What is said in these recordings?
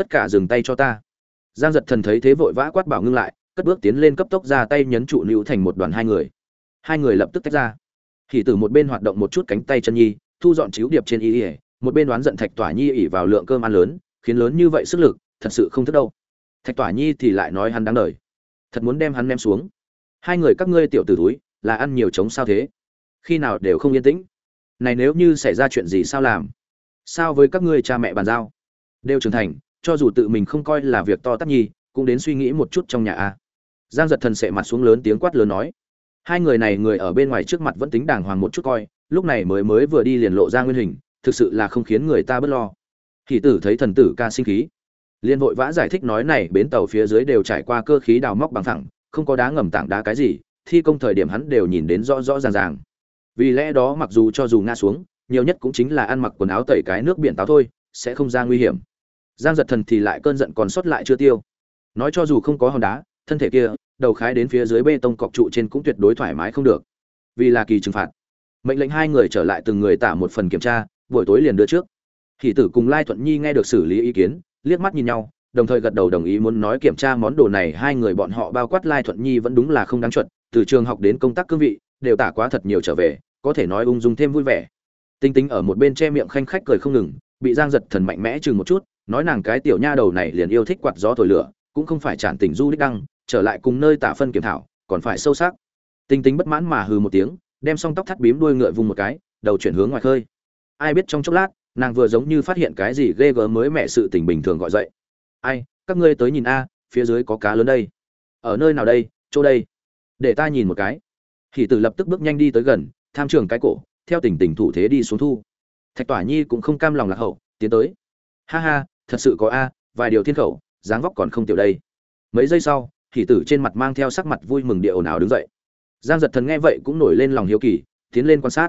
tất cả dừng tay cho ta. Giang giật thần thấy thế vội vã quát bảo ngưng lại, cất bước tiến lên cấp tốc ra tay nhấn trụ lưu thành một đoàn hai người. Hai người lập tức tách ra. Thì tử một bên hoạt động một chút cánh tay chân nhi, thu dọn chiếu điệp trên y ỉa một bên đoán giận thạch tỏa nhi ỉ vào lượng cơm ăn lớn, khiến lớn như vậy sức lực, thật sự không thức đâu. Thạch tỏa nhi thì lại nói hắn đáng đời. Thật muốn đem hắn ném xuống. Hai người các ngươi tiểu t ử túi là ăn nhiều trống sao thế? Khi nào đều không yên tĩnh. Này nếu như xảy ra chuyện gì sao làm? Sao với các ngươi cha mẹ bàn giao? Đều trưởng thành cho dù tự mình không coi là việc to tát nhi, cũng đến suy nghĩ một chút trong nhà a. Giang giật thần sệ mặt xuống lớn tiếng quát lớn nói, hai người này người ở bên ngoài trước mặt vẫn tính đàng hoàng một chút coi, lúc này mới mới vừa đi liền lộ ra nguyên hình, thực sự là không khiến người ta bớt lo. Hỷ tử thấy thần tử ca sinh khí, liền vội vã giải thích nói này, bến tàu phía dưới đều trải qua cơ khí đào móc bằng thẳng không có đá ngầm tảng đá cái gì, thi công thời điểm hắn đều nhìn đến rõ rõ ràng ràng. Vì lẽ đó mặc dù cho dù ngã xuống, nhiều nhất cũng chính là ăn mặc quần áo tẩy cái nước biển táo thôi, sẽ không ra nguy hiểm giang giật thần thì lại cơn giận còn sót lại chưa tiêu. Nói cho dù không có hòn đá, thân thể kia, đầu khái đến phía dưới bê tông cọc trụ trên cũng tuyệt đối thoải mái không được. Vì là kỳ trừng phạt. Mệnh lệnh hai người trở lại từng người tả một phần kiểm tra, buổi tối liền đưa trước. Hỷ tử cùng lai thuận nhi nghe được xử lý ý kiến, liếc mắt nhìn nhau, đồng thời gật đầu đồng ý muốn nói kiểm tra món đồ này, hai người bọn họ bao quát lai thuận nhi vẫn đúng là không đáng chuẩn, từ trường học đến công tác cương vị, đều tả quá thật nhiều trở về, có thể nói ung dung thêm vui vẻ. Tinh tính ở một bên che miệng khanh khách cười không ngừng, bị giang giật thần mạnh mẽ chừng một chút nói nàng cái tiểu nha đầu này liền yêu thích quạt gió thổi lửa, cũng không phải tràn tình du đích đăng, trở lại cùng nơi tả phân kiểm thảo, còn phải sâu sắc. Tinh tính bất mãn mà hừ một tiếng, đem xong tóc thắt bím đuôi ngựa vùng một cái, đầu chuyển hướng ngoài khơi. Ai biết trong chốc lát, nàng vừa giống như phát hiện cái gì ghê gớm mới mẹ sự tình bình thường gọi dậy. Ai, các ngươi tới nhìn a, phía dưới có cá lớn đây. Ở nơi nào đây, chỗ đây? Để ta nhìn một cái. Hỷ tử lập tức bước nhanh đi tới gần, tham trường cái cổ, theo tình tình thủ thế đi xuống thu. Thạch tỏa nhi cũng không cam lòng lạc hậu, tiến tới. Ha ha thật sự có a, vài điều thiên khẩu, dáng vóc còn không tiểu đây. Mấy giây sau hỷ tử trên mặt mang theo sắc mặt vui mừng địa ồn ào đứng dậy. Giang giật thần nghe vậy cũng nổi lên lòng hiếu kỳ, tiến lên quan sát.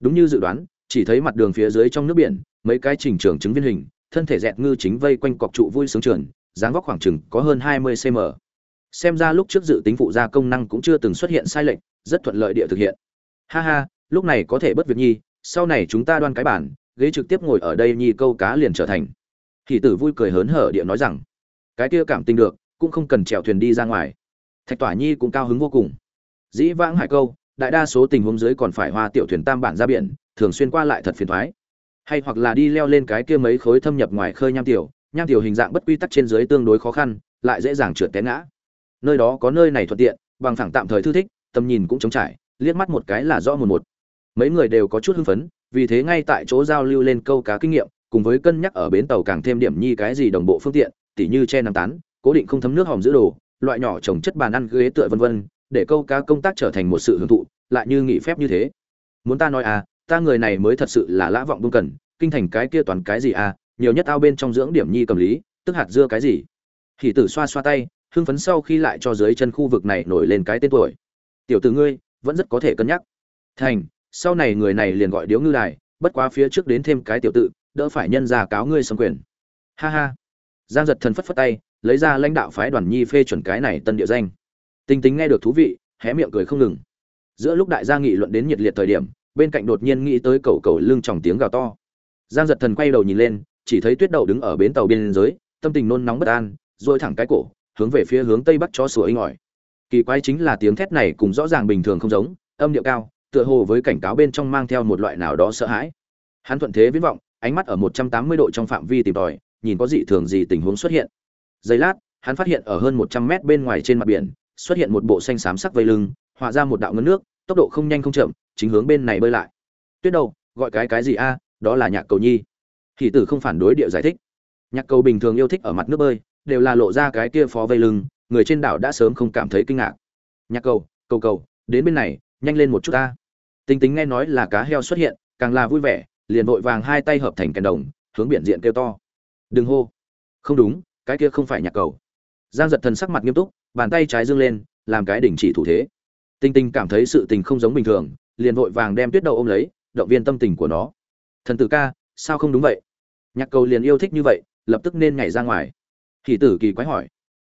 Đúng như dự đoán, chỉ thấy mặt đường phía dưới trong nước biển, mấy cái trình trường chứng viên hình, thân thể dẹt ngư chính vây quanh cọc trụ vui sướng trường, dáng vóc khoảng chừng có hơn hai mươi cm xem ra lúc trước dự tính phụ gia công năng cũng chưa từng xuất hiện sai lệch, rất thuận lợi địa thực hiện. Ha ha, lúc này có thể bất việc nhi, sau này chúng ta đoan cái bản, ghế trực tiếp ngồi ở đây nhi câu cá liền trở thành thì tử vui cười hớn hở địa nói rằng, cái kia cảm tình được, cũng không cần chèo thuyền đi ra ngoài. Thạch tỏa nhi cũng cao hứng vô cùng. Dĩ vãng hải câu, đại đa số tình huống dưới còn phải hoa tiểu thuyền tam bản ra biển, thường xuyên qua lại thật phiền thoái. Hay hoặc là đi leo lên cái kia mấy khối thâm nhập ngoài khơi nham tiểu nham tiểu hình dạng bất quy tắc trên dưới tương đối khó khăn, lại dễ dàng trượt té ngã. Nơi đó có nơi này thuận tiện, bằng thẳng tạm thời thư thích, tầm nhìn cũng trống trải, liếc mắt một cái là rõ một một. Mấy người đều có chút hưng phấn, vì thế ngay tại chỗ giao lưu lên câu cá kinh nghiệm cùng với cân nhắc ở bến tàu càng thêm điểm nhi cái gì đồng bộ phương tiện, tỉ như che nắng tán, cố định không thấm nước hòm giữ đồ, loại nhỏ trồng chất bàn ăn, ghế tựa vân vân, để câu cá công tác trở thành một sự hưởng thụ, lại như nghỉ phép như thế. Muốn ta nói à ta người này mới thật sự là lã vọng buông cần, kinh thành cái kia toàn cái gì à nhiều nhất ao bên trong dưỡng điểm nhi cầm lý, tức hạt dưa cái gì. Hỉ tử xoa xoa tay, hưng phấn sau khi lại cho dưới chân khu vực này nổi lên cái tên tuổi. Tiểu tử ngươi, vẫn rất có thể cân nhắc. Thành, sau này người này liền gọi điếu ngư đài, bất quá phía trước đến thêm cái tiểu tự đỡ phải nhân ra cáo ngươi xâm quyền. Ha ha. Giang giật thần phất phất tay, lấy ra lãnh đạo phái đoàn nhi phê chuẩn cái này tân địa danh. Tinh tính nghe được thú vị, hé miệng cười không ngừng. Giữa lúc đại gia nghị luận đến nhiệt liệt thời điểm, bên cạnh đột nhiên nghĩ tới cầu cầu lưng tròng tiếng gào to. Giang giật thần quay đầu nhìn lên, chỉ thấy tuyết đậu đứng ở bến tàu biên giới, tâm tình nôn nóng bất an dội thẳng cái cổ, hướng về phía hướng tây bắc cho sủa inh ỏi. Kỳ quái chính là tiếng thét này cũng rõ ràng bình thường không giống, âm điệu cao, tựa hồ với cảnh cáo bên trong mang theo một loại nào đó sợ hãi. Hắn thuận thế viễn vọng ánh mắt ở một trăm tám mươi độ trong phạm vi tìm tòi nhìn có dị thường gì tình huống xuất hiện. Giây lát hắn phát hiện ở hơn một trăm mét bên ngoài trên mặt biển xuất hiện một bộ xanh xám sắc vây lưng hóa ra một đạo ngấn nước tốc độ không nhanh không chậm chính hướng bên này bơi lại. Tuyết đầu, gọi cái cái gì a đó là nhạc cầu nhi. Thì tử không phản đối điệu giải thích. Nhạc cầu bình thường yêu thích ở mặt nước bơi đều là lộ ra cái kia phó vây lưng người trên đảo đã sớm không cảm thấy kinh ngạc. Nhạc cầu cầu cầu đến bên này nhanh lên một chút a. tính tính nghe nói là cá heo xuất hiện càng là vui vẻ liền vội vàng hai tay hợp thành kèn đồng, hướng biển diện kêu to. Đừng hô. Không đúng, cái kia không phải nhạc cầu. Giang giật thần sắc mặt nghiêm túc, bàn tay trái dương lên, làm cái đỉnh chỉ thủ thế. Tinh tinh cảm thấy sự tình không giống bình thường, liền vội vàng đem tuyết đầu ôm lấy, động viên tâm tình của nó. Thần tử ca, sao không đúng vậy? Nhạc cầu liền yêu thích như vậy, lập tức nên nhảy ra ngoài. Hỷ tử kỳ quái hỏi.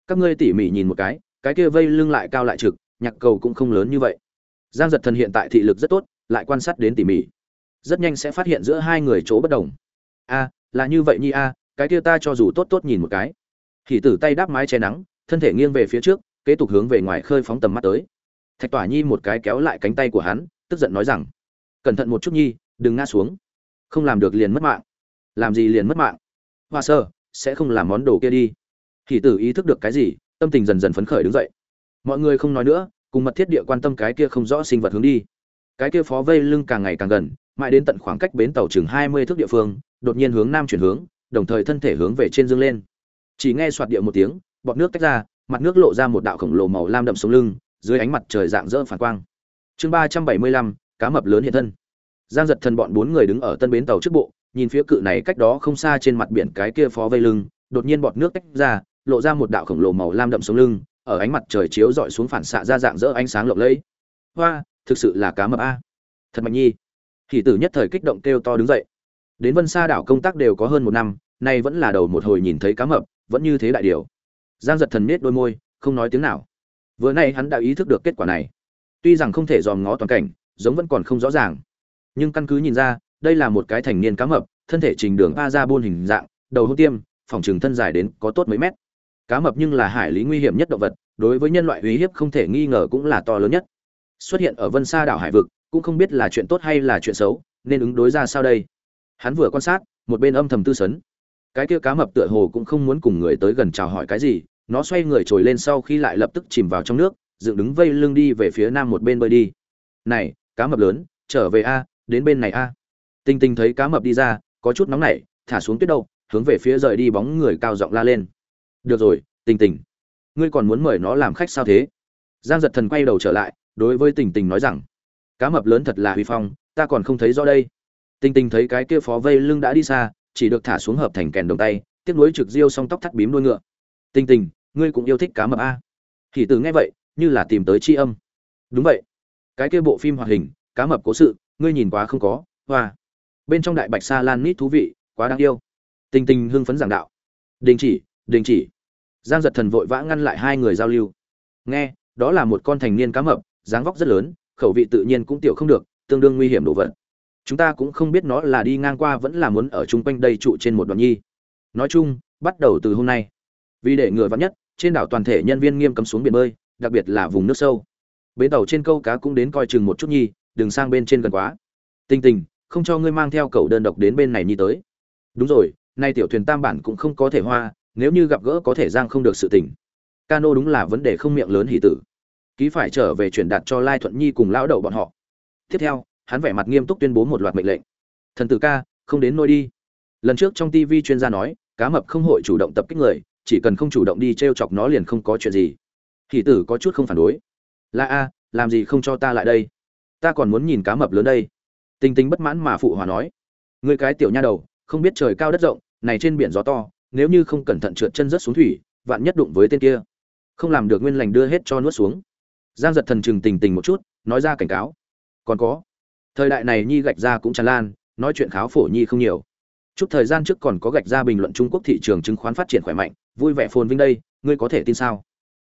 Các ngươi tỉ mỉ nhìn một cái cái kia vây lưng lại cao lại trực, nhạc cầu cũng không lớn như vậy. Giang giật thần hiện tại thị lực rất tốt, lại quan sát đến tỉ mỉ rất nhanh sẽ phát hiện giữa hai người chỗ bất đồng. A, là như vậy nhi a, cái kia ta cho dù tốt tốt nhìn một cái. Hỷ tử tay đáp mái che nắng, thân thể nghiêng về phía trước, kế tục hướng về ngoài khơi phóng tầm mắt tới. Thạch tỏa nhi một cái kéo lại cánh tay của hắn, tức giận nói rằng, cẩn thận một chút nhi, đừng ngã xuống. Không làm được liền mất mạng. Làm gì liền mất mạng? Hoa sơ, sẽ không làm món đồ kia đi. Hỷ tử ý thức được cái gì, tâm tình dần dần phấn khởi đứng dậy. Mọi người không nói nữa, cùng mật thiết địa quan tâm cái kia không rõ sinh vật hướng đi. Cái kia phó vây lưng càng ngày càng gần mãi đến tận khoảng cách bến tàu chừng hai mươi thước địa phương, đột nhiên hướng nam chuyển hướng, đồng thời thân thể hướng về trên dương lên. Chỉ nghe xoạt địa một tiếng, bọt nước tách ra, mặt nước lộ ra một đạo khổng lồ màu lam đậm sống lưng, dưới ánh mặt trời dạng dỡ phản quang. Chương ba trăm bảy mươi lăm, cá mập lớn hiện thân. Giang giật thần bọn bốn người đứng ở tân bến tàu trước bộ, nhìn phía cự này cách đó không xa trên mặt biển cái kia phó vây lưng, đột nhiên bọt nước tách ra, lộ ra một đạo khổng lồ màu lam đậm sống lưng, ở ánh mặt trời chiếu rọi xuống phản xạ ra dạng dỡ ánh sáng lộng lẫy. Hoa, thực sự là cá mập a. Thật mạnh nhi hỷ tử nhất thời kích động kêu to đứng dậy. Đến vân sa đảo công tác đều có hơn một năm, nay vẫn là đầu một hồi nhìn thấy cá mập, vẫn như thế đại điều. Giang giật thần nết đôi môi, không nói tiếng nào. Vừa nay hắn đã ý thức được kết quả này. Tuy rằng không thể dòm ngó toàn cảnh, giống vẫn còn không rõ ràng. Nhưng căn cứ nhìn ra, đây là một cái thành niên cá mập, thân thể trình đường pa ra buôn hình dạng, đầu hô tiêm, phòng trừng thân dài đến có tốt mấy mét. Cá mập nhưng là hải lý nguy hiểm nhất động vật, đối với nhân loại uy hiếp không thể nghi ngờ cũng là to lớn nhất. Xuất hiện ở vân sa đảo hải vực cũng không biết là chuyện tốt hay là chuyện xấu, nên ứng đối ra sao đây? Hắn vừa quan sát, một bên âm thầm tư sấn. Cái kia cá mập tựa hồ cũng không muốn cùng người tới gần chào hỏi cái gì, nó xoay người trồi lên sau khi lại lập tức chìm vào trong nước, dựng đứng vây lưng đi về phía nam một bên bơi đi. Này, cá mập lớn, trở về a, đến bên này a. Tinh tinh thấy cá mập đi ra, có chút nóng nảy, thả xuống tuyết đâu hướng về phía rời đi bóng người cao giọng la lên. Được rồi tình tình ngươi còn muốn mời nó làm khách sao thế? Giang giật thần quay đầu trở lại, đối với tình tình nói rằng cá mập lớn thật là huy phong ta còn không thấy rõ đây. Tinh Tinh thấy cái kia phó vây lưng đã đi xa chỉ được thả xuống hợp thành kèn đồng tay tiếp nối trực diêu xong tóc thắt bím đuôi ngựa. Tinh Tinh, ngươi cũng yêu thích cá mập a? Thì từ nghe vậy như là tìm tới tri âm. Đúng vậy. Cái kia bộ phim hoạt hình cá mập cố sự ngươi nhìn quá không có hoa. Bên trong đại bạch sa lan nít thú vị quá đáng yêu. Tinh Tinh hưng phấn giảng đạo. Đình chỉ đình chỉ. Giang giật thần vội vã ngăn lại hai người giao lưu. Nghe đó là một con thành niên cá mập dáng vóc rất lớn khẩu vị tự nhiên cũng tiểu không được, tương đương nguy hiểm đồ vật. Chúng ta cũng không biết nó là đi ngang qua vẫn là muốn ở chung quanh đây trụ trên một đoạn nhi. Nói chung, bắt đầu từ hôm nay. Vì để ngừa vắn nhất, trên đảo toàn thể nhân viên nghiêm cấm xuống biển bơi, đặc biệt là vùng nước sâu. Bến tàu trên câu cá cũng đến coi chừng một chút nhi, đừng sang bên trên gần quá. Tình tình, không cho ngươi mang theo cậu đơn độc đến bên này nhi tới. Đúng rồi, nay tiểu thuyền tam bản cũng không có thể hoa, nếu như gặp gỡ có thể giang không được sự tình. Cano đúng là vấn đề không miệng lớn hỷ tử ký phải trở về chuyển đạt cho lai thuận nhi cùng lão đậu bọn họ. Tiếp theo, hắn vẻ mặt nghiêm túc tuyên bố một loạt mệnh lệnh. Thần tử ca, không đến nôi đi. Lần trước trong tv chuyên gia nói, cá mập không hội chủ động tập kích người, chỉ cần không chủ động đi t r e o chọc nó liền không có chuyện gì. Hỷ tử có chút không phản đối. Là a, làm gì không cho ta lại đây? Ta còn muốn nhìn cá mập lớn đây. Tinh tinh bất mãn mà phụ hòa nói. Người cái tiểu nha đầu, không biết trời cao đất rộng, này trên biển gió to, nếu như không cẩn thận trượt chân rớt xuống thủy, vạn nhất đụng với tên kia. Không làm được nguyên lành đưa hết cho nuốt xuống giang giật thần trừng tình tình một chút, nói ra cảnh cáo. Còn có, thời đại này nhi gạch ra cũng tràn lan, nói chuyện kháo phổ nhi không nhiều. Chút thời gian trước còn có gạch ra bình luận trung quốc thị trường chứng khoán phát triển khỏe mạnh, vui vẻ phồn vinh đây, ngươi có thể tin sao?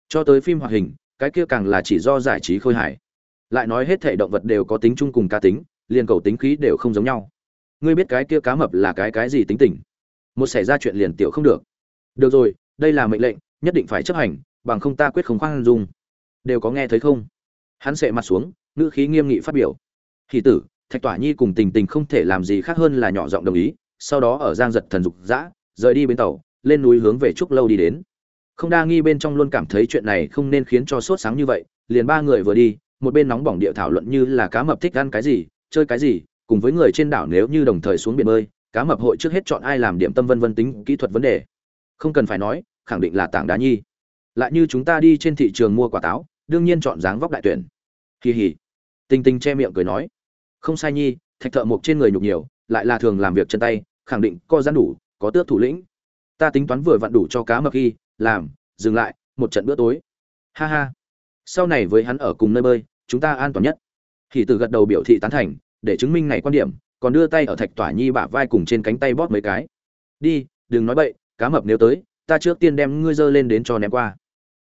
Cho tới phim hoạt hình, cái kia càng là chỉ do giải trí khôi hài. Lại nói hết thể động vật đều có tính chung cùng cá tính, liền cầu tính khí đều không giống nhau. Ngươi biết cái kia cá mập là cái cái gì tính tình? Một xảy ra chuyện liền tiểu không được. Được rồi, đây là mệnh lệnh, nhất định phải chấp hành, bằng không ta quyết không khoan dung đều có nghe thấy không? Hắn sệ mặt xuống, ngữ khí nghiêm nghị phát biểu. Hỷ tử, thạch tỏa nhi cùng tình tình không thể làm gì khác hơn là nhỏ giọng đồng ý, sau đó ở giang giật thần dục dã, rời đi bến tàu, lên núi hướng về trúc lâu đi đến. Không đa nghi bên trong luôn cảm thấy chuyện này không nên khiến cho sốt sáng như vậy, liền ba người vừa đi, một bên nóng bỏng địa thảo luận như là cá mập thích ăn cái gì, chơi cái gì, cùng với người trên đảo nếu như đồng thời xuống biển bơi, cá mập hội trước hết chọn ai làm điểm tâm vân vân tính kỹ thuật vấn đề. Không cần phải nói, khẳng định là tảng đá nhi. Lại như chúng ta đi trên thị trường mua quả táo đương nhiên chọn dáng vóc đại tuyển. Kỳ hỉ tinh tinh che miệng cười nói. Không sai nhi, thạch thợ mộc trên người nhục nhiều, lại là thường làm việc chân tay, khẳng định co gian đủ, có tước thủ lĩnh. Ta tính toán vừa vặn đủ cho cá mập khi, làm, dừng lại, một trận bữa tối. Ha ha. Sau này với hắn ở cùng nơi bơi, chúng ta an toàn nhất. Thì từ gật đầu biểu thị tán thành, để chứng minh này quan điểm, còn đưa tay ở thạch tỏa nhi bả vai cùng trên cánh tay bóp mấy cái. Đi, đừng nói bậy, cá mập nếu tới, ta trước tiên đem ngươi dơ lên đến cho ném qua.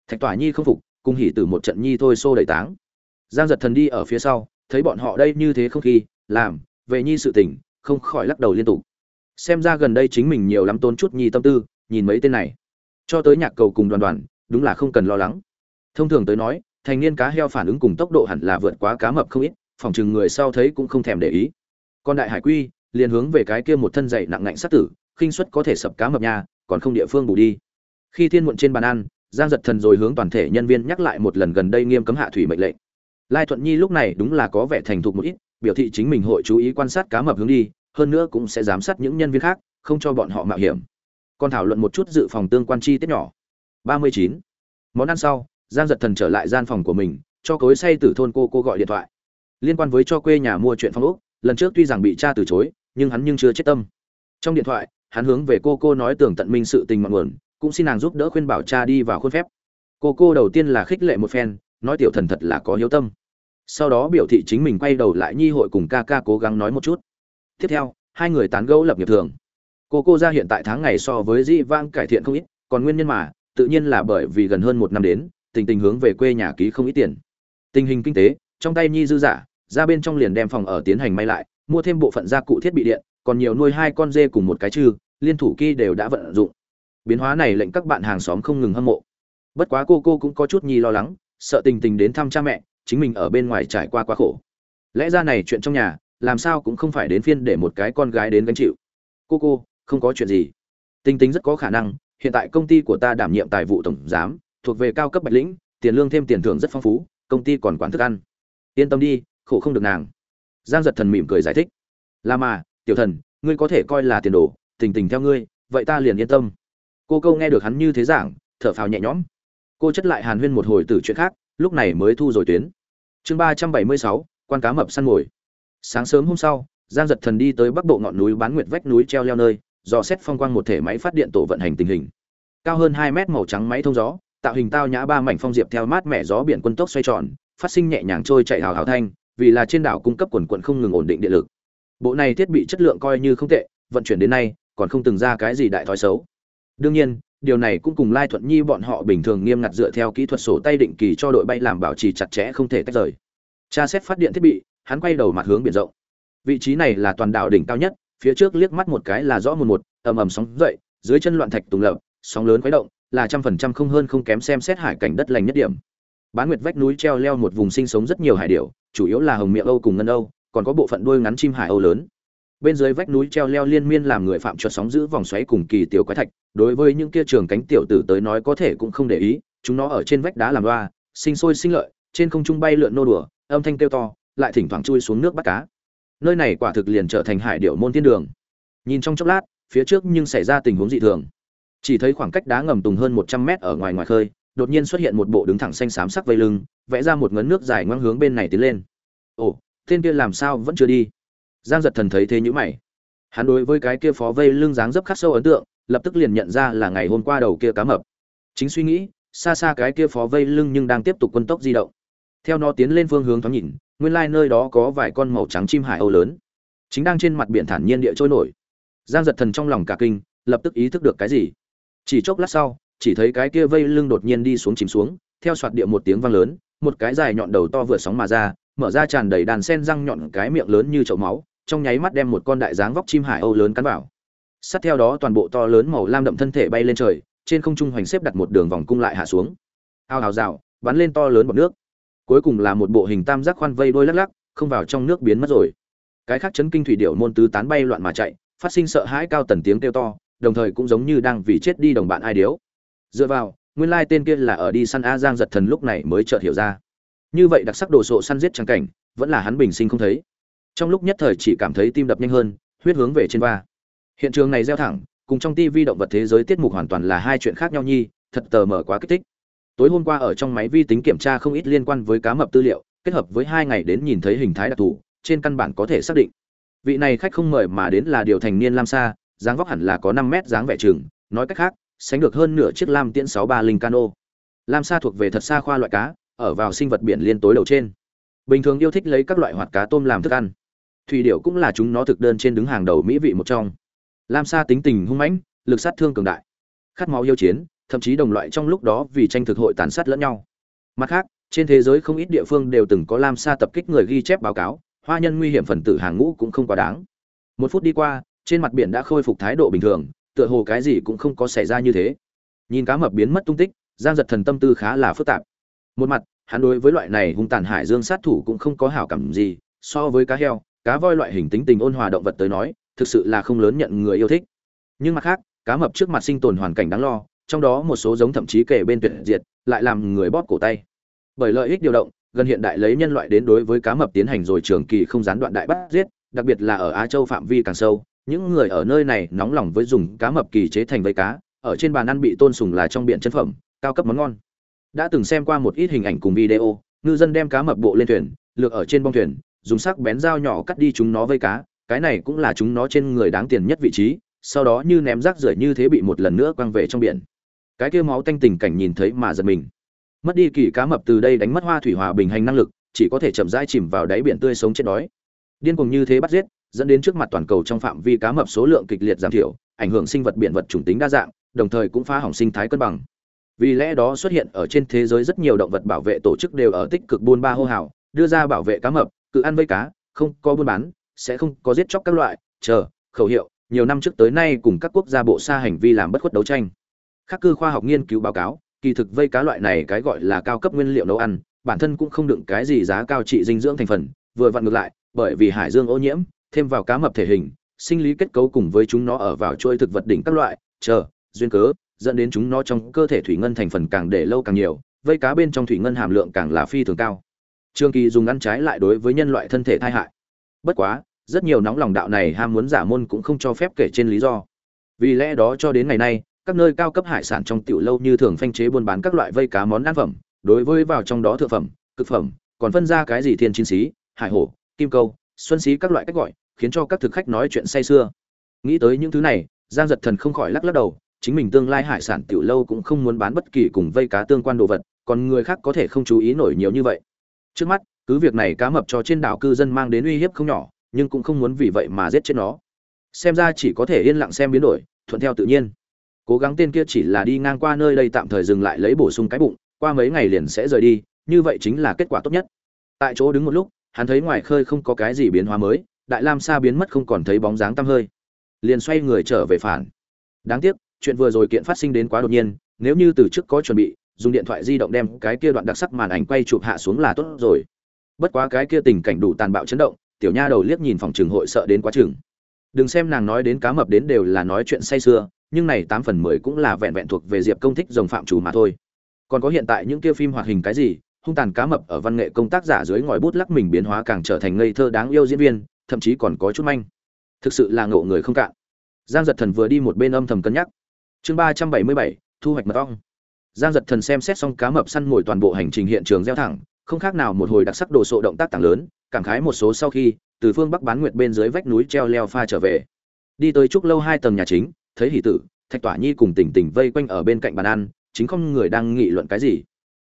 Thạch tỏa nhi không phục cùng hỉ từ một trận nhi thôi xô đẩy táng. Giang giật thần đi ở phía sau, thấy bọn họ đây như thế không khi, làm, về nhi sự tình, không khỏi lắc đầu liên tục. Xem ra gần đây chính mình nhiều lắm tốn chút nhi tâm tư, nhìn mấy tên này. Cho tới nhạc cầu cùng đoàn đoàn, đúng là không cần lo lắng. Thông thường tới nói, thành niên cá heo phản ứng cùng tốc độ hẳn là vượt quá cá mập không ít, phòng chừng người sau thấy cũng không thèm để ý. Còn đại hải quy, liền hướng về cái kia một thân dày nặng ngạnh sát tử, khinh suất có thể sập cá mập nha, còn không địa phương bù đi. Khi thiên muộn trên bàn ăn giang giật thần rồi hướng toàn thể nhân viên nhắc lại một lần gần đây nghiêm cấm hạ thủy mệnh lệnh. Lai thuận nhi lúc này đúng là có vẻ thành thục một ít, biểu thị chính mình hội chú ý quan sát cá mập hướng đi, hơn nữa cũng sẽ giám sát những nhân viên khác, không cho bọn họ mạo hiểm. Còn thảo luận một chút dự phòng tương quan chi tiết nhỏ. Ba mươi chín. Món ăn sau, giang giật thần trở lại gian phòng của mình, cho cối say từ thôn cô cô gọi điện thoại. Liên quan với cho quê nhà mua chuyện phong úc lần trước tuy rằng bị cha từ chối, nhưng hắn nhưng chưa chết tâm. Trong điện thoại, hắn hướng về cô cô nói tưởng tận minh sự tình mặn nguồn cũng xin nàng giúp đỡ khuyên bảo cha đi vào khuôn phép. Cô cô đầu tiên là khích lệ một phen, nói tiểu thần thật là có hiếu tâm. Sau đó biểu thị chính mình quay đầu lại nhi hội cùng ca ca cố gắng nói một chút. Tiếp theo, hai người tán gẫu lập nghiệp thường. Cô cô ra hiện tại tháng ngày so với di vang cải thiện không ít, còn nguyên nhân mà, tự nhiên là bởi vì gần hơn một năm đến, tình tình hướng về quê nhà ký không ít tiền. Tình hình kinh tế, trong tay nhi dư giả, ra bên trong liền đem phòng ở tiến hành may lại, mua thêm bộ phận gia cụ thiết bị điện, còn nhiều nuôi hai con dê cùng một cái trừ liên thủ kỳ đều đã vận dụng biến hóa này lệnh các bạn hàng xóm không ngừng hâm mộ. Bất quá cô cô cũng có chút nhi lo lắng, sợ tình tình đến thăm cha mẹ, chính mình ở bên ngoài trải qua quá khổ. Lẽ ra này chuyện trong nhà, làm sao cũng không phải đến phiên để một cái con gái đến gánh chịu. Cô cô, không có chuyện gì. Tình tình rất có khả năng, hiện tại công ty của ta đảm nhiệm tài vụ tổng giám, thuộc về cao cấp bạch lĩnh, tiền lương thêm tiền thưởng rất phong phú, công ty còn quản thức ăn. Yên tâm đi, khổ không được nàng. Giang giật thần mỉm cười giải thích. Là mà, tiểu thần, ngươi có thể coi là tiền đồ, tình tình theo ngươi, vậy ta liền yên tâm cô câu nghe được hắn như thế giảng, thở phào nhẹ nhõm. Cô chất lại hàn huyên một hồi từ chuyện khác, lúc này mới thu rồi tuyến. Chương ba trăm bảy mươi sáu, quan cá mập săn mồi. Sáng sớm hôm sau, giang giật thần đi tới bắc bộ ngọn núi bán nguyệt vách núi treo leo nơi, dò xét phong quang một thể máy phát điện tổ vận hành tình hình. Cao hơn hai mét màu trắng máy thông gió, tạo hình tao nhã ba mảnh phong diệp theo mát mẻ gió biển quân tốc xoay tròn, phát sinh nhẹ nhàng trôi chạy hào hào thanh, vì là trên đảo cung cấp quần quận không ngừng ổn định điện lực. Bộ này thiết bị chất lượng coi như không tệ, vận chuyển đến nay, còn không từng ra cái gì đại thói xấu đương nhiên, điều này cũng cùng lai thuận nhi bọn họ bình thường nghiêm ngặt dựa theo kỹ thuật sổ tay định kỳ cho đội bay làm bảo trì chặt chẽ không thể tách rời. Tra xét phát điện thiết bị, hắn quay đầu mặt hướng biển rộng. Vị trí này là toàn đảo đỉnh cao nhất, phía trước liếc mắt một cái là rõ một một, ầm ầm sóng dậy, dưới chân loạn thạch tùng lập, sóng lớn khuấy động, là trăm phần trăm không hơn không kém xem xét hải cảnh đất lành nhất điểm. Bán nguyệt vách núi treo leo một vùng sinh sống rất nhiều hải điểu, chủ yếu là hồng miệng âu cùng ngân âu, còn có bộ phận đuôi ngắn chim hải âu lớn. Bên dưới vách núi treo leo liên miên làm người phạm chuột sóng giữ vòng xoáy cùng kỳ tiểu quái thạch đối với những kia trường cánh tiểu tử tới nói có thể cũng không để ý, chúng nó ở trên vách đá làm loa, sinh sôi sinh lợi, trên không trung bay lượn nô đùa, âm thanh kêu to, lại thỉnh thoảng chui xuống nước bắt cá. Nơi này quả thực liền trở thành hải điệu môn thiên đường. Nhìn trong chốc lát, phía trước nhưng xảy ra tình huống dị thường. Chỉ thấy khoảng cách đá ngầm tùng hơn một trăm mét ở ngoài ngoài khơi, đột nhiên xuất hiện một bộ đứng thẳng xanh xám sắc vây lưng, vẽ ra một ngấn nước dài ngoang hướng bên này tiến lên. Ồ, tên kia làm sao vẫn chưa đi? Giang giật thần thấy thế nhữ mày hắn đối với cái kia phó vây lưng dáng dấp khắc sâu ấn tượng, lập tức liền nhận ra là ngày hôm qua đầu kia cá mập. Chính suy nghĩ, xa xa cái kia phó vây lưng nhưng đang tiếp tục quân tốc di động. Theo nó tiến lên phương hướng thoáng nhìn, nguyên lai nơi đó có vài con màu trắng chim hải âu lớn. Chính đang trên mặt biển thản nhiên địa trôi nổi. Giang giật thần trong lòng cả kinh, lập tức ý thức được cái gì. Chỉ chốc lát sau, chỉ thấy cái kia vây lưng đột nhiên đi xuống chìm xuống, theo soạt địa một tiếng vang lớn, một cái dài nhọn đầu to vừa sóng mà ra, mở ra tràn đầy đàn sen răng nhọn cái miệng lớn như chậu máu trong nháy mắt đem một con đại dáng vóc chim hải âu lớn cắn vào. Sát theo đó toàn bộ to lớn màu lam đậm thân thể bay lên trời, trên không trung hoành xếp đặt một đường vòng cung lại hạ xuống. Ao hào rào, bắn lên to lớn bọt nước. Cuối cùng là một bộ hình tam giác khoan vây đôi lắc lắc, không vào trong nước biến mất rồi. Cái khác chấn kinh thủy điệu môn tứ tán bay loạn mà chạy, phát sinh sợ hãi cao tần tiếng kêu to, đồng thời cũng giống như đang vì chết đi đồng bạn ai điếu. Dựa vào, nguyên lai tên kia là ở đi săn a giang giật thần lúc này mới chợt hiểu ra. Như vậy đặc sắc đồ sộ săn giết trắng cảnh, vẫn là hắn bình sinh không thấy trong lúc nhất thời chỉ cảm thấy tim đập nhanh hơn, huyết hướng về trên va. Hiện trường này gieo thẳng, cùng trong tivi động vật thế giới tiết mục hoàn toàn là hai chuyện khác nhau nhi, thật tờ mở quá kích thích. Tối hôm qua ở trong máy vi tính kiểm tra không ít liên quan với cá mập tư liệu, kết hợp với hai ngày đến nhìn thấy hình thái đặc thù, trên căn bản có thể xác định. Vị này khách không mời mà đến là điều thành niên lam sa, dáng vóc hẳn là có năm mét dáng vẻ chừng nói cách khác, sánh được hơn nửa chiếc lam tiễn sáu ba linh cano. Lam sa thuộc về thật xa khoa loại cá, ở vào sinh vật biển liên tối đầu trên. Bình thường yêu thích lấy các loại hoạt cá tôm làm thức ăn thủy điệu cũng là chúng nó thực đơn trên đứng hàng đầu mỹ vị một trong. Lam sa tính tình hung mãnh, lực sát thương cường đại. Khát máu yêu chiến, thậm chí đồng loại trong lúc đó vì tranh thực hội tàn sát lẫn nhau. Mặt khác, trên thế giới không ít địa phương đều từng có lam sa tập kích người ghi chép báo cáo, hoa nhân nguy hiểm phần tử hàng ngũ cũng không quá đáng. Một phút đi qua, trên mặt biển đã khôi phục thái độ bình thường, tựa hồ cái gì cũng không có xảy ra như thế. Nhìn cá mập biến mất tung tích, giang giật thần tâm tư khá là phức tạp. Một mặt, hắn đối với loại này hung tàn hải dương sát thủ cũng không có hảo cảm gì, so với cá heo cá voi loại hình tính tình ôn hòa động vật tới nói, thực sự là không lớn nhận người yêu thích. Nhưng mặt khác, cá mập trước mặt sinh tồn hoàn cảnh đáng lo, trong đó một số giống thậm chí kể bên tuyệt diệt, lại làm người bóp cổ tay. Bởi lợi ích điều động, gần hiện đại lấy nhân loại đến đối với cá mập tiến hành rồi trường kỳ không gián đoạn đại bắt giết, đặc biệt là ở á châu phạm vi càng sâu, những người ở nơi này nóng lòng với dùng cá mập kỳ chế thành vây cá, ở trên bàn ăn bị tôn sùng là trong biển chân phẩm, cao cấp món ngon. Đã từng xem qua một ít hình ảnh cùng video, ngư dân đem cá mập bộ lên thuyền, lược ở trên bong thuyền dùng sắc bén dao nhỏ cắt đi chúng nó vây cá, cái này cũng là chúng nó trên người đáng tiền nhất vị trí, sau đó như ném rác rưởi như thế bị một lần nữa quăng về trong biển. Cái kia máu tanh tình cảnh nhìn thấy mà giật mình. Mất đi kỳ cá mập từ đây đánh mất hoa thủy hòa bình hành năng lực, chỉ có thể chậm rãi chìm vào đáy biển tươi sống chết đói. Điên cuồng như thế bắt giết, dẫn đến trước mặt toàn cầu trong phạm vi cá mập số lượng kịch liệt giảm thiểu, ảnh hưởng sinh vật biển vật chủng tính đa dạng, đồng thời cũng phá hỏng sinh thái cân bằng. Vì lẽ đó xuất hiện ở trên thế giới rất nhiều động vật bảo vệ tổ chức đều ở tích cực buôn ba hô hào, đưa ra bảo vệ cá mập cự ăn vây cá, không có buôn bán, sẽ không có giết chóc các loại, chờ, khẩu hiệu, nhiều năm trước tới nay cùng các quốc gia bộ xa hành vi làm bất khuất đấu tranh. Khắc cư khoa học nghiên cứu báo cáo, kỳ thực vây cá loại này cái gọi là cao cấp nguyên liệu nấu ăn, bản thân cũng không đựng cái gì giá cao trị dinh dưỡng thành phần, vừa vặn ngược lại, bởi vì hải dương ô nhiễm, thêm vào cá mập thể hình, sinh lý kết cấu cùng với chúng nó ở vào chuôi thực vật đỉnh các loại, chờ, duyên cớ, dẫn đến chúng nó trong cơ thể thủy ngân thành phần càng để lâu càng nhiều, vây cá bên trong thủy ngân hàm lượng càng là phi thường cao trường kỳ dùng ăn trái lại đối với nhân loại thân thể tai hại. Bất quá, rất nhiều nóng lòng đạo này ham muốn giả môn cũng không cho phép kể trên lý do. Vì lẽ đó cho đến ngày nay, các nơi cao cấp hải sản trong tiểu lâu như thường phanh chế buôn bán các loại vây cá món ăn phẩm, đối với vào trong đó thượng phẩm, cực phẩm, còn phân ra cái gì thiên chiến sĩ, hải hổ, kim câu, xuân sĩ các loại cách gọi, khiến cho các thực khách nói chuyện say sưa. Nghĩ tới những thứ này, giang giật thần không khỏi lắc lắc đầu, chính mình tương lai hải sản tiểu lâu cũng không muốn bán bất kỳ cùng vây cá tương quan đồ vật, còn người khác có thể không chú ý nổi nhiều như vậy trước mắt, cứ việc này cá mập cho trên đảo cư dân mang đến uy hiếp không nhỏ, nhưng cũng không muốn vì vậy mà giết chết nó. Xem ra chỉ có thể yên lặng xem biến đổi, thuận theo tự nhiên. Cố gắng tên kia chỉ là đi ngang qua nơi đây tạm thời dừng lại lấy bổ sung cái bụng, qua mấy ngày liền sẽ rời đi, như vậy chính là kết quả tốt nhất. Tại chỗ đứng một lúc, hắn thấy ngoài khơi không có cái gì biến hóa mới, đại lam sa biến mất không còn thấy bóng dáng tăm hơi. Liền xoay người trở về phản. Đáng tiếc, chuyện vừa rồi kiện phát sinh đến quá đột nhiên, nếu như từ trước có chuẩn bị dùng điện thoại di động đem cái kia đoạn đặc sắc màn ảnh quay chụp hạ xuống là tốt rồi. Bất quá cái kia tình cảnh đủ tàn bạo chấn động, tiểu nha đầu liếc nhìn phòng trường hội sợ đến quá chừng. Đừng xem nàng nói đến cá mập đến đều là nói chuyện say sưa, nhưng này tám phần mười cũng là vẹn vẹn thuộc về diệp công thích dòng phạm chủ mà thôi. Còn có hiện tại những kia phim hoạt hình cái gì, hung tàn cá mập ở văn nghệ công tác giả dưới ngòi bút lắc mình biến hóa càng trở thành ngây thơ đáng yêu diễn viên, thậm chí còn có chút manh. Thực sự là ngộ người không cạn. Giang giật thần vừa đi một bên âm thầm cân nhắc. Chương ba trăm bảy mươi bảy, thu hoạch mật ong giang giật thần xem xét xong cá mập săn mồi toàn bộ hành trình hiện trường gieo thẳng, không khác nào một hồi đặc sắc đồ sộ động tác tảng lớn, cảm khái một số sau khi, từ phương bắc bán nguyệt bên dưới vách núi treo leo pha trở về. Đi tới trúc lâu hai tầng nhà chính, thấy hỷ tử, thạch tỏa nhi cùng tỉnh tỉnh vây quanh ở bên cạnh bàn ăn, chính không người đang nghị luận cái gì.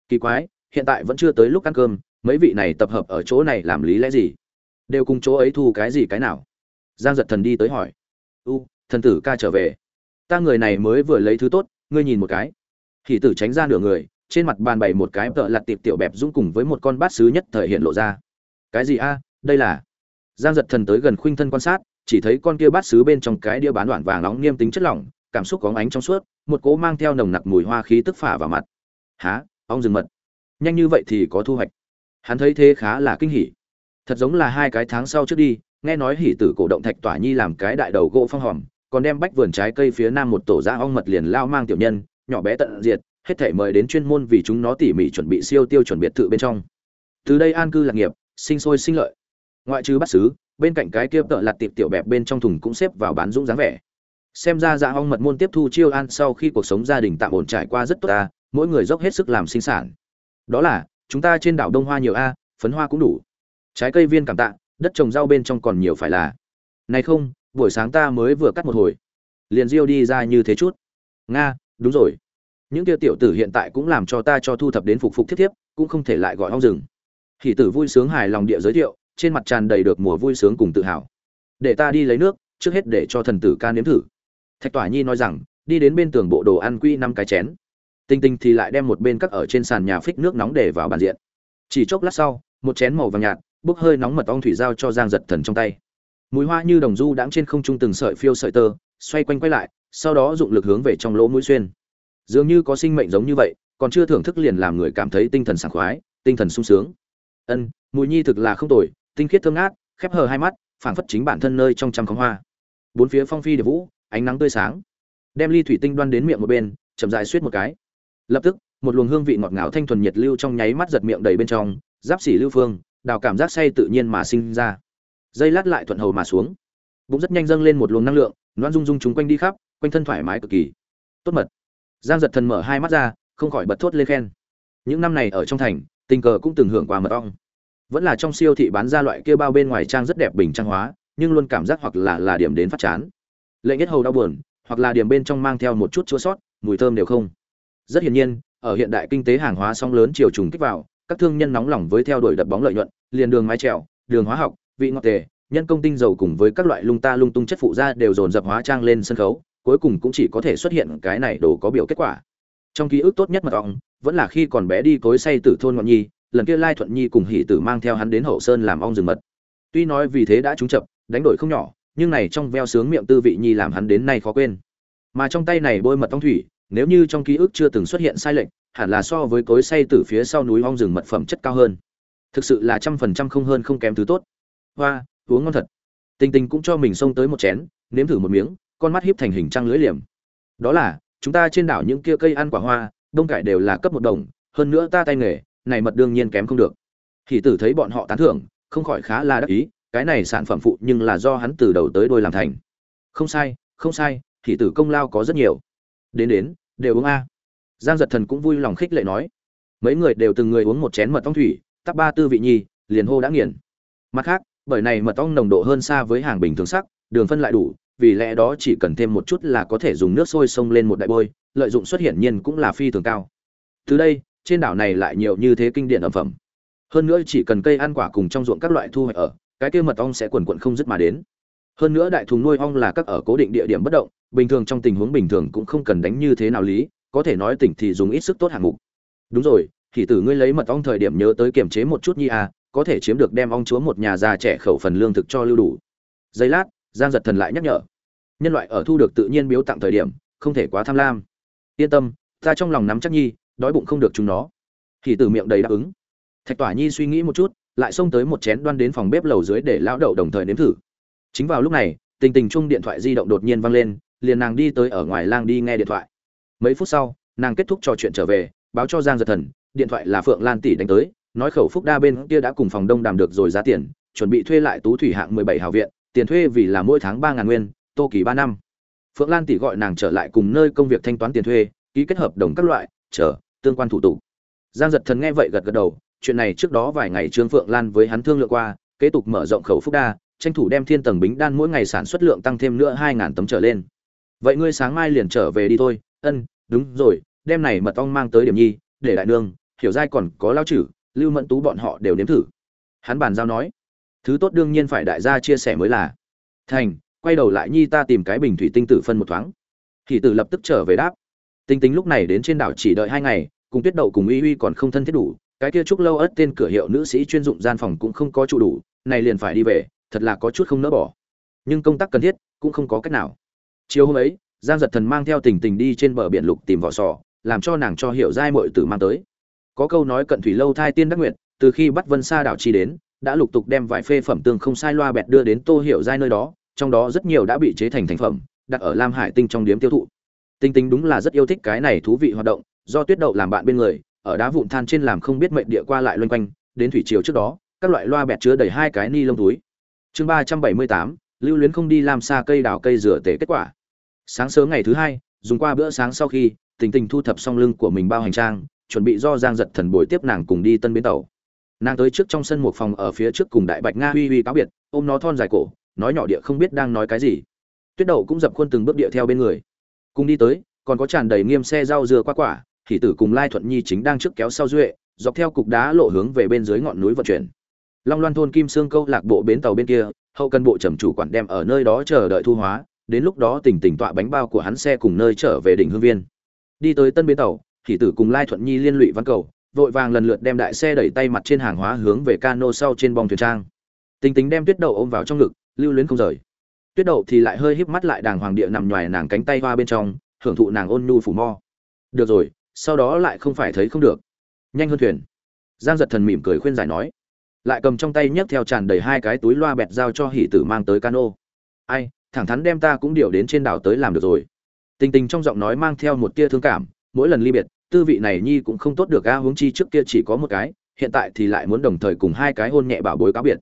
Kỳ quái, hiện tại vẫn chưa tới lúc ăn cơm, mấy vị này tập hợp ở chỗ này làm lý lẽ gì? Đều cùng chỗ ấy thu cái gì cái nào? Giang giật thần đi tới hỏi. U, thần tử ca trở về. Ta người này mới vừa lấy thứ tốt, ngươi nhìn một cái hỷ tử tránh ra nửa người, trên mặt bàn bày một cái tợ lặt tiệp tiểu bẹp dũng cùng với một con bát sứ nhất thời hiện lộ ra. Cái gì a? Đây là? Giang giật thần tới gần khuynh thân quan sát, chỉ thấy con kia bát sứ bên trong cái đĩa bán đoạn vàng nóng nghiêm tính chất lỏng, cảm xúc có ánh trong suốt, một cỗ mang theo nồng nặc mùi hoa khí tức phả vào mặt. Há ong rừng mật. Nhanh như vậy thì có thu hoạch. Hắn thấy thế khá là kinh hỉ. Thật giống là hai cái tháng sau trước đi, nghe nói hỉ tử cổ động thạch tỏa nhi làm cái đại đầu gỗ phong hòm, còn đem bách vườn trái cây phía nam một tổ ra ong mật liền lao mang tiểu nhân nhỏ bé tận diệt, hết thể mời đến chuyên môn vì chúng nó tỉ mỉ chuẩn bị siêu tiêu chuẩn biệt thự bên trong. Từ đây an cư lạc nghiệp, sinh sôi sinh lợi. Ngoại trừ bắt xứ, bên cạnh cái kia tợ lật tiệp tiểu bẹp bên trong thùng cũng xếp vào bán dũng dáng vẻ. Xem ra dạ ong mật môn tiếp thu chiêu an sau khi cuộc sống gia đình tạm ổn trải qua rất tốt ta, mỗi người dốc hết sức làm sinh sản. Đó là, chúng ta trên đảo đông hoa nhiều a, phấn hoa cũng đủ. Trái cây viên cảm tạ, đất trồng rau bên trong còn nhiều phải là. Này không, buổi sáng ta mới vừa cắt một hồi. Liền diêu đi ra như thế chút. Nga đúng rồi. Những kia tiểu tử hiện tại cũng làm cho ta cho thu thập đến phục phục thiết thiếp, cũng không thể lại gọi hoang rừng. Hỷ tử vui sướng hài lòng địa giới thiệu, trên mặt tràn đầy được mùa vui sướng cùng tự hào. Để ta đi lấy nước, trước hết để cho thần tử ca nếm thử. Thạch tỏa nhi nói rằng, đi đến bên tường bộ đồ ăn quy năm cái chén. Tinh tinh thì lại đem một bên cắt ở trên sàn nhà phích nước nóng để vào bàn diện. Chỉ chốc lát sau, một chén màu vàng nhạt, bốc hơi nóng mật ong thủy giao cho giang giật thần trong tay. Mùi hoa như đồng du đãng trên không trung từng sợi phiêu sợi tơ, xoay quanh quay lại sau đó dụng lực hướng về trong lỗ mũi xuyên. Dường như có sinh mệnh giống như vậy, còn chưa thưởng thức liền làm người cảm thấy tinh thần sảng khoái, tinh thần sung sướng. Ân, mùi nhi thực là không tồi, tinh khiết thơm ngát, khép hờ hai mắt, phảng phất chính bản thân nơi trong trăm khóm hoa. Bốn phía phong phi điệp vũ, ánh nắng tươi sáng. Đem ly thủy tinh đoan đến miệng một bên, chậm dài suýt một cái. Lập tức, một luồng hương vị ngọt ngào thanh thuần nhiệt lưu trong nháy mắt giật miệng đầy bên trong, giáp xỉ lưu phương, đào cảm giác say tự nhiên mà sinh ra. Dây lát lại thuận hầu mà xuống. Bụng rất nhanh dâng lên một luồng năng lượng loan rung rung chúng quanh đi khắp quanh thân thoải mái cực kỳ. Tốt mật. Giang giật thần mở hai mắt ra, không khỏi bật thốt lên khen. Những năm này ở trong thành, tình cờ cũng từng hưởng quà mật ong. Vẫn là trong siêu thị bán ra loại kia bao bên ngoài trang rất đẹp bình trang hóa, nhưng luôn cảm giác hoặc là là điểm đến phát chán. Lệnh nhất hầu đau buồn, hoặc là điểm bên trong mang theo một chút chua sót, mùi thơm đều không. Rất hiển nhiên, ở hiện đại kinh tế hàng hóa song lớn chiều trùng kích vào, các thương nhân nóng lòng với theo đuổi đập bóng lợi nhuận, liền đường mái trèo đường hóa học, vị ngọt tề, nhân công tinh dầu cùng với các loại lung ta lung tung chất phụ da đều dồn dập hóa trang lên sân khấu cuối cùng cũng chỉ có thể xuất hiện cái này đồ có biểu kết quả. Trong ký ức tốt nhất mật ong vẫn là khi còn bé đi cối say tử thôn ngọn nhi, lần kia lai thuận nhi cùng hỷ tử mang theo hắn đến hậu sơn làm ong rừng mật. Tuy nói vì thế đã trúng chập, đánh đổi không nhỏ, nhưng này trong veo sướng miệng tư vị nhi làm hắn đến nay khó quên. Mà trong tay này bôi mật ong thủy, nếu như trong ký ức chưa từng xuất hiện sai lệch, hẳn là so với cối say từ phía sau núi ong rừng mật phẩm chất cao hơn. Thực sự là trăm phần trăm không hơn không kém thứ tốt. Hoa, uống ngon thật. Tinh tinh cũng cho mình xông tới một chén, nếm thử một miếng con mắt híp thành hình trăng lưới liềm. Đó là, chúng ta trên đảo những kia cây ăn quả hoa, đông cải đều là cấp một đồng, hơn nữa ta tay nghề, này mật đương nhiên kém không được. Thì tử thấy bọn họ tán thưởng, không khỏi khá là đắc ý, cái này sản phẩm phụ nhưng là do hắn từ đầu tới đôi làm thành. Không sai không sai thì tử công lao có rất nhiều. Đến đến, đều uống a. Giang giật thần cũng vui lòng khích lệ nói. Mấy người đều từng người uống một chén mật ong thủy tắp ba tư vị nhi, liền hô đã nghiền. Mặt khác, bởi này mật ong nồng độ hơn xa với hàng bình thường sắc, đường phân lại đủ vì lẽ đó chỉ cần thêm một chút là có thể dùng nước sôi xông lên một đại bôi, lợi dụng xuất hiện nhiên cũng là phi thường cao. Từ đây, trên đảo này lại nhiều như thế kinh điển ẩm phẩm. Hơn nữa chỉ cần cây ăn quả cùng trong ruộng các loại thu hoạch ở, cái kia mật ong sẽ quần quận không dứt mà đến. Hơn nữa đại thùng nuôi ong là các ở cố định địa điểm bất động, bình thường trong tình huống bình thường cũng không cần đánh như thế nào lý, có thể nói tỉnh thì dùng ít sức tốt hạng mục. Đúng rồi, thì tử ngươi lấy mật ong thời điểm nhớ tới kiềm chế một chút nhi à có thể chiếm được đem ong chúa một nhà già trẻ khẩu phần lương thực cho lưu đủ. Giây lát giang giật thần lại nhắc nhở. Nhân loại ở thu được tự nhiên biếu tặng thời điểm, không thể quá tham lam. Yên tâm, ta trong lòng nắm chắc nhi, đói bụng không được chúng nó. Thì từ miệng đầy đáp ứng. Thạch tỏa nhi suy nghĩ một chút, lại xông tới một chén đoan đến phòng bếp lầu dưới để lão đậu đồng thời nếm thử. Chính vào lúc này, tình tình chung điện thoại di động đột nhiên vang lên, liền nàng đi tới ở ngoài lang đi nghe điện thoại. Mấy phút sau, nàng kết thúc trò chuyện trở về, báo cho giang giật thần, điện thoại là phượng lan tỷ đánh tới, nói khẩu phúc đa bên kia đã cùng phòng đông đàm được rồi giá tiền, chuẩn bị thuê lại tú thủy hạng mười bảy hào viện tiền thuê vì là mỗi tháng ba ngàn nguyên, tô kỳ ba năm. Phượng lan tỷ gọi nàng trở lại cùng nơi công việc thanh toán tiền thuê, ký kết hợp đồng các loại, chờ, tương quan thủ tục. Giang giật thần nghe vậy gật gật đầu, chuyện này trước đó vài ngày trương phượng lan với hắn thương lượng qua, kế tục mở rộng khẩu phúc đa, tranh thủ đem thiên tầng bính đan mỗi ngày sản xuất lượng tăng thêm nữa hai ngàn tấm trở lên. Vậy ngươi sáng mai liền trở về đi thôi, ân, đúng rồi đem này mật ong mang tới điểm nhi, để đại nương, hiểu giai còn có lao chử, lưu mẫn tú bọn họ đều nếm thử. Hắn bàn giao nói thứ tốt đương nhiên phải đại gia chia sẻ mới là. Thành, quay đầu lại nhi ta tìm cái bình thủy tinh tử phân một thoáng. Thì tử lập tức trở về đáp. Tinh tính lúc này đến trên đảo chỉ đợi hai ngày, cùng tuyết đậu cùng uy uy còn không thân thiết đủ. Cái kia trúc lâu ớt tên cửa hiệu nữ sĩ chuyên dụng gian phòng cũng không có trụ đủ, này liền phải đi về, thật là có chút không nỡ bỏ. Nhưng công tác cần thiết, cũng không có cách nào. Chiều hôm ấy, giang giật thần mang theo tình tình đi trên bờ biển lục tìm vỏ sò, làm cho nàng cho hiểu giai mội tử mang tới. Có câu nói cận thủy lâu thai tiên đắc nguyện từ khi bắt vân xa đảo chi đến đã lục tục đem vài phê phẩm tương không sai loa bẹt đưa đến tô hiểu giai nơi đó, trong đó rất nhiều đã bị chế thành thành phẩm, đặt ở lam hải tinh trong điếm tiêu thụ. Tinh tinh đúng là rất yêu thích cái này thú vị hoạt động, do tuyết đậu làm bạn bên người, ở đá vụn than trên làm không biết mệnh địa qua lại loanh quanh, đến thủy triều trước đó, các loại loa bẹt chứa đầy hai cái ni lông túi. Chương ba trăm bảy mươi tám, lưu luyến không đi làm xa cây đào cây rửa tể kết quả. Sáng sớm ngày thứ hai, dùng qua bữa sáng sau khi tình tình thu thập xong lưng của mình bao hành trang, chuẩn bị do giang giật thần bồi tiếp nàng cùng đi tân bến tàu nàng tới trước trong sân một phòng ở phía trước cùng đại bạch nga uy uy cáo biệt, ôm nó thon dài cổ, nói nhỏ địa không biết đang nói cái gì. Tuyết đậu cũng dập khuôn từng bước địa theo bên người. Cùng đi tới, còn có tràn đầy nghiêm xe rau dưa qua quả, thì tử cùng lai thuận nhi chính đang trước kéo sau duệ, dọc theo cục đá lộ hướng về bên dưới ngọn núi vận chuyển. Long loan thôn kim sương câu lạc bộ bến tàu bên kia, hậu cần bộ trầm chủ quản đem ở nơi đó chờ đợi thu hóa, đến lúc đó tỉnh tỉnh tọa bánh bao của hắn xe cùng nơi trở về đỉnh hương viên. Đi tới tân bến tàu, thì tử cùng lai thuận nhi liên lụy văn cầu vội vàng lần lượt đem đại xe đẩy tay mặt trên hàng hóa hướng về cano sau trên bong thuyền trang. Tính tính đem tuyết đậu ôm vào trong ngực, lưu luyến không rời. Tuyết đậu thì lại hơi híp mắt lại đàng hoàng địa nằm ngoài nàng cánh tay hoa bên trong, hưởng thụ nàng ôn nhu phủ mo. Được rồi, sau đó lại không phải thấy không được. Nhanh hơn thuyền. Giang giật thần mỉm cười khuyên giải nói. Lại cầm trong tay nhấc theo tràn đầy hai cái túi loa bẹt giao cho hỷ tử mang tới cano. Ai, thẳng thắn đem ta cũng điều đến trên đảo tới làm được rồi. Tình tình trong giọng nói mang theo một tia thương cảm, mỗi lần ly biệt tư vị này nhi cũng không tốt được a huống chi trước kia chỉ có một cái, hiện tại thì lại muốn đồng thời cùng hai cái hôn nhẹ bảo bối cáo biệt.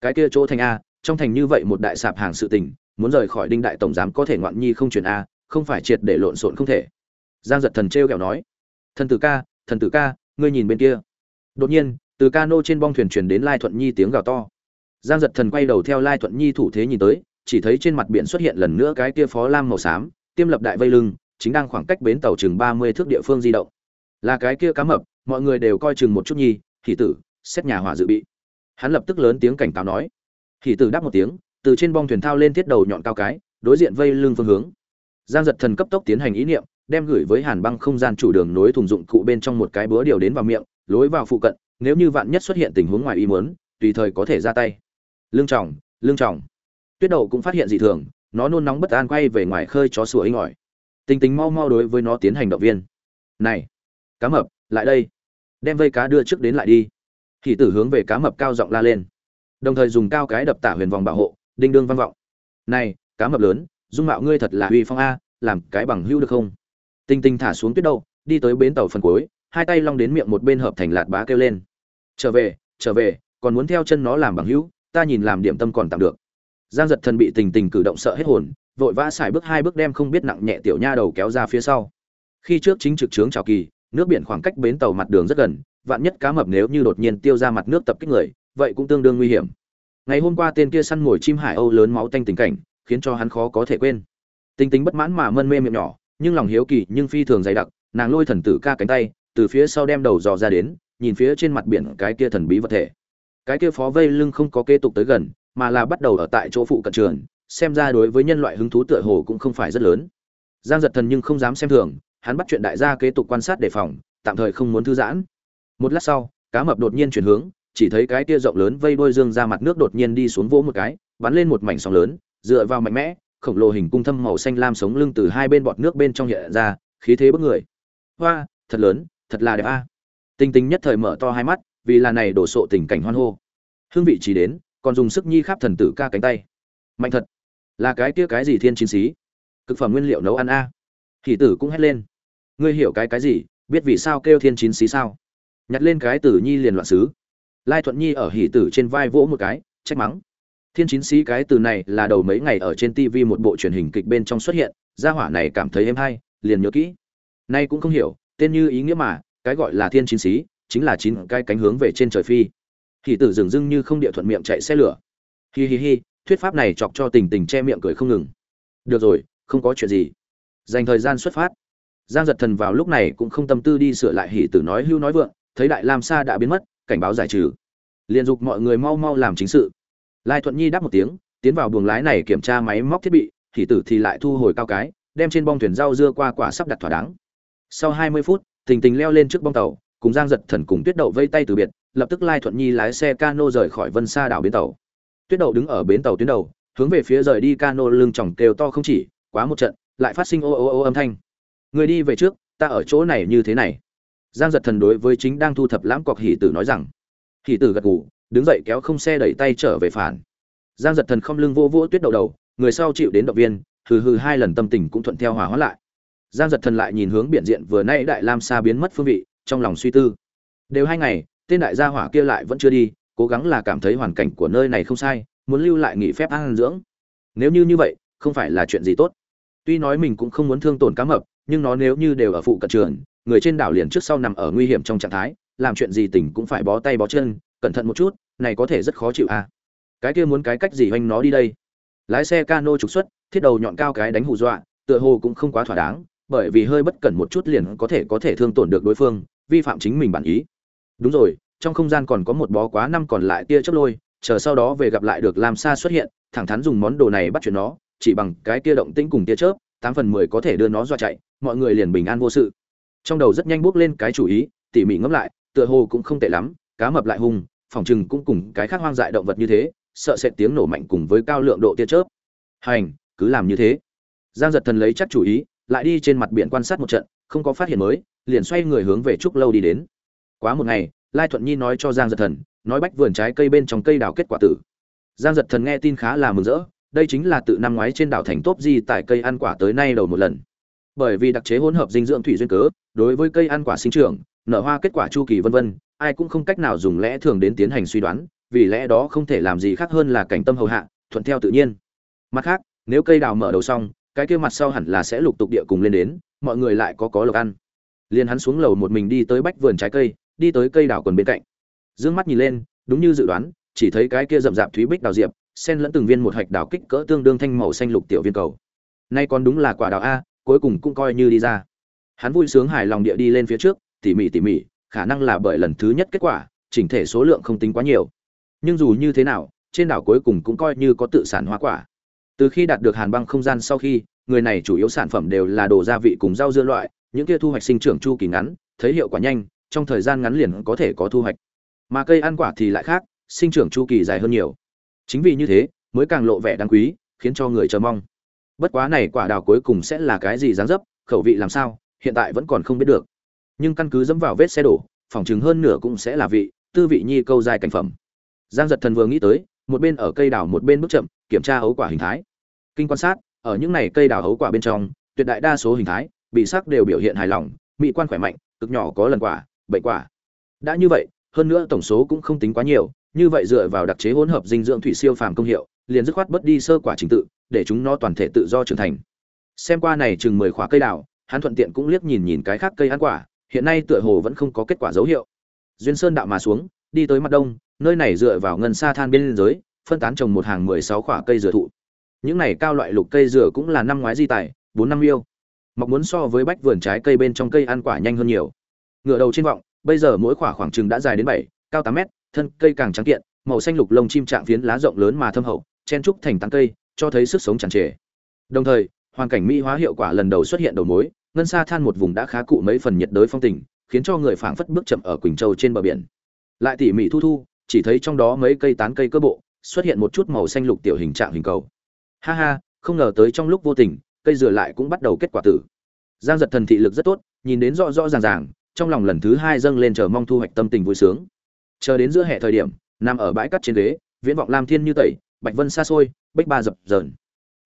Cái kia chỗ thành a, trong thành như vậy một đại sạp hàng sự tình, muốn rời khỏi đinh đại tổng giám có thể ngoạn nhi không chuyển a, không phải triệt để lộn xộn không thể. Giang giật thần t r kẹo nói, thần tử ca, thần tử ca, ngươi nhìn bên kia. Đột nhiên, từ ca nô trên bong thuyền truyền đến lai thuận nhi tiếng gào to. Giang giật thần quay đầu theo lai thuận nhi thủ thế nhìn tới, chỉ thấy trên mặt biển xuất hiện lần nữa cái kia phó lam màu xám, tiêm lập đại vây lưng chính đang khoảng cách bến tàu chừng ba mươi thước địa phương di động. Là cái kia cá mập, mọi người đều coi chừng một chút nhi hỷ tử, xét nhà hỏa dự bị. Hắn lập tức lớn tiếng cảnh cáo nói. Hỷ tử đáp một tiếng, từ trên bong thuyền thao lên thiết đầu nhọn cao cái, đối diện vây lưng phương hướng. Giang giật thần cấp tốc tiến hành ý niệm, đem gửi với hàn băng không gian chủ đường nối thùng dụng cụ bên trong một cái búa điều đến vào miệng, lối vào phụ cận, nếu như vạn nhất xuất hiện tình huống ngoài ý muốn, tùy thời có thể ra tay. Lương trọng lương trọng tuyết đậu cũng phát hiện dị thường, nó nôn nóng bất an quay về ngoài khơi chó sủa inh ỏi. Tinh Tính mau mau đối với nó tiến hành động viên. Này, cá mập, lại đây. Đem vây cá đưa trước đến lại đi. Khỉ tử hướng về cá mập cao giọng la lên. Đồng thời dùng cao cái đập tả huyền vòng bảo hộ, đinh đương văn vọng. Này, cá mập lớn, dung mạo ngươi thật là uy phong a, làm cái bằng hữu được không? Tinh tinh thả xuống tuyết đâu, đi tới bến tàu phần cuối, hai tay long đến miệng một bên hợp thành lạt bá kêu lên. Trở về trở về, còn muốn theo chân nó làm bằng hữu, ta nhìn làm điểm tâm còn tạm được giang giật thần bị tình tình cử động sợ hết hồn, vội vã xài bước hai bước đem không biết nặng nhẹ tiểu nha đầu kéo ra phía sau. Khi trước chính trực trướng chào kỳ, nước biển khoảng cách bến tàu mặt đường rất gần, vạn nhất cá mập nếu như đột nhiên tiêu ra mặt nước tập kích người, vậy cũng tương đương nguy hiểm. Ngày hôm qua tên kia săn mồi chim hải âu lớn máu tanh tình cảnh, khiến cho hắn khó có thể quên. Tình tính bất mãn mà mân mê miệng nhỏ, nhưng lòng hiếu kỳ nhưng phi thường dày đặc, nàng lôi thần tử ca cánh tay, từ phía sau đem đầu dò ra đến, nhìn phía trên mặt biển cái kia thần bí vật thể. Cái kia phó vây lưng không có kế tục tới gần mà là bắt đầu ở tại chỗ phụ cận trường, xem ra đối với nhân loại hứng thú tựa hồ cũng không phải rất lớn. Giang giật thần nhưng không dám xem thường, hắn bắt chuyện đại gia kế tục quan sát đề phòng, tạm thời không muốn thư giãn. Một lát sau, cá mập đột nhiên chuyển hướng, chỉ thấy cái tia rộng lớn vây đôi dương ra mặt nước đột nhiên đi xuống vỗ một cái, bắn lên một mảnh sóng lớn, dựa vào mạnh mẽ, khổng lồ hình cung thâm màu xanh lam sống lưng từ hai bên bọt nước bên trong hiện ra, khí thế bức người. Hoa, thật lớn, thật là đẹp a. Tinh tinh nhất thời mở to hai mắt, vì là này đổ sộ tình cảnh hoan hô. Hương vị chỉ đến còn dùng sức nhi khắp thần tử ca cánh tay. Mạnh thật. Là cái kia cái gì thiên chiến sĩ? Cực phẩm nguyên liệu nấu ăn a. Hỷ tử cũng hét lên. Ngươi hiểu cái cái gì? Biết vì sao kêu thiên chín xí sao? Nhặt lên cái tử nhi liền loạn xứ lai thuận nhi ở hỷ tử trên vai vỗ một cái, trách mắng. Thiên chín xí cái từ này là đầu mấy ngày ở trên tv một bộ truyền hình kịch bên trong xuất hiện, gia hỏa này cảm thấy êm hay, liền nhớ kỹ. Nay cũng không hiểu, tên như ý nghĩa mà, cái gọi là thiên chín xí chính là chín cái cánh hướng về trên trời phi hì tử dừng dưng như không địa thuận miệng chạy xe lửa. Hi hi hi, thuyết pháp này chọc cho tình tình che miệng cười không ngừng. Được rồi, không có chuyện gì. Dành thời gian xuất phát. Giang giật thần vào lúc này cũng không tâm tư đi sửa lại hỉ tử nói hưu nói vượng, thấy đại lam sa đã biến mất, cảnh báo giải trừ. Liền dục mọi người mau mau làm chính sự. Lai thuận nhi đáp một tiếng, tiến vào buồng lái này kiểm tra máy móc thiết bị, hỷ tử thì lại thu hồi cao cái, đem trên bong thuyền rau dưa qua quả sắp đặt thỏa đáng. Sau hai mươi phút, tình tình leo lên trước bong tàu, cùng giang giật thần cùng tuyết đậu vây tay từ biệt lập tức lai thuận nhi lái xe cano rời khỏi vân xa đảo bến tàu. Tuyết đậu đứng ở bến tàu tuyến đầu, hướng về phía rời đi cano lưng chòng kêu to không chỉ, quá một trận, lại phát sinh ô ô ô âm thanh. Người đi về trước, ta ở chỗ này như thế này. Giang giật thần đối với chính đang thu thập lãm cọc hỷ tử nói rằng. Hỷ tử gật ngủ đứng dậy kéo không xe đẩy tay trở về phản. Giang giật thần không lưng vô vỗ tuyết đầu đầu, người sau chịu đến động viên, hừ hừ hai lần tâm tình cũng thuận theo hòa hóa lại. Giang giật thần lại nhìn hướng biển diện vừa nay đại lam xa biến mất phương vị, trong lòng suy tư. Đều hai ngày tên đại gia hỏa kia lại vẫn chưa đi, cố gắng là cảm thấy hoàn cảnh của nơi này không sai, muốn lưu lại nghỉ phép ăn dưỡng. Nếu như như vậy, không phải là chuyện gì tốt. Tuy nói mình cũng không muốn thương tổn cá mập, nhưng nó nếu như đều ở phụ cận trường, người trên đảo liền trước sau nằm ở nguy hiểm trong trạng thái, làm chuyện gì tỉnh cũng phải bó tay bó chân, cẩn thận một chút, này có thể rất khó chịu à. Cái kia muốn cái cách gì hoanh nó đi đây? Lái xe cano trục xuất, thiết đầu nhọn cao cái đánh hù dọa, tựa hồ cũng không quá thỏa đáng, bởi vì hơi bất cẩn một chút liền có thể có thể thương tổn được đối phương, vi phạm chính mình bản ý đúng rồi, trong không gian còn có một bó quá năm còn lại tia chớp lôi, chờ sau đó về gặp lại được làm sa xuất hiện, thẳng thắn dùng món đồ này bắt chuyện nó, chỉ bằng cái tia động tĩnh cùng tia chớp, tám phần mười có thể đưa nó dọa chạy, mọi người liền bình an vô sự. Trong đầu rất nhanh bước lên cái chủ ý, tỉ mỉ ngẫm lại, tựa hồ cũng không tệ lắm, cá mập lại hung, phòng chừng cũng cùng cái khác hoang dại động vật như thế, sợ sệt tiếng nổ mạnh cùng với cao lượng độ tia chớp. Hành, cứ làm như thế. Giang giật thần lấy chắc chủ ý, lại đi trên mặt biển quan sát một trận, không có phát hiện mới, liền xoay người hướng về trúc lâu đi đến quá một ngày, lai thuận nhi nói cho giang giật thần, nói bách vườn trái cây bên trong cây đào kết quả tử. Giang giật thần nghe tin khá là mừng rỡ, đây chính là tự năm ngoái trên đảo thành tốt di tại cây ăn quả tới nay đầu một lần. Bởi vì đặc chế hỗn hợp dinh dưỡng thủy duyên cớ, đối với cây ăn quả sinh trưởng, nở hoa kết quả chu kỳ vân vân, ai cũng không cách nào dùng lẽ thường đến tiến hành suy đoán, vì lẽ đó không thể làm gì khác hơn là cảnh tâm hầu hạ, thuận theo tự nhiên. Mặt khác, nếu cây đào mở đầu xong, cái kia mặt sau hẳn là sẽ lục tục địa cùng lên đến, mọi người lại có có lộc ăn. Liền hắn xuống lầu một mình đi tới bách vườn trái cây đi tới cây đào quần bên cạnh. Dương mắt nhìn lên, đúng như dự đoán, chỉ thấy cái kia rậm rạp thúy bích đào diệp xen lẫn từng viên một hạch đào kích cỡ tương đương thanh màu xanh lục tiểu viên cầu. Nay còn đúng là quả đào a, cuối cùng cũng coi như đi ra. Hắn vui sướng hài lòng địa đi lên phía trước, tỉ mỉ tỉ mỉ, khả năng là bởi lần thứ nhất kết quả, chỉnh thể số lượng không tính quá nhiều. Nhưng dù như thế nào, trên đảo cuối cùng cũng coi như có tự sản hoa quả. Từ khi đạt được hàn băng không gian sau khi, người này chủ yếu sản phẩm đều là đồ gia vị cùng rau dưa loại, những kia thu hoạch sinh trưởng chu kỳ ngắn, thấy hiệu quả nhanh trong thời gian ngắn liền có thể có thu hoạch. Mà cây ăn quả thì lại khác, sinh trưởng chu kỳ dài hơn nhiều. Chính vì như thế, mới càng lộ vẻ đáng quý, khiến cho người chờ mong. Bất quá này quả đào cuối cùng sẽ là cái gì dáng dấp, khẩu vị làm sao, hiện tại vẫn còn không biết được. Nhưng căn cứ dẫm vào vết xe đổ phỏng chứng hơn nửa cũng sẽ là vị, tư vị nhi câu dài cảnh phẩm. Giang giật thần vừa nghĩ tới, một bên ở cây đào một bên bước chậm, kiểm tra hấu quả hình thái. Kinh quan sát, ở những này cây đào hấu quả bên trong, tuyệt đại đa số hình thái, bị sắc đều biểu hiện hài lòng, mỹ quan khỏe mạnh, cực nhỏ có lần quả bệnh quả. Đã như vậy, hơn nữa tổng số cũng không tính quá nhiều, như vậy dựa vào đặc chế hỗn hợp dinh dưỡng thủy siêu phàm công hiệu, liền dứt khoát bớt đi sơ quả trình tự, để chúng nó toàn thể tự do trưởng thành. Xem qua này chừng mười khóa cây đào, hắn thuận tiện cũng liếc nhìn nhìn cái khác cây ăn quả, hiện nay tựa hồ vẫn không có kết quả dấu hiệu. Duyên sơn đạo mà xuống, đi tới mặt đông, nơi này dựa vào ngân sa than bên giới, phân tán trồng một hàng mười sáu khỏa cây dừa thụ. Những này cao loại lục cây dừa cũng là năm ngoái di tài bốn năm yêu. Mọc muốn so với bách vườn trái cây bên trong cây ăn quả nhanh hơn nhiều ngựa đầu trên vọng, bây giờ mỗi khoảng khoảng chừng đã dài đến bảy, cao tám mét, thân cây càng trắng kiện, màu xanh lục lông chim trạng phiến lá rộng lớn mà thâm hậu, chen trúc thành tán cây, cho thấy sức sống tràn trề. Đồng thời, hoàn cảnh mỹ hóa hiệu quả lần đầu xuất hiện đầu mối, ngân xa than một vùng đã khá cụ mấy phần nhiệt đới phong tình, khiến cho người phảng phất bước chậm ở quỳnh châu trên bờ biển. Lại tỉ mỉ thu thu, chỉ thấy trong đó mấy cây tán cây cơ bộ, xuất hiện một chút màu xanh lục tiểu hình trạng hình cầu. Ha ha, không ngờ tới trong lúc vô tình, cây dừa lại cũng bắt đầu kết quả tử. Giang giật thần thị lực rất tốt, nhìn đến rõ rõ ràng ràng trong lòng lần thứ hai dâng lên chờ mong thu hoạch tâm tình vui sướng. Chờ đến giữa hè thời điểm, nằm ở bãi cắt trên ghế, viễn vọng lam thiên như tẩy, bạch vân xa xôi, bích ba dập dờn.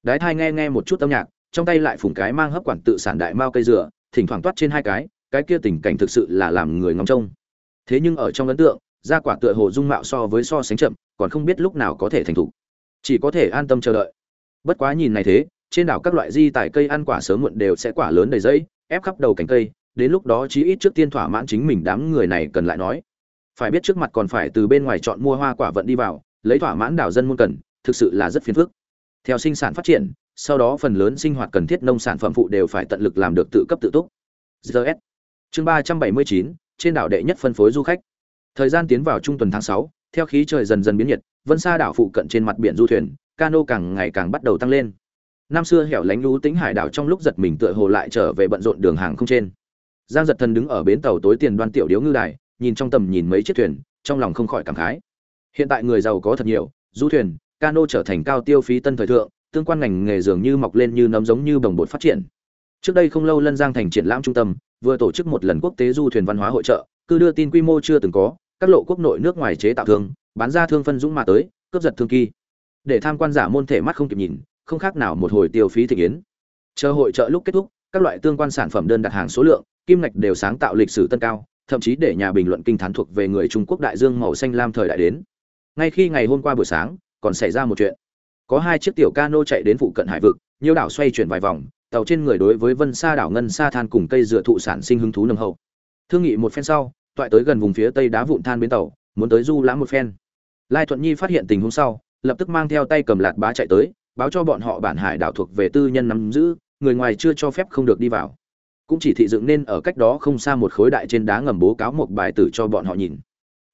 Đái thai nghe nghe một chút âm nhạc, trong tay lại phủng cái mang hấp quản tự sản đại mao cây dừa, thỉnh thoảng toát trên hai cái cái kia tình cảnh thực sự là làm người ngóng trông. Thế nhưng ở trong ấn tượng ra quả tựa hồ dung mạo so với so sánh chậm, còn không biết lúc nào có thể thành thục. Chỉ có thể an tâm chờ đợi. Bất quá nhìn này thế, trên đảo các loại di tải cây ăn quả sớm muộn đều sẽ quả lớn đầy dây, ép khắp đầu cành cây đến lúc đó chí ít trước tiên thỏa mãn chính mình đám người này cần lại nói. Phải biết trước mặt còn phải từ bên ngoài chọn mua hoa quả vận đi vào, lấy thỏa mãn đảo dân muôn cần, thực sự là rất phiền phức. Theo sinh sản phát triển, sau đó phần lớn sinh hoạt cần thiết nông sản phẩm phụ đều phải tận lực làm được tự cấp tự túc. Gs chương ba trăm bảy mươi chín, trên đảo đệ nhất phân phối du khách. Thời gian tiến vào trung tuần tháng sáu, theo khí trời dần dần biến nhiệt, vân xa đảo phụ cận trên mặt biển du thuyền, cano càng ngày càng bắt đầu tăng lên. Năm xưa hẻo lánh lũ tính hải đảo trong lúc giật mình tựa hồ lại trở về bận rộn đường hàng không trên giang giật thần đứng ở bến tàu tối tiền đoan tiểu điếu ngư đài, nhìn trong tầm nhìn mấy chiếc thuyền, trong lòng không khỏi cảm khái. Hiện tại người giàu có thật nhiều, du thuyền, cano trở thành cao tiêu phí tân thời thượng, tương quan ngành nghề dường như mọc lên như nấm giống như bồng bột phát triển. Trước đây không lâu lân giang thành triển lãm trung tâm, vừa tổ chức một lần quốc tế du thuyền văn hóa hội trợ, cứ đưa tin quy mô chưa từng có, các lộ quốc nội nước ngoài chế tạo thương, bán ra thương phân dũng mà tới, cướp giật thương kỳ. Để tham quan giả môn thể mắt không kịp nhìn, không khác nào một hồi tiêu phí thị yến. Chờ hội trợ lúc kết thúc các loại tương quan sản phẩm đơn đặt hàng số lượng, kim ngạch đều sáng tạo lịch sử tân cao, thậm chí để nhà bình luận kinh thán thuộc về người trung quốc đại dương màu xanh lam thời đại đến. Ngay khi ngày hôm qua buổi sáng, còn xảy ra một chuyện. Có hai chiếc tiểu cano chạy đến phụ cận hải vực, nhiều đảo xoay chuyển vài vòng, tàu trên người đối với vân sa đảo ngân sa than cùng cây dựa thụ sản sinh hứng thú nồng hậu. Thương nghị một phen sau, toại tới gần vùng phía tây đá vụn than bến tàu, muốn tới du lãm một phen. Lai thuận nhi phát hiện tình huống sau, lập tức mang theo tay cầm lạt bá chạy tới, báo cho bọn họ bản hải đảo thuộc về tư nhân nắm giữ người ngoài chưa cho phép không được đi vào. Cũng chỉ thị dựng nên ở cách đó không xa một khối đại trên đá ngầm bố cáo một bài tử cho bọn họ nhìn.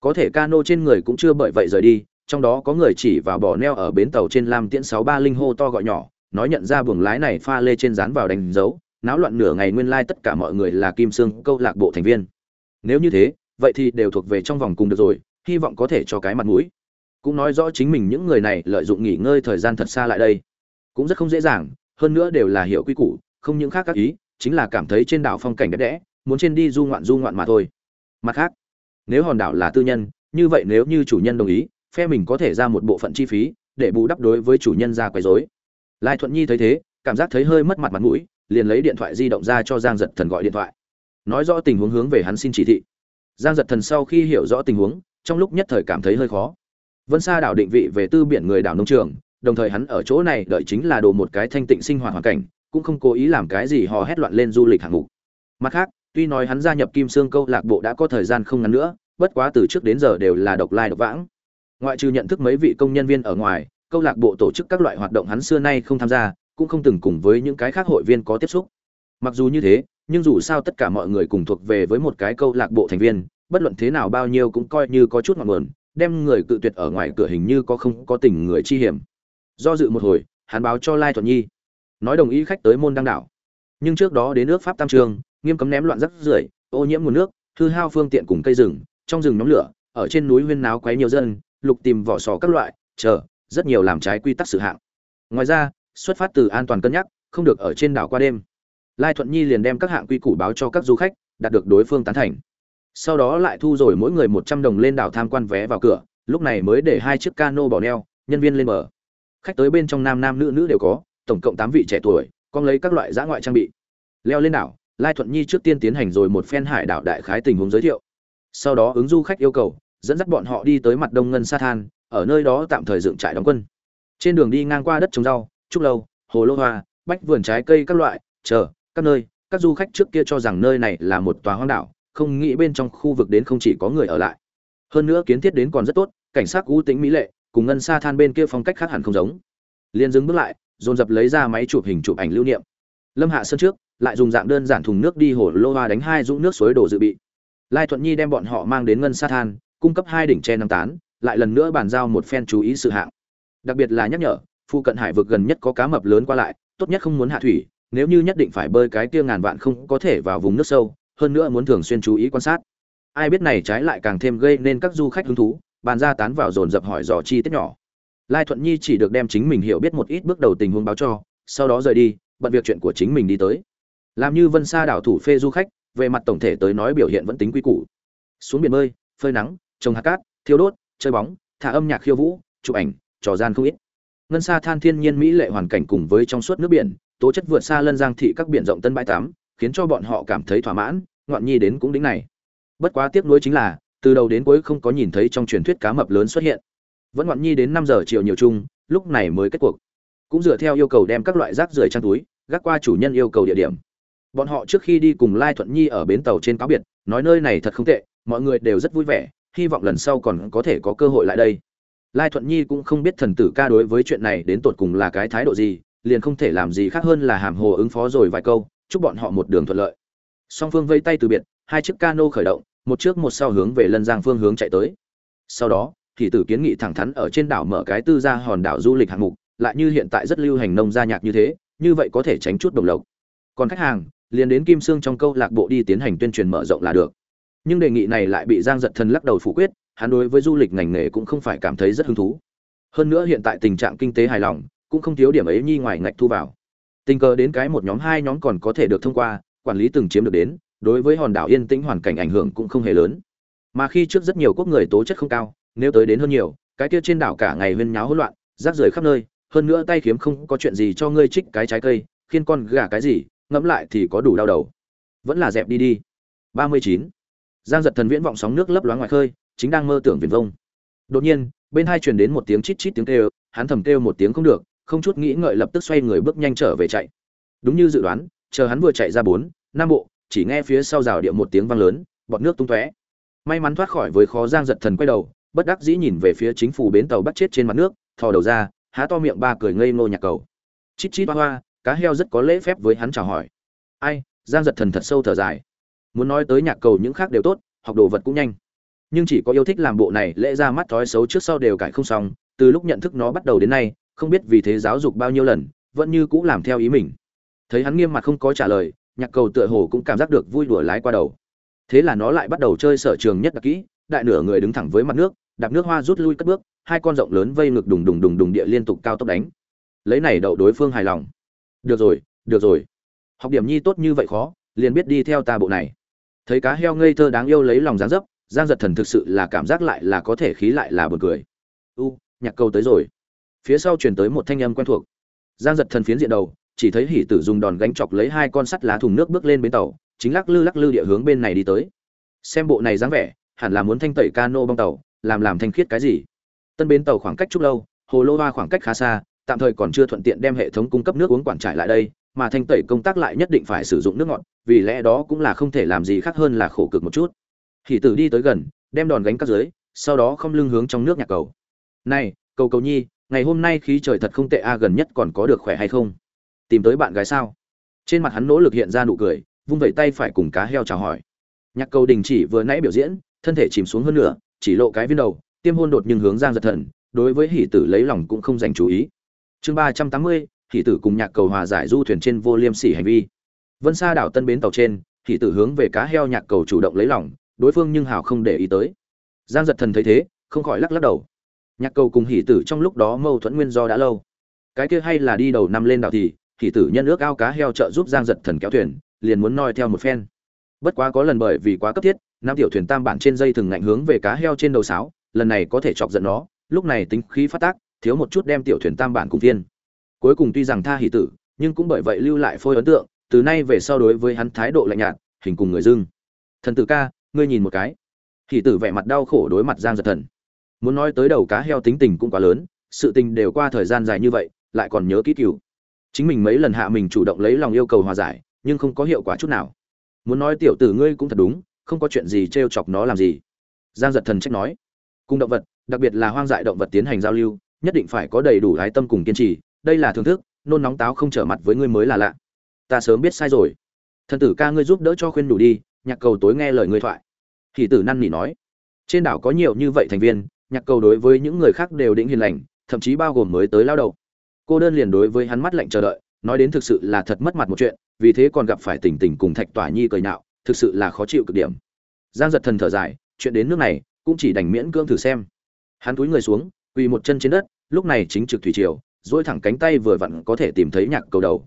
Có thể cano trên người cũng chưa bởi vậy rời đi, trong đó có người chỉ vào bỏ neo ở bến tàu trên lam tiễn sáu ba linh hô to gọi nhỏ, nói nhận ra buồng lái này pha lê trên dán vào đánh dấu, náo loạn nửa ngày nguyên lai tất cả mọi người là kim sương, câu lạc bộ thành viên. Nếu như thế, vậy thì đều thuộc về trong vòng cùng được rồi, hy vọng có thể cho cái mặt mũi. Cũng nói rõ chính mình những người này lợi dụng nghỉ ngơi thời gian thật xa lại đây. Cũng rất không dễ dàng hơn nữa đều là hiểu quy củ, không những khác các ý, chính là cảm thấy trên đảo phong cảnh đẹp đẽ, muốn trên đi du ngoạn du ngoạn mà thôi. Mặt khác, nếu hòn đảo là tư nhân, như vậy nếu như chủ nhân đồng ý, phe mình có thể ra một bộ phận chi phí, để bù đắp đối với chủ nhân ra quấy rối. Lai thuận nhi thấy thế, cảm giác thấy hơi mất mặt mặt mũi, liền lấy điện thoại di động ra cho giang giật thần gọi điện thoại. Nói rõ tình huống hướng về hắn xin chỉ thị. Giang giật thần sau khi hiểu rõ tình huống, trong lúc nhất thời cảm thấy hơi khó. Vân sa đảo định vị về tư biển người đảo nông trường đồng thời hắn ở chỗ này đợi chính là đồ một cái thanh tịnh sinh hoạt hoàn cảnh, cũng không cố ý làm cái gì hò hét loạn lên du lịch hạng mục. Mặt khác, tuy nói hắn gia nhập kim sương câu lạc bộ đã có thời gian không ngắn nữa, bất quá từ trước đến giờ đều là độc lai độc vãng. Ngoại trừ nhận thức mấy vị công nhân viên ở ngoài, câu lạc bộ tổ chức các loại hoạt động hắn xưa nay không tham gia, cũng không từng cùng với những cái khác hội viên có tiếp xúc. Mặc dù như thế, nhưng dù sao tất cả mọi người cùng thuộc về với một cái câu lạc bộ thành viên, bất luận thế nào bao nhiêu cũng coi như có chút ngọn nguồn, đem người cự tuyệt ở ngoài cửa hình như có không có tình người chi hiểm do dự một hồi, hắn báo cho lai thuận nhi. Nói đồng ý khách tới môn đăng đảo. Nhưng trước đó đến nước pháp tam trường, nghiêm cấm ném loạn rắc rưởi, ô nhiễm nguồn nước, hư hao phương tiện cùng cây rừng, trong rừng nhóm lửa, ở trên núi huyên náo quấy nhiều dân, lục tìm vỏ sò các loại, chờ, rất nhiều làm trái quy tắc sự hạng. Ngoài ra, xuất phát từ an toàn cân nhắc, không được ở trên đảo qua đêm. Lai thuận nhi liền đem các hạng quy củ báo cho các du khách, đạt được đối phương tán thành. Sau đó lại thu rồi mỗi người một trăm đồng lên đảo tham quan vé vào cửa, lúc này mới để hai chiếc cano bỏ neo, nhân viên lên bờ khách tới bên trong nam nam nữ nữ đều có, tổng cộng tám vị trẻ tuổi con lấy các loại giã ngoại trang bị. Leo lên đảo, lai thuận nhi trước tiên tiến hành rồi một phen hải đảo đại khái tình huống giới thiệu. Sau đó ứng du khách yêu cầu, dẫn dắt bọn họ đi tới mặt đông ngân sa than, ở nơi đó tạm thời dựng trại đóng quân. Trên đường đi ngang qua đất trồng rau, trúc lâu, hồ lô hoa, bách vườn trái cây các loại, chờ, các nơi, các du khách trước kia cho rằng nơi này là một tòa hoang đảo, không nghĩ bên trong khu vực đến không chỉ có người ở lại. Hơn nữa kiến thiết đến còn rất tốt, cảnh sát cũ tính mỹ lệ cùng ngân sa than bên kia phong cách khác hẳn không giống. Liên dừng bước lại, dồn dập lấy ra máy chụp hình chụp ảnh lưu niệm. Lâm hạ sơn trước, lại dùng dạng đơn giản thùng nước đi hồ lô hoa đánh hai dũng nước suối đổ dự bị. Lai thuận nhi đem bọn họ mang đến ngân sa than, cung cấp hai đỉnh tre năm tán, lại lần nữa bàn giao một phen chú ý sự hạng. Đặc biệt là nhắc nhở phụ cận hải vực gần nhất có cá mập lớn qua lại, tốt nhất không muốn hạ thủy, nếu như nhất định phải bơi cái kia ngàn vạn không có thể vào vùng nước sâu, hơn nữa muốn thường xuyên chú ý quan sát. Ai biết này trái lại càng thêm gây nên các du khách hứng thú bàn ra tán vào dồn dập hỏi dò chi tiết nhỏ. Lai thuận nhi chỉ được đem chính mình hiểu biết một ít bước đầu tình huống báo cho, sau đó rời đi, bận việc chuyện của chính mình đi tới. Làm như vân sa đảo thủ phê du khách, về mặt tổng thể tới nói biểu hiện vẫn tính quy củ. Xuống biển bơi, phơi nắng, trồng hạt cát, thiêu đốt, chơi bóng, thả âm nhạc khiêu vũ, chụp ảnh, trò gian không ít. Ngân sa than thiên nhiên mỹ lệ hoàn cảnh cùng với trong suốt nước biển, tố chất vượt xa lân giang thị các biển rộng tân bãi tắm khiến cho bọn họ cảm thấy thỏa mãn, ngoạn nhi đến cũng đính này. Bất quá tiếc nuối chính là từ đầu đến cuối không có nhìn thấy trong truyền thuyết cá mập lớn xuất hiện. Vẫn ngoạn nhi đến năm giờ chiều nhiều chung, lúc này mới kết cuộc. Cũng dựa theo yêu cầu đem các loại rác rưởi trang túi, gác qua chủ nhân yêu cầu địa điểm. Bọn họ trước khi đi cùng lai thuận nhi ở bến tàu trên cáo biệt, nói nơi này thật không tệ, mọi người đều rất vui vẻ, hy vọng lần sau còn có thể có cơ hội lại đây. Lai thuận nhi cũng không biết thần tử ca đối với chuyện này đến tột cùng là cái thái độ gì, liền không thể làm gì khác hơn là hàm hồ ứng phó rồi vài câu, chúc bọn họ một đường thuận lợi. Song phương vây tay từ biệt, hai chiếc cano khởi động một trước một sau hướng về lân giang phương hướng chạy tới. Sau đó, thì tử kiến nghị thẳng thắn ở trên đảo mở cái tư gia hòn đảo du lịch hạng mục, lại như hiện tại rất lưu hành nông gia nhạc như thế, như vậy có thể tránh chút đồng lộc. Còn khách hàng, liền đến kim sương trong câu lạc bộ đi tiến hành tuyên truyền mở rộng là được. Nhưng đề nghị này lại bị giang giật thần lắc đầu phủ quyết, hắn đối với du lịch ngành nghề cũng không phải cảm thấy rất hứng thú. Hơn nữa hiện tại tình trạng kinh tế hài lòng, cũng không thiếu điểm ấy nhi ngoài ngạch thu vào. Tình cờ đến cái một nhóm hai nhóm còn có thể được thông qua, quản lý từng chiếm được đến đối với hòn đảo yên tĩnh hoàn cảnh ảnh hưởng cũng không hề lớn. Mà khi trước rất nhiều quốc người tố chất không cao, nếu tới đến hơn nhiều, cái kia trên đảo cả ngày huyên nháo hỗn loạn, rác rưởi khắp nơi, hơn nữa tay kiếm không có chuyện gì cho ngươi trích cái trái cây, khiên con gà cái gì, ngẫm lại thì có đủ đau đầu. Vẫn là dẹp đi đi. Ba mươi chín. Giang giật thần viễn vọng sóng nước lấp loáng ngoài khơi, chính đang mơ tưởng viền vông. Đột nhiên, bên hai truyền đến một tiếng chít chít tiếng kêu, hắn thầm kêu một tiếng không được, không chút nghĩ ngợi lập tức xoay người bước nhanh trở về chạy. Đúng như dự đoán, chờ hắn vừa chạy ra bốn năm bộ chỉ nghe phía sau rào địa một tiếng vang lớn, bọt nước tung tóe. May mắn thoát khỏi với khó giang giật thần quay đầu, bất đắc dĩ nhìn về phía chính phủ bến tàu bắt chết trên mặt nước, thò đầu ra, há to miệng ba cười ngây ngô nhạc cầu. Chít chít hoa hoa, cá heo rất có lễ phép với hắn chào hỏi. Ai, giang giật thần thật sâu thở dài. Muốn nói tới nhạc cầu những khác đều tốt, học đồ vật cũng nhanh. Nhưng chỉ có yêu thích làm bộ này lễ ra mắt thói xấu trước sau đều cải không xong, từ lúc nhận thức nó bắt đầu đến nay, không biết vì thế giáo dục bao nhiêu lần, vẫn như cũ làm theo ý mình. Thấy hắn nghiêm mặt không có trả lời nhạc cầu tựa hồ cũng cảm giác được vui đùa lái qua đầu. Thế là nó lại bắt đầu chơi sở trường nhất đặc kỹ, đại nửa người đứng thẳng với mặt nước, đạp nước hoa rút lui cất bước, hai con rộng lớn vây ngực đùng đùng đùng đùng địa liên tục cao tốc đánh. Lấy này đậu đối phương hài lòng. Được rồi được rồi. Học điểm nhi tốt như vậy khó, liền biết đi theo ta bộ này. Thấy cá heo ngây thơ đáng yêu lấy lòng dáng dấp, giang giật thần thực sự là cảm giác lại là có thể khí lại là buồn cười. U, nhạc câu tới rồi. Phía sau truyền tới một thanh âm quen thuộc. Giang giật thần phiến diện đầu chỉ thấy hỉ tử dùng đòn gánh chọc lấy hai con sắt lá thùng nước bước lên bến tàu, chính lắc lư lắc lư địa hướng bên này đi tới. Xem bộ này dáng vẻ, hẳn là muốn thanh tẩy cano bong tàu, làm làm thanh khiết cái gì. Tân bến tàu khoảng cách chút lâu, hồ lô hoa khoảng cách khá xa, tạm thời còn chưa thuận tiện đem hệ thống cung cấp nước uống quản trải lại đây, mà thanh tẩy công tác lại nhất định phải sử dụng nước ngọt, vì lẽ đó cũng là không thể làm gì khác hơn là khổ cực một chút. Hỉ tử đi tới gần, đem đòn gánh các dưới, sau đó không lưng hướng trong nước nhà cầu. Này, cầu cầu nhi, ngày hôm nay khí trời thật không tệ a, gần nhất còn có được khỏe hay không? Tìm tới bạn gái sao? Trên mặt hắn nỗ lực hiện ra nụ cười, vung vẩy tay phải cùng cá heo chào hỏi. Nhạc cầu đình chỉ vừa nãy biểu diễn, thân thể chìm xuống hơn nửa, chỉ lộ cái viên đầu, tiêm hôn đột nhưng hướng giang giật thần, đối với hỷ tử lấy lòng cũng không dành chú ý. Chương ba trăm tám mươi, hỷ tử cùng nhạc cầu hòa giải du thuyền trên vô liêm sỉ hành vi. Vân xa đảo tân bến tàu trên, hỷ tử hướng về cá heo nhạc cầu chủ động lấy lòng, đối phương nhưng hào không để ý tới. Giang giật thần thấy thế, không khỏi lắc lắc đầu. Nhạc cầu cùng hỷ tử trong lúc đó mâu thuẫn nguyên do đã lâu. Cái kia hay là đi đầu năm lên đảo thì thì tử nhân ước ao cá heo trợ giúp giang giật thần kéo thuyền, liền muốn noi theo một phen. Bất quá có lần bởi vì quá cấp thiết, nam tiểu thuyền tam bản trên dây thừng ngạnh hướng về cá heo trên đầu sáo, lần này có thể chọc giận nó, lúc này tính khí phát tác, thiếu một chút đem tiểu thuyền tam bản cùng viên. Cuối cùng tuy rằng tha hỷ tử, nhưng cũng bởi vậy lưu lại phôi ấn tượng, từ nay về sau đối với hắn thái độ lạnh nhạt, hình cùng người dưng. Thần tử ca, ngươi nhìn một cái. Hỷ tử vẻ mặt đau khổ đối mặt giang giật thần. Muốn nói tới đầu cá heo tính tình cũng quá lớn, sự tình đều qua thời gian dài như vậy, lại còn nhớ kỹ cựu chính mình mấy lần hạ mình chủ động lấy lòng yêu cầu hòa giải, nhưng không có hiệu quả chút nào. Muốn nói tiểu tử ngươi cũng thật đúng, không có chuyện gì t chọc nó làm gì. Giang giật thần trách nói. Cùng động vật, đặc biệt là hoang dại động vật tiến hành giao lưu, nhất định phải có đầy đủ ái tâm cùng kiên trì, đây là thưởng thức, nôn nóng táo không trở mặt với ngươi mới là lạ. Ta sớm biết sai rồi. Thần tử ca ngươi giúp đỡ cho khuyên đủ đi, nhạc cầu tối nghe lời ngươi thoại. Thì tử năn nỉ nói. Trên đảo có nhiều như vậy thành viên, nhạc cầu đối với những người khác đều định hiền lành, thậm chí bao gồm mới tới lao động cô đơn liền đối với hắn mắt lạnh chờ đợi, nói đến thực sự là thật mất mặt một chuyện, vì thế còn gặp phải tình tình cùng thạch tỏa nhi cười nhạo, thực sự là khó chịu cực điểm. Giang giật thần thở dài, chuyện đến nước này, cũng chỉ đành miễn cưỡng thử xem. Hắn túi người xuống, quỳ một chân trên đất, lúc này chính trực thủy triều dỗi thẳng cánh tay vừa vặn có thể tìm thấy nhạc cầu đầu.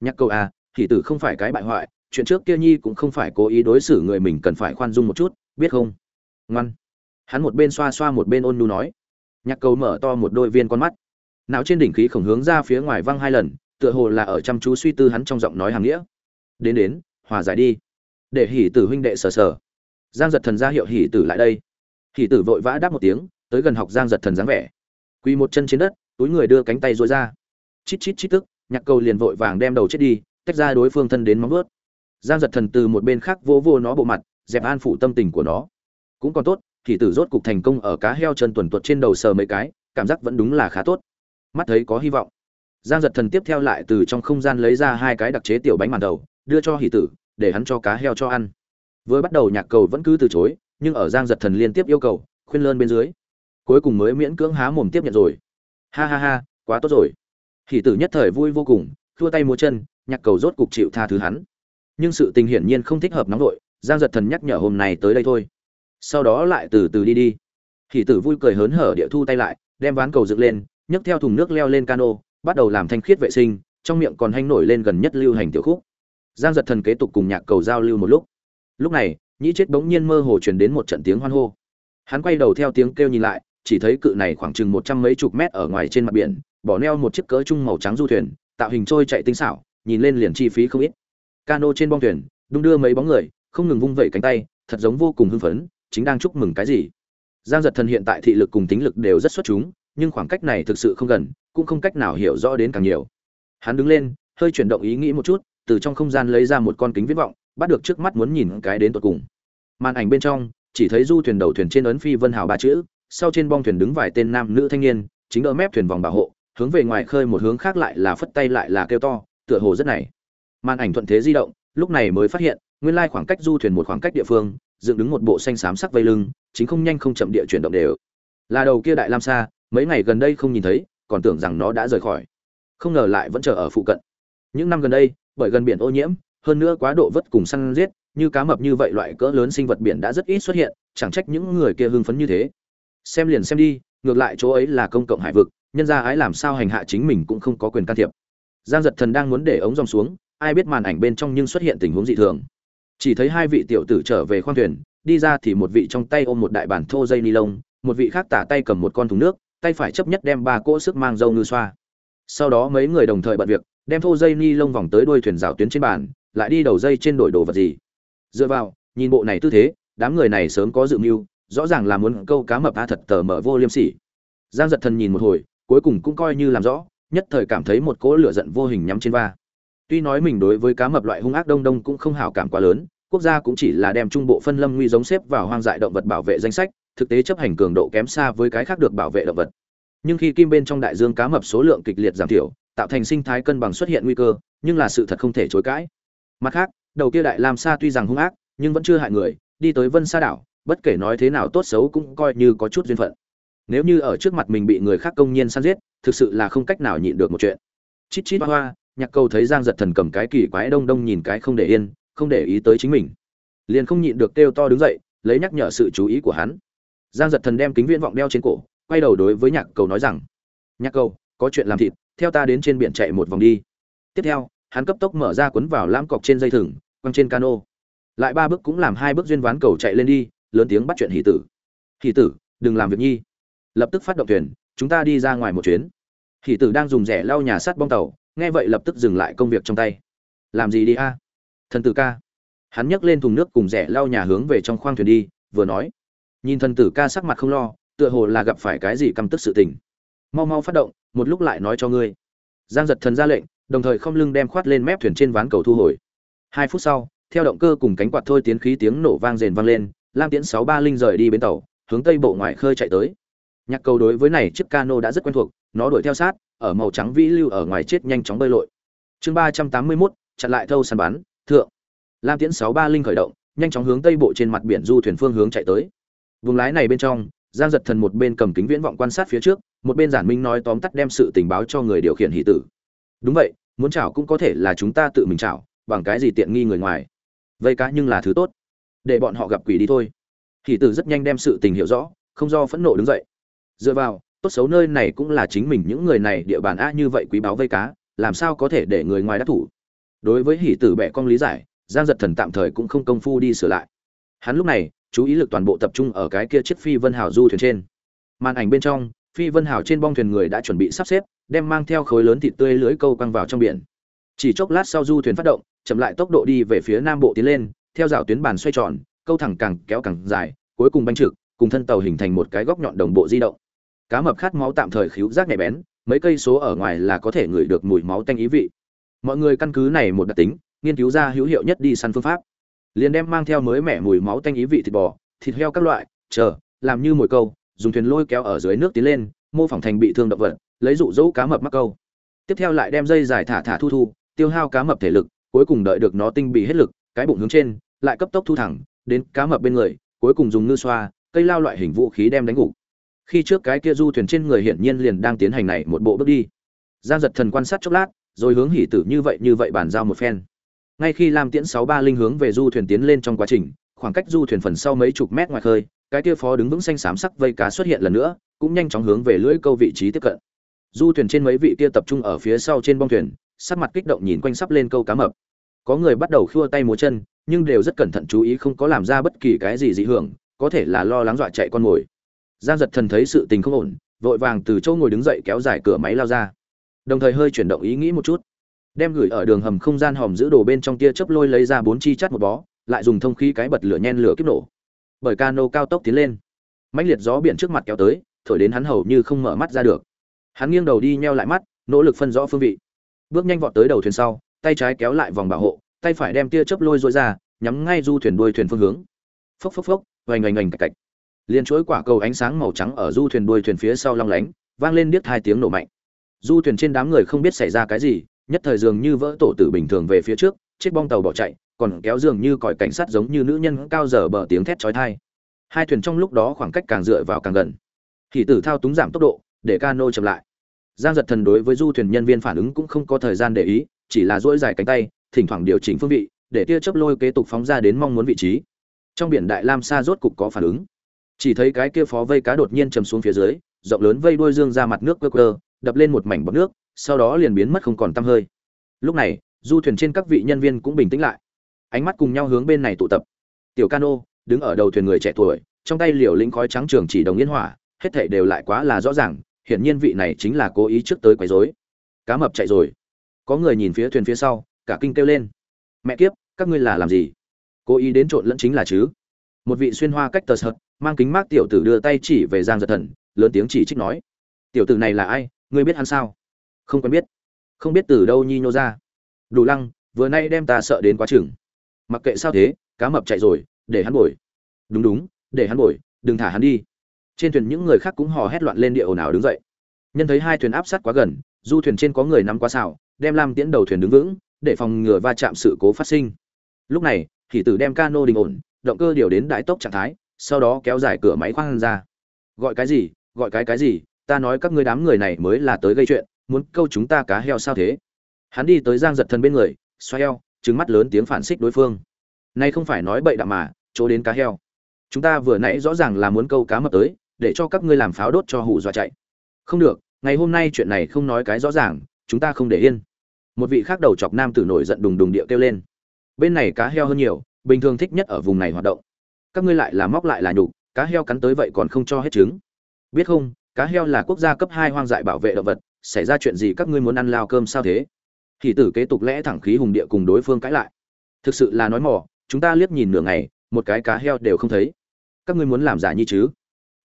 Nhạc cầu a thì tử không phải cái bại hoại, chuyện trước kia nhi cũng không phải cố ý đối xử người mình cần phải khoan dung một chút, biết không? Ngoan. Hắn một bên xoa xoa một bên ôn nu nói. Nhạc cầu mở to một đôi viên con mắt não trên đỉnh khí khổng hướng ra phía ngoài văng hai lần, tựa hồ là ở chăm chú suy tư hắn trong giọng nói hàng nghĩa. Đến đến, hòa giải đi. Để hỉ tử huynh đệ sờ sờ. Giang giật thần ra hiệu hỉ tử lại đây. Hỉ tử vội vã đáp một tiếng, tới gần học giang giật thần dáng vẻ. Quỳ một chân trên đất, túi người đưa cánh tay dối ra. Chít chít chít tức, nhạc cầu liền vội vàng đem đầu chết đi, tách ra đối phương thân đến móng vớt giang giật thần từ một bên khác vô vô nó bộ mặt, dẹp an phụ tâm tình của nó. Cũng còn tốt, hỉ tử rốt cục thành công ở cá heo chân tuần tuột trên đầu sờ mấy cái, cảm giác vẫn đúng là khá tốt mắt thấy có hy vọng. Giang giật thần tiếp theo lại từ trong không gian lấy ra hai cái đặc chế tiểu bánh màn đầu, đưa cho hỷ tử, để hắn cho cá heo cho ăn. Vừa bắt đầu nhạc cầu vẫn cứ từ chối, nhưng ở giang giật thần liên tiếp yêu cầu, khuyên lơn bên dưới, cuối cùng mới miễn cưỡng há mồm tiếp nhận rồi. Ha ha ha, quá tốt rồi. Hỷ tử nhất thời vui vô cùng thua tay múa chân, nhạc cầu rốt cục chịu tha thứ hắn. Nhưng sự tình hiển nhiên không thích hợp nóng vội giang giật thần nhắc nhở hôm nay tới đây thôi. Sau đó lại từ từ đi đi. Hỷ tử vui cười hớn hở địa thu tay lại, đem ván cầu dựng lên nhấc theo thùng nước leo lên cano, bắt đầu làm thanh khiết vệ sinh, trong miệng còn hanh nổi lên gần nhất lưu hành tiểu khúc. Giang giật thần kế tục cùng nhạc cầu giao lưu một lúc. Lúc này, nhĩ chết bỗng nhiên mơ hồ truyền đến một trận tiếng hoan hô. Hắn quay đầu theo tiếng kêu nhìn lại, chỉ thấy cự này khoảng chừng một trăm mấy chục mét ở ngoài trên mặt biển, bỏ neo một chiếc cỡ chung màu trắng du thuyền, tạo hình trôi chạy tinh xảo, nhìn lên liền chi phí không ít. Cano trên bong thuyền, đung đưa mấy bóng người, không ngừng vung vẩy cánh tay, thật giống vô cùng hưng phấn, chính đang chúc mừng cái gì. Giang giật thần hiện tại thị lực cùng tính lực đều rất xuất chúng nhưng khoảng cách này thực sự không gần, cũng không cách nào hiểu rõ đến càng nhiều. Hắn đứng lên, hơi chuyển động ý nghĩ một chút, từ trong không gian lấy ra một con kính viễn vọng, bắt được trước mắt muốn nhìn cái đến tận cùng. Màn ảnh bên trong, chỉ thấy du thuyền đầu thuyền trên ấn phi vân hào ba chữ, sau trên bong thuyền đứng vài tên nam nữ thanh niên, chính ở mép thuyền vòng bảo hộ, hướng về ngoài khơi một hướng khác lại là phất tay lại là kêu to, tựa hồ rất này. Màn ảnh thuận thế di động, lúc này mới phát hiện, nguyên lai khoảng cách du thuyền một khoảng cách địa phương, dựng đứng một bộ xanh xám sắc vây lưng, chính không nhanh không chậm địa chuyển động đều. Là đầu kia đại lam sa mấy ngày gần đây không nhìn thấy, còn tưởng rằng nó đã rời khỏi. Không ngờ lại vẫn chờ ở phụ cận. Những năm gần đây, bởi gần biển ô nhiễm, hơn nữa quá độ vất cùng săn giết, như cá mập như vậy loại cỡ lớn sinh vật biển đã rất ít xuất hiện, chẳng trách những người kia hưng phấn như thế. Xem liền xem đi, ngược lại chỗ ấy là công cộng hải vực, nhân ra ái làm sao hành hạ chính mình cũng không có quyền can thiệp. Giang giật thần đang muốn để ống dòng xuống, ai biết màn ảnh bên trong nhưng xuất hiện tình huống dị thường. Chỉ thấy hai vị tiểu tử trở về khoang thuyền, đi ra thì một vị trong tay ôm một đại bản thô dây ni lông, một vị khác tả tay cầm một con thùng nước tay phải chấp nhất đem ba cỗ sức mang dâu ngư xoa. Sau đó mấy người đồng thời bận việc, đem thô dây ni lông vòng tới đuôi thuyền rào tuyến trên bàn, lại đi đầu dây trên đổi đồ vật gì. Dựa vào, nhìn bộ này tư thế, đám người này sớm có dự mưu, rõ ràng là muốn câu cá mập a thật tờ mở vô liêm sỉ. Giang giật thần nhìn một hồi, cuối cùng cũng coi như làm rõ, nhất thời cảm thấy một cỗ lửa giận vô hình nhắm trên va. Tuy nói mình đối với cá mập loại hung ác đông đông cũng không hảo cảm quá lớn, quốc gia cũng chỉ là đem trung bộ phân lâm nguy giống xếp vào hoang dại động vật bảo vệ danh sách thực tế chấp hành cường độ kém xa với cái khác được bảo vệ động vật. Nhưng khi kim bên trong đại dương cá mập số lượng kịch liệt giảm thiểu, tạo thành sinh thái cân bằng xuất hiện nguy cơ, nhưng là sự thật không thể chối cãi. Mặt khác, đầu kia đại lam sa tuy rằng hung ác, nhưng vẫn chưa hại người, đi tới vân sa đảo, bất kể nói thế nào tốt xấu cũng coi như có chút duyên phận. Nếu như ở trước mặt mình bị người khác công nhiên săn giết, thực sự là không cách nào nhịn được một chuyện. Chít chít hoa hoa, nhạc cầu thấy giang giật thần cầm cái kỳ quái đông đông nhìn cái không để yên, không để ý tới chính mình. Liền không nhịn được kêu to đứng dậy, lấy nhắc nhở sự chú ý của hắn giang giật thần đem kính viễn vọng đeo trên cổ, quay đầu đối với nhạc cầu nói rằng, nhạc cầu, có chuyện làm thịt, theo ta đến trên biển chạy một vòng đi. Tiếp theo, hắn cấp tốc mở ra cuốn vào lam cọc trên dây thừng, quăng trên cano. Lại ba bước cũng làm hai bước duyên ván cầu chạy lên đi, lớn tiếng bắt chuyện hỷ tử. Hỷ tử, đừng làm việc nhi. Lập tức phát động thuyền, chúng ta đi ra ngoài một chuyến. Hỷ tử đang dùng rẻ lau nhà sắt bong tàu, nghe vậy lập tức dừng lại công việc trong tay. Làm gì đi a? Thần tử ca. Hắn nhấc lên thùng nước cùng rẻ lau nhà hướng về trong khoang thuyền đi, vừa nói nhìn thần tử ca sắc mặt không lo, tựa hồ là gặp phải cái gì căm tức sự tình. Mau mau phát động, một lúc lại nói cho ngươi. Giang giật thần ra lệnh, đồng thời không lưng đem khoát lên mép thuyền trên ván cầu thu hồi. Hai phút sau, theo động cơ cùng cánh quạt thôi tiến khí tiếng nổ vang rền vang lên, lam tiễn sáu ba linh rời đi bến tàu, hướng tây bộ ngoài khơi chạy tới. Nhạc cầu đối với này chiếc cano đã rất quen thuộc, nó đuổi theo sát, ở màu trắng vĩ lưu ở ngoài chết nhanh chóng bơi lội. Chương ba trăm tám mươi mốt, chặn lại thâu săn bắn, thượng. Lam tiễn sáu ba linh khởi động, nhanh chóng hướng tây bộ trên mặt biển du thuyền phương hướng chạy tới vùng lái này bên trong, giang giật thần một bên cầm kính viễn vọng quan sát phía trước, một bên giản minh nói tóm tắt đem sự tình báo cho người điều khiển hỷ tử. Đúng vậy, muốn chảo cũng có thể là chúng ta tự mình chảo, bằng cái gì tiện nghi người ngoài. Vây cá nhưng là thứ tốt. Để bọn họ gặp quỷ đi thôi. Hỷ tử rất nhanh đem sự tình hiểu rõ, không do phẫn nộ đứng dậy. Dựa vào, tốt xấu nơi này cũng là chính mình những người này địa bàn a như vậy quý báo vây cá, làm sao có thể để người ngoài đắc thủ? Đối với hỷ tử bẻ con lý giải, giang giật thần tạm thời cũng không công phu đi sửa lại. Hắn lúc này chú ý lực toàn bộ tập trung ở cái kia chiếc phi vân hào du thuyền trên. Màn ảnh bên trong, phi vân hào trên bong thuyền người đã chuẩn bị sắp xếp, đem mang theo khối lớn thịt tươi lưới câu căng vào trong biển. Chỉ chốc lát sau du thuyền phát động, chậm lại tốc độ đi về phía nam bộ tiến lên, theo dạo tuyến bàn xoay tròn, câu thẳng càng kéo càng dài, cuối cùng bánh trực, cùng thân tàu hình thành một cái góc nhọn đồng bộ di động. Cá mập khát máu tạm thời khíu rác nhạy bén, mấy cây số ở ngoài là có thể ngửi được mùi máu tanh ý vị. Mọi người căn cứ này một đặc tính, nghiên cứu ra hữu hiệu nhất đi săn phương pháp liền đem mang theo mới mẻ mùi máu tanh ý vị thịt bò, thịt heo các loại, chờ, làm như mồi câu, dùng thuyền lôi kéo ở dưới nước tiến lên, mô phỏng thành bị thương động vật, lấy dụ dỗ cá mập mắc câu. Tiếp theo lại đem dây dài thả thả thu thu, tiêu hao cá mập thể lực, cuối cùng đợi được nó tinh bị hết lực, cái bụng hướng trên, lại cấp tốc thu thẳng, đến cá mập bên người, cuối cùng dùng ngư xoa, cây lao loại hình vũ khí đem đánh gục. Khi trước cái kia du thuyền trên người hiển nhiên liền đang tiến hành này một bộ bước đi. Giang giật thần quan sát chốc lát, rồi hướng hỉ tử như vậy như vậy bàn giao một phen ngay khi lam tiễn sáu ba linh hướng về du thuyền tiến lên trong quá trình, khoảng cách du thuyền phần sau mấy chục mét ngoài khơi, cái kia phó đứng vững xanh xám sắc vây cá xuất hiện lần nữa, cũng nhanh chóng hướng về lưỡi câu vị trí tiếp cận. Du thuyền trên mấy vị kia tập trung ở phía sau trên bong thuyền, sắc mặt kích động nhìn quanh sắp lên câu cá mập. Có người bắt đầu khua tay múa chân, nhưng đều rất cẩn thận chú ý không có làm ra bất kỳ cái gì dị hưởng, có thể là lo lắng dọa chạy con mồi. Giang giật thần thấy sự tình không ổn, vội vàng từ chỗ ngồi đứng dậy kéo dài cửa máy lao ra. Đồng thời hơi chuyển động ý nghĩ một chút đem gửi ở đường hầm không gian hòm giữ đồ bên trong tia chớp lôi lấy ra bốn chi chắt một bó, lại dùng thông khí cái bật lửa nhen lửa kiếp nổ. Bởi cano cao tốc tiến lên. Mãnh liệt gió biển trước mặt kéo tới, thổi đến hắn hầu như không mở mắt ra được. Hắn nghiêng đầu đi nheo lại mắt, nỗ lực phân rõ phương vị. Bước nhanh vọt tới đầu thuyền sau, tay trái kéo lại vòng bảo hộ, tay phải đem tia chớp lôi dội ra, nhắm ngay du thuyền đuôi thuyền phương hướng. Phốc phốc phốc, oành oành oành cạch cạch. Liên chuỗi quả cầu ánh sáng màu trắng ở du thuyền đuôi thuyền phía sau long lánh, vang lên điếc hai tiếng nổ mạnh. Du thuyền trên đám người không biết xảy ra cái gì nhất thời dường như vỡ tổ tử bình thường về phía trước, chiếc bong tàu bỏ chạy, còn kéo dường như còi cảnh sát giống như nữ nhân cao dở bờ tiếng thét chói tai. Hai thuyền trong lúc đó khoảng cách càng dựa vào càng gần. Thì tử thao túng giảm tốc độ, để cano chậm lại. Giang giật thần đối với du thuyền nhân viên phản ứng cũng không có thời gian để ý, chỉ là duỗi dài cánh tay, thỉnh thoảng điều chỉnh phương vị, để tia chớp lôi kế tục phóng ra đến mong muốn vị trí. Trong biển đại lam sa rốt cục có phản ứng. Chỉ thấy cái kia phó vây cá đột nhiên chầm xuống phía dưới, rộng lớn vây đuôi dương ra mặt nước quơ quơ, đập lên một mảnh bọc nước sau đó liền biến mất không còn tăm hơi. Lúc này, du thuyền trên các vị nhân viên cũng bình tĩnh lại. Ánh mắt cùng nhau hướng bên này tụ tập. Tiểu cano, đứng ở đầu thuyền người trẻ tuổi, trong tay liều lĩnh khói trắng trường chỉ đồng yên hỏa, hết thảy đều lại quá là rõ ràng, hiển nhiên vị này chính là cố ý trước tới quấy rối. Cá mập chạy rồi. Có người nhìn phía thuyền phía sau, cả kinh kêu lên. Mẹ kiếp, các ngươi là làm gì? Cố ý đến trộn lẫn chính là chứ? Một vị xuyên hoa cách tờ sợt, mang kính mát tiểu tử đưa tay chỉ về giang giật thần, lớn tiếng chỉ trích nói. Tiểu tử này là ai? Ngươi biết hắn sao? Không quen biết. Không biết từ đâu nhi nhô ra. Đủ lăng, vừa nay đem ta sợ đến quá chừng. Mặc kệ sao thế, cá mập chạy rồi, để hắn bồi. Đúng đúng, để hắn bồi, đừng thả hắn đi. Trên thuyền những người khác cũng hò hét loạn lên địa ồn ào đứng dậy. Nhân thấy hai thuyền áp sát quá gần, du thuyền trên có người nắm quá xảo đem lam tiễn đầu thuyền đứng vững, để phòng ngừa va chạm sự cố phát sinh. Lúc này thì tử đem cano đình ổn, động cơ điều đến đại tốc trạng thái, sau đó kéo dài cửa máy khoang ra. Gọi cái gì, gọi cái cái gì, ta nói các ngươi đám người này mới là tới gây chuyện muốn câu chúng ta cá heo sao thế? Hắn đi tới giang giật thần bên người xoay heo, trứng mắt lớn tiếng phản xích đối phương. Nay không phải nói bậy đạm mà chỗ đến cá heo. Chúng ta vừa nãy rõ ràng là muốn câu cá mập tới để cho các ngươi làm pháo đốt cho hủ dọa chạy. Không được ngày hôm nay chuyện này không nói cái rõ ràng chúng ta không để yên. Một vị khác đầu chọc nam tử nổi giận đùng đùng địa kêu lên. Bên này cá heo hơn nhiều bình thường thích nhất ở vùng này hoạt động. Các ngươi lại là móc lại là nhục cá heo cắn tới vậy còn không cho hết trứng. Biết không cá heo là quốc gia cấp hai hoang dại bảo vệ động vật xảy ra chuyện gì các ngươi muốn ăn lao cơm sao thế? Thì tử kế tục lẽ thẳng khí hùng địa cùng đối phương cãi lại. Thực sự là nói mỏ chúng ta liếc nhìn nửa ngày, một cái cá heo đều không thấy. Các ngươi muốn làm giả như chứ?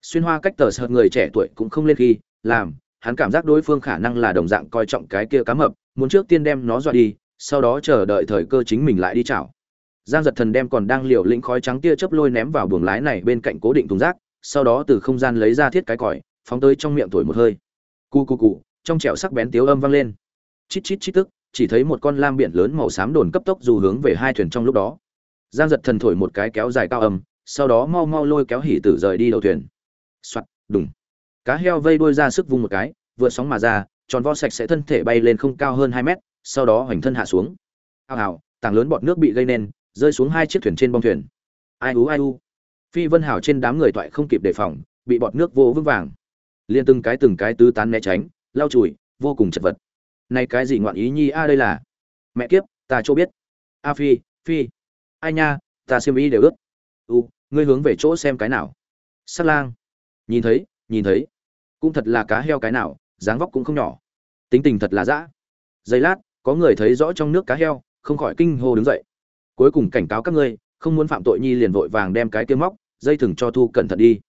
Xuyên hoa cách tờ sợ người trẻ tuổi cũng không lên khi, làm, hắn cảm giác đối phương khả năng là đồng dạng coi trọng cái kia cá mập, muốn trước tiên đem nó dọa đi, sau đó chờ đợi thời cơ chính mình lại đi chảo. Giang giật thần đem còn đang liều lĩnh khói trắng tia chớp lôi ném vào buồng lái này bên cạnh cố định thùng rác, sau đó từ không gian lấy ra thiết cái còi, phóng tới trong miệng thổi một hơi. Cu cu cu trong trẻo sắc bén tiếu âm vang lên. Chít chít chít tức, chỉ thấy một con lam biển lớn màu xám đồn cấp tốc dù hướng về hai thuyền trong lúc đó. Giang giật thần thổi một cái kéo dài cao âm, sau đó mau mau lôi kéo hỉ tử rời đi đầu thuyền. Soạt, đùng. Cá heo vây đuôi ra sức vung một cái, vượt sóng mà ra, tròn vo sạch sẽ thân thể bay lên không cao hơn hai mét, sau đó hoành thân hạ xuống. Hào hào, tảng lớn bọt nước bị gây nên, rơi xuống hai chiếc thuyền trên bong thuyền. Ai ú ai u. Phi vân hảo trên đám người toại không kịp đề phòng, bị bọt nước vô vững vàng. Liên từng cái từng cái tứ tán né tránh lau chùi, vô cùng chật vật. Này cái gì ngoạn ý nhi a, đây là? Mẹ kiếp, ta chỗ biết. A phi phi. Ai nha, ta xem ý đều ướt. U, ngươi hướng về chỗ xem cái nào? Sắt lang. Nhìn thấy nhìn thấy. Cũng thật là cá heo cái nào, dáng vóc cũng không nhỏ. Tính tình thật là dã. Giây lát, có người thấy rõ trong nước cá heo, không khỏi kinh hô đứng dậy. Cuối cùng cảnh cáo các ngươi, không muốn phạm tội nhi liền vội vàng đem cái kiếm móc, dây thừng cho thu cẩn thận đi.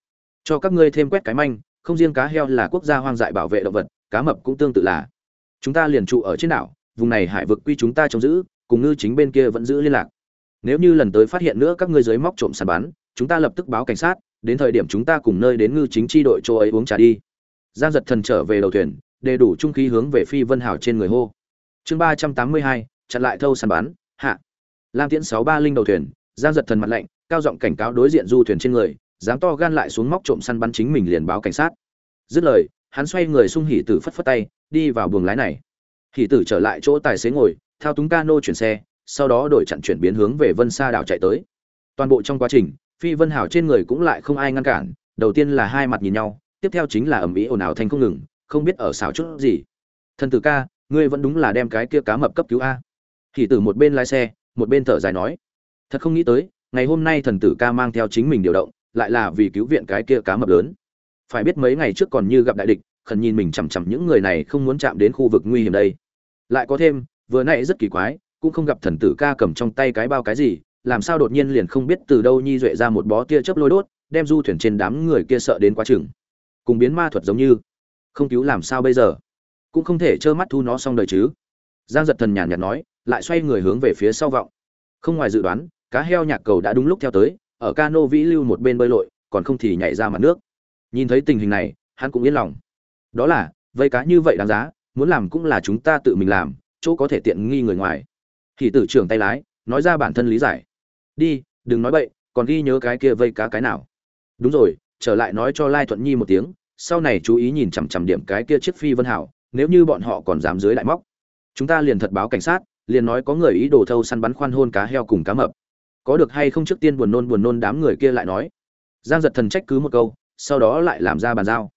Cho các ngươi thêm quét cái manh, không riêng cá heo là quốc gia hoang dại bảo vệ động vật cá mập cũng tương tự là. Chúng ta liền trụ ở trên đảo, vùng này hải vực quy chúng ta trông giữ, cùng ngư chính bên kia vẫn giữ liên lạc. Nếu như lần tới phát hiện nữa các ngươi dưới móc trộm sàn bán chúng ta lập tức báo cảnh sát, đến thời điểm chúng ta cùng nơi đến ngư chính tri đội chỗ ấy uống trà đi. Giang giật thần trở về đầu thuyền đầy đủ trung khí hướng về phi vân hảo trên người hô. Chương ba trăm tám mươi hai, chặn lại thâu sàn bán hạ. Lam tiễn sáu ba linh đầu thuyền, giang giật thần mặt lạnh, cao giọng cảnh cáo đối diện du thuyền trên người dám to gan lại xuống móc trộm săn bắn chính mình liền báo cảnh sát. Dứt lời hắn xoay người sung hỉ tử phất phất tay, đi vào buồng lái này. Hỉ tử trở lại chỗ tài xế ngồi, thao túng cano chuyển xe, sau đó đổi chặn chuyển biến hướng về vân sa đảo chạy tới. Toàn bộ trong quá trình, phi vân hảo trên người cũng lại không ai ngăn cản, đầu tiên là hai mặt nhìn nhau, tiếp theo chính là ầm ĩ ồn ào thành không ngừng, không biết ở xảo chút gì. Thần tử ca, ngươi vẫn đúng là đem cái kia cá mập cấp cứu a. Hỉ tử một bên lái xe, một bên thở dài nói. Thật không nghĩ tới, ngày hôm nay thần tử ca mang theo chính mình điều động, lại là vì cứu viện cái kia cá mập lớn phải biết mấy ngày trước còn như gặp đại địch, khẩn nhìn mình chằm chằm những người này không muốn chạm đến khu vực nguy hiểm đây. Lại có thêm, vừa nãy rất kỳ quái, cũng không gặp thần tử ca cầm trong tay cái bao cái gì, làm sao đột nhiên liền không biết từ đâu nhi duệ ra một bó tia chớp lôi đốt, đem du thuyền trên đám người kia sợ đến quá chừng. Cùng biến ma thuật giống như. Không cứu làm sao bây giờ? Cũng không thể trơ mắt thu nó xong đời chứ. Giang giật thần nhàn nhạt nói, lại xoay người hướng về phía sau vọng. Không ngoài dự đoán, cá heo nhạc cầu đã đúng lúc theo tới, ở cano vĩ lưu một bên bơi lội, còn không thì nhảy ra mặt nước nhìn thấy tình hình này, hắn cũng yên lòng. Đó là, vây cá như vậy đáng giá, muốn làm cũng là chúng ta tự mình làm, chỗ có thể tiện nghi người ngoài. Thì tử trưởng tay lái, nói ra bản thân lý giải. Đi, đừng nói bậy, còn ghi nhớ cái kia vây cá cái nào. Đúng rồi, trở lại nói cho lai thuận nhi một tiếng, sau này chú ý nhìn chằm chằm điểm cái kia chiếc phi vân hảo, nếu như bọn họ còn dám dưới đại móc. Chúng ta liền thật báo cảnh sát, liền nói có người ý đồ thâu săn bắn khoan hôn cá heo cùng cá mập. Có được hay không trước tiên buồn nôn buồn nôn đám người kia lại nói. Giang giật thần trách cứ một câu sau đó lại làm ra bàn giao.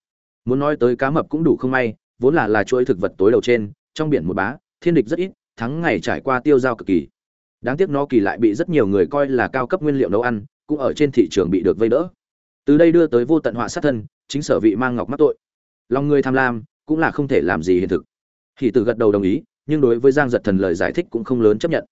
Muốn nói tới cá mập cũng đủ không may, vốn là là chuỗi thực vật tối đầu trên, trong biển một bá, thiên địch rất ít, thắng ngày trải qua tiêu dao cực kỳ. Đáng tiếc nó kỳ lại bị rất nhiều người coi là cao cấp nguyên liệu nấu ăn, cũng ở trên thị trường bị được vây đỡ. Từ đây đưa tới vô tận họa sát thân, chính sở vị mang ngọc mắc tội. Lòng người tham lam, cũng là không thể làm gì hiện thực. Thì tử gật đầu đồng ý, nhưng đối với giang giật thần lời giải thích cũng không lớn chấp nhận.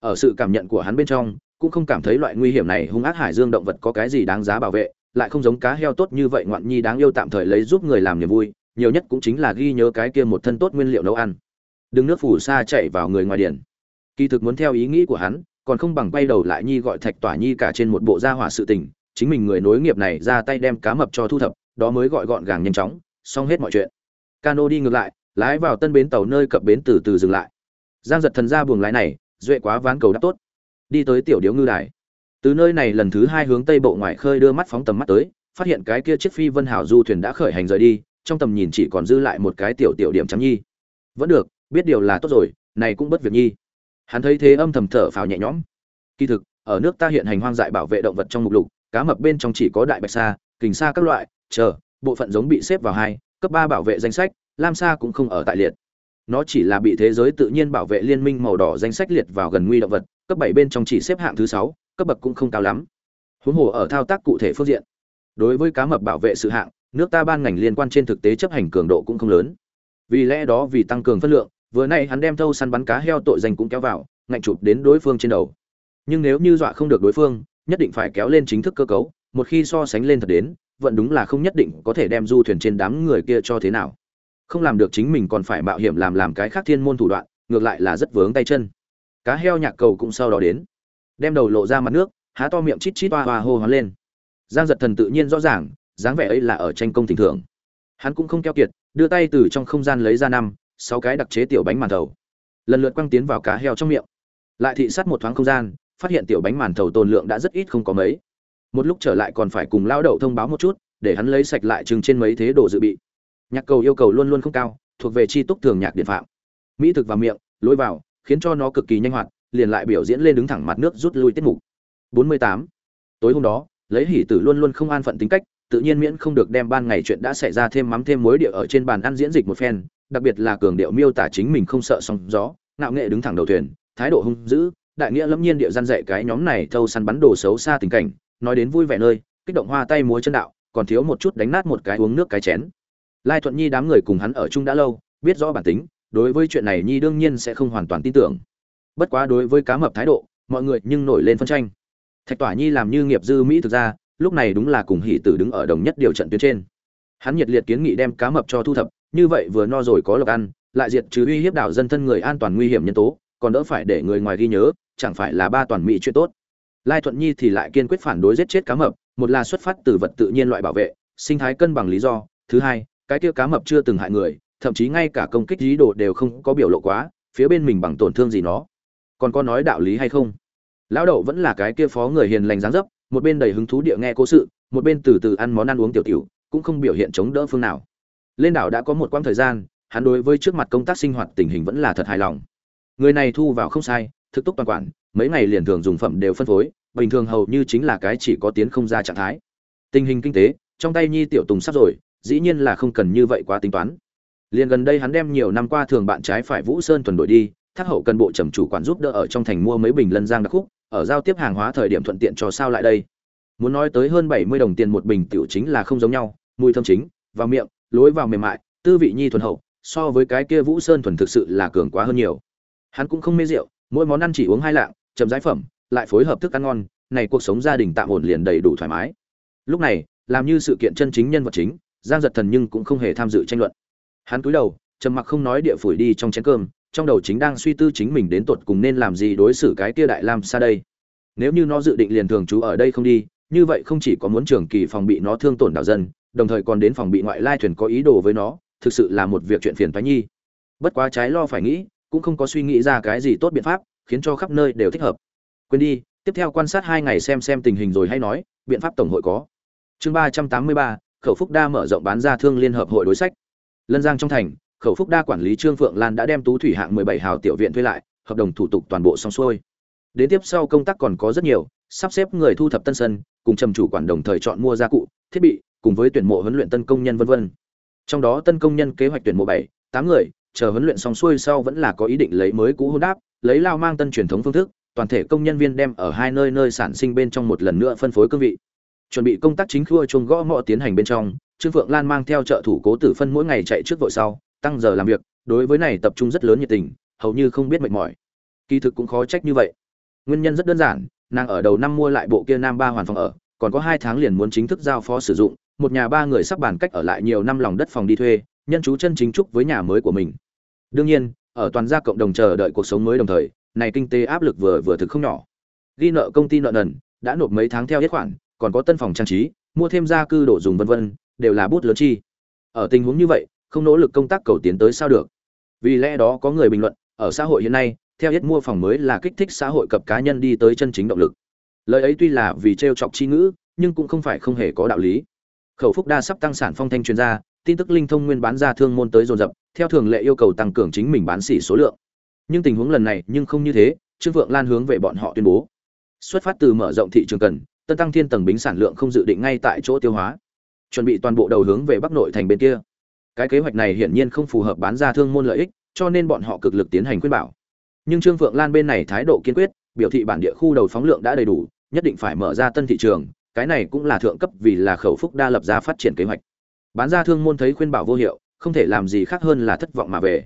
Ở sự cảm nhận của hắn bên trong, cũng không cảm thấy loại nguy hiểm này hung ác hải dương động vật có cái gì đáng giá bảo vệ lại không giống cá heo tốt như vậy ngoạn nhi đáng yêu tạm thời lấy giúp người làm niềm vui, nhiều nhất cũng chính là ghi nhớ cái kia một thân tốt nguyên liệu nấu ăn. Đừng nước phủ xa chạy vào người ngoài điển kỳ thực muốn theo ý nghĩ của hắn, còn không bằng quay đầu lại nhi gọi thạch tỏa nhi cả trên một bộ gia hỏa sự tình, chính mình người nối nghiệp này ra tay đem cá mập cho thu thập, đó mới gọi gọn gàng nhanh chóng, xong hết mọi chuyện. Cano đi ngược lại, lái vào tân bến tàu nơi cập bến từ từ dừng lại. Giang giật thần ra buồng lái này, duệ quá ván cầu đắp tốt. Đi tới tiểu điếu ngư đài từ nơi này lần thứ hai hướng tây bộ ngoài khơi đưa mắt phóng tầm mắt tới, phát hiện cái kia chiếc phi vân hảo du thuyền đã khởi hành rời đi, trong tầm nhìn chỉ còn dư lại một cái tiểu tiểu điểm trắng nhi. Vẫn được, biết điều là tốt rồi, này cũng bất việc nhi. Hắn thấy thế âm thầm thở phào nhẹ nhõm. Kỳ thực, ở nước ta hiện hành hoang dại bảo vệ động vật trong mục lục, cá mập bên trong chỉ có đại bạch sa, kình sa các loại, chờ, bộ phận giống bị xếp vào hai, cấp ba bảo vệ danh sách, lam sa cũng không ở tại liệt. Nó chỉ là bị thế giới tự nhiên bảo vệ liên minh màu đỏ danh sách liệt vào gần nguy động vật, cấp bảy bên trong chỉ xếp hạng thứ sáu cấp bậc cũng không cao lắm. Huống hồ ở thao tác cụ thể phương diện, đối với cá mập bảo vệ sự hạng, nước ta ban ngành liên quan trên thực tế chấp hành cường độ cũng không lớn. Vì lẽ đó vì tăng cường phân lượng, vừa nay hắn đem thâu săn bắn cá heo tội danh cũng kéo vào, ngạnh chụp đến đối phương trên đầu. Nhưng nếu như dọa không được đối phương, nhất định phải kéo lên chính thức cơ cấu, một khi so sánh lên thật đến, vẫn đúng là không nhất định có thể đem du thuyền trên đám người kia cho thế nào. Không làm được chính mình còn phải mạo hiểm làm làm cái khác thiên môn thủ đoạn, ngược lại là rất vướng tay chân. Cá heo nhạc cầu cũng sau đó đến đem đầu lộ ra mặt nước, há to miệng chít chít toa hoa hô hoán lên. Giang giật thần tự nhiên rõ ràng, dáng vẻ ấy là ở tranh công thỉnh thưởng hắn cũng không keo kiệt, đưa tay từ trong không gian lấy ra năm, sáu cái đặc chế tiểu bánh màn thầu. Lần lượt quăng tiến vào cá heo trong miệng. Lại thị sát một thoáng không gian, phát hiện tiểu bánh màn thầu tồn lượng đã rất ít không có mấy. Một lúc trở lại còn phải cùng lao đậu thông báo một chút, để hắn lấy sạch lại chừng trên mấy thế đồ dự bị. Nhạc cầu yêu cầu luôn luôn không cao, thuộc về chi túc thường nhạc điện phạm. Mỹ thực vào miệng, lối vào, khiến cho nó cực kỳ nhanh hoạt liền lại biểu diễn lên đứng thẳng mặt nước rút lui tiết mục. 48. tối hôm đó, lấy hỉ tử luôn luôn không an phận tính cách, tự nhiên miễn không được đem ban ngày chuyện đã xảy ra thêm mắm thêm muối địa ở trên bàn ăn diễn dịch một phen, đặc biệt là cường điệu miêu tả chính mình không sợ sóng gió, ngạo nghệ đứng thẳng đầu thuyền, thái độ hung dữ, đại nghĩa lâm nhiên địa gian dạy cái nhóm này thâu săn bắn đồ xấu xa tình cảnh, nói đến vui vẻ nơi, kích động hoa tay múa chân đạo, còn thiếu một chút đánh nát một cái uống nước cái chén. Lai thuận nhi đám người cùng hắn ở chung đã lâu, biết rõ bản tính, đối với chuyện này nhi đương nhiên sẽ không hoàn toàn tin tưởng bất quá đối với cá mập thái độ, mọi người nhưng nổi lên phân tranh. Thạch tỏa nhi làm như nghiệp dư mỹ thực ra, lúc này đúng là cùng hỷ tử đứng ở đồng nhất điều trận tuyến trên. Hắn nhiệt liệt kiến nghị đem cá mập cho thu thập, như vậy vừa no rồi có lộc ăn, lại diệt trừ uy hiếp đảo dân thân người an toàn nguy hiểm nhân tố, còn đỡ phải để người ngoài ghi nhớ, chẳng phải là ba toàn mỹ chuyện tốt. Lai thuận nhi thì lại kiên quyết phản đối giết chết cá mập, một là xuất phát từ vật tự nhiên loại bảo vệ, sinh thái cân bằng lý do, thứ hai, cái kia cá mập chưa từng hại người, thậm chí ngay cả công kích dí đồ đều không có biểu lộ quá, phía bên mình bằng tổn thương gì nó còn có nói đạo lý hay không? Lão đậu vẫn là cái kia phó người hiền lành dáng dấp, một bên đầy hứng thú địa nghe cố sự, một bên từ từ ăn món ăn uống tiểu tiểu, cũng không biểu hiện chống đỡ phương nào. Lên đảo đã có một quãng thời gian, hắn đối với trước mặt công tác sinh hoạt tình hình vẫn là thật hài lòng. Người này thu vào không sai, thực túc toàn quản, mấy ngày liền thường dùng phẩm đều phân phối, bình thường hầu như chính là cái chỉ có tiến không ra trạng thái. Tình hình kinh tế, trong tay nhi tiểu tùng sắp rồi, dĩ nhiên là không cần như vậy quá tính toán. Liền gần đây hắn đem nhiều năm qua thường bạn trái phải vũ sơn tuần đội đi thác hậu cần bộ trầm chủ quản giúp đỡ ở trong thành mua mấy bình lân giang đặc khúc, ở giao tiếp hàng hóa thời điểm thuận tiện cho sao lại đây. Muốn nói tới hơn bảy mươi đồng tiền một bình tiểu chính là không giống nhau, mùi thơm chính, vào miệng, lối vào mềm mại, tư vị nhi thuần hậu, so với cái kia vũ sơn thuần thực sự là cường quá hơn nhiều. Hắn cũng không mê rượu, mỗi món ăn chỉ uống hai lạng, chậm giải phẩm, lại phối hợp thức ăn ngon, này cuộc sống gia đình tạm ổn liền đầy đủ thoải mái. Lúc này, làm như sự kiện chân chính nhân vật chính, giang giật thần nhưng cũng không hề tham dự tranh luận. Hắn cúi đầu, trầm mặc không nói địa phủi đi trong chén cơm trong đầu chính đang suy tư chính mình đến tột cùng nên làm gì đối xử cái kia đại lam xa đây. Nếu như nó dự định liền thường trú ở đây không đi, như vậy không chỉ có muốn trường kỳ phòng bị nó thương tổn đảo dân, đồng thời còn đến phòng bị ngoại lai thuyền có ý đồ với nó, thực sự là một việc chuyện phiền toái nhi. Bất quá trái lo phải nghĩ, cũng không có suy nghĩ ra cái gì tốt biện pháp, khiến cho khắp nơi đều thích hợp. Quên đi, tiếp theo quan sát hai ngày xem xem tình hình rồi hay nói, biện pháp tổng hội có. Chương ba trăm tám mươi ba, khẩu phúc đa mở rộng bán ra thương liên hợp hội đối sách. Lân giang trong thành khẩu phúc đa quản lý trương phượng lan đã đem tú thủy hạng mười bảy hào tiểu viện thuê lại, hợp đồng thủ tục toàn bộ xong xuôi. Đến tiếp sau công tác còn có rất nhiều, sắp xếp người thu thập tân sân, cùng trầm chủ quản đồng thời chọn mua gia cụ, thiết bị, cùng với tuyển mộ huấn luyện tân công nhân vân vân. Trong đó tân công nhân kế hoạch tuyển mộ bảy, tám người, chờ huấn luyện xong xuôi sau vẫn là có ý định lấy mới cũ hôn đáp, lấy lao mang tân truyền thống phương thức, toàn thể công nhân viên đem ở hai nơi nơi sản sinh bên trong một lần nữa phân phối cương vị. Chuẩn bị công tác chính khua chuông gõ ngõ tiến hành bên trong, trương phượng lan mang theo trợ thủ cố tử phân mỗi ngày chạy trước vội sau tăng giờ làm việc, đối với này tập trung rất lớn nhiệt tình, hầu như không biết mệt mỏi. Kỳ thực cũng khó trách như vậy. Nguyên nhân rất đơn giản, nàng ở đầu năm mua lại bộ kia nam ba hoàn phòng ở, còn có hai tháng liền muốn chính thức giao phó sử dụng, một nhà ba người sắp bàn cách ở lại nhiều năm lòng đất phòng đi thuê, nhân chú chân chính trúc với nhà mới của mình. Đương nhiên, ở toàn gia cộng đồng chờ đợi cuộc sống mới đồng thời, này kinh tế áp lực vừa vừa thực không nhỏ. Ghi nợ công ty nợ nần, đã nộp mấy tháng theo hết khoản, còn có tân phòng trang trí, mua thêm gia cư đồ dùng vân vân, đều là bút lớn chi. Ở tình huống như vậy không nỗ lực công tác cầu tiến tới sao được. Vì lẽ đó có người bình luận, ở xã hội hiện nay, theo hết mua phòng mới là kích thích xã hội cập cá nhân đi tới chân chính động lực. Lời ấy tuy là vì trêu chọc chi ngữ, nhưng cũng không phải không hề có đạo lý. Khẩu phúc đa sắp tăng sản phong thanh chuyên gia, tin tức linh thông nguyên bán ra thương môn tới dồn dập, theo thường lệ yêu cầu tăng cường chính mình bán xỉ số lượng. Nhưng tình huống lần này nhưng không như thế, trương vượng lan hướng về bọn họ tuyên bố. Xuất phát từ mở rộng thị trường cần, tân tăng thiên tầng bính sản lượng không dự định ngay tại chỗ tiêu hóa. Chuẩn bị toàn bộ đầu hướng về bắc nội thành bên kia cái kế hoạch này hiển nhiên không phù hợp bán ra thương môn lợi ích, cho nên bọn họ cực lực tiến hành khuyên bảo. Nhưng trương phượng lan bên này thái độ kiên quyết, biểu thị bản địa khu đầu phóng lượng đã đầy đủ, nhất định phải mở ra tân thị trường, cái này cũng là thượng cấp vì là khẩu phúc đa lập ra phát triển kế hoạch. Bán ra thương môn thấy khuyên bảo vô hiệu, không thể làm gì khác hơn là thất vọng mà về.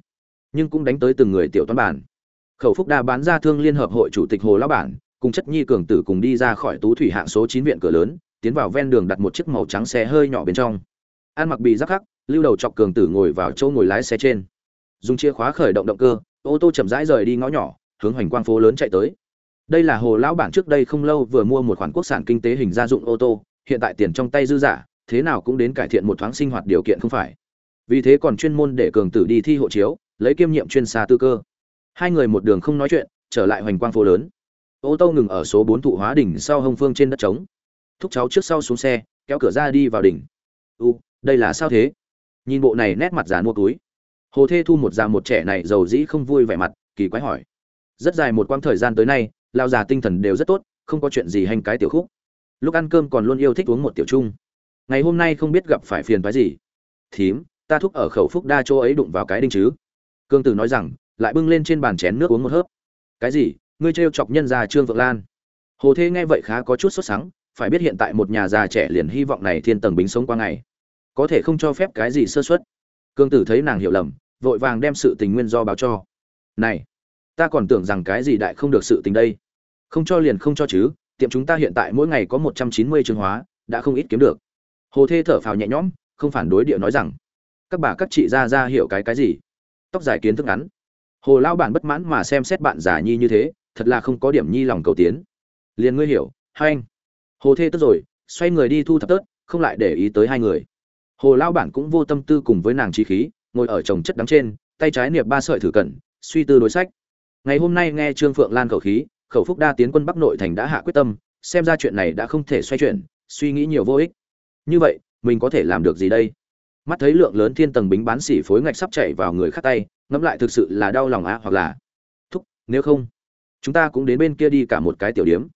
Nhưng cũng đánh tới từng người tiểu toán bản. Khẩu phúc đa bán ra thương liên hợp hội chủ tịch hồ lão bản, cùng chất nhi cường tử cùng đi ra khỏi tú thủy hạng số chín viện cửa lớn, tiến vào ven đường đặt một chiếc màu trắng xe hơi nhỏ bên trong. Ăn mặc bị giáp khắc lưu đầu chọc cường tử ngồi vào chỗ ngồi lái xe trên. Dùng chìa khóa khởi động động cơ, ô tô chậm rãi rời đi ngõ nhỏ, hướng hoành quang phố lớn chạy tới. Đây là hồ lão bản trước đây không lâu vừa mua một khoản quốc sản kinh tế hình gia dụng ô tô, hiện tại tiền trong tay dư giả, thế nào cũng đến cải thiện một thoáng sinh hoạt điều kiện không phải. Vì thế còn chuyên môn để cường tử đi thi hộ chiếu, lấy kiêm nhiệm chuyên xa tư cơ. Hai người một đường không nói chuyện, trở lại hoành quang phố lớn. Ô tô ngừng ở số bốn thụ hóa đỉnh sau hông phương trên đất trống. Thúc cháu trước sau xuống xe, kéo cửa ra đi vào đỉnh. U, đây là sao thế? Nhìn bộ này nét mặt già mua túi. Hồ thê thu một già một trẻ này giàu dĩ không vui vẻ mặt, kỳ quái hỏi. Rất dài một quãng thời gian tới nay lao già tinh thần đều rất tốt, không có chuyện gì hành cái tiểu khúc. Lúc ăn cơm còn luôn yêu thích uống một tiểu chung. Ngày hôm nay không biết gặp phải phiền phái gì. Thím, ta thúc ở khẩu phúc đa chỗ ấy đụng vào cái đinh chứ. Cương tử nói rằng, lại bưng lên trên bàn chén nước uống một hớp. Cái gì? Ngươi trêu chọc nhân già trương vượng lan. Hồ thê nghe vậy khá có chút sốt sắng, phải biết hiện tại một nhà già trẻ liền hy vọng này thiên tầng bính sống qua ngày có thể không cho phép cái gì sơ xuất cương tử thấy nàng hiểu lầm, vội vàng đem sự tình nguyên do báo cho. Này, ta còn tưởng rằng cái gì đại không được sự tình đây. Không cho liền không cho chứ, tiệm chúng ta hiện tại mỗi ngày có một trăm chín mươi chương hóa, đã không ít kiếm được. Hồ thê thở phào nhẹ nhõm, không phản đối địa nói rằng, các bà các chị ra ra hiểu cái cái gì? Tóc dài kiến thức ngắn. Hồ lao bản bất mãn mà xem xét bạn già nhi như thế, thật là không có điểm nhi lòng cầu tiến. Liền ngươi hiểu, hai anh. Hồ thê tức rồi, xoay người đi thu thập tớt, không lại để ý tới hai người hồ lao bản cũng vô tâm tư cùng với nàng trí khí, ngồi ở chồng chất đắng trên, tay trái niệm ba sợi thử cẩn, suy tư đối sách. Ngày hôm nay nghe trương phượng lan khẩu khí, khẩu phúc đa tiến quân bắc nội thành đã hạ quyết tâm, xem ra chuyện này đã không thể xoay chuyển, suy nghĩ nhiều vô ích. Như vậy, mình có thể làm được gì đây? Mắt thấy lượng lớn thiên tầng bính bán xỉ phối ngạch sắp chạy vào người khác tay, ngẫm lại thực sự là đau lòng á hoặc là thúc, nếu không, chúng ta cũng đến bên kia đi cả một cái tiểu điếm.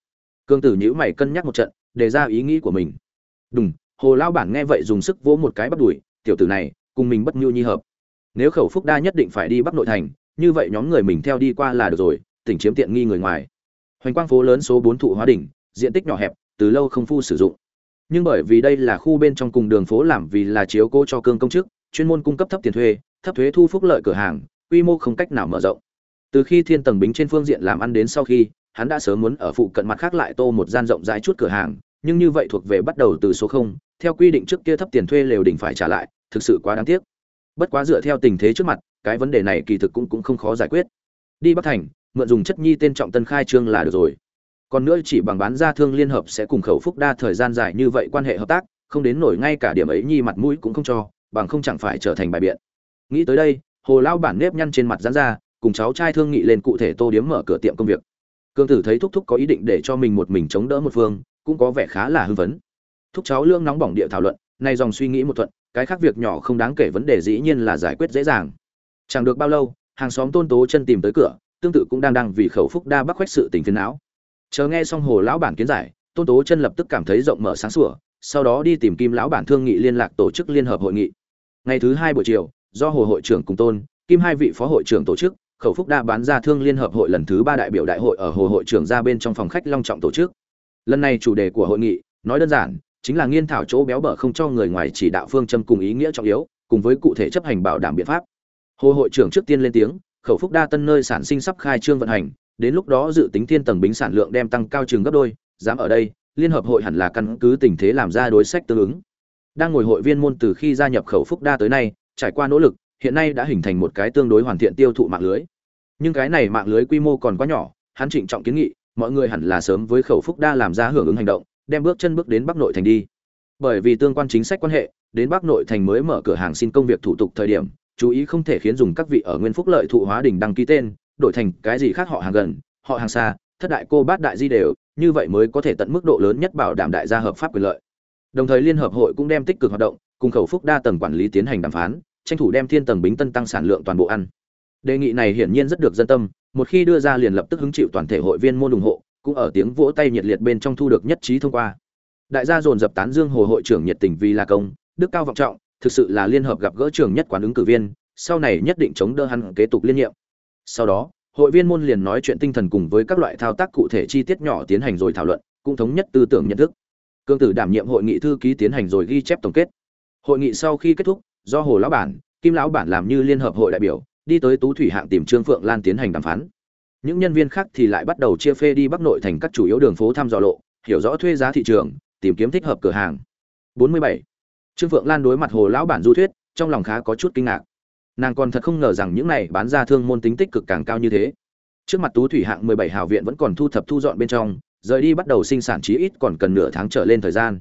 Cương tử nhữ mày cân nhắc một trận, đề ra ý nghĩ của mình. Đúng hồ lao bản nghe vậy dùng sức vỗ một cái bắt đuổi tiểu tử này, cùng mình bất nhu nhi hợp. Nếu khẩu phúc đa nhất định phải đi bắc nội thành, như vậy nhóm người mình theo đi qua là được rồi, tỉnh chiếm tiện nghi người ngoài. Hoành quang phố lớn số bốn thụ hóa đỉnh, diện tích nhỏ hẹp, từ lâu không phu sử dụng. Nhưng bởi vì đây là khu bên trong cùng đường phố làm vì là chiếu cố cho cương công chức, chuyên môn cung cấp thấp tiền thuê, thấp thuế thu phúc lợi cửa hàng, quy mô không cách nào mở rộng. Từ khi thiên tầng bính trên phương diện làm ăn đến sau khi, hắn đã sớm muốn ở phụ cận mặt khác lại tô một gian rộng rãi chút cửa hàng, nhưng như vậy thuộc về bắt đầu từ số không theo quy định trước kia thấp tiền thuê lều đỉnh phải trả lại, thực sự quá đáng tiếc. Bất quá dựa theo tình thế trước mặt, cái vấn đề này kỳ thực cũng cũng không khó giải quyết. Đi bắc thành, mượn dùng chất nhi tên trọng tân khai trương là được rồi. Còn nữa chỉ bằng bán ra thương liên hợp sẽ cùng khẩu phúc đa thời gian dài như vậy quan hệ hợp tác, không đến nổi ngay cả điểm ấy nhi mặt mũi cũng không cho, bằng không chẳng phải trở thành bài biện. Nghĩ tới đây, hồ lao bản nếp nhăn trên mặt giãn ra, cùng cháu trai thương nghị lên cụ thể tô điếm mở cửa tiệm công việc. Cương tử thấy thúc thúc có ý định để cho mình một mình chống đỡ một phương, cũng có vẻ khá là hưng vấn thúc cháu lương nóng bỏng địa thảo luận, nay dòng suy nghĩ một thuận, cái khác việc nhỏ không đáng kể vấn đề dĩ nhiên là giải quyết dễ dàng. Chẳng được bao lâu, hàng xóm tôn tố chân tìm tới cửa, tương tự cũng đang đang vì khẩu phúc đa bắc khoách sự tình phiền não. Chờ nghe xong hồ lão bản kiến giải, tôn tố chân lập tức cảm thấy rộng mở sáng sủa, sau đó đi tìm kim lão bản thương nghị liên lạc tổ chức liên hợp hội nghị. Ngày thứ hai buổi chiều, do hồ hội trưởng cùng tôn, kim hai vị phó hội trưởng tổ chức, khẩu phúc đa bán ra thương liên hợp hội lần thứ ba đại biểu đại hội ở hồ hội trưởng ra bên trong phòng khách long trọng tổ chức. Lần này chủ đề của hội nghị, nói đơn giản chính là nghiên thảo chỗ béo bở không cho người ngoài chỉ đạo phương châm cùng ý nghĩa trọng yếu, cùng với cụ thể chấp hành bảo đảm biện pháp. Hồ hội trưởng trước tiên lên tiếng, khẩu phúc đa tân nơi sản sinh sắp khai trương vận hành, đến lúc đó dự tính thiên tầng bính sản lượng đem tăng cao chừng gấp đôi, dám ở đây, liên hợp hội hẳn là căn cứ tình thế làm ra đối sách tương ứng. Đang ngồi hội viên môn từ khi gia nhập khẩu phúc đa tới nay, trải qua nỗ lực, hiện nay đã hình thành một cái tương đối hoàn thiện tiêu thụ mạng lưới. Nhưng cái này mạng lưới quy mô còn quá nhỏ, hắn trịnh trọng kiến nghị, mọi người hẳn là sớm với khẩu phúc đa làm ra hưởng ứng hành động đem bước chân bước đến bắc nội thành đi. Bởi vì tương quan chính sách quan hệ, đến bắc nội thành mới mở cửa hàng xin công việc thủ tục thời điểm, chú ý không thể khiến dùng các vị ở nguyên phúc lợi thụ hóa đình đăng ký tên, đổi thành cái gì khác họ hàng gần, họ hàng xa, thất đại cô bát đại di đều, như vậy mới có thể tận mức độ lớn nhất bảo đảm đại gia hợp pháp quyền lợi. Đồng thời liên hợp hội cũng đem tích cực hoạt động, cùng khẩu phúc đa tầng quản lý tiến hành đàm phán, tranh thủ đem thiên tầng bính tân tăng sản lượng toàn bộ ăn. Đề nghị này hiển nhiên rất được dân tâm, một khi đưa ra liền lập tức hứng chịu toàn thể hội viên môn ủng hộ cũng ở tiếng vỗ tay nhiệt liệt bên trong thu được nhất trí thông qua. Đại gia dồn dập tán dương hồ hội trưởng nhiệt tình vì là công, đức cao vọng trọng, thực sự là liên hợp gặp gỡ trường nhất quán ứng cử viên, sau này nhất định chống đỡ hắn kế tục liên nhiệm. Sau đó, hội viên môn liền nói chuyện tinh thần cùng với các loại thao tác cụ thể chi tiết nhỏ tiến hành rồi thảo luận, cũng thống nhất tư tưởng nhận thức. Cương tử đảm nhiệm hội nghị thư ký tiến hành rồi ghi chép tổng kết. Hội nghị sau khi kết thúc, do hồ lão bản, kim lão bản làm như liên hợp hội đại biểu, đi tới tú thủy hạng tìm trương phượng lan tiến hành đàm phán những nhân viên khác thì lại bắt đầu chia phê đi bắc nội thành các chủ yếu đường phố thăm dò lộ, hiểu rõ thuê giá thị trường, tìm kiếm thích hợp cửa hàng. 47. trương phượng lan đối mặt hồ lão bản du thuyết, trong lòng khá có chút kinh ngạc. Nàng còn thật không ngờ rằng những này bán ra thương môn tính tích cực càng cao như thế. Trước mặt tú thủy hạng 17 hào viện vẫn còn thu thập thu dọn bên trong, rời đi bắt đầu sinh sản chí ít còn cần nửa tháng trở lên thời gian.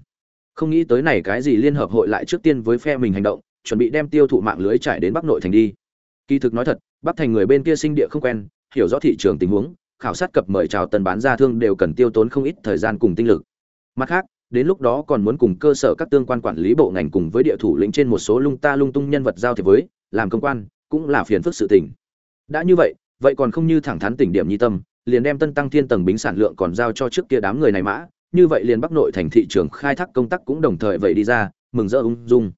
Không nghĩ tới này cái gì liên hợp hội lại trước tiên với phe mình hành động, chuẩn bị đem tiêu thụ mạng lưới trải đến bắc nội thành đi. Kỳ thực nói thật, bắc thành người bên kia sinh địa không quen hiểu rõ thị trường tình huống, khảo sát cập mời chào tần bán ra thương đều cần tiêu tốn không ít thời gian cùng tinh lực. Mặt khác, đến lúc đó còn muốn cùng cơ sở các tương quan quản lý bộ ngành cùng với địa thủ lĩnh trên một số lung ta lung tung nhân vật giao thiệp với, làm công quan, cũng là phiền phức sự tình. Đã như vậy vậy còn không như thẳng thắn tỉnh điểm nhi tâm, liền đem tân tăng thiên tầng bính sản lượng còn giao cho trước kia đám người này mã, như vậy liền bắc nội thành thị trường khai thác công tác cũng đồng thời vậy đi ra, mừng rỡ ung dung.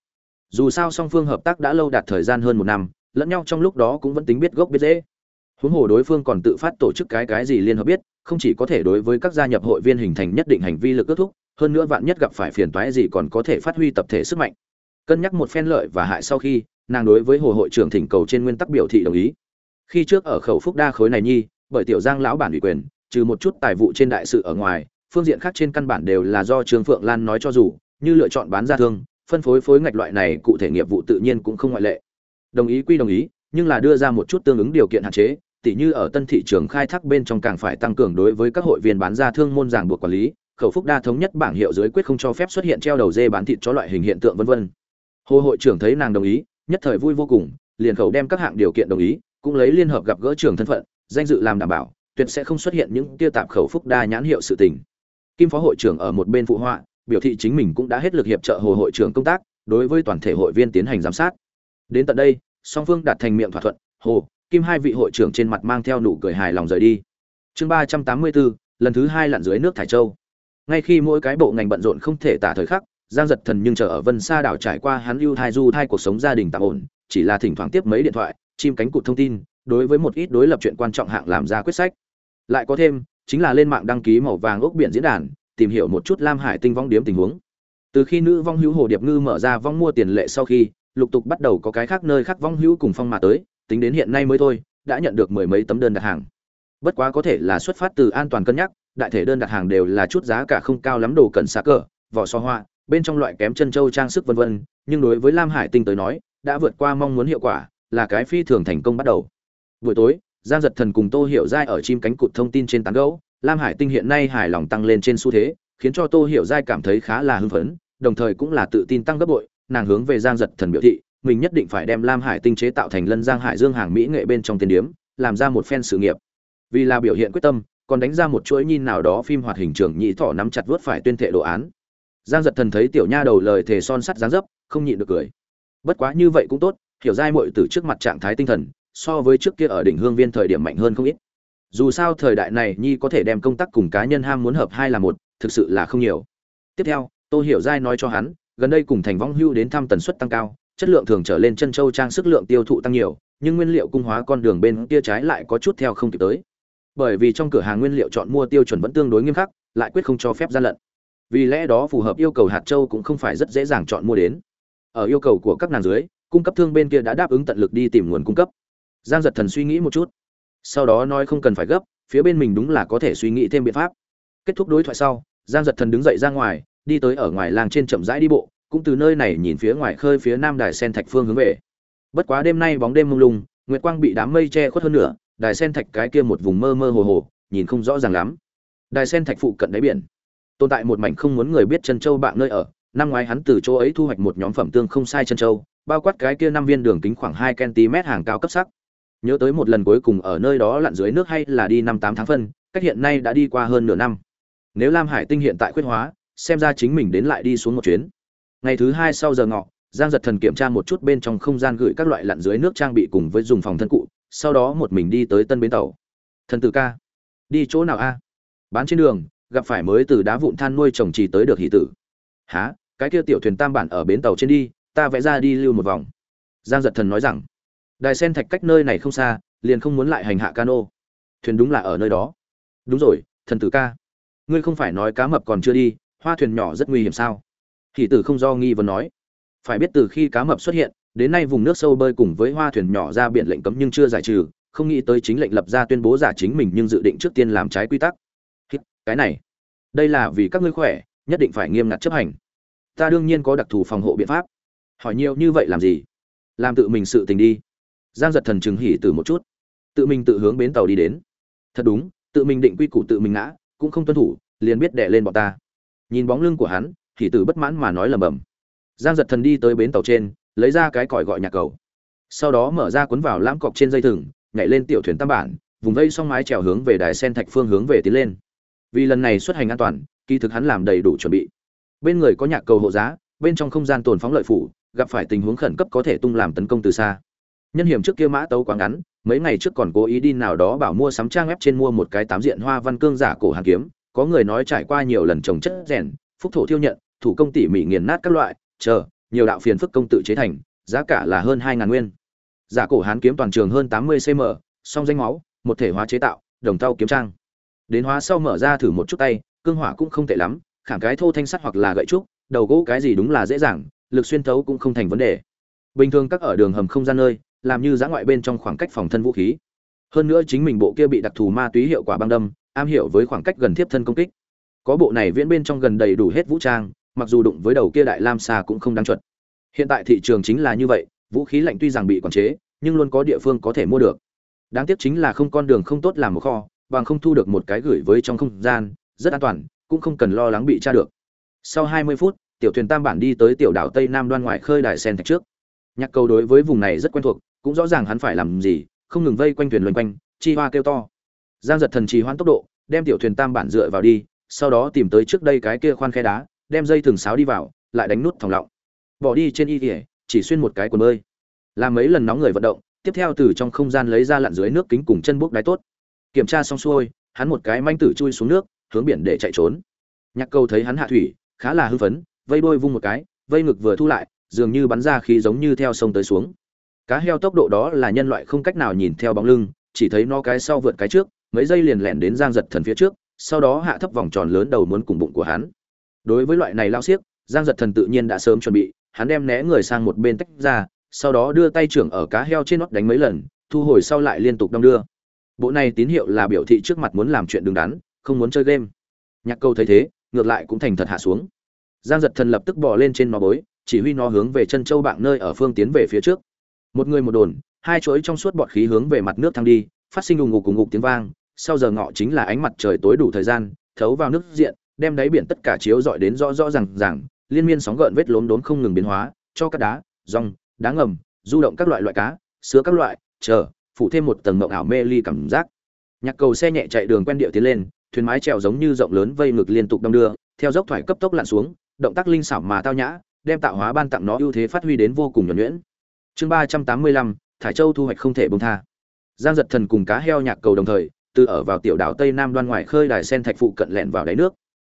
Dù sao song phương hợp tác đã lâu đạt thời gian hơn một năm, lẫn nhau trong lúc đó cũng vẫn tính biết gốc biết dễ huống hồ đối phương còn tự phát tổ chức cái cái gì liên hợp biết, không chỉ có thể đối với các gia nhập hội viên hình thành nhất định hành vi lực ước thúc, hơn nữa vạn nhất gặp phải phiền toái gì còn có thể phát huy tập thể sức mạnh. Cân nhắc một phen lợi và hại sau khi, nàng đối với hồ hội trưởng thỉnh cầu trên nguyên tắc biểu thị đồng ý. Khi trước ở khẩu phúc đa khối này nhi, bởi tiểu giang lão bản ủy quyền, trừ một chút tài vụ trên đại sự ở ngoài, phương diện khác trên căn bản đều là do trương phượng lan nói cho dù, như lựa chọn bán ra thương, phân phối phối ngạch loại này cụ thể nghiệp vụ tự nhiên cũng không ngoại lệ. Đồng ý quy đồng ý, nhưng là đưa ra một chút tương ứng điều kiện hạn chế tỉ như ở tân thị trường khai thác bên trong càng phải tăng cường đối với các hội viên bán ra thương môn ràng buộc quản lý, khẩu phúc đa thống nhất bảng hiệu dưới quyết không cho phép xuất hiện treo đầu dê bán thịt cho loại hình hiện tượng vân vân. Hồ hội trưởng thấy nàng đồng ý, nhất thời vui vô cùng, liền khẩu đem các hạng điều kiện đồng ý, cũng lấy liên hợp gặp gỡ trưởng thân phận, danh dự làm đảm bảo, tuyệt sẽ không xuất hiện những tiêu tạp khẩu phúc đa nhãn hiệu sự tình. Kim phó hội trưởng ở một bên phụ họa, biểu thị chính mình cũng đã hết lực hiệp trợ hồ hội trưởng công tác, đối với toàn thể hội viên tiến hành giám sát. Đến tận đây, song phương đạt thành miệng thỏa thuận, hồ kim hai vị hội trưởng trên mặt mang theo nụ cười hài lòng rời đi. Chương ba trăm tám mươi bốn, lần thứ hai lặn dưới nước thải châu. Ngay khi mỗi cái bộ ngành bận rộn không thể tả thời khắc, giang giật thần nhưng chờ ở vân xa đảo trải qua hắn ưu thai du thai cuộc sống gia đình tạm ổn, chỉ là thỉnh thoảng tiếp mấy điện thoại, chim cánh cụt thông tin, đối với một ít đối lập chuyện quan trọng hạng làm ra quyết sách. Lại có thêm, chính là lên mạng đăng ký màu vàng ốc biển diễn đàn, tìm hiểu một chút lam hải tinh vong điếm tình huống. Từ khi nữ vong hữu hồ điệp ngư mở ra vong mua tiền lệ sau khi, lục tục bắt đầu có cái khác nơi khác vong hữu cùng phong mà tới tính đến hiện nay mới thôi đã nhận được mười mấy tấm đơn đặt hàng. Bất quá có thể là xuất phát từ an toàn cân nhắc đại thể đơn đặt hàng đều là chút giá cả không cao lắm đồ cần xa cờ vỏ so hoa bên trong loại kém chân châu trang sức vân vân nhưng đối với lam hải tinh tới nói đã vượt qua mong muốn hiệu quả là cái phi thường thành công bắt đầu. Buổi tối giang giật thần cùng tô hiểu giai ở chim cánh cụt thông tin trên tán gẫu, lam hải tinh hiện nay hài lòng tăng lên trên xu thế khiến cho tô hiểu giai cảm thấy khá là hưng phấn đồng thời cũng là tự tin tăng gấp bội nàng hướng về giang giật thần biểu thị mình nhất định phải đem lam hải tinh chế tạo thành lân giang hải dương hàng mỹ nghệ bên trong tiền điếm, làm ra một phen sự nghiệp. Vì là biểu hiện quyết tâm, còn đánh ra một chuỗi nhìn nào đó phim hoạt hình trưởng nhị thọ nắm chặt vớt phải tuyên thệ đồ án. Giang giật thần thấy tiểu nha đầu lời thề son sắt dáng dấp, không nhịn được cười. Bất quá như vậy cũng tốt, hiểu giai muội từ trước mặt trạng thái tinh thần, so với trước kia ở đỉnh hương viên thời điểm mạnh hơn không ít. Dù sao thời đại này nhi có thể đem công tác cùng cá nhân ham muốn hợp hai là một, thực sự là không nhiều. Tiếp theo, Tô hiểu giai nói cho hắn, gần đây cùng thành vong hưu đến thăm tần suất tăng cao chất lượng thường trở lên chân châu trang sức lượng tiêu thụ tăng nhiều, nhưng nguyên liệu cung hóa con đường bên kia trái lại có chút theo không kịp tới. Bởi vì trong cửa hàng nguyên liệu chọn mua tiêu chuẩn vẫn tương đối nghiêm khắc, lại quyết không cho phép gian lận. Vì lẽ đó phù hợp yêu cầu hạt châu cũng không phải rất dễ dàng chọn mua đến. Ở yêu cầu của các nàng dưới, cung cấp thương bên kia đã đáp ứng tận lực đi tìm nguồn cung cấp. Giang giật thần suy nghĩ một chút. Sau đó nói không cần phải gấp, phía bên mình đúng là có thể suy nghĩ thêm biện pháp. Kết thúc đối thoại sau, giang giật thần đứng dậy ra ngoài, đi tới ở ngoài làng trên chậm rãi đi bộ cũng từ nơi này nhìn phía ngoài khơi phía nam đài sen thạch phương hướng về. Bất quá đêm nay bóng đêm mông lung, nguyệt quang bị đám mây che khuất hơn nữa đài sen thạch cái kia một vùng mơ mơ hồ hồ, nhìn không rõ ràng lắm. Đài sen thạch phụ cận đáy biển, tồn tại một mảnh không muốn người biết chân châu bạn nơi ở, năm ngoái hắn từ chỗ ấy thu hoạch một nhóm phẩm tương không sai chân châu, bao quát cái kia năm viên đường kính khoảng hai cm hàng cao cấp sắc. Nhớ tới một lần cuối cùng ở nơi đó lặn dưới nước hay là đi năm tám tháng phân, cách hiện nay đã đi qua hơn nửa năm. Nếu lam hải tinh hiện tại khuyết hóa, xem ra chính mình đến lại đi xuống một chuyến ngày thứ hai sau giờ ngọ, giang giật thần kiểm tra một chút bên trong không gian gửi các loại lặn dưới nước trang bị cùng với dùng phòng thân cụ, sau đó một mình đi tới tân bến tàu. Thần tử ca, đi chỗ nào a? Bán trên đường, gặp phải mới từ đá vụn than nuôi trồng trì tới được hỷ tử. Há cái kia tiểu thuyền tam bản ở bến tàu trên đi, ta vẽ ra đi lưu một vòng. Giang giật thần nói rằng, đài sen thạch cách nơi này không xa, liền không muốn lại hành hạ cano. Thuyền đúng là ở nơi đó. Đúng rồi, thần tử ca. Ngươi không phải nói cá mập còn chưa đi, hoa thuyền nhỏ rất nguy hiểm sao? Hỷ tử không do nghi vấn nói. Phải biết từ khi cá mập xuất hiện, đến nay vùng nước sâu bơi cùng với hoa thuyền nhỏ ra biển lệnh cấm nhưng chưa giải trừ, không nghĩ tới chính lệnh lập ra tuyên bố giả chính mình nhưng dự định trước tiên làm trái quy tắc. Cái này, đây là vì các ngươi khỏe, nhất định phải nghiêm ngặt chấp hành. Ta đương nhiên có đặc thù phòng hộ biện pháp. Hỏi nhiều như vậy làm gì? Làm tự mình sự tình đi. Giang giật thần chừng hỉ từ một chút. Tự mình tự hướng bến tàu đi đến. Thật đúng, tự mình định quy củ tự mình ngã, cũng không tuân thủ, liền biết đẻ lên bọn ta. Nhìn bóng lưng của hắn thì tử bất mãn mà nói lầm bầm. Giang giật thần đi tới bến tàu trên, lấy ra cái còi gọi nhà cầu. Sau đó mở ra cuốn vào lãm cọc trên dây thừng, nhảy lên tiểu thuyền tam bản, vùng vây xong mái trèo hướng về đài sen thạch phương hướng về tiến lên. Vì lần này xuất hành an toàn, kỳ thực hắn làm đầy đủ chuẩn bị. Bên người có nhạc cầu hộ giá, bên trong không gian tồn phóng lợi phủ, gặp phải tình huống khẩn cấp có thể tung làm tấn công từ xa. Nhân hiểm trước kia mã tấu quá ngắn, mấy ngày trước còn cố ý đi nào đó bảo mua sắm trang web trên mua một cái tám diện hoa văn cương giả cổ hàng kiếm, có người nói trải qua nhiều lần trồng chất rèn, phúc thổ thiêu nhận thủ công tỉ mỉ nghiền nát các loại, chờ, nhiều đạo phiền phức công tự chế thành, giá cả là hơn hai ngàn nguyên. Giả cổ hán kiếm toàn trường hơn tám mươi cm song danh máu, một thể hóa chế tạo, đồng thau kiếm trang. Đến hóa sau mở ra thử một chút tay, cương hỏa cũng không tệ lắm, khảm cái thô thanh sắt hoặc là gậy trúc, đầu gỗ cái gì đúng là dễ dàng, lực xuyên thấu cũng không thành vấn đề. Bình thường các ở đường hầm không gian nơi, làm như giã ngoại bên trong khoảng cách phòng thân vũ khí. Hơn nữa chính mình bộ kia bị đặc thù ma túy hiệu quả băng đâm, am hiểu với khoảng cách gần tiếp thân công kích. Có bộ này viễn bên trong gần đầy đủ hết vũ trang mặc dù đụng với đầu kia đại lam xa cũng không đáng chuẩn. Hiện tại thị trường chính là như vậy, vũ khí lạnh tuy rằng bị quản chế, nhưng luôn có địa phương có thể mua được. Đáng tiếc chính là không con đường không tốt làm một kho, bằng không thu được một cái gửi với trong không gian, rất an toàn, cũng không cần lo lắng bị tra được. Sau 20 phút, tiểu thuyền tam bản đi tới tiểu đảo tây nam đoan ngoại khơi đài sen thạch trước. Nhạc cầu đối với vùng này rất quen thuộc, cũng rõ ràng hắn phải làm gì, không ngừng vây quanh thuyền luẩn quanh, chi hoa kêu to. Giang giật thần trì hoãn tốc độ, đem tiểu thuyền tam bản dựa vào đi, sau đó tìm tới trước đây cái kia khoan khe đá đem dây thừng sáo đi vào, lại đánh nút thòng lọng. Bỏ đi trên y kỉa chỉ xuyên một cái quần bơi. Làm mấy lần nóng người vận động, tiếp theo từ trong không gian lấy ra lặn dưới nước kính cùng chân bốc đáy tốt. Kiểm tra xong xuôi, hắn một cái manh tử chui xuống nước, hướng biển để chạy trốn. Nhạc câu thấy hắn hạ thủy, khá là hưng phấn, vây đôi vung một cái, vây ngực vừa thu lại, dường như bắn ra khí giống như theo sông tới xuống. Cá heo tốc độ đó là nhân loại không cách nào nhìn theo bóng lưng, chỉ thấy nó cái sau vượt cái trước, mấy giây liền lẹn đến giang giật thần phía trước, sau đó hạ thấp vòng tròn lớn đầu muốn cùng bụng của hắn đối với loại này lao xiếc giang giật thần tự nhiên đã sớm chuẩn bị, hắn đem né người sang một bên tách ra, sau đó đưa tay trưởng ở cá heo trên nót đánh mấy lần, thu hồi sau lại liên tục đong đưa. Bộ này tín hiệu là biểu thị trước mặt muốn làm chuyện đứng đắn, không muốn chơi game. Nhạc câu thấy thế, ngược lại cũng thành thật hạ xuống. Giang giật thần lập tức bỏ lên trên nó bối, chỉ huy nó hướng về chân châu bạn nơi ở phương tiến về phía trước. Một người một đồn, hai chuỗi trong suốt bọt khí hướng về mặt nước thăng đi, phát sinh ù ngục cùng ngục tiếng vang, sau giờ ngọ chính là ánh mặt trời tối đủ thời gian, thấu vào nước diện đem đáy biển tất cả chiếu dọi đến rõ rõ ràng ràng, liên miên sóng gợn vết lốm đốm không ngừng biến hóa, cho các đá, rong, đá ngầm, du động các loại loại cá, sứa các loại, chờ, phủ thêm một tầng mộng ảo mê ly cảm giác. Nhạc cầu xe nhẹ chạy đường quen điệu tiến lên, thuyền mái trèo giống như rộng lớn vây ngực liên tục đong đưa, theo dốc thoải cấp tốc lặn xuống, động tác linh xảo mà tao nhã, đem tạo hóa ban tặng nó ưu thế phát huy đến vô cùng nhuẩn nhuyễn. Chương ba trăm tám mươi lăm, thải châu thu hoạch không thể bông tha. Giang giật thần cùng cá heo nhạc cầu đồng thời, từ ở vào tiểu đảo tây nam đoan ngoài khơi đài sen thạch phụ cận lẹn vào đáy nước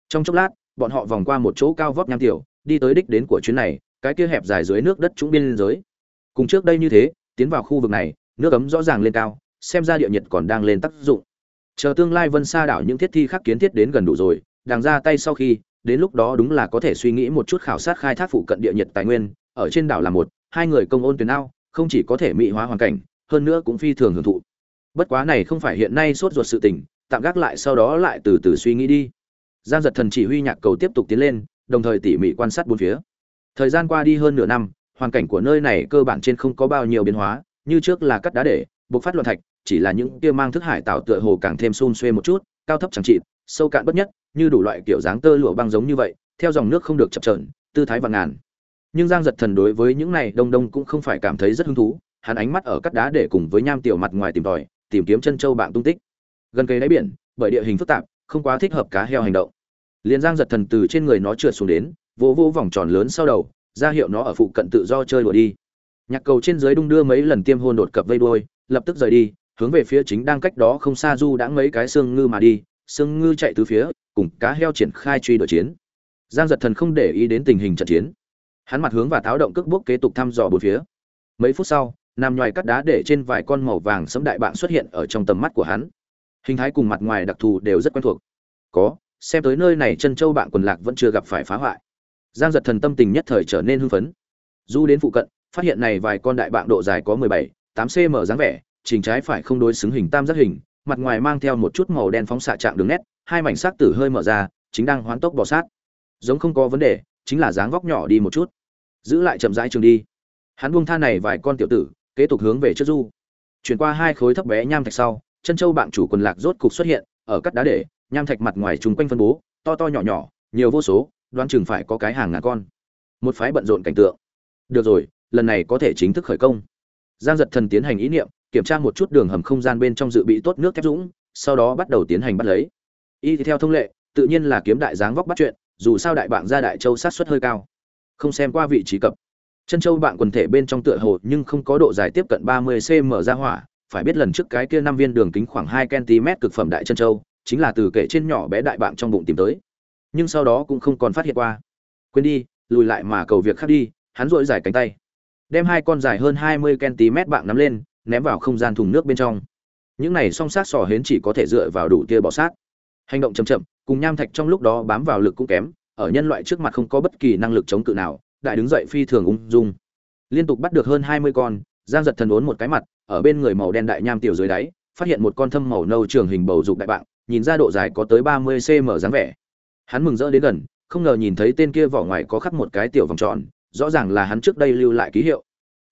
trong chốc lát, bọn họ vòng qua một chỗ cao vóc nham tiểu, đi tới đích đến của chuyến này, cái kia hẹp dài dưới nước đất trũng biên giới. Cùng trước đây như thế, tiến vào khu vực này, nước ấm rõ ràng lên cao, xem ra địa nhiệt còn đang lên tác dụng. Chờ tương lai vân xa đảo những thiết thi khác kiến thiết đến gần đủ rồi đàng ra tay sau khi, đến lúc đó đúng là có thể suy nghĩ một chút khảo sát khai thác phụ cận địa nhiệt tài nguyên, ở trên đảo là một, hai người công ôn tuyến ao, không chỉ có thể mỹ hóa hoàn cảnh, hơn nữa cũng phi thường hưởng thụ. Bất quá này không phải hiện nay sốt ruột sự tình, tạm gác lại sau đó lại từ từ suy nghĩ đi giang giật thần chỉ huy nhạc cầu tiếp tục tiến lên, đồng thời tỉ mỉ quan sát bốn phía. Thời gian qua đi hơn nửa năm, hoàn cảnh của nơi này cơ bản trên không có bao nhiêu biến hóa, như trước là cắt đá để, buộc phát loạn thạch, chỉ là những kia mang thức hải tạo tựa hồ càng thêm xun xuê một chút, cao thấp chẳng trị sâu cạn bất nhất, như đủ loại kiểu dáng tơ lụa băng giống như vậy, theo dòng nước không được chập trờn tư thái vạn ngàn. Nhưng giang giật thần đối với những này đông đông cũng không phải cảm thấy rất hứng thú, hắn ánh mắt ở cắt đá để cùng với nham tiểu mặt ngoài tìm tòi, tìm kiếm chân châu bạn tung tích. Gần cây đáy biển, bởi địa hình phức tạp, không quá thích hợp cá heo hành động liền giang giật thần từ trên người nó trượt xuống đến, vỗ vỗ vòng tròn lớn sau đầu, ra hiệu nó ở phụ cận tự do chơi đùa đi. Nhạc cầu trên dưới đung đưa mấy lần tiêm hôn đột cập vây đuôi, lập tức rời đi, hướng về phía chính đang cách đó không xa du đã mấy cái xương ngư mà đi, xương ngư chạy từ phía, cùng cá heo triển khai truy đuổi chiến. Giang giật thần không để ý đến tình hình trận chiến. Hắn mặt hướng và tháo động cước bốc kế tục thăm dò bốn phía. Mấy phút sau nằm ngoài cắt đá để trên vài con màu vàng sẫm đại bạn xuất hiện ở trong tầm mắt của hắn. Hình thái cùng mặt ngoài đặc thù đều rất quen thuộc. Có xem tới nơi này chân châu bạn quần lạc vẫn chưa gặp phải phá hoại. Giang giật thần tâm tình nhất thời trở nên hưng phấn. Du đến phụ cận, phát hiện này vài con đại bạn độ dài có mười bảy, tám cm dáng vẻ, trình trái phải không đối xứng hình tam giác hình, mặt ngoài mang theo một chút màu đen phóng xạ trạng đường nét, hai mảnh sắc tử hơi mở ra, chính đang hoán tốc bò sát. Giống không có vấn đề, chính là dáng vóc nhỏ đi một chút. Giữ lại chậm rãi trường đi. Hắn buông tha này vài con tiểu tử, kế tục hướng về trước du. Chuyển qua hai khối thấp bé nham thạch sau, chân châu bạn chủ quần lạc rốt cục xuất hiện, ở cắt đá để nham thạch mặt ngoài chúng quanh phân bố, to to nhỏ nhỏ, nhiều vô số, đoán chừng phải có cái hàng ngàn con. Một phái bận rộn cảnh tượng. Được rồi, lần này có thể chính thức khởi công. Giang Dật thần tiến hành ý niệm, kiểm tra một chút đường hầm không gian bên trong dự bị tốt nước thép dũng, sau đó bắt đầu tiến hành bắt lấy. Y theo thông lệ, tự nhiên là kiếm đại dáng vóc bắt chuyện, dù sao đại bạn ra đại châu sát suất hơi cao. Không xem qua vị trí cập. Chân châu bạn quần thể bên trong tựa hồ nhưng không có độ dài tiếp cận 30 cm ra hỏa, phải biết lần trước cái kia năm viên đường kính khoảng 2 cm cực phẩm đại chân châu chính là từ kể trên nhỏ bé đại bạn trong bụng tìm tới. Nhưng sau đó cũng không còn phát hiện qua. Quên đi, lùi lại mà cầu việc khác đi, hắn dội dài cánh tay. Đem hai con dài hơn 20 cm bạn nắm lên, ném vào không gian thùng nước bên trong. Những này song sát sò hến chỉ có thể dựa vào đủ tia bọ sát. Hành động chậm chậm, cùng nham thạch trong lúc đó bám vào lực cũng kém, ở nhân loại trước mặt không có bất kỳ năng lực chống cự nào, đại đứng dậy phi thường ung dung. Liên tục bắt được hơn 20 con, giang giật thần ốn một cái mặt, ở bên người màu đen đại nham tiểu dưới đáy, phát hiện một con thâm màu nâu trường hình bầu dục đại bạn nhìn ra độ dài có tới 30 cm dáng vẻ. Hắn mừng rỡ đến gần, không ngờ nhìn thấy tên kia vỏ ngoài có khắc một cái tiểu vòng tròn, rõ ràng là hắn trước đây lưu lại ký hiệu.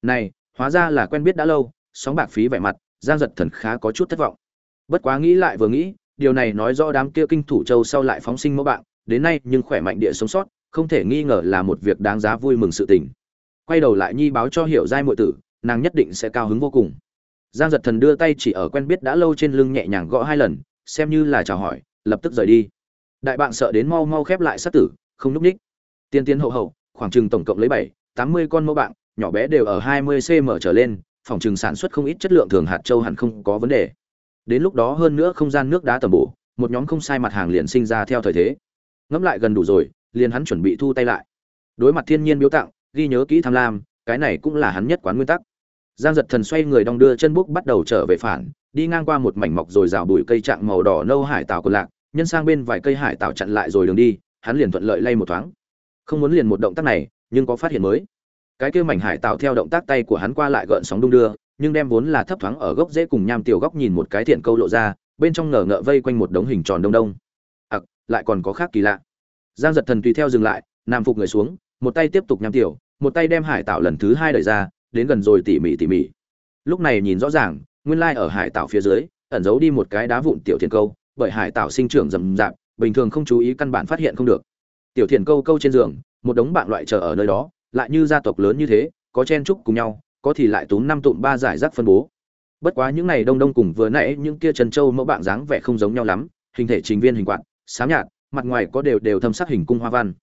Này, hóa ra là quen biết đã lâu, sóng bạc phí vẻ mặt, giang giật thần khá có chút thất vọng. Bất quá nghĩ lại vừa nghĩ, điều này nói rõ đám kia kinh thủ châu sau lại phóng sinh mẫu bạn đến nay nhưng khỏe mạnh địa sống sót, không thể nghi ngờ là một việc đáng giá vui mừng sự tình. Quay đầu lại nhi báo cho hiểu giai muội tử, nàng nhất định sẽ cao hứng vô cùng. Giang giật thần đưa tay chỉ ở quen biết đã lâu trên lưng nhẹ nhàng gõ hai lần xem như là chào hỏi, lập tức rời đi. Đại bạn sợ đến mau mau khép lại sát tử, không núp ních. Tiên tiến hậu hậu, khoảng chừng tổng cộng lấy bảy, tám mươi con mẫu bạn, nhỏ bé đều ở hai mươi cm trở lên, phòng trừng sản xuất không ít chất lượng thường hạt châu hẳn không có vấn đề. Đến lúc đó hơn nữa không gian nước đá tầm bổ, một nhóm không sai mặt hàng liền sinh ra theo thời thế. Ngẫm lại gần đủ rồi, liền hắn chuẩn bị thu tay lại. Đối mặt thiên nhiên biếu tặng, ghi nhớ kỹ tham lam, cái này cũng là hắn nhất quán nguyên tắc. Giang giật thần xoay người đong đưa chân búc bắt đầu trở về phản đi ngang qua một mảnh mọc rồi rào bụi cây trạng màu đỏ nâu hải tảo còn lạc, nhân sang bên vài cây hải tảo chặn lại rồi đường đi, hắn liền thuận lợi lay một thoáng. Không muốn liền một động tác này, nhưng có phát hiện mới. Cái kia mảnh hải tảo theo động tác tay của hắn qua lại gợn sóng đung đưa, nhưng đem vốn là thấp thoáng ở gốc rễ cùng nham tiểu góc nhìn một cái thiện câu lộ ra, bên trong ngờ ngợ vây quanh một đống hình tròn đông đông. Ặc, lại còn có khác kỳ lạ. Giang giật thần tùy theo dừng lại nam phục người xuống, một tay tiếp tục nham tiểu, một tay đem hải tảo lần thứ hai đẩy ra, đến gần rồi tỉ mỉ tỉ mỉ. Lúc này nhìn rõ ràng nguyên lai ở hải tảo phía dưới, ẩn giấu đi một cái đá vụn tiểu thiền câu, bởi hải tảo sinh trưởng rầm rạp, bình thường không chú ý căn bản phát hiện không được. Tiểu thiền câu câu trên giường, một đống bạn loại chờ ở nơi đó, lại như gia tộc lớn như thế, có chen trúc cùng nhau, có thì lại túm năm tụm ba giải rác phân bố. Bất quá những này đông đông cùng vừa nãy những kia trần châu mẫu bạn dáng vẻ không giống nhau lắm, hình thể trình viên hình quạt, xám nhạt, mặt ngoài có đều đều thâm sắc hình cung hoa văn.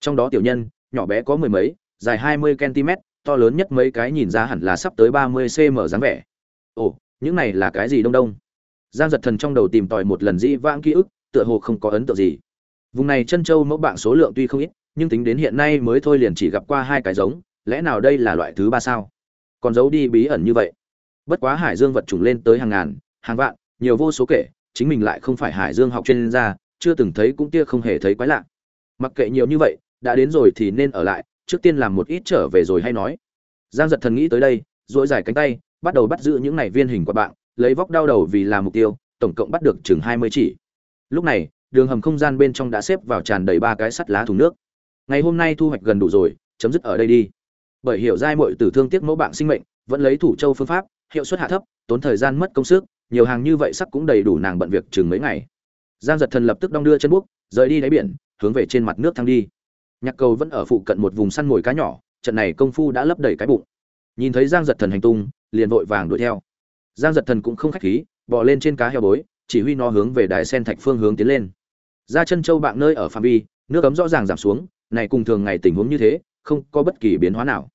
Trong đó tiểu nhân, nhỏ bé có mười mấy, dài hai mươi cm to lớn nhất mấy cái nhìn ra hẳn là sắp tới ba mươi cm dáng vẻ. Ồ những này là cái gì đông đông? Giang giật thần trong đầu tìm tòi một lần dĩ vãng ký ức, tựa hồ không có ấn tượng gì. Vùng này chân châu mẫu bạn số lượng tuy không ít, nhưng tính đến hiện nay mới thôi liền chỉ gặp qua hai cái giống, lẽ nào đây là loại thứ ba sao? Còn giấu đi bí ẩn như vậy. Bất quá hải dương vật chủng lên tới hàng ngàn, hàng vạn, nhiều vô số kể, chính mình lại không phải hải dương học chuyên gia, chưa từng thấy cũng tia không hề thấy quái lạ. Mặc kệ nhiều như vậy, đã đến rồi thì nên ở lại, trước tiên làm một ít trở về rồi hay nói. Giang giật thần nghĩ tới đây dỗi dài cánh tay bắt đầu bắt giữ những này viên hình quạt bạn lấy vóc đau đầu vì làm mục tiêu tổng cộng bắt được chừng hai mươi chỉ. Lúc này đường hầm không gian bên trong đã xếp vào tràn đầy ba cái sắt lá thùng nước. Ngày hôm nay thu hoạch gần đủ rồi chấm dứt ở đây đi. Bởi hiểu giai mọi tử thương tiếc mẫu bạn sinh mệnh vẫn lấy thủ châu phương pháp hiệu suất hạ thấp tốn thời gian mất công sức nhiều hàng như vậy sắc cũng đầy đủ nàng bận việc chừng mấy ngày. Giang giật thần lập tức đong đưa chân bước, rời đi đáy biển hướng về trên mặt nước thăng đi. Nhạc cầu vẫn ở phụ cận một vùng săn mồi cá nhỏ trận này công phu đã lấp đầy cái bụng. Nhìn thấy giang giật thần hành tung liền vội vàng đuổi theo. Giang giật thần cũng không khách khí, bò lên trên cá heo bối, chỉ huy nó hướng về đài sen thạch phương hướng tiến lên. Ra chân châu bạn nơi ở phạm vi, nước ấm rõ ràng giảm xuống, này cùng thường ngày tình huống như thế, không có bất kỳ biến hóa nào.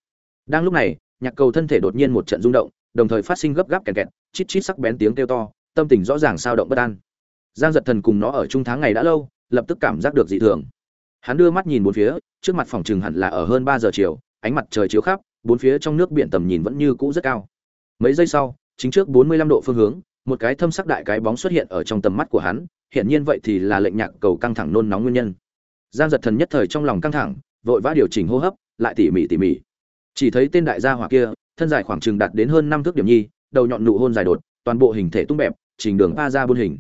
Đang lúc này, nhạc cầu thân thể đột nhiên một trận rung động, đồng thời phát sinh gấp gáp kẹt kẹt, chít chít sắc bén tiếng kêu to, tâm tình rõ ràng sao động bất an. Giang giật thần cùng nó ở trung tháng ngày đã lâu, lập tức cảm giác được dị thường. Hắn đưa mắt nhìn bốn phía, trước mặt phòng chừng hẳn là ở hơn ba giờ chiều, ánh mặt trời chiếu khắp, bốn phía trong nước biển tầm nhìn vẫn như cũ rất cao mấy giây sau, chính trước bốn mươi lăm độ phương hướng, một cái thâm sắc đại cái bóng xuất hiện ở trong tầm mắt của hắn, hiển nhiên vậy thì là lệnh nhạc cầu căng thẳng nôn nóng nguyên nhân. Giang giật thần nhất thời trong lòng căng thẳng, vội vã điều chỉnh hô hấp, lại tỉ mỉ tỉ mỉ. Chỉ thấy tên đại gia hỏa kia, thân dài khoảng chừng đạt đến hơn năm thước điểm nhi, đầu nhọn nụ hôn dài đột, toàn bộ hình thể tung bẹp, trình đường pa ra buôn hình.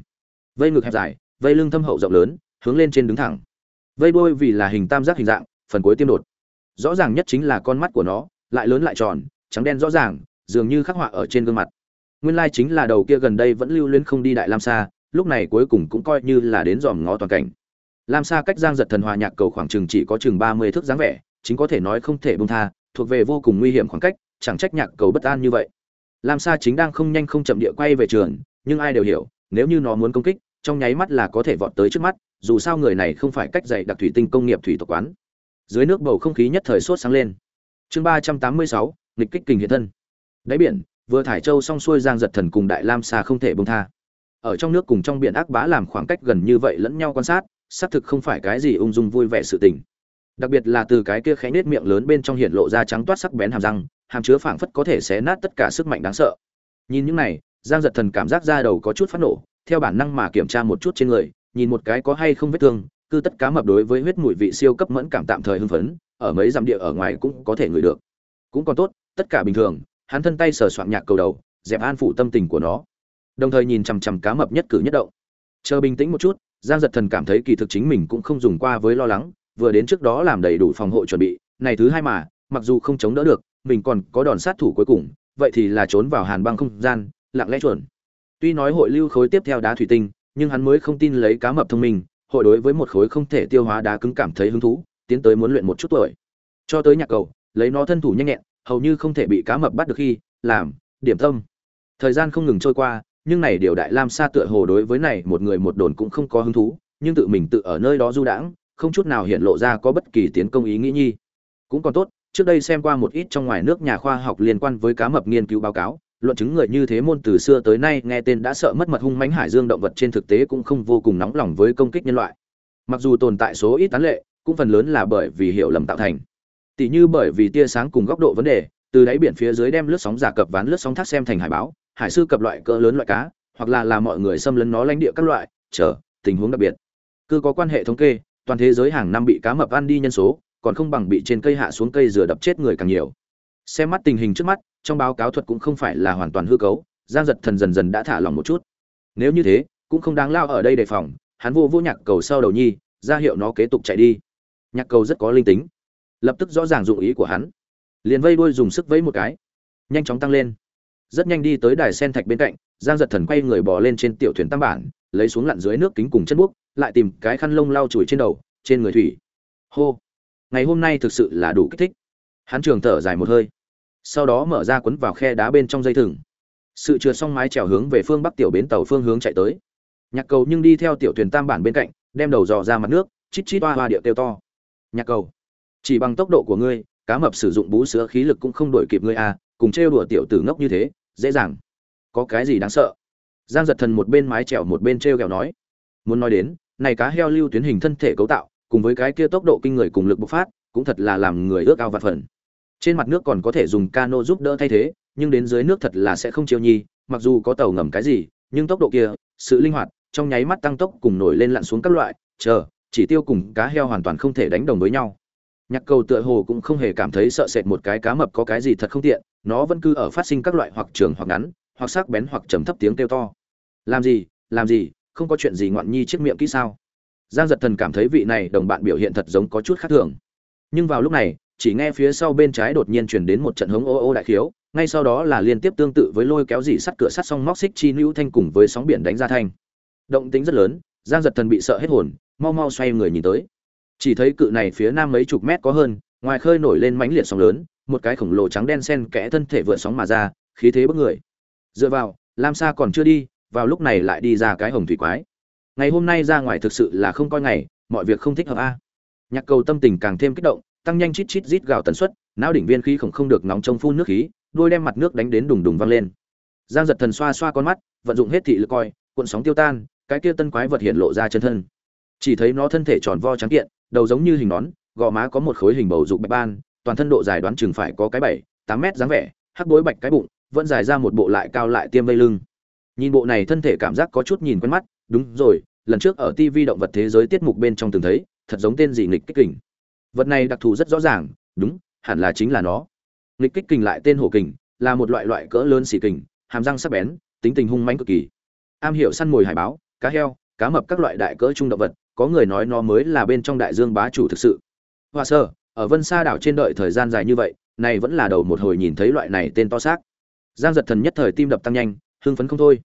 Vây ngực hẹp dài, vây lưng thâm hậu rộng lớn, hướng lên trên đứng thẳng. Vây đuôi vì là hình tam giác hình dạng, phần cuối tiêm đột. Rõ ràng nhất chính là con mắt của nó, lại lớn lại tròn, trắng đen rõ ràng dường như khắc họa ở trên gương mặt. Nguyên lai chính là đầu kia gần đây vẫn lưu luyến không đi đại lam sa, lúc này cuối cùng cũng coi như là đến dòm ngó toàn cảnh. Lam sa cách giang giật thần hòa nhạc cầu khoảng chừng chỉ có chừng ba mươi thước dáng vẻ, chính có thể nói không thể bông tha, thuộc về vô cùng nguy hiểm khoảng cách, chẳng trách nhạc cầu bất an như vậy. Lam sa chính đang không nhanh không chậm địa quay về trường, nhưng ai đều hiểu, nếu như nó muốn công kích, trong nháy mắt là có thể vọt tới trước mắt, dù sao người này không phải cách dạy đặc thủy tinh công nghiệp thủy tộc quán. Dưới nước bầu không khí nhất thời sốt sáng lên. Chương ba trăm tám mươi sáu, nghịch kích kình hiện thân đáy biển, vừa thải châu xong xuôi giang giật thần cùng đại lam xa không thể bông tha. Ở trong nước cùng trong biển ác bá làm khoảng cách gần như vậy lẫn nhau quan sát, xác thực không phải cái gì ung dung vui vẻ sự tình. Đặc biệt là từ cái kia khẽ nết miệng lớn bên trong hiện lộ ra trắng toát sắc bén hàm răng, hàm chứa phảng phất có thể xé nát tất cả sức mạnh đáng sợ. Nhìn những này, giang giật thần cảm giác ra đầu có chút phát nổ, theo bản năng mà kiểm tra một chút trên người, nhìn một cái có hay không vết thương, cư tất cá mập đối với huyết mùi vị siêu cấp mẫn cảm tạm thời hưng phấn, ở mấy dặm địa ở ngoài cũng có thể ngửi được. Cũng còn tốt, tất cả bình thường hắn thân tay sờ soạn nhạc cầu đầu, dẹp an phủ tâm tình của nó. Đồng thời nhìn chằm chằm cá mập nhất cử nhất động. Chờ bình tĩnh một chút, giang giật thần cảm thấy kỳ thực chính mình cũng không dùng qua với lo lắng, vừa đến trước đó làm đầy đủ phòng hộ chuẩn bị, này thứ hai mà, mặc dù không chống đỡ được, mình còn có đòn sát thủ cuối cùng, vậy thì là trốn vào hàn băng không gian, lặng lẽ chuẩn. Tuy nói hội lưu khối tiếp theo đá thủy tinh, nhưng hắn mới không tin lấy cá mập thông minh, hội đối với một khối không thể tiêu hóa đá cứng cảm thấy hứng thú, tiến tới muốn luyện một chút tuổi. Cho tới nhạc cầu, lấy nó thân thủ nhanh nhẹn hầu như không thể bị cá mập bắt được khi, làm, điểm tâm. Thời gian không ngừng trôi qua, nhưng này điều đại lam sa tựa hồ đối với này một người một đồn cũng không có hứng thú, nhưng tự mình tự ở nơi đó du đãng, không chút nào hiện lộ ra có bất kỳ tiến công ý nghĩ nhi. Cũng còn tốt, trước đây xem qua một ít trong ngoài nước nhà khoa học liên quan với cá mập nghiên cứu báo cáo, luận chứng người như thế môn từ xưa tới nay nghe tên đã sợ mất mật hung mãnh hải dương động vật trên thực tế cũng không vô cùng nóng lòng với công kích nhân loại. Mặc dù tồn tại số ít tán lệ, cũng phần lớn là bởi vì hiểu lầm tạo thành tỉ như bởi vì tia sáng cùng góc độ vấn đề, từ đáy biển phía dưới đem lướt sóng giả cập ván lướt sóng thác xem thành hải báo, hải sư cập loại cỡ lớn loại cá, hoặc là là mọi người xâm lấn nó lãnh địa các loại, chờ, tình huống đặc biệt. Cứ có quan hệ thống kê, toàn thế giới hàng năm bị cá mập ăn đi nhân số, còn không bằng bị trên cây hạ xuống cây rửa đập chết người càng nhiều. Xem mắt tình hình trước mắt, trong báo cáo thuật cũng không phải là hoàn toàn hư cấu, giang giật thần dần dần đã thả lòng một chút. Nếu như thế, cũng không đáng lao ở đây đề phòng, hắn vô vô nhạc cầu sau đầu nhi, ra hiệu nó kế tục chạy đi. Nhạc cầu rất có linh tính lập tức rõ ràng dụng ý của hắn. Liền vây đuôi dùng sức vẫy một cái. Nhanh chóng tăng lên. Rất nhanh đi tới đài sen thạch bên cạnh, giang giật thần quay người bò lên trên tiểu thuyền tam bản, lấy xuống lặn dưới nước kính cùng chân buốc lại tìm cái khăn lông lau chùi trên đầu, trên người thủy. Hô! Ngày hôm nay thực sự là đủ kích thích. Hắn trường thở dài một hơi. Sau đó mở ra quấn vào khe đá bên trong dây thừng. Sự trượt xong mái trèo hướng về phương bắc tiểu bến tàu phương hướng chạy tới. Nhạc cầu nhưng đi theo tiểu thuyền tam bản bên cạnh, đem đầu dò ra mặt nước, chít chít hoa hoa điệu tiêu to. Nhạc cầu chỉ bằng tốc độ của ngươi, cá mập sử dụng bú sữa khí lực cũng không đổi kịp ngươi à cùng trêu đùa tiểu tử ngốc như thế, dễ dàng. Có cái gì đáng sợ? Giang giật thần một bên mái trèo một bên trêu ghẹo nói. Muốn nói đến, này cá heo lưu tuyến hình thân thể cấu tạo, cùng với cái kia tốc độ kinh người cùng lực bộc phát, cũng thật là làm người ước ao vạn phần. Trên mặt nước còn có thể dùng cano giúp đỡ thay thế, nhưng đến dưới nước thật là sẽ không chiêu nhi, mặc dù có tàu ngầm cái gì, nhưng tốc độ kia, sự linh hoạt, trong nháy mắt tăng tốc cùng nổi lên lặn xuống các loại, chờ, chỉ tiêu cùng cá heo hoàn toàn không thể đánh đồng với nhau nhạc cầu tựa hồ cũng không hề cảm thấy sợ sệt một cái cá mập có cái gì thật không tiện, nó vẫn cứ ở phát sinh các loại hoặc trường hoặc ngắn, hoặc sắc bén hoặc trầm thấp tiếng kêu to. Làm gì làm gì, không có chuyện gì ngoạn nhi chiếc miệng kỹ sao? Giang giật thần cảm thấy vị này đồng bạn biểu hiện thật giống có chút khác thường. Nhưng vào lúc này, chỉ nghe phía sau bên trái đột nhiên truyền đến một trận hống ô ô đại khiếu, ngay sau đó là liên tiếp tương tự với lôi kéo dỉ sắt cửa sắt xong móc xích chi nữ thanh cùng với sóng biển đánh ra thanh. Động tính rất lớn, giang giật thần bị sợ hết hồn, mau mau xoay người nhìn tới chỉ thấy cự này phía nam mấy chục mét có hơn, ngoài khơi nổi lên mãnh liệt sóng lớn, một cái khổng lồ trắng đen sen kẽ thân thể vượt sóng mà ra, khí thế bức người. Dựa vào, lam sa còn chưa đi, vào lúc này lại đi ra cái hồng thủy quái. Ngày hôm nay ra ngoài thực sự là không coi ngày, mọi việc không thích hợp a. Nhạc cầu tâm tình càng thêm kích động, tăng nhanh chít chít rít gào tần suất, não đỉnh viên khí khổng không được nóng trong phun nước khí, đôi đem mặt nước đánh đến đùng đùng văng lên. Giang giật thần xoa xoa con mắt, vận dụng hết thị lực coi, cuộn sóng tiêu tan, cái kia tân quái vật hiện lộ ra chân thân. Chỉ thấy nó thân thể tròn vo trắng kiện đầu giống như hình nón, gò má có một khối hình bầu dục bạch ban, toàn thân độ dài đoán chừng phải có cái bảy, tám mét dáng vẻ, hắc bối bạch cái bụng, vẫn dài ra một bộ lại cao lại tiêm vây lưng. Nhìn bộ này thân thể cảm giác có chút nhìn quen mắt, đúng rồi, lần trước ở tv động vật thế giới tiết mục bên trong từng thấy, thật giống tên gì nghịch kích kình. Vật này đặc thù rất rõ ràng, đúng, hẳn là chính là nó. Nghịch kích kình lại tên hổ kình, là một loại loại cỡ lớn xỉ kình, hàm răng sắc bén, tính tình hung mãnh cực kỳ. Am hiểu săn mồi hải báo, cá heo, cá mập các loại đại cỡ trung động vật có người nói nó mới là bên trong đại dương bá chủ thực sự. Hoa sơ, ở vân sa đảo trên đợi thời gian dài như vậy, này vẫn là đầu một hồi nhìn thấy loại này tên to xác. Giang giật thần nhất thời tim đập tăng nhanh, hưng phấn không thôi.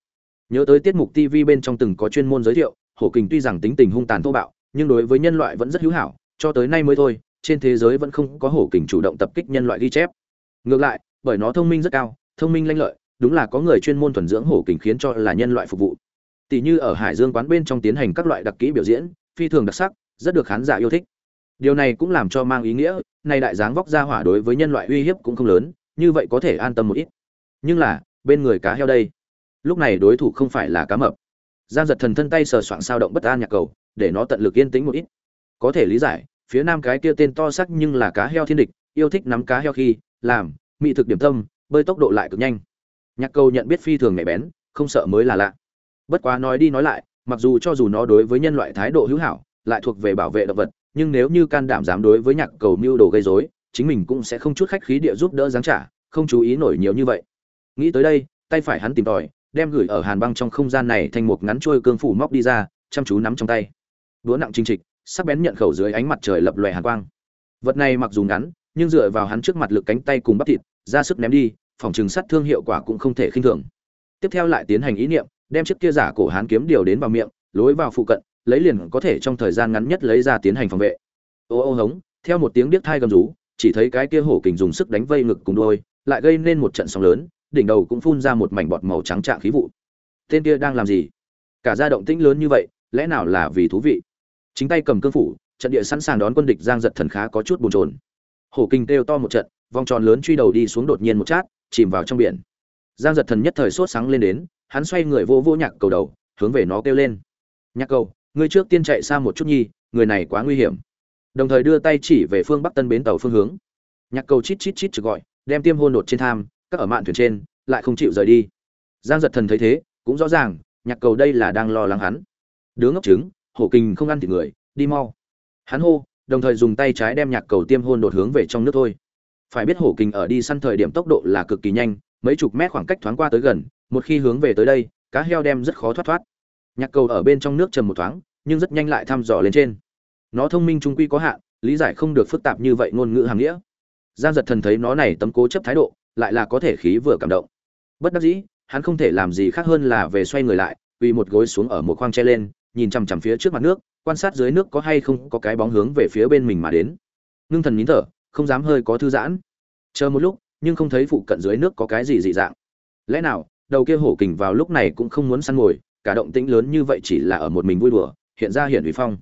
Nhớ tới tiết mục tv bên trong từng có chuyên môn giới thiệu, hổ kình tuy rằng tính tình hung tàn thô bạo, nhưng đối với nhân loại vẫn rất hữu hảo, cho tới nay mới thôi, trên thế giới vẫn không có hổ kình chủ động tập kích nhân loại ghi chép. Ngược lại, bởi nó thông minh rất cao, thông minh lanh lợi, đúng là có người chuyên môn thuần dưỡng hổ kình khiến cho là nhân loại phục vụ. Tỷ như ở hải dương quán bên trong tiến hành các loại đặc kỹ biểu diễn phi thường đặc sắc, rất được khán giả yêu thích. Điều này cũng làm cho mang ý nghĩa, nay đại dáng vóc ra hỏa đối với nhân loại uy hiếp cũng không lớn, như vậy có thể an tâm một ít. Nhưng là, bên người cá heo đây. Lúc này đối thủ không phải là cá mập. Giang giật thần thân tay sờ soạng sao động bất an nhạc cầu, để nó tận lực yên tĩnh một ít. Có thể lý giải, phía nam cái kia tên to sắc nhưng là cá heo thiên địch, yêu thích nắm cá heo khi, làm, mị thực điểm tâm, bơi tốc độ lại cực nhanh. Nhạc cầu nhận biết phi thường nhạy bén, không sợ mới là lạ. Bất quá nói đi nói lại mặc dù cho dù nó đối với nhân loại thái độ hữu hảo, lại thuộc về bảo vệ động vật, nhưng nếu như can đảm dám đối với nhạc cầu mưu đồ gây rối, chính mình cũng sẽ không chút khách khí địa giúp đỡ giáng trả, không chú ý nổi nhiều như vậy. Nghĩ tới đây, tay phải hắn tìm tòi, đem gửi ở hàn băng trong không gian này thành một ngắn trôi cương phủ móc đi ra, chăm chú nắm trong tay. Đũa nặng chinh trịch, sắc bén nhận khẩu dưới ánh mặt trời lập lòe hàn quang. Vật này mặc dù ngắn, nhưng dựa vào hắn trước mặt lực cánh tay cùng bắp thịt, ra sức ném đi, phòng trừng sắt thương hiệu quả cũng không thể khinh thường. Tiếp theo lại tiến hành ý niệm đem chiếc kia giả cổ hán kiếm điều đến vào miệng, lối vào phụ cận, lấy liền có thể trong thời gian ngắn nhất lấy ra tiến hành phòng vệ. Ô ô hống, theo một tiếng điếc thai gầm rú, chỉ thấy cái kia hổ kình dùng sức đánh vây ngực cùng đôi, lại gây nên một trận sóng lớn, đỉnh đầu cũng phun ra một mảnh bọt màu trắng trạng khí vụ. Tên kia đang làm gì? Cả gia động tĩnh lớn như vậy, lẽ nào là vì thú vị? Chính tay cầm cương phủ, trận địa sẵn sàng đón quân địch giang giật thần khá có chút bồn chồn. Hổ kinh kêu to một trận, vòng tròn lớn truy đầu đi xuống đột nhiên một chát, chìm vào trong biển. Giang giật thần nhất thời sốt sáng lên đến hắn xoay người vô vô nhạc cầu đầu, hướng về nó kêu lên. Nhạc cầu, ngươi trước tiên chạy xa một chút nhi, người này quá nguy hiểm. Đồng thời đưa tay chỉ về phương bắc tân bến tàu phương hướng. Nhạc cầu chít chít chít chực gọi, đem tiêm hôn đột trên tham, các ở mạn thuyền trên, lại không chịu rời đi. Giang giật thần thấy thế, cũng rõ ràng, nhạc cầu đây là đang lo lắng hắn. Đứa ngốc trứng, hổ kinh không ăn thịt người, đi mau. Hắn hô, đồng thời dùng tay trái đem nhạc cầu tiêm hôn đột hướng về trong nước thôi. Phải biết hổ kinh ở đi săn thời điểm tốc độ là cực kỳ nhanh, mấy chục mét khoảng cách thoáng qua tới gần một khi hướng về tới đây, cá heo đem rất khó thoát thoát. Nhạc cầu ở bên trong nước trầm một thoáng, nhưng rất nhanh lại thăm dò lên trên. Nó thông minh trung quy có hạn, lý giải không được phức tạp như vậy ngôn ngữ hàm nghĩa. Giang giật thần thấy nó này tấm cố chấp thái độ, lại là có thể khí vừa cảm động. Bất đắc dĩ, hắn không thể làm gì khác hơn là về xoay người lại vì một gối xuống ở một khoang tre lên, nhìn chằm chằm phía trước mặt nước, quan sát dưới nước có hay không có cái bóng hướng về phía bên mình mà đến. Ngưng thần nín thở, không dám hơi có thư giãn. Chờ một lúc, nhưng không thấy phụ cận dưới nước có cái gì dị dạng. Lẽ nào đầu kia hổ kình vào lúc này cũng không muốn săn ngồi cả động tĩnh lớn như vậy chỉ là ở một mình vui đùa, hiện ra hiển uy phong.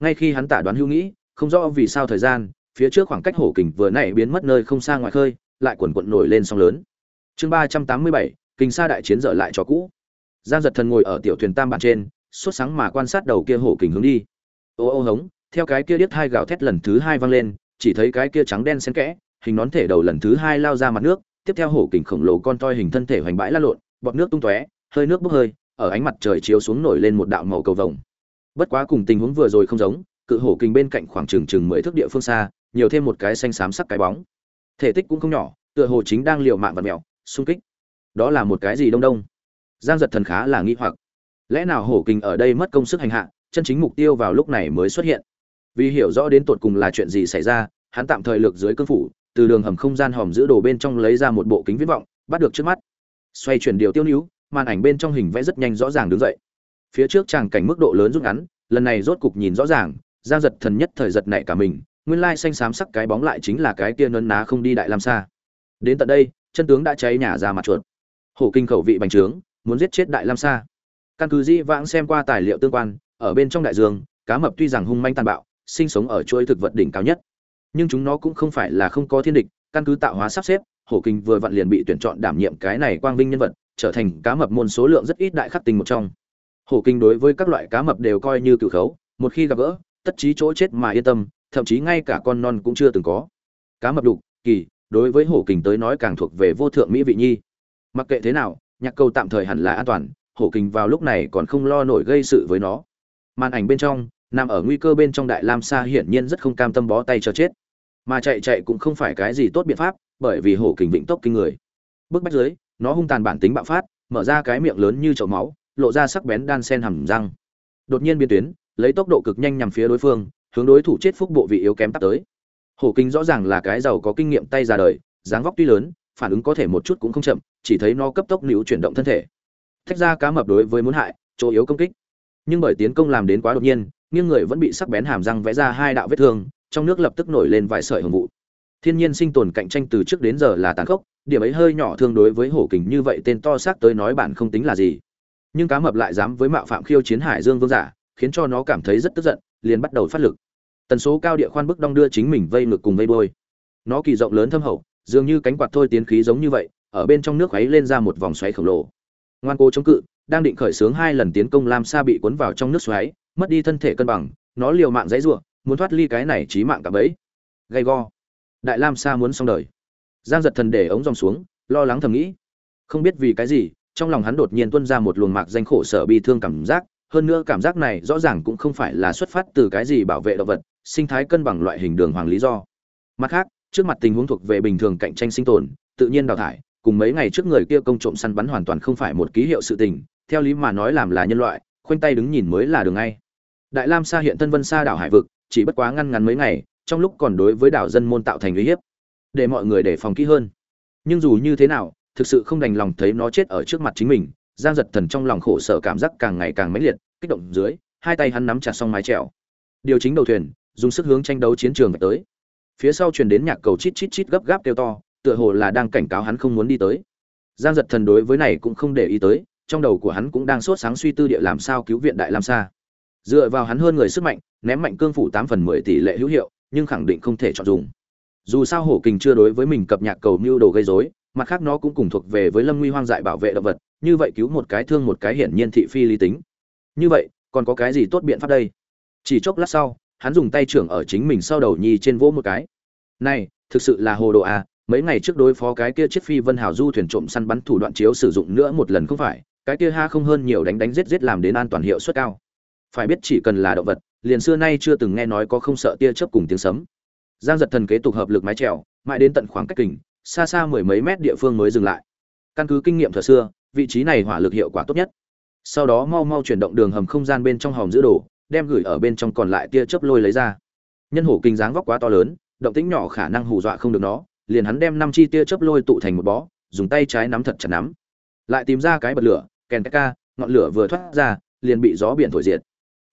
Ngay khi hắn tả đoán hữu nghĩ, không rõ vì sao thời gian, phía trước khoảng cách hổ kình vừa nãy biến mất nơi không xa ngoài khơi, lại quần quận nổi lên sóng lớn. Chương ba trăm tám mươi bảy, kình xa đại chiến dở lại cho cũ. Giang giật thần ngồi ở tiểu thuyền tam bản trên suốt sáng mà quan sát đầu kia hổ kình hướng đi. Ô ô hống, theo cái kia điếc hai gào thét lần thứ hai vang lên, chỉ thấy cái kia trắng đen xen kẽ, hình nón thể đầu lần thứ hai lao ra mặt nước tiếp theo hổ kình khổng lồ con toi hình thân thể hoành bãi la lộn, bọt nước tung tóe, hơi nước bốc hơi, ở ánh mặt trời chiếu xuống nổi lên một đạo màu cầu vồng. Bất quá cùng tình huống vừa rồi không giống, cự hổ kình bên cạnh khoảng chừng chừng mười thước địa phương xa, nhiều thêm một cái xanh xám sắc cái bóng. Thể tích cũng không nhỏ, tựa hồ chính đang liều mạng vật mèo, xung kích. Đó là một cái gì đông đông? Giang giật thần khá là nghi hoặc. Lẽ nào hổ kình ở đây mất công sức hành hạ, chân chính mục tiêu vào lúc này mới xuất hiện? Vì hiểu rõ đến tột cùng là chuyện gì xảy ra, hắn tạm thời lược dưới cương phủ từ đường hầm không gian hòm giữ đồ bên trong lấy ra một bộ kính viễn vọng, bắt được trước mắt. Xoay chuyển điều tiêu níu, màn ảnh bên trong hình vẽ rất nhanh rõ ràng đứng dậy. Phía trước tràng cảnh mức độ lớn rút ngắn, lần này rốt cục nhìn rõ ràng giang giật thần nhất thời giật nảy cả mình, nguyên lai xanh xám sắc cái bóng lại chính là cái kia nấn ná không đi đại lam xa đến tận đây, chân tướng đã cháy nhà ra mặt chuột. Hổ kinh khẩu vị bành trướng, muốn giết chết đại lam sa. Căn cứ di vãng xem qua tài liệu tương quan, ở bên trong đại dương, cá mập tuy rằng hung manh tàn bạo, sinh sống ở chuỗi thực vật đỉnh cao nhất nhưng chúng nó cũng không phải là không có thiên địch, căn cứ tạo hóa sắp xếp, hổ kinh vừa vặn liền bị tuyển chọn đảm nhiệm cái này quang vinh nhân vật, trở thành cá mập môn số lượng rất ít đại khắc tình một trong. Hổ kinh đối với các loại cá mập đều coi như cựu khấu, một khi gặp gỡ, tất chí chỗ chết mà yên tâm, thậm chí ngay cả con non cũng chưa từng có. Cá mập đục, kỳ, đối với hổ kinh tới nói càng thuộc về vô thượng mỹ vị nhi. Mặc kệ thế nào, nhạc câu tạm thời hẳn là an toàn, hổ kinh vào lúc này còn không lo nổi gây sự với nó. Màn ảnh bên trong, nằm ở nguy cơ bên trong đại lam sa hiển nhiên rất không cam tâm bó tay cho chết mà chạy chạy cũng không phải cái gì tốt biện pháp, bởi vì hổ kình vịnh tốc kinh người. Bước bách dưới, nó hung tàn bản tính bạo phát, mở ra cái miệng lớn như chậu máu, lộ ra sắc bén đan sen hầm răng. Đột nhiên biến tuyến, lấy tốc độ cực nhanh nhằm phía đối phương, hướng đối thủ chết phúc bộ vị yếu kém tắt tới. Hổ kinh rõ ràng là cái giàu có kinh nghiệm tay ra đời, dáng vóc tuy lớn, phản ứng có thể một chút cũng không chậm, chỉ thấy nó cấp tốc níu chuyển động thân thể. Thách ra cá mập đối với muốn hại, chỗ yếu công kích. Nhưng bởi tiến công làm đến quá đột nhiên, nghiêng người vẫn bị sắc bén hàm răng vẽ ra hai đạo vết thương trong nước lập tức nổi lên vài sợi hồng vụ. Thiên nhiên sinh tồn cạnh tranh từ trước đến giờ là tàn khốc, điểm ấy hơi nhỏ thương đối với hổ kình như vậy tên to xác tới nói bản không tính là gì. Nhưng cá mập lại dám với mạo phạm khiêu chiến hải dương vương giả, khiến cho nó cảm thấy rất tức giận, liền bắt đầu phát lực. Tần số cao địa khoan bức đong đưa chính mình vây ngực cùng vây bôi. Nó kỳ rộng lớn thâm hậu, dường như cánh quạt thôi tiến khí giống như vậy, ở bên trong nước khuấy lên ra một vòng xoáy khổng lồ. Ngoan cố chống cự, đang định khởi xướng hai lần tiến công lam sa bị cuốn vào trong nước xoáy, mất đi thân thể cân bằng, nó liều mạng dãy rủa muốn thoát ly cái này chí mạng cả bấy gay go. Đại lam sa muốn xong đời. Giang giật thần để ống dòng xuống, lo lắng thầm nghĩ. Không biết vì cái gì, trong lòng hắn đột nhiên tuôn ra một luồng mạc danh khổ sở bi thương cảm giác. Hơn nữa cảm giác này rõ ràng cũng không phải là xuất phát từ cái gì bảo vệ động vật, sinh thái cân bằng loại hình đường hoàng lý do. Mặt khác, trước mặt tình huống thuộc về bình thường cạnh tranh sinh tồn, tự nhiên đào thải, cùng mấy ngày trước người kia công trộm săn bắn hoàn toàn không phải một ký hiệu sự tình, theo lý mà nói làm là nhân loại, khoanh tay đứng nhìn mới là đường ngay. Đại lam sa hiện thân vân sa đảo hải vực chỉ bất quá ngăn ngắn mấy ngày, trong lúc còn đối với đảo dân môn tạo thành uy hiếp, để mọi người đề phòng kỹ hơn. Nhưng dù như thế nào, thực sự không đành lòng thấy nó chết ở trước mặt chính mình, giang giật thần trong lòng khổ sở cảm giác càng ngày càng mãnh liệt, kích động dưới, hai tay hắn nắm chặt xong mái chèo. Điều chính đầu thuyền, dùng sức hướng tranh đấu chiến trường tới. Phía sau truyền đến nhạc cầu chít chít chít gấp gáp kêu to, tựa hồ là đang cảnh cáo hắn không muốn đi tới. Giang giật thần đối với này cũng không để ý tới, trong đầu của hắn cũng đang sốt sáng suy tư địa làm sao cứu viện đại lam sa dựa vào hắn hơn người sức mạnh, ném mạnh cương phủ tám phần mười tỷ lệ hữu hiệu, nhưng khẳng định không thể chọn dùng. Dù sao hổ kình chưa đối với mình cập nhạc cầu mưu đồ gây rối, mặt khác nó cũng cùng thuộc về với lâm nguy hoang dại bảo vệ động vật, như vậy cứu một cái thương một cái hiển nhiên thị phi lý tính. Như vậy, còn có cái gì tốt biện pháp đây? Chỉ chốc lát sau, hắn dùng tay trưởng ở chính mình sau đầu nhi trên vỗ một cái. Này, thực sự là hồ đồ à mấy ngày trước đối phó cái kia chiếc phi vân hào du thuyền trộm săn bắn thủ đoạn chiếu sử dụng nữa một lần không phải, cái kia ha không hơn nhiều đánh đánh giết giết làm đến an toàn hiệu suất cao phải biết chỉ cần là động vật, liền xưa nay chưa từng nghe nói có không sợ tia chớp cùng tiếng sấm. Giang giật thần kế tục hợp lực mái trèo mãi đến tận khoảng cách kình, xa xa mười mấy mét địa phương mới dừng lại. Căn cứ kinh nghiệm thời xưa, vị trí này hỏa lực hiệu quả tốt nhất. Sau đó mau mau chuyển động đường hầm không gian bên trong hòm giữ đồ, đem gửi ở bên trong còn lại tia chớp lôi lấy ra. Nhân hổ kinh dáng vóc quá to lớn, động tĩnh nhỏ khả năng hù dọa không được nó, liền hắn đem năm chi tia chớp lôi tụ thành một bó, dùng tay trái nắm thật chặt nắm. Lại tìm ra cái bật lửa, kèn ca, ngọn lửa vừa thoát ra, liền bị gió biển thổi diệt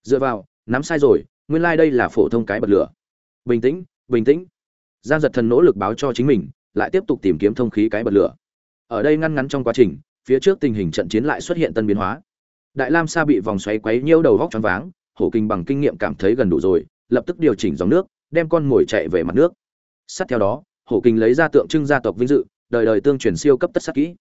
dựa vào, nắm sai rồi, nguyên lai đây là phổ thông cái bật lửa. Bình tĩnh bình tĩnh. Giang giật thần nỗ lực báo cho chính mình, lại tiếp tục tìm kiếm thông khí cái bật lửa. Ở đây ngăn ngắn trong quá trình, phía trước tình hình trận chiến lại xuất hiện tân biến hóa. Đại lam sa bị vòng xoáy quấy nhiễu đầu góc choáng váng, hổ kinh bằng kinh nghiệm cảm thấy gần đủ rồi, lập tức điều chỉnh dòng nước, đem con mồi chạy về mặt nước. Sát theo đó, hổ kinh lấy ra tượng trưng gia tộc vinh dự, đời đời tương truyền siêu cấp tất sắc kỹ.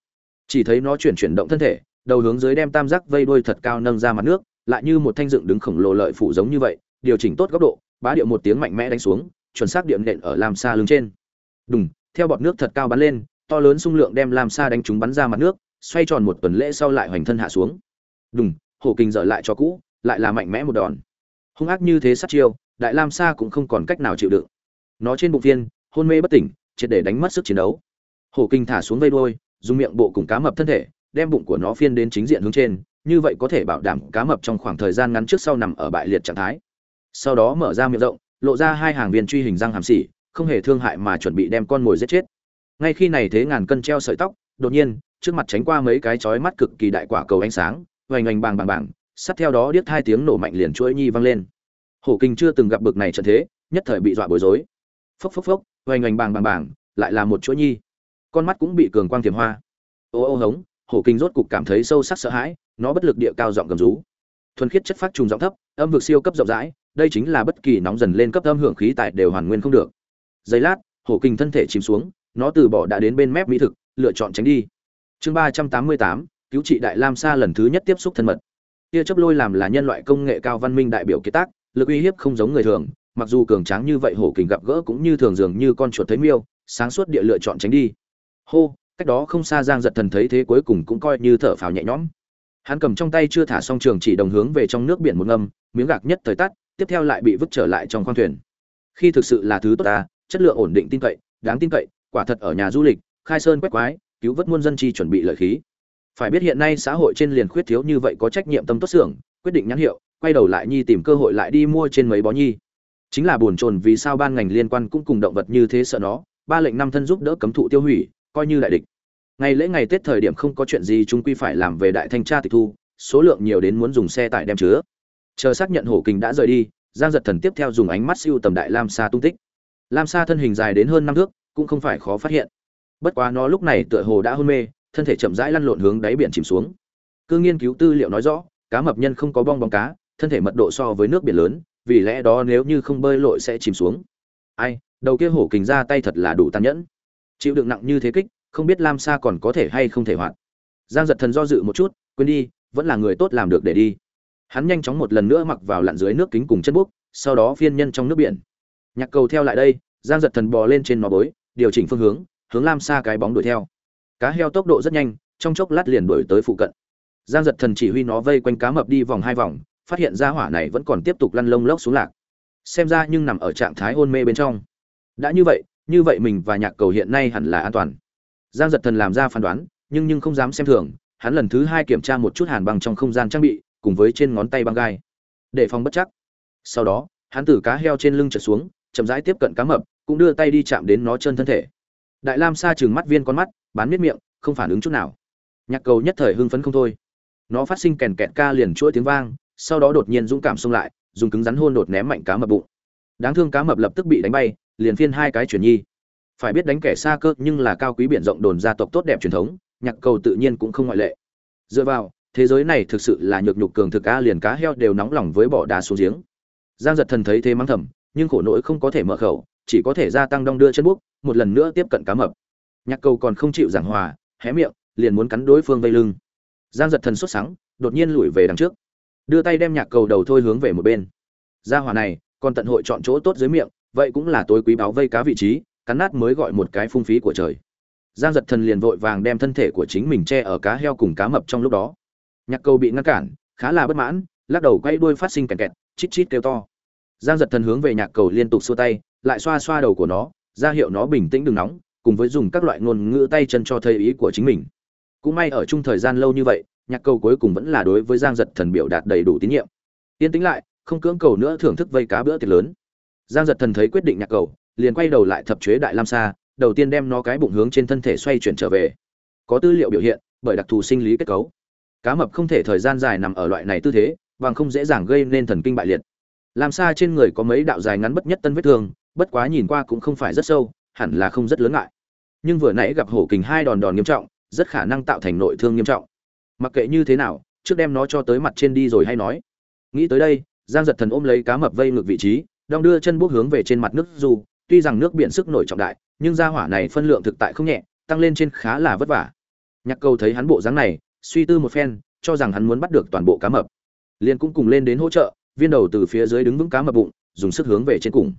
Chỉ thấy nó chuyển chuyển động thân thể, đầu hướng dưới đem tam giác vây đuôi thật cao nâng ra mặt nước lại như một thanh dựng đứng khổng lồ lợi phủ giống như vậy, điều chỉnh tốt góc độ, bá điệu một tiếng mạnh mẽ đánh xuống, chuẩn xác điểm nện ở lam sa lưng trên. Đùng, theo bọt nước thật cao bắn lên, to lớn xung lượng đem lam sa đánh chúng bắn ra mặt nước, xoay tròn một tuần lễ sau lại hoành thân hạ xuống. Đùng, hổ kinh dở lại cho cũ, lại là mạnh mẽ một đòn. Hung ác như thế sát chiêu, đại lam sa cũng không còn cách nào chịu đựng. Nó trên bụng viên hôn mê bất tỉnh, triệt để đánh mất sức chiến đấu. Hổ kinh thả xuống vây đuôi, dùng miệng bộ cùng cá mập thân thể, đem bụng của nó phiên đến chính diện hướng trên như vậy có thể bảo đảm cá mập trong khoảng thời gian ngắn trước sau nằm ở bại liệt trạng thái. Sau đó mở ra miệng rộng, lộ ra hai hàng viên truy hình răng hàm xỉ, không hề thương hại mà chuẩn bị đem con mồi giết chết. Ngay khi này thế ngàn cân treo sợi tóc, đột nhiên, trước mặt tránh qua mấy cái chói mắt cực kỳ đại quả cầu ánh sáng, oanh oanh bàng bàng bàng sát theo đó điếc hai tiếng nổ mạnh liền chuỗi nhi vang lên. Hổ kinh chưa từng gặp bực này trận thế, nhất thời bị dọa bối rối. Phốc phốc phốc, oanh oanh bàng bàng bàng, lại là một chuỗi nhi. Con mắt cũng bị cường quang tiềm hoa. Ô ô hống, hổ kinh rốt cục cảm thấy sâu sắc sợ hãi nó bất lực địa cao giọng gầm rú. Thuần khiết chất phát trùng giọng thấp, âm vực siêu cấp rộng rãi, đây chính là bất kỳ nóng dần lên cấp âm hưởng khí tại đều hoàn nguyên không được. Giây lát, hổ kinh thân thể chìm xuống, nó từ bỏ đã đến bên mép mỹ thực, lựa chọn tránh đi. Chương ba trăm tám mươi tám, cứu trị đại lam sa lần thứ nhất tiếp xúc thân mật. Tia chấp lôi làm là nhân loại công nghệ cao văn minh đại biểu kiệt tác, lực uy hiếp không giống người thường, mặc dù cường tráng như vậy hổ kình gặp gỡ cũng như thường dường như con chuột thấy miêu, sáng suốt địa lựa chọn tránh đi. Hô, cách đó không xa giang giật thần thấy thế cuối cùng cũng coi như thở phào nhẹ nhõm hắn cầm trong tay chưa thả xong trường chỉ đồng hướng về trong nước biển một ngâm, miếng gạc nhất thời tắt, tiếp theo lại bị vứt trở lại trong khoang thuyền. Khi thực sự là thứ tốt ta, chất lượng ổn định tin cậy, đáng tin cậy, quả thật ở nhà du lịch, khai sơn quét quái, cứu vớt muôn dân chi chuẩn bị lợi khí. Phải biết hiện nay xã hội trên liền khuyết thiếu như vậy có trách nhiệm tâm tốt xưởng, quyết định nhãn hiệu, quay đầu lại nhi tìm cơ hội lại đi mua trên mấy bó nhi. Chính là buồn chồn vì sao ban ngành liên quan cũng cùng động vật như thế sợ nó, ba lệnh năm thân giúp đỡ cấm thụ tiêu hủy, coi như đại địch ngày lễ ngày tết thời điểm không có chuyện gì, chúng quy phải làm về đại thanh tra tịch thu, số lượng nhiều đến muốn dùng xe tải đem chứa. Chờ xác nhận hổ kình đã rời đi, giang giật thần tiếp theo dùng ánh mắt siêu tầm đại lam sa tung tích. Lam sa thân hình dài đến hơn năm thước, cũng không phải khó phát hiện. Bất quá nó lúc này tựa hồ đã hôn mê, thân thể chậm rãi lăn lộn hướng đáy biển chìm xuống. Cứ nghiên cứu tư liệu nói rõ, cá mập nhân không có bong bóng cá, thân thể mật độ so với nước biển lớn, vì lẽ đó nếu như không bơi lội sẽ chìm xuống. Ai, đầu kia hổ kình ra tay thật là đủ tàn nhẫn. Chịu đựng nặng như thế kích không biết lam sa còn có thể hay không thể hoạt. Giang giật thần do dự một chút, quên đi, vẫn là người tốt làm được để đi. Hắn nhanh chóng một lần nữa mặc vào lặn dưới nước kính cùng chân búc sau đó phiên nhân trong nước biển. Nhạc cầu theo lại đây, giang giật thần bò lên trên nó bối, điều chỉnh phương hướng hướng lam xa cái bóng đuổi theo. Cá heo tốc độ rất nhanh, trong chốc lát liền đuổi tới phụ cận. Giang giật thần chỉ huy nó vây quanh cá mập đi vòng hai vòng, phát hiện ra hỏa này vẫn còn tiếp tục lăn lông lốc xuống lạc. Xem ra nhưng nằm ở trạng thái hôn mê bên trong. Đã như vậy như vậy mình và nhạc cầu hiện nay hẳn là an toàn giang giật thần làm ra phán đoán, nhưng nhưng không dám xem thường, hắn lần thứ hai kiểm tra một chút hàn băng trong không gian trang bị, cùng với trên ngón tay băng gai. Để phòng bất chắc. Sau đó, hắn từ cá heo trên lưng trượt xuống, chậm rãi tiếp cận cá mập, cũng đưa tay đi chạm đến nó chân thân thể. Đại lam sa chừng mắt viên con mắt, bán miết miệng, không phản ứng chút nào. Nhạc cầu nhất thời hưng phấn không thôi. Nó phát sinh kèn kẹt ca liền chuỗi tiếng vang, sau đó đột nhiên dũng cảm xông lại, dùng cứng rắn hôn đột ném mạnh cá mập bụng. Đáng thương cá mập lập tức bị đánh bay, liền phiên hai cái chuyển nhi phải biết đánh kẻ xa cơ nhưng là cao quý biển rộng đồn gia tộc tốt đẹp truyền thống, nhạc cầu tự nhiên cũng không ngoại lệ. Dựa vào, thế giới này thực sự là nhược nhục cường thực a liền cá heo đều nóng lòng với bỏ đá xuống giếng. Giang giật thần thấy thế mắng thầm, nhưng khổ nỗi không có thể mở khẩu, chỉ có thể gia tăng đong đưa chân bút một lần nữa tiếp cận cá mập. Nhạc cầu còn không chịu giảng hòa, hé miệng, liền muốn cắn đối phương vây lưng. Giang giật thần xuất sáng đột nhiên lùi về đằng trước. Đưa tay đem nhạc cầu đầu thôi hướng về một bên. Gia hỏa này, còn tận hội chọn chỗ tốt dưới miệng, vậy cũng là tối quý báo vây cá vị trí cắn nát mới gọi một cái phung phí của trời. Giang giật thần liền vội vàng đem thân thể của chính mình che ở cá heo cùng cá mập trong lúc đó. Nhạc cầu bị ngăn cản, khá là bất mãn, lắc đầu quay đuôi phát sinh kẹt kẹt, chít chít kêu to. Giang giật thần hướng về nhạc cầu liên tục xua tay, lại xoa xoa đầu của nó, ra hiệu nó bình tĩnh đừng nóng, cùng với dùng các loại ngôn ngữ tay chân cho thầy ý của chính mình. Cũng may ở chung thời gian lâu như vậy, nhạc cầu cuối cùng vẫn là đối với giang giật thần biểu đạt đầy đủ tín nhiệm. Yên tĩnh lại, không cưỡng cầu nữa thưởng thức vây cá bữa tiệc lớn. Giang giật thần thấy quyết định nhạc cầu liền quay đầu lại thập chế đại lam sa, đầu tiên đem nó cái bụng hướng trên thân thể xoay chuyển trở về. Có tư liệu biểu hiện, bởi đặc thù sinh lý kết cấu. Cá mập không thể thời gian dài nằm ở loại này tư thế và không dễ dàng gây nên thần kinh bại liệt. Làm sa trên người có mấy đạo dài ngắn bất nhất tân vết thương, bất quá nhìn qua cũng không phải rất sâu, hẳn là không rất lớn ngại. Nhưng vừa nãy gặp hổ kình hai đòn đòn nghiêm trọng, rất khả năng tạo thành nội thương nghiêm trọng. Mặc kệ như thế nào, trước đem nó cho tới mặt trên đi rồi hay nói. Nghĩ tới đây, giang giật thần ôm lấy cá mập vây ngược vị trí, đong đưa chân bước hướng về trên mặt nước dù tuy rằng nước biển sức nổi trọng đại, nhưng gia hỏa này phân lượng thực tại không nhẹ, tăng lên trên khá là vất vả. Nhạc cầu thấy hắn bộ dáng này, suy tư một phen, cho rằng hắn muốn bắt được toàn bộ cá mập. Liền cũng cùng lên đến hỗ trợ, viên đầu từ phía dưới đứng vững cá mập bụng, dùng sức hướng về trên cùng.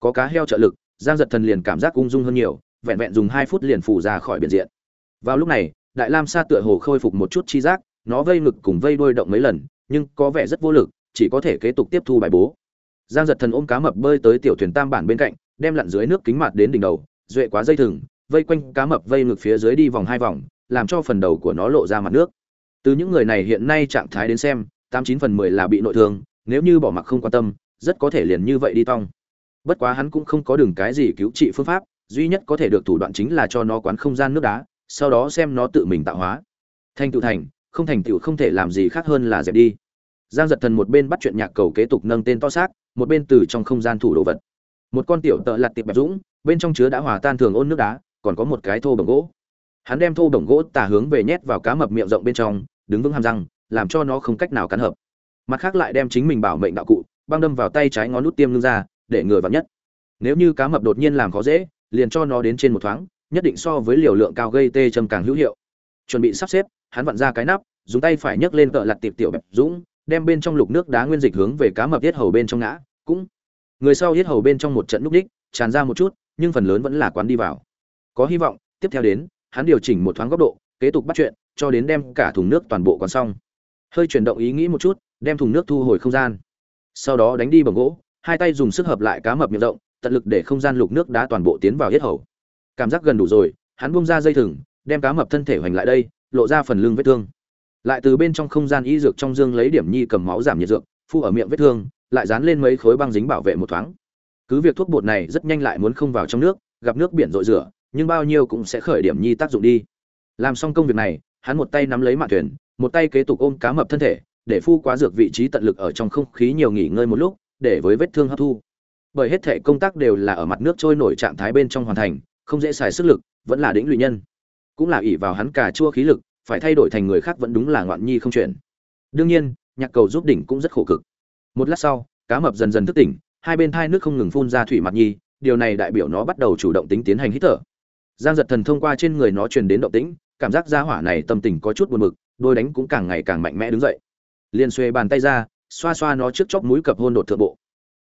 Có cá heo trợ lực, giang giật thần liền cảm giác ung dung hơn nhiều, vẹn vẹn dùng hai phút liền phủ ra khỏi biển diện. Vào lúc này, đại lam sa tựa hồ khôi phục một chút chi giác, nó vây ngực cùng vây đuôi động mấy lần, nhưng có vẻ rất vô lực, chỉ có thể kế tục tiếp thu bài bố. Giang giật thần ôm cá mập bơi tới tiểu thuyền tam bản bên cạnh đem lặn dưới nước kính mặt đến đỉnh đầu, duệ quá dây thừng, vây quanh cá mập vây ngược phía dưới đi vòng hai vòng, làm cho phần đầu của nó lộ ra mặt nước. Từ những người này hiện nay trạng thái đến xem, tám chín phần mười là bị nội thương, nếu như bỏ mặc không quan tâm, rất có thể liền như vậy đi tong. Bất quá hắn cũng không có đường cái gì cứu trị phương pháp, duy nhất có thể được thủ đoạn chính là cho nó quán không gian nước đá, sau đó xem nó tự mình tạo hóa. Thành tựu thành, không thành tựu không thể làm gì khác hơn là dẹp đi. Giang giật thần một bên bắt chuyện nhạc cầu kế tục nâng tên to xác, một bên từ trong không gian thủ đồ vật một con tiểu tợ lặt tiệp bẹp dũng, bên trong chứa đã hòa tan thường ôn nước đá, còn có một cái thô bồng gỗ. Hắn đem thô bồng gỗ tả hướng về nhét vào cá mập miệng rộng bên trong, đứng vững hàm răng, làm cho nó không cách nào cắn hợp. Mặt khác lại đem chính mình bảo mệnh đạo cụ, băng đâm vào tay trái ngón nút tiêm lưng ra, để ngừa vào nhất. Nếu như cá mập đột nhiên làm khó dễ, liền cho nó đến trên một thoáng, nhất định so với liều lượng cao gây tê châm càng hữu hiệu. Chuẩn bị sắp xếp, hắn vặn ra cái nắp, dùng tay phải nhấc lên cỡ lặt tiệp tiểu bẹp dũng, đem bên trong lục nước đá nguyên dịch hướng về cá mập tiết hầu bên trong ngã, cũng người sau hết hầu bên trong một trận núp đích tràn ra một chút, nhưng phần lớn vẫn là quán đi vào. Có hy vọng, tiếp theo đến, hắn điều chỉnh một thoáng góc độ, kế tục bắt chuyện, cho đến đem cả thùng nước toàn bộ còn xong. Hơi chuyển động ý nghĩ một chút, đem thùng nước thu hồi không gian. Sau đó đánh đi bằng gỗ, hai tay dùng sức hợp lại cá mập miệng rộng, tận lực để không gian lục nước đá toàn bộ tiến vào hết hầu. Cảm giác gần đủ rồi, hắn bung ra dây thừng, đem cá mập thân thể hoành lại đây, lộ ra phần lưng vết thương. Lại từ bên trong không gian y dược trong dương lấy điểm nhi cầm máu giảm nhiệt dược, phu ở miệng vết thương lại dán lên mấy khối băng dính bảo vệ một thoáng. Cứ việc thuốc bột này rất nhanh lại muốn không vào trong nước, gặp nước biển rội rửa, nhưng bao nhiêu cũng sẽ khởi điểm nhi tác dụng đi. Làm xong công việc này, hắn một tay nắm lấy mạn thuyền, một tay kế tục ôm cá mập thân thể, để phu quá dược vị trí tận lực ở trong không khí nhiều nghỉ ngơi một lúc, để với vết thương hấp thu. Bởi hết thể công tác đều là ở mặt nước trôi nổi trạng thái bên trong hoàn thành, không dễ xài sức lực, vẫn là đỉnh lụy nhân. Cũng là ỷ vào hắn cà chua khí lực, phải thay đổi thành người khác vẫn đúng là ngoạn nhi không chuyển đương nhiên, nhạc cầu giúp đỉnh cũng rất khổ cực một lát sau, cá mập dần dần thức tỉnh, hai bên thai nước không ngừng phun ra thủy mặt nhi, điều này đại biểu nó bắt đầu chủ động tính tiến hành hít thở. Giang giật thần thông qua trên người nó truyền đến động tĩnh, cảm giác gia hỏa này tâm tình có chút buồn bực, đôi đánh cũng càng ngày càng mạnh mẽ đứng dậy. Liền xuê bàn tay ra, xoa xoa nó trước chóc mũi cập hôn đột thượng bộ.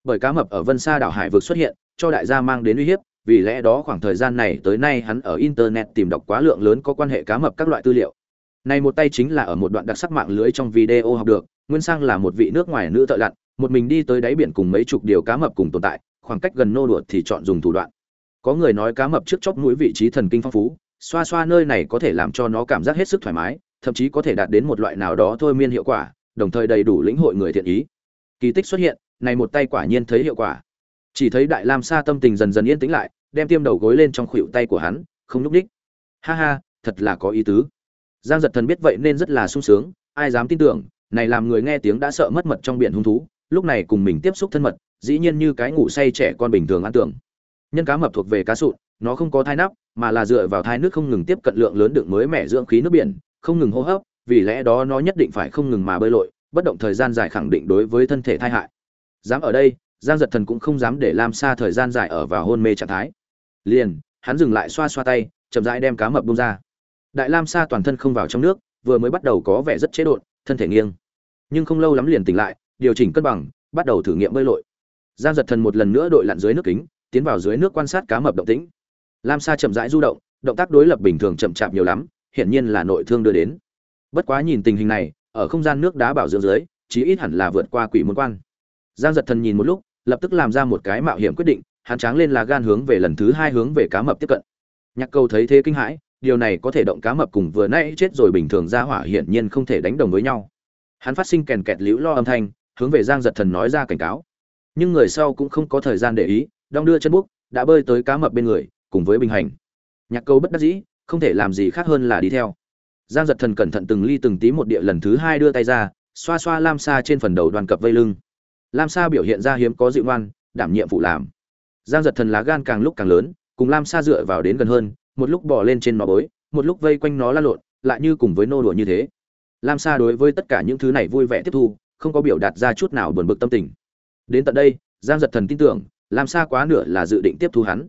Bởi cá mập ở vân xa đảo hải vực xuất hiện, cho đại gia mang đến uy hiếp, vì lẽ đó khoảng thời gian này tới nay hắn ở internet tìm đọc quá lượng lớn có quan hệ cá mập các loại tư liệu. Này một tay chính là ở một đoạn đặc sắc mạng lưới trong video học được, nguyên sang là một vị nước ngoài nữ thợ lặn một mình đi tới đáy biển cùng mấy chục điều cá mập cùng tồn tại, khoảng cách gần nô đùa thì chọn dùng thủ đoạn. Có người nói cá mập trước chóp mũi vị trí thần kinh phong phú, xoa xoa nơi này có thể làm cho nó cảm giác hết sức thoải mái, thậm chí có thể đạt đến một loại nào đó thôi miên hiệu quả, đồng thời đầy đủ lĩnh hội người thiện ý. Kỳ tích xuất hiện, này một tay quả nhiên thấy hiệu quả. Chỉ thấy đại lam sa tâm tình dần dần yên tĩnh lại, đem tiêm đầu gối lên trong khuỷu tay của hắn, không nhúc đích. Ha ha, thật là có ý tứ. Giang giật thần biết vậy nên rất là sung sướng, ai dám tin tưởng, này làm người nghe tiếng đã sợ mất mật trong biển hung thú lúc này cùng mình tiếp xúc thân mật, dĩ nhiên như cái ngủ say trẻ con bình thường ăn tưởng. Nhân cá mập thuộc về cá sụn, nó không có thai nắp, mà là dựa vào thai nước không ngừng tiếp cận lượng lớn đựng mới mẻ dưỡng khí nước biển, không ngừng hô hấp, vì lẽ đó nó nhất định phải không ngừng mà bơi lội, bất động thời gian dài khẳng định đối với thân thể thai hại. Dám ở đây, giang giật thần cũng không dám để lam xa thời gian dài ở vào hôn mê trạng thái. Liền, hắn dừng lại xoa xoa tay, chậm rãi đem cá mập bung ra. Đại lam sa toàn thân không vào trong nước, vừa mới bắt đầu có vẻ rất chế độn, thân thể nghiêng. Nhưng không lâu lắm liền tỉnh lại điều chỉnh cân bằng, bắt đầu thử nghiệm bơi lội. Giang giật thần một lần nữa đội lặn dưới nước kính, tiến vào dưới nước quan sát cá mập động tĩnh. Lam sa chậm rãi du động động tác đối lập bình thường chậm chạp nhiều lắm, hiển nhiên là nội thương đưa đến. Bất quá nhìn tình hình này, ở không gian nước đá bảo dưỡng dưới, chí ít hẳn là vượt qua quỷ môn quan. Giang giật thần nhìn một lúc, lập tức làm ra một cái mạo hiểm quyết định, hắn tráng lên là gan hướng về lần thứ hai hướng về cá mập tiếp cận. Nhạc câu thấy thế kinh hãi, điều này có thể động cá mập cùng vừa nãy chết rồi bình thường ra hỏa hiển nhiên không thể đánh đồng với nhau. Hắn phát sinh kèn kẹt liễu lo âm thanh hướng về giang giật thần nói ra cảnh cáo. Nhưng người sau cũng không có thời gian để ý, đong đưa chân búc đã bơi tới cá mập bên người, cùng với bình hành. Nhạc câu bất đắc dĩ, không thể làm gì khác hơn là đi theo. Giang giật thần cẩn thận từng ly từng tí một địa lần thứ hai đưa tay ra, xoa xoa lam sa trên phần đầu đoàn cập vây lưng. Lam sa biểu hiện ra hiếm có dịu ngoan, đảm nhiệm vụ làm. Giang giật thần lá gan càng lúc càng lớn, cùng lam sa dựa vào đến gần hơn, một lúc bỏ lên trên nó bối, một lúc vây quanh nó la lộn, lại như cùng với nô đùa như thế. Lam sa đối với tất cả những thứ này vui vẻ tiếp thu không có biểu đạt ra chút nào buồn bực tâm tình. Đến tận đây, giang giật thần tin tưởng, làm sao quá nửa là dự định tiếp thu hắn.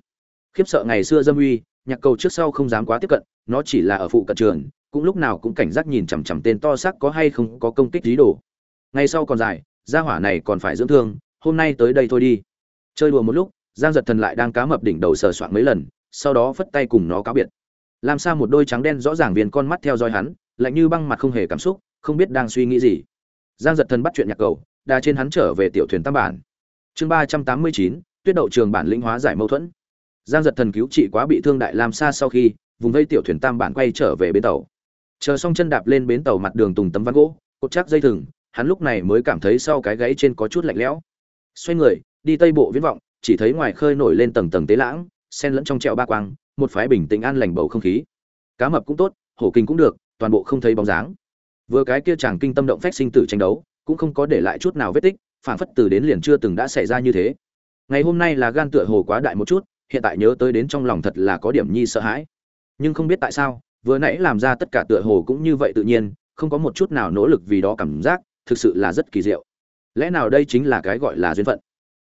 Khiếp sợ ngày xưa dâm uy, nhạc cầu trước sau không dám quá tiếp cận, nó chỉ là ở phụ cận trường, cũng lúc nào cũng cảnh giác nhìn chằm chằm tên to xác có hay không có công kích lý đồ. Ngày sau còn dài, gia hỏa này còn phải dưỡng thương, hôm nay tới đây thôi đi. Chơi đùa một lúc, giang giật thần lại đang cá mập đỉnh đầu sờ soạn mấy lần, sau đó phất tay cùng nó cáo biệt. Làm sao một đôi trắng đen rõ ràng viền con mắt theo dõi hắn, lạnh như băng mặt không hề cảm xúc, không biết đang suy nghĩ gì giang giật thần bắt chuyện nhạc cầu, đa trên hắn trở về tiểu thuyền tam bản. Chương ba trăm tám mươi chín, tuyết đậu trường bản Linh hóa giải mâu thuẫn. Giang giật thần cứu trị quá bị thương đại làm xa sau khi, vùng vây tiểu thuyền tam bản quay trở về bến tàu. Chờ xong chân đạp lên bến tàu mặt đường tùng tấm ván gỗ, cột chắc dây thừng, hắn lúc này mới cảm thấy sau cái gáy trên có chút lạnh lẽo. Xoay người, đi tây bộ viễn vọng, chỉ thấy ngoài khơi nổi lên tầng tầng tế lãng sen lẫn trong trẹo ba quang, một phái bình tĩnh an lành bầu không khí. Cá mập cũng tốt, hổ kinh cũng được, toàn bộ không thấy bóng dáng vừa cái kia chàng kinh tâm động phách sinh tử tranh đấu, cũng không có để lại chút nào vết tích phản phất từ đến liền chưa từng đã xảy ra như thế. Ngày hôm nay là gan tựa hồ quá đại một chút, hiện tại nhớ tới đến trong lòng thật là có điểm nhi sợ hãi. Nhưng không biết tại sao, vừa nãy làm ra tất cả tựa hồ cũng như vậy tự nhiên, không có một chút nào nỗ lực vì đó cảm giác, thực sự là rất kỳ diệu. Lẽ nào đây chính là cái gọi là duyên phận?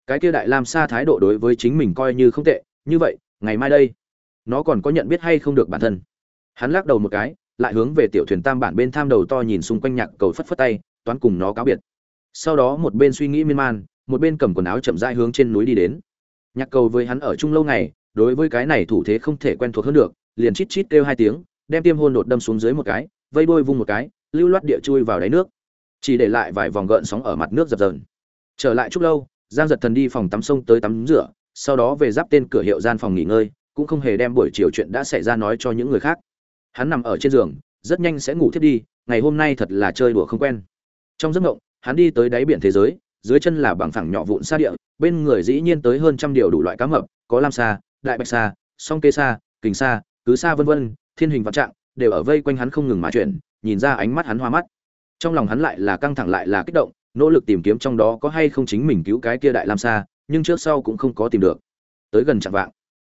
Cái kia đại lam sa thái độ đối với chính mình coi như không tệ, như vậy, ngày mai đây, nó còn có nhận biết hay không được bản thân? Hắn lắc đầu một cái lại hướng về tiểu thuyền tam bản bên tham đầu to nhìn xung quanh nhạc cầu phất phất tay, toán cùng nó cáo biệt. Sau đó một bên suy nghĩ miên man, một bên cầm quần áo chậm rãi hướng trên núi đi đến. Nhạc cầu với hắn ở chung lâu ngày, đối với cái này thủ thế không thể quen thuộc hơn được, liền chít chít kêu hai tiếng, đem tiêm hôn đột đâm xuống dưới một cái, vây bôi vung một cái, lưu loát địa chui vào đáy nước. Chỉ để lại vài vòng gợn sóng ở mặt nước dập dờn. Trở lại chút lâu, giang giật thần đi phòng tắm sông tới tắm rửa, sau đó về giáp tên cửa hiệu gian phòng nghỉ ngơi, cũng không hề đem buổi chiều chuyện đã xảy ra nói cho những người khác hắn nằm ở trên giường, rất nhanh sẽ ngủ thiết đi, ngày hôm nay thật là chơi đùa không quen. Trong giấc ngộng hắn đi tới đáy biển thế giới, dưới chân là bằng phẳng nhỏ vụn xa địa, bên người dĩ nhiên tới hơn trăm điều đủ loại cá mập, có lam sa, đại bạch sa, song kê sa, kình sa, cứ sa vân vân, thiên hình vạn trạng, đều ở vây quanh hắn không ngừng mà chuyển, nhìn ra ánh mắt hắn hoa mắt. Trong lòng hắn lại là căng thẳng lại là kích động, nỗ lực tìm kiếm trong đó có hay không chính mình cứu cái kia đại lam sa, nhưng trước sau cũng không có tìm được. Tới gần chặng vạng,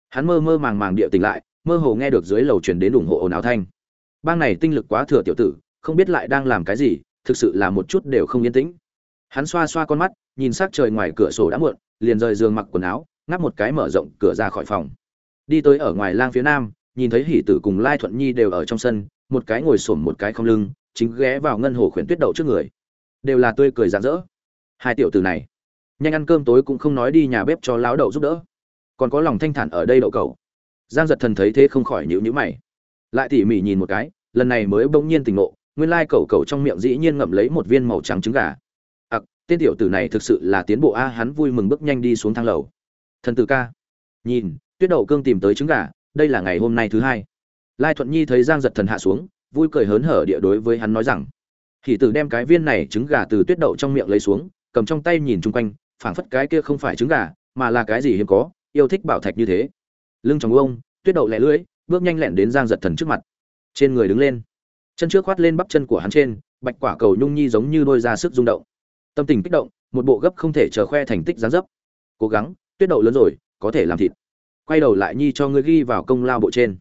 hắn mơ mơ màng màng địa tỉnh lại mơ hồ nghe được dưới lầu truyền đến ủng hộ ồn ào thanh. Bang này tinh lực quá thừa tiểu tử, không biết lại đang làm cái gì, thực sự là một chút đều không yên tĩnh. Hắn xoa xoa con mắt, nhìn s ắ c trời ngoài cửa sổ đã muộn, liền rời giường mặc quần áo, ngáp một cái mở rộng cửa ra khỏi phòng. Đi tới ở ngoài lang phía nam, nhìn thấy hỷ tử cùng lai thuận nhi đều ở trong sân, một cái ngồi xổm một cái không lưng, chính ghé vào ngân hồ khuyển tuyết đậu trước người. Đều là tươi cười rạng rỡ. Hai tiểu tử này, nhanh ăn cơm tối cũng không nói đi nhà bếp cho lão đậu giúp đỡ. Còn có lòng thanh thản ở đây đậu cầu giang giật thần thấy thế không khỏi nhịu nhữ mày. Lại tỉ mỉ nhìn một cái, lần này mới bỗng nhiên tỉnh ngộ, nguyên lai cẩu cẩu trong miệng dĩ nhiên ngậm lấy một viên màu trắng trứng gà. Ặc, tên tiểu tử này thực sự là tiến bộ a, hắn vui mừng bước nhanh đi xuống thang lầu. Thần tử ca. Nhìn, tuyết đậu cương tìm tới trứng gà, đây là ngày hôm nay thứ hai. Lai thuận nhi thấy giang giật thần hạ xuống, vui cười hớn hở địa đối với hắn nói rằng hỷ tử đem cái viên này trứng gà từ tuyết đậu trong miệng lấy xuống, cầm trong tay nhìn chung quanh, phảng phất cái kia không phải trứng gà, mà là cái gì hiếm có, yêu thích bảo thạch như thế lưng trong ông, tuyết đậu lẻ lưỡi, bước nhanh lẹn đến giang giật thần trước mặt. Trên người đứng lên. Chân trước khoát lên bắp chân của hắn trên, bạch quả cầu nhung nhi giống như đôi ra sức rung động. Tâm tình kích động, một bộ gấp không thể chờ khoe thành tích gián dấp. Cố gắng, tuyết đậu lớn rồi, có thể làm thịt. Quay đầu lại nhi cho ngươi ghi vào công lao bộ trên.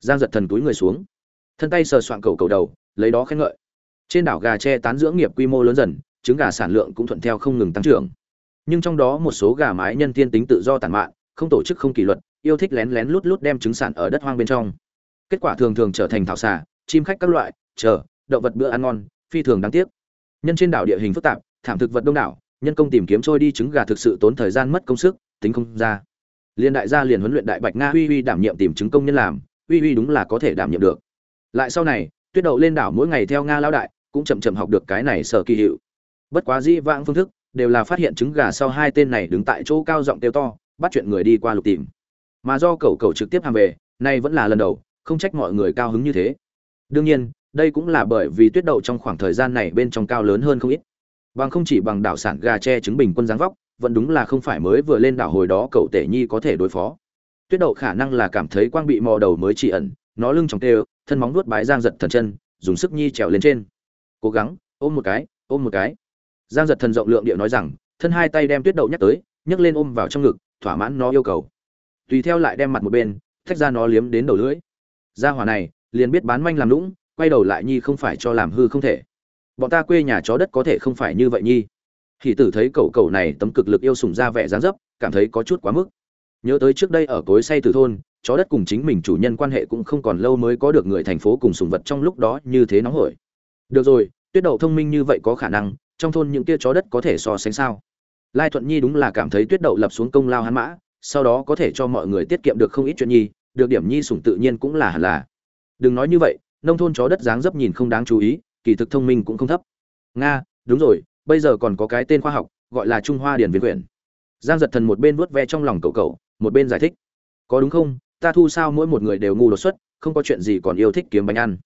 Giang giật thần túi người xuống. Thân tay sờ soạn cầu cầu đầu, lấy đó khen ngợi. Trên đảo gà tre tán dưỡng nghiệp quy mô lớn dần, trứng gà sản lượng cũng thuận theo không ngừng tăng trưởng. Nhưng trong đó một số gà mái nhân tiên tính tự do tàn mạn, không tổ chức không kỷ luật yêu thích lén lén lút lút đem trứng sản ở đất hoang bên trong. Kết quả thường thường trở thành thảo xà, chim khách các loại, chờ, động vật bữa ăn ngon, phi thường đáng tiếc. Nhân trên đảo địa hình phức tạp, thảm thực vật đông đảo, nhân công tìm kiếm trôi đi trứng gà thực sự tốn thời gian mất công sức, tính không ra. Liên đại gia liền huấn luyện đại bạch nga uy uy đảm nhiệm tìm trứng công nhân làm, uy uy đúng là có thể đảm nhiệm được. Lại sau này, tuyết đậu lên đảo mỗi ngày theo nga lão đại, cũng chậm chậm học được cái này sở kỳ hiệu. Bất quá dĩ vãng phương thức, đều là phát hiện trứng gà sau hai tên này đứng tại chỗ cao giọng kêu to, bắt chuyện người đi qua lục tìm mà do cậu cậu trực tiếp hàng về, nay vẫn là lần đầu, không trách mọi người cao hứng như thế. Đương nhiên, đây cũng là bởi vì tuyết đậu trong khoảng thời gian này bên trong cao lớn hơn không ít. Bằng không chỉ bằng đảo sản gà tre trứng bình quân dáng vóc, vẫn đúng là không phải mới vừa lên đảo hồi đó cậu tể nhi có thể đối phó. Tuyết đậu khả năng là cảm thấy quang bị mò đầu mới chỉ ẩn, nó lưng trong tê, thân móng nuốt bái giang giật thần chân, dùng sức nhi trèo lên trên. Cố gắng, ôm một cái, ôm một cái. Giang giật thần rộng lượng điệu nói rằng, thân hai tay đem tuyết đậu nhắc tới, nhấc lên ôm vào trong ngực, thỏa mãn nó yêu cầu tùy theo lại đem mặt một bên, thách ra nó liếm đến đầu lưỡi. Gia hỏa này, liền biết bán manh làm lũng quay đầu lại nhi không phải cho làm hư không thể. Bọn ta quê nhà chó đất có thể không phải như vậy nhi. Hỷ tử thấy cậu cậu này tấm cực lực yêu sùng ra vẻ dáng dấp, cảm thấy có chút quá mức. Nhớ tới trước đây ở cối say từ thôn, chó đất cùng chính mình chủ nhân quan hệ cũng không còn lâu mới có được người thành phố cùng sùng vật trong lúc đó như thế nóng hổi. Được rồi, tuyết đậu thông minh như vậy có khả năng, trong thôn những kia chó đất có thể so sánh sao? Lai thuận nhi đúng là cảm thấy tuyết đậu lập xuống công lao hắn mã sau đó có thể cho mọi người tiết kiệm được không ít chuyện nhi, được điểm nhi sủng tự nhiên cũng là hẳn là. Đừng nói như vậy, nông thôn chó đất dáng dấp nhìn không đáng chú ý, kỳ thực thông minh cũng không thấp. Nga, đúng rồi, bây giờ còn có cái tên khoa học, gọi là trung hoa điển viên quyển. Giang giật thần một bên vuốt ve trong lòng cậu cậu, một bên giải thích. Có đúng không, ta thu sao mỗi một người đều ngu đột xuất, không có chuyện gì còn yêu thích kiếm bánh ăn.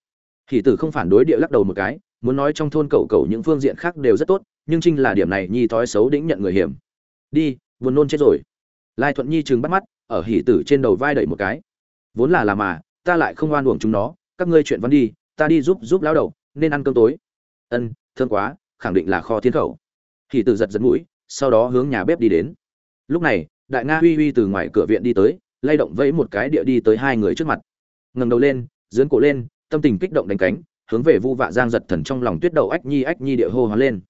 Hỷ tử không phản đối địa lắc đầu một cái, muốn nói trong thôn cậu cậu những phương diện khác đều rất tốt, nhưng trinh là điểm này nhi thói xấu đĩnh nhận người hiểm. Đi, buồn nôn chết rồi lai thuận nhi chừng bắt mắt, ở Hỉ tử trên đầu vai đẩy một cái. Vốn là là mà, ta lại không oan uổng chúng nó, các ngươi chuyện vẫn đi, ta đi giúp giúp lão đầu, nên ăn cơm tối. Ân, thương quá, khẳng định là kho thiên khẩu. Hỉ tử giật giật mũi, sau đó hướng nhà bếp đi đến. Lúc này, đại nga huy huy từ ngoài cửa viện đi tới, lay động vẫy một cái địa đi tới hai người trước mặt. Ngẩng đầu lên, dướn cổ lên, tâm tình kích động đánh cánh, hướng về vu vạ giang giật thần trong lòng tuyết đậu ách nhi ách nhi địa hô hoán lên.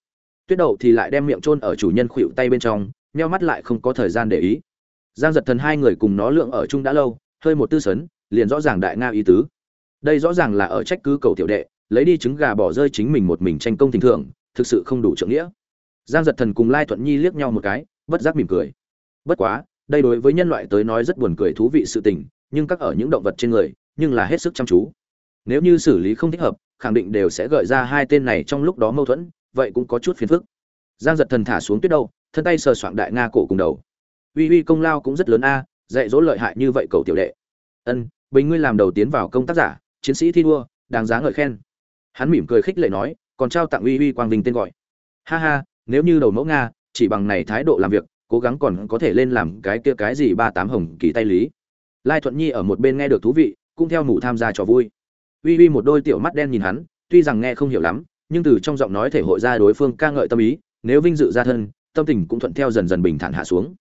Tuyết đậu thì lại đem miệng chôn ở chủ nhân khuỵu tay bên trong, nheo mắt lại không có thời gian để ý giang giật thần hai người cùng nó lượng ở chung đã lâu, hơi một tư sấn, liền rõ ràng đại nga ý tứ. Đây rõ ràng là ở trách cứ cầu tiểu đệ, lấy đi trứng gà bỏ rơi chính mình một mình tranh công thỉnh thưởng thực sự không đủ trưởng nghĩa. Giang giật thần cùng lai thuận nhi liếc nhau một cái, bất giác mỉm cười. Bất quá, đây đối với nhân loại tới nói rất buồn cười thú vị sự tình, nhưng các ở những động vật trên người, nhưng là hết sức chăm chú. Nếu như xử lý không thích hợp, khẳng định đều sẽ gợi ra hai tên này trong lúc đó mâu thuẫn, vậy cũng có chút phiền phức. Giang giật thần thả xuống tuyết đâu thân tay sờ soạng đại nga cổ cùng đầu uy uy công lao cũng rất lớn a, dạy dỗ lợi hại như vậy cầu tiểu đệ. Ân, bình ngươi làm đầu tiến vào công tác giả, chiến sĩ thi đua, đáng giá ngợi khen. Hắn mỉm cười khích lệ nói, còn trao tặng uy uy quang vinh tên gọi. Ha ha, nếu như đầu mẫu nga, chỉ bằng này thái độ làm việc, cố gắng còn có thể lên làm cái kia cái gì ba tám hồng kỳ tay lý. Lai thuận nhi ở một bên nghe được thú vị, cũng theo mủ tham gia trò vui. Uy uy một đôi tiểu mắt đen nhìn hắn, tuy rằng nghe không hiểu lắm, nhưng từ trong giọng nói thể hội ra đối phương ca ngợi tâm ý, nếu vinh dự ra thân, tâm tình cũng thuận theo dần dần bình thản hạ xuống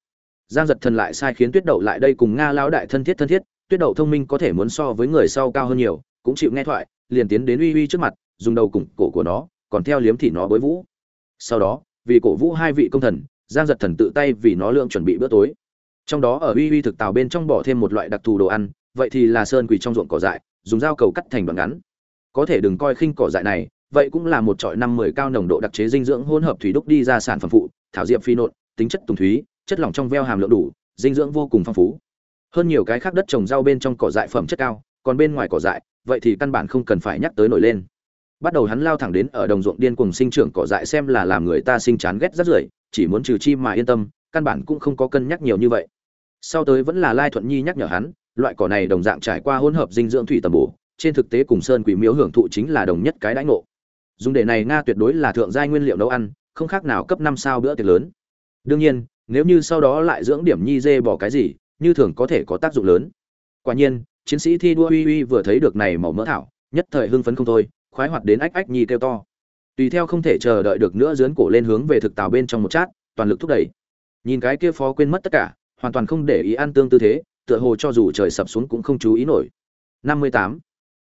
giang giật thần lại sai khiến tuyết đậu lại đây cùng nga lão đại thân thiết thân thiết, tuyết đậu thông minh có thể muốn so với người sau cao hơn nhiều, cũng chịu nghe thoại, liền tiến đến uy uy trước mặt, dùng đầu củng cổ của nó, còn theo liếm thì nó bới vũ. Sau đó, vì cổ vũ hai vị công thần, giang giật thần tự tay vì nó lượng chuẩn bị bữa tối. Trong đó ở uy uy thực tào bên trong bỏ thêm một loại đặc thù đồ ăn, vậy thì là sơn quỳ trong ruộng cỏ dại, dùng dao cầu cắt thành đoạn ngắn. Có thể đừng coi khinh cỏ dại này, vậy cũng là một trọi năm mười cao nồng độ đặc chế dinh dưỡng hỗn hợp thủy đúc đi ra sản phẩm phụ, thảo diệp phi nộn, tính chất tùng thúy chất lỏng trong veo hàm lượng đủ, dinh dưỡng vô cùng phong phú. Hơn nhiều cái khác đất trồng rau bên trong cỏ dại phẩm chất cao, còn bên ngoài cỏ dại, vậy thì căn bản không cần phải nhắc tới nổi lên. Bắt đầu hắn lao thẳng đến ở đồng ruộng điên cùng sinh trưởng cỏ dại xem là làm người ta sinh chán ghét rất rưởi, chỉ muốn trừ chi mà yên tâm, căn bản cũng không có cân nhắc nhiều như vậy. Sau tới vẫn là lai thuận nhi nhắc nhở hắn, loại cỏ này đồng dạng trải qua hỗn hợp dinh dưỡng thủy tầm bổ, trên thực tế cùng sơn quỷ miếu hưởng thụ chính là đồng nhất cái đãi ngộ. Dùng để này nga tuyệt đối là thượng giai nguyên liệu nấu ăn, không khác nào cấp năm sao bữa tiệc lớn. Đương nhiên nếu như sau đó lại dưỡng điểm nhi dê bỏ cái gì, như thường có thể có tác dụng lớn. Quả nhiên, chiến sĩ thi đua uy uy vừa thấy được này màu mỡ thảo, nhất thời hưng phấn không thôi, khoái hoạt đến ách ách nhi kêu to. Tùy theo không thể chờ đợi được nữa dướn cổ lên hướng về thực tàu bên trong một chát, toàn lực thúc đẩy. Nhìn cái kia phó quên mất tất cả, hoàn toàn không để ý ăn tương tư thế, tựa hồ cho dù trời sập xuống cũng không chú ý nổi. Năm mươi tám.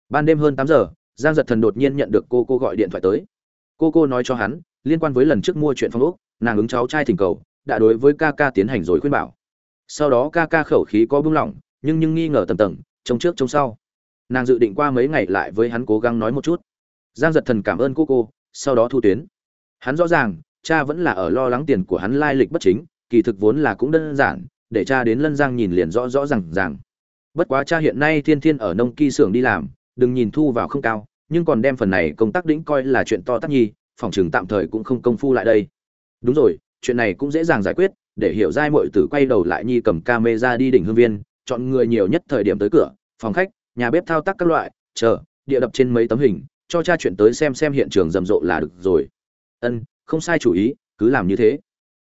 Ban đêm hơn tám giờ, giang giật thần đột nhiên nhận được cô cô gọi điện thoại tới. Cô cô nói cho hắn, liên quan với lần trước mua chuyện phong ốc, nàng ứng cháu trai thỉnh cầu đã đối với ca ca tiến hành rồi khuyên bảo. Sau đó ca ca khẩu khí có bưng lỏng, nhưng nhưng nghi ngờ tầm tầng, trông trước trông sau. Nàng dự định qua mấy ngày lại với hắn cố gắng nói một chút. Giang giật thần cảm ơn cô cô, sau đó thu tuyến. Hắn rõ ràng, cha vẫn là ở lo lắng tiền của hắn lai lịch bất chính, kỳ thực vốn là cũng đơn giản, để cha đến lân giang nhìn liền rõ rõ r à n g rằng bất quá cha hiện nay thiên thiên ở nông kỳ xưởng đi làm, đừng nhìn thu vào không cao, nhưng còn đem phần này công tác đĩnh coi là chuyện to tắc nhi, phòng chừng tạm thời cũng không công phu lại đây. Đúng rồi chuyện này cũng dễ dàng giải quyết, để hiểu giai mội tử quay đầu lại nhi cầm ca mê ra đi đỉnh hương viên, chọn người nhiều nhất thời điểm tới cửa, phòng khách, nhà bếp thao tác các loại, chờ, địa đập trên mấy tấm hình, cho cha chuyện tới xem xem hiện trường rầm rộ là được rồi. Ân, không sai chủ ý, cứ làm như thế.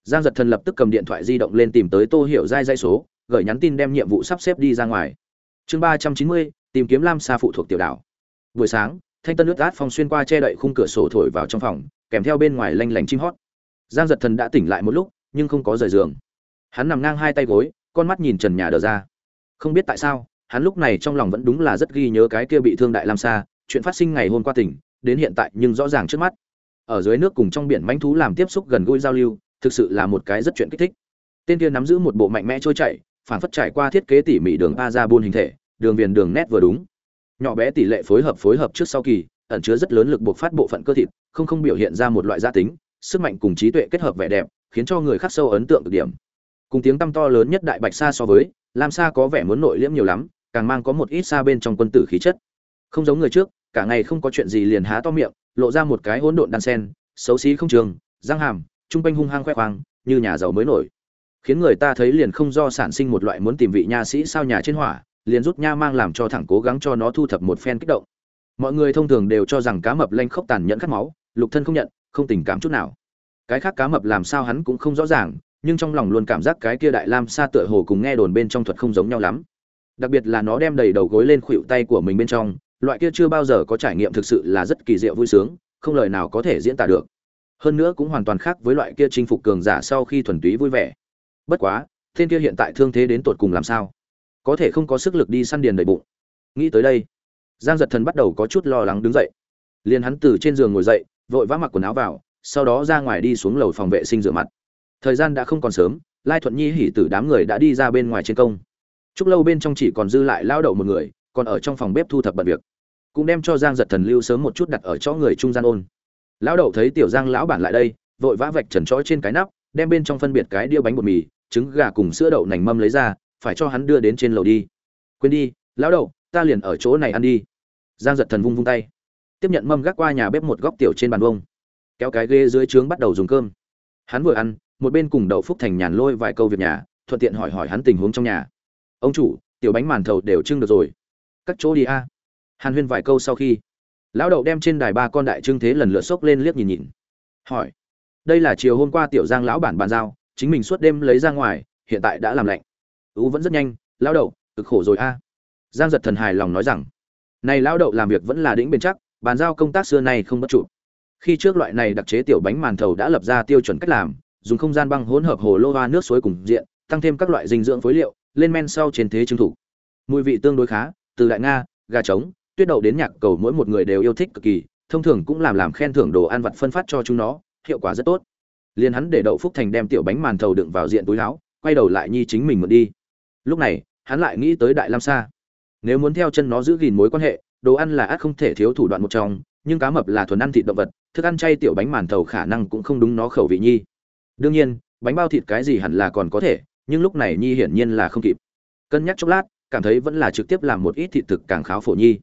Giang giật thần lập tức cầm điện thoại di động lên tìm tới tô hiểu giai dây số, gửi nhắn tin đem nhiệm vụ sắp xếp đi ra ngoài. Chương ba trăm chín mươi, tìm kiếm lam sa phụ thuộc tiểu đảo. Buổi sáng, thanh tân nước át phong xuyên qua che đậy khung cửa sổ thổi vào trong phòng, kèm theo bên ngoài lanh lảnh chim hót giang giật thần đã tỉnh lại một lúc, nhưng không có rời giường. Hắn nằm ngang hai tay gối, con mắt nhìn trần nhà đờ ra. Không biết tại sao, hắn lúc này trong lòng vẫn đúng là rất ghi nhớ cái kia bị thương đại lam sa, chuyện phát sinh ngày hôm qua tỉnh, đến hiện tại nhưng rõ ràng trước mắt. Ở dưới nước cùng trong biển manh thú làm tiếp xúc gần gũi giao lưu, thực sự là một cái rất chuyện kích thích. Tên kia nắm giữ một bộ mạnh mẽ trôi chảy phản phất trải qua thiết kế tỉ mỉ đường a ra buôn hình thể, đường viền đường nét vừa đúng. Nhỏ bé tỷ lệ phối hợp phối hợp trước sau kỳ, ẩn chứa rất lớn lực buộc phát bộ phận cơ thịt, không không biểu hiện ra một loại gia tính sức mạnh cùng trí tuệ kết hợp vẻ đẹp, khiến cho người khác sâu ấn tượng cực điểm. Cùng tiếng tăm to lớn nhất đại bạch sa so với, lam sa có vẻ muốn nội liễm nhiều lắm, càng mang có một ít xa bên trong quân tử khí chất. Không giống người trước, cả ngày không có chuyện gì liền há to miệng, lộ ra một cái hỗn độn đan sen, xấu xí không trường, răng hàm, trung quanh hung hăng khoe khoang, như nhà giàu mới nổi. Khiến người ta thấy liền không do sản sinh một loại muốn tìm vị nha sĩ sao nhà trên hỏa, liền rút nha mang làm cho thẳng cố gắng cho nó thu thập một phen kích động. Mọi người thông thường đều cho rằng cá mập lanh khốc tàn nhẫn khát máu, lục thân không nhận không tình cảm chút nào. Cái khác cá mập làm sao hắn cũng không rõ ràng, nhưng trong lòng luôn cảm giác cái kia đại lam sa tựa hồ cùng nghe đồn bên trong thuật không giống nhau lắm. Đặc biệt là nó đem đầy đầu gối lên khuỵu tay của mình bên trong, loại kia chưa bao giờ có trải nghiệm thực sự là rất kỳ diệu vui sướng, không lời nào có thể diễn tả được. Hơn nữa cũng hoàn toàn khác với loại kia chinh phục cường giả sau khi thuần túy vui vẻ. Bất quá, thiên kia hiện tại thương thế đến tột cùng làm sao? Có thể không có sức lực đi săn điền đầy bụng. Nghĩ tới đây, giang giật thần bắt đầu có chút lo lắng đứng dậy. Liền hắn từ trên giường ngồi dậy vội vã mặc quần áo vào, sau đó ra ngoài đi xuống lầu phòng vệ sinh rửa mặt. Thời gian đã không còn sớm, lai thuận nhi hỉ tử đám người đã đi ra bên ngoài trên công. Chúc lâu bên trong chỉ còn dư lại lao đậu một người, còn ở trong phòng bếp thu thập bận việc. Cũng đem cho giang giật thần lưu sớm một chút đặt ở chỗ người trung gian ôn. Lão đậu thấy tiểu giang lão bản lại đây, vội vã vạch trần trói trên cái nắp, đem bên trong phân biệt cái đĩa bánh bột mì, trứng gà cùng sữa đậu nành mâm lấy ra, phải cho hắn đưa đến trên lầu đi. Quên đi, lão đậu, ta liền ở chỗ này ăn đi. Giang giật thần vung vung tay tiếp nhận mâm gác qua nhà bếp một góc tiểu trên bàn vông kéo cái ghê dưới trướng bắt đầu dùng cơm. Hắn vừa ăn, một bên cùng đậu phúc thành nhàn lôi vài câu việc nhà, thuận tiện hỏi hỏi hắn tình huống trong nhà. Ông chủ, tiểu bánh màn thầu đều trưng được rồi. Các chỗ đi a. Hàn huyên vài câu sau khi, lão đậu đem trên đài ba con đại trưng thế lần lượt xốc lên liếc nhìn nhìn. Hỏi, đây là chiều hôm qua tiểu giang lão bản bàn giao, chính mình suốt đêm lấy ra ngoài, hiện tại đã làm lạnh. Ú vẫn rất nhanh, lão đậu, cực khổ rồi a. Giang giật thần hài lòng nói rằng, này lão đậu làm việc vẫn là đĩnh bền chắc bàn giao công tác xưa nay không bất trụ. Khi trước loại này đặc chế tiểu bánh màn thầu đã lập ra tiêu chuẩn cách làm, dùng không gian băng hỗn hợp hồ lô hoa nước suối cùng diện, tăng thêm các loại dinh dưỡng phối liệu, lên men sau trên thế trưng thủ. Mùi vị tương đối khá, từ đại nga, gà trống, tuyết đậu đến nhạc cầu mỗi một người đều yêu thích cực kỳ, thông thường cũng làm làm khen thưởng đồ ăn vặt phân phát cho chúng nó, hiệu quả rất tốt. Liền hắn để đậu phúc thành đem tiểu bánh màn thầu đựng vào diện túi áo, quay đầu lại nhi chính mình mượn đi. Lúc này, hắn lại nghĩ tới đại lam sa. Nếu muốn theo chân nó giữ gìn mối quan hệ đồ ăn là ắt không thể thiếu thủ đoạn một trong, nhưng cá mập là thuần ăn thịt động vật, thức ăn chay tiểu bánh màn thầu khả năng cũng không đúng nó khẩu vị nhi. Đương nhiên, bánh bao thịt cái gì hẳn là còn có thể, nhưng lúc này nhi hiển nhiên là không kịp. Cân nhắc chốc lát, cảm thấy vẫn là trực tiếp làm một ít thịt thực càng kháo phổ nhi.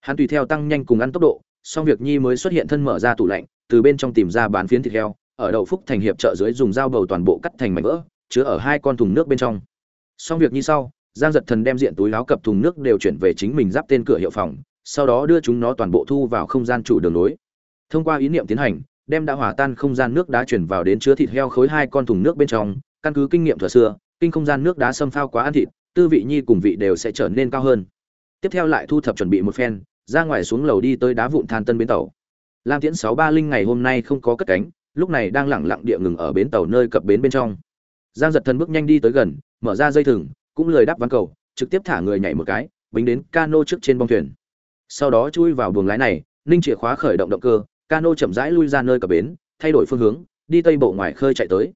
Hắn tùy theo tăng nhanh cùng ăn tốc độ, xong việc nhi mới xuất hiện thân mở ra tủ lạnh, từ bên trong tìm ra bán phiến thịt heo, ở đậu phúc thành hiệp chợ dưới dùng dao bầu toàn bộ cắt thành mảnh vỡ, chứa ở hai con thùng nước bên trong. Xong việc như sau, giang giật thần đem diện túi láo cập thùng nước đều chuyển về chính mình giáp tên cửa hiệu phòng sau đó đưa chúng nó toàn bộ thu vào không gian chủ đường nối thông qua ý niệm tiến hành, đem đã hòa tan không gian nước đá chuyển vào đến chứa thịt heo khối hai con thùng nước bên trong. Căn cứ kinh nghiệm thuở xưa, kinh không gian nước đá xâm phao quá ăn thịt, tư vị nhi cùng vị đều sẽ trở nên cao hơn. Tiếp theo lại thu thập chuẩn bị một phen, ra ngoài xuống lầu đi tới đá vụn than tân bến tàu. Lam tiễn sáu ba linh ngày hôm nay không có cất cánh, lúc này đang lẳng lặng địa ngừng ở bến tàu nơi cập bến bên trong. Giang giật thần bước nhanh đi tới gần, mở ra dây thừng, cũng lười đắp ván cầu, trực tiếp thả người nhảy một cái, bính đến cano trước trên bong thuyền sau đó chui vào buồng lái này, ninh chìa khóa khởi động động cơ, cano chậm rãi lui ra nơi cập bến, thay đổi phương hướng, đi tây bộ ngoài khơi chạy tới.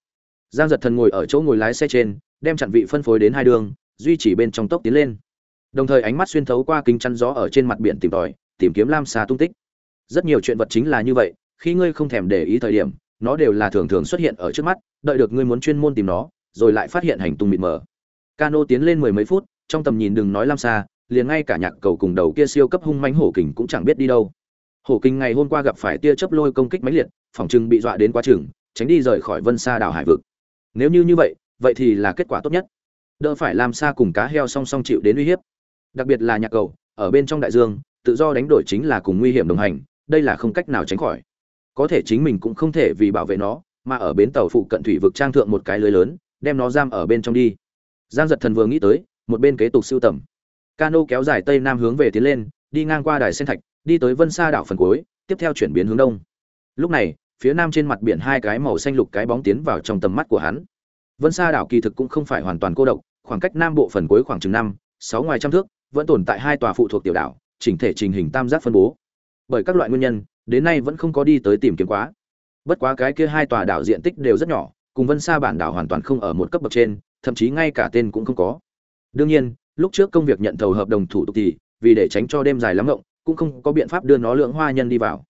Giang giật thần ngồi ở chỗ ngồi lái xe trên, đem chặn vị phân phối đến hai đường, duy trì bên trong tốc tiến lên. Đồng thời ánh mắt xuyên thấu qua kính chắn gió ở trên mặt biển tìm tòi, tìm kiếm lam xà tung tích. Rất nhiều chuyện vật chính là như vậy, khi ngươi không thèm để ý thời điểm, nó đều là thường thường xuất hiện ở trước mắt, đợi được ngươi muốn chuyên môn tìm nó, rồi lại phát hiện hành tung mịt mờ. Cano tiến lên mười mấy phút, trong tầm nhìn đừng nói lam xa liền ngay cả nhạc cầu cùng đầu kia siêu cấp hung mãnh hổ kình cũng chẳng biết đi đâu. Hổ kình ngày hôm qua gặp phải tia chớp lôi công kích mãnh liệt, phòng trưng bị dọa đến quá chừng, tránh đi rời khỏi vân xa đảo hải vực. Nếu như như vậy vậy thì là kết quả tốt nhất. Đỡ phải làm xa cùng cá heo song song chịu đến uy hiếp. Đặc biệt là nhạc cầu, ở bên trong đại dương, tự do đánh đổi chính là cùng nguy hiểm đồng hành, đây là không cách nào tránh khỏi. Có thể chính mình cũng không thể vì bảo vệ nó, mà ở bến tàu phụ cận thủy vực trang thượng một cái lưới lớn, đem nó giam ở bên trong đi. Giang giật thần vừa nghĩ tới, một bên kế tục siêu tầm cano kéo dài tây nam hướng về tiến lên, đi ngang qua đài sen thạch, đi tới vân sa đảo phần cuối, tiếp theo chuyển biến hướng đông. Lúc này, phía nam trên mặt biển hai cái màu xanh lục cái bóng tiến vào trong tầm mắt của hắn. Vân sa đảo kỳ thực cũng không phải hoàn toàn cô độc, khoảng cách nam bộ phần cuối khoảng chừng năm, sáu ngoài trăm thước, vẫn tồn tại hai tòa phụ thuộc tiểu đảo, chỉnh thể trình hình tam giác phân bố. Bởi các loại nguyên nhân, đến nay vẫn không có đi tới tìm kiếm quá. Bất quá cái kia hai tòa đảo diện tích đều rất nhỏ, cùng vân sa bản đảo hoàn toàn không ở một cấp bậc trên, thậm chí ngay cả tên cũng không có. Đương nhiên lúc trước công việc nhận thầu hợp đồng thủ tục thì, vì để tránh cho đêm dài lắm ngộng, cũng không có biện pháp đưa nó lượng hoa nhân đi vào.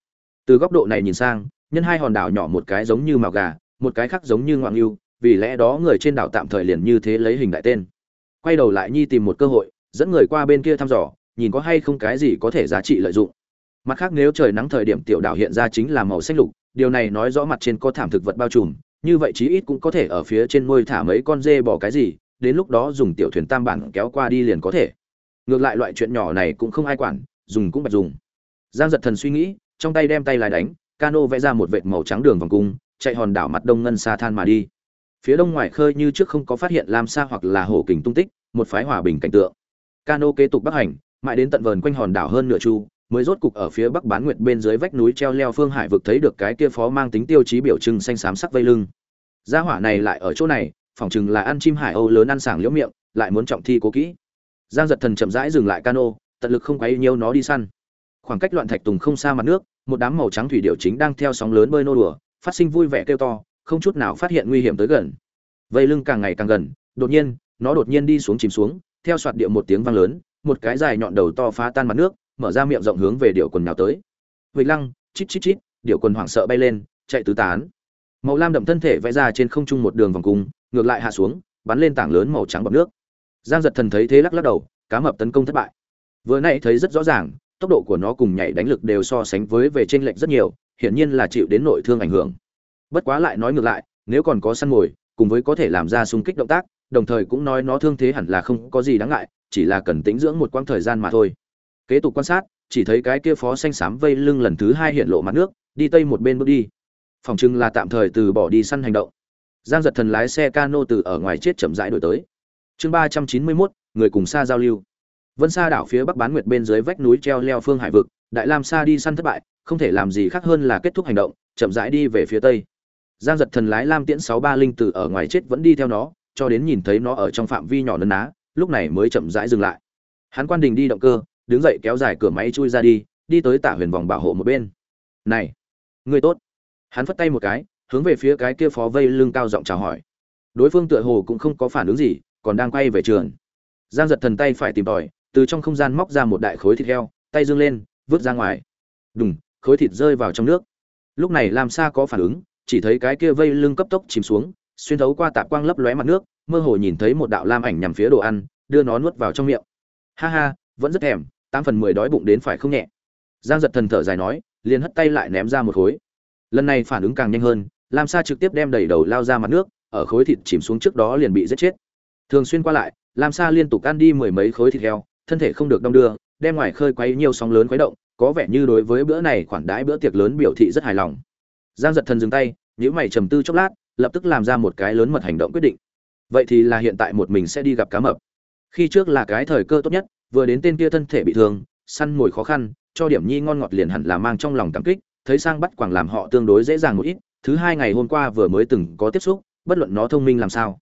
Từ góc độ này nhìn sang, nhân hai hòn đảo nhỏ một cái giống như màu gà, một cái khác giống như ngoạn yêu, vì lẽ đó người trên đảo tạm thời liền như thế lấy hình đại tên. Quay đầu lại nhi tìm một cơ hội, dẫn người qua bên kia thăm dò, nhìn có hay không cái gì có thể giá trị lợi dụng. Mặt khác nếu trời nắng thời điểm tiểu đảo hiện ra chính là màu xanh lục, điều này nói rõ mặt trên có thảm thực vật bao trùm, như vậy chí ít cũng có thể ở phía trên môi thả mấy con dê bỏ cái gì đến lúc đó dùng tiểu thuyền tam bản kéo qua đi liền có thể. Ngược lại loại chuyện nhỏ này cũng không ai quản, dùng cũng bạch dùng. Giang giật thần suy nghĩ, trong tay đem tay lái đánh, cano vẽ ra một vệt màu trắng đường vòng cung, chạy hòn đảo mặt đông ngân xa than mà đi. Phía đông ngoài khơi như trước không có phát hiện lam sa hoặc là hổ kình tung tích, một phái hòa bình cảnh tượng. Cano kế tục bắc hành, mãi đến tận vờn quanh hòn đảo hơn nửa chu, mới rốt cục ở phía bắc bán nguyệt bên dưới vách núi treo leo phương hải vực thấy được cái kia phó mang tính tiêu chí biểu trưng xanh xám sắc vây lưng. Gia hỏa này lại ở chỗ này phỏng chừng là ăn chim hải âu lớn ăn sảng liễu miệng, lại muốn trọng thi cố kỹ. Giang giật thần chậm rãi dừng lại cano, tận lực không quấy nhiêu nó đi săn. Khoảng cách loạn thạch tùng không xa mặt nước, một đám màu trắng thủy điệu chính đang theo sóng lớn bơi nô đùa, phát sinh vui vẻ kêu to, không chút nào phát hiện nguy hiểm tới gần. Vây lưng càng ngày càng gần, đột nhiên, nó đột nhiên đi xuống chìm xuống, theo soạt điệu một tiếng vang lớn, một cái dài nhọn đầu to phá tan mặt nước, mở ra miệng rộng hướng về điệu quần nào tới. Vịnh lăng, chít chít chít điệu quần hoảng sợ bay lên, chạy tứ tán. Màu lam đậm thân thể vẽ ra trên không trung một đường vòng cung ngược lại hạ xuống, bắn lên tảng lớn màu trắng bọt nước. Giang giật thần thấy thế lắc lắc đầu, cá mập tấn công thất bại. Vừa nãy thấy rất rõ ràng, tốc độ của nó cùng nhảy đánh lực đều so sánh với về trên lệch rất nhiều, hiển nhiên là chịu đến nội thương ảnh hưởng. Bất quá lại nói ngược lại, nếu còn có săn mồi, cùng với có thể làm ra xung kích động tác, đồng thời cũng nói nó thương thế hẳn là không có gì đáng ngại, chỉ là cần tĩnh dưỡng một quãng thời gian mà thôi. Kế tục quan sát, chỉ thấy cái kia phó xanh xám vây lưng lần thứ hai hiện lộ mặt nước, đi tây một bên bước đi. Phòng trưng là tạm thời từ bỏ đi săn hành động giang giật thần lái xe cano từ ở ngoài chết chậm rãi đổi tới. Chương ba trăm chín mươi mốt, người cùng xa giao lưu. Vân Sa đảo phía bắc bán nguyệt bên dưới vách núi treo leo phương hải vực, đại lam sa đi săn thất bại, không thể làm gì khác hơn là kết thúc hành động, chậm rãi đi về phía tây. Giang giật thần lái lam tiễn sáu ba linh từ ở ngoài chết vẫn đi theo nó, cho đến nhìn thấy nó ở trong phạm vi nhỏ nấn ná, lúc này mới chậm rãi dừng lại. Hắn quan đình đi động cơ, đứng dậy kéo dài cửa máy chui ra đi đi tới tả huyền vòng bảo hộ một bên. Này, người tốt. Hắn phất tay một cái hướng về phía cái kia phó vây lưng cao giọng chào hỏi. Đối phương tựa hồ cũng không có phản ứng gì, còn đang quay về trường. Giang giật thần tay phải tìm tòi, từ trong không gian móc ra một đại khối thịt heo, tay dương lên, vứt ra ngoài. Đùng, khối thịt rơi vào trong nước. Lúc này làm sa có phản ứng, chỉ thấy cái kia vây lưng cấp tốc chìm xuống, xuyên thấu qua tạp quang lấp lóe mặt nước, mơ hồ nhìn thấy một đạo lam ảnh nhằm phía đồ ăn, đưa nó nuốt vào trong miệng. Ha ha, vẫn rất thèm, tám phần mười đói bụng đến phải không nhẹ? Giang giật thần thở dài nói, liền hất tay lại ném ra một khối. Lần này phản ứng càng nhanh hơn lam sa trực tiếp đem đầy đầu lao ra mặt nước, ở khối thịt chìm xuống trước đó liền bị giết chết. Thường xuyên qua lại, lam sa liên tục ăn đi mười mấy khối thịt heo, thân thể không được đong đưa, đem ngoài khơi quấy nhiều sóng lớn quấy động, có vẻ như đối với bữa này khoản đãi bữa tiệc lớn biểu thị rất hài lòng. Giang giật thần dừng tay, nhíu mày trầm tư chốc lát, lập tức làm ra một cái lớn mật hành động quyết định. Vậy thì là hiện tại một mình sẽ đi gặp cá mập. Khi trước là cái thời cơ tốt nhất, vừa đến tên kia thân thể bị thương, săn mồi khó khăn, cho điểm nhi ngon ngọt liền hẳn là mang trong lòng cảm kích, thấy sang bắt quảng làm họ tương đối dễ dàng một ít thứ hai ngày hôm qua vừa mới từng có tiếp xúc, bất luận nó thông minh làm sao.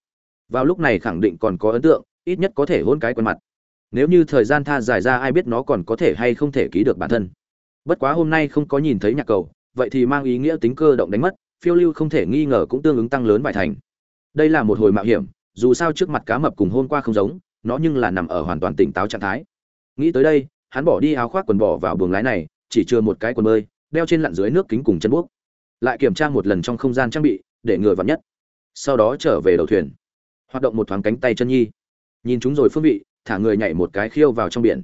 Vào lúc này khẳng định còn có ấn tượng, ít nhất có thể hôn cái quen mặt. Nếu như thời gian tha dài ra ai biết nó còn có thể hay không thể ký được bản thân. Bất quá hôm nay không có nhìn thấy nhạc cầu, vậy thì mang ý nghĩa tính cơ động đánh mất, phiêu lưu không thể nghi ngờ cũng tương ứng tăng lớn vài thành. Đây là một hồi mạo hiểm, dù sao trước mặt cá mập cùng hôm qua không giống, nó nhưng là nằm ở hoàn toàn tỉnh táo trạng thái. Nghĩ tới đây, hắn bỏ đi áo khoác quần bỏ vào buồng lái này, chỉ chưa một cái quần bơi, đeo trên lặn dưới nước kính cùng chân buốc lại kiểm tra một lần trong không gian trang bị, để ngừa vặn nhất. Sau đó trở về đầu thuyền. Hoạt động một thoáng cánh tay chân nhi. Nhìn chúng rồi phương vị, thả người nhảy một cái khiêu vào trong biển.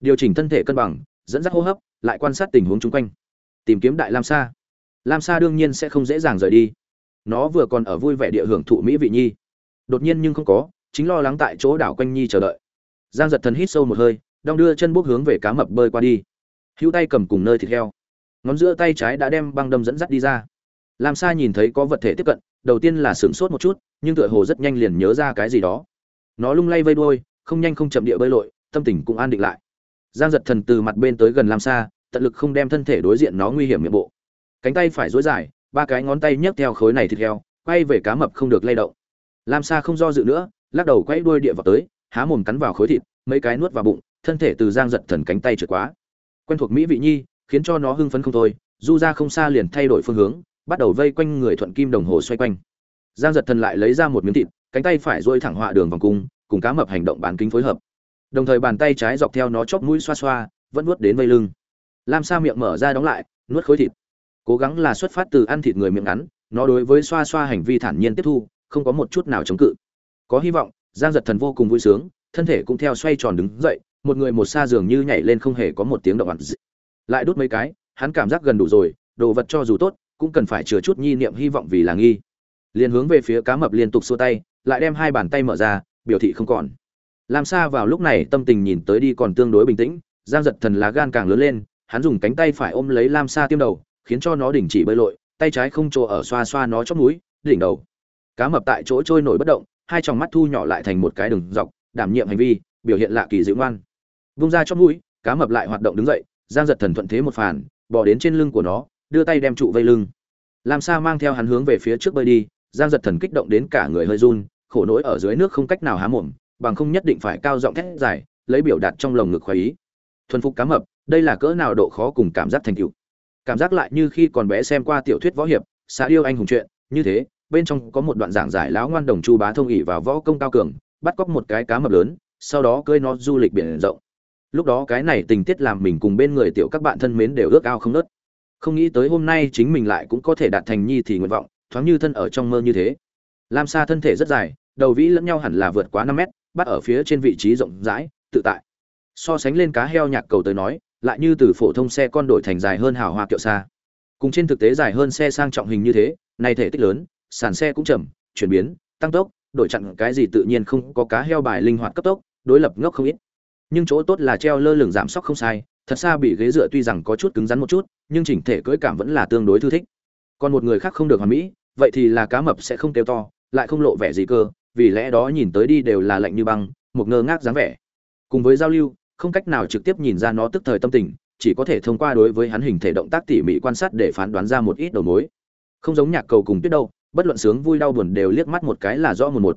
Điều chỉnh thân thể cân bằng, dẫn dắt hô hấp, lại quan sát tình huống chung quanh. Tìm kiếm đại lam sa. Lam sa đương nhiên sẽ không dễ dàng rời đi. Nó vừa còn ở vui vẻ địa hưởng thụ mỹ vị nhi. Đột nhiên nhưng không có, chính lo lắng tại chỗ đảo quanh nhi chờ đợi. Giang giật thần hít sâu một hơi, đong đưa chân bốc hướng về cá mập bơi qua đi. Hữu tay cầm cùng nơi thịt heo ngón giữa tay trái đã đem băng đâm dẫn dắt đi ra. Lam sa nhìn thấy có vật thể tiếp cận, đầu tiên là sửng sốt một chút, nhưng tựa hồ rất nhanh liền nhớ ra cái gì đó. Nó lung lay vây đuôi, không nhanh không chậm địa bơi lội, tâm tình cũng an định lại. Giang giật thần từ mặt bên tới gần lam sa, tận lực không đem thân thể đối diện nó nguy hiểm miệng bộ. Cánh tay phải dối dài, ba cái ngón tay nhấc theo khối này thịt heo, quay về cá mập không được lay động. Lam sa không do dự nữa, lắc đầu quay đuôi địa vào tới, há mồm cắn vào khối thịt, mấy cái nuốt vào bụng, thân thể từ giang giật thần cánh tay trượt quá. Quen thuộc mỹ vị nhi khiến cho nó hưng phấn không thôi, du ra không xa liền thay đổi phương hướng, bắt đầu vây quanh người thuận kim đồng hồ xoay quanh. Giang giật thần lại lấy ra một miếng thịt, cánh tay phải dôi thẳng họa đường vòng cung, cùng cá mập hành động bán kính phối hợp. Đồng thời bàn tay trái dọc theo nó chóp mũi xoa xoa, vẫn nuốt đến vây lưng. Lam sa miệng mở ra đóng lại, nuốt khối thịt. Cố gắng là xuất phát từ ăn thịt người miệng ngắn, nó đối với xoa xoa hành vi thản nhiên tiếp thu, không có một chút nào chống cự. Có hy vọng, giang giật thần vô cùng vui sướng, thân thể cũng theo xoay tròn đứng dậy, một người một xa dường như nhảy lên không hề có một tiếng động. ặn lại đút mấy cái, hắn cảm giác gần đủ rồi, đồ vật cho dù tốt, cũng cần phải chứa chút nhi niệm hy vọng vì là nghi. Liền hướng về phía cá mập liên tục xua tay, lại đem hai bàn tay mở ra, biểu thị không còn. Làm sao vào lúc này tâm tình nhìn tới đi còn tương đối bình tĩnh, giang giật thần lá gan càng lớn lên, hắn dùng cánh tay phải ôm lấy lam sa tiêm đầu, khiến cho nó đình chỉ bơi lội, tay trái không chỗ ở xoa xoa nó chót núi đỉnh đầu. Cá mập tại chỗ trôi nổi bất động, hai tròng mắt thu nhỏ lại thành một cái đường dọc, đảm nhiệm hành vi, biểu hiện lạ kỳ dịu ngoan. Vung ra chót mũi, cá mập lại hoạt động đứng dậy giang giật thần thuận thế một phản bỏ đến trên lưng của nó, đưa tay đem trụ vây lưng. Làm sa mang theo hắn hướng về phía trước bơi đi, giang giật thần kích động đến cả người hơi run, khổ nỗi ở dưới nước không cách nào há mồm, bằng không nhất định phải cao giọng thét dài, lấy biểu đạt trong lồng ngực khoái ý. Thuần phục cá mập, đây là cỡ nào độ khó cùng cảm giác thành tựu. Cảm giác lại như khi còn bé xem qua tiểu thuyết võ hiệp xã yêu anh hùng chuyện như thế, bên trong có một đoạn giảng giải lão ngoan đồng chu bá thông ỉ vào võ công cao cường, bắt cóc một cái cá mập lớn, sau đó cưới nó du lịch biển rộng lúc đó cái này tình tiết làm mình cùng bên người tiểu các bạn thân mến đều ước ao không nớt. Không nghĩ tới hôm nay chính mình lại cũng có thể đạt thành nhi thì nguyện vọng, thoáng như thân ở trong mơ như thế. Lam sa thân thể rất dài, đầu vĩ lẫn nhau hẳn là vượt quá năm mét, bắt ở phía trên vị trí rộng rãi, tự tại. So sánh lên cá heo nhạc cầu tới nói, lại như từ phổ thông xe con đổi thành dài hơn hào hoa kiệu xa. Cùng trên thực tế dài hơn xe sang trọng hình như thế này thể tích lớn, sàn xe cũng chậm, chuyển biến, tăng tốc, đổi chặn cái gì tự nhiên không có cá heo bài linh hoạt cấp tốc, đối lập ngốc không ít nhưng chỗ tốt là treo lơ lửng giảm sóc không sai, thật xa bị ghế dựa tuy rằng có chút cứng rắn một chút, nhưng chỉnh thể cưỡi cảm vẫn là tương đối thư thích. Còn một người khác không được hoàn mỹ, vậy thì là cá mập sẽ không kêu to, lại không lộ vẻ gì cơ, vì lẽ đó nhìn tới đi đều là lạnh như băng, một ngơ ngác dáng vẻ. Cùng với giao lưu, không cách nào trực tiếp nhìn ra nó tức thời tâm tình, chỉ có thể thông qua đối với hắn hình thể động tác tỉ mỉ quan sát để phán đoán ra một ít đầu mối. Không giống nhạc cầu cùng tuyết đâu, bất luận sướng vui đau buồn đều liếc mắt một cái là rõ một một.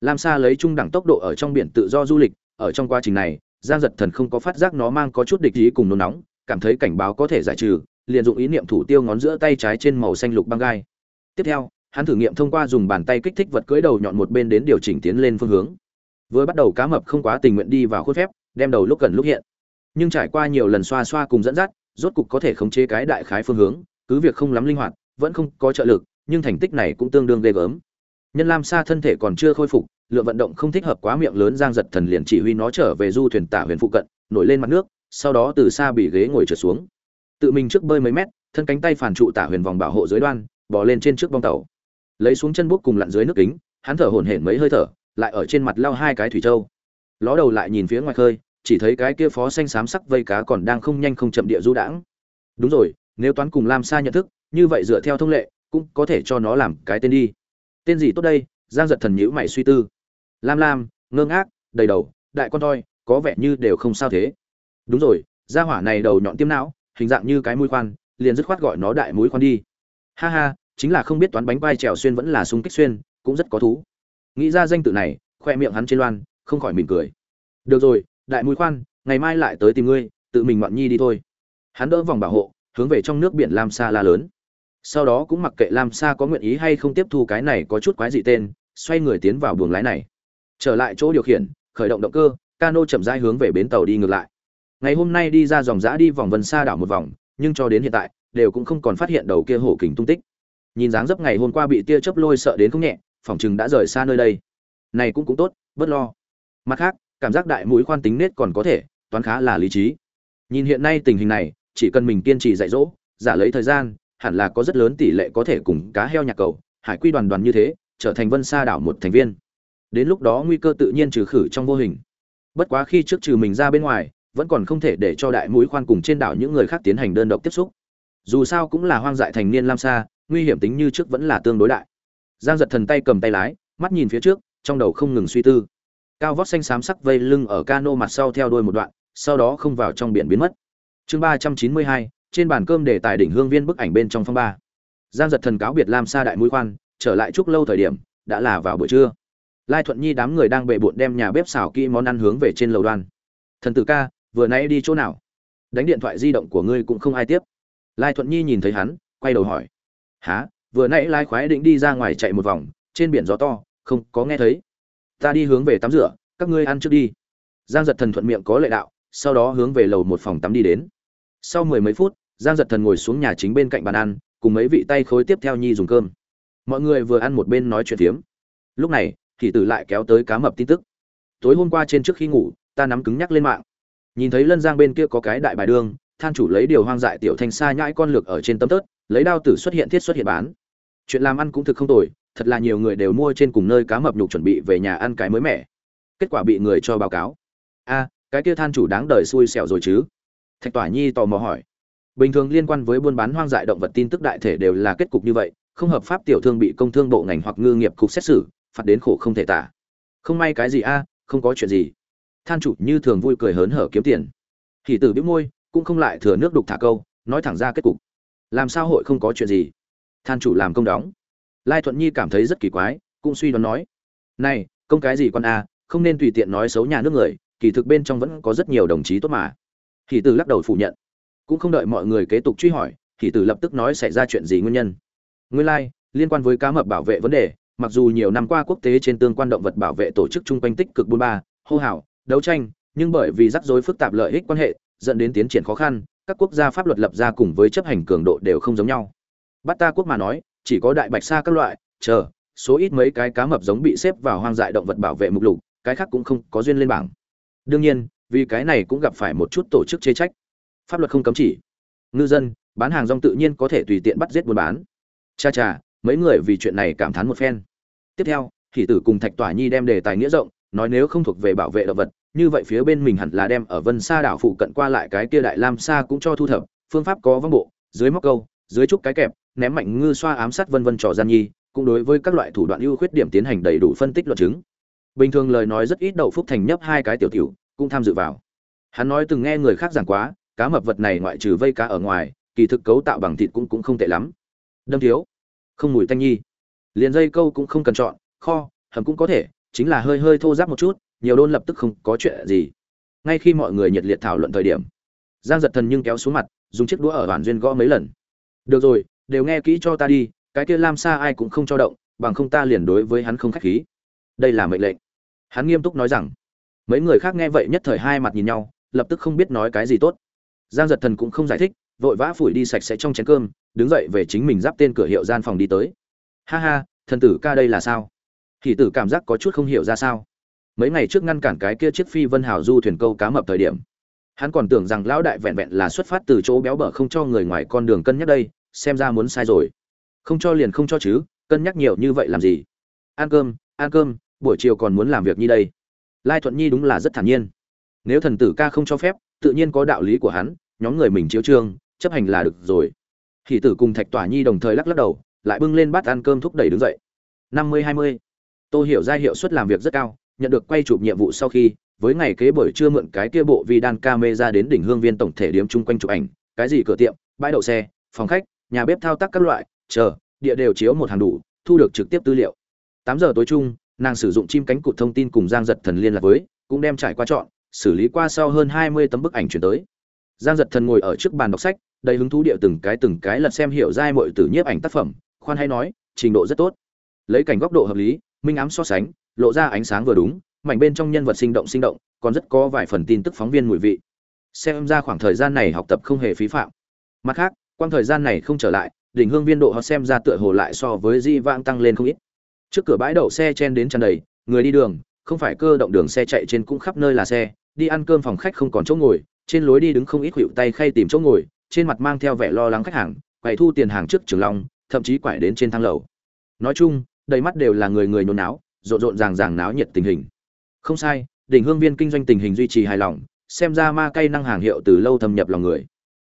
Lam sa lấy trung đẳng tốc độ ở trong biển tự do du lịch, ở trong quá trình này giang giật thần không có phát giác nó mang có chút địch ý cùng nôn nóng, cảm thấy cảnh báo có thể giải trừ, liền dụng ý niệm thủ tiêu ngón giữa tay trái trên màu xanh lục băng gai. Tiếp theo, hắn thử nghiệm thông qua dùng bàn tay kích thích vật cưỡi đầu nhọn một bên đến điều chỉnh tiến lên phương hướng. Vừa bắt đầu cá mập không quá tình nguyện đi vào khuôn phép, đem đầu lúc gần lúc hiện. Nhưng trải qua nhiều lần xoa xoa cùng dẫn dắt, rốt cục có thể khống chế cái đại khái phương hướng, cứ việc không lắm linh hoạt, vẫn không có trợ lực, nhưng thành tích này cũng tương đương ghê gớm. Nhân lam sa thân thể còn chưa khôi phục lượng vận động không thích hợp quá miệng lớn giang giật thần liền chỉ huy nó trở về du thuyền tả huyền phụ cận, nổi lên mặt nước, sau đó từ xa bị ghế ngồi trượt xuống. Tự mình trước bơi mấy mét, thân cánh tay phản trụ tả huyền vòng bảo hộ dưới đoan, bò lên trên trước bong tàu. Lấy xuống chân bút cùng lặn dưới nước kính, hắn thở hổn hển mấy hơi thở, lại ở trên mặt lao hai cái thủy châu. Ló đầu lại nhìn phía ngoài khơi, chỉ thấy cái kia phó xanh xám sắc vây cá còn đang không nhanh không chậm địa du đãng. Đúng rồi, nếu toán cùng lam sa nhận thức, như vậy dựa theo thông lệ, cũng có thể cho nó làm cái tên đi. Tên gì tốt đây? Giang giật thần nhữ mày suy tư lam lam, ngơ ngác, đầy đầu, đại con toi, có vẻ như đều không sao thế. Đúng rồi, gia hỏa này đầu nhọn tiêm não, hình dạng như cái mũi khoan, liền dứt khoát gọi nó đại mũi khoan đi. Ha ha, chính là không biết toán bánh vai trèo xuyên vẫn là súng kích xuyên, cũng rất có thú. Nghĩ ra danh tự này, khoe miệng hắn trên loan, không khỏi mỉm cười. Được rồi, đại mũi khoan, ngày mai lại tới tìm ngươi, tự mình ngoạn nhi đi thôi. Hắn đỡ vòng bảo hộ, hướng về trong nước biển lam sa la lớn. Sau đó cũng mặc kệ lam sa có nguyện ý hay không tiếp thu cái này có chút quái dị tên, xoay người tiến vào buồng lái này trở lại chỗ điều khiển, khởi động động cơ, cano chậm rãi hướng về bến tàu đi ngược lại. Ngày hôm nay đi ra dòng giã đi vòng vân xa đảo một vòng, nhưng cho đến hiện tại, đều cũng không còn phát hiện đầu kia hổ kình tung tích. Nhìn dáng dấp ngày hôm qua bị tia chớp lôi sợ đến không nhẹ phỏng chừng đã rời xa nơi đây. Này cũng cũng tốt, bớt lo. Mặt khác, cảm giác đại mũi khoan tính nết còn có thể, toán khá là lý trí. Nhìn hiện nay tình hình này, chỉ cần mình kiên trì dạy dỗ, giả lấy thời gian, hẳn là có rất lớn tỷ lệ có thể cùng cá heo nhạc cầu, hải quy đoàn đoàn như thế, trở thành vân sa đảo một thành viên đến lúc đó nguy cơ tự nhiên trừ khử trong vô hình. Bất quá khi trước trừ mình ra bên ngoài, vẫn còn không thể để cho đại mũi khoan cùng trên đảo những người khác tiến hành đơn độc tiếp xúc. Dù sao cũng là hoang dại thành niên lam sa, nguy hiểm tính như trước vẫn là tương đối đại. Giang giật thần tay cầm tay lái, mắt nhìn phía trước, trong đầu không ngừng suy tư. Cao vót xanh xám sắc vây lưng ở cano mặt sau theo đuôi một đoạn, sau đó không vào trong biển biến mất. Chương ba trăm chín mươi hai, trên bàn cơm để tài đỉnh hương viên bức ảnh bên trong phong ba. Giang giật thần cáo biệt lam sa đại mũi khoan, trở lại chúc lâu thời điểm, đã là vào buổi trưa lai thuận nhi đám người đang bệ bộn đem nhà bếp xào kỹ món ăn hướng về trên lầu đoan thần tử ca, vừa nãy đi chỗ nào? Đánh điện thoại di động của ngươi cũng không ai tiếp. Lai thuận nhi nhìn thấy hắn, quay đầu hỏi. Há vừa nãy lai khoái định đi ra ngoài chạy một vòng, trên biển gió to, không có nghe thấy. Ta đi hướng về tắm rửa, các ngươi ăn trước đi. Giang giật thần thuận miệng có lệ đạo, sau đó hướng về lầu một phòng tắm đi đến. Sau mười mấy phút, giang giật thần ngồi xuống nhà chính bên cạnh bàn ăn, cùng mấy vị tay khối tiếp theo nhi dùng cơm. Mọi người vừa ăn một bên nói chuyện phiếm. Lúc này thì tử lại kéo tới cá mập tin tức. Tối hôm qua trên trước khi ngủ, ta nắm cứng nhắc lên mạng. Nhìn thấy lân giang bên kia có cái đại bài đương than chủ lấy điều hoang dại tiểu thanh xa nhãi con lược ở trên tấm tớt, lấy đao tử xuất hiện thiết xuất hiện bán. Chuyện làm ăn cũng thực không tồi, thật là nhiều người đều mua trên cùng nơi cá mập nhục chuẩn bị về nhà ăn cái mới mẻ. Kết quả bị người cho báo cáo. A, cái kia than chủ đáng đời xui xẻo rồi chứ? Thạch tỏa nhi tò mò hỏi. Bình thường liên quan với buôn bán hoang dại động vật tin tức đại thể đều là kết cục như vậy, không hợp pháp tiểu thương bị công thương bộ ngành hoặc ngư nghiệp cục xét xử phạt đến khổ không thể tả. Không may cái gì a không có chuyện gì. Than chủ như thường vui cười hớn hở kiếm tiền. Thì tử bĩu môi cũng không lại thừa nước đục thả câu nói thẳng ra kết cục. Làm sao hội không có chuyện gì? Than chủ làm công đóng. Lai thuận nhi cảm thấy rất kỳ quái cũng suy đoán nói. Này công cái gì con a không nên tùy tiện nói xấu nhà nước người kỳ thực bên trong vẫn có rất nhiều đồng chí tốt mà. Thì tử lắc đầu phủ nhận. Cũng không đợi mọi người kế tục truy hỏi thì tử lập tức nói xảy ra chuyện gì nguyên nhân. Nguyên lai like, liên quan với cá mập bảo vệ vấn đề mặc dù nhiều năm qua quốc tế trên tương quan động vật bảo vệ tổ chức chung quanh tích cực buôn ba, hô hào, đấu tranh, nhưng bởi vì rắc rối phức tạp lợi ích quan hệ, dẫn đến tiến triển khó khăn, các quốc gia pháp luật lập ra cùng với chấp hành cường độ đều không giống nhau. Bắt ta quốc mà nói, chỉ có đại bạch sa các loại, chờ, số ít mấy cái cá mập giống bị xếp vào hoang dại động vật bảo vệ mục lục, cái khác cũng không có duyên lên bảng. Đương nhiên, vì cái này cũng gặp phải một chút tổ chức chê trách. Pháp luật không cấm chỉ. Ngư dân, bán hàng rong tự nhiên có thể tùy tiện bắt giết buôn bán. Cha cha mấy người vì chuyện này cảm thán một phen. Tiếp theo thì tử cùng thạch tỏa nhi đem đề tài nghĩa rộng, nói nếu không thuộc về bảo vệ động vật, như vậy phía bên mình hẳn là đem ở vân sa đảo phụ cận qua lại cái kia đại lam sa cũng cho thu thập, phương pháp có vắng bộ, dưới móc câu, dưới trúc cái kẹp, ném mạnh ngư xoa ám sát vân vân trò gian nhi, cũng đối với các loại thủ đoạn ưu khuyết điểm tiến hành đầy đủ phân tích luận chứng. Bình thường lời nói rất ít đậu phúc thành nhấp hai cái tiểu tiểu, cũng tham dự vào. Hắn nói từng nghe người khác giảng quá, cá mập vật này ngoại trừ vây cá ở ngoài, kỳ thực cấu tạo bằng thịt cũng cũng không tệ lắm. Đâm thiếu không mùi tanh nhi. Liền dây câu cũng không cần chọn, kho, hầm cũng có thể, chính là hơi hơi thô giáp một chút, nhiều đôn lập tức không có chuyện gì. Ngay khi mọi người nhiệt liệt thảo luận thời điểm, giang giật thần nhưng kéo xuống mặt, dùng chiếc đũa ở bản duyên gõ mấy lần. Được rồi, đều nghe kỹ cho ta đi, cái kia lam Sa ai cũng không cho động, bằng không ta liền đối với hắn không khách khí. Đây là mệnh lệnh. Hắn nghiêm túc nói rằng. Mấy người khác nghe vậy nhất thời hai mặt nhìn nhau, lập tức không biết nói cái gì tốt. Giang giật thần cũng không giải thích, vội vã phủi đi sạch sẽ trong chén cơm đứng dậy về chính mình giáp tên cửa hiệu gian phòng đi tới. Ha ha, thần tử ca đây là sao? Thì tử cảm giác có chút không hiểu ra sao. Mấy ngày trước ngăn cản cái kia chiếc phi vân hào du thuyền câu cá mập thời điểm, hắn còn tưởng rằng lão đại vẹn vẹn là xuất phát từ chỗ béo bở không cho người ngoài con đường cân nhắc đây, xem ra muốn sai rồi. Không cho liền không cho chứ, cân nhắc nhiều như vậy làm gì? Ăn cơm ăn cơm, buổi chiều còn muốn làm việc như đây. Lai thuận nhi đúng là rất thản nhiên. Nếu thần tử ca không cho phép, tự nhiên có đạo lý của hắn, nhóm người mình chiếu trương, chấp hành là được rồi hỷ tử cùng thạch tỏa nhi đồng thời lắc lắc đầu, lại bưng lên bát ăn cơm thúc đẩy đứng dậy. Năm mươi hai mươi. Tôi hiểu ra hiệu suất làm việc rất cao, nhận được quay chụp nhiệm vụ sau khi, với ngày kế buổi trưa mượn cái kia bộ vi đan ca mê ra đến đỉnh hương viên tổng thể điểm chung quanh chụp ảnh, cái gì cửa tiệm, bãi đậu xe, phòng khách, nhà bếp thao tác các loại, chờ, địa đều chiếu một hàng đủ, thu được trực tiếp tư liệu. Tám giờ tối chung, nàng sử dụng chim cánh cụt thông tin cùng giang giật thần liên lạc với, cũng đem trải qua chọn, xử lý qua sau hơn hai mươi tấm bức ảnh chuyển tới. Giang giật thần ngồi ở trước bàn đọc sách đầy hứng thú địa từng cái từng cái lật xem hiểu giai mọi tử nhiếp ảnh tác phẩm, khoan hay nói, trình độ rất tốt. Lấy cảnh góc độ hợp lý, minh ám so sánh, lộ ra ánh sáng vừa đúng, mảnh bên trong nhân vật sinh động sinh động, còn rất có vài phần tin tức phóng viên mùi vị. Xem ra khoảng thời gian này học tập không hề phí phạm. Mặt khác quang thời gian này không trở lại, đỉnh hương viên độ họ xem ra tựa hồ lại so với di vãng tăng lên không ít. Trước cửa bãi đậu xe chen đến tràn đầy, người đi đường, không phải cơ động đường xe chạy trên cũng khắp nơi là xe, đi ăn cơm phòng khách không còn chỗ ngồi, trên lối đi đứng không ít hữu tay khay tìm chỗ ngồi trên mặt mang theo vẻ lo lắng khách hàng, quầy thu tiền hàng trước trường long, thậm chí quải đến trên thang lầu. Nói chung, đầy mắt đều là người người nhốn náo, rộn rộn ràng ràng náo nhiệt tình hình. Không sai, đỉnh hương viên kinh doanh tình hình duy trì hài lòng, xem ra ma cây năng hàng hiệu từ lâu thâm nhập lòng người.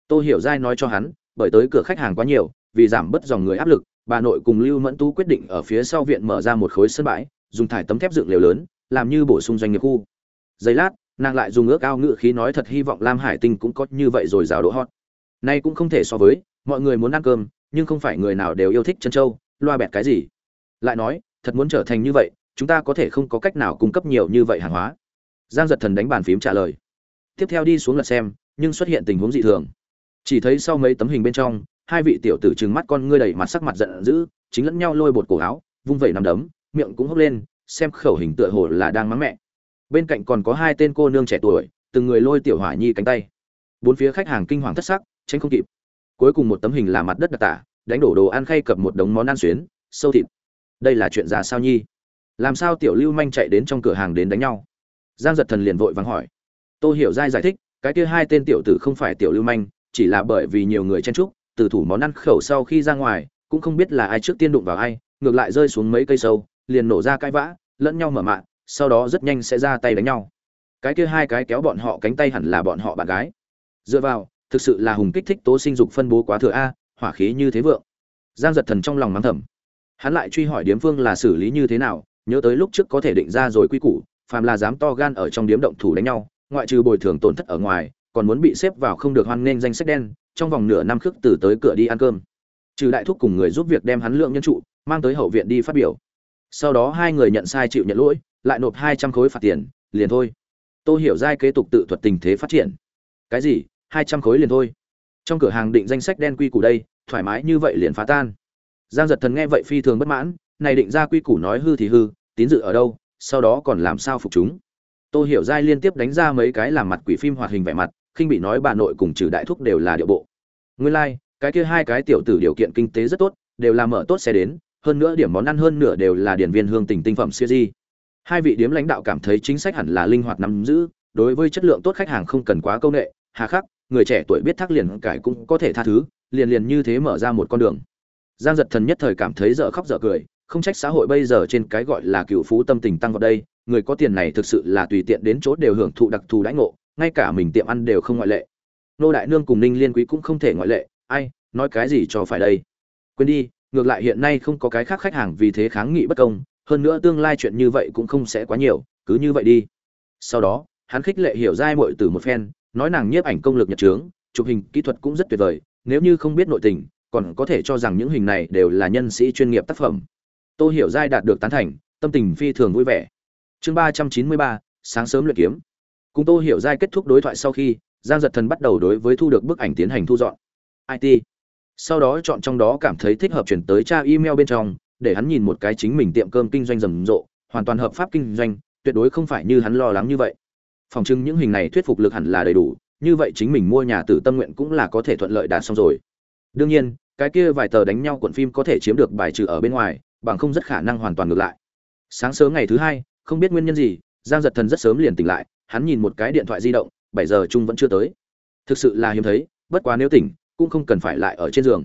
Tôi hiểu dai nói cho hắn, bởi tới cửa khách hàng quá nhiều, vì giảm bớt dòng người áp lực, bà nội cùng lưu mẫn tú quyết định ở phía sau viện mở ra một khối sân bãi, dùng thải tấm thép dựng lều lớn, làm như bổ sung doanh nghiệp khu. Giây lát, nàng lại dùng ước ao ngự khí nói thật hy vọng lam hải tinh cũng có như vậy rồi rào đỗ hot nay cũng không thể so với, mọi người muốn ăn cơm, nhưng không phải người nào đều yêu thích chân trâu, loa bẹt cái gì? Lại nói, thật muốn trở thành như vậy, chúng ta có thể không có cách nào cung cấp nhiều như vậy hàng hóa. Giang giật thần đánh bàn phím trả lời. Tiếp theo đi xuống lật xem, nhưng xuất hiện tình huống dị thường. Chỉ thấy sau mấy tấm hình bên trong, hai vị tiểu tử trừng mắt con ngươi đầy mặt sắc mặt giận dữ, chính lẫn nhau lôi bột cổ áo, vung vẩy nằm đấm, miệng cũng hốc lên, xem khẩu hình tựa hồ là đang mắng mẹ. Bên cạnh còn có hai tên cô nương trẻ tuổi, từng người lôi tiểu hỏa nhi cánh tay. Bốn phía khách hàng kinh hoàng thất sắc tránh không kịp. Cuối cùng một tấm hình là mặt đất đặc tả, đánh đổ đồ ăn khay cập một đống món ăn xuyến, sâu thịt. Đây là chuyện ra sao nhi? Làm sao tiểu lưu manh chạy đến trong cửa hàng đến đánh nhau? Giang giật thần liền vội vắng hỏi. Tôi hiểu dai giải thích, cái kia hai tên tiểu tử không phải tiểu lưu manh, chỉ là bởi vì nhiều người chen trúc từ thủ món ăn khẩu sau khi ra ngoài, cũng không biết là ai trước tiên đụng vào ai, ngược lại rơi xuống mấy cây sâu, liền nổ ra cãi vã, lẫn nhau mở mạng sau đó rất nhanh sẽ ra tay đánh nhau. Cái kia hai cái kéo bọn họ cánh tay hẳn là bọn họ bạn gái. Dựa vào thực sự là hùng kích thích tố sinh dục phân bố quá thừa a, hỏa khí như thế vượng. Giang giật thần trong lòng mắng thầm. Hắn lại truy hỏi điếm phương là xử lý như thế nào, nhớ tới lúc trước có thể định ra rồi quy củ, phàm là dám to gan ở trong điếm động thủ đánh nhau, ngoại trừ bồi thường tổn thất ở ngoài, còn muốn bị xếp vào không được hoan nghênh danh sách đen, trong vòng nửa năm khước từ tới cửa đi ăn cơm. Trừ đại thúc cùng người giúp việc đem hắn lượng nhân trụ, mang tới hậu viện đi phát biểu. Sau đó hai người nhận sai chịu nhận lỗi, lại nộp hai trăm khối phạt tiền, liền thôi. Tôi hiểu giai kế tục tự thuật tình thế phát triển. Cái gì? Hai trăm khối liền thôi. Trong cửa hàng định danh sách đen quy củ đây thoải mái như vậy liền phá tan. Giang giật thần nghe vậy phi thường bất mãn này định ra quy củ nói hư thì hư tín dự ở đâu sau đó còn làm sao phục chúng. Tô hiểu giai liên tiếp đánh ra mấy cái làm mặt quỷ phim hoạt hình vẻ mặt khinh bị nói bà nội cùng trừ đại thúc đều là điệu bộ. Nguyên lai、like, cái kia hai cái tiểu tử điều kiện kinh tế rất tốt đều là mở tốt xe đến hơn nữa điểm món ăn hơn nửa đều là điển viên hương tình tinh phẩm siêu di. Hai vị điếm lãnh đạo cảm thấy chính sách hẳn là linh hoạt nắm giữ đối với chất lượng tốt khách hàng không cần quá công nghệ hà khắc, người trẻ tuổi biết thác liền cải cũng có thể tha thứ, liền liền như thế mở ra một con đường. Giang giật thần nhất thời cảm thấy dở khóc dở cười, không trách xã hội bây giờ trên cái gọi là cựu phú tâm tình tăng vào đây, người có tiền này thực sự là tùy tiện đến chỗ đều hưởng thụ đặc thù đãi ngộ, ngay cả mình tiệm ăn đều không ngoại lệ. Nô đại nương cùng ninh liên quý cũng không thể ngoại lệ, ai, nói cái gì cho phải đây? Quên đi, ngược lại hiện nay không có cái khác khách hàng vì thế kháng nghị bất công, hơn nữa tương lai chuyện như vậy cũng không sẽ quá nhiều, cứ như vậy đi. Sau đó, hắn khích lệ hiểu giai muội từ một phen nói nàng nhiếp ảnh công lực nhật trướng, chụp hình kỹ thuật cũng rất tuyệt vời, nếu như không biết nội tình, còn có thể cho rằng những hình này đều là nhân sĩ chuyên nghiệp tác phẩm. Tôi hiểu giai đạt được tán thành, tâm tình phi thường vui vẻ. Chương ba trăm chín mươi ba, sáng sớm luyện kiếm. Cùng tôi hiểu giai kết thúc đối thoại sau khi, giang giật thần bắt đầu đối với thu được bức ảnh tiến hành thu dọn. It sau đó chọn trong đó cảm thấy thích hợp chuyển tới tra email bên trong, để hắn nhìn một cái chính mình tiệm cơm kinh doanh rầm rộ, hoàn toàn hợp pháp kinh doanh, tuyệt đối không phải như hắn lo lắng như vậy phòng trưng những hình này thuyết phục lực hẳn là đầy đủ, như vậy chính mình mua nhà tử tâm nguyện cũng là có thể thuận lợi đạt xong rồi. Đương nhiên, cái kia vài tờ đánh nhau cuộn phim có thể chiếm được bài trừ ở bên ngoài, bằng không rất khả năng hoàn toàn ngược lại. Sáng sớm ngày thứ hai, không biết nguyên nhân gì, giang giật thần rất sớm liền tỉnh lại, hắn nhìn một cái điện thoại di động, bảy giờ chung vẫn chưa tới. Thực sự là hiếm thấy, bất quá nếu tỉnh, cũng không cần phải lại ở trên giường.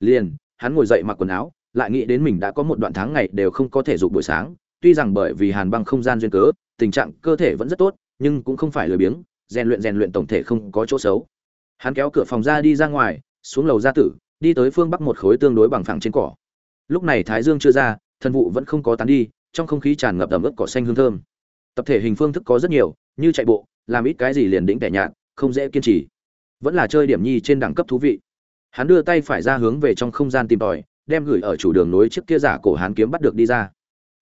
Liền, hắn ngồi dậy mặc quần áo, lại nghĩ đến mình đã có một đoạn tháng ngày đều không có thể dục buổi sáng, tuy rằng bởi vì hàn băng không gian duyên cớ, tình trạng cơ thể vẫn rất tốt nhưng cũng không phải lười biếng, rèn luyện rèn luyện tổng thể không có chỗ xấu. Hắn kéo cửa phòng ra đi ra ngoài, xuống lầu ra tử, đi tới phương bắc một khối tương đối bằng phẳng trên cỏ. Lúc này thái dương chưa ra thần vụ vẫn không có tán đi, trong không khí tràn ngập ẩm ướt cỏ xanh hương thơm. Tập thể hình phương thức có rất nhiều, như chạy bộ, làm ít cái gì liền đỉnh tẻ nhạt, không dễ kiên trì. Vẫn là chơi điểm nhi trên đẳng cấp thú vị. Hắn đưa tay phải ra hướng về trong không gian tìm tòi, đem gửi ở chủ đường nối trước kia giả cổ hán kiếm bắt được đi ra.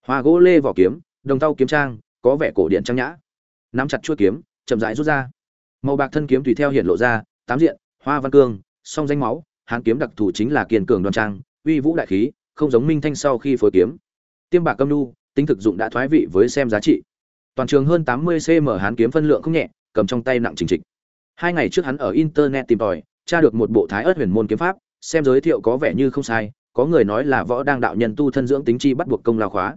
Hoa gỗ lê vỏ kiếm, đồng tau kiếm trang, có vẻ cổ điện trang nhã nắm chặt chuôi kiếm, chậm rãi rút ra. Màu bạc thân kiếm tùy theo hiện lộ ra, tám diện, hoa văn cương, song danh máu, hán kiếm đặc thù chính là kiên cường đoan trang, uy vũ đại khí, không giống minh thanh sau khi phối kiếm. Tiêm bạc câm nu, tính thực dụng đã thoái vị với xem giá trị. Toàn trường hơn tám mươi cm hán kiếm phân lượng không nhẹ, cầm trong tay nặng trình trịch. Hai ngày trước hắn ở internet tìm tòi, tra được một bộ thái ớt huyền môn kiếm pháp, xem giới thiệu có vẻ như không sai, có người nói là võ đang đạo nhân tu thân dưỡng tính chi bắt buộc công lao khóa.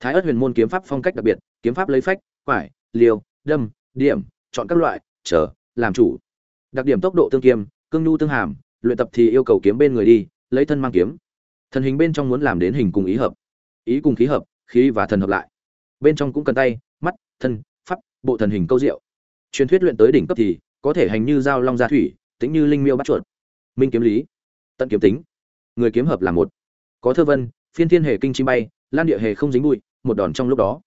Thái ớt huyền môn kiếm pháp phong cách đặc biệt, kiếm pháp lấy phách, quải liều đâm, điểm, chọn các loại, chờ, làm chủ. Đặc điểm tốc độ tương kiêm, cương nhu tương hàm, luyện tập thì yêu cầu kiếm bên người đi, lấy thân mang kiếm. Thần hình bên trong muốn làm đến hình cùng ý hợp. Ý cùng khí hợp, khí và thần hợp lại. Bên trong cũng cần tay, mắt, thân, pháp, bộ thần hình câu diệu. Truyền thuyết luyện tới đỉnh cấp thì có thể hành như dao long ra thủy, tính như linh miêu bắt chuột. Minh kiếm lý. Tận kiếm tính. Người kiếm hợp là một. Có thơ vân, phiên thiên hề kinh chim bay, lan địa hề không dính bụi, một đòn trong lúc đó.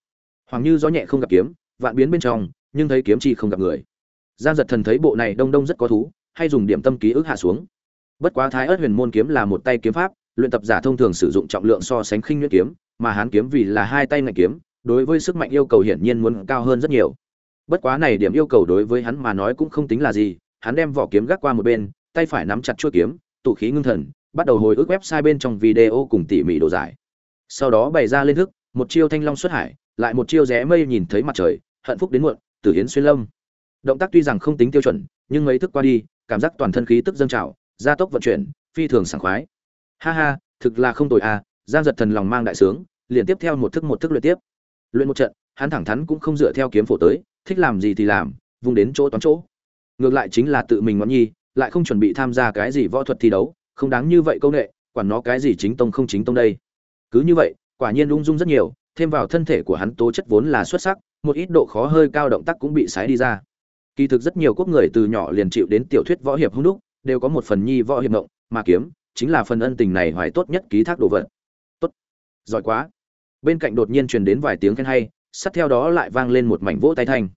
Hoàng như gió nhẹ không gặp kiếm vạn biến bên trong, nhưng thấy kiếm chi không gặp người. Giang giật thần thấy bộ này đông đông rất có thú, hay dùng điểm tâm ký ức hạ xuống. Bất quá thái ớt huyền môn kiếm là một tay kiếm pháp, luyện tập giả thông thường sử dụng trọng lượng so sánh khinh nhuyễn kiếm, mà hán kiếm vì là hai tay ngạch kiếm, đối với sức mạnh yêu cầu hiển nhiên muốn cao hơn rất nhiều. Bất quá này điểm yêu cầu đối với hắn mà nói cũng không tính là gì, hắn đem vỏ kiếm gác qua một bên, tay phải nắm chặt chuôi kiếm, tụ khí ngưng thần, bắt đầu hồi ức website bên trong video cùng tỉ mỉ đồ giải. Sau đó bày ra lên thức, một chiêu thanh long xuất hải, lại một chiêu rẽ mây nhìn thấy mặt trời hận phúc đến muộn, tử hiến xuyên lâm. Động tác tuy rằng không tính tiêu chuẩn, nhưng mấy thức qua đi, cảm giác toàn thân khí tức dâng trào, gia tốc vận chuyển, phi thường sảng khoái. Ha ha, thực là không tồi à giang giật thần lòng mang đại sướng, liền tiếp theo một thức một thức luyện tiếp. Luyện một trận, hắn thẳng thắn cũng không dựa theo kiếm phổ tới, thích làm gì thì làm, vùng đến chỗ toán chỗ. Ngược lại chính là tự mình ngoan nhi, lại không chuẩn bị tham gia cái gì võ thuật thi đấu, không đáng như vậy công nghệ quản nó cái gì chính tông không chính tông đây. Cứ như vậy, quả nhiên ung dung rất nhiều, thêm vào thân thể của hắn tố chất vốn là xuất sắc một ít độ khó hơi cao động tác cũng bị sái đi ra. Kỳ thực rất nhiều quốc người từ nhỏ liền chịu đến tiểu thuyết võ hiệp hung đúc, đều có một phần nhi võ hiệp ngộng mà kiếm chính là phần ân tình này hoài tốt nhất ký thác đồ vật. Tốt. Giỏi quá. Bên cạnh đột nhiên truyền đến vài tiếng khen hay, sát theo đó lại vang lên một mảnh vỗ tay thanh.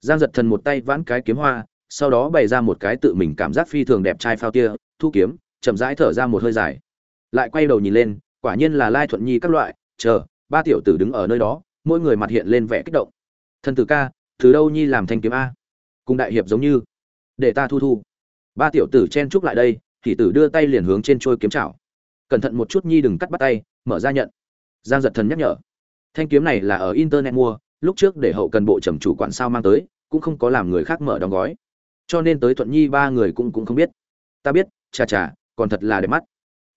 Giang giật thần một tay vãn cái kiếm hoa, sau đó bày ra một cái tự mình cảm giác phi thường đẹp trai phao tia, thu kiếm, chậm rãi thở ra một hơi dài. Lại quay đầu nhìn lên, quả nhiên là lai thuận nhi các loại, chờ, ba tiểu tử đứng ở nơi đó, mỗi người mặt hiện lên vẻ kích động thần tử ca, từ đâu nhi làm thanh kiếm a? Cùng đại hiệp giống như. Để ta thu thu. Ba tiểu tử chen chúc lại đây, thì tử đưa tay liền hướng trên trôi kiếm chảo. Cẩn thận một chút nhi đừng cắt bắt tay, mở ra nhận. Giang giật thần nhắc nhở. Thanh kiếm này là ở internet mua, lúc trước để hậu cần bộ trầm chủ quản sao mang tới, cũng không có làm người khác mở đóng gói. Cho nên tới thuận nhi ba người cũng cũng không biết. Ta biết, chà chà, còn thật là đẹp mắt.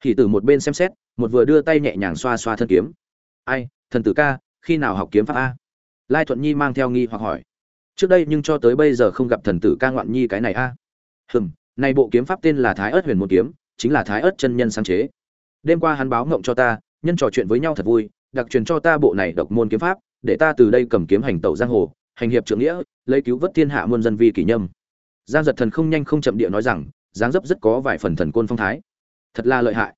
Thì từ một bên xem xét, một vừa đưa tay nhẹ nhàng xoa xoa thân kiếm. Ai, thần tử ca, khi nào học kiếm pháp a? Lai thuận nhi mang theo nghi hoặc hỏi. Trước đây nhưng cho tới bây giờ không gặp thần tử ca ngoạn nhi cái này a. Hừm, này bộ kiếm pháp tên là thái ớt huyền một kiếm, chính là thái ớt chân nhân sáng chế. Đêm qua hắn báo ngộng cho ta, nhân trò chuyện với nhau thật vui, đặc truyền cho ta bộ này độc môn kiếm pháp, để ta từ đây cầm kiếm hành tẩu giang hồ, hành hiệp trưởng nghĩa, lấy cứu vớt thiên hạ muôn dân vi kỷ nhâm. Giang giật thần không nhanh không chậm địa nói rằng, dáng dấp rất có vài phần thần côn phong thái. Thật là lợi hại.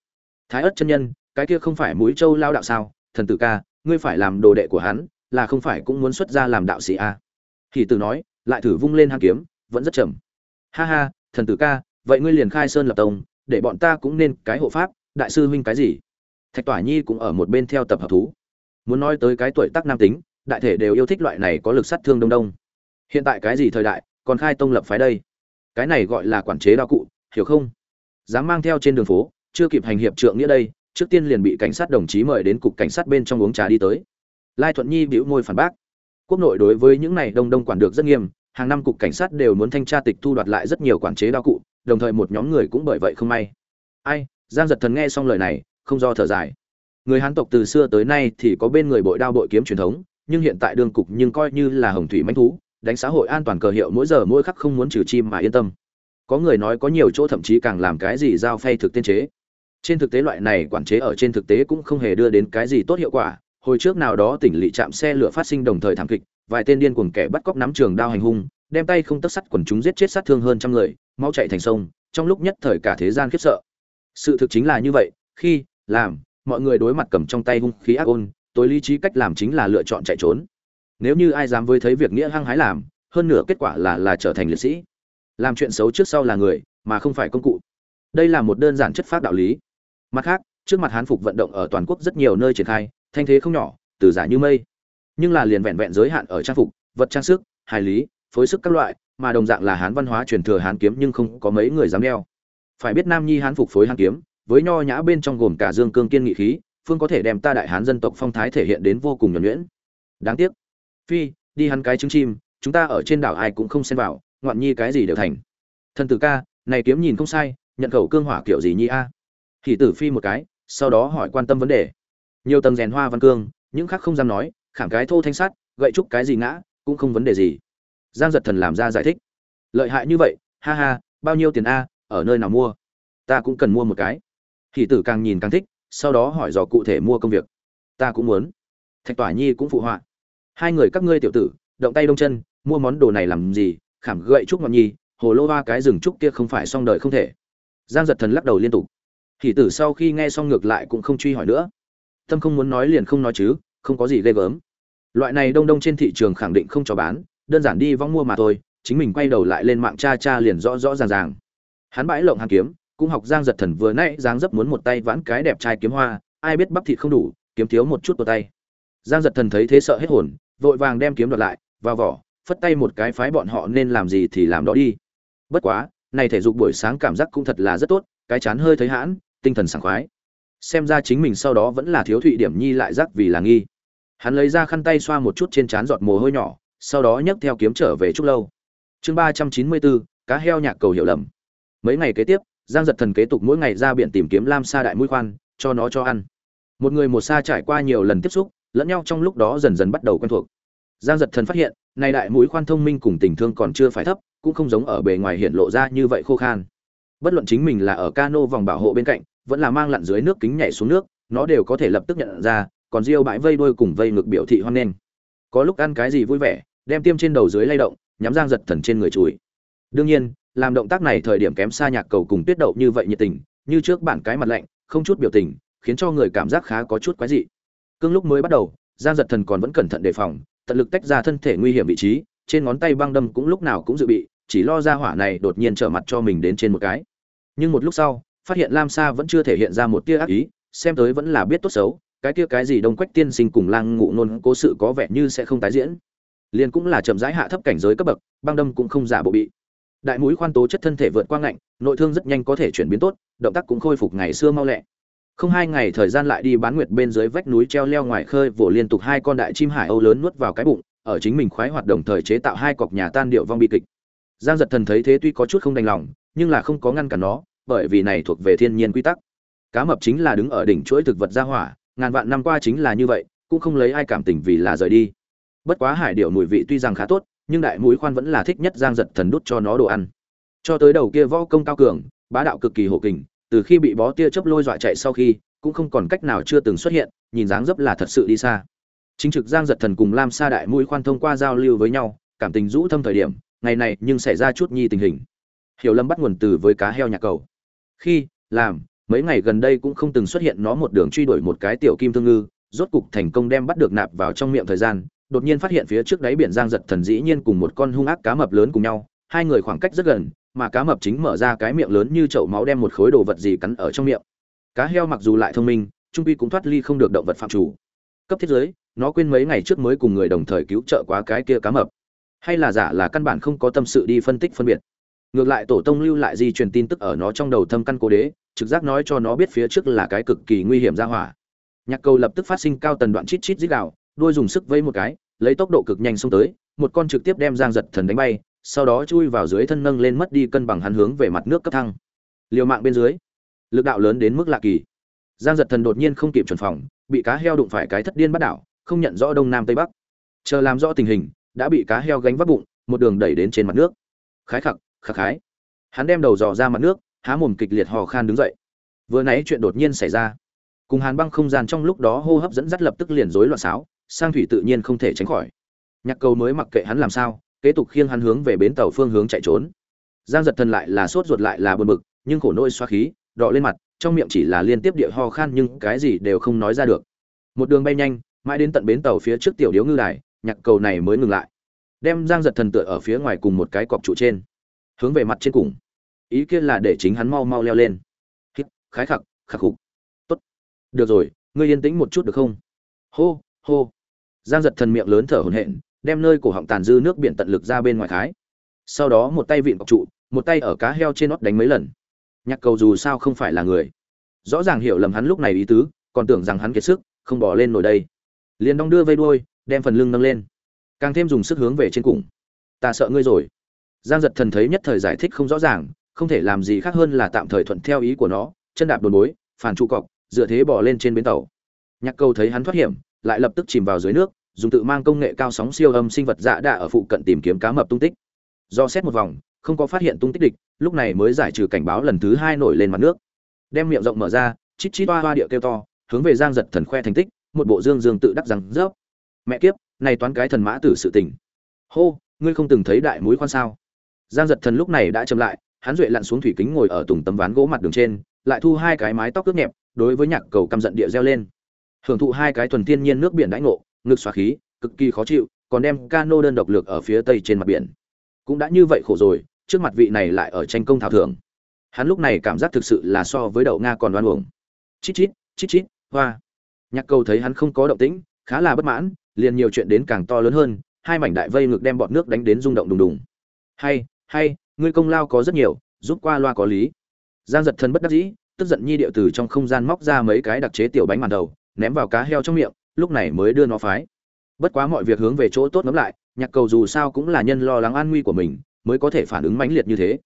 Thái ớt chân nhân, cái kia không phải mũi châu lao đạo sao? Thần tử ca, ngươi phải làm đồ đệ của hắn là không phải cũng muốn xuất ra làm đạo sĩ a à? thì từ nói, lại thử vung lên hang kiếm, vẫn rất chậm. Ha ha, thần tử ca, vậy ngươi liền khai sơn lập tông, để bọn ta cũng nên cái hộ pháp, đại sư huynh cái gì? Thạch tỏa nhi cũng ở một bên theo tập hợp thú. Muốn nói tới cái tuổi tác nam tính, đại thể đều yêu thích loại này có lực sát thương đông đông. Hiện tại cái gì thời đại, còn khai tông lập phái đây? Cái này gọi là quản chế đạo cụ, hiểu không? Dám mang theo trên đường phố, chưa kịp hành hiệp trượng nghĩa đây, trước tiên liền bị cảnh sát đồng chí mời đến cục cảnh sát bên trong uống trà đi tới lai thuận nhi bĩu môi phản bác. Quốc nội đối với những này đông đông quản được rất nghiêm, hàng năm cục cảnh sát đều muốn thanh tra tịch thu đoạt lại rất nhiều quản chế đao cụ, đồng thời một nhóm người cũng bởi vậy không may. Ai, giang giật thần nghe xong lời này, không do thở dài. Người hán tộc từ xưa tới nay thì có bên người bội đao bội kiếm truyền thống, nhưng hiện tại đương cục nhưng coi như là hồng thủy manh thú, đánh xã hội an toàn cờ hiệu mỗi giờ mỗi khắc không muốn trừ chim mà yên tâm. Có người nói có nhiều chỗ thậm chí càng làm cái gì giao phay thực tiên chế. Trên thực tế loại này quản chế ở trên thực tế cũng không hề đưa đến cái gì tốt hiệu quả hồi trước nào đó tỉnh lỵ chạm xe lửa phát sinh đồng thời thảm kịch, vài tên điên cuồng kẻ bắt cóc nắm trường đao hành hung, đem tay không tất sắt quần chúng giết chết sát thương hơn trăm người máu chảy thành sông, trong lúc nhất thời cả thế gian khiếp sợ. Sự thực chính là như vậy, khi, làm, mọi người đối mặt cầm trong tay hung khí ác ôn, tối lý trí cách làm chính là lựa chọn chạy trốn. Nếu như ai dám với thấy việc nghĩa hăng hái làm, hơn nửa kết quả là là trở thành liệt sĩ. Làm chuyện xấu trước sau là người, mà không phải công cụ. Đây là một đơn giản chất phát đạo lý. Mặt khác, trước mặt hán phục vận động ở toàn quốc rất nhiều nơi triển khai thanh thế không nhỏ, từ giả như mây. Nhưng là liền vẹn vẹn giới hạn ở trang phục, vật trang sức, hài lý, phối sức các loại, mà đồng dạng là hán văn hóa truyền thừa hán kiếm nhưng không có mấy người dám đeo. Phải biết nam nhi hán phục phối hán kiếm, với nho nhã bên trong gồm cả dương cương kiên nghị khí, phương có thể đem ta đại hán dân tộc phong thái thể hiện đến vô cùng nhuẩn nhuyễn. Đáng tiếc. Phi, đi hắn cái trứng chim, chúng ta ở trên đảo ai cũng không xen vào, ngoạn nhi cái gì đều thành. Thần tử ca, này kiếm nhìn không sai, nhận khẩu cương hỏa kiểu gì nhi a? Thì tử phi một cái, sau đó hỏi quan tâm vấn đề nhiều tầng rèn hoa văn cương, những khác không dám nói, khảm cái thô thanh sát gậy trúc cái gì ngã, cũng không vấn đề gì. Giang giật thần làm ra giải thích. Lợi hại như vậy, ha ha, bao nhiêu tiền a, ở nơi nào mua? Ta cũng cần mua một cái. Thì tử càng nhìn càng thích, sau đó hỏi dò cụ thể mua công việc. Ta cũng muốn. Thạch tỏa nhi cũng phụ họa. Hai người các ngươi tiểu tử, động tay đông chân, mua món đồ này làm gì, khảm gậy trúc ngọn nhi, hồ lô hoa cái rừng trúc kia không phải xong đời không thể. Giang giật thần lắc đầu liên tục. Thì tử sau khi nghe xong ngược lại cũng không truy hỏi nữa tâm không muốn nói liền không nói chứ, không có gì ghê gớm. Loại này đông đông trên thị trường khẳng định không cho bán, đơn giản đi vong mua mà thôi, chính mình quay đầu lại lên mạng cha cha liền rõ rõ ràng ràng. Hắn bãi lộng hàng kiếm, cũng học giang giật thần vừa nãy dáng dấp muốn một tay vãn cái đẹp trai kiếm hoa, ai biết bắp thịt không đủ, kiếm thiếu một chút vào tay. Giang giật thần thấy thế sợ hết hồn, vội vàng đem kiếm đoạt lại, vào vỏ, phất tay một cái phái bọn họ nên làm gì thì làm đó đi. Bất quá, này thể dục buổi sáng cảm giác cũng thật là rất tốt, cái chán hơi thấy hãn, tinh thần sảng khoái xem ra chính mình sau đó vẫn là thiếu thụy điểm nhi lại rắc vì là nghi. Hắn lấy ra khăn tay xoa một chút trên trán giọt mồ hôi nhỏ, sau đó nhấc theo kiếm trở về trúc lâu. Chương ba trăm chín mươi bốn, cá heo nhạc cầu hiểu lầm. Mấy ngày kế tiếp, giang giật thần kế tục mỗi ngày ra biển tìm kiếm lam sa đại mũi khoan, cho nó cho ăn. Một người một sa trải qua nhiều lần tiếp xúc, lẫn nhau trong lúc đó dần dần bắt đầu quen thuộc. Giang giật thần phát hiện, này đại mũi khoan thông minh cùng tình thương còn chưa phải thấp, cũng không giống ở bề ngoài hiện lộ ra như vậy khô khan. Bất luận chính mình là ở cano vòng bảo hộ bên cạnh vẫn là mang lặn dưới nước kính nhảy xuống nước, nó đều có thể lập tức nhận ra, còn diêu bãi vây đuôi cùng vây ngực biểu thị hoan nghênh. Có lúc ăn cái gì vui vẻ, đem tiêm trên đầu dưới lay động, nhắm giang giật thần trên người chùi. Đương nhiên, làm động tác này thời điểm kém xa nhạc cầu cùng tuyết đậu như vậy nhiệt tình, như trước bản cái mặt lạnh, không chút biểu tình, khiến cho người cảm giác khá có chút quái dị. Cương lúc mới bắt đầu giang giật thần còn vẫn cẩn thận đề phòng, tận lực tách ra thân thể nguy hiểm vị trí, trên ngón tay băng đâm cũng lúc nào cũng dự bị, chỉ lo ra hỏa này đột nhiên trở mặt cho mình đến trên một cái. Nhưng một lúc sau phát hiện lam sa vẫn chưa thể hiện ra một tia ác ý, xem tới vẫn là biết tốt xấu, cái kia cái gì đông quách tiên sinh cùng lang ngụ nôn cố sự có vẻ như sẽ không tái diễn. Liền cũng là chậm rãi hạ thấp cảnh giới cấp bậc, băng đâm cũng không giả bộ bị. Đại mũi khoan tố chất thân thể vượt qua ngạnh, nội thương rất nhanh có thể chuyển biến tốt, động tác cũng khôi phục ngày xưa mau lẹ. Không hai ngày thời gian lại đi bán nguyệt bên dưới vách núi treo leo ngoài khơi vỗ liên tục hai con đại chim hải âu lớn nuốt vào cái bụng, ở chính mình khoái hoạt đồng thời chế tạo hai cọc nhà tan điệu vong bi kịch. Giang giật thần thấy thế tuy có chút không đành lòng, nhưng là không có ngăn cản nó bởi vì này thuộc về thiên nhiên quy tắc. Cá mập chính là đứng ở đỉnh chuỗi thực vật gia hỏa, ngàn vạn năm qua chính là như vậy, cũng không lấy ai cảm tình vì là rời đi. Bất quá hải điệu mùi vị tuy rằng khá tốt, nhưng đại mũi khoan vẫn là thích nhất giang giật thần đút cho nó đồ ăn. Cho tới đầu kia võ công cao cường, bá đạo cực kỳ hổ kình, từ khi bị bó tia chớp lôi dọa chạy sau khi, cũng không còn cách nào chưa từng xuất hiện, nhìn dáng dấp là thật sự đi xa. Chính trực giang giật thần cùng lam sa đại mũi khoan thông qua giao lưu với nhau, cảm tình rũ thâm thời điểm, ngày này nhưng xảy ra chút nhi tình hình. Hiểu lâm bắt nguồn từ với cá heo nhà cầu khi, làm, mấy ngày gần đây cũng không từng xuất hiện nó một đường truy đuổi một cái tiểu kim thương ngư, rốt cục thành công đem bắt được nạp vào trong miệng thời gian, đột nhiên phát hiện phía trước đáy biển giang giật thần dĩ nhiên cùng một con hung ác cá mập lớn cùng nhau, hai người khoảng cách rất gần, mà cá mập chính mở ra cái miệng lớn như chậu máu đem một khối đồ vật gì cắn ở trong miệng. Cá heo mặc dù lại thông minh, trung quy cũng thoát ly không được động vật phạm chủ. Cấp thiết giới, nó quên mấy ngày trước mới cùng người đồng thời cứu trợ quá cái kia cá mập. Hay là giả là căn bản không có tâm sự đi phân tích phân biệt ngược lại tổ tông lưu lại di truyền tin tức ở nó trong đầu thâm căn cố đế, trực giác nói cho nó biết phía trước là cái cực kỳ nguy hiểm ra hỏa. Nhạc cầu lập tức phát sinh cao tần đoạn chít chít dít gạo đuôi dùng sức vây một cái, lấy tốc độ cực nhanh xông tới, một con trực tiếp đem giang giật thần đánh bay, sau đó chui vào dưới thân nâng lên mất đi cân bằng hắn hướng về mặt nước cấp thăng. Liều mạng bên dưới, lực đạo lớn đến mức lạ kỳ. Giang giật thần đột nhiên không kịp chuẩn phòng, bị cá heo đụng phải cái thất điên bắt đảo, không nhận rõ đông nam tây bắc. Chờ làm rõ tình hình, đã bị cá heo gánh vác bụng, một đường đẩy đến trên mặt nước. Khái khặc khắc khái. Hắn đem đầu dò ra mặt nước há mồm kịch liệt hò khan đứng dậy. Vừa nãy chuyện đột nhiên xảy ra. Cùng hàn băng không gian trong lúc đó hô hấp dẫn dắt lập tức liền rối loạn sáo, sang thủy tự nhiên không thể tránh khỏi. Nhạc cầu mới mặc kệ hắn làm sao kế tục khiêng hắn hướng về bến tàu phương hướng chạy trốn. Giang giật thần lại là sốt ruột lại là buồn bực nhưng khổ nỗi xoa khí đọ lên mặt trong miệng chỉ là liên tiếp địa ho khan nhưng cái gì đều không nói ra được. Một đường bay nhanh mãi đến tận bến tàu phía trước tiểu điếu ngư đài nhạc cầu này mới ngừng lại. Đem giang giật thần tựa ở phía ngoài cùng một cái cọc trụ trên hướng về mặt trên cùng. Ý kia là để chính hắn mau mau leo lên. Hít, khái khặc khắc khục. Tốt. Được rồi, ngươi yên tĩnh một chút được không? Hô hô. Giang giật thần miệng lớn thở hổn hển, đem nơi cổ họng tàn dư nước biển tận lực ra bên ngoài khái. Sau đó một tay vịn cọc trụ, một tay ở cá heo trên nót đánh mấy lần. Nhạc cầu dù sao không phải là người. Rõ ràng hiểu lầm hắn lúc này ý tứ, còn tưởng rằng hắn kiệt sức, không bỏ lên nổi đây. Liền đong đưa vây đuôi, đem phần lưng nâng lên. Càng thêm dùng sức hướng về trên cùng. Ta sợ ngươi rồi giang giật thần thấy nhất thời giải thích không rõ ràng, không thể làm gì khác hơn là tạm thời thuận theo ý của nó, chân đạp đồn bối, phản trụ cọc, dựa thế bỏ lên trên bến tàu. Nhạc cầu thấy hắn thoát hiểm, lại lập tức chìm vào dưới nước, dùng tự mang công nghệ cao sóng siêu âm sinh vật dạ đạ ở phụ cận tìm kiếm cá mập tung tích. Do xét một vòng, không có phát hiện tung tích địch, lúc này mới giải trừ cảnh báo lần thứ hai nổi lên mặt nước. Đem miệng rộng mở ra, chít chít toa hoa địa kêu to, hướng về giang giật thần khoe thành tích, một bộ dương dương tự đắc rằng, rớp! Mẹ kiếp, này toán cái thần mã tử sự tình. Hô, ngươi không từng thấy đại mũi khoan sao? Giang giật thần lúc này đã chậm lại, hắn duệ lặn xuống thủy kính ngồi ở tùng tấm ván gỗ mặt đường trên, lại thu hai cái mái tóc cướp nhẹp, đối với nhạc cầu căm giận địa reo lên. Hưởng thụ hai cái thuần thiên nhiên nước biển đãi ngộ, ngực xóa khí, cực kỳ khó chịu, còn đem cano đơn độc lược ở phía tây trên mặt biển. Cũng đã như vậy khổ rồi, trước mặt vị này lại ở tranh công thảo thưởng. Hắn lúc này cảm giác thực sự là so với đậu nga còn đoan uổng. Chít chít chít chít, hoa. Nhạc cầu thấy hắn không có động tĩnh, khá là bất mãn, liền nhiều chuyện đến càng to lớn hơn, hai mảnh đại vây ngực đem bọt nước đánh đến rung động đùng đùng. Hay hay, ngươi công lao có rất nhiều, giúp qua loa có lý. Giang giật thân bất đắc dĩ, tức giận nhi điệu từ trong không gian móc ra mấy cái đặc chế tiểu bánh màn đầu, ném vào cá heo trong miệng, lúc này mới đưa nó phái. Bất quá mọi việc hướng về chỗ tốt ngấm lại, nhạc cầu dù sao cũng là nhân lo lắng an nguy của mình, mới có thể phản ứng mãnh liệt như thế.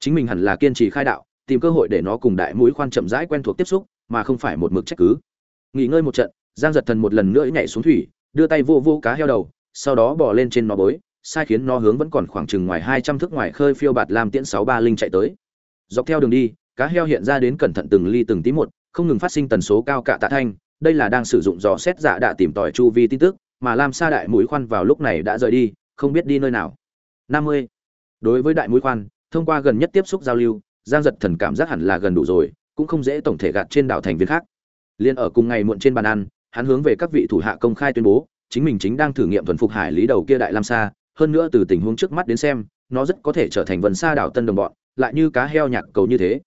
Chính mình hẳn là kiên trì khai đạo, tìm cơ hội để nó cùng đại mũi khoan chậm rãi quen thuộc tiếp xúc, mà không phải một mực trách cứ. Nghỉ ngơi một trận, giang giật thần một lần nữa nhảy xuống thủy, đưa tay vô vô cá heo đầu, sau đó bỏ lên trên nó bối sai khiến nó hướng vẫn còn khoảng chừng ngoài hai trăm thước ngoài khơi phiêu bạt lam tiễn sáu ba linh chạy tới. Dọc theo đường đi, cá heo hiện ra đến cẩn thận từng ly từng tí một, không ngừng phát sinh tần số cao cả tạ thanh. Đây là đang sử dụng dò xét dạ đã tìm tòi chu vi tin tức, mà lam sa đại mũi khoan vào lúc này đã rời đi, không biết đi nơi nào. Năm mươi. Đối với đại mũi khoan, thông qua gần nhất tiếp xúc giao lưu, giang giật thần cảm giác hẳn là gần đủ rồi, cũng không dễ tổng thể gạt trên đảo thành viên khác. Liên ở cùng ngày muộn trên bàn ăn, hắn hướng về các vị thủ hạ công khai tuyên bố, chính mình chính đang thử nghiệm thuần phục hải lý đầu kia đại lam sa hơn nữa từ tình huống trước mắt đến xem, nó rất có thể trở thành vần sa đảo tân đồng bọn, lại như cá heo nhạc cầu như thế.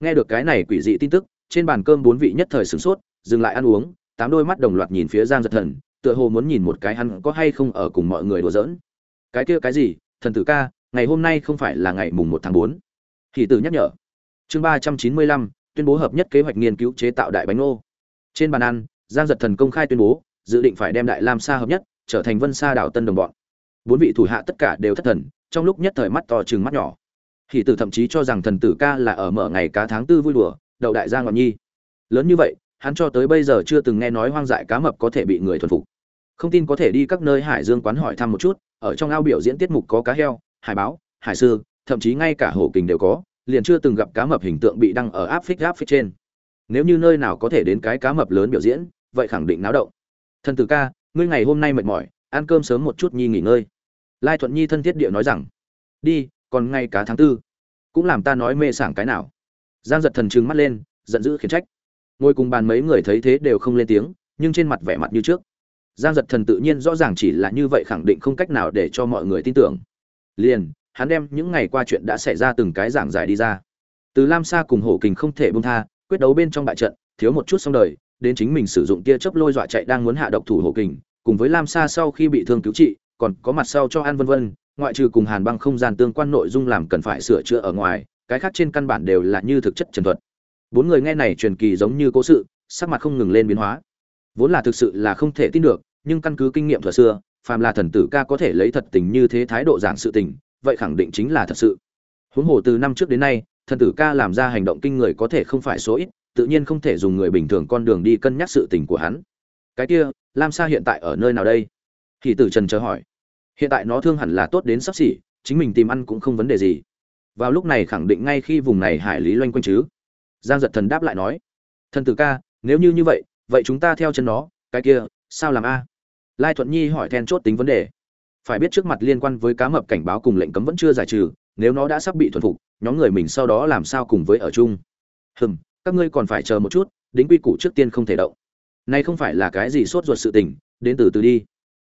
Nghe được cái này quỷ dị tin tức, trên bàn cơm bốn vị nhất thời sửng sốt, dừng lại ăn uống, tám đôi mắt đồng loạt nhìn phía giang giật thần, tựa hồ muốn nhìn một cái hắn có hay không ở cùng mọi người đùa giỡn. Cái kia cái gì? Thần tử ca, ngày hôm nay không phải là ngày mùng một tháng bốn. Thì tử nhắc nhở. Chương ba trăm chín mươi lăm, tuyên bố hợp nhất kế hoạch nghiên cứu chế tạo đại bánh ngô. Trên bàn ăn, giang giật thần công khai tuyên bố, dự định phải đem đại lam sa hợp nhất, trở thành vân sa đảo tân đồng bọn bốn vị thủ hạ tất cả đều thất thần, trong lúc nhất thời mắt to chừng mắt nhỏ. Hỷ tử thậm chí cho rằng thần tử ca là ở mở ngày cá tháng tư vui đùa, đậu đại gia ngọn nhi. Lớn như vậy, hắn cho tới bây giờ chưa từng nghe nói hoang dại cá mập có thể bị người thuần phục. Không tin có thể đi các nơi hải dương quán hỏi thăm một chút, ở trong ao biểu diễn tiết mục có cá heo, hải báo, hải sư, thậm chí ngay cả hổ kình đều có, liền chưa từng gặp cá mập hình tượng bị đăng ở áp phích áp phích trên. Nếu như nơi nào có thể đến cái cá mập lớn biểu diễn, vậy khẳng định náo động. Thần tử ca, ngươi ngày hôm nay mệt mỏi, ăn cơm sớm một chút nhi nghỉ ngơi lai thuận nhi thân thiết địa nói rằng, đi, còn ngay cả tháng tư, cũng làm ta nói mê sảng cái nào. Giang giật thần trừng mắt lên, giận dữ khiển trách. Ngồi cùng bàn mấy người thấy thế đều không lên tiếng, nhưng trên mặt vẻ mặt như trước. Giang giật thần tự nhiên rõ ràng chỉ là như vậy khẳng định không cách nào để cho mọi người tin tưởng. Liền, hắn đem những ngày qua chuyện đã xảy ra từng cái giảng giải đi ra. Từ lam sa cùng hổ kình không thể bông tha, quyết đấu bên trong bại trận, thiếu một chút xong đời, đến chính mình sử dụng tia chớp lôi dọa chạy đang muốn hạ độc thủ hổ kình, cùng với lam sa sau khi bị thương cứu trị còn có mặt sau cho ăn vân vân, ngoại trừ cùng hàn băng không gian tương quan nội dung làm cần phải sửa chữa ở ngoài, cái khác trên căn bản đều là như thực chất trần thuật. Bốn người nghe này truyền kỳ giống như cố sự, sắc mặt không ngừng lên biến hóa. Vốn là thực sự là không thể tin được, nhưng căn cứ kinh nghiệm thuở xưa, phàm là thần tử ca có thể lấy thật tình như thế thái độ giảng sự tình, vậy khẳng định chính là thật sự. Huống hồ từ năm trước đến nay, thần tử ca làm ra hành động kinh người có thể không phải số ít, tự nhiên không thể dùng người bình thường con đường đi cân nhắc sự tình của hắn. Cái kia, lam sa hiện tại ở nơi nào đây? Thì tử trần chờ hỏi hiện tại nó thương hẳn là tốt đến sắp xỉ, chính mình tìm ăn cũng không vấn đề gì. Vào lúc này khẳng định ngay khi vùng này hải lý loanh quanh chứ. Giang giật thần đáp lại nói, thần tử ca, nếu như như vậy vậy chúng ta theo chân nó, cái kia, sao làm a? Lai thuận nhi hỏi then chốt tính vấn đề. Phải biết trước mặt liên quan với cá mập cảnh báo cùng lệnh cấm vẫn chưa giải trừ, nếu nó đã sắp bị thuần phục, nhóm người mình sau đó làm sao cùng với ở chung? Hừm, các ngươi còn phải chờ một chút, đính quy củ trước tiên không thể động. Nay không phải là cái gì sốt ruột sự tình, đến từ từ đi.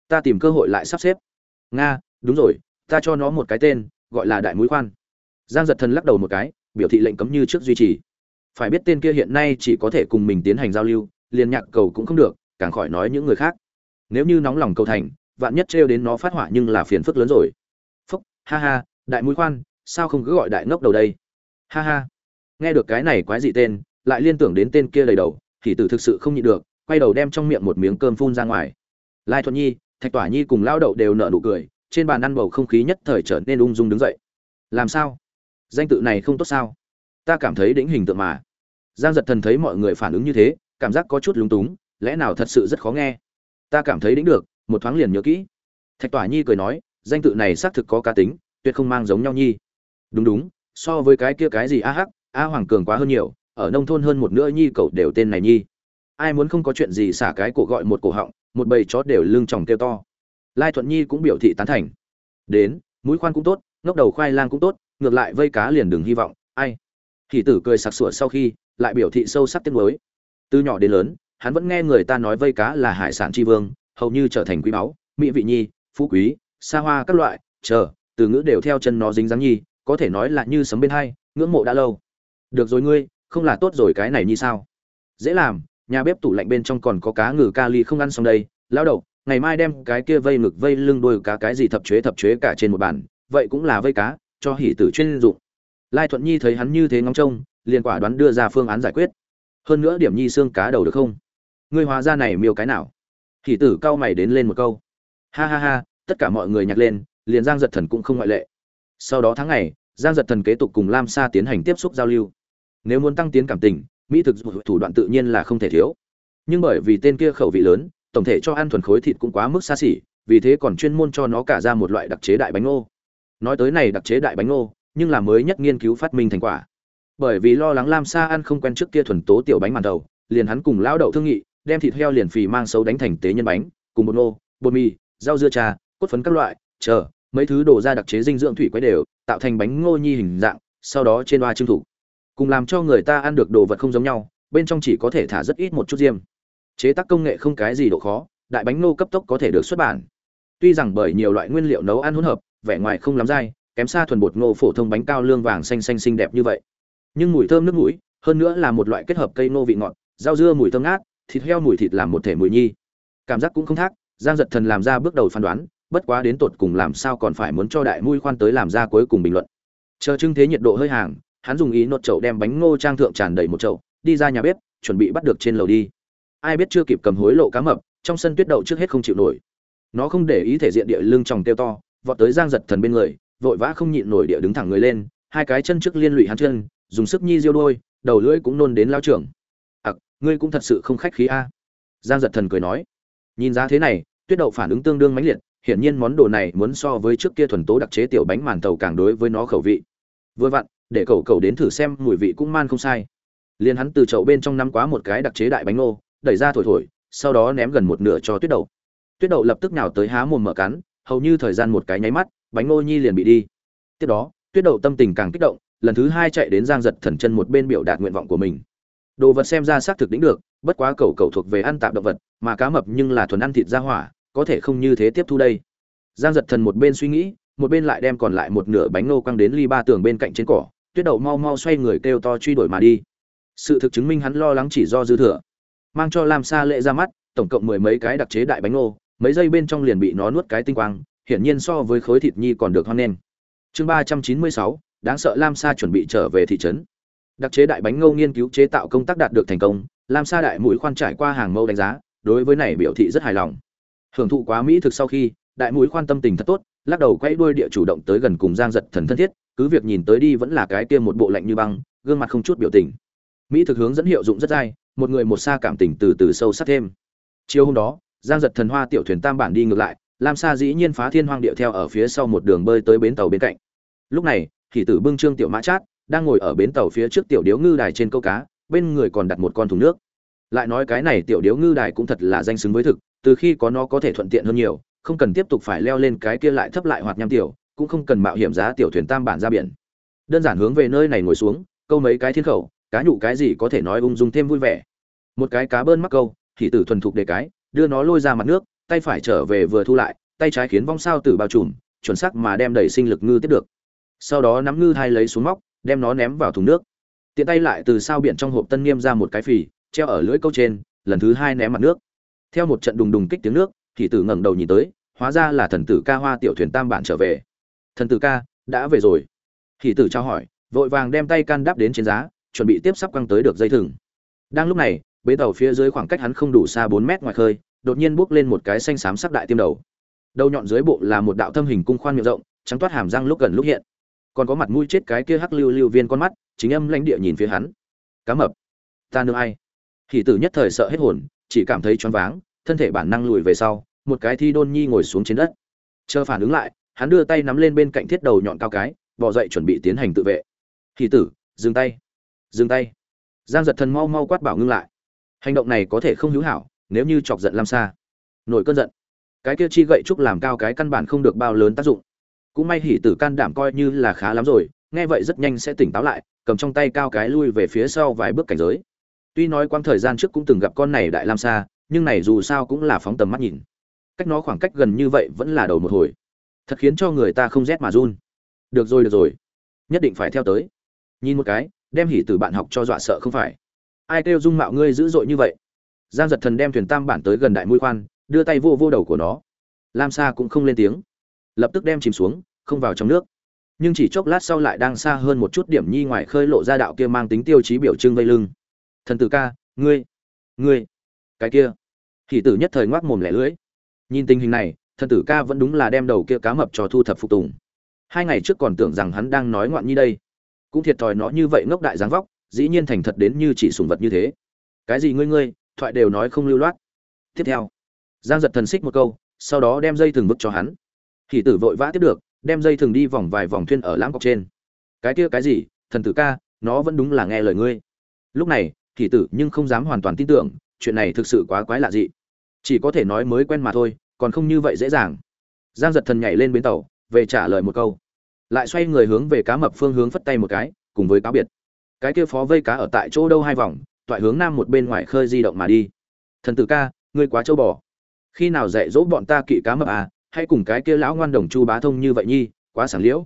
Ta tìm cơ hội lại sắp xếp nga đúng rồi ta cho nó một cái tên gọi là đại mũi khoan giang giật thần lắc đầu một cái biểu thị lệnh cấm như trước duy trì phải biết tên kia hiện nay chỉ có thể cùng mình tiến hành giao lưu liền nhạc cầu cũng không được càng khỏi nói những người khác nếu như nóng lòng cầu thành vạn nhất trêu đến nó phát hỏa nhưng là phiền phức lớn rồi phúc ha ha đại mũi khoan sao không cứ gọi đại ngốc đầu đây ha ha nghe được cái này quái dị tên lại liên tưởng đến tên kia đầy đầu thì tử thực sự không nhịn được quay đầu đem trong miệng một miếng cơm phun ra ngoài lai thuận nhi thạch tỏa nhi cùng lao đậu đều nở nụ cười, trên bàn ăn bầu không khí nhất thời trở nên ung dung đứng dậy. Làm sao? Danh tự này không tốt sao? Ta cảm thấy đĩnh hình tượng mà. Giang giật thần thấy mọi người phản ứng như thế, cảm giác có chút lúng túng, lẽ nào thật sự rất khó nghe? Ta cảm thấy đĩnh được, một thoáng liền nhớ kỹ. Thạch tỏa nhi cười nói, danh tự này xác thực có cá tính, tuyệt không mang giống nhau nhi. Đúng đúng, so với cái kia cái gì a hắc, a hoàng cường quá hơn nhiều, ở nông thôn hơn một nữa nhi cậu đều tên này nhi. Ai muốn không có chuyện gì xả cái cổ gọi một cổ họng một bầy chó đều lưng tròng kêu to. Lai thuận nhi cũng biểu thị tán thành. Đến, mũi khoan cũng tốt, ngốc đầu khoai lang cũng tốt, ngược lại vây cá liền đừng hy vọng, ai. Thì tử cười sặc sủa sau khi, lại biểu thị sâu sắc tiếng mới từ nhỏ đến lớn, hắn vẫn nghe người ta nói vây cá là hải sản tri vương, hầu như trở thành quý báu, mỹ vị nhi, phú quý, xa hoa các loại, chờ, từ ngữ đều theo chân nó dính dáng nhi, có thể nói là như sấm bên hai, ngưỡng mộ đã lâu. Được rồi ngươi, không là tốt rồi cái này như sao? Dễ làm nhà bếp tủ lạnh bên trong còn có cá ngừ kali không ăn xong đây. Lao đầu, ngày mai đem cái kia vây ngực vây lưng đôi cá cái gì thập chế thập chế cả trên một bàn, vậy cũng là vây cá, cho hỉ tử chuyên dụng. Lai thuận nhi thấy hắn như thế ngóng trông, liền quả đoán đưa ra phương án giải quyết. Hơn nữa điểm nhi xương cá đầu được không? Ngươi hóa ra này miêu cái nào? Hỉ tử cao mày đến lên một câu. Ha ha ha, tất cả mọi người nhặt lên, liền giang giật thần cũng không ngoại lệ. Sau đó tháng ngày, giang giật thần kế tục cùng lam sa tiến hành tiếp xúc giao lưu. Nếu muốn tăng tiến cảm tình mỹ thực thủ đoạn tự nhiên là không thể thiếu. Nhưng bởi vì tên kia khẩu vị lớn, tổng thể cho ăn thuần khối thịt cũng quá mức xa xỉ, vì thế còn chuyên môn cho nó cả ra một loại đặc chế đại bánh ngô. Nói tới này đặc chế đại bánh ngô, nhưng là mới nhất nghiên cứu phát minh thành quả. Bởi vì lo lắng lam sa ăn không quen trước kia thuần tố tiểu bánh màn đầu, liền hắn cùng lão đậu thương nghị, đem thịt heo liền phì mang xấu đánh thành tế nhân bánh, cùng bột ngô, bột mì, rau dưa trà, cốt phấn các loại, chờ, mấy thứ đổ ra đặc chế dinh dưỡng thủy quấy đều, tạo thành bánh ngô nhi hình dạng, sau đó trên hoa trưng thủ cùng làm cho người ta ăn được đồ vật không giống nhau, bên trong chỉ có thể thả rất ít một chút diêm. Chế tác công nghệ không cái gì độ khó, đại bánh nô cấp tốc có thể được xuất bản. Tuy rằng bởi nhiều loại nguyên liệu nấu ăn hỗn hợp, vẻ ngoài không lắm dai, kém xa thuần bột ngô phổ thông bánh cao lương vàng xanh xanh xinh đẹp như vậy. Nhưng mùi thơm nước mũi, hơn nữa là một loại kết hợp cây ngô vị ngọt, rau dưa mùi thơm ngát, thịt heo mùi thịt làm một thể mùi nhi. Cảm giác cũng không thác, giang giật thần làm ra bước đầu phán đoán, bất quá đến tột cùng làm sao còn phải muốn cho đại mũi khoan tới làm ra cuối cùng bình luận. Chờ trưng thế nhiệt độ hơi hàng hắn dùng ý nốt chậu đem bánh ngô trang thượng tràn đầy một chậu, đi ra nhà bếp, chuẩn bị bắt được trên lầu đi. Ai biết chưa kịp cầm hối lộ cá mập, trong sân tuyết đậu trước hết không chịu nổi. Nó không để ý thể diện địa lưng tròng tiêu to, vọt tới giang giật thần bên người, vội vã không nhịn nổi địa đứng thẳng người lên, hai cái chân trước liên lụy hắn chân, dùng sức nhi diêu đôi, đầu lưỡi cũng nôn đến lao trưởng. Ặc, ngươi cũng thật sự không khách khí a? Giang giật thần cười nói. Nhìn giá thế này, tuyết đậu phản ứng tương đương mãnh liệt, hiển nhiên món đồ này muốn so với trước kia thuần tố đặc chế tiểu bánh màn tàu càng đối với nó khẩu vị. Vừa vặn để cậu cậu đến thử xem mùi vị cũng man không sai. Liền hắn từ chậu bên trong năm quá một cái đặc chế đại bánh nô đẩy ra thổi thổi, sau đó ném gần một nửa cho tuyết đậu. Tuyết đậu lập tức nào tới há mồm mở cắn, hầu như thời gian một cái nháy mắt, bánh ngô nhi liền bị đi. Tiếp đó, tuyết đậu tâm tình càng kích động, lần thứ hai chạy đến giang giật thần chân một bên biểu đạt nguyện vọng của mình. Đồ vật xem ra xác thực đĩnh được, bất quá cầu cầu thuộc về ăn tạp động vật, mà cá mập nhưng là thuần ăn thịt ra hỏa, có thể không như thế tiếp thu đây. Giang giật thần một bên suy nghĩ, một bên lại đem còn lại một nửa bánh nô quăng đến ly ba tường bên cạnh trên cỏ tuyết đậu mau mau xoay người kêu to truy đuổi mà đi. Sự thực chứng minh hắn lo lắng chỉ do dư thừa. Mang cho lam sa lệ ra mắt, tổng cộng mười mấy cái đặc chế đại bánh ngô, mấy giây bên trong liền bị nó nuốt cái tinh quang, hiển nhiên so với khối thịt nhi còn được hoan nghênh chương ba trăm chín mươi sáu, đáng sợ lam sa chuẩn bị trở về thị trấn. Đặc chế đại bánh ngô nghiên cứu chế tạo công tác đạt được thành công, lam sa đại mũi khoan trải qua hàng mẫu đánh giá, đối với này biểu thị rất hài lòng. Hưởng thụ quá mỹ thực sau khi, đại mũi khoan tâm tình thật tốt, lắc đầu quay đuôi địa chủ động tới gần cùng giang giật thần thân thiết cứ việc nhìn tới đi vẫn là cái kia một bộ lạnh như băng, gương mặt không chút biểu tình. Mỹ thực hướng dẫn hiệu dụng rất dai, một người một xa cảm tình từ từ sâu sắc thêm. Chiều hôm đó, giang giật thần hoa tiểu thuyền tam bản đi ngược lại, lam sa dĩ nhiên phá thiên hoang điệu theo ở phía sau một đường bơi tới bến tàu bên cạnh. Lúc này thì tử bưng trương tiểu mã chát đang ngồi ở bến tàu phía trước tiểu điếu ngư đài trên câu cá, bên người còn đặt một con thùng nước. Lại nói cái này tiểu điếu ngư đài cũng thật là danh xứng với thực, từ khi có nó có thể thuận tiện hơn nhiều, không cần tiếp tục phải leo lên cái kia lại thấp lại hoạt nham tiểu cũng không cần mạo hiểm giá tiểu thuyền tam bản ra biển. Đơn giản hướng về nơi này ngồi xuống, câu mấy cái thiên khẩu, cá nhụ cái gì có thể nói ung dung thêm vui vẻ. Một cái cá bơn mắc câu, thì tử thuần thục đề cái, đưa nó lôi ra mặt nước, tay phải trở về vừa thu lại, tay trái khiến vong sao tử bao trùm, chuẩn xác mà đem đầy sinh lực ngư tiếp được. Sau đó nắm ngư hai lấy xuống móc, đem nó ném vào thùng nước. Tiện tay lại từ sao biển trong hộp tân niêm ra một cái phì, treo ở lưỡi câu trên, lần thứ hai ném mặt nước. Theo một trận đùng đùng kích tiếng nước, thì tử ngẩng đầu nhìn tới, hóa ra là thần tử ca hoa tiểu thuyền tam bản trở về thần tử ca, đã về rồi. Hỷ tử trao hỏi, vội vàng đem tay can đáp đến trên giá, chuẩn bị tiếp sắp quăng tới được dây thừng. Đang lúc này bến tàu phía dưới khoảng cách hắn không đủ xa bốn mét ngoài khơi, đột nhiên bước lên một cái xanh xám sắc đại tiêm đầu. Đầu nhọn dưới bộ là một đạo thâm hình cung khoan miệng rộng, trắng toát hàm răng lúc gần lúc hiện. Còn có mặt mũi chết cái kia hắc lưu lưu viên con mắt, chính âm lãnh địa nhìn phía hắn. Cá mập, ta nương ai? Hỷ tử nhất thời sợ hết hồn, chỉ cảm thấy choáng váng, thân thể bản năng lùi về sau, một cái thi đôn nhi ngồi xuống trên đất. Chờ phản ứng lại hắn đưa tay nắm lên bên cạnh thiết đầu nhọn cao cái bỏ dậy chuẩn bị tiến hành tự vệ. Thì tử dừng tay. Dừng tay. Giang giật thần mau mau quát bảo ngưng lại. Hành động này có thể không hữu hảo nếu như chọc giận lam xa nổi cơn giận. Cái kia chi gậy trúc làm cao cái căn bản không được bao lớn tác dụng. Cũng may hỉ tử can đảm coi như là khá lắm rồi nghe vậy rất nhanh sẽ tỉnh táo lại cầm trong tay cao cái lui về phía sau vài bước cảnh giới. Tuy nói quãng thời gian trước cũng từng gặp con này đại lam Sa, nhưng này dù sao cũng là phóng tầm mắt nhìn. Cách nó khoảng cách gần như vậy vẫn là đầu một hồi thật khiến cho người ta không rét mà run. Được rồi được rồi. Nhất định phải theo tới. Nhìn một cái, đem hỉ tử bạn học cho dọa sợ không phải. Ai kêu dung mạo ngươi dữ dội như vậy? Giang giật thần đem thuyền tam bản tới gần đại mũi khoan, đưa tay vô vô đầu của nó. Lam sa cũng không lên tiếng. Lập tức đem chìm xuống, không vào trong nước. Nhưng chỉ chốc lát sau lại đang xa hơn một chút điểm nhi ngoài khơi lộ ra đạo kia mang tính tiêu chí biểu trưng vây lưng. Thần tử ca, ngươi ngươi, cái kia. Hỷ tử nhất thời ngoác mồm lẻ lưỡi. Nhìn tình hình này thần tử ca vẫn đúng là đem đầu kia cá mập cho thu thập phục tùng. Hai ngày trước còn tưởng rằng hắn đang nói ngoạn như đây. Cũng thiệt thòi nó như vậy ngốc đại dáng vóc, dĩ nhiên thành thật đến như chỉ sùng vật như thế. Cái gì ngươi ngươi, thoại đều nói không lưu loát. Tiếp theo, giang giật thần xích một câu, sau đó đem dây thừng vứt cho hắn. Thì tử vội vã tiếp được, đem dây thừng đi vòng vài vòng thuyên ở lãng cọc trên. Cái kia cái gì, thần tử ca, nó vẫn đúng là nghe lời ngươi. Lúc này thì tử nhưng không dám hoàn toàn tin tưởng, chuyện này thực sự quá quái lạ dị. Chỉ có thể nói mới quen mà thôi còn không như vậy dễ dàng. Giang giật thần nhảy lên bến tàu, về trả lời một câu. Lại xoay người hướng về cá mập phương hướng phất tay một cái, cùng với cáo biệt. Cái kia phó vây cá ở tại chỗ đâu hai vòng, toại hướng nam một bên ngoài khơi di động mà đi. Thần tử ca, ngươi quá châu bò. Khi nào dạy dỗ bọn ta kỵ cá mập à hay cùng cái kia lão ngoan đồng chu bá thông như vậy nhi, quá sảng liễu.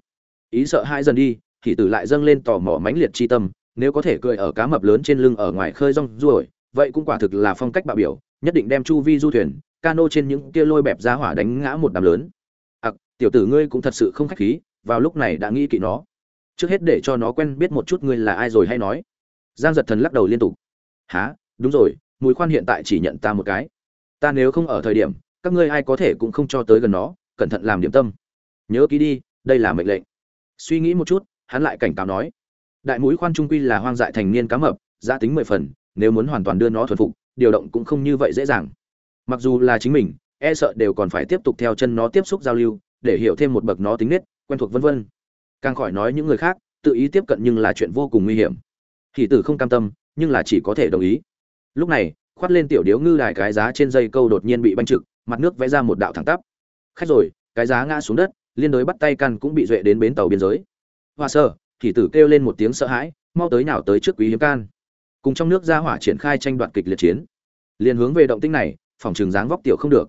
Ý sợ hai dần đi, thì tử lại dâng lên tò mò mãnh liệt chi tâm, nếu có thể cười ở cá mập lớn trên lưng ở ngoài khơi rong ruổi, vậy cũng quả thực là phong cách bạo biểu nhất định đem chu vi du thuyền, cano trên những kia lôi bẹp ra hỏa đánh ngã một đám lớn. Ặc, tiểu tử ngươi cũng thật sự không khách khí, vào lúc này đã nghĩ kỵ nó. Trước hết để cho nó quen biết một chút ngươi là ai rồi hay nói. Giang giật thần lắc đầu liên tục. Há đúng rồi, mùi khoan hiện tại chỉ nhận ta một cái. Ta nếu không ở thời điểm, các ngươi ai có thể cũng không cho tới gần nó, cẩn thận làm điểm tâm. Nhớ ký đi, đây là mệnh lệnh. Suy nghĩ một chút, hắn lại cảnh cáo nói. Đại mũi khoan trung quy là hoang dại thành niên cá mập, giá tính mười phần, nếu muốn hoàn toàn đưa nó thuần phục điều động cũng không như vậy dễ dàng. Mặc dù là chính mình e sợ đều còn phải tiếp tục theo chân nó tiếp xúc giao lưu, để hiểu thêm một bậc nó tính nết, quen thuộc vân vân. Càng khỏi nói những người khác, tự ý tiếp cận nhưng là chuyện vô cùng nguy hiểm. Thì tử không cam tâm, nhưng là chỉ có thể đồng ý. Lúc này, khoát lên tiểu điếu ngư đài cái giá trên dây câu đột nhiên bị banh trực, mặt nước vẽ ra một đạo thẳng tắp. Khách rồi, cái giá ngã xuống đất, liên đối bắt tay căn cũng bị duệ đến bến tàu biên giới. Hoa sơ, thì tử kêu lên một tiếng sợ hãi, mau tới nào tới trước quý hiếm can cùng trong nước ra hỏa triển khai tranh đoạt kịch liệt chiến. Liền hướng về động tinh này, phòng trường dáng vóc tiểu không được.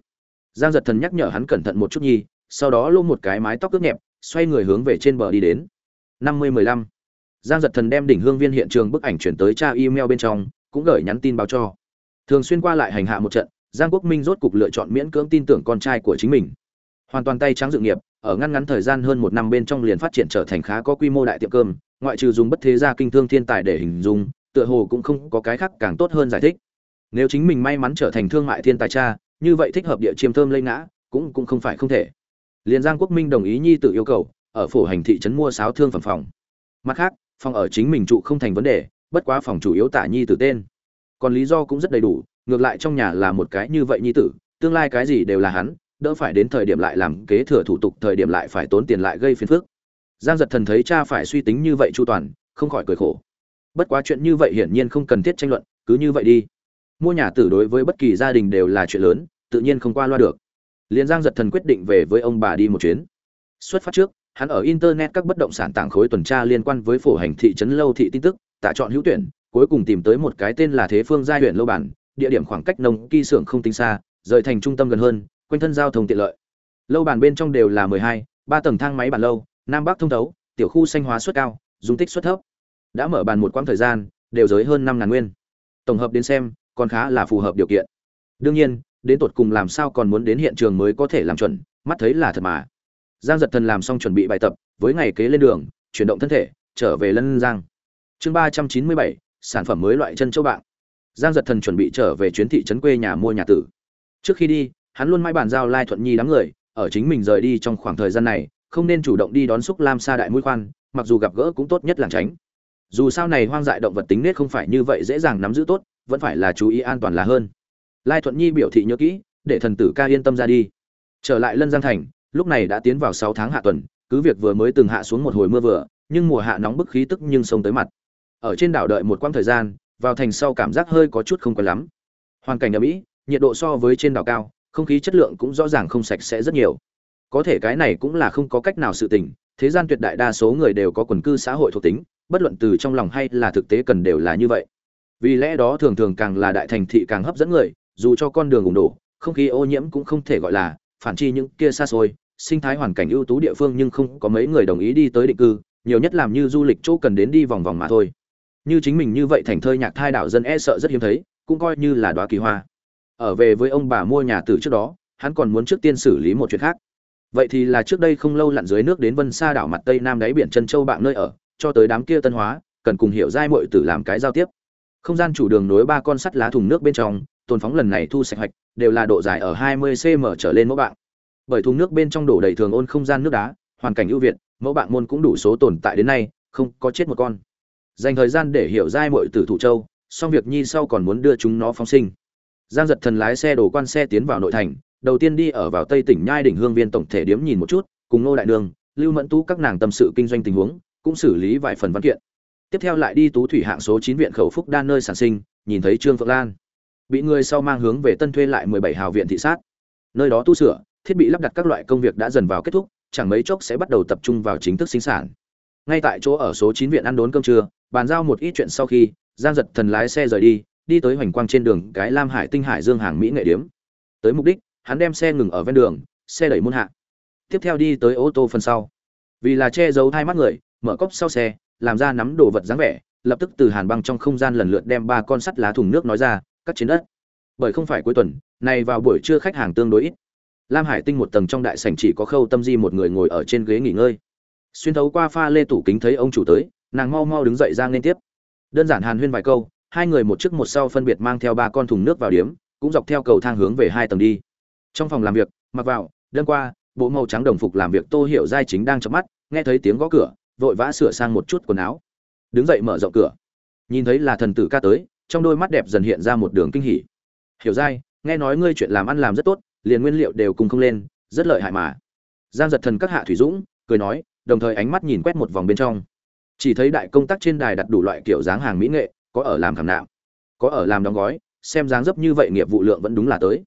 Giang giật thần nhắc nhở hắn cẩn thận một chút nhi, sau đó lôm một cái mái tóc ướt nhẹp, xoay người hướng về trên bờ đi đến. Năm mươi mười lăm. Giang giật thần đem đỉnh hương viên hiện trường bức ảnh chuyển tới tra email bên trong, cũng gửi nhắn tin báo cho. Thường xuyên qua lại hành hạ một trận, giang quốc minh rốt cục lựa chọn miễn cưỡng tin tưởng con trai của chính mình. Hoàn toàn tay trắng dự nghiệp, ở ngăn ngắn thời gian hơn một năm bên trong liền phát triển trở thành khá có quy mô đại tiệm cơm, ngoại trừ dùng bất thế gia kinh thương thiên tài để hình dung tựa hồ cũng không có cái khác càng tốt hơn giải thích. Nếu chính mình may mắn trở thành thương mại thiên tài cha, như vậy thích hợp địa chiêm thơm lây ngã, cũng cũng không phải không thể. Liền giang quốc minh đồng ý nhi tự yêu cầu, ở phổ hành thị trấn mua sáo thương phẩm phòng. Mặt khác, phòng ở chính mình trụ không thành vấn đề, bất quá phòng chủ yếu tả nhi tử tên. Còn lý do cũng rất đầy đủ, ngược lại trong nhà là một cái như vậy nhi tử, tương lai cái gì đều là hắn, đỡ phải đến thời điểm lại làm kế thừa thủ tục, thời điểm lại phải tốn tiền lại gây phiền phức. Giang giật thần thấy cha phải suy tính như vậy chu toàn, không khỏi cười khổ bất quá chuyện như vậy hiển nhiên không cần thiết tranh luận, cứ như vậy đi. Mua nhà tử đối với bất kỳ gia đình đều là chuyện lớn, tự nhiên không qua loa được. Liền giang giật thần quyết định về với ông bà đi một chuyến. Xuất phát trước, hắn ở internet các bất động sản tảng khối tuần tra liên quan với phổ hành thị trấn lâu thị tin tức tạ chọn hữu tuyển, cuối cùng tìm tới một cái tên là thế phương giai huyện lâu bản, địa điểm khoảng cách nông kỳ xưởng không tính xa, rời thành trung tâm gần hơn, quanh thân giao thông tiện lợi. Lâu bản bên trong đều là mười hai, ba tầng thang máy bản lâu, nam bắc thông thấu, tiểu khu xanh hóa suất cao, dung tích suất thấp đã mở bàn một quãng thời gian, đều giới hơn năm ngàn nguyên. Tổng hợp đến xem, còn khá là phù hợp điều kiện. Đương nhiên, đến tột cùng làm sao còn muốn đến hiện trường mới có thể làm chuẩn, mắt thấy là thật mà. Giang giật thần làm xong chuẩn bị bài tập, với ngày kế lên đường, chuyển động thân thể, trở về lân giang. Chương ba trăm chín mươi bảy, sản phẩm mới loại chân châu bạn giang giật thần chuẩn bị trở về chuyến thị trấn quê nhà mua nhà tử. Trước khi đi, hắn luôn mãi bàn giao lai thuận nhi đám người, ở chính mình rời đi trong khoảng thời gian này, không nên chủ động đi đón xúc lam Sa đại mũi khoan, mặc dù gặp gỡ cũng tốt nhất làng tránh dù sao này hoang dại động vật tính nết không phải như vậy dễ dàng nắm giữ tốt, vẫn phải là chú ý an toàn là hơn. Lai thuận nhi biểu thị nhớ kỹ, để thần tử ca yên tâm ra đi. Trở lại lân giang thành, lúc này đã tiến vào sáu tháng hạ tuần, cứ việc vừa mới từng hạ xuống một hồi mưa vừa, nhưng mùa hạ nóng bức khí tức nhưng sông tới mặt. Ở trên đảo đợi một quãng thời gian, vào thành sau cảm giác hơi có chút không quen lắm. Hoàn cảnh ở mỹ nhiệt độ so với trên đảo cao, không khí chất lượng cũng rõ ràng không sạch sẽ rất nhiều. Có thể cái này cũng là không có cách nào sự tình, thế gian tuyệt đại đa số người đều có quần cư xã hội thuộc tính bất luận từ trong lòng hay là thực tế cần đều là như vậy. Vì lẽ đó thường thường càng là đại thành thị càng hấp dẫn người, dù cho con đường ủng đổ, không khí ô nhiễm cũng không thể gọi là, phản chi những kia xa xôi, sinh thái hoàn cảnh ưu tú địa phương nhưng không có mấy người đồng ý đi tới định cư, nhiều nhất làm như du lịch chỗ cần đến đi vòng vòng mà thôi. Như chính mình như vậy thành thơi nhạc thai đảo dân e sợ rất hiếm thấy, cũng coi như là đoá kỳ hoa. Ở về với ông bà mua nhà từ trước đó, hắn còn muốn trước tiên xử lý một chuyện khác. Vậy thì là trước đây không lâu lặn dưới nước đến vân xa đảo mặt tây nam đáy biển chân châu bạn nơi ở cho tới đám kia tân hóa, cần cùng hiểu giai muội tử làm cái giao tiếp. Không gian chủ đường nối ba con sắt lá thùng nước bên trong, tồn phóng lần này thu sạch hoạch, đều là độ dài ở 20 cm trở lên mẫu bạn bởi thùng nước bên trong đổ đầy thường ôn không gian nước đá, hoàn cảnh ưu việt, mẫu bạn môn cũng đủ số tồn tại đến nay, không có chết một con. Dành thời gian để hiểu giai muội tử thủ châu, xong việc nhi sau còn muốn đưa chúng nó phóng sinh. Giang giật thần lái xe đổ quan xe tiến vào nội thành, đầu tiên đi ở vào tây tỉnh nhai đỉnh hương viên tổng thể điếm nhìn một chút, cùng nô đại đường, lưu mẫn tú các nàng tâm sự kinh doanh tình huống cũng xử lý vài phần văn kiện. Tiếp theo lại đi tú thủy hạng số chín viện khẩu phúc đan nơi sản sinh, nhìn thấy trương phượng lan. Bị người sau mang hướng về tân thuê lại mười bảy hào viện thị sát. Nơi đó tu sửa, thiết bị lắp đặt các loại công việc đã dần vào kết thúc, chẳng mấy chốc sẽ bắt đầu tập trung vào chính thức sinh sản. Ngay tại chỗ ở số chín viện ăn đốn cơm trưa, bàn giao một ít chuyện sau khi, giang giật thần lái xe rời đi đi tới hoành quang trên đường cái lam hải tinh hải dương hàng mỹ nghệ điếm. Tới mục đích, hắn đem xe ngừng ở ven đường, xe đẩy môn hạ. Tiếp theo đi tới ô tô phần sau. Vì là che giấu hai mắt người mở cốc sau xe, làm ra nắm đồ vật dáng vẻ, lập tức từ hàn băng trong không gian lần lượt đem ba con sắt lá thùng nước nói ra, cắt chiến đất. Bởi không phải cuối tuần này vào buổi trưa khách hàng tương đối ít. Lam hải tinh một tầng trong đại sảnh chỉ có khâu tâm di một người ngồi ở trên ghế nghỉ ngơi. Xuyên thấu qua pha lê tủ kính thấy ông chủ tới, nàng mau mau đứng dậy ra lên tiếp. Đơn giản hàn huyên vài câu, hai người một trước một sau phân biệt mang theo ba con thùng nước vào điếm, cũng dọc theo cầu thang hướng về hai tầng đi. Trong phòng làm việc, mặc vào, đơn qua, bộ màu trắng đồng phục làm việc tô hiểu giai chính đang chớp mắt, nghe thấy tiếng gõ cửa vội vã sửa sang một chút quần áo. Đứng dậy mở rộng cửa. Nhìn thấy là thần tử ca tới, trong đôi mắt đẹp dần hiện ra một đường kinh hỉ. Hiểu dai, nghe nói ngươi chuyện làm ăn làm rất tốt, liền nguyên liệu đều cùng không lên, rất lợi hại mà. Giang giật thần các hạ thủy dũng, cười nói, đồng thời ánh mắt nhìn quét một vòng bên trong. Chỉ thấy đại công tác trên đài đặt đủ loại kiểu dáng hàng mỹ nghệ, có ở làm khảm nạm, có ở làm đóng gói, xem dáng dấp như vậy nghiệp vụ lượng vẫn đúng là tới.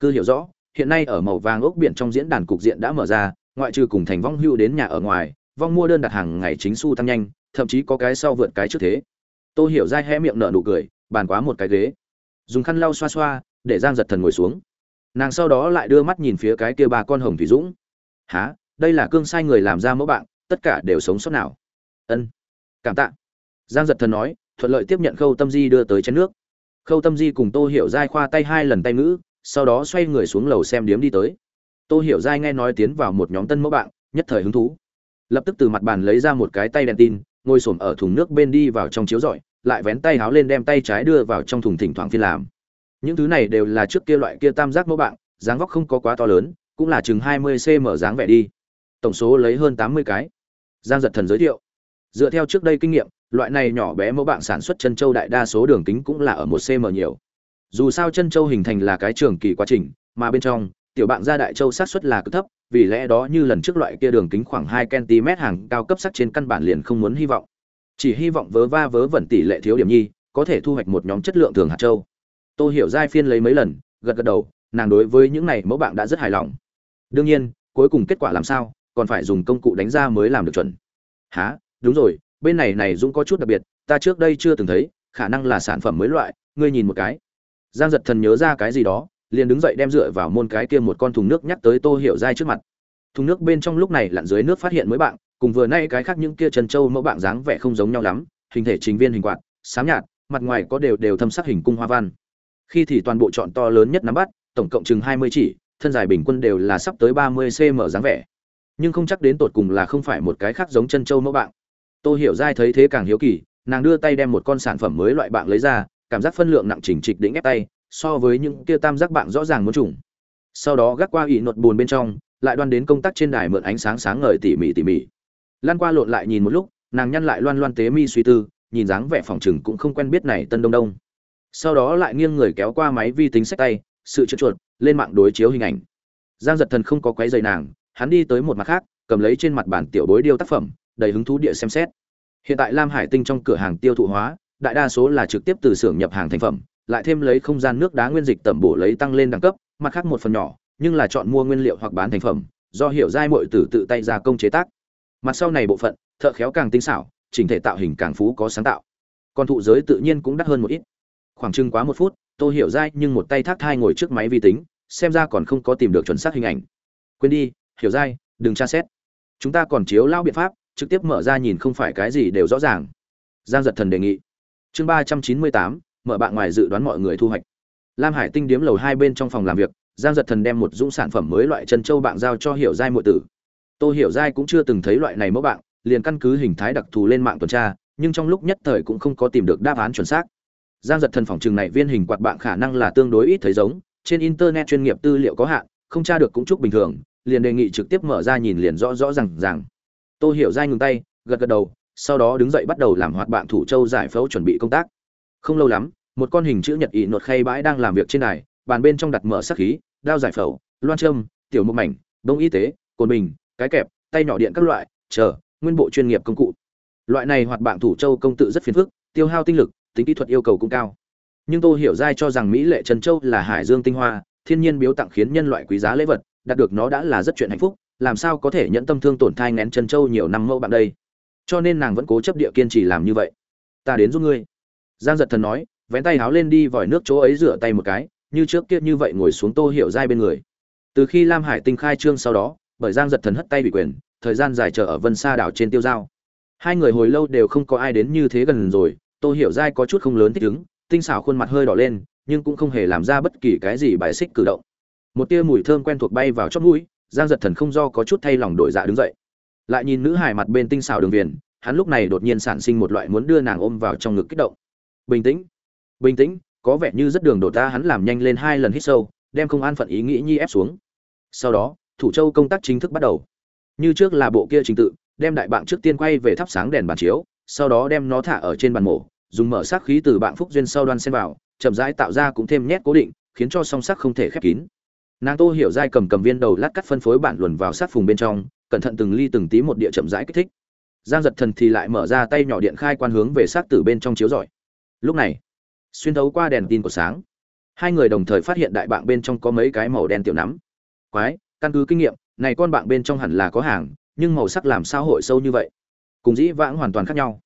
Cứ hiểu rõ, hiện nay ở màu vàng ốc biển trong diễn đàn cục diện đã mở ra, ngoại trừ cùng thành vong hưu đến nhà ở ngoài vong mua đơn đặt hàng ngày chính xu tăng nhanh, thậm chí có cái sau vượt cái trước thế. Tôi hiểu dai hé miệng nở nụ cười, bàn quá một cái ghế. Dùng khăn lau xoa xoa, để giang giật thần ngồi xuống. Nàng sau đó lại đưa mắt nhìn phía cái kia ba con hồng thủy dũng. Há đây là cương sai người làm ra mẫu bạn, tất cả đều sống sót nào? Ân, cảm tạ. Giang giật thần nói, thuận lợi tiếp nhận khâu tâm di đưa tới chén nước. Khâu tâm di cùng tô hiểu giai khoa tay hai lần tay ngữ, sau đó xoay người xuống lầu xem điếm đi tới. Tô hiểu giai nghe nói tiến vào một nhóm tân mẫu bạn, nhất thời hứng thú lập tức từ mặt bàn lấy ra một cái tay đèn tin, ngồi xổm ở thùng nước bên đi vào trong chiếu rọi, lại vén tay háo lên đem tay trái đưa vào trong thùng thỉnh thoảng phi làm. Những thứ này đều là trước kia loại kia tam giác mẫu bạn dáng vóc không có quá to lớn, cũng là chừng hai mươi cm dáng vẻ đi. Tổng số lấy hơn tám mươi cái. Giang giật thần giới thiệu. Dựa theo trước đây kinh nghiệm, loại này nhỏ bé mẫu bạn sản xuất chân châu đại đa số đường kính cũng là ở một cm nhiều. Dù sao chân châu hình thành là cái trường kỳ quá trình, mà bên trong, tiểu bạn gia đại châu sát xuất là cực thấp vì lẽ đó như lần trước loại kia đường kính khoảng hai cm hàng cao cấp sắc trên căn bản liền không muốn hy vọng. Chỉ hy vọng vớ va vớ vẩn tỷ lệ thiếu điểm nhi, có thể thu hoạch một nhóm chất lượng thường hạt châu. Tô hiểu giai phiên lấy mấy lần, gật gật đầu, nàng đối với những này mẫu bạn đã rất hài lòng. Đương nhiên, cuối cùng kết quả làm sao, còn phải dùng công cụ đánh ra mới làm được chuẩn. Hả? Đúng rồi, bên này này dũng có chút đặc biệt, ta trước đây chưa từng thấy, khả năng là sản phẩm mới loại, ngươi nhìn một cái. Giang giật thần nhớ ra cái gì đó liền đứng dậy đem dựa vào môn cái kia một con thùng nước nhắc tới tô hiểu dai trước mặt. Thùng nước bên trong lúc này lặn dưới nước phát hiện mới bạn, cùng vừa nay cái khác những kia chân châu mẫu bạn dáng vẻ không giống nhau lắm, hình thể chính viên hình quạt, xám nhạt, mặt ngoài có đều đều thâm sắc hình cung hoa văn. Khi thì toàn bộ chọn to lớn nhất nắm bắt, tổng cộng chừng hai mươi chỉ, thân dài bình quân đều là sắp tới ba mươi cm dáng vẻ. Nhưng không chắc đến tột cùng là không phải một cái khác giống chân châu mẫu bạn. Tôi hiểu dai thấy thế càng hiếu kỳ, nàng đưa tay đem một con sản phẩm mới loại bạn lấy ra, cảm giác phân lượng nặng chỉnh trịch đĩnh ép tay so với những kia tam giác bạn rõ ràng muốn trùng. Sau đó gác qua ủy nột buồn bên trong, lại đoan đến công tác trên đài mượn ánh sáng sáng ngời tỉ mỉ tỉ mỉ. Lan qua lộn lại nhìn một lúc, nàng nhăn lại loan loan tế mi suy tư, nhìn dáng vẻ phòng chừng cũng không quen biết này tân đông đông. Sau đó lại nghiêng người kéo qua máy vi tính sách tay, sự trượt chuột, lên mạng đối chiếu hình ảnh. Giang giật thần không có quấy dày nàng, hắn đi tới một mặt khác, cầm lấy trên mặt bản tiểu bối điêu tác phẩm, đầy hứng thú địa xem xét. Hiện tại lam hải tinh trong cửa hàng tiêu thụ hóa, đại đa số là trực tiếp từ xưởng nhập hàng thành phẩm lại thêm lấy không gian nước đá nguyên dịch tẩm bổ lấy tăng lên đẳng cấp mặt khác một phần nhỏ nhưng là chọn mua nguyên liệu hoặc bán thành phẩm do hiểu giai muội tử tự tay ra công chế tác. Mặt sau này bộ phận thợ khéo càng tinh xảo chỉnh thể tạo hình càng phú có sáng tạo. Còn thụ giới tự nhiên cũng đắt hơn một ít. Khoảng chừng quá một phút tôi hiểu giai nhưng một tay thác thai ngồi trước máy vi tính xem ra còn không có tìm được chuẩn xác hình ảnh. Quên đi hiểu giai, đừng tra xét. Chúng ta còn chiếu lao biện pháp trực tiếp mở ra nhìn không phải cái gì đều rõ ràng. Giang giật thần đề nghị. Chương ba trăm chín mươi tám mở bạn ngoài dự đoán mọi người thu hoạch. Lam hải tinh điếm lầu hai bên trong phòng làm việc, giang giật thần đem một dũng sản phẩm mới loại chân châu bạn giao cho hiểu giai muội tử. Tô hiểu giai cũng chưa từng thấy loại này mẫu bạn, liền căn cứ hình thái đặc thù lên mạng tuần tra, nhưng trong lúc nhất thời cũng không có tìm được đáp án chuẩn xác. Giang giật thần phòng trường này viên hình quạt bạn khả năng là tương đối ít thấy giống, trên internet chuyên nghiệp tư liệu có hạn, không tra được cũng chúc bình thường, liền đề nghị trực tiếp mở ra nhìn liền rõ rõ rằng rằng tô hiểu giai ngừng tay, gật gật đầu, sau đó đứng dậy bắt đầu làm hoạt bạn thủ châu giải phẫu chuẩn bị công tác không lâu lắm một con hình chữ nhật ỷ nột khay bãi đang làm việc trên đài bàn bên trong đặt mở sắc khí đao giải phẫu loan trâm, tiểu mục mảnh bông y tế cồn bình cái kẹp tay nhỏ điện các loại chờ nguyên bộ chuyên nghiệp công cụ. Loại này hoạt bạn thủ châu công tự rất phiền phức tiêu hao tinh lực tính kỹ thuật yêu cầu cũng cao. Nhưng tôi hiểu dai cho rằng mỹ lệ trần châu là hải dương tinh hoa thiên nhiên biếu tặng khiến nhân loại quý giá lễ vật đạt được nó đã là rất chuyện hạnh phúc làm sao có thể nhận tâm thương tổn thai ngén chân châu nhiều năm mẫu bạn đây? Cho nên nàng vẫn cố chấp địa kiên trì làm như vậy. Ta đến giúp ngươi giang giật thần nói, vén tay háo lên đi vòi nước chỗ ấy rửa tay một cái, như trước kia như vậy ngồi xuống tô hiểu giai bên người. Từ khi lam hải tinh khai trương sau đó, bởi giang giật thần hất tay bị quyền, thời gian dài chờ ở vân sa đảo trên tiêu giao. Hai người hồi lâu đều không có ai đến như thế gần rồi, tô hiểu giai có chút không lớn thích ứng, tinh xảo khuôn mặt hơi đỏ lên, nhưng cũng không hề làm ra bất kỳ cái gì bài xích cử động. Một tia mùi thơm quen thuộc bay vào chót mũi, giang giật thần không do có chút thay lòng đổi dạ đứng dậy. Lại nhìn nữ hài mặt bên tinh xảo đường viền, hắn lúc này đột nhiên sản sinh một loại muốn đưa nàng ôm vào trong ngực kích động bình tĩnh. Bình tĩnh, có vẻ như rất đường đổ ta hắn làm nhanh lên hai lần hít sâu, đem không an phận ý nghĩ nhi ép xuống. Sau đó, thủ châu công tác chính thức bắt đầu. Như trước là bộ kia trình tự, đem đại bạn trước tiên quay về thắp sáng đèn bàn chiếu, sau đó đem nó thả ở trên bàn mổ, dùng mở sắc khí từ bạn phúc duyên sau đoan xen vào, chậm rãi tạo ra cũng thêm nhét cố định, khiến cho song sắc không thể khép kín. Nàng tô hiểu dai cầm cầm viên đầu lát cắt phân phối bản luồn vào sát phùng bên trong, cẩn thận từng ly từng tí một địa chậm rãi kích thích. Giang giật thần thì lại mở ra tay nhỏ điện khai quan hướng về sát tử bên trong chiếu giỏi lúc này, xuyên thấu qua đèn tin của sáng, hai người đồng thời phát hiện đại bạn bên trong có mấy cái màu đen tiểu nắm. Quái, căn cứ kinh nghiệm, này con bạn bên trong hẳn là có hàng, nhưng màu sắc làm sao hội sâu như vậy? Cùng dĩ vãng hoàn toàn khác nhau.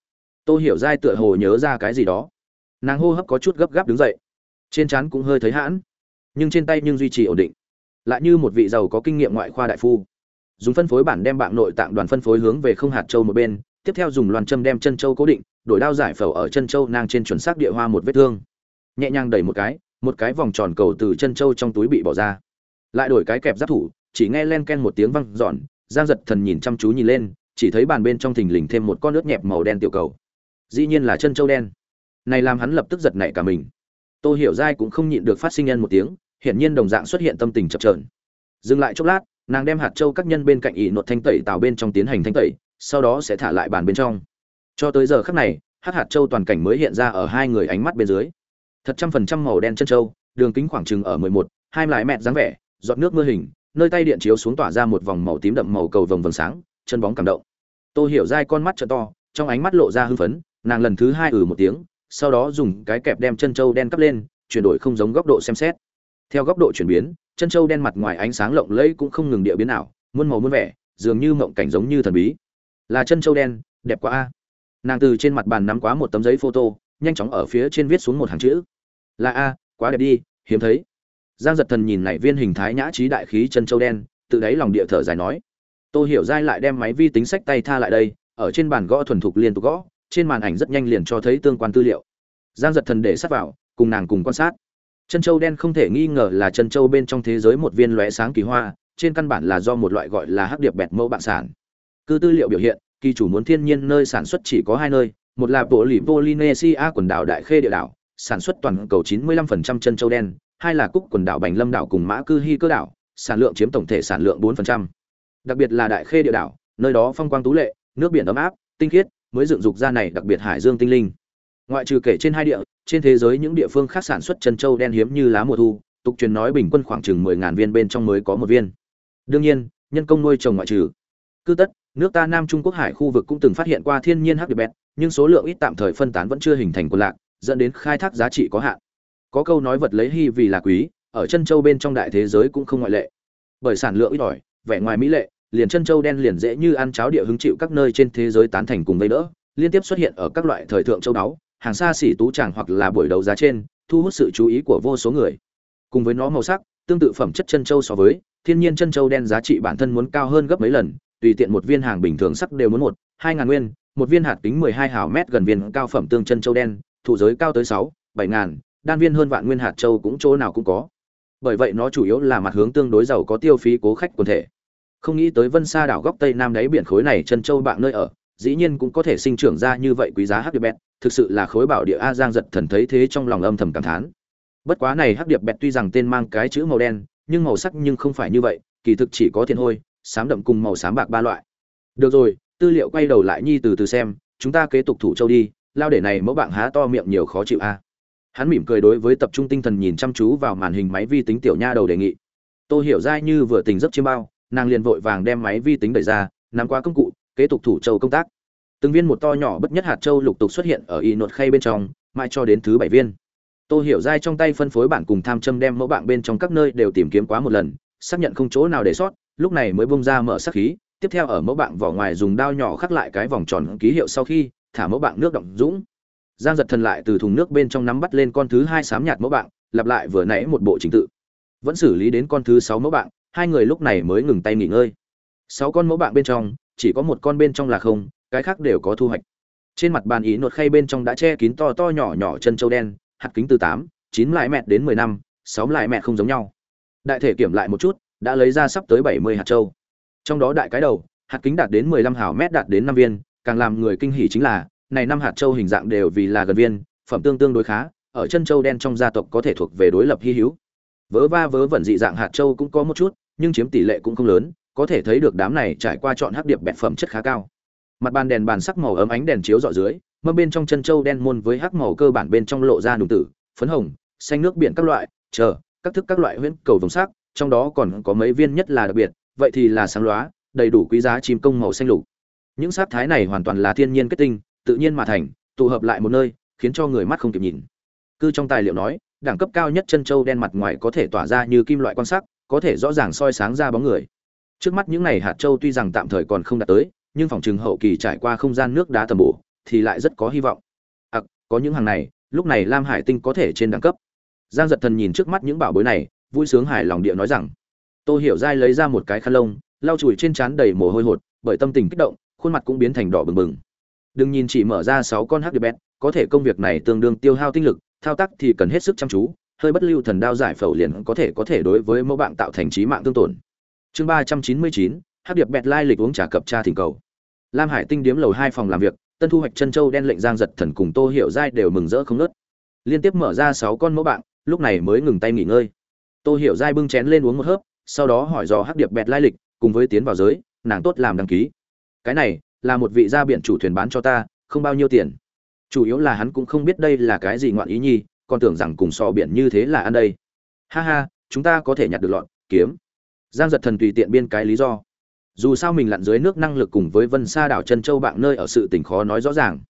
Tôi hiểu dai tựa hồ nhớ ra cái gì đó. Nàng hô hấp có chút gấp gáp đứng dậy. Trên trán cũng hơi thấy hãn, nhưng trên tay nhưng duy trì ổn định. Lại như một vị giàu có kinh nghiệm ngoại khoa đại phu. Dùng phân phối bản đem bạn nội tạng đoàn phân phối hướng về không hạt châu một bên tiếp theo dùng loan châm đem chân châu cố định, đổi đao giải phẫu ở chân châu nang trên chuẩn xác địa hoa một vết thương. Nhẹ nhàng đẩy một cái một cái vòng tròn cầu từ chân châu trong túi bị bỏ ra. Lại đổi cái kẹp giáp thủ, chỉ nghe len ken một tiếng văng giòn giang giật thần nhìn chăm chú nhìn lên, chỉ thấy bàn bên trong thình lình thêm một con nước nhẹp màu đen tiểu cầu. Dĩ nhiên là chân châu đen. Này làm hắn lập tức giật nảy cả mình. Tô hiểu dai cũng không nhịn được phát sinh nhân một tiếng, hiển nhiên đồng dạng xuất hiện tâm tình chập trờn dừng lại chốc lát, nàng đem hạt châu các nhân bên cạnh ỷ nột thanh tẩy tào bên trong tiến hành thanh tẩy sau đó sẽ thả lại bàn bên trong. Cho tới giờ khắc này hát hạt châu toàn cảnh mới hiện ra ở hai người ánh mắt bên dưới. Thật trăm phần trăm màu đen chân châu, đường kính khoảng chừng ở mười một, hai lại mẹt dáng vẻ, giọt nước mưa hình, nơi tay điện chiếu xuống tỏa ra một vòng màu tím đậm màu cầu vồng vầng sáng, chân bóng cảm động. Tô hiểu dai con mắt trợ to, trong ánh mắt lộ ra hưng phấn, nàng lần thứ hai ừ một tiếng, sau đó dùng cái kẹp đem chân châu đen cắp lên, chuyển đổi không giống góc độ xem xét. Theo góc độ chuyển biến, chân châu đen mặt ngoài ánh sáng lộng lẫy cũng không ngừng địa biến ảo, muôn màu muôn vẻ, dường như mộng cảnh giống như thần bí là chân châu đen, đẹp quá a. Nàng từ trên mặt bàn nắm quá một tấm giấy photo, nhanh chóng ở phía trên viết xuống một hàng chữ. Là a, quá đẹp đi, hiếm thấy. Giang giật thần nhìn này viên hình thái nhã trí đại khí chân châu đen tự đáy lòng địa thở dài nói tôi hiểu dai lại đem máy vi tính sách tay tha lại đây, ở trên bàn gõ thuần thục liên tục gõ, trên màn ảnh rất nhanh liền cho thấy tương quan tư liệu. Giang giật thần để sát vào, cùng nàng cùng quan sát. Chân châu đen không thể nghi ngờ là chân châu bên trong thế giới một viên lóe sáng kỳ hoa, trên căn bản là do một loại gọi là hắc điệp bẹt mẫu bạn sản cư tư liệu biểu hiện, kỳ chủ muốn thiên nhiên nơi sản xuất chỉ có hai nơi, một là bộ lì polynesia quần đảo đại khê địa đảo, sản xuất toàn cầu 95% chân châu đen, hai là cúc quần đảo bành lâm đảo cùng mã cư hy cơ đảo, sản lượng chiếm tổng thể sản lượng 4%. đặc biệt là đại khê địa đảo, nơi đó phong quang tú lệ, nước biển ấm áp, tinh khiết, mới dựng dục ra này đặc biệt hải dương tinh linh. Ngoại trừ kể trên hai địa, trên thế giới những địa phương khác sản xuất chân châu đen hiếm như lá mùa thu, tục truyền nói bình quân khoảng chừng 10.000 viên bên trong mới có một viên. Đương nhiên, nhân công nuôi trồng ngoại trừ. Cứ tất nước ta nam trung quốc hải khu vực cũng từng phát hiện qua thiên nhiên hắc điệp bẹt, nhưng số lượng ít tạm thời phân tán vẫn chưa hình thành quân lạc, dẫn đến khai thác giá trị có hạn. Có câu nói vật lấy hy vì là quý, ở chân châu bên trong đại thế giới cũng không ngoại lệ. Bởi sản lượng ít ỏi, vẻ ngoài mỹ lệ, liền chân châu đen liền dễ như ăn cháo địa hứng chịu các nơi trên thế giới tán thành cùng vây đỡ, liên tiếp xuất hiện ở các loại thời thượng châu đáo hàng xa xỉ tú tràng hoặc là buổi đấu giá trên, thu hút sự chú ý của vô số người. Cùng với nó màu sắc, tương tự phẩm chất chân châu so với, thiên nhiên chân châu đen giá trị bản thân muốn cao hơn gấp mấy lần tùy tiện một viên hàng bình thường sắc đều muốn một, hai ngàn nguyên, một viên hạt tính mười hai hào mét gần viên cao phẩm tương chân châu đen thụ giới cao tới sáu, bảy ngàn, đan viên hơn vạn nguyên hạt châu cũng chỗ nào cũng có. Bởi vậy nó chủ yếu là mặt hướng tương đối giàu có tiêu phí cố khách quần thể. Không nghĩ tới vân xa đảo góc tây nam đáy biển khối này chân châu bạn nơi ở, dĩ nhiên cũng có thể sinh trưởng ra như vậy quý giá hắc điệp bẹt, thực sự là khối bảo địa a giang giật thần thấy thế trong lòng âm thầm cảm thán. Bất quá này hắc điệp bẹt tuy rằng tên mang cái chữ màu đen, nhưng màu sắc nhưng không phải như vậy, kỳ thực chỉ có thiên hôi xám đậm cùng màu xám bạc ba loại. Được rồi, tư liệu quay đầu lại nhi từ từ xem, chúng ta kế tục thủ châu đi, lao để này mẫu bạn há to miệng nhiều khó chịu a. Hắn mỉm cười đối với tập trung tinh thần nhìn chăm chú vào màn hình máy vi tính tiểu nha đầu đề nghị. Tôi hiểu ra như vừa tỉnh giấc chiêm bao, nàng liền vội vàng đem máy vi tính đẩy ra, nắm qua công cụ, kế tục thủ châu công tác. Từng viên một to nhỏ bất nhất hạt châu lục tục xuất hiện ở y nột khay bên trong, mãi cho đến thứ bảy viên. Tôi hiểu dai trong tay phân phối bản cùng tham châm đem mẫu bạn bên trong các nơi đều tìm kiếm quá một lần, xác nhận không chỗ nào để sót lúc này mới bung ra mở sắc khí, tiếp theo ở mẫu bạn vỏ ngoài dùng dao nhỏ khắc lại cái vòng tròn ký hiệu sau khi, thả mẫu bạn nước động dũng. Giang giật thần lại từ thùng nước bên trong nắm bắt lên con thứ hai sám nhạt mẫu bạn, lặp lại vừa nãy một bộ trình tự. Vẫn xử lý đến con thứ sáu mẫu bạn, hai người lúc này mới ngừng tay nghỉ ngơi. Sáu con mẫu bạn bên trong, chỉ có một con bên trong là không, cái khác đều có thu hoạch. Trên mặt bàn ý nột khay bên trong đã che kín to to nhỏ nhỏ chân châu đen, hạt kính từ tám, chín lại mẹ đến mười năm, sáu lại mẹ không giống nhau. Đại thể kiểm lại một chút đã lấy ra sắp tới bảy mươi hạt châu. Trong đó đại cái đầu, hạt kính đạt đến mười lăm hào mét đạt đến năm viên, càng làm người kinh hỉ chính là, này năm hạt châu hình dạng đều vì là gần viên, phẩm tương tương đối khá, ở chân châu đen trong gia tộc có thể thuộc về đối lập hi hữu. Vớ va vớ vẩn dị dạng hạt châu cũng có một chút, nhưng chiếm tỷ lệ cũng không lớn, có thể thấy được đám này trải qua chọn hắc điệp bẹt phẩm chất khá cao. Mặt bàn đèn bàn sắc màu ấm ánh đèn chiếu rọi dưới, mâm bên trong chân châu đen môn với hắc màu cơ bản bên trong lộ ra nùng tử, phấn hồng, xanh nước biển các loại, chờ, các thức các loại huyễn cầu vùng sắc trong đó còn có mấy viên nhất là đặc biệt vậy thì là sáng loá, đầy đủ quý giá chim công màu xanh lục. Những sát thái này hoàn toàn là thiên nhiên kết tinh tự nhiên mà thành tụ hợp lại một nơi khiến cho người mắt không kịp nhìn. Cư trong tài liệu nói đẳng cấp cao nhất chân châu đen mặt ngoài có thể tỏa ra như kim loại quan sắc có thể rõ ràng soi sáng ra bóng người. Trước mắt những này hạt châu tuy rằng tạm thời còn không đạt tới nhưng phòng trường hậu kỳ trải qua không gian nước đá tầm bổ thì lại rất có hy vọng. À, có những hàng này lúc này lam hải tinh có thể trên đẳng cấp. Giang giật thần nhìn trước mắt những bảo bối này vui sướng hài lòng địa nói rằng, tô hiểu giai lấy ra một cái khăn lông, lau chùi trên trán đầy mồ hôi hột, bởi tâm tình kích động, khuôn mặt cũng biến thành đỏ bừng bừng. Đừng nhìn chỉ mở ra sáu con hắc điệp bét có thể công việc này tương đương tiêu hao tinh lực, thao tác thì cần hết sức chăm chú, hơi bất lưu thần đao giải phẫu liền có thể có thể đối với mẫu bạn tạo thành trí mạng tương tổn. Chương ba trăm chín mươi chín, hắc điệp bẹt lai lịch uống trà cập tra thỉnh cầu. Lam hải tinh điếm lầu hai phòng làm việc, tân thu hoạch chân châu đen lệnh giang giật thần cùng tô hiểu giai đều mừng rỡ không nớt liên tiếp mở ra sáu con mẫu bạn, lúc này mới ngừng tay nghỉ ngơi tô hiểu giai bưng chén lên uống một hớp, sau đó hỏi dò hắc điệp bẹt lai lịch, cùng với tiến vào giới, nàng tốt làm đăng ký. Cái này là một vị gia biển chủ thuyền bán cho ta, không bao nhiêu tiền. Chủ yếu là hắn cũng không biết đây là cái gì ngoạn ý nhi, còn tưởng rằng cùng sò biển như thế là ăn đây. Ha ha, chúng ta có thể nhặt được lọn, kiếm. Giang giật thần tùy tiện biên cái lý do. Dù sao mình lặn dưới nước năng lực cùng với vân sa đảo Trân châu bạn nơi ở sự tình khó nói rõ ràng.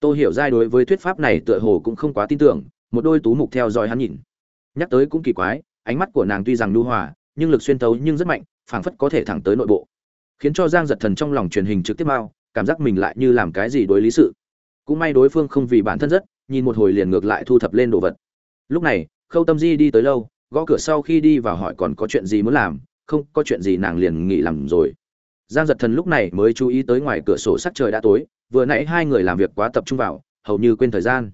Tôi hiểu giai đối với thuyết pháp này tựa hồ cũng không quá tin tưởng, một đôi tú mục theo dõi hắn nhìn. Nhắc tới cũng kỳ quái ánh mắt của nàng tuy rằng nhu hòa, nhưng lực xuyên thấu nhưng rất mạnh, phảng phất có thể thẳng tới nội bộ. Khiến cho giang giật thần trong lòng truyền hình trực tiếp bao cảm giác mình lại như làm cái gì đối lý sự. Cũng may đối phương không vì bản thân rất, nhìn một hồi liền ngược lại thu thập lên đồ vật. Lúc này, khâu tâm di đi tới lâu, gõ cửa sau khi đi vào hỏi còn có chuyện gì muốn làm, không, có chuyện gì nàng liền nghỉ làm rồi. Giang giật thần lúc này mới chú ý tới ngoài cửa sổ sắc trời đã tối, vừa nãy hai người làm việc quá tập trung vào, hầu như quên thời gian.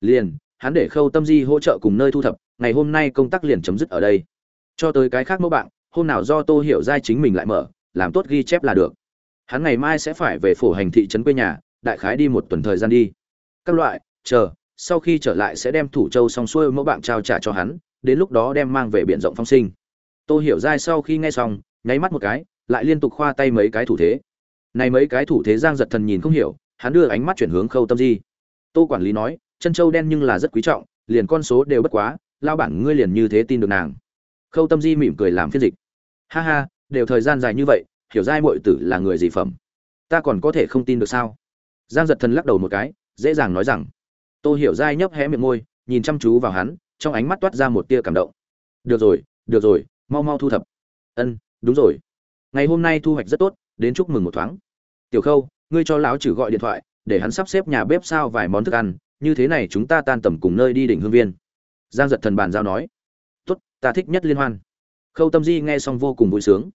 Liền, hắn để khâu tâm di hỗ trợ cùng nơi thu thập ngày hôm nay công tác liền chấm dứt ở đây. Cho tới cái khác mẫu bạn, hôm nào do tô hiểu giai chính mình lại mở, làm tốt ghi chép là được. Hắn ngày mai sẽ phải về phổ hành thị trấn quê nhà, đại khái đi một tuần thời gian đi. Các loại, chờ, sau khi trở lại sẽ đem thủ châu xong xuôi mẫu bạn trao trả cho hắn, đến lúc đó đem mang về biển rộng phong sinh. Tô hiểu giai sau khi nghe xong, nháy mắt một cái, lại liên tục khoa tay mấy cái thủ thế. Này mấy cái thủ thế giang giật thần nhìn không hiểu, hắn đưa ánh mắt chuyển hướng khâu tâm di. Tô quản lý nói, chân châu đen nhưng là rất quý trọng, liền con số đều bất quá lao bản ngươi liền như thế tin được nàng. Khâu tâm di mỉm cười làm phiên dịch. Ha ha, đều thời gian dài như vậy, hiểu giai muội tử là người gì phẩm? Ta còn có thể không tin được sao? Giang giật thần lắc đầu một cái, dễ dàng nói rằng, tô hiểu giai nhấp hé miệng môi, nhìn chăm chú vào hắn, trong ánh mắt toát ra một tia cảm động. Được rồi được rồi, mau mau thu thập. Ân, đúng rồi. Ngày hôm nay thu hoạch rất tốt, đến chúc mừng một thoáng. Tiểu khâu, ngươi cho lão trừ gọi điện thoại, để hắn sắp xếp nhà bếp sao vài món thức ăn, như thế này chúng ta tan tầm cùng nơi đi đỉnh hương viên giang giật thần bàn giao nói, tốt, ta thích nhất liên hoan. Khâu tâm di nghe xong vô cùng vui sướng.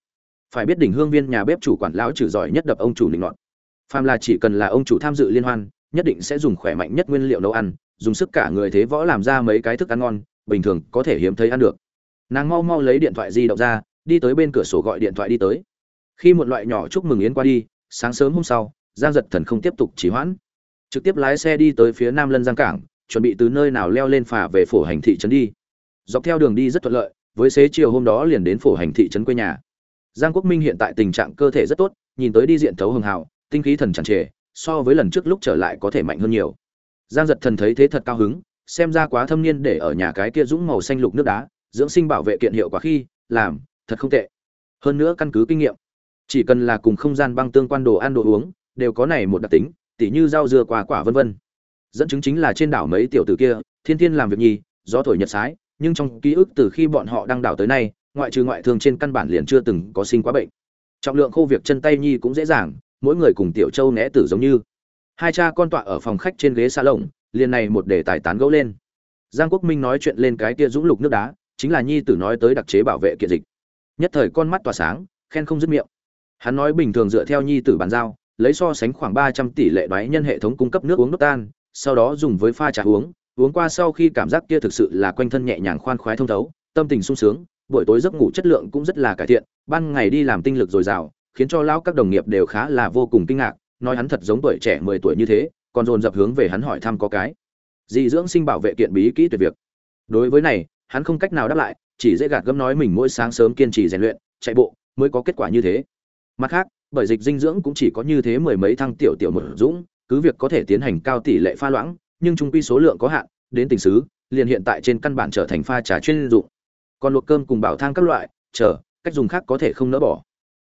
Phải biết đỉnh hương viên nhà bếp chủ quản lão trừ giỏi nhất đập ông chủ định ngọn phàm là chỉ cần là ông chủ tham dự liên hoan, nhất định sẽ dùng khỏe mạnh nhất nguyên liệu nấu ăn, dùng sức cả người thế võ làm ra mấy cái thức ăn ngon, bình thường có thể hiếm thấy ăn được. Nàng mau mau lấy điện thoại di động ra, đi tới bên cửa sổ gọi điện thoại đi tới. Khi một loại nhỏ chúc mừng yến qua đi, sáng sớm hôm sau, giang giật thần không tiếp tục chỉ hoãn. Trực tiếp lái xe đi tới phía nam lân giang cảng chuẩn bị từ nơi nào leo lên phà về phổ hành thị trấn đi. Dọc theo đường đi rất thuận lợi, với xế chiều hôm đó liền đến phổ hành thị trấn quê nhà. Giang quốc minh hiện tại tình trạng cơ thể rất tốt, nhìn tới đi diện thấu hường hào, tinh khí thần tràn trề, so với lần trước lúc trở lại có thể mạnh hơn nhiều. Giang giật thần thấy thế thật cao hứng, xem ra quá thâm niên để ở nhà cái kia dũng màu xanh lục nước đá, dưỡng sinh bảo vệ kiện hiệu quả khi, làm, thật không tệ. Hơn nữa căn cứ kinh nghiệm, chỉ cần là cùng không gian băng tương quan đồ ăn đồ uống, đều có này một đặc tính, tỉ như rau dưa, quả quả vân vân dẫn chứng chính là trên đảo mấy tiểu tử kia, thiên thiên làm việc nhi, gió thổi nhật sái, nhưng trong ký ức từ khi bọn họ đang đảo tới nay, ngoại trừ ngoại thương trên căn bản liền chưa từng có sinh quá bệnh. Trọng lượng khô việc chân tay nhi cũng dễ dàng, mỗi người cùng tiểu châu né tử giống như. Hai cha con tọa ở phòng khách trên ghế xa lồng, liền này một đề tài tán gẫu lên. Giang quốc minh nói chuyện lên cái kia dũng lục nước đá, chính là nhi tử nói tới đặc chế bảo vệ kiện dịch. Nhất thời con mắt tỏa sáng, khen không dứt miệng. Hắn nói bình thường dựa theo nhi tử bàn giao, lấy so sánh khoảng ba trăm tỷ lệ đoái nhân hệ thống cung cấp nước uống nước tan sau đó dùng với pha trà uống uống qua sau khi cảm giác kia thực sự là quanh thân nhẹ nhàng khoan khoái thông thấu, tâm tình sung sướng, buổi tối giấc ngủ chất lượng cũng rất là cải thiện, ban ngày đi làm tinh lực dồi dào, khiến cho lão các đồng nghiệp đều khá là vô cùng kinh ngạc, nói hắn thật giống tuổi trẻ mười tuổi như thế, còn dồn dập hướng về hắn hỏi thăm có cái gì dưỡng sinh bảo vệ kiện bí kỹ tuyệt việc. Đối với này, hắn không cách nào đáp lại, chỉ dễ gạt gẫm nói mình mỗi sáng sớm kiên trì rèn luyện, chạy bộ mới có kết quả như thế. Mặt khác, bởi dịch dinh dưỡng cũng chỉ có như thế mười mấy thăng tiểu tiểu một dũng cứ việc có thể tiến hành cao tỷ lệ pha loãng, nhưng trung quy số lượng có hạn, đến tình xứ, liền hiện tại trên căn bản trở thành pha trà chuyên dụng. Còn luộc cơm cùng bảo thang các loại, chờ, cách dùng khác có thể không nỡ bỏ.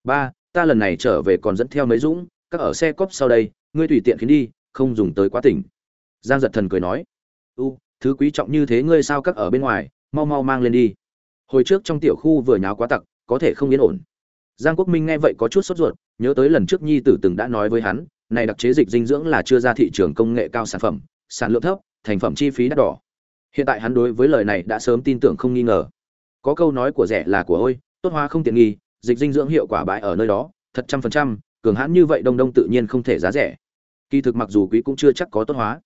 Ba, ta lần này trở về còn dẫn theo mấy dũng, các ở xe cốp sau đây, ngươi tùy tiện khiến đi, không dùng tới quá tỉnh. Giang giật thần cười nói, u, thứ quý trọng như thế ngươi sao các ở bên ngoài, mau mau mang lên đi. Hồi trước trong tiểu khu vừa nháo quá tặc, có thể không yên ổn. Giang quốc minh nghe vậy có chút sốt ruột, nhớ tới lần trước nhi tử từng đã nói với hắn này đặc chế dịch dinh dưỡng là chưa ra thị trường công nghệ cao sản phẩm, sản lượng thấp, thành phẩm chi phí đắt đỏ. Hiện tại hắn đối với lời này đã sớm tin tưởng không nghi ngờ. Có câu nói của rẻ là của ôi, tốt hóa không tiện nghi, dịch dinh dưỡng hiệu quả bãi ở nơi đó, thật trăm phần trăm, cường hãn như vậy đông đông tự nhiên không thể giá rẻ. Kỳ thực mặc dù quý cũng chưa chắc có tốt hóa.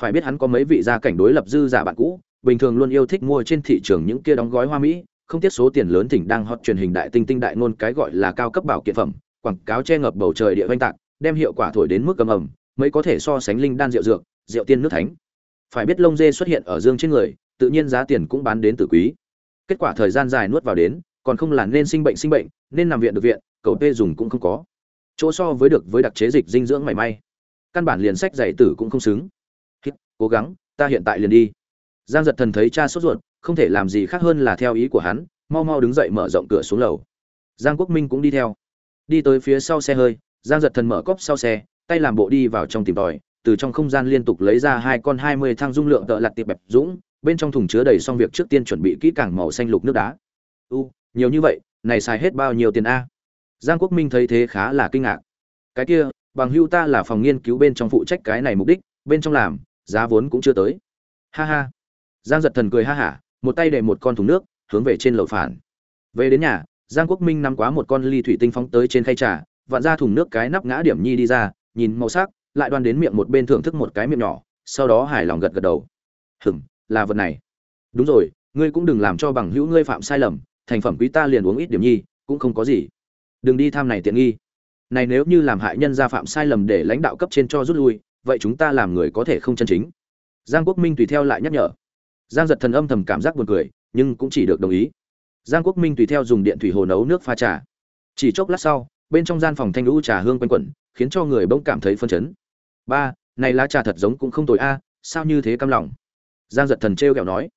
Phải biết hắn có mấy vị gia cảnh đối lập dư giả bạn cũ, bình thường luôn yêu thích mua trên thị trường những kia đóng gói hoa mỹ, không tiếc số tiền lớn thỉnh đang hot truyền hình đại tinh tinh đại ngôn cái gọi là cao cấp bảo kiện phẩm, quảng cáo che ngập bầu trời địa vanh tạc đem hiệu quả thổi đến mức cầm ẩm mới có thể so sánh linh đan rượu dược rượu tiên nước thánh. Phải biết lông dê xuất hiện ở dương trên người tự nhiên giá tiền cũng bán đến từ quý. Kết quả thời gian dài nuốt vào đến còn không là nên sinh bệnh sinh bệnh nên nằm viện được viện cầu tê dùng cũng không có. Chỗ so với được với đặc chế dịch dinh dưỡng mảy may. Căn bản liền sách giải tử cũng không xứng. Hít, cố gắng ta hiện tại liền đi. Giang giật thần thấy cha sốt ruột không thể làm gì khác hơn là theo ý của hắn mau mau đứng dậy mở rộng cửa xuống lầu. Giang quốc minh cũng đi theo. Đi tới phía sau xe hơi giang giật thần mở cốc sau xe, tay làm bộ đi vào trong tìm tòi, từ trong không gian liên tục lấy ra hai con hai mươi thang dung lượng tợ lặt tiệp bẹp dũng, bên trong thùng chứa đầy xong việc trước tiên chuẩn bị kỹ càng màu xanh lục nước đá. U, nhiều như vậy, này xài hết bao nhiêu tiền a? Giang quốc minh thấy thế khá là kinh ngạc. Cái kia, bằng hưu ta là phòng nghiên cứu bên trong phụ trách cái này mục đích, bên trong làm, giá vốn cũng chưa tới. Ha ha. Giang giật thần cười ha hả, một tay để một con thùng nước, hướng về trên lầu phản. Về đến nhà, giang quốc minh nắm quá một con ly thủy tinh phóng tới trên khay trà vặn ra thùng nước cái nắp ngã điểm nhi đi ra, nhìn màu sắc, lại đoan đến miệng một bên thưởng thức một cái miệng nhỏ, sau đó hài lòng gật gật đầu. Hừm, là vật này. Đúng rồi, ngươi cũng đừng làm cho bằng hữu ngươi phạm sai lầm, thành phẩm quý ta liền uống ít điểm nhi, cũng không có gì. Đừng đi tham này tiện nghi. Này nếu như làm hại nhân gia phạm sai lầm để lãnh đạo cấp trên cho rút lui, vậy chúng ta làm người có thể không chân chính. Giang quốc minh tùy theo lại nhắc nhở. Giang giật thần âm thầm cảm giác buồn cười, nhưng cũng chỉ được đồng ý. Giang quốc minh tùy theo dùng điện thủy hồ nấu nước pha trà. Chỉ chốc lát sau bên trong gian phòng thanh lũ trà hương quanh quẩn, khiến cho người bỗng cảm thấy phân chấn. Ba, này lá trà thật giống cũng không tồi a, sao như thế căm lòng? Giang giật thần trêu kẹo nói.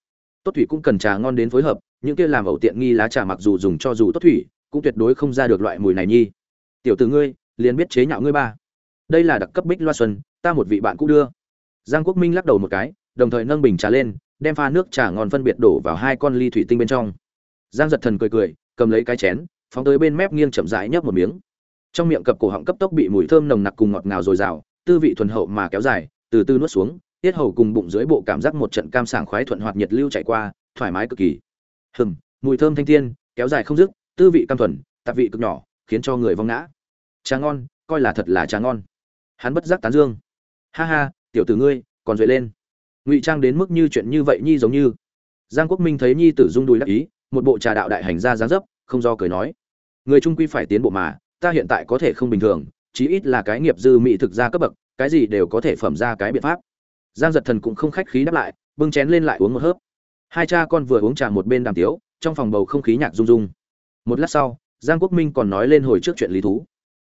Tốt thủy cũng cần trà ngon đến phối hợp, những kia làm ẩu tiện nghi lá trà mặc dù dùng cho dù tốt thủy, cũng tuyệt đối không ra được loại mùi này nhi. Tiểu tử ngươi, liền biết chế nhạo ngươi ba. Đây là đặc cấp bích loa xuân, ta một vị bạn cũ đưa. Giang quốc minh lắc đầu một cái, đồng thời nâng bình trà lên, đem pha nước trà ngon phân biệt đổ vào hai con ly thủy tinh bên trong. Giang giật thần cười cười, cầm lấy cái chén phóng tới bên mép nghiêng chậm rãi nhấp một miếng. Trong miệng cập cổ họng cấp tốc bị mùi thơm nồng nặc cùng ngọt ngào dồi dào, tư vị thuần hậu mà kéo dài, từ từ nuốt xuống, tiết hầu cùng bụng dưới bộ cảm giác một trận cam sảng khoái thuận hoạt nhiệt lưu chạy qua, thoải mái cực kỳ. Hừm, mùi thơm thanh thiên, kéo dài không dứt, tư vị cam thuần, tạp vị cực nhỏ, khiến cho người vong ngã. Trà ngon, coi là thật là trà ngon. Hắn bất giác tán dương. Ha ha, tiểu tử ngươi, còn duệ lên. Ngụy trang đến mức như chuyện như vậy nhi giống như. Giang quốc minh thấy nhi tử dung đùi đắc ý, một bộ trà đạo đại hành ra dáng dấp, không do cười nói người trung quy phải tiến bộ mà, ta hiện tại có thể không bình thường, chí ít là cái nghiệp dư mỹ thực ra cấp bậc, cái gì đều có thể phẩm ra cái biện pháp. Giang giật thần cũng không khách khí đáp lại, bưng chén lên lại uống một hớp. Hai cha con vừa uống trà một bên đàm tiếu, trong phòng bầu không khí nhạc rung rung. Một lát sau, giang quốc minh còn nói lên hồi trước chuyện lý thú.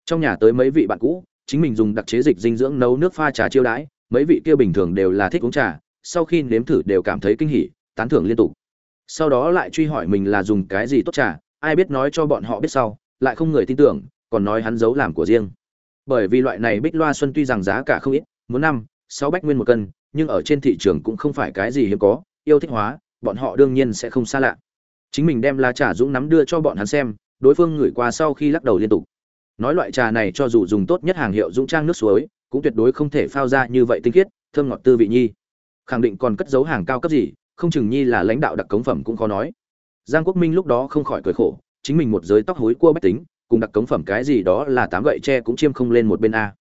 Trong nhà tới mấy vị bạn cũ, chính mình dùng đặc chế dịch dinh dưỡng nấu nước pha trà chiêu đãi, mấy vị kia bình thường đều là thích uống trà, sau khi nếm thử đều cảm thấy kinh hỉ, tán thưởng liên tục. Sau đó lại truy hỏi mình là dùng cái gì tốt trà ai biết nói cho bọn họ biết sau, lại không người tin tưởng, còn nói hắn giấu làm của riêng. Bởi vì loại này bích loa xuân tuy rằng giá cả không ít, muốn năm, sáu bách nguyên một cân, nhưng ở trên thị trường cũng không phải cái gì hiếm có, yêu thích hóa, bọn họ đương nhiên sẽ không xa lạ. Chính mình đem lá trà dũng nắm đưa cho bọn hắn xem, đối phương ngửi qua sau khi lắc đầu liên tục. Nói loại trà này cho dù dùng tốt nhất hàng hiệu dũng trang nước suối, cũng tuyệt đối không thể phao ra như vậy tinh khiết, thơm ngọt tư vị nhi. Khẳng định còn cất giấu hàng cao cấp gì, không chừng nhi là lãnh đạo đặc cống phẩm cũng khó nói giang quốc minh lúc đó không khỏi cười khổ, chính mình một giới tóc hối cua bách tính, cùng đặc cống phẩm cái gì đó là tám gậy tre cũng chiêm không lên một bên a.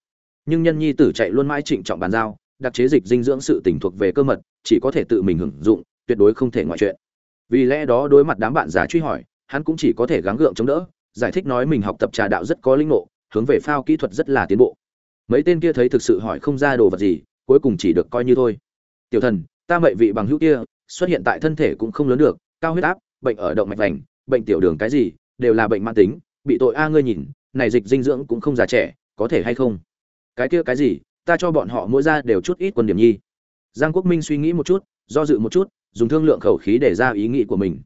Nhưng nhân nhi tử chạy luôn mãi trịnh trọng bàn giao, đặc chế dịch dinh dưỡng sự tỉnh thuộc về cơ mật, chỉ có thể tự mình hưởng dụng, tuyệt đối không thể ngoại chuyện. Vì lẽ đó đối mặt đám bạn giả truy hỏi, hắn cũng chỉ có thể gắng gượng chống đỡ, giải thích nói mình học tập trà đạo rất có linh ngộ, hướng về phao kỹ thuật rất là tiến bộ. Mấy tên kia thấy thực sự hỏi không ra đồ vật gì, cuối cùng chỉ được coi như thôi. Tiểu thần, ta mệ vị bằng hữu kia, xuất hiện tại thân thể cũng không lớn được, cao huyết áp bệnh ở động mạch vành, bệnh tiểu đường cái gì, đều là bệnh mãn tính, bị tội a ngươi nhìn, này dịch dinh dưỡng cũng không già trẻ, có thể hay không? Cái kia cái gì, ta cho bọn họ mỗi ra đều chút ít quân điểm nhi. Giang quốc minh suy nghĩ một chút, do dự một chút, dùng thương lượng khẩu khí để ra ý nghĩ của mình.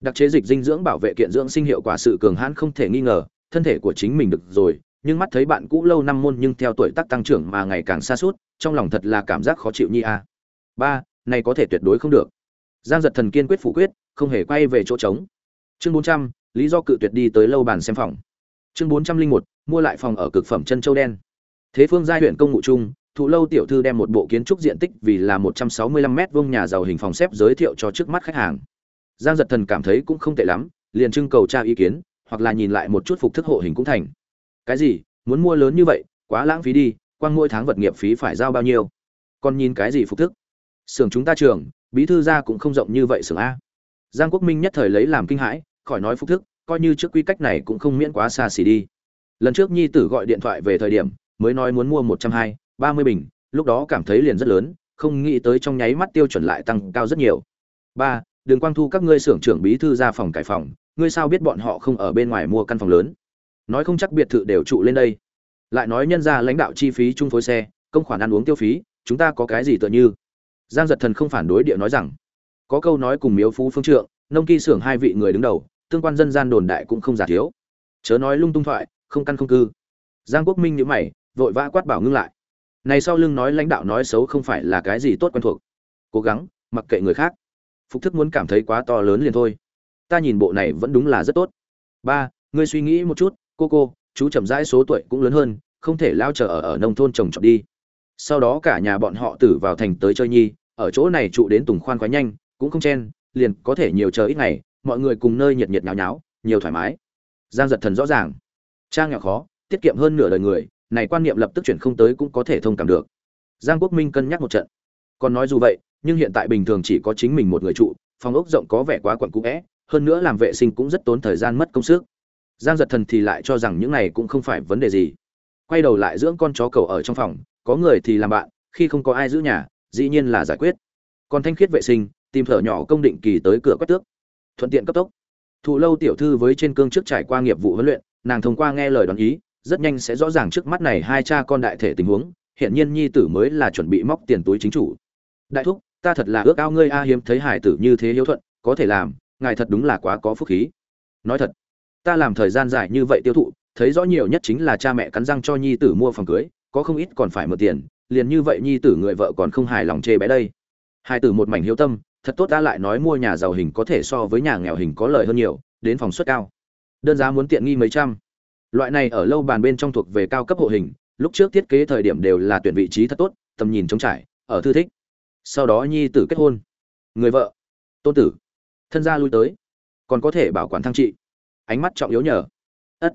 Đặc chế dịch dinh dưỡng bảo vệ kiện dưỡng sinh hiệu quả sự cường hãn không thể nghi ngờ, thân thể của chính mình được rồi, nhưng mắt thấy bạn cũ lâu năm môn nhưng theo tuổi tác tăng trưởng mà ngày càng xa suốt trong lòng thật là cảm giác khó chịu nhi a. Ba, này có thể tuyệt đối không được. Giang giật thần kiên quyết phủ quyết không hề quay về chỗ trống. Chương bốn trăm, lý do cự tuyệt đi tới lâu bàn xem phòng. Chương bốn trăm linh một, mua lại phòng ở cực phẩm chân châu đen. Thế phương giai huyện công ngụ trung thụ lâu tiểu thư đem một bộ kiến trúc diện tích vì là một trăm sáu mươi lăm mét vuông nhà giàu hình phòng xếp giới thiệu cho trước mắt khách hàng. Giang giật thần cảm thấy cũng không tệ lắm, liền trưng cầu tra ý kiến, hoặc là nhìn lại một chút phục thức hộ hình cũng thành. Cái gì? Muốn mua lớn như vậy, quá lãng phí đi, quang mỗi tháng vật nghiệp phí phải giao bao nhiêu? Còn nhìn cái gì phục thức? Xưởng chúng ta trường, bí thư gia cũng không rộng như vậy xưởng a giang quốc minh nhất thời lấy làm kinh hãi, khỏi nói phúc thức, coi như trước quy cách này cũng không miễn quá xa xỉ đi. Lần trước nhi tử gọi điện thoại về thời điểm, mới nói muốn mua một trăm hai, ba mươi bình, lúc đó cảm thấy liền rất lớn, không nghĩ tới trong nháy mắt tiêu chuẩn lại tăng cao rất nhiều. Ba đường quang thu các ngươi xưởng trưởng bí thư ra phòng cải phòng, ngươi sao biết bọn họ không ở bên ngoài mua căn phòng lớn? Nói không chắc biệt thự đều trụ lên đây. Lại nói nhân ra lãnh đạo chi phí chung phối xe, công khoản ăn uống tiêu phí, chúng ta có cái gì tựa như? Giang giật thần không phản đối địa nói rằng có câu nói cùng miếu phú phương trượng, nông kỳ xưởng hai vị người đứng đầu, tương quan dân gian đồn đại cũng không giả thiếu. Chớ nói lung tung thoại, không căn không cư. Giang quốc minh nhữ mày, vội vã quát bảo ngưng lại. Này sau lưng nói lãnh đạo nói xấu không phải là cái gì tốt quen thuộc. Cố gắng, mặc kệ người khác. Phục thức muốn cảm thấy quá to lớn liền thôi. Ta nhìn bộ này vẫn đúng là rất tốt. Ba, ngươi suy nghĩ một chút, cô cô, chú chậm rãi số tuổi cũng lớn hơn, không thể lao chờ ở ở nông thôn trồng trọt đi. Sau đó cả nhà bọn họ tử vào thành tới chơi nhi, ở chỗ này trụ đến tùng khoan quá nhanh cũng không chen, liền có thể nhiều chờ ít ngày, mọi người cùng nơi nhiệt nhiệt nháo nháo, nhiều thoải mái. Giang giật thần rõ ràng. Trang nghèo khó, tiết kiệm hơn nửa đời người, này quan niệm lập tức chuyển không tới cũng có thể thông cảm được. Giang quốc minh cân nhắc một trận. Còn nói dù vậy, nhưng hiện tại bình thường chỉ có chính mình một người trụ, phòng ốc rộng có vẻ quá quặn cũ vẽ hơn nữa làm vệ sinh cũng rất tốn thời gian mất công sức. Giang giật thần thì lại cho rằng những này cũng không phải vấn đề gì. Quay đầu lại dưỡng con chó cầu ở trong phòng, có người thì làm bạn, khi không có ai giữ nhà, dĩ nhiên là giải quyết. Còn thanh khiết vệ sinh tìm thở nhỏ công định kỳ tới cửa quét tước. Thuận tiện cấp tốc. Thụ lâu tiểu thư với trên cương trước trải qua nghiệp vụ huấn luyện, nàng thông qua nghe lời đoán ý, rất nhanh sẽ rõ ràng trước mắt này hai cha con đại thể tình huống, hiện nhiên nhi tử mới là chuẩn bị móc tiền túi chính chủ. Đại thúc, ta thật là ước ao ngươi a hiếm thấy hải tử như thế hiếu thuận, có thể làm, ngài thật đúng là quá có phúc khí. Nói thật, ta làm thời gian dài như vậy tiêu thụ, thấy rõ nhiều nhất chính là cha mẹ cắn răng cho nhi tử mua phòng cưới, có không ít còn phải mượn tiền, liền như vậy nhi tử người vợ còn không hài lòng chê bé đây. Hai tử một mảnh hiếu tâm thật tốt ta lại nói mua nhà giàu hình có thể so với nhà nghèo hình có lợi hơn nhiều, đến phòng suất cao. Đơn giá muốn tiện nghi mấy trăm. Loại này ở lâu bàn bên trong thuộc về cao cấp hộ hình, lúc trước thiết kế thời điểm đều là tuyển vị trí thật tốt, tầm nhìn trống trải, ở thư thích. Sau đó nhi tử kết hôn. Người vợ. Tôn tử. Thân gia lui tới. Còn có thể bảo quản thăng trị. Ánh mắt trọng yếu nhờ. Ất.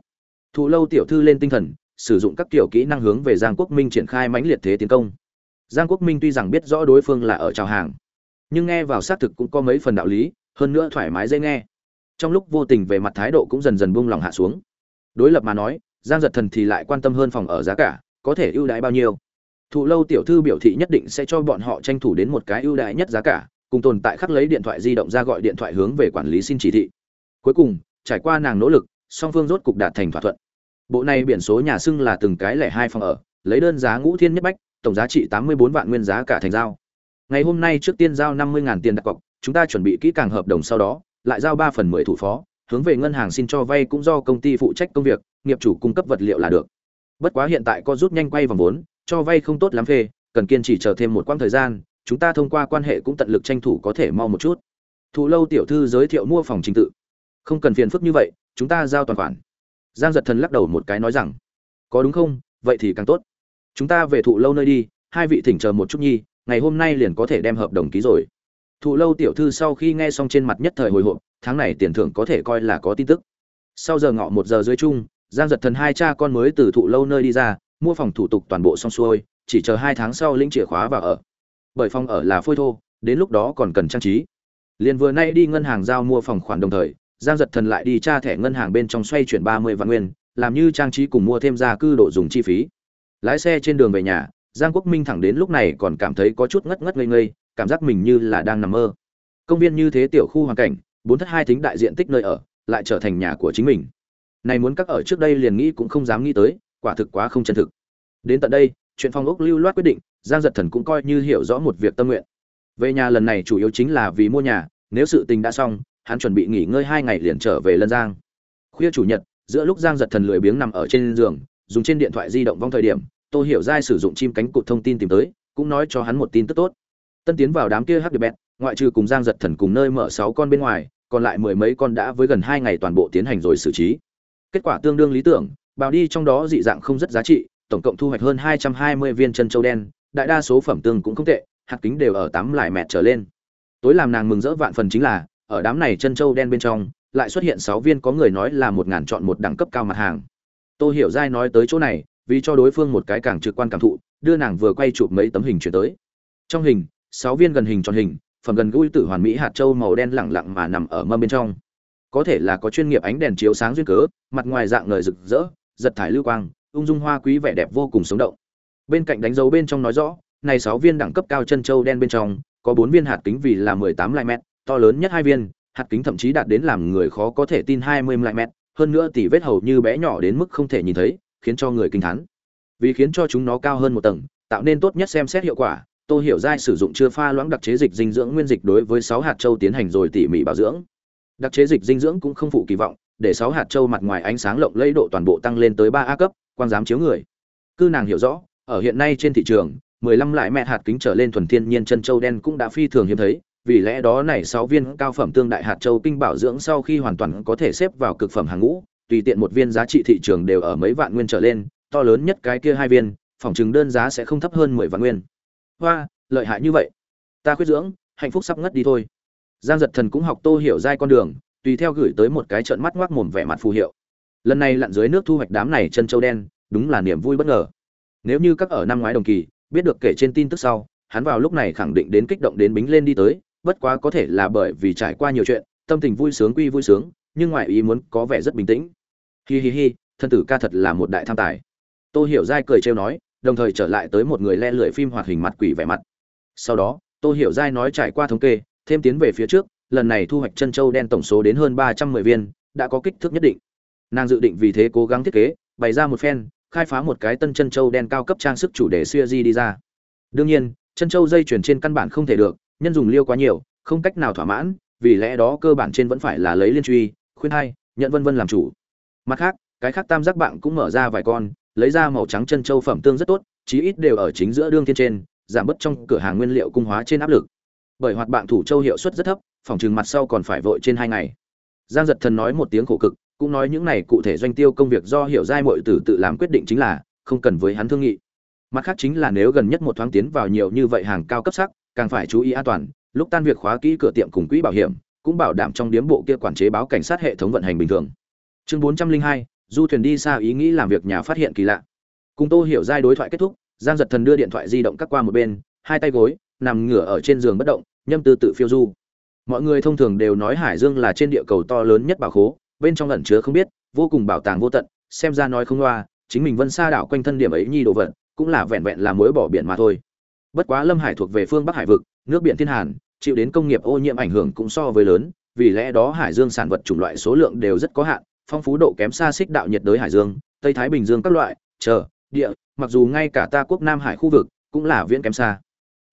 Thụ lâu tiểu thư lên tinh thần, sử dụng các kiểu kỹ năng hướng về giang quốc minh triển khai mãnh liệt thế tiến công. Giang quốc minh tuy rằng biết rõ đối phương là ở trào hàng nhưng nghe vào xác thực cũng có mấy phần đạo lý, hơn nữa thoải mái dễ nghe. Trong lúc vô tình về mặt thái độ cũng dần dần buông lòng hạ xuống. Đối lập mà nói, giang giật thần thì lại quan tâm hơn phòng ở giá cả, có thể ưu đãi bao nhiêu. Thụ lâu tiểu thư biểu thị nhất định sẽ cho bọn họ tranh thủ đến một cái ưu đãi nhất giá cả, cùng tồn tại khắc lấy điện thoại di động ra gọi điện thoại hướng về quản lý xin chỉ thị. Cuối cùng, trải qua nàng nỗ lực, song phương rốt cục đạt thành thỏa thuận. Bộ này biển số nhà xưng là từng cái lẻ hai phòng ở, lấy đơn giá ngũ thiên nhất bách, tổng giá trị tám mươi bốn vạn nguyên giá cả thành giao ngày hôm nay trước tiên giao năm mươi tiền đặt cọc, chúng ta chuẩn bị kỹ càng hợp đồng sau đó, lại giao ba phần mười thủ phó, hướng về ngân hàng xin cho vay cũng do công ty phụ trách công việc, nghiệp chủ cung cấp vật liệu là được. Bất quá hiện tại có rút nhanh quay vòng vốn, cho vay không tốt lắm phê, cần kiên trì chờ thêm một quãng thời gian, chúng ta thông qua quan hệ cũng tận lực tranh thủ có thể mau một chút. Thụ lâu tiểu thư giới thiệu mua phòng trình tự. Không cần phiền phức như vậy, chúng ta giao toàn khoản. Giang giật thần lắc đầu một cái nói rằng, có đúng không? Vậy thì càng tốt. Chúng ta về thụ lâu nơi đi, hai vị thỉnh chờ một chút nhi ngày hôm nay liền có thể đem hợp đồng ký rồi. Thụ lâu tiểu thư sau khi nghe xong trên mặt nhất thời hồi hộp, tháng này tiền thưởng có thể coi là có tin tức. Sau giờ ngọ một giờ dưới chung, giang giật thần hai cha con mới từ thụ lâu nơi đi ra, mua phòng thủ tục toàn bộ xong xuôi, chỉ chờ hai tháng sau lĩnh chìa khóa vào ở. Bởi phòng ở là phôi thô, đến lúc đó còn cần trang trí. Liền vừa nay đi ngân hàng giao mua phòng khoản đồng thời, giang giật thần lại đi tra thẻ ngân hàng bên trong xoay chuyển ba mươi vạn nguyên, làm như trang trí cùng mua thêm gia cư độ dùng chi phí. Lái xe trên đường về nhà giang quốc minh thẳng đến lúc này còn cảm thấy có chút ngất ngất ngây ngây, cảm giác mình như là đang nằm mơ. Công viên như thế tiểu khu hoàn cảnh, bốn thất hai thính đại diện tích nơi ở, lại trở thành nhà của chính mình. Này muốn các ở trước đây liền nghĩ cũng không dám nghĩ tới, quả thực quá không chân thực. Đến tận đây, chuyện phong ốc lưu loát quyết định, giang giật thần cũng coi như hiểu rõ một việc tâm nguyện. Về nhà lần này chủ yếu chính là vì mua nhà, nếu sự tình đã xong, hắn chuẩn bị nghỉ ngơi hai ngày liền trở về lân giang. Khuya chủ nhật, giữa lúc giang giật thần lười biếng nằm ở trên giường, dùng trên điện thoại di động vong thời điểm tôi hiểu giai sử dụng chim cánh cụt thông tin tìm tới, cũng nói cho hắn một tin tức tốt. Tân tiến vào đám kia hắc điệp bẹt, ngoại trừ cùng giang giật thần cùng nơi mở sáu con bên ngoài, còn lại mười mấy con đã với gần hai ngày toàn bộ tiến hành rồi xử trí. Kết quả tương đương lý tưởng, bào đi trong đó dị dạng không rất giá trị, tổng cộng thu hoạch hơn hai trăm hai mươi viên chân châu đen, đại đa số phẩm tương cũng không tệ, hạt kính đều ở tám lại mẹt trở lên. Tối làm nàng mừng rỡ vạn phần chính là, ở đám này chân châu đen bên trong, lại xuất hiện sáu viên có người nói là một ngàn chọn một đẳng cấp cao mặt hàng. Tôi hiểu giai nói tới chỗ này vì cho đối phương một cái càng trực quan cảm thụ, đưa nàng vừa quay chụp mấy tấm hình chuyển tới. Trong hình, sáu viên gần hình tròn hình phần gần gũi tử hoàn mỹ hạt châu màu đen lẳng lặng mà nằm ở mâm bên trong. Có thể là có chuyên nghiệp ánh đèn chiếu sáng duyên cớ, mặt ngoài dạng ngời rực rỡ, giật thải lưu quang, ung dung hoa quý vẻ đẹp vô cùng sống động. Bên cạnh đánh dấu bên trong nói rõ, này sáu viên đẳng cấp cao chân châu đen bên trong, có bốn viên hạt kính vì là mười tám lại mét, to lớn nhất hai viên, hạt kính thậm chí đạt đến làm người khó có thể tin hai mươi lại mét, hơn nữa tỷ vết hầu như bé nhỏ đến mức không thể nhìn thấy khiến cho người kinh thán. Vì khiến cho chúng nó cao hơn một tầng, tạo nên tốt nhất xem xét hiệu quả, tô hiểu giai sử dụng chưa pha loãng đặc chế dịch dinh dưỡng nguyên dịch đối với sáu hạt châu tiến hành rồi tỉ mỉ bảo dưỡng. Đặc chế dịch dinh dưỡng cũng không phụ kỳ vọng, để sáu hạt châu mặt ngoài ánh sáng lộng lẫy độ toàn bộ tăng lên tới ba a cấp quan giám chiếu người. Cư nàng hiểu rõ, ở hiện nay trên thị trường 15 lại mẹ hạt kính trở lên thuần thiên nhiên chân châu đen cũng đã phi thường hiếm thấy, vì lẽ đó này 6 viên cao phẩm tương đại hạt châu kinh bảo dưỡng sau khi hoàn toàn có thể xếp vào cực phẩm hàng ngũ tùy tiện một viên giá trị thị trường đều ở mấy vạn nguyên trở lên, to lớn nhất cái kia hai viên, phòng chứng đơn giá sẽ không thấp hơn 10 vạn nguyên. Hoa, lợi hại như vậy. Ta khuyết dưỡng, hạnh phúc sắp ngất đi thôi. Giang giật thần cũng học tô hiểu giai con đường, tùy theo gửi tới một cái trợn mắt ngoác mồm vẻ mặt phù hiệu. Lần này lặn dưới nước thu hoạch đám này chân châu đen, đúng là niềm vui bất ngờ. Nếu như các ở năm ngoái đồng kỳ, biết được kể trên tin tức sau, hắn vào lúc này khẳng định đến kích động đến bính lên đi tới, bất quá có thể là bởi vì trải qua nhiều chuyện, tâm tình vui sướng quy vui sướng, nhưng ngoại ý muốn có vẻ rất bình tĩnh hi hi hi, thân tử ca thật là một đại tham tài. Tôi hiểu dai cười trêu nói, đồng thời trở lại tới một người le lưỡi phim hoạt hình mặt quỷ vẻ mặt. Sau đó tôi hiểu dai nói trải qua thống kê, thêm tiến về phía trước, lần này thu hoạch chân châu đen tổng số đến hơn ba trăm mười viên, đã có kích thước nhất định. Nàng dự định vì thế cố gắng thiết kế, bày ra một phen, khai phá một cái tân chân châu đen cao cấp trang sức chủ đề xuya di đi ra. Đương nhiên, chân châu dây chuyển trên căn bản không thể được, nhân dùng liêu quá nhiều, không cách nào thỏa mãn, vì lẽ đó cơ bản trên vẫn phải là lấy liên truy, khuyên hai, nhận vân vân làm chủ mặt khác, cái khác tam giác bạn cũng mở ra vài con, lấy ra màu trắng chân châu phẩm tương rất tốt, chí ít đều ở chính giữa đương thiên trên, giảm bớt trong cửa hàng nguyên liệu cung hóa trên áp lực. Bởi hoạt bạn thủ châu hiệu suất rất thấp, phòng trừng mặt sau còn phải vội trên hai ngày. Giang giật thần nói một tiếng khổ cực, cũng nói những này cụ thể doanh tiêu công việc do hiểu giai mọi tử tự làm quyết định chính là, không cần với hắn thương nghị. Mặt khác chính là nếu gần nhất một thoáng tiến vào nhiều như vậy hàng cao cấp sắc, càng phải chú ý an toàn, lúc tan việc khóa kỹ cửa tiệm cùng quỹ bảo hiểm, cũng bảo đảm trong điếm bộ kia quản chế báo cảnh sát hệ thống vận hành bình thường chương bốn trăm linh hai, du thuyền đi xa ý nghĩ làm việc nhà phát hiện kỳ lạ. Cùng tô hiểu giai đối thoại kết thúc, giang giật thần đưa điện thoại di động cắt qua một bên, hai tay gối, nằm ngửa ở trên giường bất động, nhâm tư tự phiêu du. Mọi người thông thường đều nói hải dương là trên địa cầu to lớn nhất bảo khố, bên trong ẩn chứa không biết, vô cùng bảo tàng vô tận, xem ra nói không loa, chính mình vân xa đảo quanh thân điểm ấy nhi đồ vật, cũng là vẹn vẹn là mối bỏ biển mà thôi. Bất quá lâm hải thuộc về phương bắc hải vực, nước biển thiên hàn, chịu đến công nghiệp ô nhiễm ảnh hưởng cũng so với lớn, vì lẽ đó hải dương sản vật chủng loại số lượng đều rất có hạn phong phú độ kém xa xích đạo nhiệt đới hải dương, tây thái bình dương các loại, chờ, địa, mặc dù ngay cả ta quốc nam hải khu vực cũng là viễn kém xa.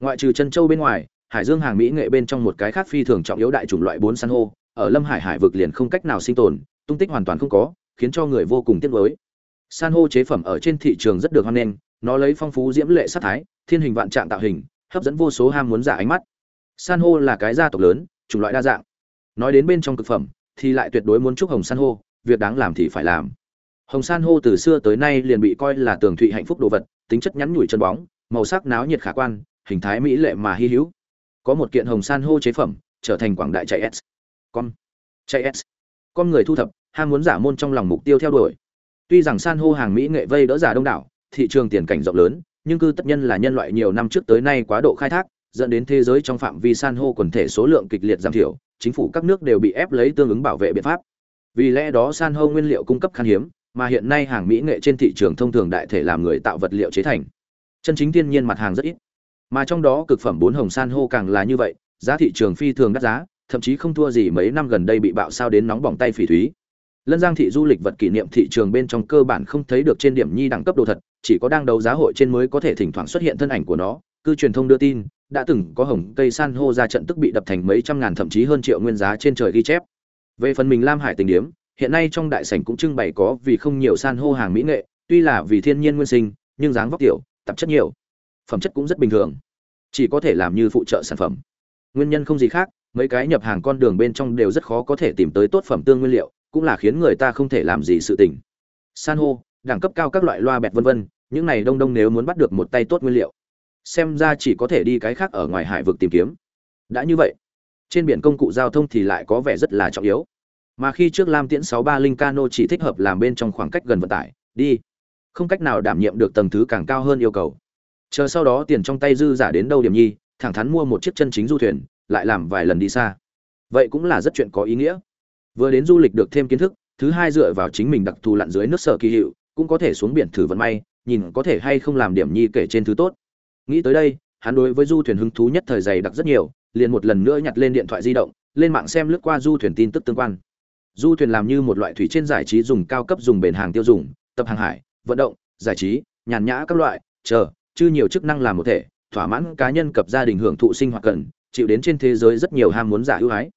Ngoại trừ chân châu bên ngoài, hải dương hàng mỹ nghệ bên trong một cái khác phi thường trọng yếu đại chủng loại bốn san hô, ở lâm hải hải vực liền không cách nào sinh tồn, tung tích hoàn toàn không có, khiến cho người vô cùng tiếc nuối. San hô chế phẩm ở trên thị trường rất được hoan nghênh, nó lấy phong phú diễm lệ sát thái, thiên hình vạn trạng tạo hình, hấp dẫn vô số ham muốn giả ánh mắt. San hô là cái gia tộc lớn, chủng loại đa dạng. Nói đến bên trong thực phẩm, thì lại tuyệt đối muốn chúc hồng san hô việc đáng làm thì phải làm. Hồng san hô từ xưa tới nay liền bị coi là tường thụy hạnh phúc đồ vật, tính chất nhắn nhủi chân bóng, màu sắc náo nhiệt khả quan, hình thái mỹ lệ mà hy hữu. Có một kiện hồng san hô chế phẩm, trở thành quảng đại chạy s. Con. Chạy s. Con người thu thập, ham muốn giả môn trong lòng mục tiêu theo đuổi. Tuy rằng san hô hàng mỹ nghệ vây đỡ giả đông đảo, thị trường tiền cảnh rộng lớn, nhưng cư tất nhân là nhân loại nhiều năm trước tới nay quá độ khai thác, dẫn đến thế giới trong phạm vi san hô quần thể số lượng kịch liệt giảm thiểu, chính phủ các nước đều bị ép lấy tương ứng bảo vệ biện pháp vì lẽ đó san hô nguyên liệu cung cấp khan hiếm, mà hiện nay hàng mỹ nghệ trên thị trường thông thường đại thể làm người tạo vật liệu chế thành. Chân chính thiên nhiên mặt hàng rất ít. Mà trong đó cực phẩm bốn hồng san hô càng là như vậy, giá thị trường phi thường đắt giá, thậm chí không thua gì mấy năm gần đây bị bạo sao đến nóng bỏng tay phỉ thúy. Lân giang thị du lịch vật kỷ niệm thị trường bên trong cơ bản không thấy được trên điểm nhi đẳng cấp đồ thật, chỉ có đang đấu giá hội trên mới có thể thỉnh thoảng xuất hiện thân ảnh của nó, cư truyền thông đưa tin, đã từng có hồng cây san hô ra trận tức bị đập thành mấy trăm ngàn thậm chí hơn triệu nguyên giá trên trời ghi chép về phần mình lam hải tình điếm, hiện nay trong đại sảnh cũng trưng bày có vì không nhiều san hô hàng mỹ nghệ, tuy là vì thiên nhiên nguyên sinh, nhưng dáng vóc tiểu, tạp chất nhiều. Phẩm chất cũng rất bình thường. Chỉ có thể làm như phụ trợ sản phẩm. Nguyên nhân không gì khác, mấy cái nhập hàng con đường bên trong đều rất khó có thể tìm tới tốt phẩm tương nguyên liệu, cũng là khiến người ta không thể làm gì sự tình. San hô, đẳng cấp cao các loại loa bẹt vân vân, những này đông đông nếu muốn bắt được một tay tốt nguyên liệu. Xem ra chỉ có thể đi cái khác ở ngoài hải vực tìm kiếm. Đã như vậy trên biển công cụ giao thông thì lại có vẻ rất là trọng yếu. Mà khi trước lam tiễn sáu ba linh cano chỉ thích hợp làm bên trong khoảng cách gần vận tải, đi. Không cách nào đảm nhiệm được tầng thứ càng cao hơn yêu cầu. Chờ sau đó tiền trong tay dư giả đến đâu điểm nhi, thẳng thắn mua một chiếc chân chính du thuyền, lại làm vài lần đi xa. Vậy cũng là rất chuyện có ý nghĩa. Vừa đến du lịch được thêm kiến thức, thứ hai dựa vào chính mình đặc thù lặn dưới nước sở kỳ hiệu, cũng có thể xuống biển thử vận may, nhìn có thể hay không làm điểm nhi kể trên thứ tốt. Nghĩ tới đây, hắn đối với du thuyền hứng thú nhất thời dày đặc rất nhiều liền một lần nữa nhặt lên điện thoại di động, lên mạng xem lướt qua du thuyền tin tức tương quan. Du thuyền làm như một loại thủy trên giải trí dùng cao cấp dùng bền hàng tiêu dùng, tập hàng hải, vận động, giải trí, nhàn nhã các loại, chờ, chứ nhiều chức năng làm một thể, thỏa mãn cá nhân cập gia đình hưởng thụ sinh hoạt cần, chịu đến trên thế giới rất nhiều ham muốn giả ưu ái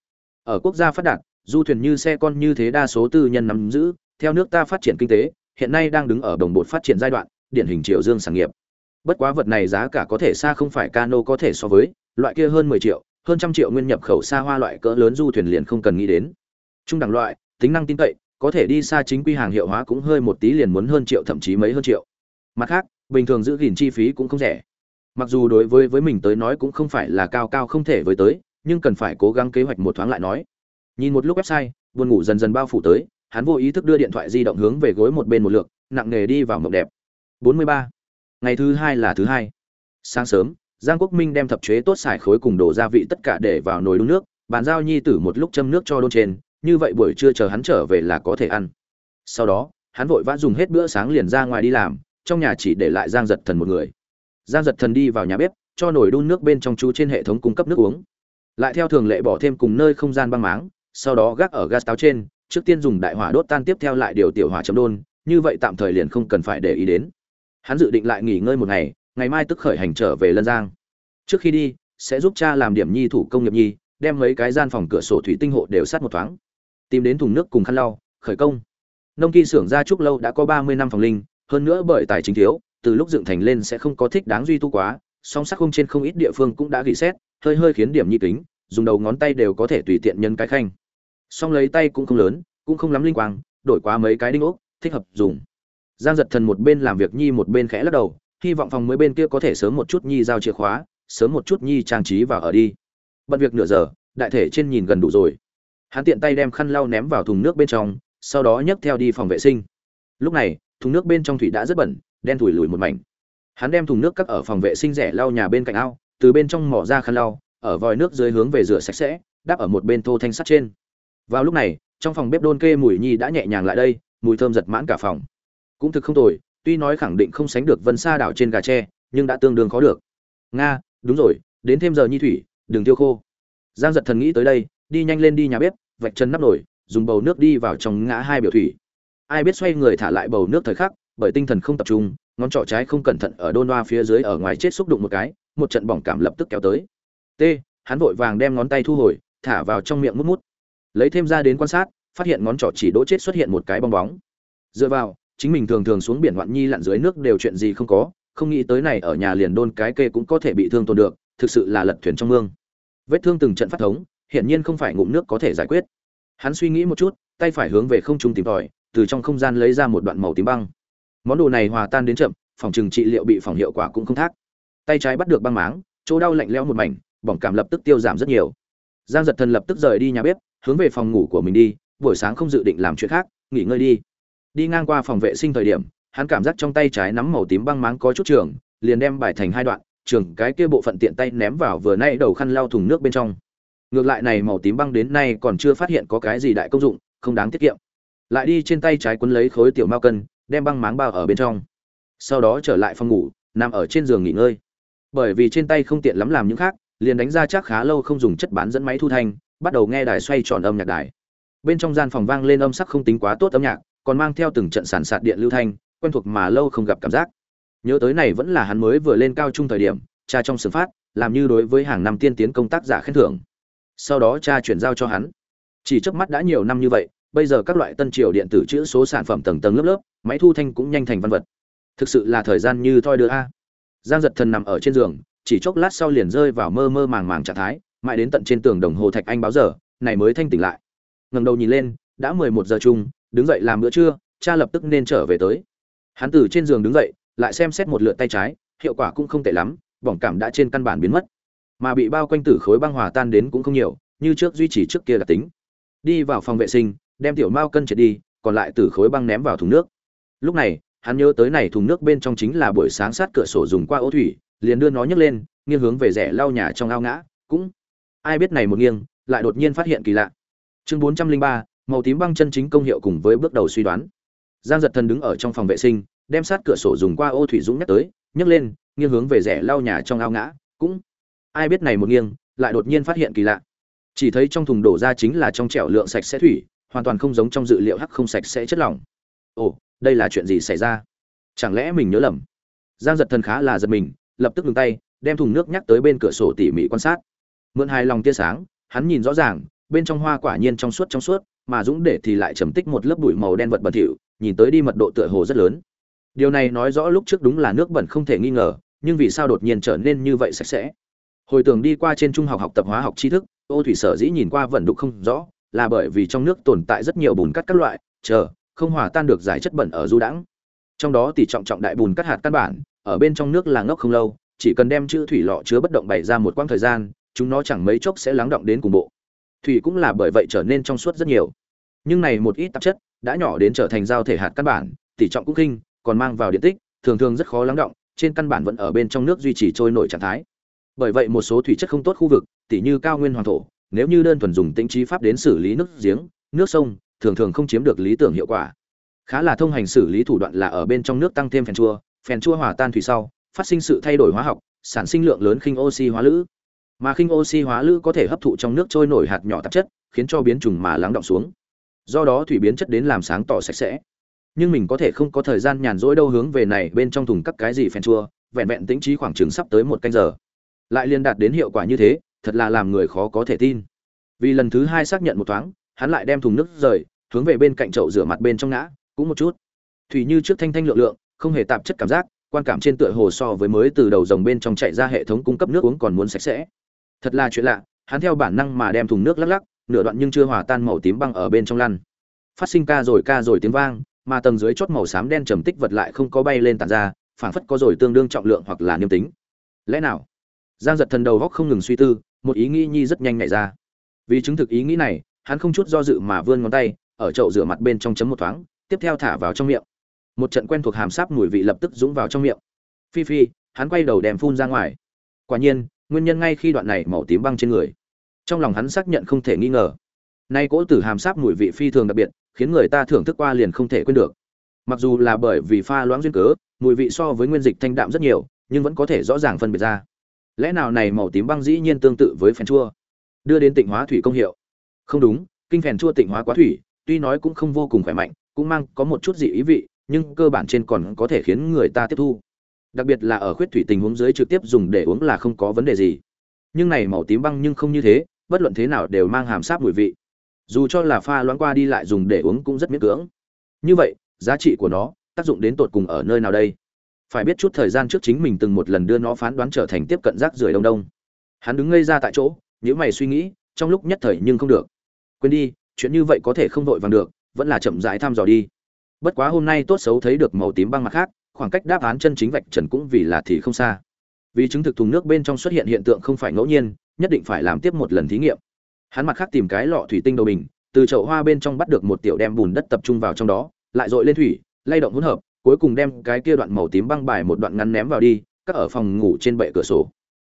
ở quốc gia phát đạt, du thuyền như xe con như thế đa số tư nhân nắm giữ, theo nước ta phát triển kinh tế, hiện nay đang đứng ở đồng bộ phát triển giai đoạn, điển hình triệu dương sản nghiệp. Bất quá vật này giá cả có thể xa không phải cano có thể so với, loại kia hơn 10 triệu hơn trăm triệu nguyên nhập khẩu xa hoa loại cỡ lớn du thuyền liền không cần nghĩ đến. Trung đẳng loại, tính năng tin cậy, có thể đi xa chính quy hàng hiệu hóa cũng hơi một tí liền muốn hơn triệu, thậm chí mấy hơn triệu. Mặt khác, bình thường giữ gìn chi phí cũng không rẻ. Mặc dù đối với với mình tới nói cũng không phải là cao cao không thể với tới, nhưng cần phải cố gắng kế hoạch một thoáng lại nói. Nhìn một lúc website, buồn ngủ dần dần bao phủ tới, hắn vô ý thức đưa điện thoại di động hướng về gối một bên một lượt, nặng nề đi vào mộng đẹp. 43. ngày thứ hai là thứ hai. Sáng sớm giang quốc minh đem thập chế tốt xài khối cùng đồ gia vị tất cả để vào nồi đun nước, bàn giao nhi tử một lúc châm nước cho đôn trên, như vậy buổi trưa chờ hắn trở về là có thể ăn. Sau đó, hắn vội vã dùng hết bữa sáng liền ra ngoài đi làm, trong nhà chỉ để lại giang giật thần một người. Giang giật thần đi vào nhà bếp, cho nồi đun nước bên trong chú trên hệ thống cung cấp nước uống. Lại theo thường lệ bỏ thêm cùng nơi không gian băng máng, sau đó gác ở gas táo trên, trước tiên dùng đại hỏa đốt tan tiếp theo lại điều tiểu hỏa chấm đôn, như vậy tạm thời liền không cần phải để ý đến. Hắn dự định lại nghỉ ngơi một ngày ngày mai tức khởi hành trở về lân giang. Trước khi đi, sẽ giúp cha làm điểm nhi thủ công nghiệp nhi, đem mấy cái gian phòng cửa sổ thủy tinh hộ đều sát một thoáng. Tìm đến thùng nước cùng khăn lau, khởi công. Nông kỳ xưởng gia trúc lâu đã có ba mươi năm phòng linh, hơn nữa bởi tài chính thiếu, từ lúc dựng thành lên sẽ không có thích đáng duy tu quá, song sắc không trên không ít địa phương cũng đã gỉ xét, hơi hơi khiến điểm nhi kính, dùng đầu ngón tay đều có thể tùy tiện nhân cái khanh. Song lấy tay cũng không lớn, cũng không lắm linh quang, đổi qua mấy cái đinh ốc, thích hợp dùng. Giang giật thần một bên làm việc nhi một bên khẽ lắc đầu hy vọng phòng mới bên kia có thể sớm một chút nhi giao chìa khóa, sớm một chút nhi trang trí và ở đi. Bận việc nửa giờ, đại thể trên nhìn gần đủ rồi. Hắn tiện tay đem khăn lau ném vào thùng nước bên trong, sau đó nhấc theo đi phòng vệ sinh. Lúc này, thùng nước bên trong thủy đã rất bẩn, đen thủi lùi một mảnh. Hắn đem thùng nước cắt ở phòng vệ sinh rẻ lau nhà bên cạnh ao, từ bên trong mỏ ra khăn lau, ở vòi nước dưới hướng về rửa sạch sẽ đáp ở một bên thô thanh sắt trên. Vào lúc này, trong phòng bếp đôn kê mùi nhi đã nhẹ nhàng lại đây, mùi thơm giật mãn cả phòng. Cũng thực không tồi tuy nói khẳng định không sánh được vân sa đảo trên gà tre, nhưng đã tương đương khó được. Nga, đúng rồi, đến thêm giờ nhi thủy, đừng tiêu khô. Giang giật thần nghĩ tới đây, đi nhanh lên đi nhà bếp, vạch chân nắp nổi dùng bầu nước đi vào trong ngã hai biểu thủy. Ai biết xoay người thả lại bầu nước thời khắc, bởi tinh thần không tập trung, ngón trỏ trái không cẩn thận ở đôn loa phía dưới ở ngoài chết xúc đụng một cái, một trận bỏng cảm lập tức kéo tới. T, hắn vội vàng đem ngón tay thu hồi, thả vào trong miệng mút mút. Lấy thêm ra đến quan sát, phát hiện ngón trỏ chỉ đỗ chết xuất hiện một cái bong bóng. Dựa vào chính mình thường thường xuống biển ngoạn nhi lặn dưới nước đều chuyện gì không có, không nghĩ tới này ở nhà liền đôn cái kê cũng có thể bị thương tồn được, thực sự là lật thuyền trong mương. Vết thương từng trận phát thống, hiển nhiên không phải ngụm nước có thể giải quyết. Hắn suy nghĩ một chút, tay phải hướng về không trung tìm tòi, từ trong không gian lấy ra một đoạn màu tím băng. Món đồ này hòa tan đến chậm, phòng trừng trị liệu bị phòng hiệu quả cũng không thác. Tay trái bắt được băng máng, chỗ đau lạnh lẽo một mảnh, bỏng cảm lập tức tiêu giảm rất nhiều. Giang giật thần lập tức rời đi nhà bếp, hướng về phòng ngủ của mình đi, buổi sáng không dự định làm chuyện khác, nghỉ ngơi đi đi ngang qua phòng vệ sinh thời điểm, hắn cảm giác trong tay trái nắm màu tím băng máng có chút trường, liền đem bài thành hai đoạn, trường cái kia bộ phận tiện tay ném vào vừa nay đầu khăn lau thùng nước bên trong. Ngược lại này màu tím băng đến nay còn chưa phát hiện có cái gì đại công dụng, không đáng tiết kiệm. Lại đi trên tay trái quấn lấy khối tiểu mao cân, đem băng máng bao ở bên trong. Sau đó trở lại phòng ngủ, nằm ở trên giường nghỉ ngơi. Bởi vì trên tay không tiện lắm làm những khác, liền đánh ra chắc khá lâu không dùng chất bán dẫn máy thu thanh, bắt đầu nghe đài xoay tròn âm nhạc đài. Bên trong gian phòng vang lên âm sắc không tính quá tốt âm nhạc còn mang theo từng trận sản sạt điện lưu thanh, quen thuộc mà lâu không gặp cảm giác. Nhớ tới này vẫn là hắn mới vừa lên cao trung thời điểm, cha trong sừng phát, làm như đối với hàng năm tiên tiến công tác giả khen thưởng. Sau đó cha chuyển giao cho hắn. Chỉ trước mắt đã nhiều năm như vậy, bây giờ các loại tân triều điện tử chữ số sản phẩm tầng tầng lớp lớp, máy thu thanh cũng nhanh thành văn vật. Thực sự là thời gian như thoi đưa a. Giang giật thần nằm ở trên giường, chỉ chốc lát sau liền rơi vào mơ mơ màng màng trạng thái, mãi đến tận trên tường đồng hồ thạch anh báo giờ, này mới thanh tỉnh lại. Ngẩng đầu nhìn lên đã mười một giờ chung, đứng dậy làm bữa trưa, cha lập tức nên trở về tới. Hắn từ trên giường đứng dậy, lại xem xét một lượt tay trái, hiệu quả cũng không tệ lắm, bỏng cảm đã trên căn bản biến mất. Mà bị bao quanh tử khối băng hòa tan đến cũng không nhiều, như trước duy trì trước kia là tính. Đi vào phòng vệ sinh, đem tiểu mao cân triệt đi, còn lại tử khối băng ném vào thùng nước. Lúc này, hắn nhớ tới này thùng nước bên trong chính là buổi sáng sát cửa sổ dùng qua ô thủy, liền đưa nó nhấc lên, nghiêng hướng về rẻ lau nhà trong ao ngã, cũng. Ai biết này một nghiêng, lại đột nhiên phát hiện kỳ lạ. Chương bốn trăm linh ba màu tím băng chân chính công hiệu cùng với bước đầu suy đoán. Giang giật thần đứng ở trong phòng vệ sinh, đem sát cửa sổ dùng qua ô thủy dũng nhắc tới, nhấc lên, nghiêng hướng về rẻ lau nhà trong ao ngã, cũng ai biết này một nghiêng, lại đột nhiên phát hiện kỳ lạ. Chỉ thấy trong thùng đổ ra chính là trong trẻo lượng sạch sẽ thủy, hoàn toàn không giống trong dự liệu hắc không sạch sẽ chất lỏng. Ồ, đây là chuyện gì xảy ra? Chẳng lẽ mình nhớ lầm? Giang giật thần khá là giật mình, lập tức ngừng tay, đem thùng nước nhắc tới bên cửa sổ tỉ mỉ quan sát. Mượn hai lòng tia sáng, hắn nhìn rõ ràng, bên trong hoa quả nhiên trong suốt trong suốt mà dũng để thì lại trầm tích một lớp bụi màu đen vật bẩn thỉu, nhìn tới đi mật độ tựa hồ rất lớn. Điều này nói rõ lúc trước đúng là nước bẩn không thể nghi ngờ, nhưng vì sao đột nhiên trở nên như vậy sạch sẽ? Hồi tưởng đi qua trên trung học học tập hóa học tri thức, ô thủy sở dĩ nhìn qua vẫn đục không rõ, là bởi vì trong nước tồn tại rất nhiều bùn cắt các loại, chờ, không hòa tan được giải chất bẩn ở du đãng. Trong đó tỷ trọng trọng đại bùn cắt hạt căn bản, ở bên trong nước là ngốc không lâu, chỉ cần đem chữ thủy lọ chứa bất động bày ra một quãng thời gian, chúng nó chẳng mấy chốc sẽ lắng động đến cùng bộ. Thủy cũng là bởi vậy trở nên trong suốt rất nhiều nhưng này một ít tạp chất đã nhỏ đến trở thành giao thể hạt căn bản tỷ trọng cũng kinh còn mang vào điện tích, thường thường rất khó lắng động, trên căn bản vẫn ở bên trong nước duy trì trôi nổi trạng thái. Bởi vậy một số thủy chất không tốt khu vực tỷ như cao nguyên hoàng thổ, nếu như đơn thuần dùng tĩnh trí pháp đến xử lý nước giếng, nước sông, thường thường không chiếm được lý tưởng hiệu quả. Khá là thông hành xử lý thủ đoạn là ở bên trong nước tăng thêm phèn chua phèn chua hòa tan thủy sau, phát sinh sự thay đổi hóa học, sản sinh lượng lớn khinh oxy hóa lữ. Mà khinh oxy hóa lữ có thể hấp thụ trong nước trôi nổi hạt nhỏ tạp chất, khiến cho biến trùng mà lắng động xuống do đó thủy biến chất đến làm sáng tỏ sạch sẽ. Nhưng mình có thể không có thời gian nhàn rỗi đâu hướng về này bên trong thùng cắt cái gì phèn chua, vẹn vẹn tính trí khoảng chừng sắp tới một canh giờ. Lại liên đạt đến hiệu quả như thế, thật là làm người khó có thể tin. Vì lần thứ hai xác nhận một thoáng, hắn lại đem thùng nước rời, hướng về bên cạnh chậu rửa mặt bên trong ngã, cũng một chút. Thủy như trước thanh thanh lượng lượng, không hề tạp chất cảm giác, quan cảm trên tựa hồ so với mới từ đầu dòng bên trong chạy ra hệ thống cung cấp nước uống còn muốn sạch sẽ. Thật là chuyện lạ, hắn theo bản năng mà đem thùng nước lắc lắc nửa đoạn nhưng chưa hòa tan màu tím băng ở bên trong lăn. Phát sinh ca rồi ca rồi tiếng vang, mà tầng dưới chót màu xám đen trầm tích vật lại không có bay lên tàn ra, phảng phất có rồi tương đương trọng lượng hoặc là niêm tính. Lẽ nào? Giang giật thần đầu góc không ngừng suy tư, một ý nghĩ nhi rất nhanh nhảy ra. Vì chứng thực ý nghĩ này, hắn không chút do dự mà vươn ngón tay, ở chậu rửa mặt bên trong chấm một thoáng, tiếp theo thả vào trong miệng. Một trận quen thuộc hàm sáp mùi vị lập tức dũng vào trong miệng. Phi phi, hắn quay đầu đem phun ra ngoài. Quả nhiên, nguyên nhân ngay khi đoạn này màu tím băng trên người trong lòng hắn xác nhận không thể nghi ngờ. Nay cỗ tử hàm sáp mùi vị phi thường đặc biệt, khiến người ta thưởng thức qua liền không thể quên được. Mặc dù là bởi vì pha loãng duyên cớ, mùi vị so với nguyên dịch thanh đạm rất nhiều, nhưng vẫn có thể rõ ràng phân biệt ra. Lẽ nào này màu tím băng dĩ nhiên tương tự với phèn chua? Đưa đến tịnh hóa thủy công hiệu. Không đúng, kinh phèn chua tịnh hóa quá thủy, tuy nói cũng không vô cùng khỏe mạnh, cũng mang có một chút dị ý vị, nhưng cơ bản trên còn có thể khiến người ta tiếp thu. Đặc biệt là ở khuyết thủy tình huống dưới trực tiếp dùng để uống là không có vấn đề gì. Nhưng này màu tím băng nhưng không như thế bất luận thế nào đều mang hàm sáp mùi vị. Dù cho là pha loãng qua đi lại dùng để uống cũng rất miễn cưỡng. Như vậy, giá trị của nó tác dụng đến tột cùng ở nơi nào đây? Phải biết chút thời gian trước chính mình từng một lần đưa nó phán đoán trở thành tiếp cận rác rưởi đông đông. Hắn đứng ngây ra tại chỗ nếu mày suy nghĩ, trong lúc nhất thời nhưng không được. Quên đi, chuyện như vậy có thể không vội vàng được, vẫn là chậm rãi thăm dò đi. Bất quá hôm nay tốt xấu thấy được màu tím băng mặt khác, khoảng cách đáp án chân chính vạch trần cũng vì là thì không xa vì chứng thực thùng nước bên trong xuất hiện hiện tượng không phải ngẫu nhiên, nhất định phải làm tiếp một lần thí nghiệm. Hắn mặt khác tìm cái lọ thủy tinh đầu bình, từ chậu hoa bên trong bắt được một tiểu đem bùn đất tập trung vào trong đó, lại dội lên thủy, lay động hỗn hợp, cuối cùng đem cái kia đoạn màu tím băng bài một đoạn ngắn ném vào đi các ở phòng ngủ trên bệ cửa sổ.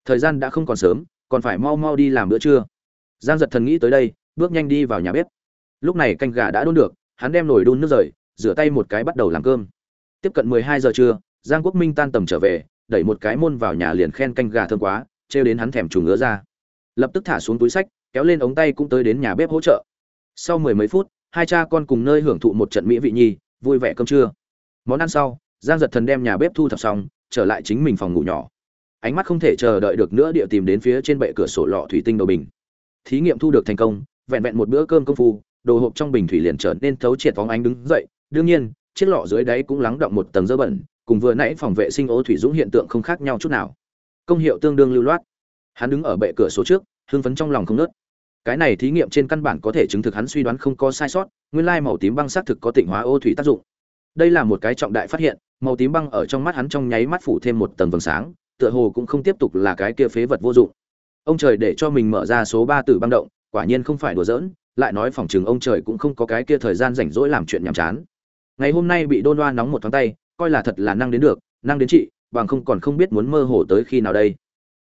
Thời gian đã không còn sớm, còn phải mau mau đi làm bữa trưa. Giang giật thần nghĩ tới đây, bước nhanh đi vào nhà bếp. Lúc này canh gà đã đun được, hắn đem nồi đun nước rời, rửa tay một cái bắt đầu làm cơm. Tiếp cận mười hai giờ trưa, giang quốc minh tan tầm trở về đẩy một cái môn vào nhà liền khen canh gà thơm quá, trêu đến hắn thèm trùng ngứa ra. Lập tức thả xuống túi sách, kéo lên ống tay cũng tới đến nhà bếp hỗ trợ. Sau mười mấy phút, hai cha con cùng nơi hưởng thụ một trận mỹ vị nhi, vui vẻ cơm trưa. Món ăn sau, giang giật thần đem nhà bếp thu thập xong, trở lại chính mình phòng ngủ nhỏ. Ánh mắt không thể chờ đợi được nữa địa tìm đến phía trên bệ cửa sổ lọ thủy tinh đầu bình. Thí nghiệm thu được thành công, vẹn vẹn một bữa cơm công phu, đồ hộp trong bình thủy liền trở nên thấu triệt phóng ánh đứng dậy. Đương nhiên, chiếc lọ dưới đáy cũng lắng động một tầng dơ bẩn cùng vừa nãy phòng vệ sinh ô thủy dũng hiện tượng không khác nhau chút nào. Công hiệu tương đương lưu loát. Hắn đứng ở bệ cửa sổ trước, hưng phấn trong lòng không nớt cái này thí nghiệm trên căn bản có thể chứng thực hắn suy đoán không có sai sót, nguyên lai màu tím băng xác thực có tịnh hóa ô thủy tác dụng. Đây là một cái trọng đại phát hiện, màu tím băng ở trong mắt hắn trong nháy mắt phủ thêm một tầng vầng sáng, tựa hồ cũng không tiếp tục là cái kia phế vật vô dụng. Ông trời để cho mình mở ra số ba tử băng động, quả nhiên không phải đùa giỡn, lại nói phòng chừng ông trời cũng không có cái kia thời gian rảnh rỗi làm chuyện nhàm chán. Ngày hôm nay bị đôn đoa nóng một thoáng tay coi là thật là năng đến được năng đến chị, bằng không còn không biết muốn mơ hồ tới khi nào đây.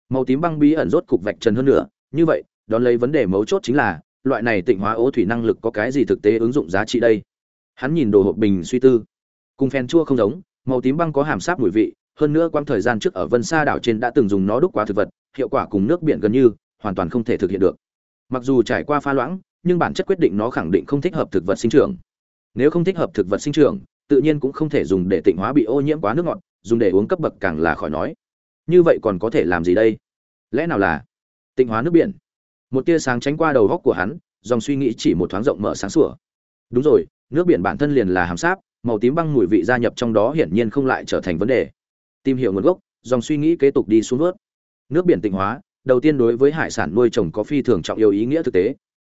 Màu tím băng bí ẩn rốt cục vạch trần hơn nữa như vậy đón lấy vấn đề mấu chốt chính là loại này tịnh hóa ố thủy năng lực có cái gì thực tế ứng dụng giá trị đây? Hắn nhìn đồ hộp bình suy tư. Cùng phen chua không giống màu tím băng có hàm sáp mùi vị hơn nữa quãng thời gian trước ở vân sa đảo trên đã từng dùng nó đúc qua thực vật hiệu quả cùng nước biển gần như hoàn toàn không thể thực hiện được. Mặc dù trải qua pha loãng nhưng bản chất quyết định nó khẳng định không thích hợp thực vật sinh trưởng. Nếu không thích hợp thực vật sinh trưởng tự nhiên cũng không thể dùng để tịnh hóa bị ô nhiễm quá nước ngọt, dùng để uống cấp bậc càng là khỏi nói. Như vậy còn có thể làm gì đây? Lẽ nào là tịnh hóa nước biển? Một tia sáng tránh qua đầu góc của hắn, dòng suy nghĩ chỉ một thoáng rộng mở sáng sủa. Đúng rồi, nước biển bản thân liền là hàm sáp, màu tím băng mùi vị gia nhập trong đó hiển nhiên không lại trở thành vấn đề. Tìm hiểu nguồn gốc, dòng suy nghĩ kế tục đi xuống nước. Nước biển tịnh hóa, đầu tiên đối với hải sản nuôi trồng có phi thường trọng yêu ý nghĩa thực tế.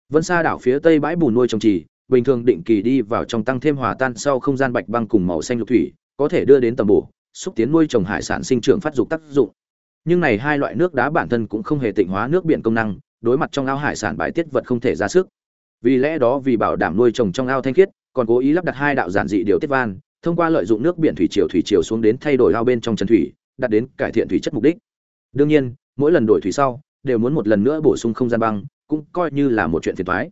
Vân sa đảo phía tây bãi bùn nuôi trồng trì bình thường định kỳ đi vào trong tăng thêm hòa tan sau không gian bạch băng cùng màu xanh lục thủy, có thể đưa đến tầm bổ, xúc tiến nuôi trồng hải sản sinh trưởng phát dục tác dụng. Nhưng này hai loại nước đá bản thân cũng không hề tịnh hóa nước biển công năng, đối mặt trong ao hải sản bài tiết vật không thể ra sức. Vì lẽ đó vì bảo đảm nuôi trồng trong ao thanh khiết, còn cố ý lắp đặt hai đạo giản dị điều tiết van, thông qua lợi dụng nước biển thủy triều thủy triều xuống đến thay đổi ao bên trong chân thủy, đạt đến cải thiện thủy chất mục đích. Đương nhiên, mỗi lần đổi thủy sau, đều muốn một lần nữa bổ sung không gian băng, cũng coi như là một chuyện phiền toái.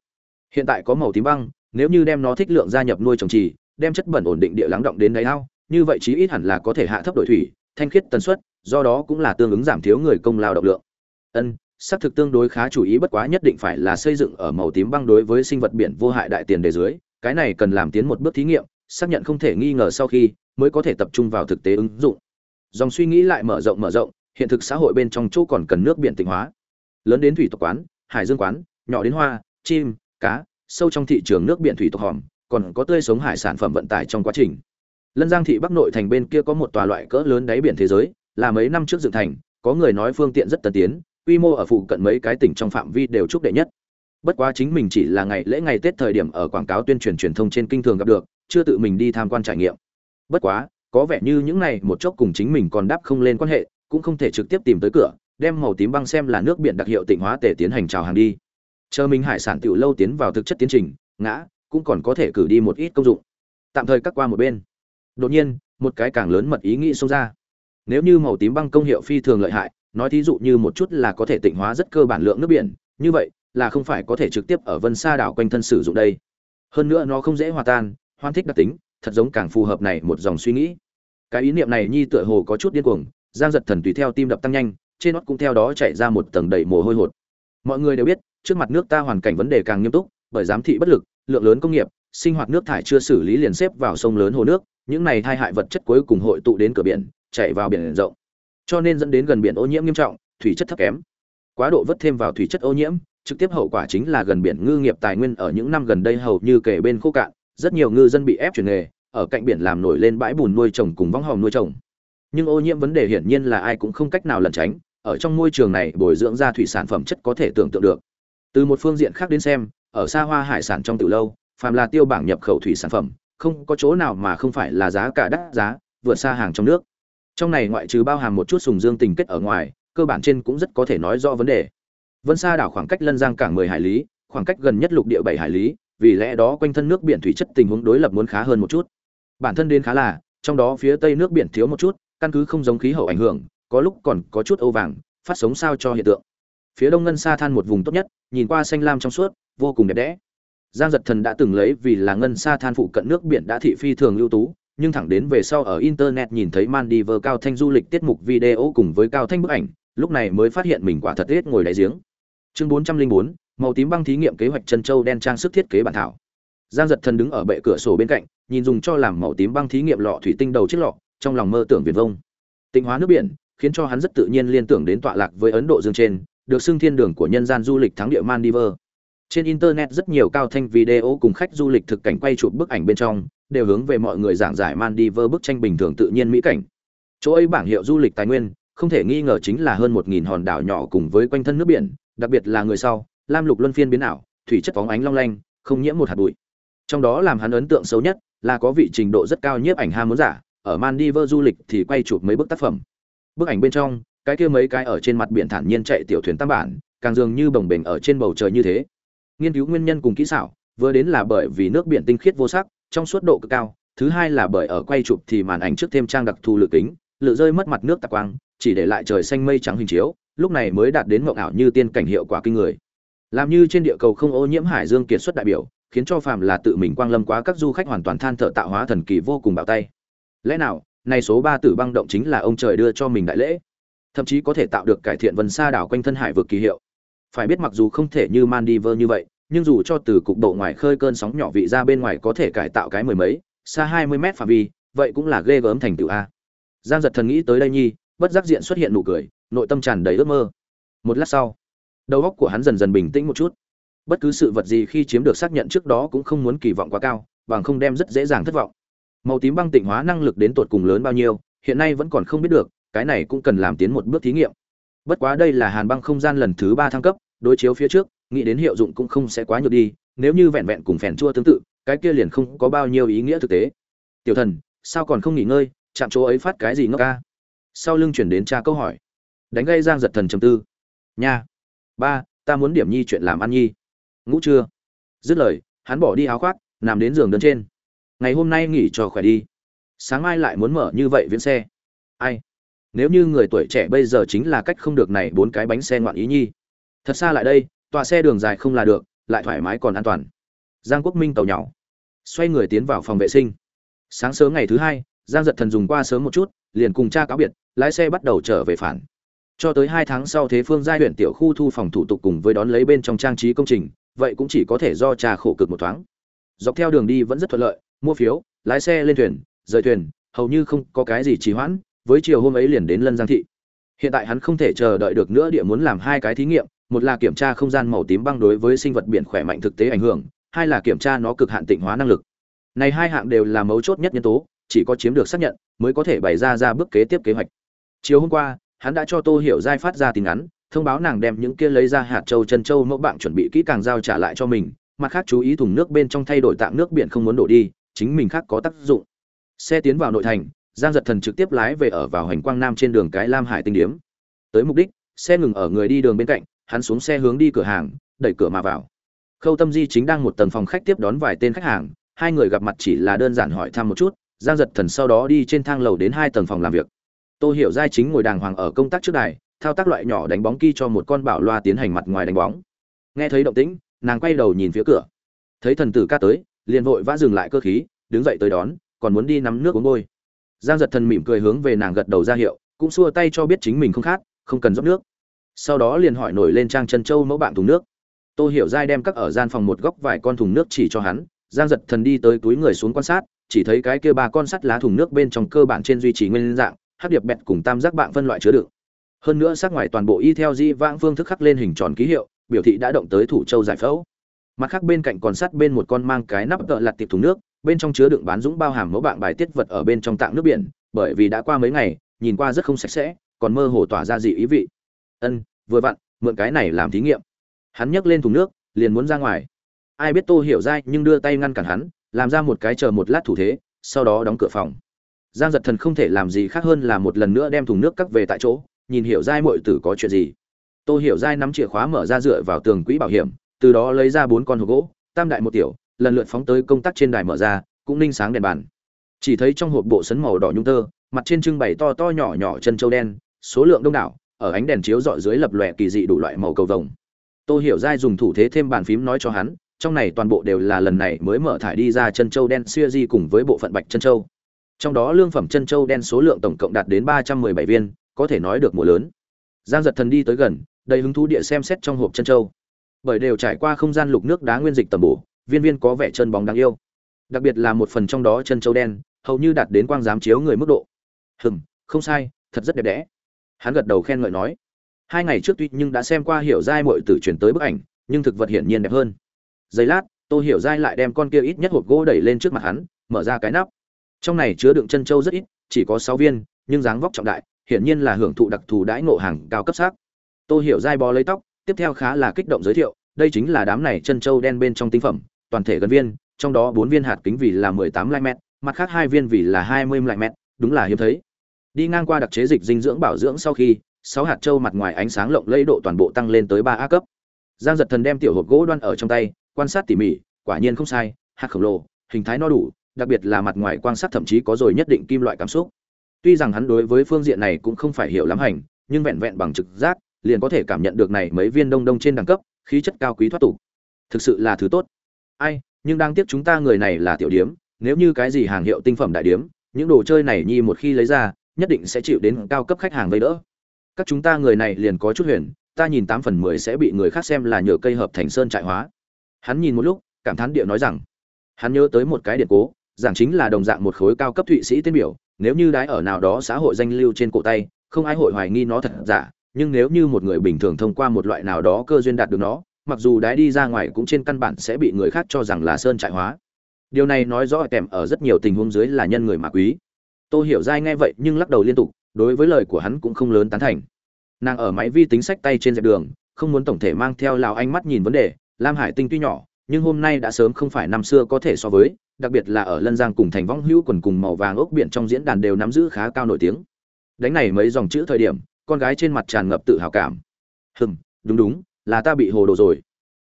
Hiện tại có màu tím băng nếu như đem nó thích lượng gia nhập nuôi trồng trì, đem chất bẩn ổn định địa lắng động đến đáy ao, như vậy chí ít hẳn là có thể hạ thấp đổi thủy, thanh khiết tần suất, do đó cũng là tương ứng giảm thiếu người công lao động lượng. Ân, xác thực tương đối khá chủ ý bất quá nhất định phải là xây dựng ở màu tím băng đối với sinh vật biển vô hại đại tiền đề dưới, cái này cần làm tiến một bước thí nghiệm, xác nhận không thể nghi ngờ sau khi mới có thể tập trung vào thực tế ứng dụng. Dòng suy nghĩ lại mở rộng mở rộng, hiện thực xã hội bên trong chỗ còn cần nước biển tịnh hóa. Lớn đến thủy tộc quán, hải dương quán, nhỏ đến hoa, chim, cá sâu trong thị trường nước biển thủy tộc hòm, còn có tươi sống hải sản phẩm vận tải trong quá trình. Lân giang thị bắc nội thành bên kia có một tòa loại cỡ lớn đáy biển thế giới, là mấy năm trước dựng thành, có người nói phương tiện rất tân tiến, quy mô ở phụ cận mấy cái tỉnh trong phạm vi đều chúc đệ nhất. Bất quá chính mình chỉ là ngày lễ ngày tết thời điểm ở quảng cáo tuyên truyền truyền thông trên kinh thường gặp được, chưa tự mình đi tham quan trải nghiệm. Bất quá, có vẻ như những này một chốc cùng chính mình còn đáp không lên quan hệ, cũng không thể trực tiếp tìm tới cửa, đem màu tím băng xem là nước biển đặc hiệu tỉnh hóa tể tiến hành chào hàng đi chờ mình hải sản tiểu lâu tiến vào thực chất tiến trình, ngã, cũng còn có thể cử đi một ít công dụng. Tạm thời cắt qua một bên. Đột nhiên, một cái càng lớn mật ý nghĩ xông ra. Nếu như màu tím băng công hiệu phi thường lợi hại, nói thí dụ như một chút là có thể tịnh hóa rất cơ bản lượng nước biển, như vậy là không phải có thể trực tiếp ở vân xa đảo quanh thân sử dụng đây. Hơn nữa nó không dễ hòa tan hoan thích đặc tính, thật giống càng phù hợp này một dòng suy nghĩ. Cái ý niệm này nhi tựa hồ có chút điên cuồng, giang giật thần tùy theo tim đập tăng nhanh, trên nót cũng theo đó chạy ra một tầng đầy mồ hôi hột. Mọi người đều biết trước mặt nước ta hoàn cảnh vấn đề càng nghiêm túc, bởi giám thị bất lực, lượng lớn công nghiệp, sinh hoạt nước thải chưa xử lý liền xếp vào sông lớn hồ nước, những này thai hại vật chất cuối cùng hội tụ đến cửa biển chạy vào biển rộng. Cho nên dẫn đến gần biển ô nhiễm nghiêm trọng, thủy chất thấp kém. Quá độ vất thêm vào thủy chất ô nhiễm, trực tiếp hậu quả chính là gần biển ngư nghiệp tài nguyên ở những năm gần đây hầu như kể bên khô cạn, rất nhiều ngư dân bị ép chuyển nghề, ở cạnh biển làm nổi lên bãi bùn nuôi trồng cùng võng hòm nuôi trồng. Nhưng ô nhiễm vấn đề hiển nhiên là ai cũng không cách nào lẩn tránh, ở trong môi trường này bồi dưỡng ra thủy sản phẩm chất có thể tưởng tượng được từ một phương diện khác đến xem, ở xa hoa hải sản trong từ lâu, phàm là tiêu bảng nhập khẩu thủy sản phẩm, không có chỗ nào mà không phải là giá cả đắt giá, vượt xa hàng trong nước. Trong này ngoại trừ bao hàm một chút sùng dương tình kết ở ngoài, cơ bản trên cũng rất có thể nói rõ vấn đề. Vân sa đảo khoảng cách lân giang cảng 10 hải lý, khoảng cách gần nhất lục địa 7 hải lý, vì lẽ đó quanh thân nước biển thủy chất tình huống đối lập muốn khá hơn một chút. Bản thân đến khá là, trong đó phía tây nước biển thiếu một chút, căn cứ không giống khí hậu ảnh hưởng, có lúc còn có chút âu vàng, phát sống sao cho hiện tượng. Phía đông ngân xa than một vùng tốt nhất nhìn qua xanh lam trong suốt vô cùng đẹp đẽ. Giang giật thần đã từng lấy vì là ngân sa than phụ cận nước biển đã thị phi thường ưu tú nhưng thẳng đến về sau ở internet nhìn thấy Maldives cao thanh du lịch tiết mục video cùng với cao thanh bức ảnh lúc này mới phát hiện mình quả thật hết ngồi đáy giếng. Chương 404, màu tím băng thí nghiệm kế hoạch chân châu đen trang sức thiết kế bản thảo. Giang giật thần đứng ở bệ cửa sổ bên cạnh nhìn dùng cho làm màu tím băng thí nghiệm lọ thủy tinh đầu chiếc lọ trong lòng mơ tưởng viền vông. Tịnh hóa nước biển khiến cho hắn rất tự nhiên liên tưởng đến tọa lạc với ấn độ dương trên được xưng thiên đường của nhân gian du lịch thắng địa Maldives. Trên internet rất nhiều cao thanh video cùng khách du lịch thực cảnh quay chụp bức ảnh bên trong, đều hướng về mọi người giảng giải Maldives bức tranh bình thường tự nhiên mỹ cảnh. Chỗ ấy bảng hiệu du lịch tài nguyên, không thể nghi ngờ chính là hơn 1000 hòn đảo nhỏ cùng với quanh thân nước biển, đặc biệt là người sau, lam lục luân phiên biến ảo, thủy chất bóng ánh long lanh, không nhiễm một hạt bụi. Trong đó làm hắn ấn tượng xấu nhất là có vị trình độ rất cao nhiếp ảnh ham muốn giả, ở Maldives du lịch thì quay chụp mấy bức tác phẩm. Bức ảnh bên trong, cái kia mấy cái ở trên mặt biển thản nhiên chạy tiểu thuyền tam bản, càng dường như bồng bềnh ở trên bầu trời như thế. Nghiên cứu nguyên nhân cùng kỹ xảo, vừa đến là bởi vì nước biển tinh khiết vô sắc, trong suốt độ cực cao, thứ hai là bởi ở quay chụp thì màn ảnh trước thêm trang đặc thù lựa kính, lựa rơi mất mặt nước tạc quang, chỉ để lại trời xanh mây trắng hình chiếu, lúc này mới đạt đến mộng ảo như tiên cảnh hiệu quả kinh người. Làm như trên địa cầu không ô nhiễm hải dương kiệt xuất đại biểu, khiến cho phàm là tự mình quang lâm quá các du khách hoàn toàn than thở tạo hóa thần kỳ vô cùng bảo tay. Lẽ nào, này số ba tử băng động chính là ông trời đưa cho mình đại lễ? Thậm chí có thể tạo được cải thiện vân xa đảo quanh thân hải vực kỳ hiệu. Phải biết mặc dù không thể như Mandiver như vậy, nhưng dù cho từ cục độ ngoài khơi cơn sóng nhỏ vị ra bên ngoài có thể cải tạo cái mười mấy, xa hai mươi mét phạm vi, vậy cũng là ghê gớm thành tựu a. Giang giật thần nghĩ tới đây nhi, bất giác diện xuất hiện nụ cười, nội tâm tràn đầy ước mơ. Một lát sau, đầu óc của hắn dần dần bình tĩnh một chút. Bất cứ sự vật gì khi chiếm được xác nhận trước đó cũng không muốn kỳ vọng quá cao, bằng không đem rất dễ dàng thất vọng. Màu tím băng tịnh hóa năng lực đến tột cùng lớn bao nhiêu, hiện nay vẫn còn không biết được cái này cũng cần làm tiến một bước thí nghiệm. Bất quá đây là hàn băng không gian lần thứ ba thăng cấp, đối chiếu phía trước, nghĩ đến hiệu dụng cũng không sẽ quá nhược đi, nếu như vẹn vẹn cùng phèn chua tương tự, cái kia liền không có bao nhiêu ý nghĩa thực tế. Tiểu thần, sao còn không nghỉ ngơi, chạm chỗ ấy phát cái gì ngốc ca? Sau lưng chuyển đến cha câu hỏi. Đánh gây giang giật thần trầm tư. Nha. Ba, ta muốn điểm nhi chuyện làm ăn nhi. Ngủ chưa. Dứt lời, hắn bỏ đi áo khoác, nằm đến giường đơn trên. Ngày hôm nay nghỉ cho khỏe đi. Sáng mai lại muốn mở như vậy viễn xe. Ai? Nếu như người tuổi trẻ bây giờ chính là cách không được này bốn cái bánh xe ngoạn ý nhi. Thật xa lại đây, tòa xe đường dài không là được, lại thoải mái còn an toàn. Giang quốc minh tàu nhỏ xoay người tiến vào phòng vệ sinh. Sáng sớm ngày thứ hai, giang giật thần dùng qua sớm một chút, liền cùng cha cáo biệt, lái xe bắt đầu trở về phản. Cho tới hai tháng sau thế phương giai huyện tiểu khu thu phòng thủ tục cùng với đón lấy bên trong trang trí công trình, vậy cũng chỉ có thể do cha khổ cực một thoáng. Dọc theo đường đi vẫn rất thuận lợi, mua phiếu, lái xe lên thuyền, rời thuyền, hầu như không có cái gì trì hoãn với chiều hôm ấy liền đến lân giang thị. Hiện tại hắn không thể chờ đợi được nữa địa muốn làm hai cái thí nghiệm, một là kiểm tra không gian màu tím băng đối với sinh vật biển khỏe mạnh thực tế ảnh hưởng, hai là kiểm tra nó cực hạn tịnh hóa năng lực. Này hai hạng đều là mấu chốt nhất nhân tố, chỉ có chiếm được xác nhận mới có thể bày ra ra bước kế tiếp kế hoạch. Chiều hôm qua, hắn đã cho tô hiểu giai phát ra tin ngắn thông báo nàng đem những kia lấy ra hạt châu chân châu mẫu bạn chuẩn bị kỹ càng giao trả lại cho mình, mặt khác chú ý thùng nước bên trong thay đổi tạng nước biển không muốn đổ đi, chính mình khác có tác dụng. Xe tiến vào nội thành giang giật thần trực tiếp lái về ở vào hành quang nam trên đường cái lam hải tinh điếm. Tới mục đích, xe ngừng ở người đi đường bên cạnh, hắn xuống xe hướng đi cửa hàng, đẩy cửa mà vào. Khâu tâm di chính đang một tầng phòng khách tiếp đón vài tên khách hàng, hai người gặp mặt chỉ là đơn giản hỏi thăm một chút, giang giật thần sau đó đi trên thang lầu đến hai tầng phòng làm việc. Tôi hiểu giai chính ngồi đàng hoàng ở công tác trước đài, thao tác loại nhỏ đánh bóng ki cho một con bảo loa tiến hành mặt ngoài đánh bóng. Nghe thấy động tĩnh, nàng quay đầu nhìn phía cửa. Thấy thần tử ca tới, liền vội vã dừng lại cơ khí, đứng dậy tới đón, còn muốn đi nắm nước uống bôi giang giật thần mỉm cười hướng về nàng gật đầu ra hiệu, cũng xua tay cho biết chính mình không khát, không cần rót nước. Sau đó liền hỏi nổi lên trang chân châu mẫu bạn thùng nước. Tô hiểu giai đem các ở gian phòng một góc vài con thùng nước chỉ cho hắn, giang giật thần đi tới túi người xuống quan sát, chỉ thấy cái kia ba con sắt lá thùng nước bên trong cơ bản trên duy trì nguyên dạng hát điệp bẹt cùng tam giác bạn phân loại chứa đựng. Hơn nữa sắc ngoài toàn bộ y theo di vãng phương thức khắc lên hình tròn ký hiệu, biểu thị đã động tới thủ châu giải phẫu. Mặt khác bên cạnh còn sắt bên một con mang cái nắp tợ lặt tiệp thùng nước bên trong chứa đựng bán dũng bao hàm mẫu bạn bài tiết vật ở bên trong tạng nước biển, bởi vì đã qua mấy ngày, nhìn qua rất không sạch sẽ, còn mơ hồ tỏa ra dị ý vị. Ân, vừa vặn, mượn cái này làm thí nghiệm. Hắn nhấc lên thùng nước, liền muốn ra ngoài. Ai biết tô hiểu dai nhưng đưa tay ngăn cản hắn, làm ra một cái chờ một lát thủ thế, sau đó đóng cửa phòng. Giang giật thần không thể làm gì khác hơn là một lần nữa đem thùng nước cắt về tại chỗ, nhìn hiểu dai mọi tử có chuyện gì. Tô hiểu dai nắm chìa khóa mở ra dựa vào tường quỹ bảo hiểm, từ đó lấy ra bốn con hộp gỗ, tam đại một tiểu lần lượt phóng tới công tác trên đài mở ra, cũng ninh sáng đèn bàn. Chỉ thấy trong hộp bộ sấn màu đỏ nhung tơ, mặt trên trưng bày to to nhỏ nhỏ chân châu đen, số lượng đông đảo, ở ánh đèn chiếu dọi dưới lập lòe kỳ dị đủ loại màu cầu vồng. Tô hiểu giai dùng thủ thế thêm bàn phím nói cho hắn, trong này toàn bộ đều là lần này mới mở thải đi ra chân châu đen xuya di cùng với bộ phận bạch chân châu. Trong đó lương phẩm chân châu đen số lượng tổng cộng đạt đến ba trăm mười bảy viên, có thể nói được mùa lớn. Giang giật thần đi tới gần, đầy hứng thú địa xem xét trong hộp chân châu. Bởi đều trải qua không gian lục nước đá nguyên dịch tầm bổ viên viên có vẻ chân bóng đáng yêu. Đặc biệt là một phần trong đó chân châu đen, hầu như đạt đến quang giám chiếu người mức độ. Hừm, không sai, thật rất đẹp đẽ. Hắn gật đầu khen ngợi nói. Hai ngày trước tuy nhưng đã xem qua hiểu giai mội tử chuyển tới bức ảnh, nhưng thực vật hiển nhiên đẹp hơn. Giây lát tôi hiểu giai lại đem con kia ít nhất hộp gỗ đẩy lên trước mặt hắn, mở ra cái nắp. Trong này chứa đựng chân châu rất ít, chỉ có sáu viên, nhưng dáng vóc trọng đại, hiển nhiên là hưởng thụ đặc thù đãi ngộ hàng cao cấp sắc. Tôi hiểu giai bó lấy tóc, tiếp theo khá là kích động giới thiệu, đây chính là đám này chân châu đen bên trong tinh phẩm toàn thể gần viên, trong đó bốn viên hạt kính vì là mười tám lai mét, mặt khác hai viên vì là hai mươi lai mét, đúng là hiếm thấy. Đi ngang qua đặc chế dịch dinh dưỡng bảo dưỡng sau khi, sáu hạt châu mặt ngoài ánh sáng lộng lẫy độ toàn bộ tăng lên tới ba a cấp. Giang giật thần đem tiểu hộp gỗ đoan ở trong tay, quan sát tỉ mỉ, quả nhiên không sai, hạt khổng lồ, hình thái no đủ, đặc biệt là mặt ngoài quan sát thậm chí có rồi nhất định kim loại cảm xúc. Tuy rằng hắn đối với phương diện này cũng không phải hiểu lắm hành, nhưng vẹn vẹn bằng trực giác, liền có thể cảm nhận được này mấy viên đông đông trên đẳng cấp, khí chất cao quý thoát tục. Thực sự là thứ tốt ai, nhưng đang tiếp chúng ta người này là tiểu điếm, nếu như cái gì hàng hiệu tinh phẩm đại điếm, những đồ chơi này nhi một khi lấy ra, nhất định sẽ chịu đến cao cấp khách hàng vây đỡ. Các chúng ta người này liền có chút huyền, ta nhìn tám phần mười sẽ bị người khác xem là nhờ cây hợp thành sơn trại hóa. Hắn nhìn một lúc, cảm thán địa nói rằng, hắn nhớ tới một cái điện cố, giảng chính là đồng dạng một khối cao cấp thụy sĩ tên biểu, nếu như đái ở nào đó xã hội danh lưu trên cổ tay, không ai hội hoài nghi nó thật giả, nhưng nếu như một người bình thường thông qua một loại nào đó cơ duyên đạt được nó mặc dù đái đi ra ngoài cũng trên căn bản sẽ bị người khác cho rằng là sơn trại hóa. Điều này nói rõ kèm ở rất nhiều tình huống dưới là nhân người mà quý. Tôi hiểu dai nghe vậy nhưng lắc đầu liên tục, đối với lời của hắn cũng không lớn tán thành. Nàng ở máy vi tính sách tay trên dẹp đường, không muốn tổng thể mang theo lào ánh mắt nhìn vấn đề, lam hải tinh tuy nhỏ, nhưng hôm nay đã sớm không phải năm xưa có thể so với, đặc biệt là ở lân giang cùng thành võng hữu quần cùng màu vàng ốc biển trong diễn đàn đều nắm giữ khá cao nổi tiếng. Đánh này mấy dòng chữ thời điểm, con gái trên mặt tràn ngập tự hào cảm. Hừm, đúng đúng là ta bị hồ đồ rồi.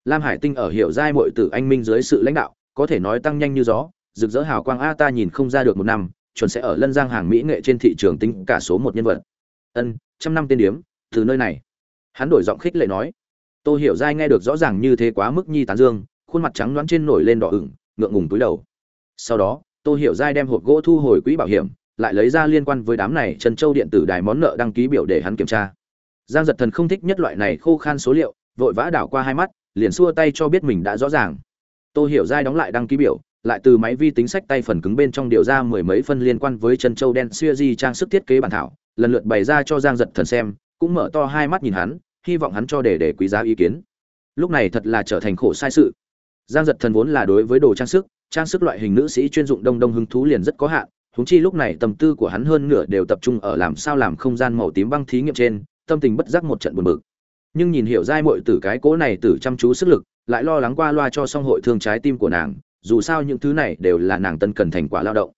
Lam hải tinh ở hiệu giai mội tử anh minh dưới sự lãnh đạo, có thể nói tăng nhanh như gió, rực rỡ hào quang a ta nhìn không ra được một năm, chuẩn sẽ ở lân giang hàng mỹ nghệ trên thị trường tính cả số một nhân vật. Ân, trăm năm tên điếm, từ nơi này. Hắn đổi giọng khích lệ nói. Tô hiểu giai nghe được rõ ràng như thế quá mức nhi tán dương, khuôn mặt trắng đoán trên nổi lên đỏ ửng, ngượng ngùng túi đầu. Sau đó, Tô hiểu giai đem hộp gỗ thu hồi quỹ bảo hiểm, lại lấy ra liên quan với đám này trần châu điện tử đài món nợ đăng ký biểu để hắn kiểm tra. Giang giật thần không thích nhất loại này khô khan số liệu vội vã đảo qua hai mắt, liền xua tay cho biết mình đã rõ ràng. Tôi hiểu giai đóng lại đăng ký biểu, lại từ máy vi tính sách tay phần cứng bên trong điều ra mười mấy phân liên quan với chân châu đen xuya di trang sức thiết kế bản thảo, lần lượt bày ra cho giang giật thần xem, cũng mở to hai mắt nhìn hắn, hy vọng hắn cho để để quý giá ý kiến. Lúc này thật là trở thành khổ sai sự. Giang giật thần vốn là đối với đồ trang sức trang sức loại hình nữ sĩ chuyên dụng đông đông hứng thú liền rất có hạn húng chi lúc này tâm tư của hắn hơn nửa đều tập trung ở làm sao làm không gian màu tím băng thí nghiệm trên, tâm tình bất giác một trận buồn bực nhưng nhìn hiểu giai muội tử cái cố này tử chăm chú sức lực, lại lo lắng qua loa cho xong hội thương trái tim của nàng, dù sao những thứ này đều là nàng tân cần thành quả lao động.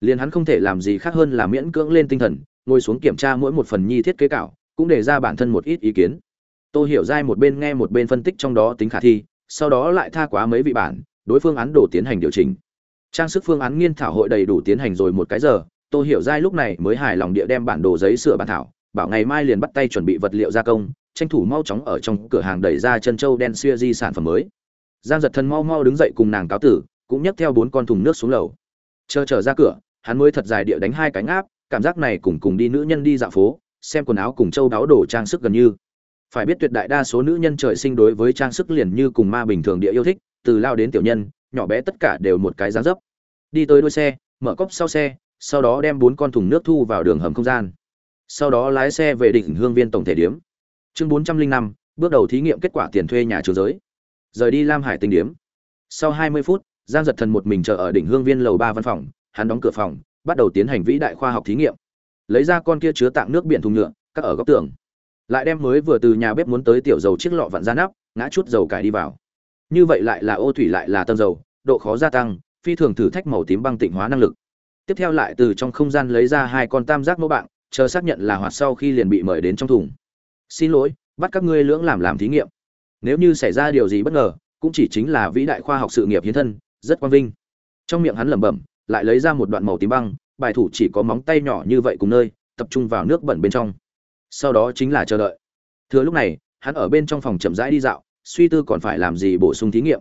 Liền hắn không thể làm gì khác hơn là miễn cưỡng lên tinh thần, ngồi xuống kiểm tra mỗi một phần nhi thiết kế cảo, cũng để ra bản thân một ít ý kiến. Tô hiểu giai một bên nghe một bên phân tích trong đó tính khả thi, sau đó lại tha quá mấy vị bản, đối phương án đồ tiến hành điều chỉnh. Trang sức phương án nghiên thảo hội đầy đủ tiến hành rồi một cái giờ, tô hiểu giai lúc này mới hài lòng địa đem bản đồ giấy sửa bản thảo, bảo ngày mai liền bắt tay chuẩn bị vật liệu gia công tranh thủ mau chóng ở trong cửa hàng đẩy ra chân châu đen xuya di sản phẩm mới. Giang giật thần mau mau đứng dậy cùng nàng cáo tử, cũng nhấc theo bốn con thùng nước xuống lầu. Chờ trở ra cửa, hắn mới thật dài địa đánh hai cánh áp cảm giác này cùng cùng đi nữ nhân đi dạo phố, xem quần áo cùng châu đáo đồ trang sức gần như. Phải biết tuyệt đại đa số nữ nhân trời sinh đối với trang sức liền như cùng ma bình thường địa yêu thích, từ lao đến tiểu nhân, nhỏ bé tất cả đều một cái dáng dấp. Đi tới đuôi xe, mở cốc sau xe, sau đó đem bốn con thùng nước thu vào đường hầm không gian. Sau đó lái xe về đỉnh hương viên tổng thể điếm chương bốn trăm linh năm, bước đầu thí nghiệm kết quả tiền thuê nhà trường giới. Rời đi lam hải tinh điếm. Sau hai mươi phút, giang giật thần một mình chờ ở đỉnh hương viên lầu ba văn phòng, hắn đóng cửa phòng, bắt đầu tiến hành vĩ đại khoa học thí nghiệm. Lấy ra con kia chứa tạng nước biển thùng nhựa các ở góc tường. Lại đem mới vừa từ nhà bếp muốn tới tiểu dầu chiếc lọ vặn ra nắp, ngã chút dầu cải đi vào. Như vậy lại là ô thủy lại là tâm dầu, độ khó gia tăng, phi thường thử thách màu tím băng tịnh hóa năng lực. Tiếp theo lại từ trong không gian lấy ra hai con tam giác mẫu bạn chờ xác nhận là hoạt sau khi liền bị mời đến trong thùng xin lỗi, bắt các ngươi lưỡng làm làm thí nghiệm. Nếu như xảy ra điều gì bất ngờ, cũng chỉ chính là vĩ đại khoa học sự nghiệp hiến thân, rất quang vinh. Trong miệng hắn lẩm bẩm, lại lấy ra một đoạn màu tím băng, bài thủ chỉ có móng tay nhỏ như vậy cùng nơi, tập trung vào nước bẩn bên trong. Sau đó chính là chờ đợi. Thừa lúc này, hắn ở bên trong phòng chậm rãi đi dạo, suy tư còn phải làm gì bổ sung thí nghiệm.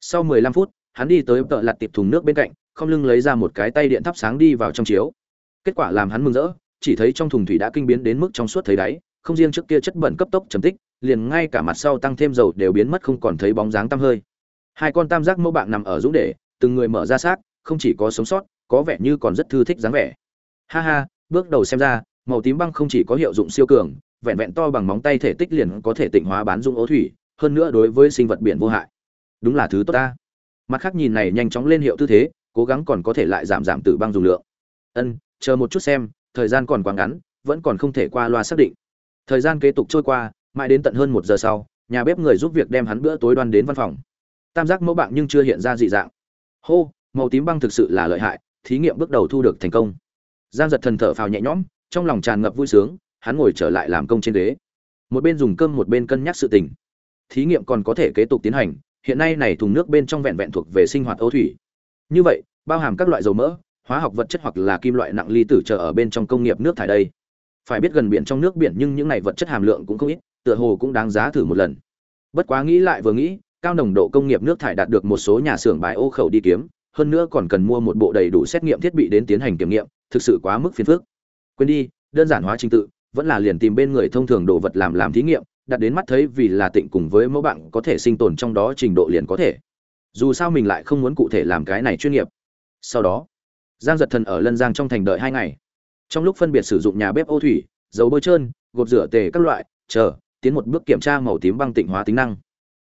Sau 15 phút, hắn đi tới tợ lặt tiệp thùng nước bên cạnh, không lưng lấy ra một cái tay điện thắp sáng đi vào trong chiếu. Kết quả làm hắn mừng rỡ, chỉ thấy trong thùng thủy đã kinh biến đến mức trong suốt thấy đáy không riêng trước kia chất bẩn cấp tốc chấm tích, liền ngay cả mặt sau tăng thêm dầu đều biến mất không còn thấy bóng dáng tăm hơi. Hai con tam giác mẫu bạn nằm ở dũng để, từng người mở ra xác, không chỉ có sống sót, có vẻ như còn rất thư thích dáng vẻ. Ha ha, bước đầu xem ra, màu tím băng không chỉ có hiệu dụng siêu cường, vẹn vẹn to bằng móng tay thể tích liền có thể tịnh hóa bán dung ố thủy, hơn nữa đối với sinh vật biển vô hại. Đúng là thứ tốt ta. Mặt khác nhìn này nhanh chóng lên hiệu tư thế, cố gắng còn có thể lại giảm giảm tử băng dùng lượng. Ân, chờ một chút xem, thời gian còn quá ngắn, vẫn còn không thể qua loa xác định thời gian kế tục trôi qua, mãi đến tận hơn một giờ sau, nhà bếp người giúp việc đem hắn bữa tối đoan đến văn phòng. Tam giác mẫu bạn nhưng chưa hiện ra dị dạng. Hô, màu tím băng thực sự là lợi hại, thí nghiệm bước đầu thu được thành công. Giang giật thần thở phào nhẹ nhõm, trong lòng tràn ngập vui sướng, hắn ngồi trở lại làm công trên ghế. Một bên dùng cơm một bên cân nhắc sự tình. Thí nghiệm còn có thể kế tục tiến hành, hiện nay này thùng nước bên trong vẹn vẹn thuộc về sinh hoạt ấu thủy. Như vậy, bao hàm các loại dầu mỡ, hóa học vật chất hoặc là kim loại nặng ly tử chờ ở bên trong công nghiệp nước thải đây phải biết gần biển trong nước biển nhưng những này vật chất hàm lượng cũng không ít, tựa hồ cũng đáng giá thử một lần. Bất quá nghĩ lại vừa nghĩ, cao nồng độ công nghiệp nước thải đạt được một số nhà xưởng bài ô khẩu đi kiếm, hơn nữa còn cần mua một bộ đầy đủ xét nghiệm thiết bị đến tiến hành kiểm nghiệm, thực sự quá mức phiền phức. Quên đi, đơn giản hóa trình tự, vẫn là liền tìm bên người thông thường đồ vật làm làm thí nghiệm, đặt đến mắt thấy vì là tịnh cùng với mẫu bạn có thể sinh tồn trong đó trình độ liền có thể. Dù sao mình lại không muốn cụ thể làm cái này chuyên nghiệp. Sau đó, giang giật thần ở lân giang trong thành đợi hai ngày trong lúc phân biệt sử dụng nhà bếp ô thủy, dầu bôi trơn, gột rửa tề các loại, chờ, tiến một bước kiểm tra màu tím băng tịnh hóa tính năng.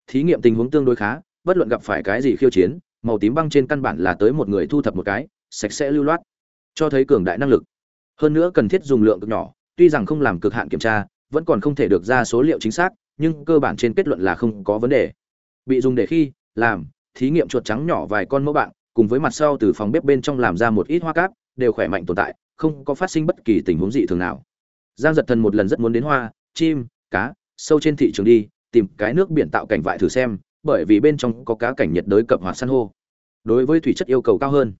Thí nghiệm tình huống tương đối khá, bất luận gặp phải cái gì khiêu chiến, màu tím băng trên căn bản là tới một người thu thập một cái, sạch sẽ lưu loát, cho thấy cường đại năng lực. Hơn nữa cần thiết dùng lượng cực nhỏ, tuy rằng không làm cực hạn kiểm tra, vẫn còn không thể được ra số liệu chính xác, nhưng cơ bản trên kết luận là không có vấn đề. Bị dùng để khi, làm, thí nghiệm chuột trắng nhỏ vài con mẫu bạn, cùng với mặt sau từ phòng bếp bên trong làm ra một ít hoa cáp, đều khỏe mạnh tồn tại không có phát sinh bất kỳ tình huống dị thường nào. Giang giật thần một lần rất muốn đến hoa, chim, cá, sâu trên thị trường đi, tìm cái nước biển tạo cảnh vại thử xem, bởi vì bên trong có cá cảnh nhiệt đới cập hoạt san hô. Đối với thủy chất yêu cầu cao hơn.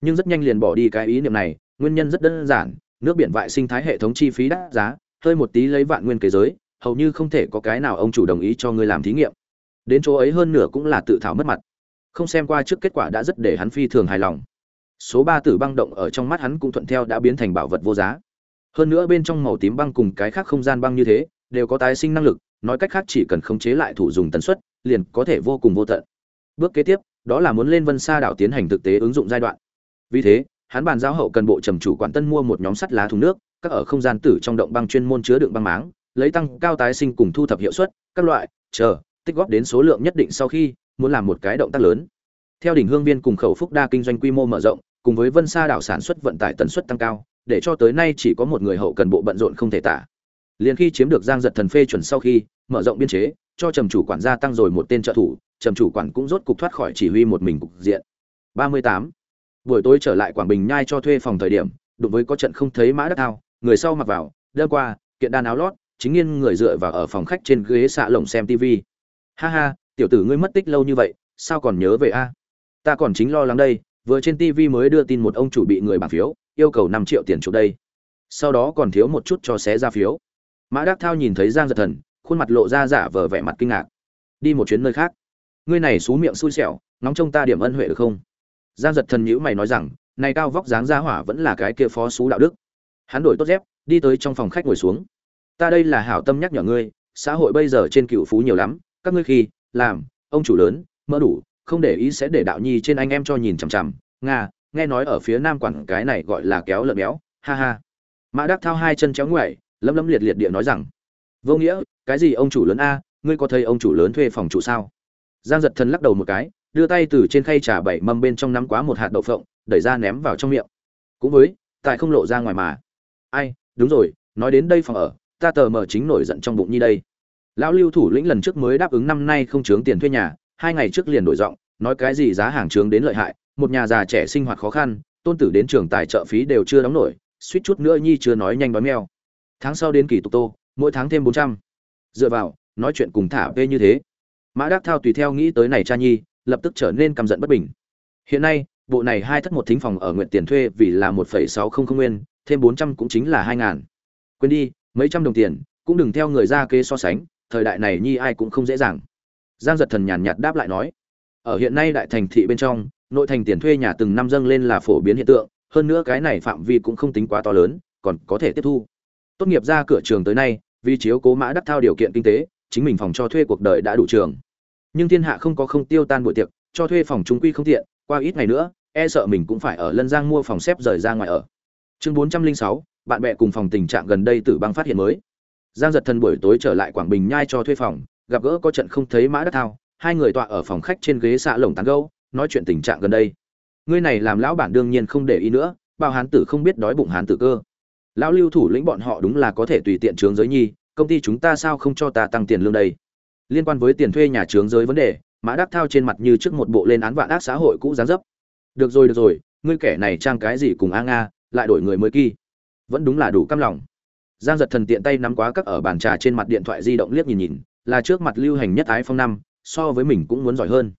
Nhưng rất nhanh liền bỏ đi cái ý niệm này, nguyên nhân rất đơn giản, nước biển vại sinh thái hệ thống chi phí đắt giá, hơi một tí lấy vạn nguyên kế giới, hầu như không thể có cái nào ông chủ đồng ý cho ngươi làm thí nghiệm. Đến chỗ ấy hơn nửa cũng là tự thảo mất mặt. Không xem qua trước kết quả đã rất để hắn phi thường hài lòng số ba tử băng động ở trong mắt hắn cũng thuận theo đã biến thành bảo vật vô giá. Hơn nữa bên trong màu tím băng cùng cái khác không gian băng như thế, đều có tái sinh năng lực, nói cách khác chỉ cần khống chế lại thủ dùng tần suất, liền có thể vô cùng vô tận. Bước kế tiếp, đó là muốn lên vân sa đảo tiến hành thực tế ứng dụng giai đoạn. Vì thế, hắn bàn giao hậu cần bộ trầm chủ quản tân mua một nhóm sắt lá thùng nước, các ở không gian tử trong động băng chuyên môn chứa đựng băng máng, lấy tăng cao tái sinh cùng thu thập hiệu suất, các loại, chờ, tích góp đến số lượng nhất định sau khi, muốn làm một cái động tác lớn theo đỉnh hương viên cùng khẩu phúc đa kinh doanh quy mô mở rộng, cùng với vân sa đảo sản xuất vận tải tần suất tăng cao, để cho tới nay chỉ có một người hậu cần bộ bận rộn không thể tả. Liền khi chiếm được giang giật thần phê chuẩn sau khi, mở rộng biên chế, cho trầm chủ quản gia tăng rồi một tên trợ thủ, trầm chủ quản cũng rốt cục thoát khỏi chỉ huy một mình cục diện. 38. buổi tối trở lại quảng bình nhai cho thuê phòng thời điểm, đụng với có trận không thấy mã đất thao, người sau mặc vào đêm qua, kiện đan áo lót, chính nghiên người dựa vào ở phòng khách trên ghế xạ lồng xem tv ha ha, tiểu tử ngươi mất tích lâu như vậy, sao còn nhớ về a? Ta còn chính lo lắng đây, vừa trên tv mới đưa tin một ông chủ bị người bảng phiếu, yêu cầu năm triệu tiền chuộc đây. Sau đó còn thiếu một chút cho xé ra phiếu. Mã đắc thao nhìn thấy giang giật thần, khuôn mặt lộ ra giả vờ vẻ mặt kinh ngạc. Đi một chuyến nơi khác. Ngươi này xú miệng xui xẻo nóng trông ta điểm ân huệ được không? Giang giật thần nhữ mày nói rằng, này cao vóc dáng ra hỏa vẫn là cái kia phó xú đạo đức. Hắn đổi tốt dép, đi tới trong phòng khách ngồi xuống. Ta đây là hảo tâm nhắc nhở ngươi, xã hội bây giờ trên cựu phú nhiều lắm, các ngươi khi, làm, ông chủ lớn, mỡ đủ không để ý sẽ để đạo nhi trên anh em cho nhìn chằm chằm. Nga, nghe nói ở phía nam quản cái này gọi là kéo lợn béo. Ha ha. Mã đắc thao hai chân chéo ngoại lấm lấm liệt liệt địa nói rằng, vô nghĩa, cái gì ông chủ lớn a, ngươi có thấy ông chủ lớn thuê phòng chủ sao? Giang giật thần lắc đầu một cái, đưa tay từ trên khay trà bảy mâm bên trong nắm quá một hạt đậu phộng, đẩy ra ném vào trong miệng. Cũng với, tại không lộ ra ngoài mà. Ai, đúng rồi, nói đến đây phòng ở, ta tờ mờ chính nổi giận trong bụng như đây. Lão lưu thủ lĩnh lần trước mới đáp ứng năm nay không chướng tiền thuê nhà hai ngày trước liền đổi giọng, nói cái gì giá hàng trướng đến lợi hại, một nhà già trẻ sinh hoạt khó khăn, tôn tử đến trường tài trợ phí đều chưa đóng nổi, suýt chút nữa nhi chưa nói nhanh đói meo. Tháng sau đến kỳ tục tô, mỗi tháng thêm bốn trăm. Dựa vào, nói chuyện cùng thả vê như thế. Mã đắc thao tùy theo nghĩ tới này cha nhi, lập tức trở nên căm giận bất bình. Hiện nay, bộ này hai thất một thính phòng ở nguyện tiền thuê vì là một phẩy sáu không không nguyên, thêm bốn trăm cũng chính là hai ngàn. Quên đi, mấy trăm đồng tiền, cũng đừng theo người ra kê so sánh, thời đại này nhi ai cũng không dễ dàng giang giật thần nhàn nhạt đáp lại nói, ở hiện nay đại thành thị bên trong, nội thành tiền thuê nhà từng năm dâng lên là phổ biến hiện tượng, hơn nữa cái này phạm vi cũng không tính quá to lớn, còn có thể tiếp thu. Tốt nghiệp ra cửa trường tới nay, vì chiếu cố mã đắc thao điều kiện kinh tế, chính mình phòng cho thuê cuộc đời đã đủ trường. Nhưng thiên hạ không có không tiêu tan buổi tiệc, cho thuê phòng trung quy không tiện, qua ít ngày nữa e sợ mình cũng phải ở lân giang mua phòng xếp rời ra ngoài ở. Chương bốn trăm linh sáu, bạn bè cùng phòng tình trạng gần đây tử băng phát hiện mới. Giang giật thần buổi tối trở lại quảng bình nhai cho thuê phòng gặp gỡ có trận không thấy mã đắc thao, hai người tọa ở phòng khách trên ghế xạ lồng tán gâu nói chuyện tình trạng gần đây. Ngươi này làm lão bản đương nhiên không để ý nữa bao hán tử không biết đói bụng hán tử cơ. Lão lưu thủ lĩnh bọn họ đúng là có thể tùy tiện trướng giới nhi, công ty chúng ta sao không cho ta tăng tiền lương đây? Liên quan với tiền thuê nhà trướng giới vấn đề, mã đắc thao trên mặt như trước một bộ lên án vạn ác xã hội cũ gián dấp. Được rồi được rồi, ngươi kẻ này trang cái gì cùng a nga, lại đổi người mới kỳ vẫn đúng là đủ căm lòng. Giang giật thần tiện tay nắm quá các ở bàn trà trên mặt điện thoại di động liếc nhìn nhìn là trước mặt lưu hành nhất ái phong năm, so với mình cũng muốn giỏi hơn.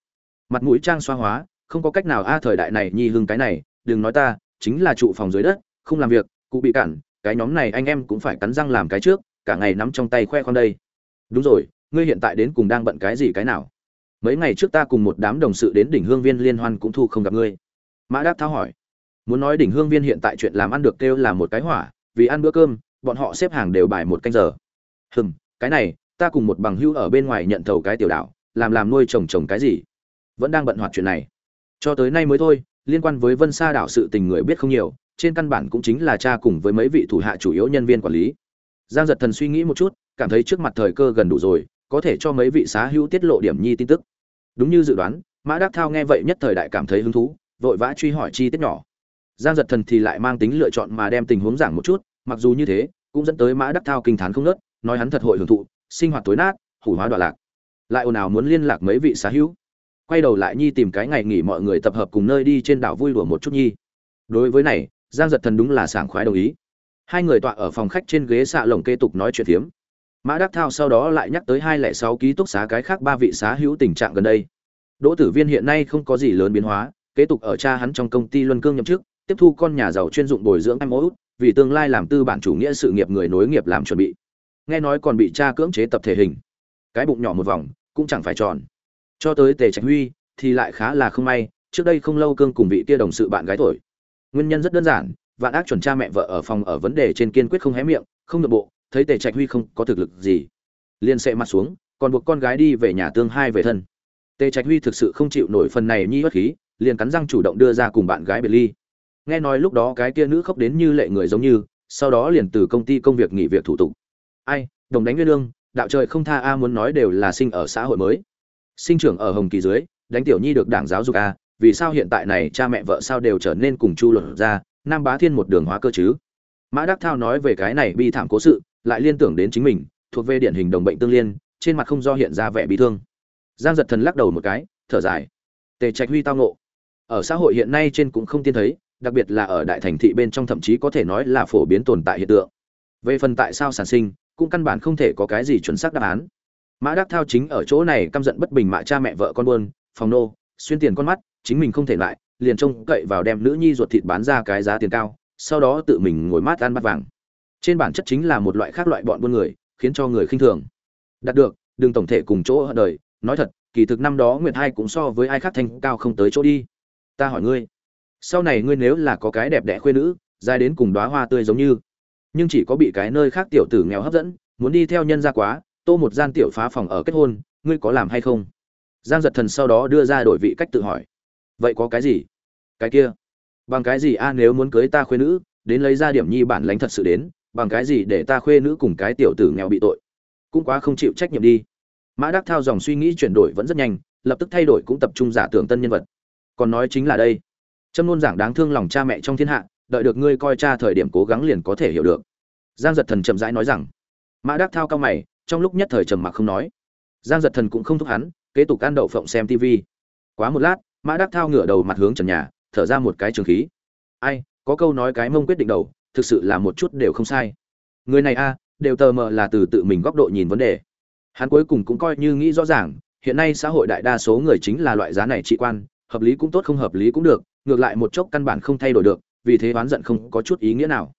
Mặt mũi trang xoa hóa, không có cách nào a thời đại này nhi hưng cái này, đừng nói ta, chính là trụ phòng dưới đất, không làm việc, cụ bị cản, cái nhóm này anh em cũng phải cắn răng làm cái trước, cả ngày nắm trong tay khoe khoang đây. Đúng rồi, ngươi hiện tại đến cùng đang bận cái gì cái nào? Mấy ngày trước ta cùng một đám đồng sự đến đỉnh hương viên liên hoan cũng thu không gặp ngươi. Mã đáp tháo hỏi. Muốn nói đỉnh hương viên hiện tại chuyện làm ăn được kêu là một cái hỏa, vì ăn bữa cơm, bọn họ xếp hàng đều bài một canh giờ. Hừm, cái này ta cùng một bằng hữu ở bên ngoài nhận thầu cái tiểu đảo, làm làm nuôi trồng trồng cái gì? Vẫn đang bận hoạt chuyện này. Cho tới nay mới thôi, liên quan với vân sa đảo sự tình người biết không nhiều, trên căn bản cũng chính là cha cùng với mấy vị thủ hạ chủ yếu nhân viên quản lý. Giang giật thần suy nghĩ một chút, cảm thấy trước mặt thời cơ gần đủ rồi, có thể cho mấy vị xá hữu tiết lộ điểm nhi tin tức. Đúng như dự đoán, mã đắc thao nghe vậy nhất thời đại cảm thấy hứng thú, vội vã truy hỏi chi tiết nhỏ. Giang giật thần thì lại mang tính lựa chọn mà đem tình huống giảng một chút, mặc dù như thế, cũng dẫn tới mã đắc thao kinh t h á n không nớt nói hắn thật hội hưởng thụ sinh hoạt tối nát, hủ hóa đoạn lạc. Lại ồn ào muốn liên lạc mấy vị xá hữu. Quay đầu lại nhi tìm cái ngày nghỉ mọi người tập hợp cùng nơi đi trên đảo vui đùa một chút nhi. Đối với này, giang giật thần đúng là sảng khoái đồng ý. Hai người tọa ở phòng khách trên ghế xạ lồng kê tục nói chuyện phiếm. Mã đắc thao sau đó lại nhắc tới hai lẻ sáu ký túc xá cái khác ba vị xá hữu tình trạng gần đây. Đỗ tử viên hiện nay không có gì lớn biến hóa, kế tục ở cha hắn trong công ty luân cương nhậm chức, tiếp thu con nhà giàu chuyên dụng bồi dưỡng em út, vì tương lai làm tư bản chủ nghĩa sự nghiệp người nối nghiệp làm chuẩn bị nghe nói còn bị cha cưỡng chế tập thể hình. Cái bụng nhỏ một vòng, cũng chẳng phải tròn. Cho tới tề trạch huy, thì lại khá là không may, trước đây không lâu cương cùng vị kia đồng sự bạn gái tuổi nguyên nhân rất đơn giản, vạn ác chuẩn cha mẹ vợ ở phòng ở vấn đề trên kiên quyết không hé miệng, không nội bộ, thấy tề trạch huy không có thực lực gì. Liền sẽ mặt xuống, còn buộc con gái đi về nhà tương hai về thân. Tề trạch huy thực sự không chịu nổi phần này nhi bất khí, liền cắn răng chủ động đưa ra cùng bạn gái biệt ly. Nghe nói lúc đó cái kia nữ khóc đến như lệ người giống như, sau đó liền từ công ty công việc nghỉ việc thủ tục ai, đồng đánh nguyên lương, đạo trời không tha a muốn nói đều là sinh ở xã hội mới. Sinh trưởng ở hồng kỳ dưới, đánh tiểu nhi được đảng giáo dục a, vì sao hiện tại này cha mẹ vợ sao đều trở nên cùng chu luận ra, nam bá thiên một đường hóa cơ chứ? Mã đắc thao nói về cái này bi thảm cố sự, lại liên tưởng đến chính mình, thuộc về điển hình đồng bệnh tương liên, trên mặt không do hiện ra vẻ bị thương. Giang giật thần lắc đầu một cái, thở dài. Tề trạch huy tao ngộ. Ở xã hội hiện nay trên cũng không tiên thấy, đặc biệt là ở đại thành thị bên trong thậm chí có thể nói là phổ biến tồn tại hiện tượng. Về phần tại sao sản sinh cũng căn bản không thể có cái gì chuẩn xác đáp án. Mã đắc thao chính ở chỗ này căm giận bất bình mạ cha mẹ vợ con buôn, phòng nô, xuyên tiền con mắt, chính mình không thể lại, liền trông cậy vào đem nữ nhi ruột thịt bán ra cái giá tiền cao, sau đó tự mình ngồi mát ăn bát vàng. Trên bản chất chính là một loại khác loại bọn buôn người, khiến cho người khinh thường. Đạt được, đừng tổng thể cùng chỗ ở đời, nói thật, kỳ thực năm đó nguyệt hai cũng so với ai khác thanh cao không tới chỗ đi. Ta hỏi ngươi, sau này ngươi nếu là có cái đẹp đẽ khuê nữ, dài đến cùng đóa hoa tươi giống như nhưng chỉ có bị cái nơi khác tiểu tử nghèo hấp dẫn, muốn đi theo nhân ra quá, tô một gian tiểu phá phòng ở kết hôn, ngươi có làm hay không? Giang giật thần sau đó đưa ra đổi vị cách tự hỏi. Vậy có cái gì? Cái kia. Bằng cái gì a nếu muốn cưới ta khuê nữ, đến lấy ra điểm nhi bản lãnh thật sự đến, bằng cái gì để ta khuê nữ cùng cái tiểu tử nghèo bị tội? Cũng quá không chịu trách nhiệm đi. Mã đắc thao dòng suy nghĩ chuyển đổi vẫn rất nhanh, lập tức thay đổi cũng tập trung giả tưởng tân nhân vật. Còn nói chính là đây. Châm ngôn giảng đáng thương lòng cha mẹ trong thiên hạ đợi được ngươi coi cha thời điểm cố gắng liền có thể hiểu được. Giang giật thần chậm rãi nói rằng, mã đắc thao cao mày, trong lúc nhất thời trầm mặc không nói. Giang giật thần cũng không thúc hắn, kế tục ăn đậu phộng xem tv quá một lát, mã đắc thao ngửa đầu mặt hướng trần nhà, thở ra một cái trường khí. Ai, có câu nói cái mông quyết định đầu, thực sự là một chút đều không sai. Người này a, đều tờ mờ là từ tự mình góc độ nhìn vấn đề. Hắn cuối cùng cũng coi như nghĩ rõ ràng, hiện nay xã hội đại đa số người chính là loại giá này trị quan, hợp lý cũng tốt không hợp lý cũng được, ngược lại một chốc căn bản không thay đổi được vì thế oán giận không có chút ý nghĩa nào.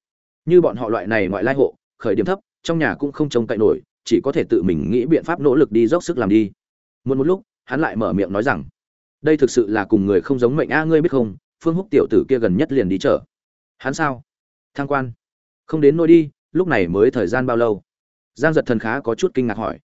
Như bọn họ loại này ngoại lai hộ, khởi điểm thấp, trong nhà cũng không trông cậy nổi, chỉ có thể tự mình nghĩ biện pháp nỗ lực đi dốc sức làm đi. Muốn một lúc, hắn lại mở miệng nói rằng, đây thực sự là cùng người không giống mệnh a, ngươi biết không? Phương húc tiểu tử kia gần nhất liền đi chợ. Hắn sao? Thang quan. Không đến nôi đi, lúc này mới thời gian bao lâu? Giang giật thần khá có chút kinh ngạc hỏi.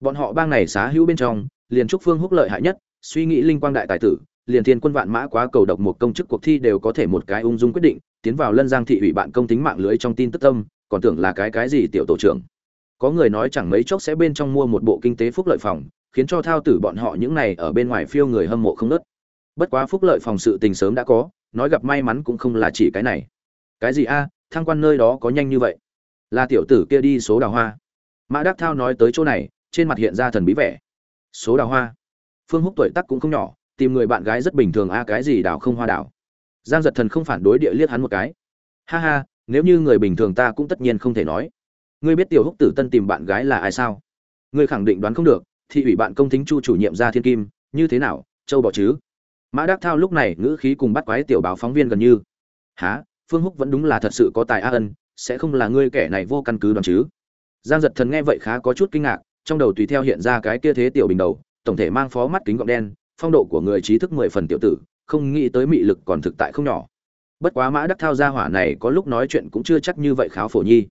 Bọn họ bang này xá hữu bên trong, liền trúc phương húc lợi hại nhất, suy nghĩ linh quang đại tài tử liền thiên quân vạn mã quá cầu độc một công chức cuộc thi đều có thể một cái ung dung quyết định, tiến vào lân giang thị ủy bạn công tính mạng lưới trong tin tức tâm, còn tưởng là cái cái gì tiểu tổ trưởng. Có người nói chẳng mấy chốc sẽ bên trong mua một bộ kinh tế phúc lợi phòng, khiến cho thao tử bọn họ những này ở bên ngoài phiêu người hâm mộ không nớt. Bất quá phúc lợi phòng sự tình sớm đã có, nói gặp may mắn cũng không là chỉ cái này. Cái gì a, thăng quan nơi đó có nhanh như vậy? Là tiểu tử kia đi số đào hoa. Mã đắc thao nói tới chỗ này, trên mặt hiện ra thần bí vẻ. Số đào hoa. Phương húc tuổi tắc cũng không nhỏ tìm người bạn gái rất bình thường a, cái gì đào không hoa đào giang giật thần không phản đối địa liếc hắn một cái. Ha ha, nếu như người bình thường ta cũng tất nhiên không thể nói. Ngươi biết tiểu húc tử tân tìm bạn gái là ai sao? Ngươi khẳng định đoán không được thì ủy bạn công thính chu chủ nhiệm ra thiên kim, như thế nào, châu bỏ chứ? Mã đắc thao lúc này ngữ khí cùng bắt quái tiểu báo phóng viên gần như. Há phương húc vẫn đúng là thật sự có tài a ân, sẽ không là ngươi kẻ này vô căn cứ đoán chứ? Giang giật thần nghe vậy khá có chút kinh ngạc, trong đầu tùy theo hiện ra cái kia thế tiểu bình đầu, tổng thể mang phó mắt kính gọng đen phong độ của người trí thức mười phần tiểu tử, không nghĩ tới mị lực còn thực tại không nhỏ. Bất quá mã đắc thao gia hỏa này có lúc nói chuyện cũng chưa chắc như vậy kháo phổ nhi.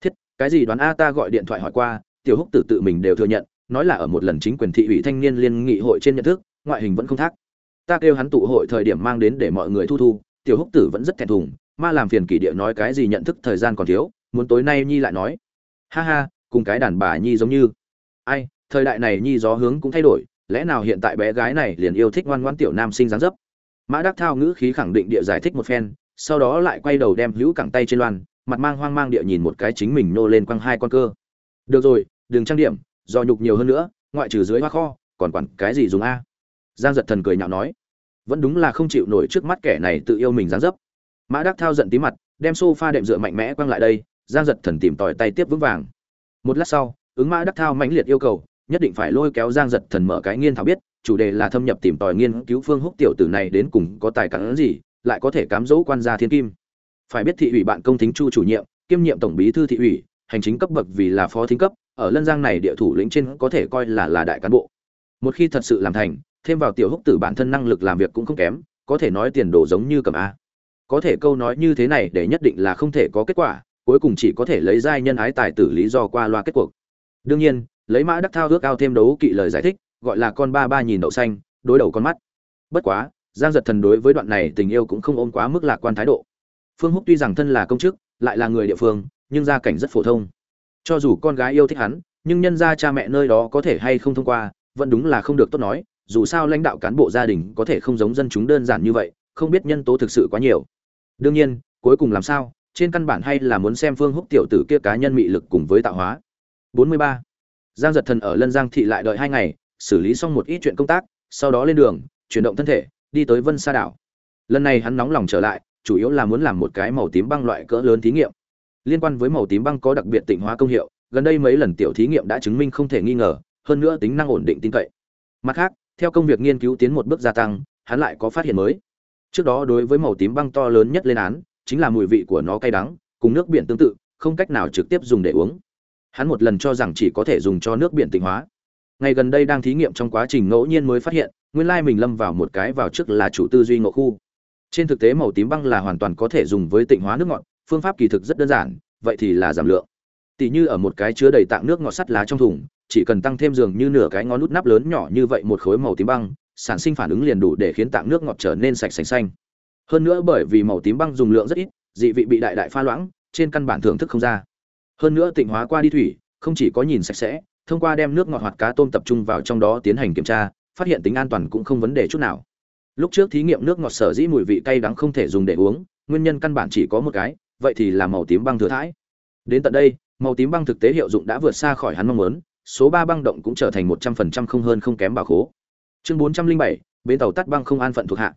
Thiết, cái gì đoán a ta gọi điện thoại hỏi qua, tiểu húc tử tự mình đều thừa nhận, nói là ở một lần chính quyền thị ủy thanh niên liên nghị hội trên nhận thức, ngoại hình vẫn không thác. Ta kêu hắn tụ hội thời điểm mang đến để mọi người thu thu, tiểu húc tử vẫn rất thẹn thùng, ma làm phiền kỷ địa nói cái gì nhận thức thời gian còn thiếu, muốn tối nay nhi lại nói. Ha ha, cùng cái đàn bà nhi giống như. Ai, thời đại này nhi gió hướng cũng thay đổi lẽ nào hiện tại bé gái này liền yêu thích ngoan ngoãn tiểu nam sinh dáng dấp? Mã đắc thao ngữ khí khẳng định địa giải thích một phen, sau đó lại quay đầu đem hữu cẳng tay trên loan, mặt mang hoang mang địa nhìn một cái chính mình nô lên quăng hai con cơ. Được rồi, đừng trang điểm, do nhục nhiều hơn nữa, ngoại trừ dưới hoa kho, còn quản cái gì dùng a? Giang giật thần cười nhạo nói. Vẫn đúng là không chịu nổi trước mắt kẻ này tự yêu mình dáng dấp. Mã đắc thao giận tí mặt, đem sofa đệm dựa mạnh mẽ quăng lại đây, giang giật thần tìm tòi tay tiếp vững vàng. Một lát sau, ứng mã đắc thao mãnh liệt yêu cầu nhất định phải lôi kéo giang giật thần mở cái nghiên thảo biết, chủ đề là thâm nhập tìm tòi nghiên cứu phương húc tiểu tử này đến cùng có tài cản gì, lại có thể cám dỗ quan gia thiên kim. Phải biết thị ủy bạn công thính chu chủ nhiệm, kiêm nhiệm tổng bí thư thị ủy, hành chính cấp bậc vì là phó thính cấp, ở lân giang này địa thủ lĩnh trên có thể coi là là đại cán bộ. Một khi thật sự làm thành, thêm vào tiểu húc tử bản thân năng lực làm việc cũng không kém, có thể nói tiền đồ giống như cầm a. Có thể câu nói như thế này để nhất định là không thể có kết quả, cuối cùng chỉ có thể lấy giai nhân ái tài tử lý do qua loa kết cuộc. Đương nhiên lấy mã đắc thao ước ao thêm đấu kỵ lời giải thích, gọi là con ba ba nhìn đậu xanh, đối đầu con mắt. Bất quá, giang giật thần đối với đoạn này tình yêu cũng không ôm quá mức lạc quan thái độ. Phương húc tuy rằng thân là công chức, lại là người địa phương, nhưng gia cảnh rất phổ thông. Cho dù con gái yêu thích hắn, nhưng nhân ra cha mẹ nơi đó có thể hay không thông qua, vẫn đúng là không được tốt nói, dù sao lãnh đạo cán bộ gia đình có thể không giống dân chúng đơn giản như vậy, không biết nhân tố thực sự quá nhiều. Đương nhiên, cuối cùng làm sao, trên căn bản hay là muốn xem phương húc tiểu tử kia cá nhân mị lực cùng với tạo hóa. 43 giang giật thần ở lân giang thị lại đợi hai ngày, xử lý xong một ít chuyện công tác, sau đó lên đường, chuyển động thân thể, đi tới vân sa đảo. Lần này hắn nóng lòng trở lại, chủ yếu là muốn làm một cái màu tím băng loại cỡ lớn thí nghiệm. Liên quan với màu tím băng có đặc biệt tịnh hóa công hiệu, gần đây mấy lần tiểu thí nghiệm đã chứng minh không thể nghi ngờ, hơn nữa tính năng ổn định tin cậy. Mặt khác, theo công việc nghiên cứu tiến một bước gia tăng, hắn lại có phát hiện mới. Trước đó đối với màu tím băng to lớn nhất lên án, chính là mùi vị của nó cay đắng, cùng nước biển tương tự, không cách nào trực tiếp dùng để uống hắn một lần cho rằng chỉ có thể dùng cho nước biển tịnh hóa. Ngày gần đây đang thí nghiệm trong quá trình ngẫu nhiên mới phát hiện, nguyên lai mình lâm vào một cái vào trước là chủ tư duy ngộ khu. Trên thực tế màu tím băng là hoàn toàn có thể dùng với tịnh hóa nước ngọt, phương pháp kỳ thực rất đơn giản, vậy thì là giảm lượng. Tỷ như ở một cái chứa đầy tạng nước ngọt sắt lá trong thùng, chỉ cần tăng thêm dường như nửa cái ngón nút nắp lớn nhỏ như vậy một khối màu tím băng, sản sinh phản ứng liền đủ để khiến tạng nước ngọt trở nên sạch sành xanh. Hơn nữa bởi vì màu tím băng dùng lượng rất ít, dị vị bị đại đại pha loãng, trên căn bản thưởng thức không ra hơn nữa tịnh hóa qua đi thủy, không chỉ có nhìn sạch sẽ, thông qua đem nước ngọt hoạt cá tôm tập trung vào trong đó tiến hành kiểm tra, phát hiện tính an toàn cũng không vấn đề chút nào. Lúc trước thí nghiệm nước ngọt sở dĩ mùi vị cay đắng không thể dùng để uống, nguyên nhân căn bản chỉ có một cái, vậy thì là màu tím băng thừa thãi đến tận đây, màu tím băng thực tế hiệu dụng đã vượt xa khỏi hắn mong muốn, số ba băng động cũng trở thành một trăm phần trăm không hơn không kém bảo khố. Chương bốn trăm linh bảy, bến tàu tắt băng không an phận thuộc hạ.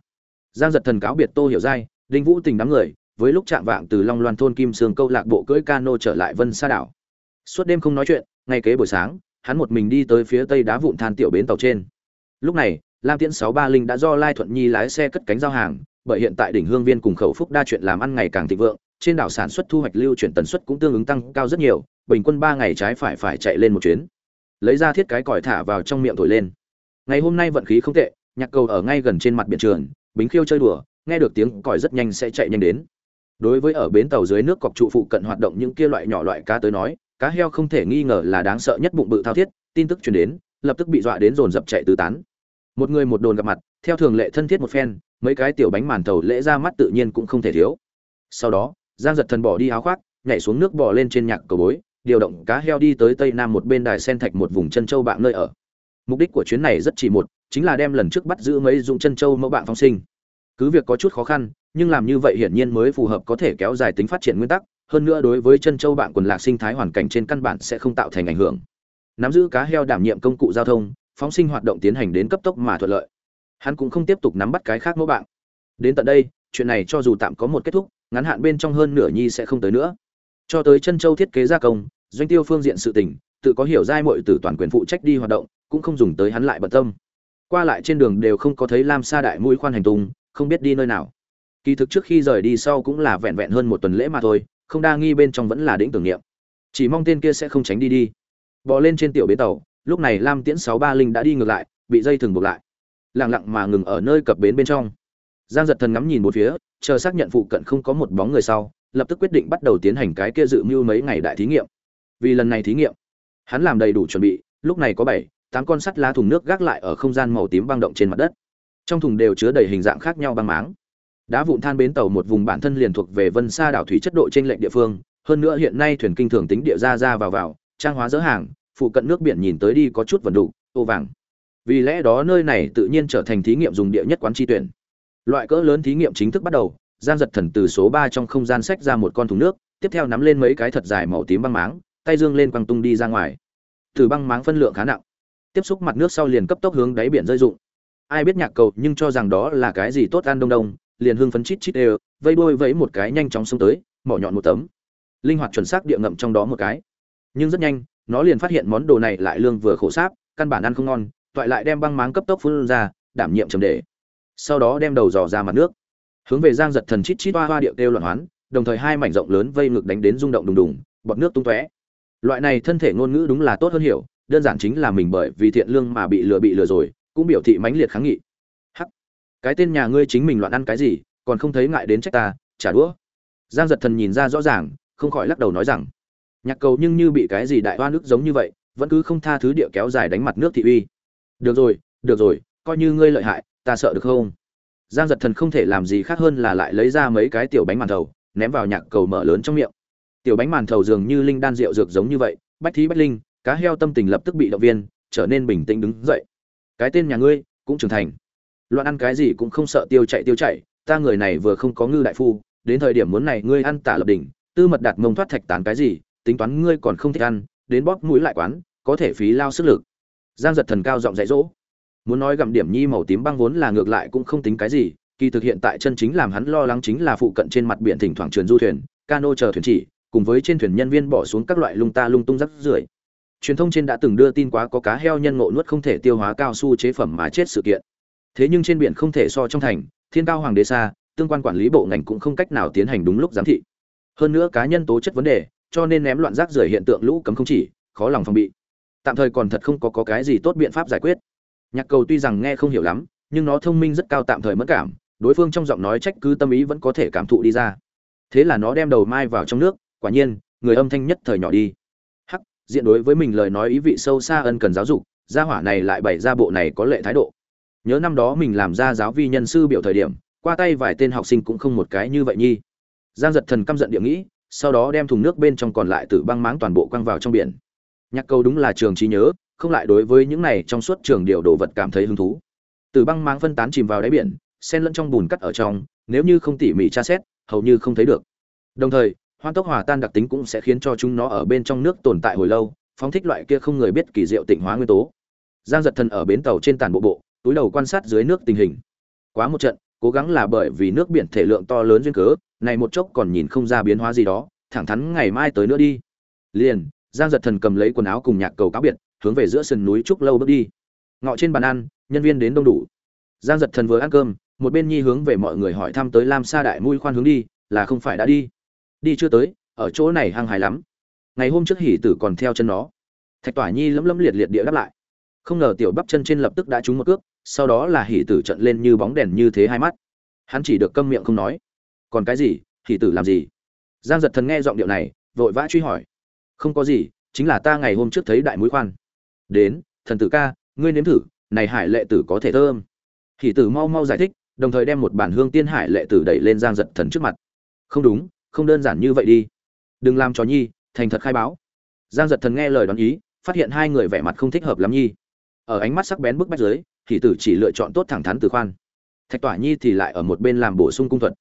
Giang giật thần cáo biệt tô hiểu giai, đinh vũ tình đám người với lúc chạm vạng từ long loan thôn kim sương câu lạc bộ cưỡi cano trở lại vân sa đảo. Suốt đêm không nói chuyện, ngay kế buổi sáng, hắn một mình đi tới phía tây đá vụn than tiểu bến tàu trên. Lúc này, lam tiễn sáu ba linh đã do lai thuận nhi lái xe cất cánh giao hàng, bởi hiện tại đỉnh hương viên cùng khẩu phúc đa chuyện làm ăn ngày càng thịnh vượng, trên đảo sản xuất thu hoạch lưu chuyển tần suất cũng tương ứng tăng cao rất nhiều, bình quân ba ngày trái phải phải chạy lên một chuyến. Lấy ra thiết cái còi thả vào trong miệng thổi lên. Ngày hôm nay vận khí không tệ, nhạc cầu ở ngay gần trên mặt biển trường, bính khiêu chơi đùa, nghe được tiếng còi rất nhanh sẽ chạy nhanh đến đối với ở bến tàu dưới nước cọc trụ phụ cận hoạt động những kia loại nhỏ loại cá tới nói, cá heo không thể nghi ngờ là đáng sợ nhất bụng bự thao thiết, tin tức truyền đến, lập tức bị dọa đến dồn dập chạy tứ tán. Một người một đồn gặp mặt, theo thường lệ thân thiết một phen, mấy cái tiểu bánh màn thầu lễ ra mắt tự nhiên cũng không thể thiếu. Sau đó, giang giật thần bỏ đi áo khoác, nhảy xuống nước bỏ lên trên nhạc cầu bối, điều động cá heo đi tới tây nam một bên đài sen thạch một vùng chân châu bạn nơi ở. Mục đích của chuyến này rất chỉ một, chính là đem lần trước bắt giữ mấy dụng chân châu mẫu bạn phong sinh. Cứ việc có chút khó khăn nhưng làm như vậy hiển nhiên mới phù hợp có thể kéo dài tính phát triển nguyên tắc, hơn nữa đối với chân châu bạn quần lạc sinh thái hoàn cảnh trên căn bản sẽ không tạo thành ảnh hưởng. Nắm giữ cá heo đảm nhiệm công cụ giao thông, phóng sinh hoạt động tiến hành đến cấp tốc mà thuận lợi. Hắn cũng không tiếp tục nắm bắt cái khác mẫu bạn. Đến tận đây, chuyện này cho dù tạm có một kết thúc, ngắn hạn bên trong hơn nửa nhi sẽ không tới nữa. Cho tới chân châu thiết kế gia công, doanh tiêu phương diện sự tình, tự có hiểu giai mọi từ toàn quyền phụ trách đi hoạt động, cũng không dùng tới hắn lại bận tâm. Qua lại trên đường đều không có thấy lam sa đại mũi khoan hành tung, không biết đi nơi nào kỳ thực trước khi rời đi sau cũng là vẹn vẹn hơn một tuần lễ mà thôi, không đa nghi bên trong vẫn là đĩnh tưởng niệm. Chỉ mong tên kia sẽ không tránh đi đi. Bò lên trên tiểu bến tàu, lúc này lam tiễn sáu ba linh đã đi ngược lại, bị dây thừng buộc lại. Lặng lặng mà ngừng ở nơi cập bến bên trong. Giang giật thần ngắm nhìn một phía, chờ xác nhận phụ cận không có một bóng người sau, lập tức quyết định bắt đầu tiến hành cái kia dự mưu mấy ngày đại thí nghiệm. Vì lần này thí nghiệm, hắn làm đầy đủ chuẩn bị, lúc này có bảy, tám con sắt lá thùng nước gác lại ở không gian màu tím băng động trên mặt đất. Trong thùng đều chứa đầy hình dạng khác nhau băng máng đá vụn than bến tàu một vùng bản thân liền thuộc về vân xa đảo thủy chất độ trên lệnh địa phương, hơn nữa hiện nay thuyền kinh thường tính địa ra ra vào vào, trang hóa dỡ hàng, phụ cận nước biển nhìn tới đi có chút vần đủ ô vàng. Vì lẽ đó nơi này tự nhiên trở thành thí nghiệm dùng địa nhất quán tri tuyển. Loại cỡ lớn thí nghiệm chính thức bắt đầu, giang giật thần từ số ba trong không gian sách ra một con thùng nước, tiếp theo nắm lên mấy cái thật dài màu tím băng máng, tay dương lên quăng tung đi ra ngoài. Từ băng máng phân lượng khá nặng. Tiếp xúc mặt nước sau liền cấp tốc hướng đáy biển rơi rụng ai biết nhạc cầu nhưng cho rằng đó là cái gì tốt ăn đông đông liền hưng phấn chít chít đều, vây đuôi vẫy một cái nhanh chóng xông tới, mỏ nhọn một tấm. Linh hoạt chuẩn xác địa ngậm trong đó một cái. Nhưng rất nhanh, nó liền phát hiện món đồ này lại lương vừa khổ sáp, căn bản ăn không ngon, toại lại đem băng máng cấp tốc phun ra, đảm nhiệm trầm để sau đó đem đầu dò ra mặt nước. Hướng về giang giật thần chít chít hoa hoa điệu kêu loạn hoán, đồng thời hai mảnh rộng lớn vây ngực đánh đến rung động đùng đùng, bọt nước tung tóe. Loại này thân thể ngôn ngữ đúng là tốt hơn hiểu, đơn giản chính là mình bởi vì thiện lương mà bị lừa bị lừa rồi, cũng biểu thị mãnh liệt kháng nghị cái tên nhà ngươi chính mình loạn ăn cái gì, còn không thấy ngại đến trách ta, trả đũa. Giang giật thần nhìn ra rõ ràng, không khỏi lắc đầu nói rằng, nhạc cầu nhưng như bị cái gì đại hoa nước giống như vậy, vẫn cứ không tha thứ địa kéo dài đánh mặt nước thị uy. Được rồi được rồi, coi như ngươi lợi hại, ta sợ được không? Giang giật thần không thể làm gì khác hơn là lại lấy ra mấy cái tiểu bánh màn thầu, ném vào nhạc cầu mở lớn trong miệng. Tiểu bánh màn thầu dường như linh đan rượu dược giống như vậy, bách thí bách linh, cá heo tâm tình lập tức bị động viên, trở nên bình tĩnh đứng dậy. Cái tên nhà ngươi cũng trưởng thành loạn ăn cái gì cũng không sợ tiêu chạy tiêu chạy, ta người này vừa không có ngư đại phu, đến thời điểm muốn này ngươi ăn tả lập đỉnh, tư mật đặt mông thoát thạch tán cái gì, tính toán ngươi còn không thích ăn, đến bóp mũi lại quán, có thể phí lao sức lực. Giang giật thần cao giọng dạy dỗ. Muốn nói gặm điểm nhi màu tím băng vốn là ngược lại cũng không tính cái gì, kỳ thực hiện tại chân chính làm hắn lo lắng chính là phụ cận trên mặt biển thỉnh thoảng truyền du thuyền, cano chờ thuyền chỉ, cùng với trên thuyền nhân viên bỏ xuống các loại lung ta lung tung rắc rưởi. Truyền thông trên đã từng đưa tin quá có cá heo nhân ngộ nuốt không thể tiêu hóa cao su chế phẩm mà chết sự kiện thế nhưng trên biển không thể so trong thành thiên cao hoàng đế xa tương quan quản lý bộ ngành cũng không cách nào tiến hành đúng lúc giám thị. Hơn nữa cá nhân tố chất vấn đề cho nên ném loạn rác rưởi hiện tượng lũ cấm không chỉ khó lòng phòng bị. Tạm thời còn thật không có, có cái gì tốt biện pháp giải quyết. Nhạc cầu tuy rằng nghe không hiểu lắm nhưng nó thông minh rất cao tạm thời mất cảm đối phương trong giọng nói trách cứ tâm ý vẫn có thể cảm thụ đi ra. Thế là nó đem đầu mai vào trong nước quả nhiên người âm thanh nhất thời nhỏ đi. Hắc diện đối với mình lời nói ý vị sâu xa ân cần giáo dục gia hỏa này lại bày ra bộ này có lệ thái độ nhớ năm đó mình làm ra giáo vi nhân sư biểu thời điểm, qua tay vài tên học sinh cũng không một cái như vậy nhi. Giang giật thần căm giận địa nghĩ, sau đó đem thùng nước bên trong còn lại từ băng máng toàn bộ quăng vào trong biển. Nhạc câu đúng là trường trí nhớ, không lại đối với những này trong suốt trường điều đồ vật cảm thấy hứng thú. Từ băng máng phân tán chìm vào đáy biển, xen lẫn trong bùn cắt ở trong, nếu như không tỉ mỉ tra xét, hầu như không thấy được. Đồng thời hoan tốc hòa tan đặc tính cũng sẽ khiến cho chúng nó ở bên trong nước tồn tại hồi lâu, phóng thích loại kia không người biết kỳ diệu tịnh hóa nguyên tố. Giang giật thần ở bến tàu trên tàn bộ bộ túi đầu quan sát dưới nước tình hình. Quá một trận, cố gắng là bởi vì nước biển thể lượng to lớn duyên cớ, này một chốc còn nhìn không ra biến hóa gì đó, thẳng thắn ngày mai tới nữa đi. Liền, giang giật thần cầm lấy quần áo cùng nhạc cầu cáo biệt, hướng về giữa sườn núi trúc lâu bước đi. Ngọ trên bàn ăn, nhân viên đến đông đủ. Giang giật thần vừa ăn cơm, một bên nhi hướng về mọi người hỏi thăm tới lam sa đại mũi khoan hướng đi, là không phải đã đi. Đi chưa tới, ở chỗ này hăng hài lắm. Ngày hôm trước hỉ tử còn theo chân nó. Thạch tỏa nhi lấm lấm liệt liệt địa đáp lại không ngờ tiểu bắp chân trên lập tức đã trúng một cước, sau đó là hỉ tử trận lên như bóng đèn như thế hai mắt. Hắn chỉ được câm miệng không nói. Còn cái gì? Hỉ tử làm gì? Giang giật thần nghe giọng điệu này, vội vã truy hỏi. Không có gì, chính là ta ngày hôm trước thấy đại mũi khoan. Đến, thần tử ca, ngươi nếm thử, này hải lệ tử có thể thơm. Hỉ tử mau mau giải thích, đồng thời đem một bản hương tiên hải lệ tử đẩy lên giang giật thần trước mặt. Không đúng, không đơn giản như vậy đi. Đừng làm cho nhi, thành thật khai báo. Giang giật thần nghe lời đoán ý, phát hiện hai người vẻ mặt không thích hợp lắm nhi ở ánh mắt sắc bén bức bách dưới, thì tử chỉ lựa chọn tốt thẳng thắn từ khoan. Thạch tỏa nhi thì lại ở một bên làm bổ sung cung thuật.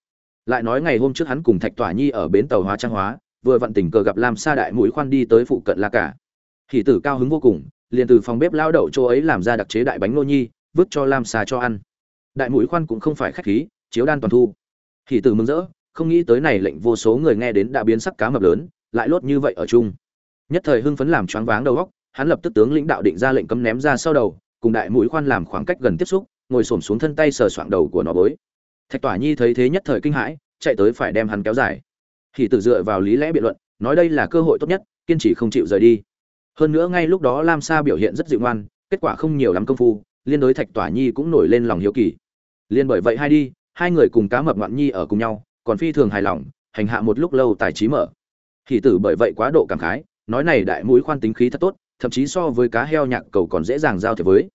Lại nói ngày hôm trước hắn cùng thạch tỏa nhi ở bến tàu hóa trang hóa, vừa vặn tình cờ gặp lam sa đại mũi khoan đi tới phụ cận la cả. Thì tử cao hứng vô cùng, liền từ phòng bếp lao đậu chỗ ấy làm ra đặc chế đại bánh nô nhi, vứt cho lam sa cho ăn. Đại mũi khoan cũng không phải khách khí, chiếu đan toàn thu. Thì tử mừng rỡ, không nghĩ tới này lệnh vô số người nghe đến đã biến sắc cá mập lớn, lại lốt như vậy ở chung. Nhất thời hưng phấn làm choáng váng đầu óc hắn lập tức tướng lĩnh đạo định ra lệnh cấm ném ra sau đầu, cùng đại mũi khoan làm khoảng cách gần tiếp xúc, ngồi xổm xuống thân tay sờ soạng đầu của nó bối. Thạch tỏa nhi thấy thế nhất thời kinh hãi, chạy tới phải đem hắn kéo dài. Thì tự dựa vào lý lẽ biện luận, nói đây là cơ hội tốt nhất, kiên trì không chịu rời đi. Hơn nữa ngay lúc đó lam sa biểu hiện rất dịu ngoan, kết quả không nhiều lắm công phu, liên đối thạch tỏa nhi cũng nổi lên lòng hiếu kỳ. Liên bởi vậy hai đi, hai người cùng cá mập ngoạn nhi ở cùng nhau, còn phi thường hài lòng, hành hạ một lúc lâu tài trí mở. Thì tử bởi vậy quá độ cảm khái, nói này đại mũi khoan tính khí thật tốt thậm chí so với cá heo nhạc cầu còn dễ dàng giao thiệp với.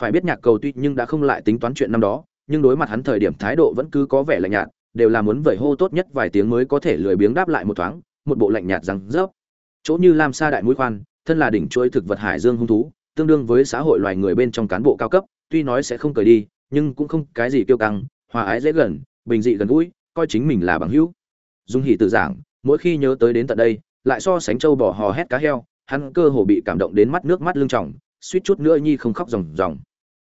Phải biết nhạc cầu tuy nhưng đã không lại tính toán chuyện năm đó, nhưng đối mặt hắn thời điểm thái độ vẫn cứ có vẻ lạnh nhạt, đều là muốn vẩy hô tốt nhất vài tiếng mới có thể lười biếng đáp lại một thoáng, một bộ lạnh nhạt rằng rớp chỗ như lam sa đại mũi khoan, thân là đỉnh chuỗi thực vật hải dương hung thú, tương đương với xã hội loài người bên trong cán bộ cao cấp, tuy nói sẽ không cười đi, nhưng cũng không cái gì kiêu căng, hòa ái dễ gần, bình dị gần gũi, coi chính mình là bằng hữu. Dung hỉ tự giảng, mỗi khi nhớ tới đến tận đây, lại so sánh châu bò hò hét cá heo hắn cơ hồ bị cảm động đến mắt nước mắt lưng tròng, suýt chút nữa nhi không khóc ròng ròng.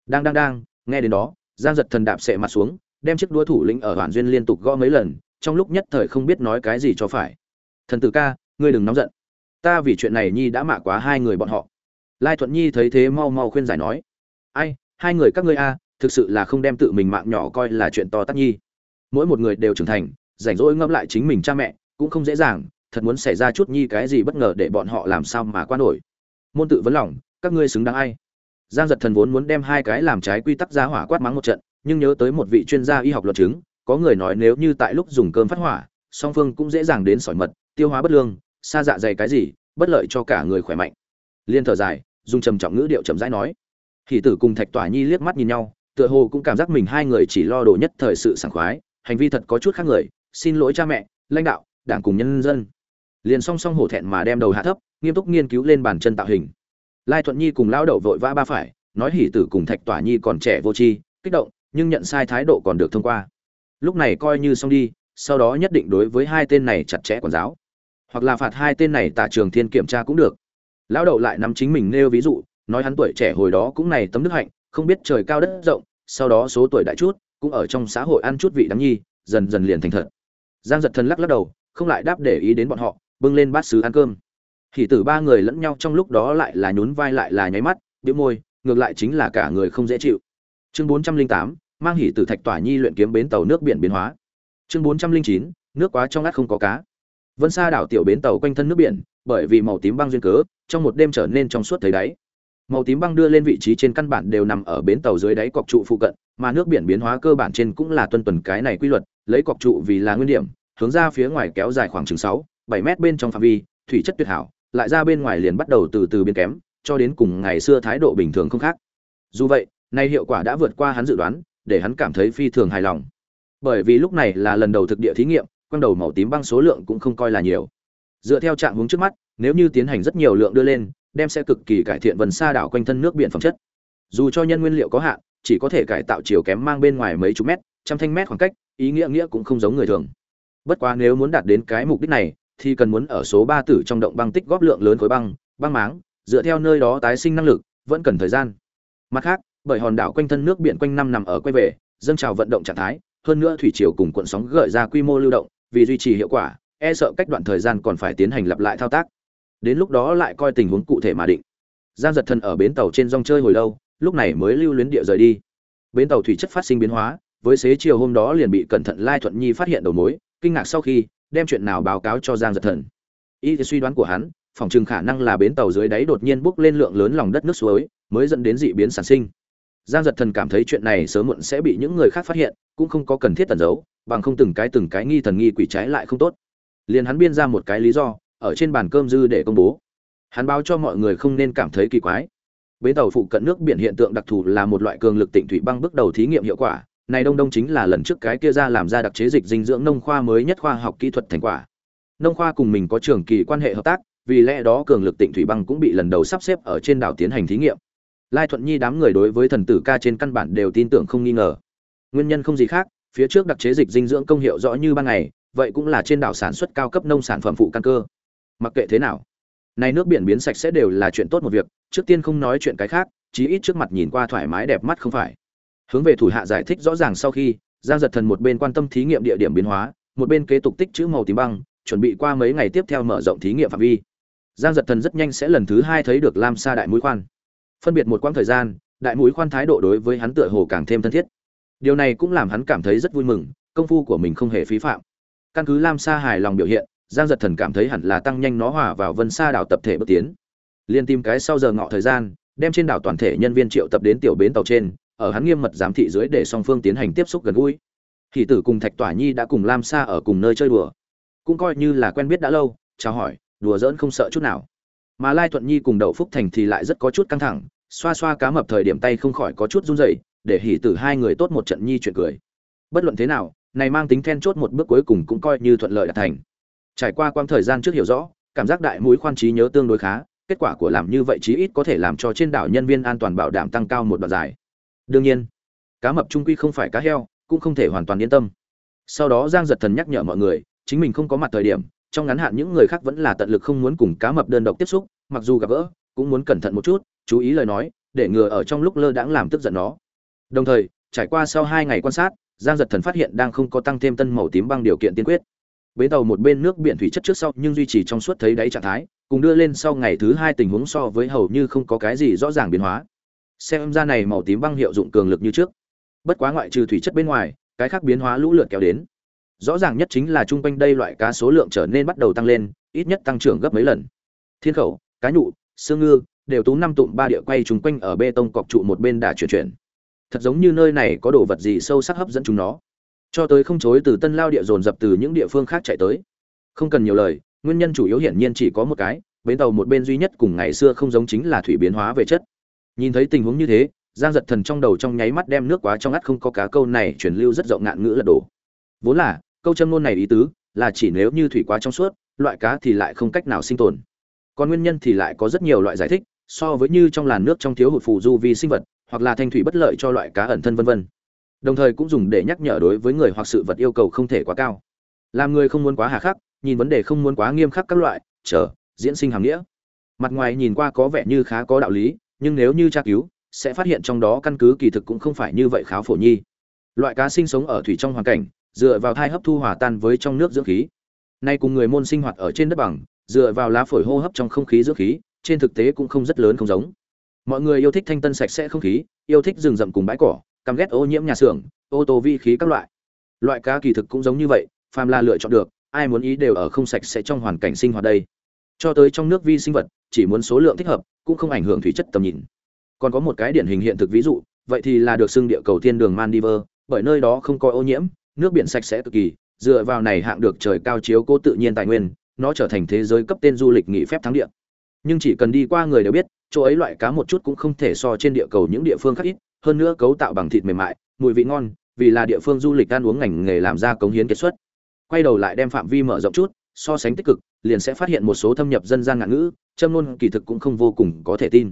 Đang đang đang, nghe đến đó, giang giật thần đạp sệ mặt xuống, đem chiếc đũa thủ lĩnh ở hoàn duyên liên tục gõ mấy lần, trong lúc nhất thời không biết nói cái gì cho phải. Thần tử ca, ngươi đừng nóng giận. Ta vì chuyện này nhi đã mạ quá hai người bọn họ. Lai thuận nhi thấy thế mau mau khuyên giải nói, ai, hai người các ngươi a, thực sự là không đem tự mình mạng nhỏ coi là chuyện to tát nhi. Mỗi một người đều trưởng thành, rảnh rỗi ngẫm lại chính mình cha mẹ, cũng không dễ dàng thật muốn xảy ra chút nhi cái gì bất ngờ để bọn họ làm sao mà qua nổi. Môn tự vấn lòng, các ngươi xứng đáng ai? Giang giật thần vốn muốn đem hai cái làm trái quy tắc ra hỏa quát mắng một trận, nhưng nhớ tới một vị chuyên gia y học luật chứng, có người nói nếu như tại lúc dùng cơm phát hỏa, song phương cũng dễ dàng đến sỏi mật, tiêu hóa bất lương, xa dạ dày cái gì, bất lợi cho cả người khỏe mạnh. Liên thở dài, dùng trầm trọng ngữ điệu chậm rãi nói. Hỷ tử cùng thạch tỏa nhi liếc mắt nhìn nhau, tựa hồ cũng cảm giác mình hai người chỉ lo đồ nhất thời sự sảng khoái, hành vi thật có chút khác người, xin lỗi cha mẹ, lãnh đạo, đảng cùng nhân dân liền song song hổ thẹn mà đem đầu hạ thấp, nghiêm túc nghiên cứu lên bàn chân tạo hình. Lai thuận nhi cùng lão đậu vội vã ba phải, nói hỉ tử cùng thạch tỏa nhi còn trẻ vô tri, kích động, nhưng nhận sai thái độ còn được thông qua. Lúc này coi như xong đi, sau đó nhất định đối với hai tên này chặt chẽ quản giáo. Hoặc là phạt hai tên này tại trường thiên kiểm tra cũng được. Lão đậu lại nắm chính mình nêu ví dụ, nói hắn tuổi trẻ hồi đó cũng này tấm đức hạnh, không biết trời cao đất rộng, sau đó số tuổi đại chút, cũng ở trong xã hội ăn chút vị đắng nhi, dần dần liền thành thật. Giang giật thần lắc lắc đầu, không lại đáp để ý đến bọn họ bưng lên bát sứ ăn cơm. Hỉ tử ba người lẫn nhau trong lúc đó lại là nhún vai lại là nháy mắt, bĩu môi, ngược lại chính là cả người không dễ chịu. Chương bốn trăm linh tám, mang hỉ tử thạch tỏa nhi luyện kiếm bến tàu nước biển biến hóa. Chương bốn trăm linh chín, nước quá trong ngắt không có cá. Vân xa đảo tiểu bến tàu quanh thân nước biển, bởi vì màu tím băng duyên cớ, trong một đêm trở nên trong suốt thấy đáy. Màu tím băng đưa lên vị trí trên căn bản đều nằm ở bến tàu dưới đáy cọc trụ phụ cận, mà nước biển biến hóa cơ bản trên cũng là tuân tuần cái này quy luật, lấy cọc trụ vì là nguyên điểm, hướng ra phía ngoài kéo dài khoảng chừng sáu bảy mét bên trong phạm vi, thủy chất tuyệt hảo, lại ra bên ngoài liền bắt đầu từ từ biến kém, cho đến cùng ngày xưa thái độ bình thường không khác. Dù vậy, nay hiệu quả đã vượt qua hắn dự đoán, để hắn cảm thấy phi thường hài lòng. Bởi vì lúc này là lần đầu thực địa thí nghiệm, quang đầu màu tím băng số lượng cũng không coi là nhiều. Dựa theo trạng hướng trước mắt, nếu như tiến hành rất nhiều lượng đưa lên, đem sẽ cực kỳ cải thiện vần xa đảo quanh thân nước biển phẩm chất. Dù cho nhân nguyên liệu có hạn, chỉ có thể cải tạo chiều kém mang bên ngoài mấy chục mét, trăm thanh mét khoảng cách, ý nghĩa nghĩa cũng không giống người thường. Bất quá nếu muốn đạt đến cái mục đích này thì cần muốn ở số ba tử trong động băng tích góp lượng lớn khối băng băng máng, dựa theo nơi đó tái sinh năng lực, vẫn cần thời gian. Mặt khác, bởi hòn đảo quanh thân nước biển quanh năm nằm ở quay về, dâng trào vận động trạng thái, hơn nữa thủy triều cùng cuộn sóng gợi ra quy mô lưu động, vì duy trì hiệu quả e sợ cách đoạn thời gian còn phải tiến hành lặp lại thao tác. Đến lúc đó lại coi tình huống cụ thể mà định. Giang giật thần ở bến tàu trên rong chơi hồi lâu, lúc này mới lưu luyến địa rời đi. Bến tàu thủy chất phát sinh biến hóa, với xế chiều hôm đó liền bị cẩn thận lai thuận nhi phát hiện đầu mối, kinh ngạc sau khi đem chuyện nào báo cáo cho giang giật thần. Y suy đoán của hắn phòng trừng khả năng là bến tàu dưới đáy đột nhiên bốc lên lượng lớn lòng đất nước suối, mới dẫn đến dị biến sản sinh. Giang giật thần cảm thấy chuyện này sớm muộn sẽ bị những người khác phát hiện, cũng không có cần thiết tẩn giấu, bằng không từng cái từng cái nghi thần nghi quỷ trái lại không tốt. Liền hắn biên ra một cái lý do, ở trên bàn cơm dư để công bố. Hắn báo cho mọi người không nên cảm thấy kỳ quái. Bến tàu phụ cận nước biển hiện tượng đặc thù là một loại cường lực tịnh thủy băng bước đầu thí nghiệm hiệu quả này đông đông chính là lần trước cái kia ra làm ra đặc chế dịch dinh dưỡng nông khoa mới nhất khoa học kỹ thuật thành quả. Nông khoa cùng mình có trường kỳ quan hệ hợp tác, vì lẽ đó cường lực tịnh thủy băng cũng bị lần đầu sắp xếp ở trên đảo tiến hành thí nghiệm. Lai thuận nhi đám người đối với thần tử ca trên căn bản đều tin tưởng không nghi ngờ. Nguyên nhân không gì khác, phía trước đặc chế dịch dinh dưỡng công hiệu rõ như ban ngày, vậy cũng là trên đảo sản xuất cao cấp nông sản phẩm phụ căn cơ. Mặc kệ thế nào nay nước biển biến sạch sẽ đều là chuyện tốt một việc, trước tiên không nói chuyện cái khác, chí ít trước mặt nhìn qua thoải mái đẹp mắt không phải hướng về thủ hạ giải thích rõ ràng sau khi, giang giật thần một bên quan tâm thí nghiệm địa điểm biến hóa, một bên kế tục tích chữ màu tím băng, chuẩn bị qua mấy ngày tiếp theo mở rộng thí nghiệm phạm vi. Giang giật thần rất nhanh sẽ lần thứ hai thấy được lam sa đại mũi khoan. Phân biệt một quãng thời gian, đại mũi khoan thái độ đối với hắn tựa hồ càng thêm thân thiết. Điều này cũng làm hắn cảm thấy rất vui mừng, công phu của mình không hề phí phạm. Căn cứ lam sa hài lòng biểu hiện, giang giật thần cảm thấy hẳn là tăng nhanh nó hòa vào vân sa đảo tập thể bước tiến. Liên tìm cái sau giờ ngọ thời gian, đem trên đảo toàn thể nhân viên triệu tập đến tiểu bến tàu trên ở hắn nghiêm mật giám thị dưới để song phương tiến hành tiếp xúc gần gũi. Hỷ tử cùng thạch tỏa nhi đã cùng lam sa ở cùng nơi chơi đùa. Cũng coi như là quen biết đã lâu, chào hỏi, đùa giỡn không sợ chút nào. Mà lai thuận nhi cùng đậu phúc thành thì lại rất có chút căng thẳng, xoa xoa cá mập thời điểm tay không khỏi có chút run rẩy, để hỉ tử hai người tốt một trận nhi chuyện cười. Bất luận thế nào, này mang tính then chốt một bước cuối cùng cũng coi như thuận lợi đạt thành. Trải qua quãng thời gian trước hiểu rõ, cảm giác đại mũi khoan trí nhớ tương đối khá, kết quả của làm như vậy chí ít có thể làm cho trên đảo nhân viên an toàn bảo đảm tăng cao một đoạn dài đương nhiên, cá mập trung quy không phải cá heo, cũng không thể hoàn toàn yên tâm. Sau đó giang giật thần nhắc nhở mọi người, chính mình không có mặt thời điểm, trong ngắn hạn những người khác vẫn là tận lực không muốn cùng cá mập đơn độc tiếp xúc, mặc dù gặp gỡ, cũng muốn cẩn thận một chút, chú ý lời nói, để ngừa ở trong lúc lơ đãng làm tức giận nó. Đồng thời, trải qua sau hai ngày quan sát, giang giật thần phát hiện đang không có tăng thêm tân màu tím băng điều kiện tiên quyết. Bến tàu một bên nước biển thủy chất trước sau nhưng duy trì trong suốt thấy đáy trạng thái, cùng đưa lên sau ngày thứ hai tình huống so với hầu như không có cái gì rõ ràng biến hóa xem ra này màu tím băng hiệu dụng cường lực như trước. Bất quá ngoại trừ thủy chất bên ngoài, cái khác biến hóa lũ lượt kéo đến. Rõ ràng nhất chính là chung quanh đây loại cá số lượng trở nên bắt đầu tăng lên, ít nhất tăng trưởng gấp mấy lần. Thiên khẩu, cá nhụ, xương ngư, đều tú năm tụm ba địa quay chung quanh ở bê tông cọc trụ một bên đà chuyển chuyển. Thật giống như nơi này có đồ vật gì sâu sắc hấp dẫn chúng nó. Cho tới không chối từ tân lao địa dồn dập từ những địa phương khác chạy tới. Không cần nhiều lời, nguyên nhân chủ yếu hiển nhiên chỉ có một cái, bến tàu một bên duy nhất cùng ngày xưa không giống chính là thủy biến hóa về chất nhìn thấy tình huống như thế, giang giật thần trong đầu trong nháy mắt đem nước quá trong ngắt không có cá câu này truyền lưu rất rộng ngạn ngữ lật đổ. Vốn là, câu châm ngôn này ý tứ là chỉ nếu như thủy quá trong suốt, loại cá thì lại không cách nào sinh tồn. Còn nguyên nhân thì lại có rất nhiều loại giải thích, so với như trong làn nước trong thiếu hụt phù du vi sinh vật, hoặc là thanh thủy bất lợi cho loại cá ẩn thân vân vân. Đồng thời cũng dùng để nhắc nhở đối với người hoặc sự vật yêu cầu không thể quá cao. Làm người không muốn quá hà khắc, nhìn vấn đề không muốn quá nghiêm khắc các loại, chờ, diễn sinh hàm nghĩa. Mặt ngoài nhìn qua có vẻ như khá có đạo lý nhưng nếu như tra cứu, sẽ phát hiện trong đó căn cứ kỳ thực cũng không phải như vậy khá phổ nhi. Loại cá sinh sống ở thủy trong hoàn cảnh, dựa vào thai hấp thu hòa tan với trong nước dưỡng khí. Nay cùng người môn sinh hoạt ở trên đất bằng, dựa vào lá phổi hô hấp trong không khí dưỡng khí, trên thực tế cũng không rất lớn không giống. Mọi người yêu thích thanh tân sạch sẽ không khí, yêu thích rừng rậm cùng bãi cỏ, căm ghét ô nhiễm nhà xưởng, ô tô vi khí các loại. Loại cá kỳ thực cũng giống như vậy, phàm là lựa chọn được, ai muốn ý đều ở không sạch sẽ trong hoàn cảnh sinh hoạt đây. Cho tới trong nước vi sinh vật chỉ muốn số lượng thích hợp, cũng không ảnh hưởng thủy chất tầm nhìn. Còn có một cái điển hình hiện thực ví dụ, vậy thì là được xưng địa cầu thiên đường maldives, bởi nơi đó không có ô nhiễm, nước biển sạch sẽ cực kỳ, dựa vào này hạng được trời cao chiếu cố tự nhiên tài nguyên, nó trở thành thế giới cấp tên du lịch nghỉ phép thắng địa. Nhưng chỉ cần đi qua người đều biết, chỗ ấy loại cá một chút cũng không thể so trên địa cầu những địa phương khác ít, hơn nữa cấu tạo bằng thịt mềm mại, mùi vị ngon, vì là địa phương du lịch ăn uống ngành nghề làm ra cống hiến kết xuất. Quay đầu lại đem phạm vi mở rộng chút so sánh tích cực liền sẽ phát hiện một số thâm nhập dân gian ngạn ngữ châm ngôn kỳ thực cũng không vô cùng có thể tin.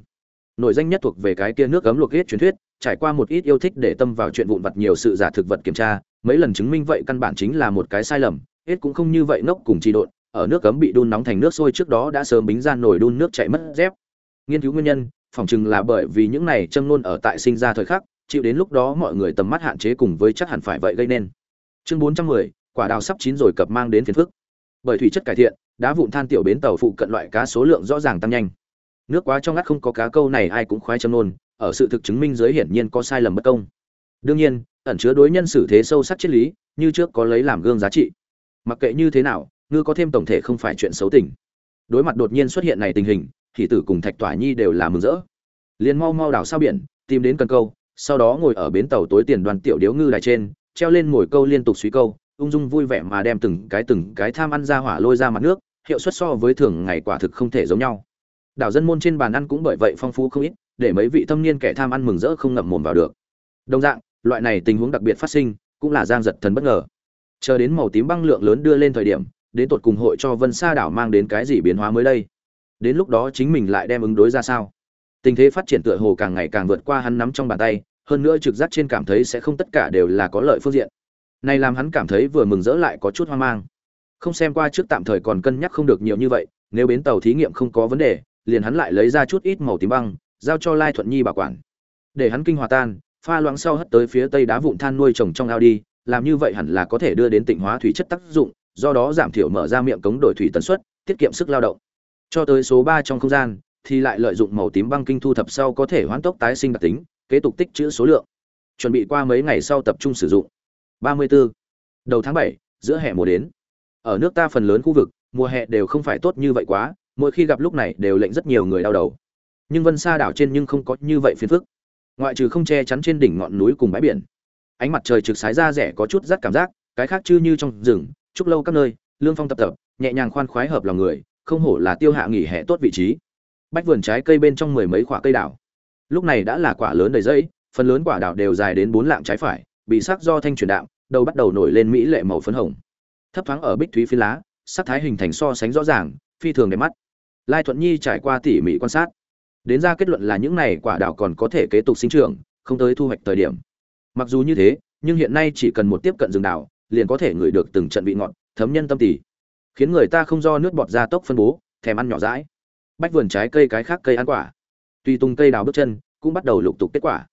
Nội danh nhất thuộc về cái kia nước cấm luộc hết truyền thuyết trải qua một ít yêu thích để tâm vào chuyện vụn vặt nhiều sự giả thực vật kiểm tra mấy lần chứng minh vậy căn bản chính là một cái sai lầm hết cũng không như vậy nốc cùng trì độn ở nước cấm bị đun nóng thành nước sôi trước đó đã sớm bính ra nổi đun nước chảy mất dép. Nghiên cứu nguyên nhân phòng chừng là bởi vì những này châm ngôn ở tại sinh ra thời khắc chịu đến lúc đó mọi người tầm mắt hạn chế cùng với chắc hẳn phải vậy gây nên. Chương 410, quả đào sắp chín rồi cập mang đến phiền phức bởi thủy chất cải thiện, đá vụn than tiểu bến tàu phụ cận loại cá số lượng rõ ràng tăng nhanh. Nước quá trong ngắt không có cá câu này ai cũng khoái châm nôn, ở sự thực chứng minh giới hiển nhiên có sai lầm bất công. Đương nhiên, ẩn chứa đối nhân xử thế sâu sắc triết lý, như trước có lấy làm gương giá trị. Mặc kệ như thế nào, ngư có thêm tổng thể không phải chuyện xấu tình. Đối mặt đột nhiên xuất hiện này tình hình thì tử cùng thạch tỏa nhi đều là mừng rỡ. Liền mau mau đảo sao biển, tìm đến cần câu, sau đó ngồi ở bến tàu tối tiền đoàn tiểu điếu ngư đài trên, treo lên ngồi câu liên tục suy câu ung dung vui vẻ mà đem từng cái từng cái tham ăn ra hỏa lôi ra mặt nước, hiệu suất so với thường ngày quả thực không thể giống nhau. Đảo dân môn trên bàn ăn cũng bởi vậy phong phú không ít, để mấy vị thâm niên kẻ tham ăn mừng rỡ không ngậm mồm vào được. Đồng dạng, loại này tình huống đặc biệt phát sinh, cũng là giang giật thần bất ngờ. Chờ đến màu tím băng lượng lớn đưa lên thời điểm, đến tột cùng hội cho vân sa đảo mang đến cái gì biến hóa mới đây? Đến lúc đó chính mình lại đem ứng đối ra sao? Tình thế phát triển tựa hồ càng ngày càng vượt qua hắn nắm trong bàn tay, hơn nữa trực giác trên cảm thấy sẽ không tất cả đều là có lợi phương diện này làm hắn cảm thấy vừa mừng rỡ lại có chút hoang mang. Không xem qua trước tạm thời còn cân nhắc không được nhiều như vậy, nếu bến tàu thí nghiệm không có vấn đề, liền hắn lại lấy ra chút ít màu tím băng, giao cho lai thuận nhi bảo quản. Để hắn kinh hòa tan, pha loãng sau hất tới phía tây đá vụn than nuôi trồng trong ao đi, làm như vậy hẳn là có thể đưa đến tịnh hóa thủy chất tác dụng, do đó giảm thiểu mở ra miệng cống đổi thủy tần suất, tiết kiệm sức lao động. Cho tới số ba trong không gian, thì lại lợi dụng màu tím băng kinh thu thập sau có thể hoán tốc tái sinh đặc tính, kế tục tích trữ số lượng. Chuẩn bị qua mấy ngày sau tập trung sử dụng. 34. đầu tháng 7, giữa hè mùa đến. Ở nước ta phần lớn khu vực mùa hè đều không phải tốt như vậy quá mỗi khi gặp lúc này đều lệnh rất nhiều người đau đầu. Nhưng vân Sa đảo trên nhưng không có như vậy phiền phức. Ngoại trừ không che chắn trên đỉnh ngọn núi cùng bãi biển. Ánh mặt trời trực sái ra rẻ có chút rất cảm giác cái khác chứ như trong rừng trúc lâu các nơi lương phong tập tập nhẹ nhàng khoan khoái hợp lòng người không hổ là tiêu hạ nghỉ hè tốt vị trí. Bách vườn trái cây bên trong mười mấy quả cây đảo. Lúc này đã là quả lớn đầy dẫy phần lớn quả đảo đều dài đến bốn lạng trái phải bị sắc do thanh chuyển đạm đầu bắt đầu nổi lên mỹ lệ màu phấn hồng. Thấp thoáng ở bích thúy phi lá, sắc thái hình thành so sánh rõ ràng, phi thường đẹp mắt. Lai thuận nhi trải qua tỉ mỉ quan sát, đến ra kết luận là những này quả đào còn có thể kế tục sinh trưởng, không tới thu hoạch thời điểm. Mặc dù như thế, nhưng hiện nay chỉ cần một tiếp cận rừng đào liền có thể ngửi được từng trận vị ngọt, thấm nhân tâm tỉ khiến người ta không do nước bọt ra tốc phân bố, thèm ăn nhỏ rãi bách vườn trái cây cái khác cây ăn quả tuy tung cây đào bước chân, cũng bắt đầu lục tục kết quả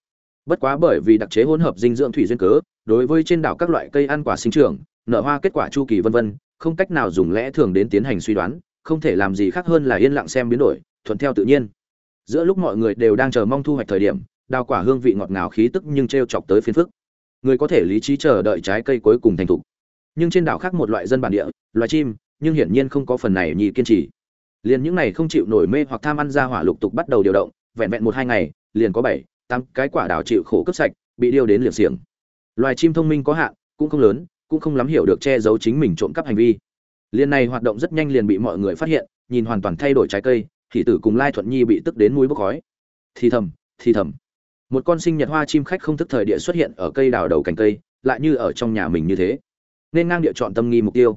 bất quá bởi vì đặc chế hỗn hợp dinh dưỡng thủy duyên cớ, đối với trên đảo các loại cây ăn quả sinh trưởng, nở hoa kết quả chu kỳ vân vân, không cách nào dùng lẽ thường đến tiến hành suy đoán, không thể làm gì khác hơn là yên lặng xem biến đổi, thuận theo tự nhiên. Giữa lúc mọi người đều đang chờ mong thu hoạch thời điểm, đào quả hương vị ngọt ngào khí tức nhưng t chọc tới phiên phức. Người có thể lý trí chờ đợi trái cây cuối cùng thành thục. Nhưng trên đảo khác một loại dân bản địa, loài chim, nhưng hiển nhiên không có phần này nhị kiên trì. Liền những này không chịu nổi mê hoặc tham ăn ra hỏa lục tục bắt đầu điều động, vẹn vẹn một hai ngày, liền có bảy tám cái quả đào chịu khổ cấp sạch, bị điêu đến liệt xiềng. Loài chim thông minh có hạn, cũng không lớn, cũng không lắm hiểu được che giấu chính mình trộm cắp hành vi. Liên này hoạt động rất nhanh liền bị mọi người phát hiện, nhìn hoàn toàn thay đổi trái cây, thì tử cùng lai thuận nhi bị tức đến mũi bốc khói. Thì thầm thì thầm. Một con sinh nhật hoa chim khách không thức thời địa xuất hiện ở cây đào đầu cành cây, lại như ở trong nhà mình như thế. Nên ngang địa chọn tâm nghi mục tiêu.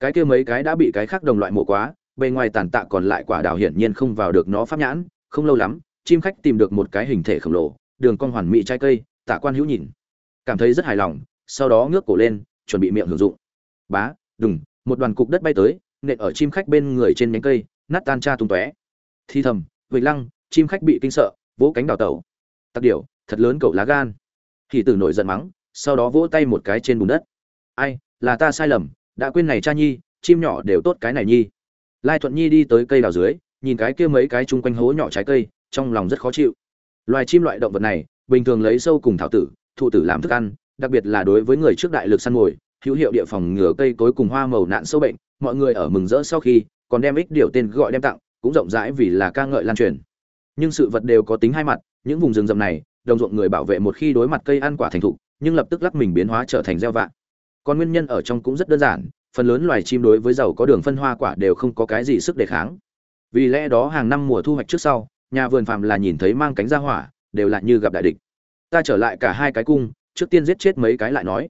Cái kia mấy cái đã bị cái khác đồng loại mổ quá, bề ngoài tàn tạ còn lại quả đào hiển nhiên không vào được nó pháp nhãn, không lâu lắm chim khách tìm được một cái hình thể khổng lồ, đường cong hoàn mỹ trái cây tạ quan hữu nhìn. Cảm thấy rất hài lòng, sau đó ngước cổ lên, chuẩn bị miệng hưởng dụng. Bá, đùng, một đoàn cục đất bay tới, nện ở chim khách bên người trên nhánh cây, nát tan cha tung tóe. Thi thầm, vịnh lăng, chim khách bị kinh sợ, vỗ cánh đào tẩu. Tặc điểu, thật lớn cậu lá gan. Thì tử nổi giận mắng, sau đó vỗ tay một cái trên bùn đất. Ai, là ta sai lầm, đã quên này cha nhi, chim nhỏ đều tốt cái này nhi. Lai thuận nhi đi tới cây đào dưới, nhìn cái kia mấy cái chung quanh hố nhỏ trái cây trong lòng rất khó chịu. Loài chim loại động vật này, bình thường lấy sâu cùng thảo tử, thụ tử làm thức ăn, đặc biệt là đối với người trước đại lực săn mồi, hữu hiệu địa phòng ngừa cây cối cùng hoa màu nạn sâu bệnh, mọi người ở mừng rỡ sau khi, còn đem ích điều tên gọi đem tặng, cũng rộng rãi vì là ca ngợi lan truyền. Nhưng sự vật đều có tính hai mặt, những vùng rừng rậm này, đồng ruộng người bảo vệ một khi đối mặt cây ăn quả thành thục, nhưng lập tức lắc mình biến hóa trở thành gieo vạn còn nguyên nhân ở trong cũng rất đơn giản, phần lớn loài chim đối với dầu có đường phân hoa quả đều không có cái gì sức đề kháng. Vì lẽ đó hàng năm mùa thu hoạch trước sau nhà vườn phàm là nhìn thấy mang cánh ra hỏa, đều là như gặp đại địch. Ta trở lại cả hai cái cung, trước tiên giết chết mấy cái lại nói.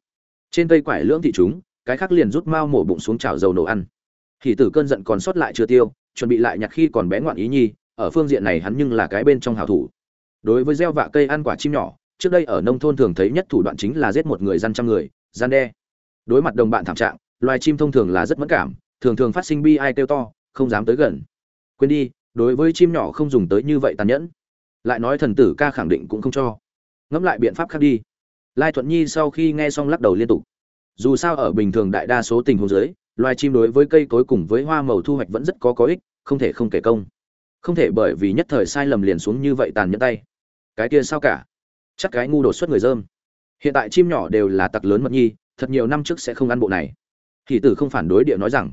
Trên cây quải lưỡng thị chúng, cái khác liền rút mao mổ bụng xuống chảo dầu nổ ăn. Thì tử cơn giận còn sót lại chưa tiêu, chuẩn bị lại nhặt khi còn bé ngoạn ý nhi, ở phương diện này hắn nhưng là cái bên trong hảo thủ. Đối với gieo vạ cây ăn quả chim nhỏ, trước đây ở nông thôn thường thấy nhất thủ đoạn chính là giết một người gian trăm người gian đe. Đối mặt đồng bạn thảm trạng, loài chim thông thường là rất mẫn cảm, thường thường phát sinh bi ai kêu to, không dám tới gần. Quên đi đối với chim nhỏ không dùng tới như vậy tàn nhẫn. Lại nói thần tử ca khẳng định cũng không cho. Ngẫm lại biện pháp khác đi. Lai thuận nhi sau khi nghe xong lắc đầu liên tục. Dù sao ở bình thường đại đa số tình huống giới loài chim đối với cây cối cùng với hoa màu thu hoạch vẫn rất có có ích, không thể không kể công. Không thể bởi vì nhất thời sai lầm liền xuống như vậy tàn nhẫn tay. Cái kia sao cả? Chắc cái ngu đột xuất người dơm. Hiện tại chim nhỏ đều là tặc lớn mật nhi, thật nhiều năm trước sẽ không ăn bộ này. Thì tử không phản đối địa nói rằng,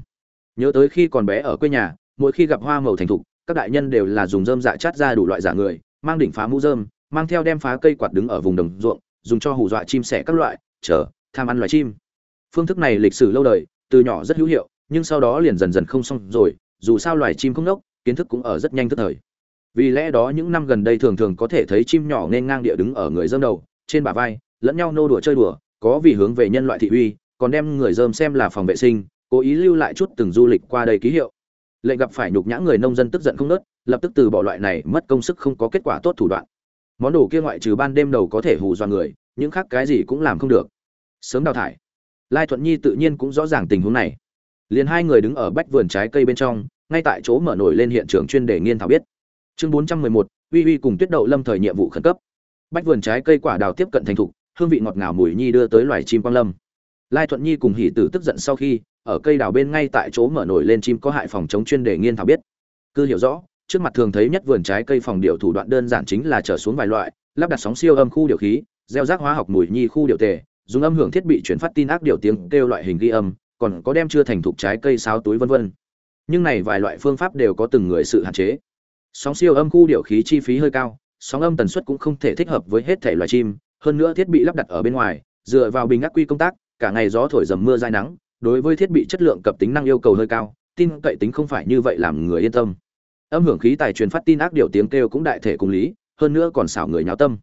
nhớ tới khi còn bé ở quê nhà, mỗi khi gặp hoa màu thành thục các đại nhân đều là dùng dơm dạ chát ra đủ loại giả người, mang đỉnh phá mũ dơm, mang theo đem phá cây quạt đứng ở vùng đồng ruộng, dùng cho hù dọa chim sẻ các loại, chờ, tham ăn loài chim. Phương thức này lịch sử lâu đời, từ nhỏ rất hữu hiệu, nhưng sau đó liền dần dần không xong rồi, dù sao loài chim không nốc, kiến thức cũng ở rất nhanh tức thời. Vì lẽ đó những năm gần đây thường thường có thể thấy chim nhỏ nên ngang địa đứng ở người dơm đầu, trên bả vai, lẫn nhau nô đùa chơi đùa, có vì hướng về nhân loại thị uy, còn đem người dơm xem là phòng vệ sinh, cố ý lưu lại chút từng du lịch qua đây ký hiệu lệnh gặp phải nhục nhã người nông dân tức giận không nớt, lập tức từ bỏ loại này mất công sức không có kết quả tốt thủ đoạn. Món đồ kia ngoại trừ ban đêm đầu có thể hù dọa người, những khác cái gì cũng làm không được. Sớm đào thải. Lai thuận nhi tự nhiên cũng rõ ràng tình huống này. Liền hai người đứng ở bách vườn trái cây bên trong, ngay tại chỗ mở nổi lên hiện trường chuyên đề nghiên thảo biết. Chương bốn trăm mười một, uy uy cùng tuyết đậu lâm thời nhiệm vụ khẩn cấp. Bách vườn trái cây quả đào tiếp cận thành thục, hương vị ngọt ngào mùi nhi đưa tới loài chim quang lâm. Lai thuận nhi cùng hỉ tử tức giận sau khi ở cây đào bên ngay tại chỗ mở nổi lên chim có hại phòng chống chuyên đề nghiên thảo biết. Cứ hiểu rõ, trước mặt thường thấy nhất vườn trái cây phòng điều thủ đoạn đơn giản chính là trở xuống vài loại, lắp đặt sóng siêu âm khu điều khí, gieo rác hóa học mùi nhi khu điều tề, dùng âm hưởng thiết bị chuyển phát tin ác điều tiếng kêu loại hình ghi âm, còn có đem chưa thành thục trái cây sáo túi vân vân. Nhưng này vài loại phương pháp đều có từng người sự hạn chế. Sóng siêu âm khu điều khí chi phí hơi cao, sóng âm tần suất cũng không thể thích hợp với hết thể loài chim, hơn nữa thiết bị lắp đặt ở bên ngoài, dựa vào bình ác quy công tác, cả ngày gió thổi dầm mưa dai nắng đối với thiết bị chất lượng cập tính năng yêu cầu hơi cao, tin cậy tính không phải như vậy làm người yên tâm. Âm hưởng khí tài truyền phát tin ác điều tiếng kêu cũng đại thể cùng lý, hơn nữa còn xảo người nháo tâm.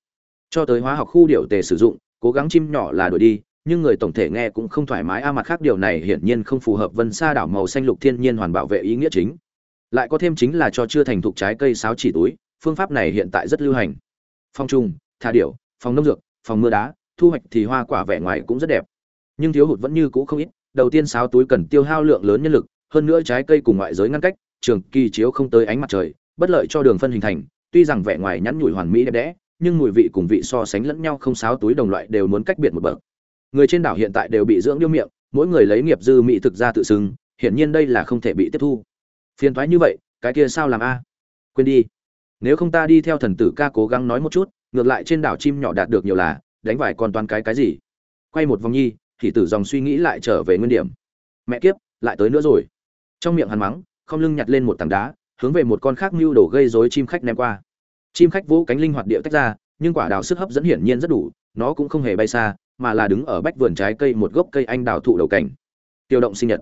Cho tới hóa học khu điều tề sử dụng, cố gắng chim nhỏ là đổi đi, nhưng người tổng thể nghe cũng không thoải mái, a à mặt khác điều này hiển nhiên không phù hợp vân sa đảo màu xanh lục thiên nhiên hoàn bảo vệ ý nghĩa chính. Lại có thêm chính là cho chưa thành thục trái cây sáo chỉ túi, phương pháp này hiện tại rất lưu hành. Phong trung, thả điểu, phòng nông dược, phòng mưa đá, thu hoạch thì hoa quả vẻ ngoài cũng rất đẹp. Nhưng thiếu hụt vẫn như cũ không ít đầu tiên sáo túi cần tiêu hao lượng lớn nhân lực, hơn nữa trái cây cùng ngoại giới ngăn cách, trường kỳ chiếu không tới ánh mặt trời, bất lợi cho đường phân hình thành. Tuy rằng vẻ ngoài nhắn nhủi hoàn mỹ đẹp đẽ, nhưng mùi vị cùng vị so sánh lẫn nhau không sáo túi đồng loại đều muốn cách biệt một bậc. Người trên đảo hiện tại đều bị dưỡng điêu miệng, mỗi người lấy nghiệp dư mỹ thực ra tự xưng, hiển nhiên đây là không thể bị tiếp thu. Phiền thoái như vậy, cái kia sao làm a? Quên đi. Nếu không ta đi theo thần tử ca cố gắng nói một chút, ngược lại trên đảo chim nhỏ đạt được nhiều là, đánh vải còn toàn cái cái gì? Quay một vòng nhi thì tử dòng suy nghĩ lại trở về nguyên điểm. Mẹ kiếp, lại tới nữa rồi. Trong miệng hắn mắng, không lưng nhặt lên một tảng đá, hướng về một con khác mưu đổ gây rối chim khách ném qua. Chim khách vỗ cánh linh hoạt điệu tách ra, nhưng quả đào sức hấp dẫn hiển nhiên rất đủ, nó cũng không hề bay xa, mà là đứng ở bách vườn trái cây một gốc cây anh đào thụ đầu cảnh. Tiêu động sinh nhật.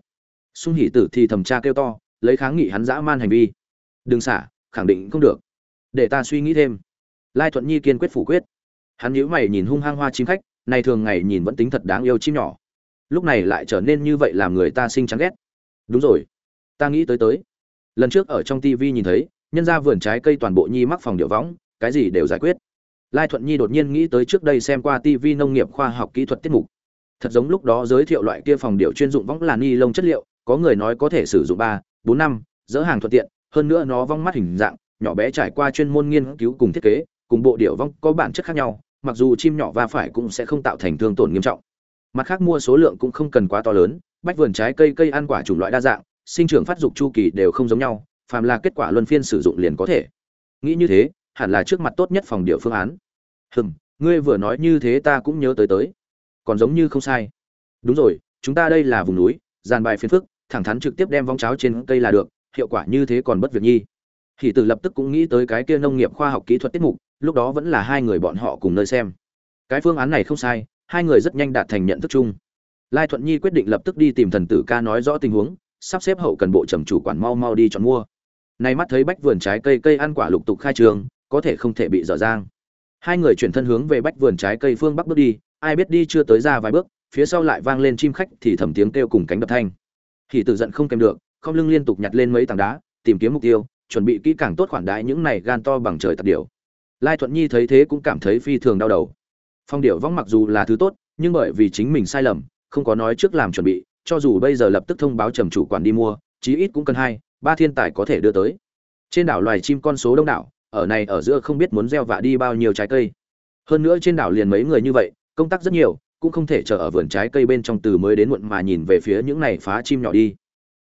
Sung hỉ tử thì thầm tra kêu to, lấy kháng nghị hắn dã man hành vi. Đừng xả, khẳng định không được. Để ta suy nghĩ thêm. Lai thuận nhi kiên quyết phủ quyết. Hắn nhíu mày nhìn hung hăng hoa chim khách này thường ngày nhìn vẫn tính thật đáng yêu chim nhỏ. Lúc này lại trở nên như vậy làm người ta sinh chán ghét. Đúng rồi. Ta nghĩ tới tới. Lần trước ở trong tivi nhìn thấy, nhân ra vườn trái cây toàn bộ nhi mắc phòng điệu võng, cái gì đều giải quyết. Lai thuận nhi đột nhiên nghĩ tới trước đây xem qua tivi nông nghiệp khoa học kỹ thuật tiết mục. Thật giống lúc đó giới thiệu loại kia phòng điệu chuyên dụng võng là ni lông chất liệu, có người nói có thể sử dụng ba, bốn năm, dỡ hàng thuận tiện, hơn nữa nó vong mắt hình dạng, nhỏ bé trải qua chuyên môn nghiên cứu cùng thiết kế, cùng bộ điệu vong có bản chất khác nhau mặc dù chim nhỏ va phải cũng sẽ không tạo thành thương tổn nghiêm trọng. Mặt khác mua số lượng cũng không cần quá to lớn, bách vườn trái cây cây ăn quả chủng loại đa dạng, sinh trưởng phát dục chu kỳ đều không giống nhau, phàm là kết quả luân phiên sử dụng liền có thể. Nghĩ như thế, hẳn là trước mặt tốt nhất phòng điều phương án. Hừm, ngươi vừa nói như thế ta cũng nhớ tới tới. Còn giống như không sai. Đúng rồi, chúng ta đây là vùng núi, dàn bài phiền phức, thẳng thắn trực tiếp đem vong cháo trên cây là được, hiệu quả như thế còn bất việc nhi thì từ lập tức cũng nghĩ tới cái kia nông nghiệp khoa học kỹ thuật tiết mục, lúc đó vẫn là hai người bọn họ cùng nơi xem. Cái phương án này không sai, hai người rất nhanh đạt thành nhận thức chung. Lai thuận nhi quyết định lập tức đi tìm thần tử ca nói rõ tình huống, sắp xếp hậu cần bộ trầm chủ quản mau mau đi chọn mua. Nay mắt thấy bách vườn trái cây cây ăn quả lục tục khai trường, có thể không thể bị dở dang. Hai người chuyển thân hướng về bách vườn trái cây phương bắc bước đi, ai biết đi chưa tới ra vài bước, phía sau lại vang lên chim khách thì thầm tiếng kêu cùng cánh đập thanh. Thì tử giận không kèm được, không lưng liên tục nhặt lên mấy tảng đá, tìm kiếm mục tiêu chuẩn bị kỹ càng tốt khoản đãi những này gan to bằng trời tạt điểu. Lai thuận nhi thấy thế cũng cảm thấy phi thường đau đầu. Phong điệu vong mặc dù là thứ tốt, nhưng bởi vì chính mình sai lầm, không có nói trước làm chuẩn bị, cho dù bây giờ lập tức thông báo trầm chủ quản đi mua, chí ít cũng cần hai, ba thiên tài có thể đưa tới. Trên đảo loài chim con số đông đảo, ở này ở giữa không biết muốn gieo vạ đi bao nhiêu trái cây. Hơn nữa trên đảo liền mấy người như vậy, công tác rất nhiều, cũng không thể chờ ở vườn trái cây bên trong từ mới đến muộn mà nhìn về phía những này phá chim nhỏ đi.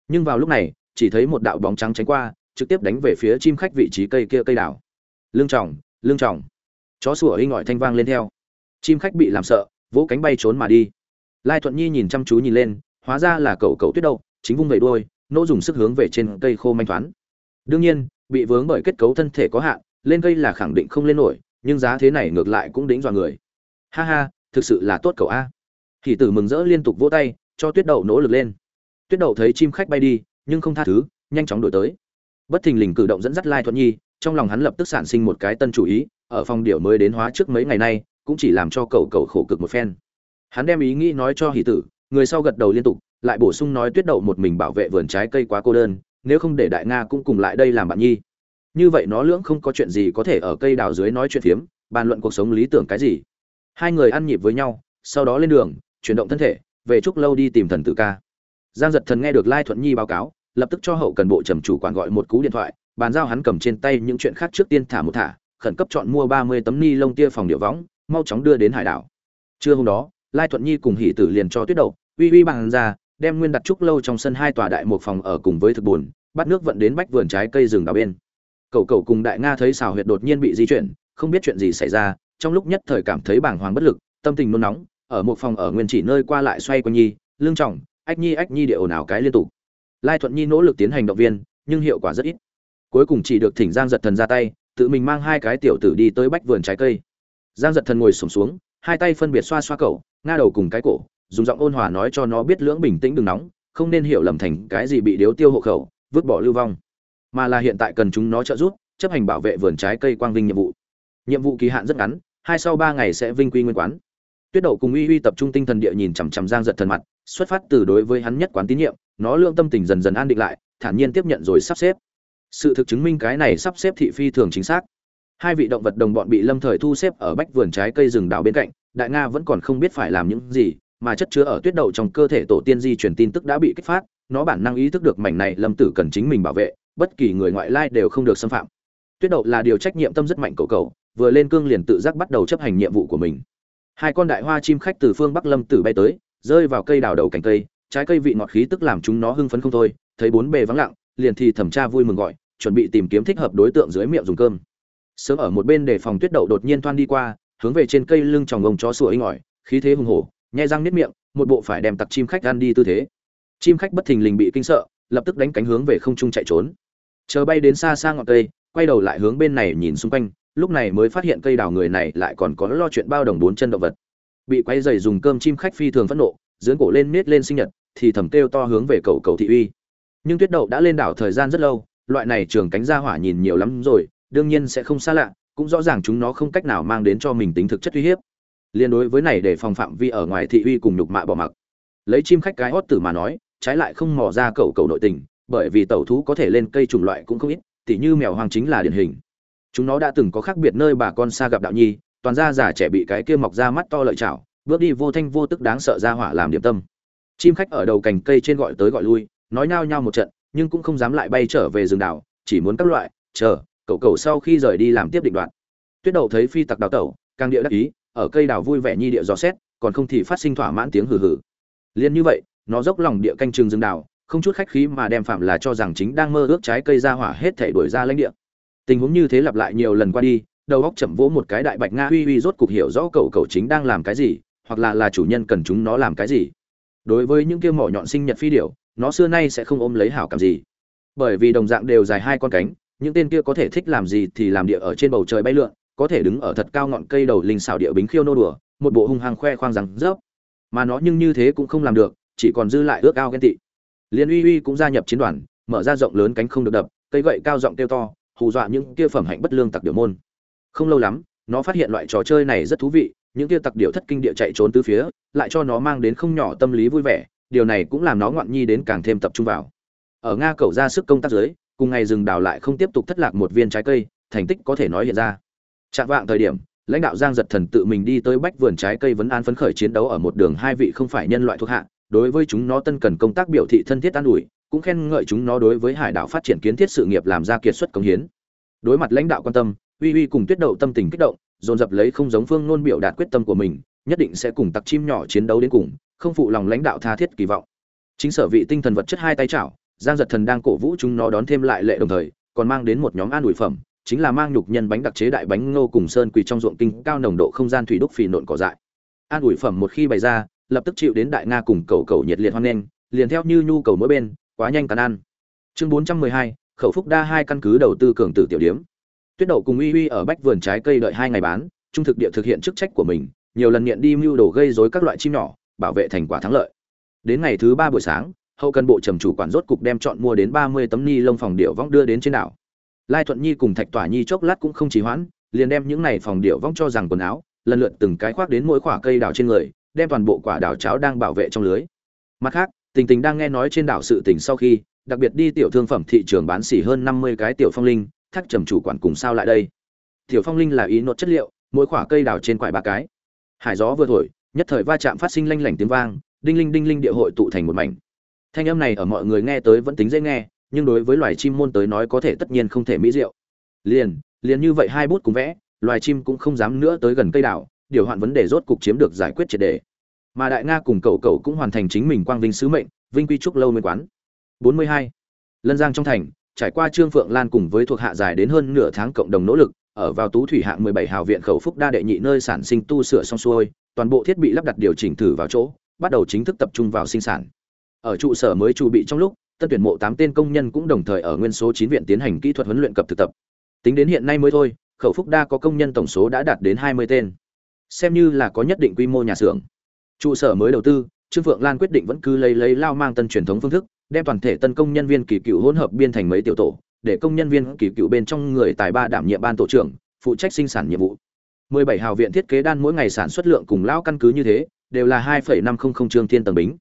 Nhưng vào lúc này, chỉ thấy một đạo bóng trắng tránh qua trực tiếp đánh về phía chim khách vị trí cây kia cây đảo lương trọng lương trọng chó sủa inh ỏi thanh vang lên theo. Chim khách bị làm sợ, vỗ cánh bay trốn mà đi. Lai thuận nhi nhìn chăm chú nhìn lên, hóa ra là cậu cậu tuyết đậu, chính vung vẩy đuôi, nỗ dùng sức hướng về trên cây khô manh thoáng. Đương nhiên, bị vướng bởi kết cấu thân thể có hạn, lên cây là khẳng định không lên nổi, nhưng giá thế này ngược lại cũng đính dọa người. Ha ha, thực sự là tốt cậu a. Thì tử mừng rỡ liên tục vỗ tay, cho tuyết đậu nỗ lực lên. Tuyết đậu thấy chim khách bay đi, nhưng không tha thứ, nhanh chóng đổi tới bất thình lình cử động dẫn dắt lai thuận nhi, trong lòng hắn lập tức sản sinh một cái tân chủ ý, ở phòng điệu mới đến hóa trước mấy ngày nay, cũng chỉ làm cho cậu cậu khổ cực một phen. Hắn đem ý nghĩ nói cho hỷ tử, người sau gật đầu liên tục, lại bổ sung nói tuyết đậu một mình bảo vệ vườn trái cây quá cô đơn, nếu không để đại nga cũng cùng lại đây làm bạn nhi. Như vậy nó lưỡng không có chuyện gì có thể ở cây đào dưới nói chuyện phiếm, bàn luận cuộc sống lý tưởng cái gì. Hai người ăn nhịp với nhau, sau đó lên đường, chuyển động thân thể, về chúc lâu đi tìm thần tử ca. Giang giật thần nghe được lai thuận nhi báo cáo lập tức cho hậu cần bộ trầm chủ quản gọi một cú điện thoại, bàn giao hắn cầm trên tay những chuyện khác trước tiên thả một thả, khẩn cấp chọn mua ba mươi tấm ni lông tia phòng điệu võng, mau chóng đưa đến hải đảo. Trưa hôm đó, lai thuận nhi cùng hỷ tử liền cho tuyết đậu, uy uy bằng ra, đem nguyên đặt trúc lâu trong sân hai tòa đại một phòng ở cùng với thực buồn, bắt nước vận đến bách vườn trái cây rừng đào bên. Cậu cậu cùng đại nga thấy xào huyệt đột nhiên bị di chuyển, không biết chuyện gì xảy ra, trong lúc nhất thời cảm thấy bàng hoàng bất lực, tâm tình nôn nóng, ở một phòng ở nguyên chỉ nơi qua lại xoay quanh nhi lương trọng ách nhi ách nhi địa ồn ào cái liên tục lai thuận nhi nỗ lực tiến hành động viên nhưng hiệu quả rất ít. Cuối cùng chỉ được thỉnh giang giật thần ra tay tự mình mang hai cái tiểu tử đi tới bách vườn trái cây. Giang giật thần ngồi sổm xuống, xuống hai tay phân biệt xoa xoa cậu nga đầu cùng cái cổ dùng giọng ôn hòa nói cho nó biết lưỡng bình tĩnh đừng nóng không nên hiểu lầm thành cái gì bị điếu tiêu hộ khẩu vứt bỏ lưu vong. Mà là hiện tại cần chúng nó trợ giúp chấp hành bảo vệ vườn trái cây quang vinh nhiệm vụ. Nhiệm vụ kỳ hạn rất ngắn hai sau ba ngày sẽ vinh quy nguyên quán tuyết đậu cùng uy uy tập trung tinh thần địa nhìn chằm chằm giang giật thần mặt, xuất phát từ đối với hắn nhất quán tín nhiệm, nó lương tâm tình dần dần an định lại, thản nhiên tiếp nhận rồi sắp xếp. Sự thực chứng minh cái này sắp xếp thị phi thường chính xác. Hai vị động vật đồng bọn bị lâm thời thu xếp ở bách vườn trái cây rừng đảo bên cạnh, đại nga vẫn còn không biết phải làm những gì, mà chất chứa ở tuyết đậu trong cơ thể tổ tiên di truyền tin tức đã bị kích phát, nó bản năng ý thức được mảnh này lâm tử cần chính mình bảo vệ, bất kỳ người ngoại lai đều không được xâm phạm. Tuyết đậu là điều trách nhiệm tâm rất mạnh cầu cầu vừa lên cương liền tự giác bắt đầu chấp hành nhiệm vụ của mình hai con đại hoa chim khách từ phương bắc lâm tử bay tới, rơi vào cây đào đầu cành cây, trái cây vị ngọt khí tức làm chúng nó hưng phấn không thôi, thấy bốn bề vắng lặng, liền thì thẩm tra vui mừng gọi, chuẩn bị tìm kiếm thích hợp đối tượng dưới miệng dùng cơm. Sớm ở một bên để phòng tuyết đậu đột nhiên thoan đi qua, hướng về trên cây lưng tròng ngông chó sủa inh ỏi, khí thế hùng hổ, nhai răng nếp miệng, một bộ phải đem tặc chim khách ăn đi tư thế. Chim khách bất thình lình bị kinh sợ, lập tức đánh cánh hướng về không trung chạy trốn. Chờ bay đến xa xa ngọn cây, quay đầu lại hướng bên này nhìn xung quanh lúc này mới phát hiện cây đào người này lại còn có lo chuyện bao đồng bốn chân động vật. Bị quay dày dùng cơm chim khách phi thường phẫn nộ, dưỡng cổ lên nết lên sinh nhật, thì thầm kêu to hướng về cầu cầu thị uy. Nhưng tuyết đậu đã lên đảo thời gian rất lâu, loại này trường cánh ra hỏa nhìn nhiều lắm rồi, đương nhiên sẽ không xa lạ, cũng rõ ràng chúng nó không cách nào mang đến cho mình tính thực chất uy hiếp. Liên đối với này để phòng phạm vi ở ngoài thị uy cùng nhục mạ bỏ mặc. Lấy chim khách cái hót tử mà nói, trái lại không mò ra cầu cầu nội tình, bởi vì tẩu thú có thể lên cây chủng loại cũng không ít, tỉ như mèo hoang chính là điển hình chúng nó đã từng có khác biệt nơi bà con xa gặp đạo nhi, toàn gia già trẻ bị cái kia mọc ra mắt to lợi chảo, bước đi vô thanh vô tức đáng sợ ra hỏa làm điểm tâm. Chim khách ở đầu cành cây trên gọi tới gọi lui, nói nhao nhao một trận, nhưng cũng không dám lại bay trở về rừng đảo, chỉ muốn các loại, chờ, cậu cậu sau khi rời đi làm tiếp định đoạn tuyết đầu thấy phi tặc đào tẩu, càng địa đắc ý, ở cây đào vui vẻ nhi địa gió xét, còn không thì phát sinh thỏa mãn tiếng hừ hừ. Liên như vậy, nó dốc lòng địa canh trường rừng đào không chút khách khí mà đem phạm là cho rằng chính đang mơ ước trái cây ra hỏa hết thể đuổi ra lãnh địa tình huống như thế lặp lại nhiều lần qua đi, đầu góc chậm vỗ một cái đại bạch nga uy uy rốt cục hiểu rõ cậu cậu chính đang làm cái gì, hoặc là là chủ nhân cần chúng nó làm cái gì. Đối với những kia mỏ nhọn sinh nhật phi điểu, nó xưa nay sẽ không ôm lấy hảo cảm gì. Bởi vì đồng dạng đều dài hai con cánh, những tên kia có thể thích làm gì thì làm địa ở trên bầu trời bay lượn, có thể đứng ở thật cao ngọn cây đầu linh xảo địa bính khiêu nô đùa, một bộ hung hăng khoe khoang rằng rớp mà nó nhưng như thế cũng không làm được, chỉ còn dư lại ước ao ghen tị. Liên uy uy cũng gia nhập chiến đoàn, mở ra rộng lớn cánh không được đập, cây gậy cao giọng kêu to hù dọa những kia phẩm hạnh bất lương tặc điều môn. Không lâu lắm, nó phát hiện loại trò chơi này rất thú vị, những kia tặc điệu thất kinh địa chạy trốn tứ phía, lại cho nó mang đến không nhỏ tâm lý vui vẻ, điều này cũng làm nó ngoạn nhi đến càng thêm tập trung vào. Ở nga cầu ra sức công tác dưới cùng ngày rừng đào lại không tiếp tục thất lạc một viên trái cây, thành tích có thể nói hiện ra. Chạm vạng thời điểm, lãnh đạo giang giật thần tự mình đi tới bách vườn trái cây vấn an phấn khởi chiến đấu ở một đường hai vị không phải nhân loại thuộc hạ, đối với chúng nó tân cần công tác biểu thị thân thiết an ủi cũng khen ngợi chúng nó đối với hải đảo phát triển kiến thiết sự nghiệp làm ra kiệt xuất công hiến. Đối mặt lãnh đạo quan tâm, uy uy cùng tuyết đậu tâm tình kích động, dồn dập lấy không giống phương nôn biểu đạt quyết tâm của mình, nhất định sẽ cùng tặc chim nhỏ chiến đấu đến cùng, không phụ lòng lãnh đạo tha thiết kỳ vọng. Chính sở vị tinh thần vật chất hai tay chảo, giang giật thần đang cổ vũ chúng nó đón thêm lại lệ đồng thời, còn mang đến một nhóm an ủi phẩm, chính là mang nhục nhân bánh đặc chế đại bánh ngô cùng sơn quỳ trong ruộng kinh cao nồng độ không gian thủy đúc phì nộn cỏ dại. An ủi phẩm một khi bày ra, lập tức chịu đến đại nga cùng cầu cầu nhiệt liệt hoan nghênh, liền theo như nhu cầu mỗi bên quá nhanh cắn ăn. Chương bốn trăm mười hai, khẩu phúc đa hai căn cứ đầu tư cường tử tiểu điếm. Tuyết đậu cùng uy uy ở bách vườn trái cây đợi hai ngày bán, trung thực địa thực hiện chức trách của mình, nhiều lần nghiện đi mưu đồ gây rối các loại chim nhỏ, bảo vệ thành quả thắng lợi. Đến ngày thứ ba buổi sáng, hậu cần bộ trầm chủ quản rốt cục đem chọn mua đến ba mươi tấm ni lông phòng điệu vong đưa đến trên đảo. Lai thuận nhi cùng thạch tỏa nhi chốc lát cũng không trì hoãn, liền đem những này phòng điệu vong cho rằng quần áo, lần lượt từng cái khoác đến mỗi quả cây đào trên người, đem toàn bộ quả đào cháo đang bảo vệ trong lưới. Mặt khác tình tình đang nghe nói trên đảo sự tình sau khi, đặc biệt đi tiểu thương phẩm thị trường bán xỉ hơn năm mươi cái tiểu phong linh thắc trầm chủ quản cùng sao lại đây. Tiểu phong linh là ý nốt chất liệu, mỗi quả cây đào trên quải ba cái. Hải gió vừa thổi, nhất thời va chạm phát sinh lanh lảnh tiếng vang, đinh linh đinh linh địa hội tụ thành một mảnh. Thanh âm này ở mọi người nghe tới vẫn tính dễ nghe, nhưng đối với loài chim môn tới nói có thể tất nhiên không thể mỹ diệu. Liền liền như vậy hai bút cùng vẽ, loài chim cũng không dám nữa tới gần cây đảo điều hoạn vấn đề rốt cục chiếm được giải quyết triệt đề mà đại nga cùng cậu cậu cũng hoàn thành chính mình quang vinh sứ mệnh, vinh quy trúc lâu nguyên quán. 42. lân giang trong thành, trải qua trương phượng lan cùng với thuộc hạ dài đến hơn nửa tháng cộng đồng nỗ lực, ở vào tú thủy hạng 17 hào viện khẩu phúc đa đệ nhị nơi sản sinh tu sửa xong xuôi, toàn bộ thiết bị lắp đặt điều chỉnh thử vào chỗ, bắt đầu chính thức tập trung vào sinh sản. Ở trụ sở mới chuẩn bị trong lúc, tân tuyển mộ tám tên công nhân cũng đồng thời ở nguyên số chín viện tiến hành kỹ thuật huấn luyện cập thực tập. Tính đến hiện nay mới thôi, khẩu phúc đa có công nhân tổng số đã đạt đến hai mươi tên. Xem như là có nhất định quy mô nhà xưởng trụ sở mới đầu tư trương phượng lan quyết định vẫn cứ lấy lấy lao mang tân truyền thống phương thức đem toàn thể tân công nhân viên kỳ cựu hỗn hợp biên thành mấy tiểu tổ để công nhân viên kỳ cựu bên trong người tài ba đảm nhiệm ban tổ trưởng phụ trách sinh sản nhiệm vụ. 17 hào viện thiết kế đan mỗi ngày sản xuất lượng cùng lao căn cứ như thế đều là 2,500 trương thiên tầng bính.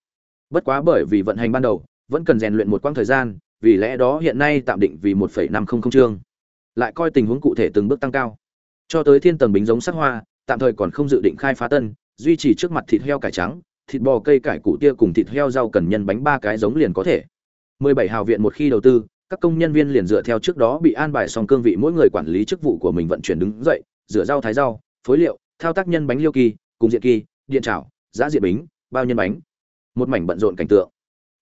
Bất quá bởi vì vận hành ban đầu vẫn cần rèn luyện một quãng thời gian vì lẽ đó hiện nay tạm định vì 1,500 trương. Lại coi tình huống cụ thể từng bước tăng cao. Cho tới thiên tầng bính giống sắc hoa tạm thời còn không dự định khai phá tân duy trì trước mặt thịt heo cải trắng, thịt bò, cây cải củ tia cùng thịt heo rau cần nhân bánh ba cái giống liền có thể. 17 hào viện một khi đầu tư, các công nhân viên liền dựa theo trước đó bị an bài xong cương vị mỗi người quản lý chức vụ của mình vận chuyển đứng dậy, rửa rau thái rau, phối liệu, thao tác nhân bánh liêu kỳ, cùng diện kỳ, điện chảo, giá diện bính, bao nhân bánh. Một mảnh bận rộn cảnh tượng.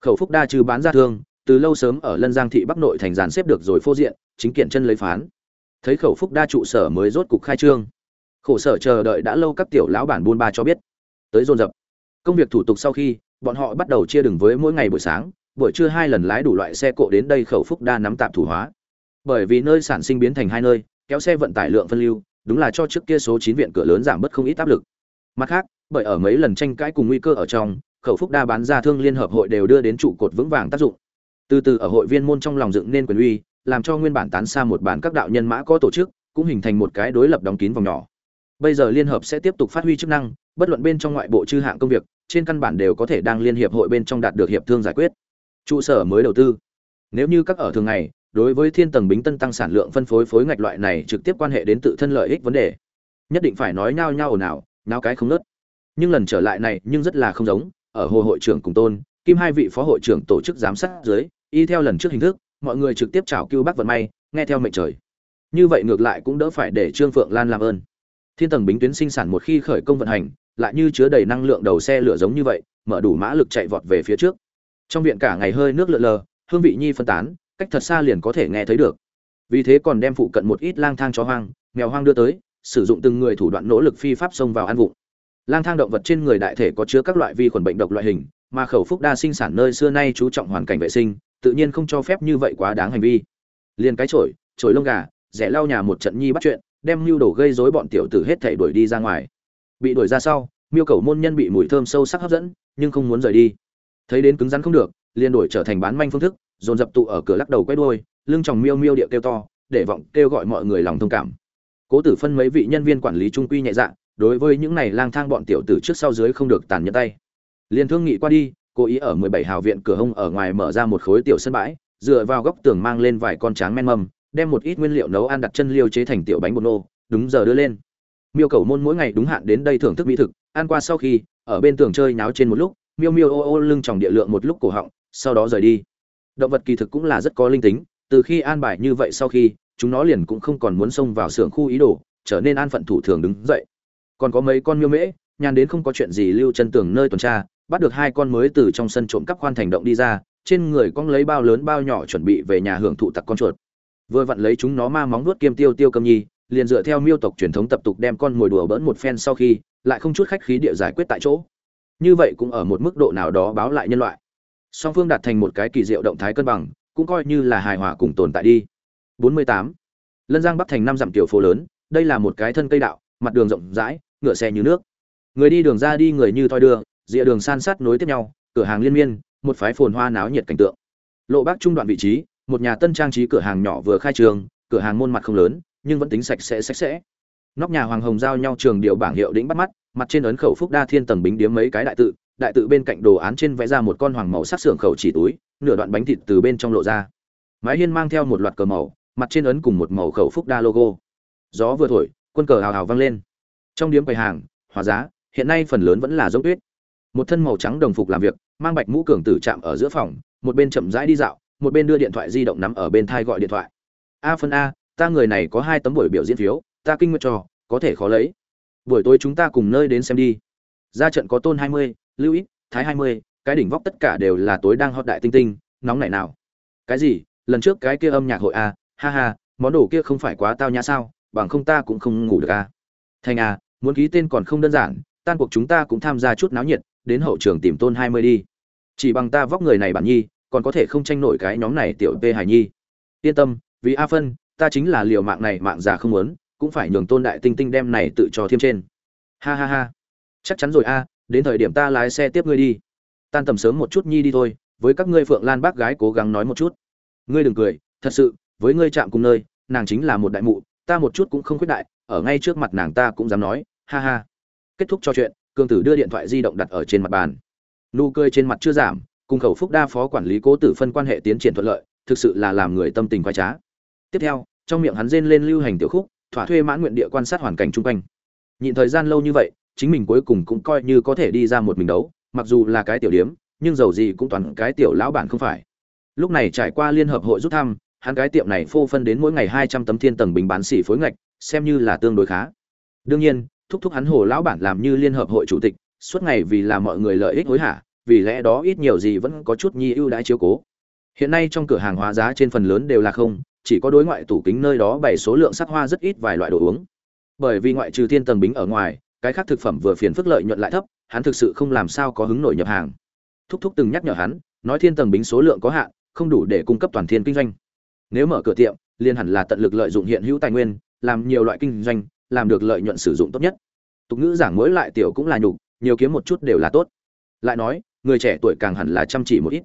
Khẩu phúc đa trừ bán ra thương, từ lâu sớm ở lân giang thị bắc nội thành dàn xếp được rồi phô diện, chính kiện chân lấy phán. Thấy khẩu phúc đa trụ sở mới rốt cục khai trương khổ sở chờ đợi đã lâu các tiểu lão bản buôn ba cho biết. Tới dồn dập. Công việc thủ tục sau khi, bọn họ bắt đầu chia đừng với mỗi ngày buổi sáng, buổi trưa hai lần lái đủ loại xe cộ đến đây khẩu phúc đa nắm tạm thủ hóa. Bởi vì nơi sản sinh biến thành hai nơi, kéo xe vận tải lượng phân lưu, đúng là cho trước kia số chín viện cửa lớn giảm bớt không ít áp lực. Mặt khác, bởi ở mấy lần tranh cãi cùng nguy cơ ở trong, khẩu phúc đa bán ra thương liên hợp hội đều đưa đến trụ cột vững vàng tác dụng. Từ từ ở hội viên môn trong lòng dựng nên quyền uy, làm cho nguyên bản tán xa một bản các đạo nhân mã có tổ chức, cũng hình thành một cái đối lập đóng kín vòng nhỏ bây giờ liên hợp sẽ tiếp tục phát huy chức năng, bất luận bên trong ngoại bộ chư hạng công việc, trên căn bản đều có thể đang liên hiệp hội bên trong đạt được hiệp thương giải quyết. Trụ sở mới đầu tư. Nếu như các ở thường ngày, đối với thiên tầng bính tân tăng sản lượng phân phối phối ngạch loại này trực tiếp quan hệ đến tự thân lợi ích vấn đề, nhất định phải nói nhau nhau ồn ào nào cái không nớt nhưng lần trở lại này nhưng rất là không giống, ở hồ hội trưởng cùng tôn, kim hai vị phó hội trưởng tổ chức giám sát dưới, y theo lần trước hình thức, mọi người trực tiếp chào cưu bác vận may, nghe theo mệnh trời. Như vậy ngược lại cũng đỡ phải để trương phượng lan làm ơn thiên tầng bính tuyến sinh sản một khi khởi công vận hành, lại như chứa đầy năng lượng đầu xe lửa giống như vậy, mở đủ mã lực chạy vọt về phía trước. Trong viện cả ngày hơi nước lượn lờ, hương vị nhi phân tán, cách thật xa liền có thể nghe thấy được. Vì thế còn đem phụ cận một ít lang thang chó hoang, mèo hoang đưa tới, sử dụng từng người thủ đoạn nỗ lực phi pháp xông vào ăn vụng. Lang thang động vật trên người đại thể có chứa các loại vi khuẩn bệnh độc loại hình, mà khẩu phúc đa sinh sản nơi xưa nay chú trọng hoàn cảnh vệ sinh, tự nhiên không cho phép như vậy quá đáng hành vi. Liền cái chổi chổi lông gà, rẻ lau nhà một trận nhi bắt chuyện đem mưu đồ gây rối bọn tiểu tử hết thảy đuổi đi ra ngoài. Bị đuổi ra sau, miêu cầu môn nhân bị mùi thơm sâu sắc hấp dẫn, nhưng không muốn rời đi. Thấy đến cứng rắn không được, liền đổi trở thành bán manh phương thức, dồn dập tụ ở cửa lắc đầu quay đuôi, lưng tròng miêu miêu địa kêu to, để vọng kêu gọi mọi người lòng thông cảm. Cố tử phân mấy vị nhân viên quản lý trung quy nhẹ dạ đối với những này lang thang bọn tiểu tử trước sau dưới không được tàn nhẫn tay. Liền thương nghị qua đi, cố ý ở 17 hào viện cửa hông ở ngoài mở ra một khối tiểu sân bãi, dựa vào góc tường mang lên vài con tráng men mầm đem một ít nguyên liệu nấu ăn đặt chân liêu chế thành tiểu bánh bột nô, đúng giờ đưa lên. Miêu cầu môn mỗi ngày đúng hạn đến đây thưởng thức mỹ thực, ăn qua sau khi, ở bên tường chơi náo trên một lúc, miêu miêu ô ô lưng tròng địa lượng một lúc cổ họng, sau đó rời đi. Động vật kỳ thực cũng là rất có linh tính, từ khi an bài như vậy sau khi, chúng nó liền cũng không còn muốn xông vào xưởng khu ý đồ, trở nên an phận thủ thường đứng dậy. Còn có mấy con miêu mễ, nhàn đến không có chuyện gì lưu chân tường nơi tuần tra, bắt được hai con mới từ trong sân trộm cắp khoan thành động đi ra, trên người con lấy bao lớn bao nhỏ chuẩn bị về nhà hưởng thụ tặc con chuột vừa vặn lấy chúng nó ma móng nuốt kiêm tiêu tiêu cầm nhi, liền dựa theo miêu tộc truyền thống tập tục đem con mồi đùa bỡn một phen sau khi, lại không chút khách khí địa giải quyết tại chỗ. Như vậy cũng ở một mức độ nào đó báo lại nhân loại. Song phương đạt thành một cái kỳ diệu động thái cân bằng, cũng coi như là hài hòa cùng tồn tại đi. 48. lân giang bắc thành năm dặm tiểu phố lớn, đây là một cái thân cây đạo, mặt đường rộng rãi, ngựa xe như nước. Người đi đường ra đi người như thoi đưa dịa đường san sát nối tiếp nhau, cửa hàng liên miên, một phái phồn hoa náo nhiệt cảnh tượng. Lộ bắc trung đoạn vị trí một nhà tân trang trí cửa hàng nhỏ vừa khai trường cửa hàng môn mặt không lớn, nhưng vẫn tính sạch sẽ sạch sẽ. Nóc nhà hoàng hồng giao nhau trường điệu bảng hiệu đĩnh bắt mắt, mặt trên ấn khẩu phúc đa thiên tầng bính điếm mấy cái đại tự đại tự bên cạnh đồ án trên vẽ ra một con hoàng màu sắc xưởng khẩu chỉ túi, nửa đoạn bánh thịt từ bên trong lộ ra. Mái hiên mang theo một loạt cờ màu, mặt trên ấn cùng một màu khẩu phúc đa logo. Gió vừa thổi, quân cờ hào hào vang lên. Trong điếm quầy hàng, hóa giá, hiện nay phần lớn vẫn là giống tuyết. Một thân màu trắng đồng phục làm việc, mang bạch mũ cường tử chạm ở giữa phòng, một bên chậm rãi đi dạo một bên đưa điện thoại di động nắm ở bên thai gọi điện thoại. A phân a, ta người này có hai tấm buổi biểu diễn phiếu, ta kinh nguyện trò, có thể khó lấy. Buổi tối chúng ta cùng nơi đến xem đi. Ra trận có tôn hai mươi, lưu ít, thái hai mươi, cái đỉnh vóc tất cả đều là tối đang hot đại tinh tinh, nóng nảy nào. Cái gì? Lần trước cái kia âm nhạc hội a, ha ha, món đồ kia không phải quá tao nhã sao, bằng không ta cũng không ngủ được a. Thành a, muốn ký tên còn không đơn giản, tan cuộc chúng ta cũng tham gia chút náo nhiệt, đến hậu trường tìm tôn hai mươi đi. Chỉ bằng ta vóc người này bản nhi còn có thể không tranh nổi cái nhóm này tiểu p hải nhi. Yên tâm, vì a phân, ta chính là liều mạng này mạng già không muốn, cũng phải nhường tôn đại tinh tinh đem này tự cho thêm trên. Ha ha ha. Chắc chắn rồi a, đến thời điểm ta lái xe tiếp ngươi đi. Tan tầm sớm một chút nhi đi thôi, với các ngươi phượng lan bác gái cố gắng nói một chút. Ngươi đừng cười, thật sự, với ngươi chạm cùng nơi, nàng chính là một đại mụ, ta một chút cũng không khuyết đại, ở ngay trước mặt nàng ta cũng dám nói, ha ha. Kết thúc trò chuyện, cương tử đưa điện thoại di động đặt ở trên mặt bàn. Nụ cười trên mặt chưa giảm cùng khẩu phúc đa phó quản lý cố tử phân quan hệ tiến triển thuận lợi, thực sự là làm người tâm tình khoái trá. Tiếp theo, trong miệng hắn rên lên lưu hành tiểu khúc, thỏa thuê mãn nguyện địa quan sát hoàn cảnh chung quanh. Nhịn thời gian lâu như vậy, chính mình cuối cùng cũng coi như có thể đi ra một mình đấu, mặc dù là cái tiểu điếm, nhưng dầu gì cũng toàn cái tiểu lão bản không phải. Lúc này trải qua liên hợp hội rút thăm, hắn cái tiệm này phô phân đến mỗi ngày hai trăm tấm thiên tầng bình bán xỉ phối ngạch, xem như là tương đối khá. Đương nhiên, thúc thúc hắn hồ lão bản làm như liên hợp hội chủ tịch, suốt ngày vì làm mọi người lợi ích hối hả vì lẽ đó ít nhiều gì vẫn có chút nhi ưu đãi chiếu cố. Hiện nay trong cửa hàng hóa giá trên phần lớn đều là không, chỉ có đối ngoại tủ kính nơi đó bày số lượng sắc hoa rất ít vài loại đồ uống. Bởi vì ngoại trừ thiên tầng bính ở ngoài, cái khác thực phẩm vừa phiền phức lợi nhuận lại thấp, hắn thực sự không làm sao có hứng nổi nhập hàng. Thúc thúc từng nhắc nhở hắn, nói thiên tầng bính số lượng có hạn, không đủ để cung cấp toàn thiên kinh doanh. Nếu mở cửa tiệm liên hẳn là tận lực lợi dụng hiện hữu tài nguyên, làm nhiều loại kinh doanh, làm được lợi nhuận sử dụng tốt nhất. Tục ngữ giảng mỗi lại tiểu cũng là nhục, nhiều kiếm một chút đều là tốt. Lại nói người trẻ tuổi càng hẳn là chăm chỉ một ít.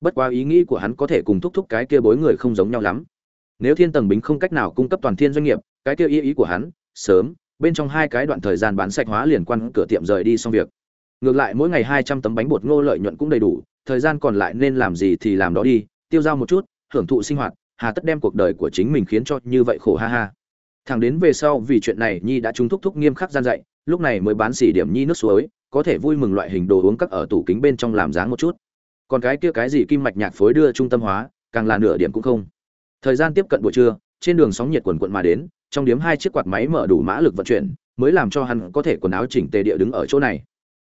Bất quá ý nghĩ của hắn có thể cùng thúc thúc cái kia bối người không giống nhau lắm. Nếu thiên tầng bính không cách nào cung cấp toàn thiên doanh nghiệp, cái kia ý ý của hắn, sớm, bên trong hai cái đoạn thời gian bán sạch hóa liền quan cửa tiệm rời đi xong việc. Ngược lại mỗi ngày hai trăm tấm bánh bột ngô lợi nhuận cũng đầy đủ, thời gian còn lại nên làm gì thì làm đó đi, tiêu dao một chút, hưởng thụ sinh hoạt, hà tất đem cuộc đời của chính mình khiến cho như vậy khổ ha ha. Thằng đến về sau vì chuyện này nhi đã trúng thúc thúc nghiêm khắc gian dạy, lúc này mới bán xỉ điểm nhi nước suối có thể vui mừng loại hình đồ uống các ở tủ kính bên trong làm dáng một chút. Còn cái kia cái gì kim mạch nhạc phối đưa trung tâm hóa, càng là nửa điểm cũng không. Thời gian tiếp cận buổi trưa, trên đường sóng nhiệt quần quận mà đến, trong điếm hai chiếc quạt máy mở đủ mã lực vận chuyển, mới làm cho hắn có thể quần áo chỉnh tề địa đứng ở chỗ này.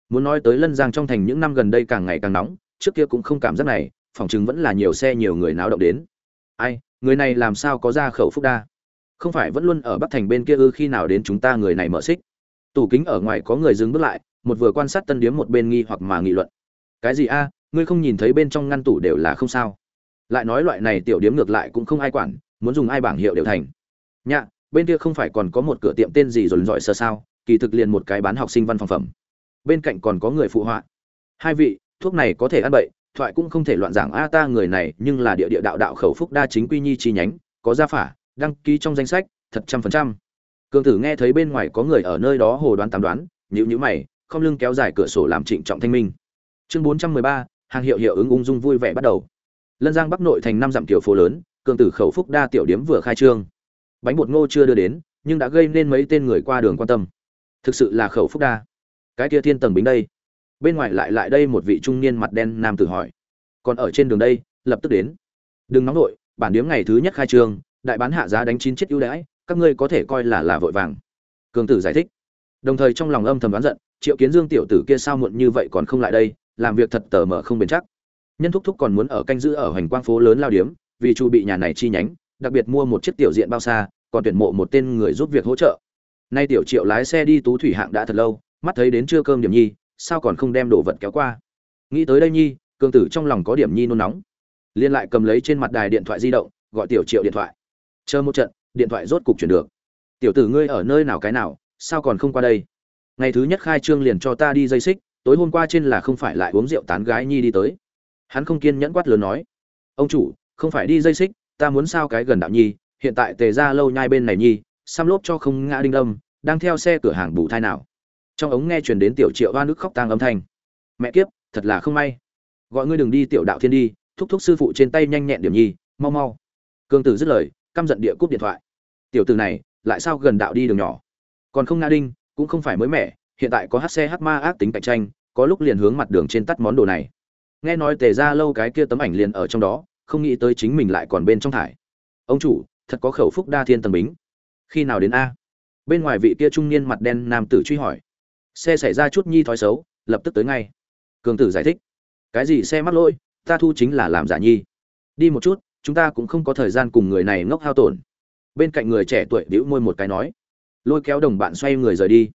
Muốn nói tới lân giang trong thành những năm gần đây càng ngày càng nóng, trước kia cũng không cảm giác này, phòng chứng vẫn là nhiều xe nhiều người náo động đến. Ai, người này làm sao có ra khẩu phúc đa? Không phải vẫn luôn ở bắc thành bên kia ư khi nào đến chúng ta người này mở xích? Tủ kính ở ngoài có người dừng bước lại một vừa quan sát tân điếm một bên nghi hoặc mà nghị luận. Cái gì a? Ngươi không nhìn thấy bên trong ngăn tủ đều là không sao? Lại nói loại này tiểu điếm ngược lại cũng không ai quản, muốn dùng ai bảng hiệu đều thành. Nhạ, bên kia không phải còn có một cửa tiệm tên gì rồi giỏi sơ sao? Kỳ thực liền một cái bán học sinh văn phòng phẩm. Bên cạnh còn có người phụ họa. Hai vị, thuốc này có thể ăn bậy, thoại cũng không thể loạn giảng. A ta người này, nhưng là địa địa đạo đạo khẩu phúc đa chính quy nhi chi nhánh, có gia phả, đăng ký trong danh sách, thật trăm phần trăm. Cường tử nghe thấy bên ngoài có người ở nơi đó hồ đoán tám đoán nhữ nhữ mày không lưng kéo dài cửa sổ làm trịnh trọng thanh minh. Chương bốn trăm mười ba hàng hiệu hiệu ứng ung dung vui vẻ bắt đầu. Lân giang bắc nội thành năm dặm tiểu phố lớn cường tử khẩu phúc đa tiểu điếm vừa khai trương. Bánh bột ngô chưa đưa đến nhưng đã gây nên mấy tên người qua đường quan tâm. Thực sự là khẩu phúc đa. Cái kia thiên tầng bính đây. Bên ngoài lại lại đây một vị trung niên mặt đen nam tử hỏi. Còn ở trên đường đây lập tức đến. Đừng nóng nội, bản điếm ngày thứ nhất khai trương đại bán hạ giá đánh chín chiếc ưu đãi các ngươi có thể coi là là vội vàng. Cường tử giải thích đồng thời trong lòng âm thầm đoán giận, triệu kiến dương tiểu tử kia sao muộn như vậy còn không lại đây, làm việc thật tờ mờ không bền chắc. Nhân thúc thúc còn muốn ở canh giữ ở hoành quang phố lớn lao điếm, vì chu bị nhà này chi nhánh, đặc biệt mua một chiếc tiểu diện bao xa, còn tuyển mộ một tên người giúp việc hỗ trợ. Nay tiểu triệu lái xe đi tú thủy hạng đã thật lâu, mắt thấy đến chưa cơm điểm nhi, sao còn không đem đồ vật kéo qua? Nghĩ tới đây nhi cường tử trong lòng có điểm nhi nôn nóng. Liên lại cầm lấy trên mặt đài điện thoại di động, gọi tiểu triệu điện thoại. Chờ một trận, điện thoại rốt cục chuyển được. Tiểu tử ngươi ở nơi nào cái nào sao còn không qua đây? Ngày thứ nhất khai trương liền cho ta đi dây xích, tối hôm qua trên là không phải lại uống rượu tán gái nhi đi tới. Hắn không kiên nhẫn quát lớn nói, ông chủ, không phải đi dây xích, ta muốn sao cái gần đạo nhi, hiện tại tề ra lâu nhai bên này nhi, xăm lốp cho không ngã đinh lâm, đang theo xe cửa hàng bù thai nào. Trong ống nghe truyền đến tiểu triệu hoa nước khóc tang âm thanh. Mẹ kiếp, thật là không may. Gọi ngươi đừng đi tiểu đạo thiên đi, thúc thúc sư phụ trên tay nhanh nhẹn điểm nhi, mau mau. Cương tử dứt lời, căm giận địa cúp điện thoại. Tiểu tử này, lại sao gần đạo đi đường nhỏ? Còn không nga đinh, cũng không phải mới mẻ, hiện tại có hát xe hát ma ác tính cạnh tranh, có lúc liền hướng mặt đường trên tắt món đồ này. Nghe nói tề ra lâu cái kia tấm ảnh liền ở trong đó, không nghĩ tới chính mình lại còn bên trong thải. Ông chủ, thật có khẩu phúc đa thiên tầng bính. Khi nào đến a? Bên ngoài vị kia trung niên mặt đen nam tử truy hỏi. Xe xảy ra chút nhi thói xấu, lập tức tới ngay. Cường tử giải thích. Cái gì xe mắc lỗi, ta thu chính là làm giả nhi. Đi một chút, chúng ta cũng không có thời gian cùng người này ngốc hao tổn. Bên cạnh người trẻ tuổi đĩu môi một cái nói lôi kéo đồng bạn xoay người rời đi.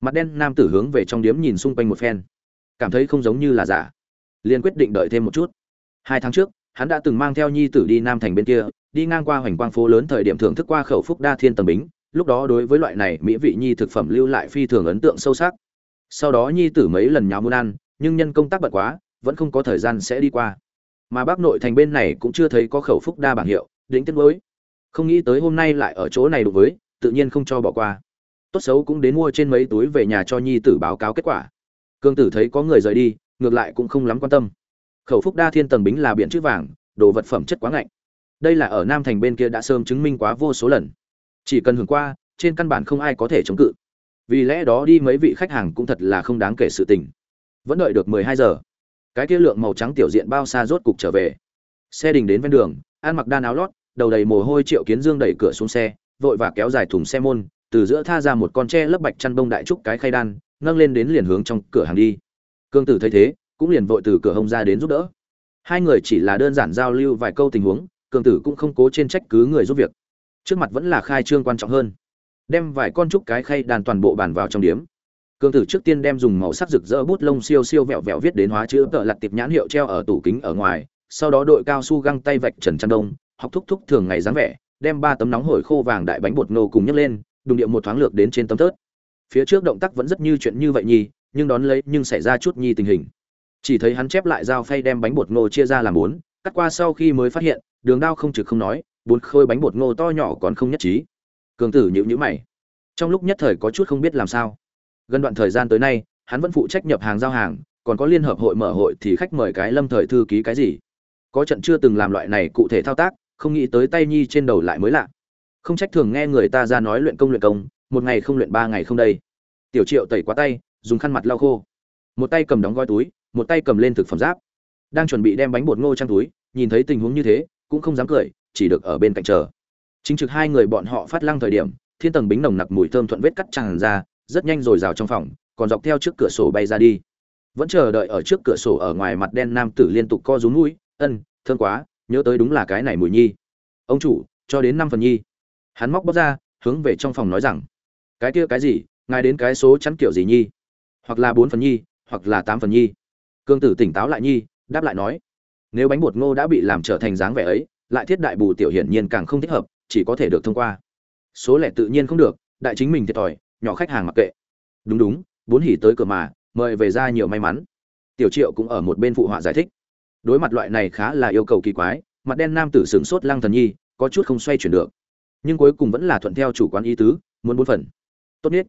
Mặt đen nam tử hướng về trong điếm nhìn xung quanh một phen. Cảm thấy không giống như là giả. Liền quyết định đợi thêm một chút. Hai tháng trước, hắn đã từng mang theo nhi tử đi nam thành bên kia, đi ngang qua hoành quang phố lớn thời điểm thưởng thức qua khẩu phúc đa thiên tầng bính, lúc đó đối với loại này mỹ vị nhi thực phẩm lưu lại phi thường ấn tượng sâu sắc. Sau đó nhi tử mấy lần nháo muốn ăn, nhưng nhân công tác bận quá, vẫn không có thời gian sẽ đi qua. Mà bác nội thành bên này cũng chưa thấy có khẩu phúc đa bảng hiệu, đỉnh tiết mới. Không nghĩ tới hôm nay lại ở chỗ này đối với tự nhiên không cho bỏ qua. Tốt xấu cũng đến mua trên mấy túi về nhà cho nhi tử báo cáo kết quả. Cương tử thấy có người rời đi, ngược lại cũng không lắm quan tâm. Khẩu phúc đa thiên tầng bính là biển chữ vàng, đồ vật phẩm chất quá ngạnh. Đây là ở nam thành bên kia đã sớm chứng minh quá vô số lần. Chỉ cần hưởng qua, trên căn bản không ai có thể chống cự. Vì lẽ đó đi mấy vị khách hàng cũng thật là không đáng kể sự tình. Vẫn đợi được mười hai giờ. Cái kia lượng màu trắng tiểu diện bao xa rốt cục trở về. Xe đình đến ven đường, ăn mặc đan áo lót, đầu đầy mồ hôi triệu kiến dương đẩy cửa xuống xe vội và kéo dài thùng xe môn, từ giữa tha ra một con tre lấp bạch chăn bông đại trúc cái khay đan, nâng lên đến liền hướng trong cửa hàng đi. Cương tử thấy thế, cũng liền vội từ cửa hông ra đến giúp đỡ. Hai người chỉ là đơn giản giao lưu vài câu tình huống cường tử cũng không cố trên trách cứ người giúp việc. Trước mặt vẫn là khai trương quan trọng hơn. Đem vài con trúc cái khay đàn toàn bộ bàn vào trong điếm. Cường tử trước tiên đem dùng màu sắc rực rỡ bút lông siêu siêu vẹo vẹo viết đến hóa chữ tợ lặt tiệp nhãn hiệu treo ở tủ kính ở ngoài, sau đó đội cao su găng tay vạch trần chăn đông, học thúc thúc thường ngày dáng vẻ đem ba tấm nóng hổi khô vàng đại bánh bột nô cùng nhấc lên, đùng điệu một thoáng lược đến trên tấm tớt phía trước động tác vẫn rất như chuyện như vậy nhi nhưng đón lấy nhưng xảy ra chút nhi tình hình. Chỉ thấy hắn chép lại dao phay đem bánh bột ngô chia ra làm bốn, cắt qua sau khi mới phát hiện, đường đao không trực không nói, bốn khôi bánh bột ngô to nhỏ còn không nhất trí. Cường tử nhịu nhữ mày. Trong lúc nhất thời có chút không biết làm sao. Gần đoạn thời gian tới nay, hắn vẫn phụ trách nhập hàng giao hàng, còn có liên hợp hội mở hội thì khách mời cái lâm thời thư ký cái gì. Có trận chưa từng làm loại này cụ thể thao tác không nghĩ tới tay nhi trên đầu lại mới lạ. Không trách thường nghe người ta ra nói luyện công luyện công, một ngày không luyện ba ngày không đây. Tiểu triệu tẩy quá tay, dùng khăn mặt lau khô. Một tay cầm đóng gói túi, một tay cầm lên thực phẩm giáp. Đang chuẩn bị đem bánh bột ngô trang túi, nhìn thấy tình huống như thế, cũng không dám cười, chỉ được ở bên cạnh chờ. Chính trực hai người bọn họ phát lăng thời điểm, thiên tầng bính nồng nặc mùi thơm thuận vết cắt tràn ra, rất nhanh rồi rào trong phòng, còn dọc theo trước cửa sổ bay ra đi. Vẫn chờ đợi ở trước cửa sổ ở ngoài mặt đen nam tử liên tục co rúm mũi, ân thương quá nhớ tới đúng là cái này mùi nhi. Ông chủ, cho đến năm phần nhi. Hắn móc bóc ra, hướng về trong phòng nói rằng, cái kia cái gì? Ngài đến cái số chắn kiểu gì nhi? Hoặc là bốn phần nhi, hoặc là tám phần nhi. Cương tử tỉnh táo lại nhi, đáp lại nói, nếu bánh bột ngô đã bị làm trở thành dáng vẻ ấy, lại thiết đại bù tiểu hiển nhiên càng không thích hợp, chỉ có thể được thông qua. Số lẻ tự nhiên không được, đại chính mình thiệt thòi, nhỏ khách hàng mặc kệ. Đúng đúng, bốn hỉ tới cửa mà, mời về ra nhiều may mắn. Tiểu triệu cũng ở một bên phụ họa giải thích đối mặt loại này khá là yêu cầu kỳ quái, mặt đen nam tử sửng sốt lăng thần nhi, có chút không xoay chuyển được. Nhưng cuối cùng vẫn là thuận theo chủ quán ý tứ, muốn bốn phần. Tốt nhất.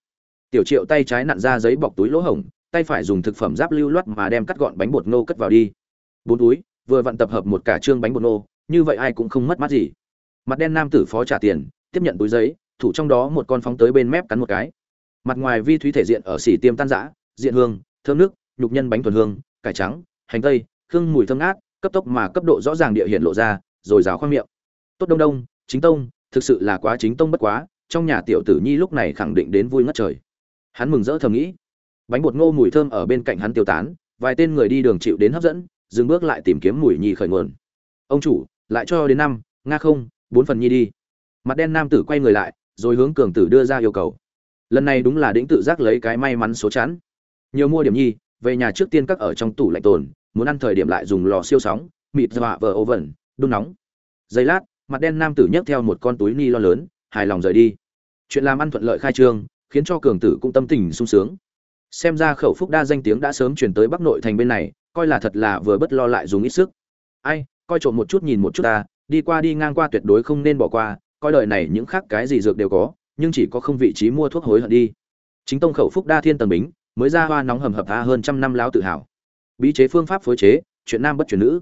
Tiểu triệu tay trái nặn ra giấy bọc túi lỗ hổng, tay phải dùng thực phẩm giáp lưu loát mà đem cắt gọn bánh bột ngô cất vào đi. Bốn túi, vừa vặn tập hợp một cả trương bánh bột ngô như vậy ai cũng không mất mát gì. Mặt đen nam tử phó trả tiền, tiếp nhận túi giấy, thủ trong đó một con phóng tới bên mép cắn một cái. Mặt ngoài vi thúy thể diện ở xỉ tiêm tan giã diện hương, thơm nước, nhục nhân bánh thuần hương, cải trắng, hành tây hương mùi thơm ngát, cấp tốc mà cấp độ rõ ràng địa hiện lộ ra, rồi rào khoang miệng. Tốt đông đông, chính tông, thực sự là quá chính tông bất quá, trong nhà tiểu tử nhi lúc này khẳng định đến vui ngất trời. Hắn mừng rỡ thầm nghĩ. Bánh bột ngô mùi thơm ở bên cạnh hắn tiêu tán, vài tên người đi đường chịu đến hấp dẫn, dừng bước lại tìm kiếm mùi nhi khởi nguồn. Ông chủ, lại cho đến năm, nga không, bốn phần nhi đi. Mặt đen nam tử quay người lại, rồi hướng cường tử đưa ra yêu cầu. Lần này đúng là đĩnh tự giác lấy cái may mắn số chắn nhiều mua điểm nhi, về nhà trước tiên các ở trong tủ lạnh tồn muốn ăn thời điểm lại dùng lò siêu sóng, mịt dọa vờ oven đun nóng. Giây lát, mặt đen nam tử nhấc theo một con túi ni lo lớn, hài lòng rời đi. Chuyện làm ăn thuận lợi khai trương, khiến cho cường tử cũng tâm tình sung sướng. Xem ra khẩu phúc đa danh tiếng đã sớm chuyển tới bắc nội thành bên này, coi là thật là vừa bất lo lại dùng ít sức. Ai, coi trộm một chút nhìn một chút ta, đi qua đi ngang qua tuyệt đối không nên bỏ qua, coi đời này những khác cái gì dược đều có, nhưng chỉ có không vị trí mua thuốc hối hận đi. Chính tông khẩu phúc đa thiên tầng bính, mới ra hoa nóng hầm hập tha hơn trăm năm láo tự hào bí chế phương pháp phối chế, chuyện nam bất chuyển nữ.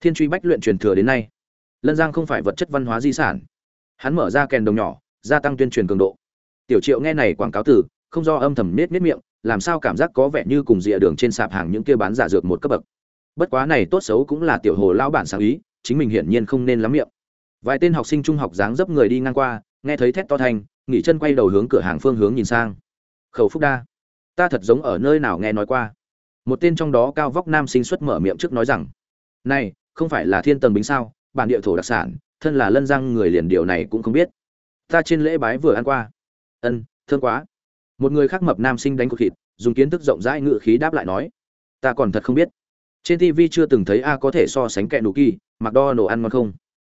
Thiên truy bách luyện truyền thừa đến nay, lân giang không phải vật chất văn hóa di sản. Hắn mở ra kèn đồng nhỏ, gia tăng tuyên truyền cường độ. Tiểu triệu nghe này quảng cáo từ, không do âm thầm nết nết miệng, làm sao cảm giác có vẻ như cùng rìa đường trên sạp hàng những kia bán giả dược một cấp bậc. Bất quá này tốt xấu cũng là tiểu hồ lão bản sáng ý, chính mình hiển nhiên không nên lắm miệng. Vài tên học sinh trung học dáng dấp người đi ngang qua, nghe thấy thét to thanh, nghỉ chân quay đầu hướng cửa hàng phương hướng nhìn sang. Khẩu phúc đa, ta thật giống ở nơi nào nghe nói qua một tên trong đó cao vóc nam sinh xuất mở miệng trước nói rằng, này, không phải là thiên tầng bính sao? Bản địa thổ đặc sản, thân là lân răng người liền điều này cũng không biết. Ta trên lễ bái vừa ăn qua. Ân, thương quá. Một người khác mập nam sinh đánh cột thịt, dùng kiến thức rộng rãi ngự khí đáp lại nói, ta còn thật không biết. Trên tv chưa từng thấy a có thể so sánh kẹn đủ kỳ, mặc đo nổ ăn ngon không?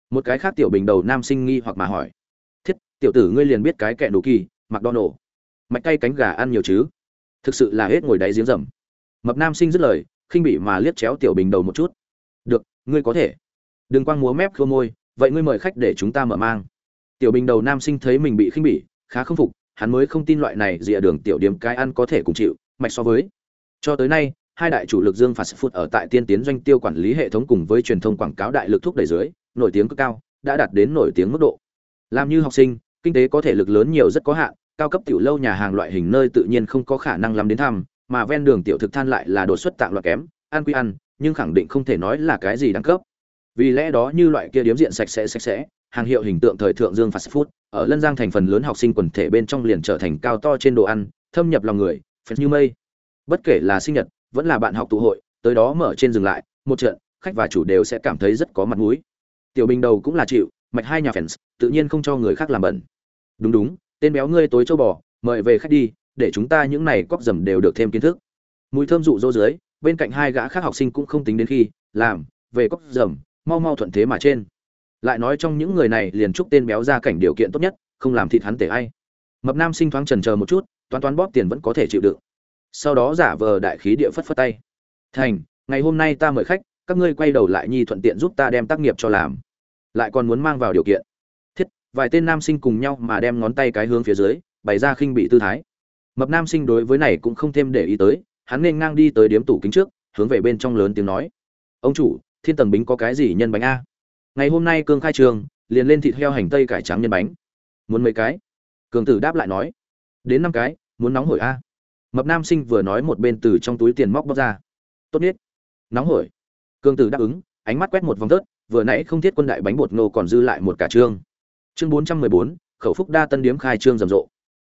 Một cái khác tiểu bình đầu nam sinh nghi hoặc mà hỏi, thiết, tiểu tử ngươi liền biết cái kẹn đủ kỳ, mặc đo nổ mạch cay cánh gà ăn nhiều chứ? Thực sự là hết ngồi đáy giếng rầm mập nam sinh dứt lời, khinh bị mà liếc chéo tiểu bình đầu một chút. Được, ngươi có thể. Đừng quang múa mép khô môi, vậy ngươi mời khách để chúng ta mở mang. Tiểu bình đầu nam sinh thấy mình bị khinh bỉ, khá không phục, hắn mới không tin loại này dịa đường tiểu điểm cái ăn có thể cùng chịu, mạch so với. Cho tới nay, hai đại chủ lực dương phạt phút ở tại tiên tiến doanh tiêu quản lý hệ thống cùng với truyền thông quảng cáo đại lực thúc đẩy dưới, nổi tiếng cực cao, đã đạt đến nổi tiếng mức độ. Làm như học sinh, kinh tế có thể lực lớn nhiều rất có hạn, cao cấp tiểu lâu nhà hàng loại hình nơi tự nhiên không có khả năng làm đến thăm mà ven đường tiểu thực than lại là đột xuất tạng loại kém, ăn quy ăn, nhưng khẳng định không thể nói là cái gì đẳng cấp. Vì lẽ đó như loại kia điếm diện sạch sẽ sạch sẽ, hàng hiệu hình tượng thời thượng dương fast food ở lân giang thành phần lớn học sinh quần thể bên trong liền trở thành cao to trên đồ ăn, thâm nhập lòng người, phết như mây. Bất kể là sinh nhật, vẫn là bạn học tụ hội, tới đó mở trên dừng lại, một trận, khách và chủ đều sẽ cảm thấy rất có mặt mũi. Tiểu bình đầu cũng là chịu, mạch hai nhà fans, tự nhiên không cho người khác làm bẩn. Đúng đúng, tên béo ngươi tối châu bò, mời về khách đi để chúng ta những này cóc dầm đều được thêm kiến thức. Mùi thơm dụ dỗ dưới, bên cạnh hai gã khác học sinh cũng không tính đến khi, làm, về cóc dầm, mau mau thuận thế mà trên. Lại nói trong những người này liền chúc tên béo ra cảnh điều kiện tốt nhất, không làm thịt hắn tể ai. Mập nam sinh thoáng trần chờ một chút, toán toán bóp tiền vẫn có thể chịu đựng. Sau đó giả vờ đại khí địa phất phất tay. Thành, ngày hôm nay ta mời khách, các ngươi quay đầu lại nhi thuận tiện giúp ta đem tác nghiệp cho làm. Lại còn muốn mang vào điều kiện. Thiết, vài tên nam sinh cùng nhau mà đem ngón tay cái hướng phía dưới, bày ra khinh bị tư thái mập nam sinh đối với này cũng không thêm để ý tới, hắn nên ngang đi tới điếm tủ kính trước, hướng về bên trong lớn tiếng nói. Ông chủ, thiên tầng bính có cái gì nhân bánh a? Ngày hôm nay cương khai trường, liền lên thịt heo hành tây cải trắng nhân bánh. Muốn mấy cái? Cường tử đáp lại nói. Đến năm cái, muốn nóng hổi a. Mập nam sinh vừa nói một bên từ trong túi tiền móc bóc ra. Tốt nhất. Nóng hổi. Cường tử đáp ứng, ánh mắt quét một vòng tớt vừa nãy không thiết quân đại bánh bột ngô còn dư lại một cả trương. Chương bốn trăm mười bốn, khẩu phúc đa tân điếm khai trương rầm rộ.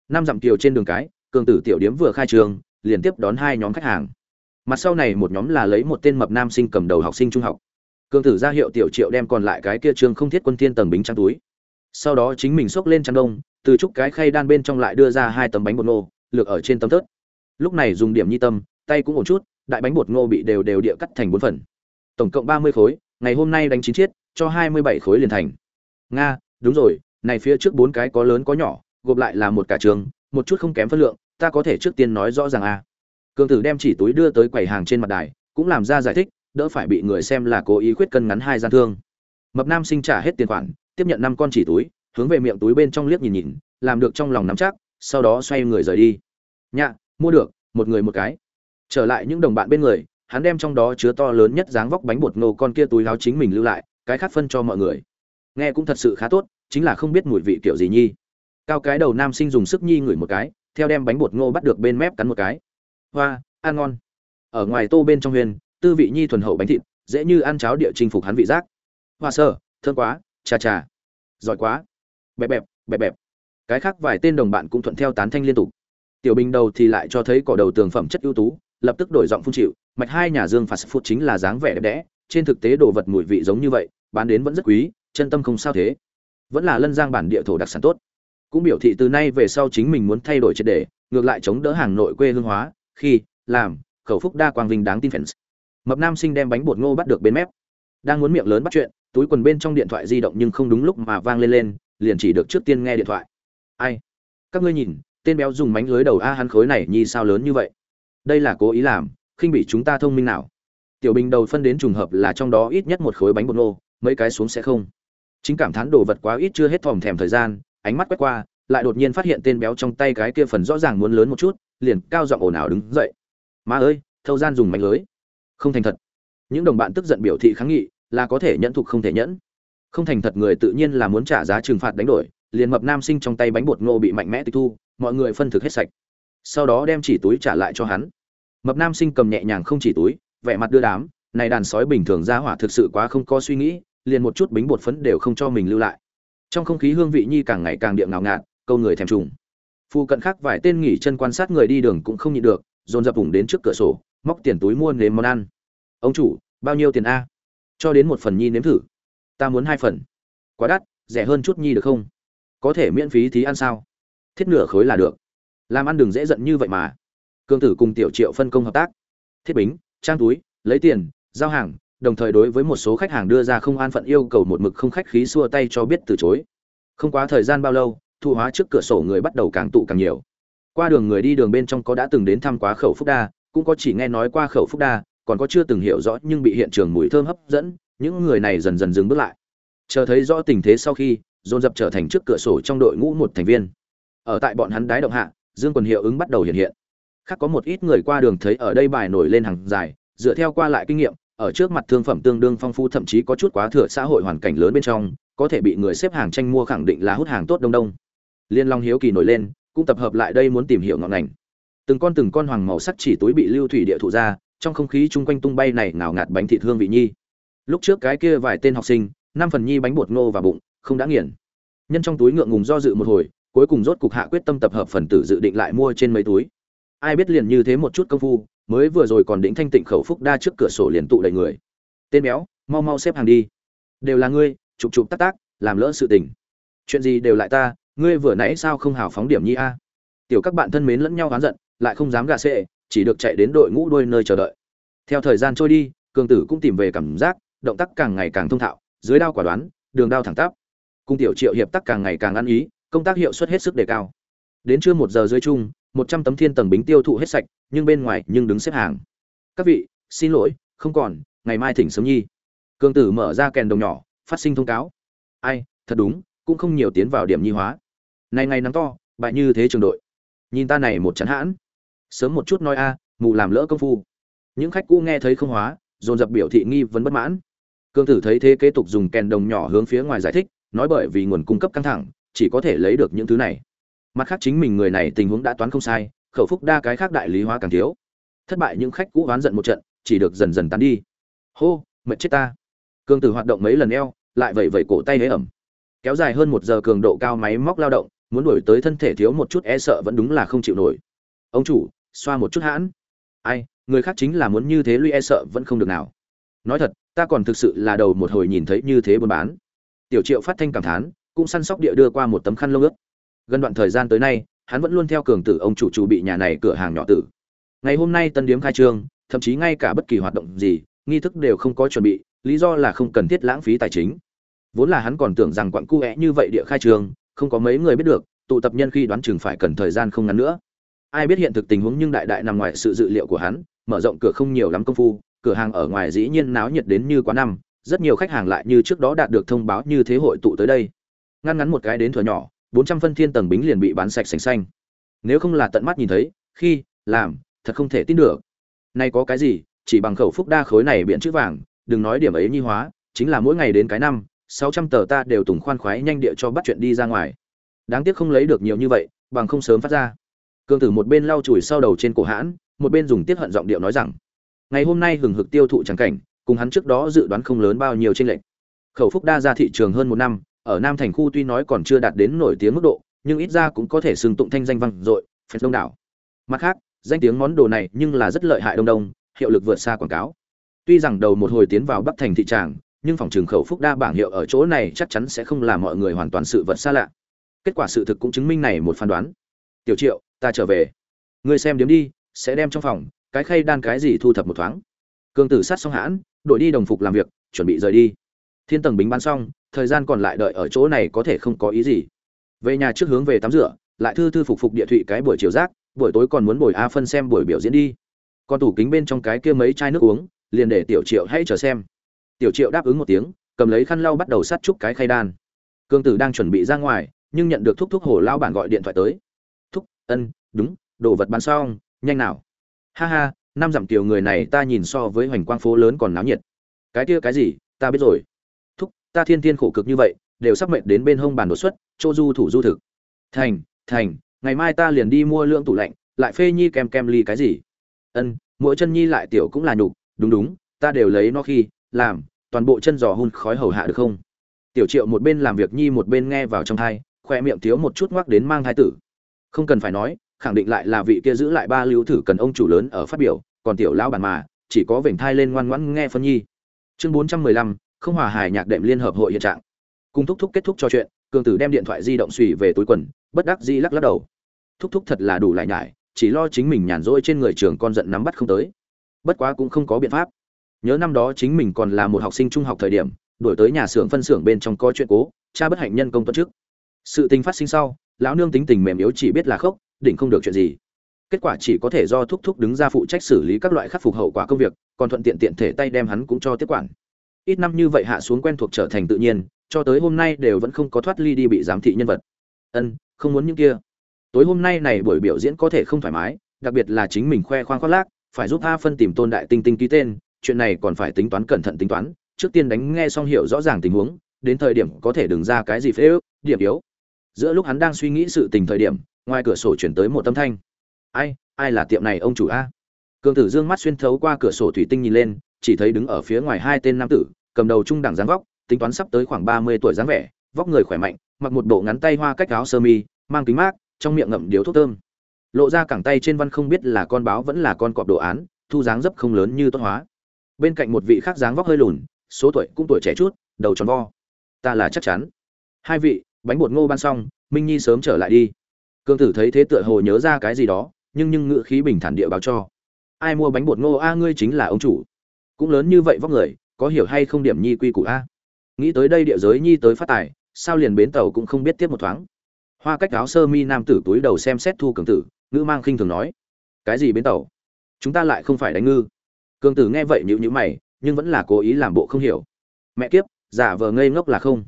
Năm dặm kiều trên đường cái cường tử tiểu điếm vừa khai trường, liền tiếp đón hai nhóm khách hàng. Mặt sau này một nhóm là lấy một tên mập nam sinh cầm đầu học sinh trung học. Cường tử ra hiệu tiểu triệu đem còn lại cái kia trương không thiết quân thiên tầng bính trang túi. Sau đó chính mình xốc lên trang đông, từ chúc cái khay đan bên trong lại đưa ra hai tấm bánh bột ngô, lược ở trên tấm tớt lúc này dùng điểm nhi tâm, tay cũng một chút, đại bánh bột ngô bị đều đều địa cắt thành bốn phần. Tổng cộng ba mươi khối, ngày hôm nay đánh chín chiết, cho hai mươi bảy khối liền thành. Nga, đúng rồi, này phía trước bốn cái có lớn có nhỏ, gộp lại là một cả trường, một chút không kém phân lượng ta có thể trước tiên nói rõ ràng a à. cường tử đem chỉ túi đưa tới quầy hàng trên mặt đài, cũng làm ra giải thích, đỡ phải bị người xem là cố ý khuyết cân ngắn hai gian thương. Mập nam sinh trả hết tiền khoản, tiếp nhận năm con chỉ túi, hướng về miệng túi bên trong liếc nhìn nhìn, làm được trong lòng nắm chắc, sau đó xoay người rời đi. Nhạ, mua được, một người một cái. Trở lại những đồng bạn bên người, hắn đem trong đó chứa to lớn nhất dáng vóc bánh bột ngô con kia túi láo chính mình lưu lại, cái khác phân cho mọi người. Nghe cũng thật sự khá tốt, chính là không biết mùi vị kiểu gì nhi. Cao cái đầu nam sinh dùng sức nhi ngửi một cái theo đem bánh bột ngô bắt được bên mép cắn một cái. Hoa, ăn ngon. Ở ngoài tô bên trong huyền, tư vị nhi thuần hậu bánh thịt, dễ như ăn cháo địa chinh phục hắn vị giác. Hoa sơ, thơm quá chà chà giỏi quá. Bẹp bẹp bẹp bẹp. Cái khác vài tên đồng bạn cũng thuận theo tán thanh liên tục. Tiểu bình đầu thì lại cho thấy cỏ đầu tường phẩm chất ưu tú, lập tức đổi giọng phun chịu, mạch hai nhà dương phạt phút chính là dáng vẻ đẹp đẽ, trên thực tế đồ vật mùi vị giống như vậy, bán đến vẫn rất quý, chân tâm không sao thế. Vẫn là lân giang bản địa thổ đặc sản tốt cũng biểu thị từ nay về sau chính mình muốn thay đổi triệt đề, ngược lại chống đỡ hàng nội quê hương hóa, khi, làm, khẩu phúc đa quang vinh đáng tin fans mập nam sinh đem bánh bột ngô bắt được bên mép. Đang muốn miệng lớn bắt chuyện, túi quần bên trong điện thoại di động nhưng không đúng lúc mà vang lên lên, liền chỉ được trước tiên nghe điện thoại. Ai? Các ngươi nhìn, tên béo dùng mánh lưới đầu a hắn khối này nhi sao lớn như vậy? Đây là cố ý làm, khinh bị chúng ta thông minh nào? Tiểu bình đầu phân đến trùng hợp là trong đó ít nhất một khối bánh bột ngô, mấy cái xuống sẽ không. Chính cảm thán đồ vật quá ít chưa hết thòm thèm thời gian ánh mắt quét qua, lại đột nhiên phát hiện tên béo trong tay cái kia phần rõ ràng muốn lớn một chút, liền cao giọng ồn ào đứng dậy. Má ơi, thâu gian dùng mạnh lưới. Không thành thật. Những đồng bạn tức giận biểu thị kháng nghị, là có thể nhẫn thục không thể nhẫn. Không thành thật người tự nhiên là muốn trả giá trừng phạt đánh đổi, liền mập nam sinh trong tay bánh bột ngô bị mạnh mẽ tịch thu, mọi người phân thực hết sạch. Sau đó đem chỉ túi trả lại cho hắn. Mập nam sinh cầm nhẹ nhàng không chỉ túi, vẻ mặt đưa đám, này đàn sói bình thường ra hỏa thực sự quá không có suy nghĩ, liền một chút bánh bột phấn đều không cho mình lưu lại trong không khí hương vị nhi càng ngày càng điệu ngào ngạt, câu người thèm trùng. Phu cận khác vài tên nghỉ chân quan sát người đi đường cũng không nhịn được, dồn dập vùng đến trước cửa sổ, móc tiền túi mua nếm món ăn. Ông chủ, bao nhiêu tiền a? Cho đến một phần nhi nếm thử. Ta muốn hai phần. Quá đắt, rẻ hơn chút nhi được không? Có thể miễn phí thí ăn sao? Thiết nửa khối là được. Làm ăn đừng dễ giận như vậy mà. Cương tử cùng tiểu triệu phân công hợp tác. Thiết bính, trang túi, lấy tiền, giao hàng đồng thời đối với một số khách hàng đưa ra không an phận yêu cầu một mực không khách khí xua tay cho biết từ chối. Không quá thời gian bao lâu, thu hóa trước cửa sổ người bắt đầu càng tụ càng nhiều. Qua đường người đi đường bên trong có đã từng đến thăm quá khẩu phúc đa, cũng có chỉ nghe nói qua khẩu phúc đa, còn có chưa từng hiểu rõ nhưng bị hiện trường mùi thơm hấp dẫn, những người này dần dần dừng bước lại. Chờ thấy rõ tình thế sau khi, dồn dập trở thành trước cửa sổ trong đội ngũ một thành viên. Ở tại bọn hắn đái động hạ, dương quần hiệu ứng bắt đầu hiện hiện. Khác có một ít người qua đường thấy ở đây bài nổi lên hàng dài, dựa theo qua lại kinh nghiệm ở trước mặt thương phẩm tương đương phong phú, thậm chí có chút quá thừa xã hội hoàn cảnh lớn bên trong, có thể bị người xếp hàng tranh mua khẳng định là hút hàng tốt đông đông. Liên long hiếu kỳ nổi lên, cũng tập hợp lại đây muốn tìm hiểu ngọn ngành. Từng con từng con hoàng màu sắc chỉ túi bị lưu thủy địa thụ ra, trong không khí chung quanh tung bay này ngào ngạt bánh thịt hương vị nhi. Lúc trước cái kia vài tên học sinh, năm phần nhi bánh bột ngô và bụng, không đã nghiền. Nhân trong túi ngượng ngùng do dự một hồi, cuối cùng rốt cục hạ quyết tâm tập hợp phần tử dự định lại mua trên mấy túi ai biết liền như thế một chút công phu, mới vừa rồi còn định thanh tịnh khẩu phúc đa trước cửa sổ liền tụ đầy người. Tên béo, mau mau xếp hàng đi. Đều là ngươi, chụp chụp tắc tác làm lỡ sự tình. Chuyện gì đều lại ta, ngươi vừa nãy sao không hào phóng điểm nhi a? Tiểu các bạn thân mến lẫn nhau oán giận, lại không dám gạ xệ chỉ được chạy đến đội ngũ đuôi nơi chờ đợi. Theo thời gian trôi đi, cường tử cũng tìm về cảm giác, động tác càng ngày càng thông thạo, dưới đao quả đoán, đường đao thẳng tắp. Cung tiểu triệu hiệp tác càng ngày càng ăn ý, công tác hiệu suất hết sức đề cao. Đến trưa một giờ dưới chung một trăm tấm thiên tầng bính tiêu thụ hết sạch, nhưng bên ngoài nhưng đứng xếp hàng. Các vị, xin lỗi, không còn, ngày mai thỉnh sớm nhi. Cương tử mở ra kèn đồng nhỏ, phát sinh thông cáo. Ai, thật đúng, cũng không nhiều tiến vào điểm nhi hóa. Này ngày nắng to, bại như thế trường đội. Nhìn ta này một chán hãn. Sớm một chút nói a, mù làm lỡ công phu. Những khách cũ nghe thấy không hóa, dồn dập biểu thị nghi vấn bất mãn. Cương tử thấy thế kế tục dùng kèn đồng nhỏ hướng phía ngoài giải thích, nói bởi vì nguồn cung cấp căng thẳng, chỉ có thể lấy được những thứ này mặt khác chính mình người này tình huống đã toán không sai, khẩu phúc đa cái khác đại lý hóa càng thiếu. Thất bại những khách cũ oán giận một trận, chỉ được dần dần tán đi. Hô, mệt chết ta. Cương tử hoạt động mấy lần eo, lại vẩy vẩy cổ tay hế ẩm. Kéo dài hơn một giờ cường độ cao máy móc lao động, muốn đổi tới thân thể thiếu một chút e sợ vẫn đúng là không chịu nổi. Ông chủ, xoa một chút hãn. Ai, người khác chính là muốn như thế lui e sợ vẫn không được nào. Nói thật, ta còn thực sự là đầu một hồi nhìn thấy như thế buôn bán. Tiểu triệu phát thanh cảm thán, cũng săn sóc địa đưa qua một tấm khăn lông ướt gần đoạn thời gian tới nay, hắn vẫn luôn theo cường tử ông chủ chủ bị nhà này cửa hàng nhỏ tử. Ngày hôm nay tân điếm khai trương, thậm chí ngay cả bất kỳ hoạt động gì, nghi thức đều không có chuẩn bị, lý do là không cần thiết lãng phí tài chính. Vốn là hắn còn tưởng rằng quặng cu é như vậy địa khai trương, không có mấy người biết được, tụ tập nhân khi đoán chừng phải cần thời gian không ngắn nữa. Ai biết hiện thực tình huống nhưng đại đại nằm ngoài sự dự liệu của hắn, mở rộng cửa không nhiều lắm công phu, cửa hàng ở ngoài dĩ nhiên náo nhiệt đến như quá năm, rất nhiều khách hàng lại như trước đó đạt được thông báo như thế hội tụ tới đây. Ngăn ngắn một cái đến thừa nhỏ bốn trăm phân thiên tầng bính liền bị bán sạch sành xanh. Nếu không là tận mắt nhìn thấy, khi, làm, thật không thể tin được. Nay có cái gì, chỉ bằng khẩu phúc đa khối này biện chữ vàng, đừng nói điểm ấy nhi hóa, chính là mỗi ngày đến cái năm, sáu trăm tờ ta đều tùng khoan khoái nhanh địa cho bắt chuyện đi ra ngoài. Đáng tiếc không lấy được nhiều như vậy, bằng không sớm phát ra. Cương tử một bên lau chùi sau đầu trên cổ hãn, một bên dùng tiết hận giọng điệu nói rằng, ngày hôm nay hừng hực tiêu thụ trắng cảnh, cùng hắn trước đó dự đoán không lớn bao nhiêu trên lệnh khẩu phúc đa ra thị trường hơn một năm ở nam thành khu tuy nói còn chưa đạt đến nổi tiếng mức độ, nhưng ít ra cũng có thể xưng tụng thanh danh vang dội, phép đông đảo. Mặt khác, danh tiếng món đồ này nhưng là rất lợi hại đông đông, hiệu lực vượt xa quảng cáo. Tuy rằng đầu một hồi tiến vào bắc thành thị tràng, nhưng phòng trường khẩu phúc đa bảng hiệu ở chỗ này chắc chắn sẽ không làm mọi người hoàn toàn sự vật xa lạ. Kết quả sự thực cũng chứng minh này một phán đoán. Tiểu triệu, ta trở về. Ngươi xem điếm đi, sẽ đem trong phòng cái khay đan cái gì thu thập một thoáng. Cương tử sát xong hãn, đội đi đồng phục làm việc, chuẩn bị rời đi. Thiên tầng bính bán xong thời gian còn lại đợi ở chỗ này có thể không có ý gì. Về nhà trước hướng về tắm rửa, lại thư thư phục phục địa thụy cái buổi chiều rác, buổi tối còn muốn buổi a phân xem buổi biểu diễn đi. Con tủ kính bên trong cái kia mấy chai nước uống, liền để tiểu triệu hãy chờ xem. Tiểu triệu đáp ứng một tiếng, cầm lấy khăn lau bắt đầu sát chúc cái khay đan. Cương tử đang chuẩn bị ra ngoài, nhưng nhận được thúc thúc hồ lao bản gọi điện thoại tới. Thúc, ân, đúng, đồ vật bán xong, nhanh nào. Ha ha, năm dặm tiểu người này ta nhìn so với hoành quang phố lớn còn náo nhiệt. Cái kia cái gì, ta biết rồi ta thiên thiên khổ cực như vậy, đều sắp mệnh đến bên hông bàn đột xuất, chỗ du thủ du thực. Thành thành, ngày mai ta liền đi mua lượng tủ lạnh, lại phê nhi kem kem ly cái gì? Ân, mỗi chân nhi lại tiểu cũng là nhục, đúng đúng, ta đều lấy nó khi, làm, toàn bộ chân giò hun khói hầu hạ được không? Tiểu triệu một bên làm việc nhi một bên nghe vào trong thai khoe miệng thiếu một chút ngoắc đến mang thai tử. Không cần phải nói, khẳng định lại là vị kia giữ lại ba lưu thử cần ông chủ lớn ở phát biểu, còn tiểu lão bản mà, chỉ có vểnh thai lên ngoan ngoãn nghe phân nhi. Chương bốn trăm mười lăm không hòa hài nhạc đệm liên hợp hội hiện trạng. Cùng thúc thúc kết thúc trò chuyện, cường tử đem điện thoại di động xùy về túi quần, bất đắc dĩ lắc lắc đầu. Thúc thúc thật là đủ lại nhải, chỉ lo chính mình nhàn rỗi trên người trường con giận nắm bắt không tới. Bất quá cũng không có biện pháp. Nhớ năm đó chính mình còn là một học sinh trung học thời điểm, đuổi tới nhà xưởng phân xưởng bên trong có chuyện cố, cha bất hạnh nhân công tuất trước sự tình phát sinh sau, lão nương tính tình mềm yếu chỉ biết là khốc định không được chuyện gì. Kết quả chỉ có thể do thúc thúc đứng ra phụ trách xử lý các loại khắc phục hậu quả công việc, còn thuận tiện tiện thể tay đem hắn cũng cho tiếp quản ít năm như vậy hạ xuống quen thuộc trở thành tự nhiên, cho tới hôm nay đều vẫn không có thoát ly đi bị giám thị nhân vật. Ân, không muốn những kia. Tối hôm nay này buổi biểu diễn có thể không thoải mái, đặc biệt là chính mình khoe khoang khoác lác, phải giúp a phân tìm tôn đại tinh tinh ký tên, chuyện này còn phải tính toán cẩn thận tính toán, trước tiên đánh nghe xong hiểu rõ ràng tình huống, đến thời điểm có thể đừng ra cái gì phế ước, điểm yếu. Giữa lúc hắn đang suy nghĩ sự tình thời điểm, ngoài cửa sổ chuyển tới một tâm thanh. Ai ai là tiệm này ông chủ a? Cường tử dương mắt xuyên thấu qua cửa sổ thủy tinh nhìn lên chỉ thấy đứng ở phía ngoài hai tên nam tử, cầm đầu trung đẳng dáng vóc, tính toán sắp tới khoảng ba mươi tuổi dáng vẻ, vóc người khỏe mạnh, mặc một bộ ngắn tay hoa cách áo sơ mi, mang kính mát, trong miệng ngậm điếu thuốc thơm. Lộ ra cẳng tay trên văn không biết là con báo vẫn là con cọp đồ án, thu dáng dấp không lớn như tốt hóa. Bên cạnh một vị khác dáng vóc hơi lùn, số tuổi cũng tuổi trẻ chút, đầu tròn vo. Ta là chắc chắn. Hai vị, bánh bột ngô ban xong, minh nhi sớm trở lại đi. Cương tử thấy thế tựa hồ nhớ ra cái gì đó, nhưng nhưng ngữ khí bình thản địa báo cho. Ai mua bánh bột ngô? A, ngươi chính là ông chủ cũng lớn như vậy vóc người, có hiểu hay không điểm nhi quy củ a? Nghĩ tới đây địa giới nhi tới phát tài, sao liền bến tàu cũng không biết tiếp một thoáng? Hoa cách áo sơ mi nam tử túi đầu xem xét thu cường tử, ngữ mang khinh thường nói. Cái gì bến tàu? Chúng ta lại không phải đánh ngư. Cường tử nghe vậy nhịu nhữ mày, nhưng vẫn là cố ý làm bộ không hiểu. Mẹ kiếp, giả vờ ngây ngốc là không.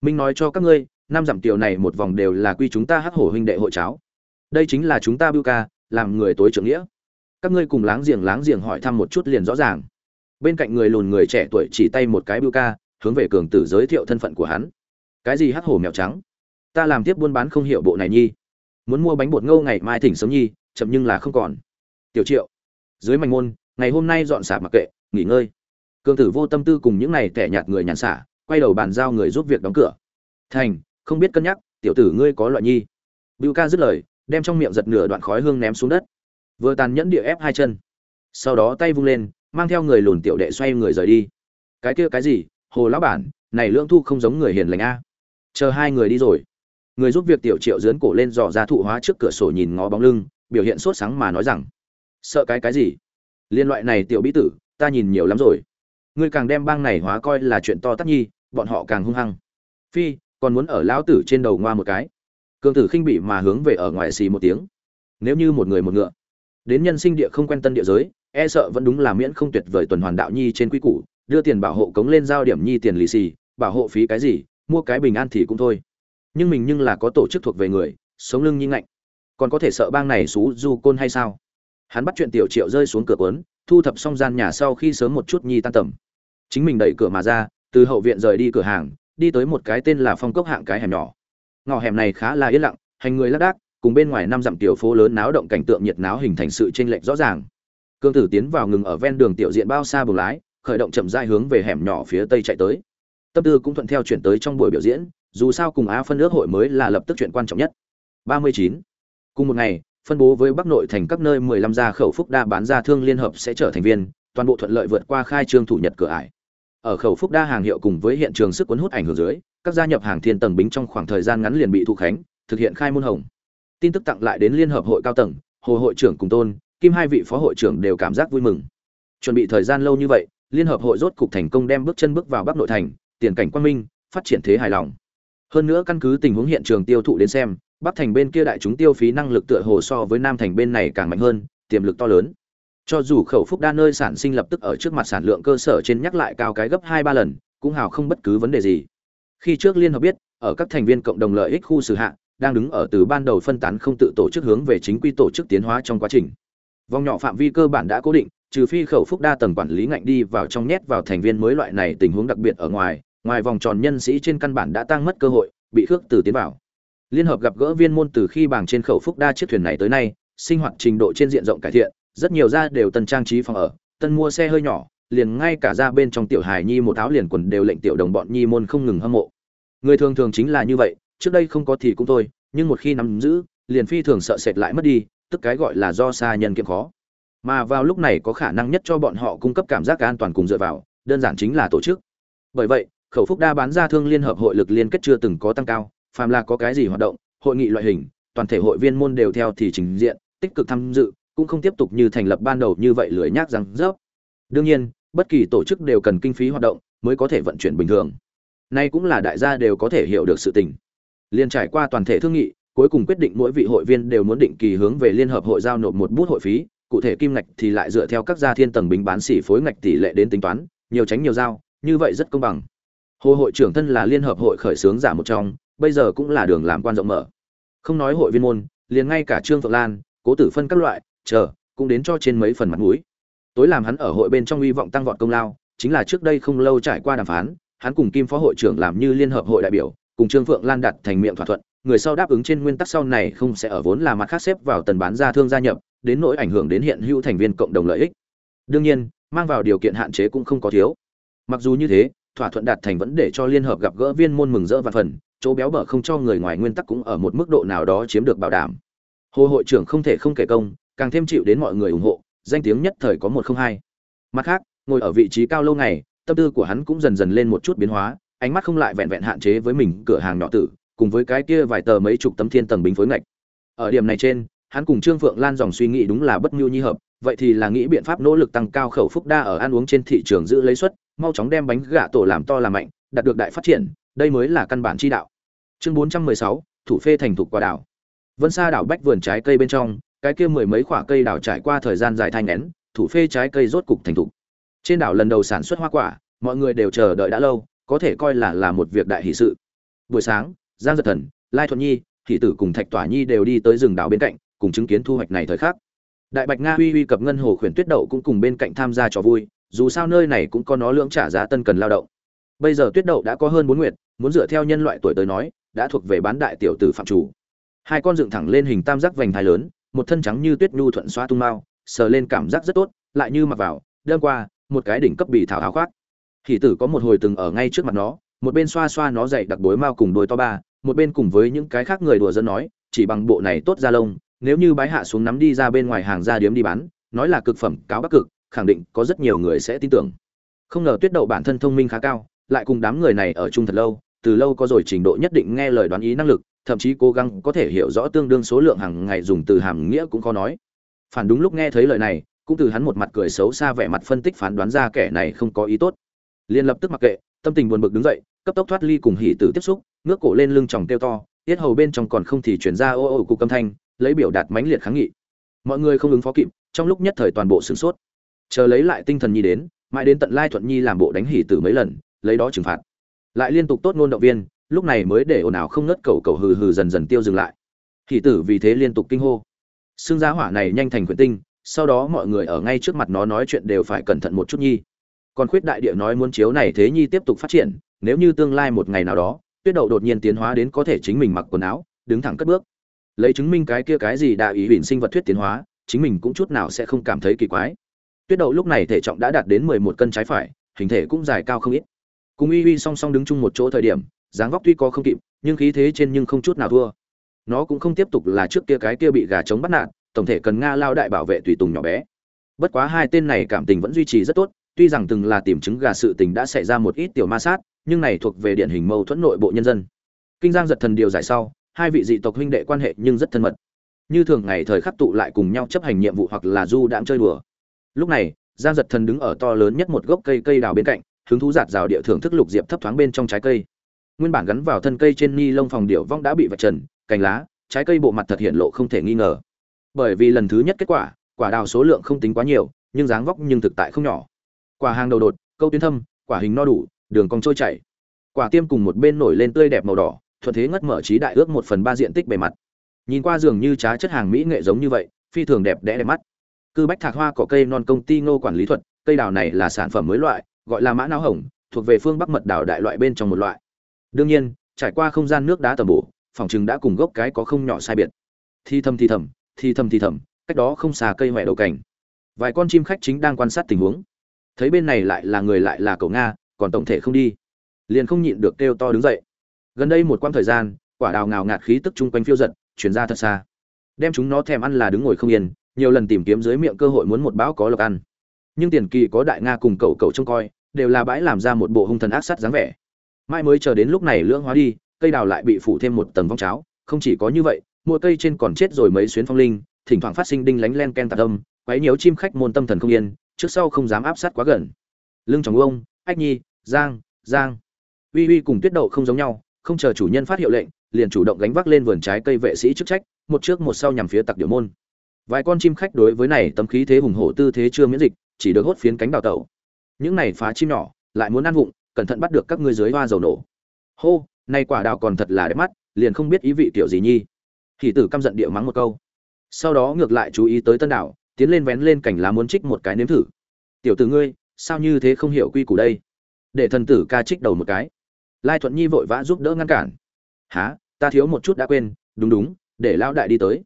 Minh nói cho các ngươi, năm dặm tiểu này một vòng đều là quy chúng ta hắc hổ huynh đệ hội cháo. Đây chính là chúng ta bưu ca, làm người tối trưởng nghĩa. Các ngươi cùng láng giềng láng giềng hỏi thăm một chút liền rõ ràng bên cạnh người lùn người trẻ tuổi chỉ tay một cái bưu ca, hướng về cường tử giới thiệu thân phận của hắn. Cái gì hắc hổ mèo trắng? Ta làm tiếp buôn bán không hiểu bộ này nhi. Muốn mua bánh bột ngâu ngày mai thỉnh sống nhi, chậm nhưng là không còn. Tiểu triệu, dưới mảnh môn, ngày hôm nay dọn xả mặc kệ, nghỉ ngơi. Cường tử vô tâm tư cùng những này tẻ nhạt người nhàn xả, quay đầu bàn giao người giúp việc đóng cửa. Thành, không biết cân nhắc, tiểu tử ngươi có loại nhi. Bưu ca dứt lời, đem trong miệng giật nửa đoạn khói hương ném xuống đất. Vừa tàn nhẫn địa ép hai chân. Sau đó tay vung lên mang theo người lùn tiểu đệ xoay người rời đi. Cái kia cái gì? Hồ lão bản, này lưỡng thu không giống người hiền lành a. Chờ hai người đi rồi. Người giúp việc tiểu triệu dướn cổ lên dò ra thụ hóa trước cửa sổ nhìn ngó bóng lưng, biểu hiện sốt sáng mà nói rằng, sợ cái cái gì? Liên loại này tiểu bí tử, ta nhìn nhiều lắm rồi. Ngươi càng đem bang này hóa coi là chuyện to tát nhi, bọn họ càng hung hăng. Phi, còn muốn ở lão tử trên đầu ngoa một cái. Cương tử khinh bị mà hướng về ở ngoài xì một tiếng. Nếu như một người một ngựa, đến nhân sinh địa không quen tân địa giới e sợ vẫn đúng là miễn không tuyệt vời tuần hoàn đạo nhi trên quy củ, đưa tiền bảo hộ cống lên giao điểm nhi tiền lì xì, bảo hộ phí cái gì, mua cái bình an thì cũng thôi. Nhưng mình nhưng là có tổ chức thuộc về người, sống lưng nhi ngạnh. Còn có thể sợ bang này xú du côn hay sao? Hắn bắt chuyện tiểu triệu rơi xuống cửa quấn thu thập xong gian nhà sau khi sớm một chút nhi tan tầm. Chính mình đẩy cửa mà ra, từ hậu viện rời đi cửa hàng, đi tới một cái tên là phong cốc hạng cái hẻm nhỏ. Ngõ hẻm này khá là yên lặng, hành người lác đác, cùng bên ngoài năm dặm tiểu phố lớn náo động cảnh tượng nhiệt náo hình thành sự chênh lệch rõ ràng cương tử tiến vào ngừng ở ven đường tiểu diện bao xa buồng lái, khởi động chậm rãi hướng về hẻm nhỏ phía tây chạy tới. Tâm tư cũng thuận theo chuyển tới trong buổi biểu diễn, dù sao cùng á phân ước hội mới là lập tức chuyện quan trọng nhất. 39. cùng một ngày, phân bố với bắc nội thành các nơi 15 gia khẩu phúc đa bán ra thương liên hợp sẽ trở thành viên, toàn bộ thuận lợi vượt qua khai trương thủ nhật cửa ải. Ở khẩu phúc đa hàng hiệu cùng với hiện trường sức cuốn hút ảnh hưởng dưới, các gia nhập hàng thiên tầng bính trong khoảng thời gian ngắn liền bị thu khánh, thực hiện khai môn hồng. Tin tức tặng lại đến liên hợp hội cao tầng, hồ hội trưởng cùng tôn kim hai vị phó hội trưởng đều cảm giác vui mừng. Chuẩn bị thời gian lâu như vậy, liên hợp hội rốt cục thành công đem bước chân bước vào bắc nội thành, tiền cảnh quang minh, phát triển thế hài lòng. Hơn nữa căn cứ tình huống hiện trường tiêu thụ đến xem, bắc thành bên kia đại chúng tiêu phí năng lực tựa hồ so với nam thành bên này càng mạnh hơn, tiềm lực to lớn. Cho dù khẩu phúc đa nơi sản sinh lập tức ở trước mặt sản lượng cơ sở trên nhắc lại cao cái gấp hai ba lần, cũng hào không bất cứ vấn đề gì. Khi trước liên hợp biết, ở các thành viên cộng đồng lợi ích khu xử hạ, đang đứng ở từ ban đầu phân tán không tự tổ chức hướng về chính quy tổ chức tiến hóa trong quá trình vòng nhỏ phạm vi cơ bản đã cố định, trừ phi khẩu phúc đa tầng quản lý ngạnh đi vào trong nhét vào thành viên mới loại này tình huống đặc biệt ở ngoài ngoài vòng tròn nhân sĩ trên căn bản đã tăng mất cơ hội, bị khước từ tiến vào. Liên hợp gặp gỡ viên môn từ khi bảng trên khẩu phúc đa chiếc thuyền này tới nay, sinh hoạt trình độ trên diện rộng cải thiện, rất nhiều gia đều tân trang trí phòng ở, tân mua xe hơi nhỏ, liền ngay cả ra bên trong tiểu hài nhi một áo liền quần đều lệnh tiểu đồng bọn nhi môn không ngừng hâm mộ. Người thường thường chính là như vậy, trước đây không có thì cũng thôi, nhưng một khi nắm giữ, liền phi thường sợ sệt lại mất đi tức cái gọi là do xa nhân kiệm khó. Mà vào lúc này có khả năng nhất cho bọn họ cung cấp cảm giác an toàn cùng dựa vào, đơn giản chính là tổ chức. Bởi vậy, khẩu phúc đa bán ra thương liên hợp hội lực liên kết chưa từng có tăng cao, phàm là có cái gì hoạt động, hội nghị loại hình, toàn thể hội viên môn đều theo thì trình diện, tích cực tham dự, cũng không tiếp tục như thành lập ban đầu như vậy lười nhác rằng rớp. Đương nhiên, bất kỳ tổ chức đều cần kinh phí hoạt động mới có thể vận chuyển bình thường. Nay cũng là đại gia đều có thể hiểu được sự tình. Liên trải qua toàn thể thương nghị cuối cùng quyết định mỗi vị hội viên đều muốn định kỳ hướng về liên hợp hội giao nộp một bút hội phí, cụ thể kim ngạch thì lại dựa theo các gia thiên tầng bính bán xỉ phối ngạch tỷ lệ đến tính toán, nhiều tránh nhiều giao, như vậy rất công bằng. Hồ hội trưởng thân là liên hợp hội khởi xướng giả một trong, bây giờ cũng là đường làm quan rộng mở. Không nói hội viên môn, liền ngay cả trương phượng lan, cố tử phân các loại, chờ, cũng đến cho trên mấy phần mặt mũi. Tối làm hắn ở hội bên trong hy vọng tăng vọt công lao, chính là trước đây không lâu trải qua đàm phán, hắn cùng kim phó hội trưởng làm như liên hợp hội đại biểu, cùng trương phượng lan đặt thành miệng thỏa thuận người sau đáp ứng trên nguyên tắc sau này không sẽ ở vốn là mặt khác xếp vào tần bán ra thương gia nhập, đến nỗi ảnh hưởng đến hiện hữu thành viên cộng đồng lợi ích. Đương nhiên, mang vào điều kiện hạn chế cũng không có thiếu. Mặc dù như thế, thỏa thuận đạt thành vẫn để cho liên hợp gặp gỡ viên môn mừng rỡ và phần, chỗ béo bở không cho người ngoài nguyên tắc cũng ở một mức độ nào đó chiếm được bảo đảm. Hồ hội trưởng không thể không kể công, càng thêm chịu đến mọi người ủng hộ, danh tiếng nhất thời có một không hai. Mặt khác, ngồi ở vị trí cao lâu ngày, tâm tư của hắn cũng dần dần lên một chút biến hóa, ánh mắt không lại vẹn vẹn hạn chế với mình, cửa hàng nhỏ tử cùng với cái kia vài tờ mấy chục tấm thiên tầng bính phối ngạch. Ở điểm này trên hắn cùng trương phượng lan dòng suy nghĩ đúng là bất nhu nhi hợp vậy thì là nghĩ biện pháp nỗ lực tăng cao khẩu phúc đa ở ăn uống trên thị trường giữ lấy suất mau chóng đem bánh gà tổ làm to làm mạnh đạt được đại phát triển đây mới là căn bản chi đạo. Chương 416, thủ phê thành thục quả đảo. Vân sa đảo bách vườn trái cây bên trong cái kia mười mấy khoả cây đảo trải qua thời gian dài thanh nén thủ phê trái cây rốt cục thành thục. Trên đảo lần đầu sản xuất hoa quả mọi người đều chờ đợi đã lâu có thể coi là là một việc đại hỷ sự. Buổi sáng giang giật thần, lai thuận nhi, thị tử cùng thạch tỏa nhi đều đi tới rừng đảo bên cạnh, cùng chứng kiến thu hoạch này thời khắc. Đại bạch nga uy uy cập ngân hồ khuyển tuyết đậu cũng cùng bên cạnh tham gia trò vui, dù sao nơi này cũng có nó lưỡng trả giá tân cần lao động. Bây giờ tuyết đậu đã có hơn bốn nguyệt, muốn dựa theo nhân loại tuổi tới nói, đã thuộc về bán đại tiểu tử phạm chủ. Hai con dựng thẳng lên hình tam giác vành thai lớn, một thân trắng như tuyết nhu thuận xoa tung mao sờ lên cảm giác rất tốt, lại như mặc vào, đâm qua, một cái đỉnh cấp bị thảo áo khoác. Hỷ tử có một hồi từng ở ngay trước mặt nó một bên xoa xoa nó dậy đặc bối mao cùng đôi to ba, một bên cùng với những cái khác người đùa dân nói, chỉ bằng bộ này tốt ra lông, nếu như bái hạ xuống nắm đi ra bên ngoài hàng ra điếm đi bán, nói là cực phẩm, cáo bắc cực, khẳng định có rất nhiều người sẽ tin tưởng. Không ngờ tuyết đậu bản thân thông minh khá cao, lại cùng đám người này ở chung thật lâu, từ lâu có rồi trình độ nhất định nghe lời đoán ý năng lực, thậm chí cố gắng có thể hiểu rõ tương đương số lượng hàng ngày dùng từ hàm nghĩa cũng khó nói. Phản đúng lúc nghe thấy lời này, cũng từ hắn một mặt cười xấu xa vẻ mặt phân tích phán đoán ra kẻ này không có ý tốt. Liền lập tức mặc kệ, tâm tình buồn bực đứng dậy cấp tốc thoát ly cùng hỉ tử tiếp xúc, ngước cổ lên lưng chòng kêu to, tiết hầu bên trong còn không thì chuyển ra ô ô cục âm thanh, lấy biểu đạt mãnh liệt kháng nghị. Mọi người không ứng phó kịp, trong lúc nhất thời toàn bộ sửng sốt. Chờ lấy lại tinh thần nhi đến, mãi đến tận lai thuận nhi làm bộ đánh hỉ tử mấy lần, lấy đó trừng phạt. Lại liên tục tốt ngôn động viên, lúc này mới để ồn ào không ngớt cầu cầu hừ hừ dần dần tiêu dừng lại. Hỷ tử vì thế liên tục kinh hô. Xương giá hỏa này nhanh thành quyển tinh, sau đó mọi người ở ngay trước mặt nó nói chuyện đều phải cẩn thận một chút nhi. Còn khuyết đại địa nói muốn chiếu này thế nhi tiếp tục phát triển nếu như tương lai một ngày nào đó, tuyết đậu đột nhiên tiến hóa đến có thể chính mình mặc quần áo, đứng thẳng cất bước. Lấy chứng minh cái kia cái gì đại ý huỳnh sinh vật thuyết tiến hóa, chính mình cũng chút nào sẽ không cảm thấy kỳ quái. Tuyết đậu lúc này thể trọng đã đạt đến mười một cân trái phải, hình thể cũng dài cao không ít. Cùng uy uy song song đứng chung một chỗ thời điểm, dáng vóc tuy có không kịp, nhưng khí thế trên nhưng không chút nào thua. Nó cũng không tiếp tục là trước kia cái kia bị gà trống bắt nạt, tổng thể cần nga lao đại bảo vệ tùy tùng nhỏ bé. Bất quá hai tên này cảm tình vẫn duy trì rất tốt tuy rằng từng là tìm chứng gà sự tình đã xảy ra một ít tiểu ma sát, nhưng này thuộc về điển hình mâu thuẫn nội bộ nhân dân. Kinh giang giật thần điều giải sau, hai vị dị tộc huynh đệ quan hệ nhưng rất thân mật. Như thường ngày thời khắc tụ lại cùng nhau chấp hành nhiệm vụ hoặc là du đãng chơi đùa. Lúc này, giang giật thần đứng ở to lớn nhất một gốc cây cây đào bên cạnh, hứng thú giạt rào địa thưởng thức lục diệp thấp thoáng bên trong trái cây. Nguyên bản gắn vào thân cây trên ni lông phòng điệu vong đã bị vạch trần, cành lá, trái cây bộ mặt thật hiện lộ không thể nghi ngờ. Bởi vì lần thứ nhất kết quả quả đào số lượng không tính quá nhiều, nhưng dáng vóc nhưng thực tại không nhỏ quả hàng đầu đột, câu tuyến thâm, quả hình no đủ, đường cong trôi chảy. Quả tiêm cùng một bên nổi lên tươi đẹp màu đỏ, thuận thế ngất mở trí đại ước một phần ba diện tích bề mặt. Nhìn qua dường như trá chất hàng mỹ nghệ giống như vậy, phi thường đẹp đẽ đẹp mắt. Cư bách thạc hoa có cây non công ty ngô quản lý thuật, cây đào này là sản phẩm mới loại, gọi là mã não hồng, thuộc về phương bắc mật đào đại loại bên trong một loại. Đương nhiên, trải qua không gian nước đá tầm bổ, phòng chừng đã cùng gốc cái có không nhỏ sai biệt. Thi thầm thi thầm thi thầm thi thầm, cách đó không xa cây mẹ đầu cảnh vài con chim khách chính đang quan sát tình huống thấy bên này lại là người lại là cậu nga, còn tổng thể không đi. Liền không nhịn được kêu to đứng dậy. Gần đây một quãng thời gian, quả đào ngào ngạt khí tức chung quanh phiêu giật chuyển ra thật xa. Đem chúng nó thèm ăn là đứng ngồi không yên, nhiều lần tìm kiếm dưới miệng cơ hội muốn một bão có lộc ăn. Nhưng tiền kỳ có đại nga cùng cậu cậu trông coi, đều là bãi làm ra một bộ hung thần ác sát dáng vẻ. Mai mới chờ đến lúc này lưỡng hóa đi, cây đào lại bị phủ thêm một tầng vong cháo, không chỉ có như vậy, mỗi cây trên còn chết rồi mấy xuyến phong linh, thỉnh thoảng phát sinh đinh lánh len ken tạc âm, quấy nhiều chim khách môn tâm thần không yên trước sau không dám áp sát quá gần. Lưng chồng ông, ách nhi, giang giang. Uy uy cùng tuyết đậu không giống nhau, không chờ chủ nhân phát hiệu lệnh, liền chủ động gánh vác lên vườn trái cây vệ sĩ chức trách, một trước một sau nhằm phía tặc điệu môn. Vài con chim khách đối với này tấm khí thế hùng hổ tư thế chưa miễn dịch, chỉ được hốt phiến cánh đào tẩu. Những này phá chim nhỏ, lại muốn ăn vụng, cẩn thận bắt được các ngươi dưới hoa dầu nổ. Hô, nay quả đào còn thật là đẹp mắt, liền không biết ý vị tiểu gì nhi. Thì tử căm giận địa mắng một câu. Sau đó ngược lại chú ý tới tân đảo tiến lên vén lên cảnh lá muốn trích một cái nếm thử. Tiểu tử ngươi, sao như thế không hiểu quy củ đây? Để thần tử ca trích đầu một cái. Lai thuận nhi vội vã giúp đỡ ngăn cản. Há ta thiếu một chút đã quên. Đúng đúng, để lão đại đi tới.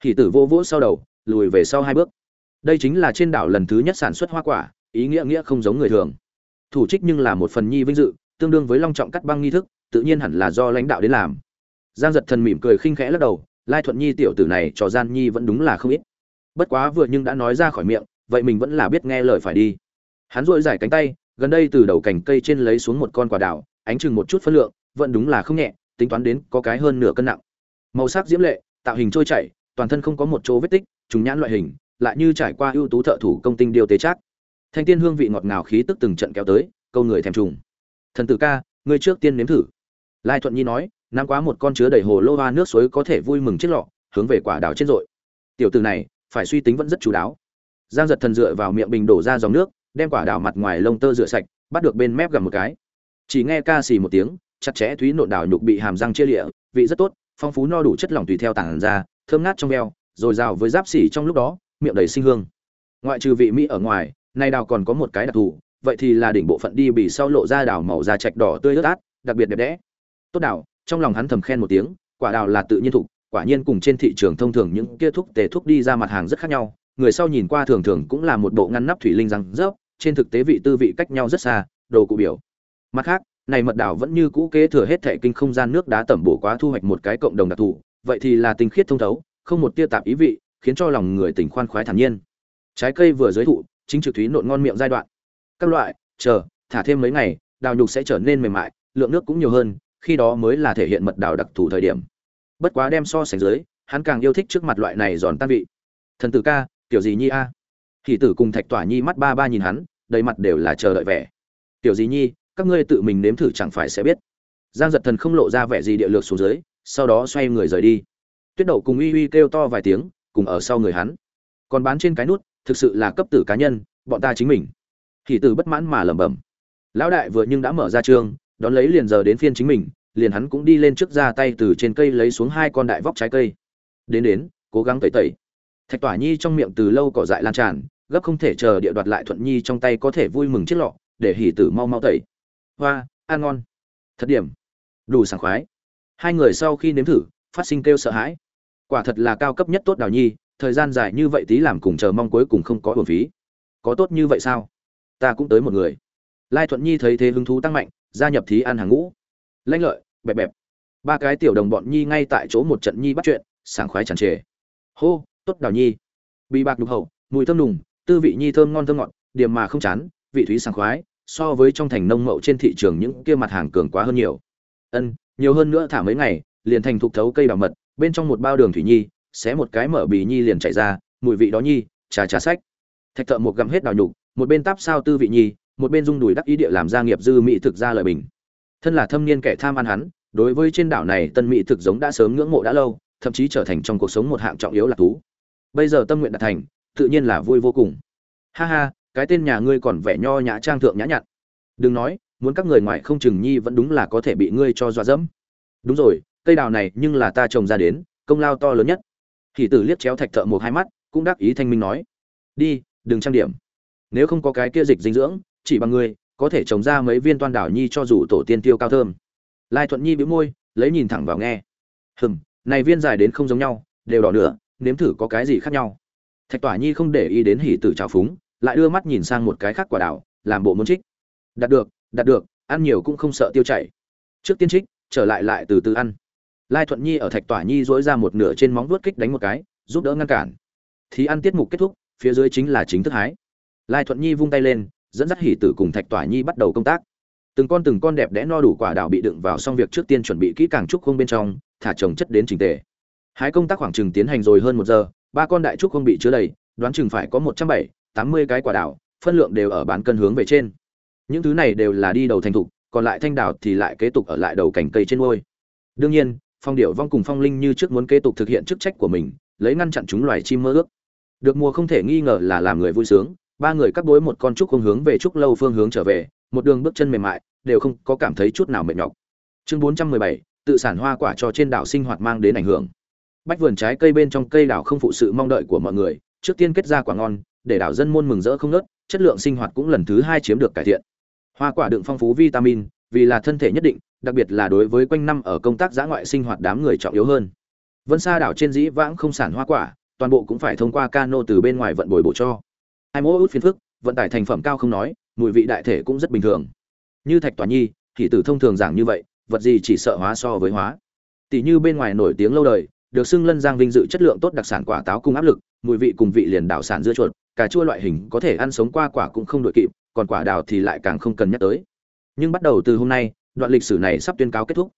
Thì tử vô vỗ sau đầu, lùi về sau hai bước. Đây chính là trên đảo lần thứ nhất sản xuất hoa quả, ý nghĩa nghĩa không giống người thường. Thủ trích nhưng là một phần nhi vinh dự, tương đương với long trọng cắt băng nghi thức, tự nhiên hẳn là do lãnh đạo đến làm. Giang giật thần mỉm cười khinh khẽ lắc đầu, lai thuận nhi tiểu tử này cho gian nhi vẫn đúng là không ít bất quá vừa nhưng đã nói ra khỏi miệng, vậy mình vẫn là biết nghe lời phải đi. Hắn dội dài cánh tay, gần đây từ đầu cành cây trên lấy xuống một con quả đào, ánh chừng một chút phân lượng, vẫn đúng là không nhẹ, tính toán đến có cái hơn nửa cân nặng. Màu sắc diễm lệ, tạo hình trôi chảy, toàn thân không có một chỗ vết tích, trùng nhãn loại hình, lại như trải qua ưu tú thợ thủ công tinh điều tế chắc thanh tiên hương vị ngọt ngào khí tức từng trận kéo tới, câu người thèm trùng. Thần tử ca, ngươi trước tiên nếm thử. Lai thuận nhi nói nắm quá một con chứa đầy hồ lô hoa nước suối có thể vui mừng chiếc lọ, hướng về quả đào trên dội tiểu tử này phải suy tính vẫn rất chú đáo. Giang giật thần dựa vào miệng bình đổ ra dòng nước, đem quả đào mặt ngoài lông tơ rửa sạch, bắt được bên mép gặm một cái. Chỉ nghe ca xì một tiếng, chặt chẽ thúy nộn đào nhục bị hàm răng chia lịa, vị rất tốt, phong phú no đủ chất lỏng tùy theo tảng ra, thơm ngát trong veo, rồi rào với giáp xỉ trong lúc đó, miệng đầy sinh hương. Ngoại trừ vị mỹ ở ngoài nay đào còn có một cái đặc thù, vậy thì là đỉnh bộ phận đi bị sau lộ ra đào màu da trạch đỏ tươi ướt át, đặc biệt đẹp đẽ. Tốt đào trong lòng hắn thầm khen một tiếng, quả đào là tự nhiên thụ quả nhiên cùng trên thị trường thông thường những kia thuốc tề thuốc đi ra mặt hàng rất khác nhau, người sau nhìn qua thường thường cũng là một bộ ngăn nắp thủy linh răng rớp, trên thực tế vị tư vị cách nhau rất xa, đồ cụ biểu. Mặt khác, này mật đảo vẫn như cũ kế thừa hết thệ kinh không gian nước đá tẩm bổ quá thu hoạch một cái cộng đồng đặc thù, vậy thì là tinh khiết thông thấu, không một tia tạp ý vị, khiến cho lòng người tỉnh khoan khoái thản nhiên. Trái cây vừa giới thụ, chính trực thúy nộn ngon miệng giai đoạn. Các loại, chờ, thả thêm mấy ngày, đào nhục sẽ trở nên mềm mại, lượng nước cũng nhiều hơn, khi đó mới là thể hiện mật đào đặc thù thời điểm bất quá đem so sánh dưới, hắn càng yêu thích trước mặt loại này giòn tan vị. Thần tử ca, kiểu gì nhi a? À? thì tử cùng thạch tỏa nhi mắt ba ba nhìn hắn, đầy mặt đều là chờ đợi vẻ. Tiểu gì nhi, các ngươi tự mình nếm thử chẳng phải sẽ biết. Giang giật thần không lộ ra vẻ gì địa lược xuống dưới, sau đó xoay người rời đi. Tuyết đậu cùng uy uy kêu to vài tiếng, cùng ở sau người hắn. Còn bán trên cái nút, thực sự là cấp tử cá nhân, bọn ta chính mình. Thì tử bất mãn mà lẩm bẩm. Lão đại vừa nhưng đã mở ra trường, đón lấy liền giờ đến phiên chính mình liền hắn cũng đi lên trước ra tay từ trên cây lấy xuống hai con đại vóc trái cây. Đến đến, cố gắng tẩy tẩy. Thạch tỏa nhi trong miệng từ lâu cỏ dại lan tràn, gấp không thể chờ địa đoạt lại thuận nhi trong tay có thể vui mừng chiếc lọ, để hỉ tử mau mau tẩy. Hoa, ăn ngon. Thật điểm. Đủ sảng khoái. Hai người sau khi nếm thử, phát sinh kêu sợ hãi. Quả thật là cao cấp nhất tốt đào nhi, thời gian dài như vậy tí làm cùng chờ mong cuối cùng không có hồn phí. Có tốt như vậy sao? Ta cũng tới một người. Lai thuận nhi thấy thế hứng thú tăng mạnh, gia nhập thí ăn hàng ngũ. Lanh lợi bẹp bẹp. Ba cái tiểu đồng bọn nhi ngay tại chỗ một trận nhi bắt chuyện, sảng khoái tràn trề. Hô, tốt đào nhi. Bị bạc đục hậu, mùi thơm đùng tư vị nhi thơm ngon thơm ngọt, điểm mà không chán, vị thúy sảng khoái, so với trong thành nông mậu trên thị trường những kia mặt hàng cường quá hơn nhiều. Ân, nhiều hơn nữa thả mấy ngày, liền thành thục thấu cây đào mật, bên trong một bao đường thủy nhi, xé một cái mở bì nhi liền chạy ra, mùi vị đó nhi, trà trà sách. Thạch thợ một gặm hết đào nhục, một bên táp sao tư vị nhi, một bên rung đùi đắc ý địa làm gia nghiệp dư mỹ thực ra lời bình thân là thâm niên kẻ tham ăn hắn, đối với trên đảo này tân mỹ thực giống đã sớm ngưỡng mộ đã lâu, thậm chí trở thành trong cuộc sống một hạng trọng yếu là thú. Bây giờ tâm nguyện đạt thành, tự nhiên là vui vô cùng. Ha ha, cái tên nhà ngươi còn vẻ nho nhã trang thượng nhã nhặn. Đừng nói, muốn các người ngoài không chừng nhi vẫn đúng là có thể bị ngươi cho dọa dẫm. Đúng rồi, cây đào này nhưng là ta trồng ra đến, công lao to lớn nhất. Thì tử liếc chéo thạch thợ một hai mắt, cũng đắc ý thanh minh nói. Đi, đừng trang điểm. Nếu không có cái kia dịch dinh dưỡng, chỉ bằng ngươi có thể trồng ra mấy viên toan đảo nhi cho dù tổ tiên tiêu cao thơm. Lai thuận nhi bĩu môi, lấy nhìn thẳng vào nghe. Hừm, này viên dài đến không giống nhau, đều đỏ nữa nếm thử có cái gì khác nhau. Thạch tỏa nhi không để ý đến hỉ tử trào phúng, lại đưa mắt nhìn sang một cái khác quả đảo, làm bộ muốn trích. Đạt được đạt được, ăn nhiều cũng không sợ tiêu chảy. Trước tiên trích, trở lại lại từ từ ăn. Lai thuận nhi ở thạch tỏa nhi dỗi ra một nửa trên móng vuốt kích đánh một cái, giúp đỡ ngăn cản. Thì ăn tiết mục kết thúc, phía dưới chính là chính thức hái. Lai thuận nhi vung tay lên dẫn dắt hỉ tử cùng thạch tỏa nhi bắt đầu công tác. Từng con từng con đẹp đẽ no đủ quả đào bị đựng vào xong việc trước tiên chuẩn bị kỹ càng trúc không bên trong, thả trồng chất đến trình tề. Hái công tác khoảng chừng tiến hành rồi hơn một giờ, ba con đại trúc không bị chứa đầy, đoán chừng phải có một trăm bảy, tám mươi cái quả đào, phân lượng đều ở bán cân hướng về trên. Những thứ này đều là đi đầu thành thục, còn lại thanh đào thì lại kế tục ở lại đầu cành cây trên ngôi. Đương nhiên, phong điệu vong cùng phong linh như trước muốn kế tục thực hiện chức trách của mình, lấy ngăn chặn chúng loài chim mơ ước. Được mùa không thể nghi ngờ là làm người vui sướng ba người cắt bối một con trúc không hướng về trúc lâu phương hướng trở về, một đường bước chân mềm mại, đều không có cảm thấy chút nào mệt nhọc. Chương bốn trăm mười bảy, tự sản hoa quả cho trên đảo sinh hoạt mang đến ảnh hưởng. Bách vườn trái cây bên trong cây đảo không phụ sự mong đợi của mọi người, trước tiên kết ra quả ngon, để đảo dân môn mừng rỡ không nớt chất lượng sinh hoạt cũng lần thứ hai chiếm được cải thiện. Hoa quả đựng phong phú vitamin, vì là thân thể nhất định, đặc biệt là đối với quanh năm ở công tác giã ngoại sinh hoạt đám người trọng yếu hơn. Vân xa đảo trên dĩ vãng không sản hoa quả, toàn bộ cũng phải thông qua cano từ bên ngoài vận bồi bổ cho hai mỗi út phiền phức, vận tải thành phẩm cao không nói, mùi vị đại thể cũng rất bình thường. Như thạch tòa nhi, thì tử thông thường giảng như vậy, vật gì chỉ sợ hóa so với hóa. Tỷ như bên ngoài nổi tiếng lâu đời, được xưng lân giang vinh dự chất lượng tốt đặc sản quả táo cung áp lực, mùi vị cùng vị liền đảo sản dưa chuột, cà chua loại hình có thể ăn sống qua quả cũng không đội kịp, còn quả đào thì lại càng không cần nhắc tới. Nhưng bắt đầu từ hôm nay, đoạn lịch sử này sắp tuyên cáo kết thúc.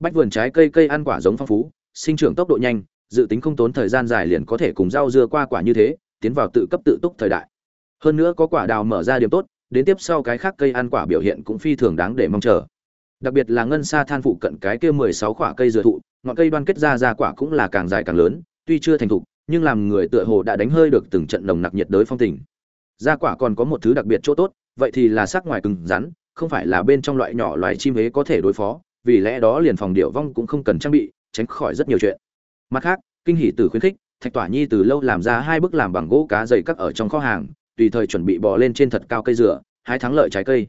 Bách vườn trái cây cây ăn quả giống phong phú, sinh trưởng tốc độ nhanh, dự tính không tốn thời gian dài liền có thể cùng rau dưa qua quả như thế, tiến vào tự cấp tự túc thời đại hơn nữa có quả đào mở ra điểm tốt, đến tiếp sau cái khác cây ăn quả biểu hiện cũng phi thường đáng để mong chờ. Đặc biệt là ngân xa than phụ cận cái kia mười sáu quả cây dừa thụ, ngọn cây đoan kết ra ra quả cũng là càng dài càng lớn, tuy chưa thành thục, nhưng làm người tựa hồ đã đánh hơi được từng trận nồng nặc nhiệt đới phong tình. Ra quả còn có một thứ đặc biệt chỗ tốt, vậy thì là sắc ngoài cứng rắn, không phải là bên trong loại nhỏ loài chim ế có thể đối phó, vì lẽ đó liền phòng điệu vong cũng không cần trang bị, tránh khỏi rất nhiều chuyện. Mặt khác, kinh hỷ từ khuyến khích, thạch tỏa nhi từ lâu làm ra hai bức làm bằng gỗ cá dày cắt ở trong kho hàng tùy thời chuẩn bị bò lên trên thật cao cây dừa, hái thắng lợi trái cây.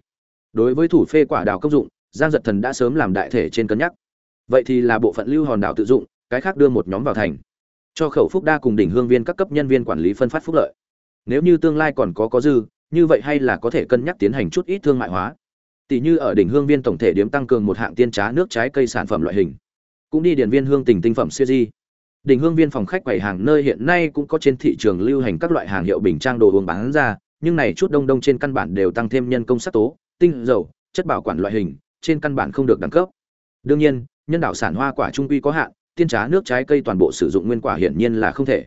Đối với thủ phê quả đào công dụng, giang giật thần đã sớm làm đại thể trên cân nhắc. Vậy thì là bộ phận lưu hòn đảo tự dụng, cái khác đưa một nhóm vào thành. Cho khẩu phúc đa cùng đỉnh hương viên các cấp nhân viên quản lý phân phát phúc lợi. Nếu như tương lai còn có có dư, như vậy hay là có thể cân nhắc tiến hành chút ít thương mại hóa. Tỷ như ở đỉnh hương viên tổng thể điểm tăng cường một hạng tiên trá nước trái cây sản phẩm loại hình. Cũng đi điển viên hương tình tinh phẩm siêu di đỉnh hương viên phòng khách quầy hàng nơi hiện nay cũng có trên thị trường lưu hành các loại hàng hiệu bình trang đồ uống bán ra, nhưng này chút đông đông trên căn bản đều tăng thêm nhân công sắc tố, tinh dầu, chất bảo quản loại hình, trên căn bản không được đẳng cấp. Đương nhiên, nhân đạo sản hoa quả trung quy có hạn, tiên trá nước trái cây toàn bộ sử dụng nguyên quả hiển nhiên là không thể.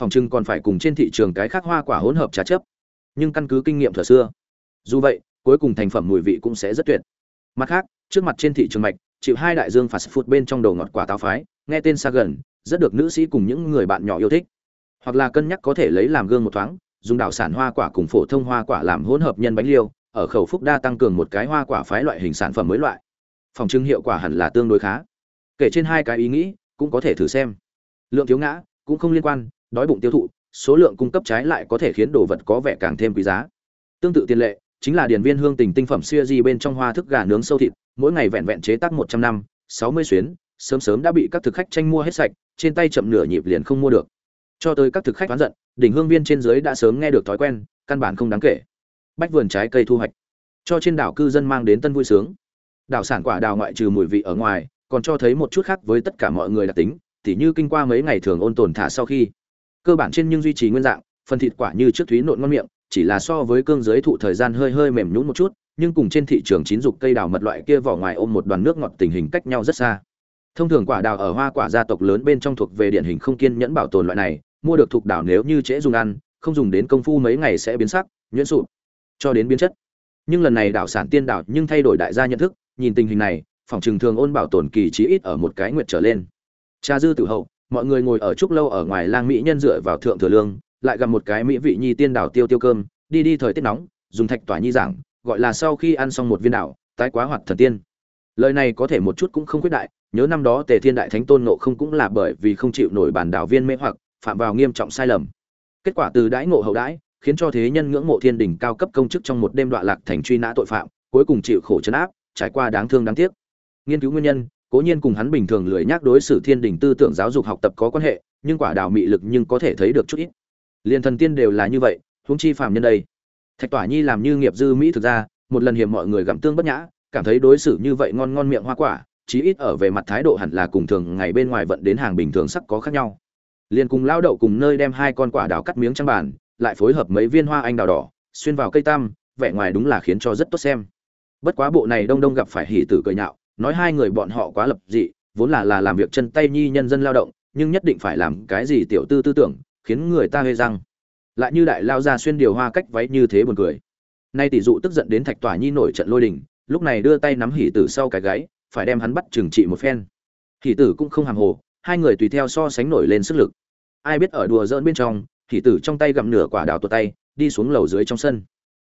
Phòng trưng còn phải cùng trên thị trường cái khác hoa quả hỗn hợp trà chấp. Nhưng căn cứ kinh nghiệm thừa xưa, dù vậy, cuối cùng thành phẩm mùi vị cũng sẽ rất tuyệt. Mặt khác, trước mặt trên thị trường mạch, chịu hai đại dương phạt food bên trong đầu ngọt quả táo phái, nghe tên xa gần rất được nữ sĩ cùng những người bạn nhỏ yêu thích. Hoặc là cân nhắc có thể lấy làm gương một thoáng, dùng đảo sản hoa quả cùng phổ thông hoa quả làm hỗn hợp nhân bánh liêu, ở khẩu phúc đa tăng cường một cái hoa quả phái loại hình sản phẩm mới loại. Phòng trưng hiệu quả hẳn là tương đối khá. Kể trên hai cái ý nghĩ, cũng có thể thử xem. Lượng thiếu ngã, cũng không liên quan, đói bụng tiêu thụ, số lượng cung cấp trái lại có thể khiến đồ vật có vẻ càng thêm quý giá. Tương tự tiền lệ, chính là điển viên hương tình tinh phẩm siêu di bên trong hoa thức gà nướng sâu thịt, mỗi ngày vẹn vẹn chế tác một trăm năm, sáu mươi xuyến, sớm sớm đã bị các thực khách tranh mua hết sạch trên tay chậm nửa nhịp liền không mua được. Cho tới các thực khách oán giận, đỉnh hương viên trên dưới đã sớm nghe được thói quen, căn bản không đáng kể. Bách vườn trái cây thu hoạch. Cho trên đảo cư dân mang đến tân vui sướng. Đảo sản quả đào ngoại trừ mùi vị ở ngoài, còn cho thấy một chút khác với tất cả mọi người đặc tính, tỉ như kinh qua mấy ngày thường ôn tồn thả sau khi. Cơ bản trên nhưng duy trì nguyên dạng, phần thịt quả như trước thúy nộn ngon miệng, chỉ là so với cương giới thụ thời gian hơi hơi mềm nhũn một chút, nhưng cùng trên thị trường chín dục cây đào mật loại kia vỏ ngoài ôm một đoàn nước ngọt tình hình cách nhau rất xa thông thường quả đào ở hoa quả gia tộc lớn bên trong thuộc về điển hình không kiên nhẫn bảo tồn loại này, mua được thuộc đào nếu như trễ dùng ăn, không dùng đến công phu mấy ngày sẽ biến sắc, nhuyễn sụp, cho đến biến chất. Nhưng lần này đảo sản tiên đảo nhưng thay đổi đại gia nhận thức, nhìn tình hình này, phòng trường thường ôn bảo tồn kỳ chí ít ở một cái nguyệt trở lên. Cha dư tự hậu, mọi người ngồi ở trúc lâu ở ngoài lang mỹ nhân dựa vào thượng thừa lương, lại gặp một cái mỹ vị nhi tiên đảo tiêu tiêu cơm, đi đi thời tiết nóng, dùng thạch tỏa nhi giảng, gọi là sau khi ăn xong một viên đảo, tái quá hoạt thần tiên. Lời này có thể một chút cũng không khuyết đại nhớ năm đó tề thiên đại thánh tôn ngộ không cũng là bởi vì không chịu nổi bản đạo viên mê hoặc, phạm vào nghiêm trọng sai lầm. Kết quả từ đãi ngộ hậu đãi, khiến cho thế nhân ngưỡng mộ thiên đỉnh cao cấp công chức trong một đêm đoạn lạc thành truy nã tội phạm, cuối cùng chịu khổ trấn áp, trải qua đáng thương đáng tiếc. Nghiên cứu nguyên nhân, cố nhiên cùng hắn bình thường lười nhắc đối xử thiên đình tư tưởng giáo dục học tập có quan hệ, nhưng quả đào mị lực nhưng có thể thấy được chút ít. Liên thần tiên đều là như vậy, huống chi phàm nhân đây. Thạch tỏa nhi làm như nghiệp dư mỹ thực ra, một lần hiểm mọi người gặm tương bất nhã, cảm thấy đối xử như vậy ngon ngon miệng hoa quả chí ít ở về mặt thái độ hẳn là cùng thường ngày bên ngoài vận đến hàng bình thường sắc có khác nhau. Liền cùng lao đậu cùng nơi đem hai con quả đào cắt miếng trang bàn, lại phối hợp mấy viên hoa anh đào đỏ, xuyên vào cây tam, vẻ ngoài đúng là khiến cho rất tốt xem. Bất quá bộ này đông đông gặp phải hỉ tử cười nhạo, nói hai người bọn họ quá lập dị, vốn là là làm việc chân tay nhi nhân dân lao động, nhưng nhất định phải làm cái gì tiểu tư tư tưởng, khiến người ta hê răng. Lại như đại lao ra xuyên điều hoa cách váy như thế buồn cười. Nay tỷ dụ tức giận đến thạch tỏa nhi nổi trận lôi đình, lúc này đưa tay nắm hỉ tử sau cái gáy phải đem hắn bắt trừng trị một phen. Hỉ tử cũng không hàm hồ, hai người tùy theo so sánh nổi lên sức lực. Ai biết ở đùa dỡn bên trong hỉ tử trong tay gặm nửa quả đào tuột tay, đi xuống lầu dưới trong sân.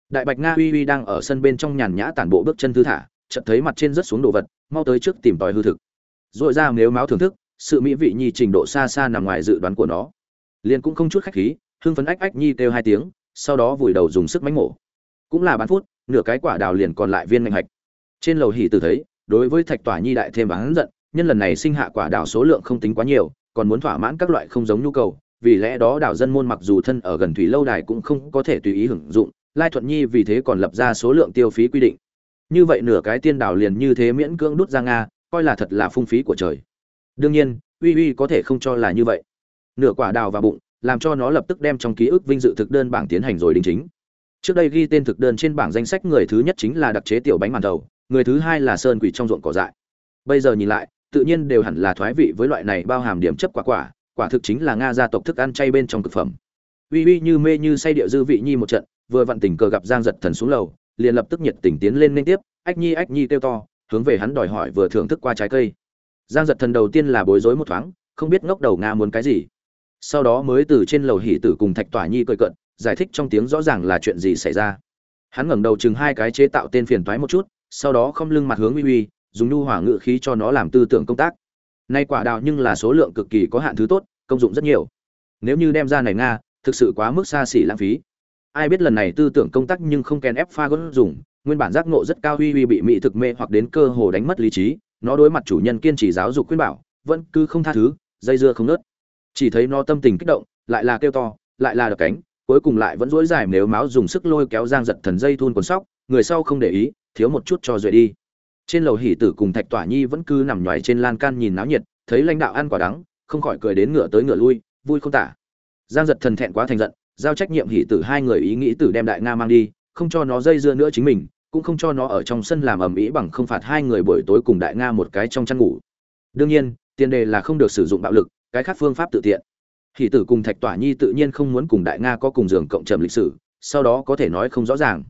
Đại bạch nga uy uy đang ở sân bên trong nhàn nhã tản bộ bước chân thư thả, chợt thấy mặt trên rớt xuống đồ vật, mau tới trước tìm tòi hư thực. Dội ra nếu máu thưởng thức, sự mỹ vị nhi trình độ xa xa nằm ngoài dự đoán của nó. Liền cũng không chút khách khí, hưng phấn ách ách nhi kêu hai tiếng, sau đó vùi đầu dùng sức mánh mổ. Cũng là bán phút, nửa cái quả đào liền còn lại viên mạnh hạch. Trên lầu hỉ tử thấy đối với thạch tỏa nhi đại thêm hắn giận, nhân lần này sinh hạ quả đào số lượng không tính quá nhiều, còn muốn thỏa mãn các loại không giống nhu cầu, vì lẽ đó đảo dân môn mặc dù thân ở gần thủy lâu đài cũng không có thể tùy ý hưởng dụng, lai thuận nhi vì thế còn lập ra số lượng tiêu phí quy định. Như vậy nửa cái tiên đảo liền như thế miễn cưỡng đút ra nga, coi là thật là phung phí của trời. Đương nhiên, uy uy có thể không cho là như vậy. Nửa quả đào vào bụng, làm cho nó lập tức đem trong ký ức vinh dự thực đơn bảng tiến hành rồi đính chính. Trước đây ghi tên thực đơn trên bảng danh sách người thứ nhất chính là đặc chế tiểu bánh màn thầu người thứ hai là sơn quỷ trong ruộng cỏ dại. Bây giờ nhìn lại, tự nhiên đều hẳn là thoái vị với loại này bao hàm điểm chấp quả quả quả thực chính là nga gia tộc thức ăn chay bên trong thực phẩm. Uy uy như mê như say địa dư vị nhi một trận, vừa vặn tình cờ gặp giang giật thần xuống lầu, liền lập tức nhiệt tình tiến lên liên tiếp, ách nhi ách nhi kêu to, hướng về hắn đòi hỏi vừa thưởng thức qua trái cây. Giang giật thần đầu tiên là bối rối một thoáng, không biết ngốc đầu nga muốn cái gì. Sau đó mới từ trên lầu hỉ tử cùng thạch tỏa nhi cười cận giải thích trong tiếng rõ ràng là chuyện gì xảy ra. Hắn ngẩng đầu chừng hai cái chế tạo tên phiền toái một chút sau đó không lưng mặt hướng uy uy, dùng nhu hỏa ngự khí cho nó làm tư tưởng công tác. Nay quả đào nhưng là số lượng cực kỳ có hạn thứ tốt, công dụng rất nhiều. Nếu như đem ra này nga, thực sự quá mức xa xỉ lãng phí. Ai biết lần này tư tưởng công tác nhưng không kèn ép pha gớt dùng, nguyên bản giác ngộ rất cao uy uy bị mỹ thực mê hoặc đến cơ hồ đánh mất lý trí, nó đối mặt chủ nhân kiên trì giáo dục khuyên bảo, vẫn cứ không tha thứ, dây dưa không nớt. Chỉ thấy nó tâm tình kích động, lại là kêu to, lại là đập cánh, cuối cùng lại vẫn dỗi dài nếu máu dùng sức lôi kéo giang giật thần dây thun quần sóc người sau không để ý, thiếu một chút cho duệ đi. Trên lầu hỉ tử cùng thạch tỏa nhi vẫn cứ nằm nhoài trên lan can nhìn náo nhiệt, thấy lãnh đạo ăn quả đắng, không khỏi cười đến ngựa tới ngựa lui, vui không tả. Giang giật thần thẹn quá thành giận, giao trách nhiệm hỉ tử hai người ý nghĩ tử đem đại nga mang đi, không cho nó dây dưa nữa chính mình, cũng không cho nó ở trong sân làm ầm ĩ bằng không phạt hai người buổi tối cùng đại nga một cái trong chăn ngủ. Đương nhiên, tiền đề là không được sử dụng bạo lực, cái khác phương pháp tự tiện. Hỉ tử cùng thạch tỏa nhi tự nhiên không muốn cùng đại nga có cùng giường cộng trầm lịch sử, sau đó có thể nói không rõ ràng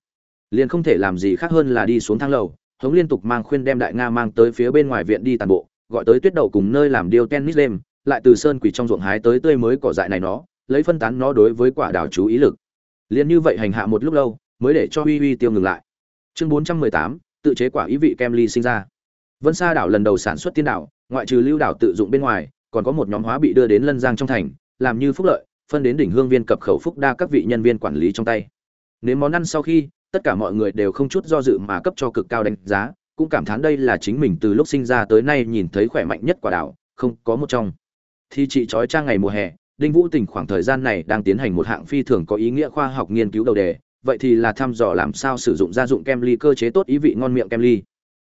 liền không thể làm gì khác hơn là đi xuống thang lầu, hống liên tục mang khuyên đem đại nga mang tới phía bên ngoài viện đi tàn bộ, gọi tới tuyết đậu cùng nơi làm điêu tennis đêm, lại từ sơn quỷ trong ruộng hái tới tươi mới cỏ dại này nó, lấy phân tán nó đối với quả đào chú ý lực. Liền như vậy hành hạ một lúc lâu, mới để cho uy uy tiêu ngừng lại. Chương bốn trăm mười tám, tự chế quả ý vị kem ly sinh ra. Vân sa đảo lần đầu sản xuất tiên đảo, ngoại trừ lưu đảo tự dụng bên ngoài, còn có một nhóm hóa bị đưa đến lân giang trong thành, làm như phúc lợi, phân đến đỉnh hương viên cập khẩu phúc đa các vị nhân viên quản lý trong tay. Nếu món ăn sau khi tất cả mọi người đều không chút do dự mà cấp cho cực cao đánh giá, cũng cảm thán đây là chính mình từ lúc sinh ra tới nay nhìn thấy khỏe mạnh nhất quả đảo, không có một trong. Thì chị trói trang ngày mùa hè, đinh vũ tỉnh khoảng thời gian này đang tiến hành một hạng phi thường có ý nghĩa khoa học nghiên cứu đầu đề, vậy thì là thăm dò làm sao sử dụng gia dụng kem ly cơ chế tốt ý vị ngon miệng kem ly.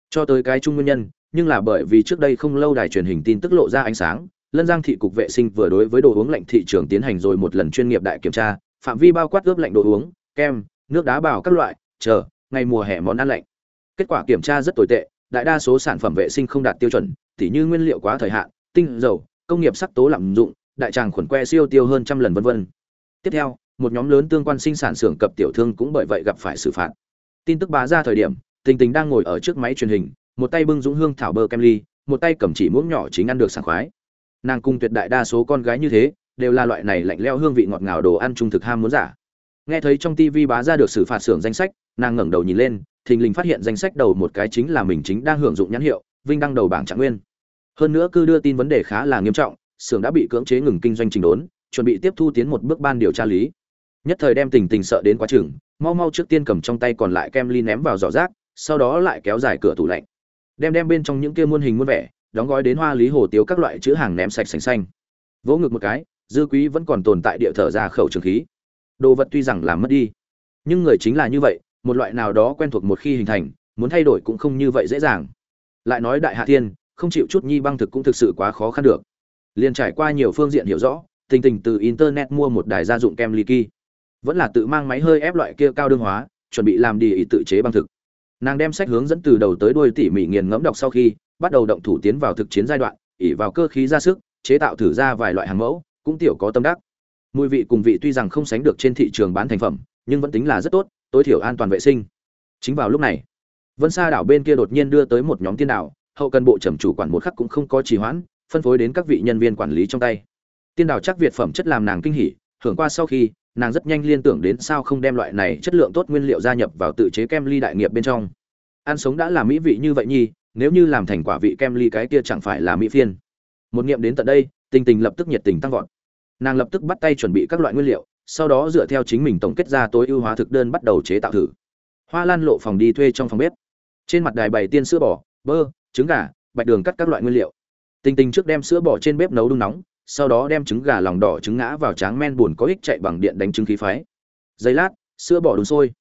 Cho tới cái chung nguyên nhân, nhưng là bởi vì trước đây không lâu đài truyền hình tin tức lộ ra ánh sáng, lân giang thị cục vệ sinh vừa đối với đồ uống lạnh thị trường tiến hành rồi một lần chuyên nghiệp đại kiểm tra, phạm vi bao quát ướp lạnh đồ uống, kem nước đá bào các loại, chờ, ngày mùa hè món ăn lạnh. Kết quả kiểm tra rất tồi tệ, đại đa số sản phẩm vệ sinh không đạt tiêu chuẩn, tỉ như nguyên liệu quá thời hạn, tinh dầu, công nghiệp sắc tố lạm dụng, đại tràng khuẩn que siêu tiêu hơn trăm lần vân vân. Tiếp theo, một nhóm lớn tương quan sinh sản xưởng cập tiểu thương cũng bởi vậy gặp phải xử phạt. Tin tức bá ra thời điểm, tình tình đang ngồi ở trước máy truyền hình, một tay bưng dũng hương thảo bơ kem ly, một tay cầm chỉ muỗng nhỏ chính ăn được sảng khoái. Nàng cung tuyệt đại đa số con gái như thế, đều là loại này lạnh leo hương vị ngọt ngào đồ ăn trung thực ham muốn giả nghe thấy trong TV bá ra được xử phạt xưởng danh sách, nàng ngẩng đầu nhìn lên, thình lình phát hiện danh sách đầu một cái chính là mình chính đang hưởng dụng nhãn hiệu, vinh đăng đầu bảng trạng nguyên. Hơn nữa cứ đưa tin vấn đề khá là nghiêm trọng, xưởng đã bị cưỡng chế ngừng kinh doanh trình đốn, chuẩn bị tiếp thu tiến một bước ban điều tra lý. Nhất thời đem tình tình sợ đến quá chừng, mau mau trước tiên cầm trong tay còn lại kem ly ném vào giỏ rác, sau đó lại kéo dài cửa tủ lạnh. Đem đem bên trong những kia muôn hình muôn vẻ, đóng gói đến hoa lý hồ tiếu các loại chữ hàng ném sạch sành xanh. Vỗ ngực một cái, dư quý vẫn còn tồn tại địa thở ra khẩu trường khí đồ vật tuy rằng làm mất đi, nhưng người chính là như vậy, một loại nào đó quen thuộc một khi hình thành, muốn thay đổi cũng không như vậy dễ dàng. Lại nói đại hạ thiên, không chịu chút nhi băng thực cũng thực sự quá khó khăn được. Liền trải qua nhiều phương diện hiểu rõ, tình tình từ internet mua một đài gia dụng kem ly kỳ. Vẫn là tự mang máy hơi ép loại kia cao đương hóa, chuẩn bị làm đi ý tự chế băng thực. Nàng đem sách hướng dẫn từ đầu tới đuôi tỉ mỉ nghiền ngẫm đọc sau khi, bắt đầu động thủ tiến vào thực chiến giai đoạn ỉ vào cơ khí ra sức, chế tạo thử ra vài loại hàng mẫu, cũng tiểu có tâm đắc mùi vị cùng vị tuy rằng không sánh được trên thị trường bán thành phẩm, nhưng vẫn tính là rất tốt, tối thiểu an toàn vệ sinh. Chính vào lúc này, vân sa đảo bên kia đột nhiên đưa tới một nhóm tiên đảo, hậu cần bộ trầm chủ quản một khắc cũng không có trì hoãn, phân phối đến các vị nhân viên quản lý trong tay. Tiên đảo chắc việt phẩm chất làm nàng kinh hỉ hưởng qua sau khi, nàng rất nhanh liên tưởng đến sao không đem loại này chất lượng tốt nguyên liệu gia nhập vào tự chế kem ly đại nghiệp bên trong. Ăn sống đã là mỹ vị như vậy nhi nếu như làm thành quả vị kem ly cái kia chẳng phải là mỹ phiên. Một nghiệm đến tận đây, tình tình lập tức nhiệt tình tăng vọt nàng lập tức bắt tay chuẩn bị các loại nguyên liệu, sau đó dựa theo chính mình tổng kết ra tối ưu hóa thực đơn bắt đầu chế tạo thử. Hoa lan lộ phòng đi thuê trong phòng bếp. Trên mặt đài bày tiên sữa bò, bơ, trứng gà, bạch đường cắt các loại nguyên liệu. Tình tình trước đem sữa bò trên bếp nấu đun nóng, sau đó đem trứng gà lòng đỏ trứng ngã vào tráng men buồn có ích chạy bằng điện đánh trứng khí phái. Giây lát, sữa bò đun sôi.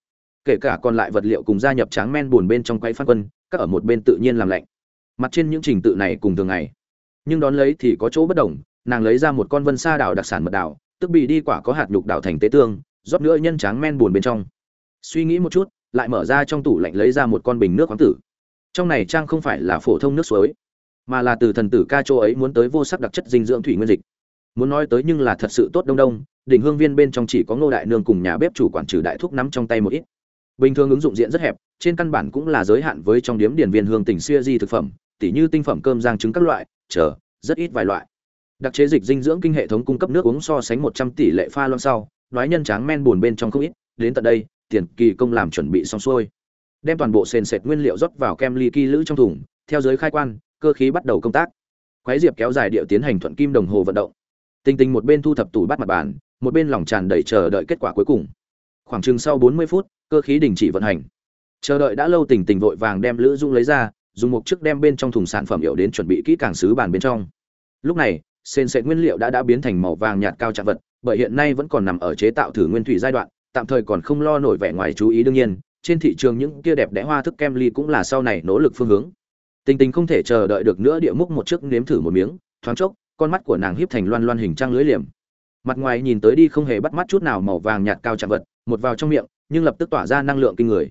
Kể cả còn lại vật liệu cùng gia nhập tráng men buồn bên trong quay phát quân, các ở một bên tự nhiên làm lạnh. Mặt trên những trình tự này cùng thường ngày. Nhưng đón lấy thì có chỗ bất đồng nàng lấy ra một con vân sa đảo đặc sản mật đảo, tức bị đi quả có hạt nhục đảo thành tế tương, rót nữa nhân tráng men buồn bên trong. Suy nghĩ một chút, lại mở ra trong tủ lạnh lấy ra một con bình nước khoáng tử. Trong này trang không phải là phổ thông nước suối, mà là từ thần tử ca châu ấy muốn tới vô sắc đặc chất dinh dưỡng thủy nguyên dịch. Muốn nói tới nhưng là thật sự tốt đông đông, đỉnh hương viên bên trong chỉ có ngô đại nương cùng nhà bếp chủ quản trừ đại thuốc nắm trong tay một ít. Bình thường ứng dụng diện rất hẹp, trên căn bản cũng là giới hạn với trong điếm điển viên hương tỉnh xuya di thực phẩm, tỉ như tinh phẩm cơm giang trứng các loại, chờ, rất ít vài loại đặc chế dịch dinh dưỡng kinh hệ thống cung cấp nước uống so sánh một trăm tỷ lệ pha loãng sau nói nhân tráng men buồn bên trong không ít, đến tận đây, tiền kỳ công làm chuẩn bị xong xuôi. Đem toàn bộ sền sệt nguyên liệu rót vào kem ly kỳ lữ trong thùng, theo giới khai quan, cơ khí bắt đầu công tác. Quái diệp kéo dài điệu tiến hành thuận kim đồng hồ vận động. Tình tình một bên thu thập tủ bắt mặt bàn, một bên lòng tràn đầy chờ đợi kết quả cuối cùng. Khoảng chừng sau bốn mươi phút, cơ khí đình chỉ vận hành. Chờ đợi đã lâu tình tình vội vàng đem lữ dung lấy ra, dùng một chiếc đem bên trong thùng sản phẩm hiệu đến chuẩn bị kỹ càng sứ bàn bên trong. Lúc này sền sệt nguyên liệu đã đã biến thành màu vàng nhạt cao trạng vật, bởi hiện nay vẫn còn nằm ở chế tạo thử nguyên thủy giai đoạn, tạm thời còn không lo nổi vẻ ngoài chú ý đương nhiên, trên thị trường những kia đẹp đẽ hoa thức kem ly cũng là sau này nỗ lực phương hướng. Tình tình không thể chờ đợi được nữa địa múc một chiếc nếm thử một miếng, thoáng chốc, con mắt của nàng híp thành loan loan hình trang lưới liềm. Mặt ngoài nhìn tới đi không hề bắt mắt chút nào màu vàng nhạt cao trạng vật, một vào trong miệng, nhưng lập tức tỏa ra năng lượng kinh người.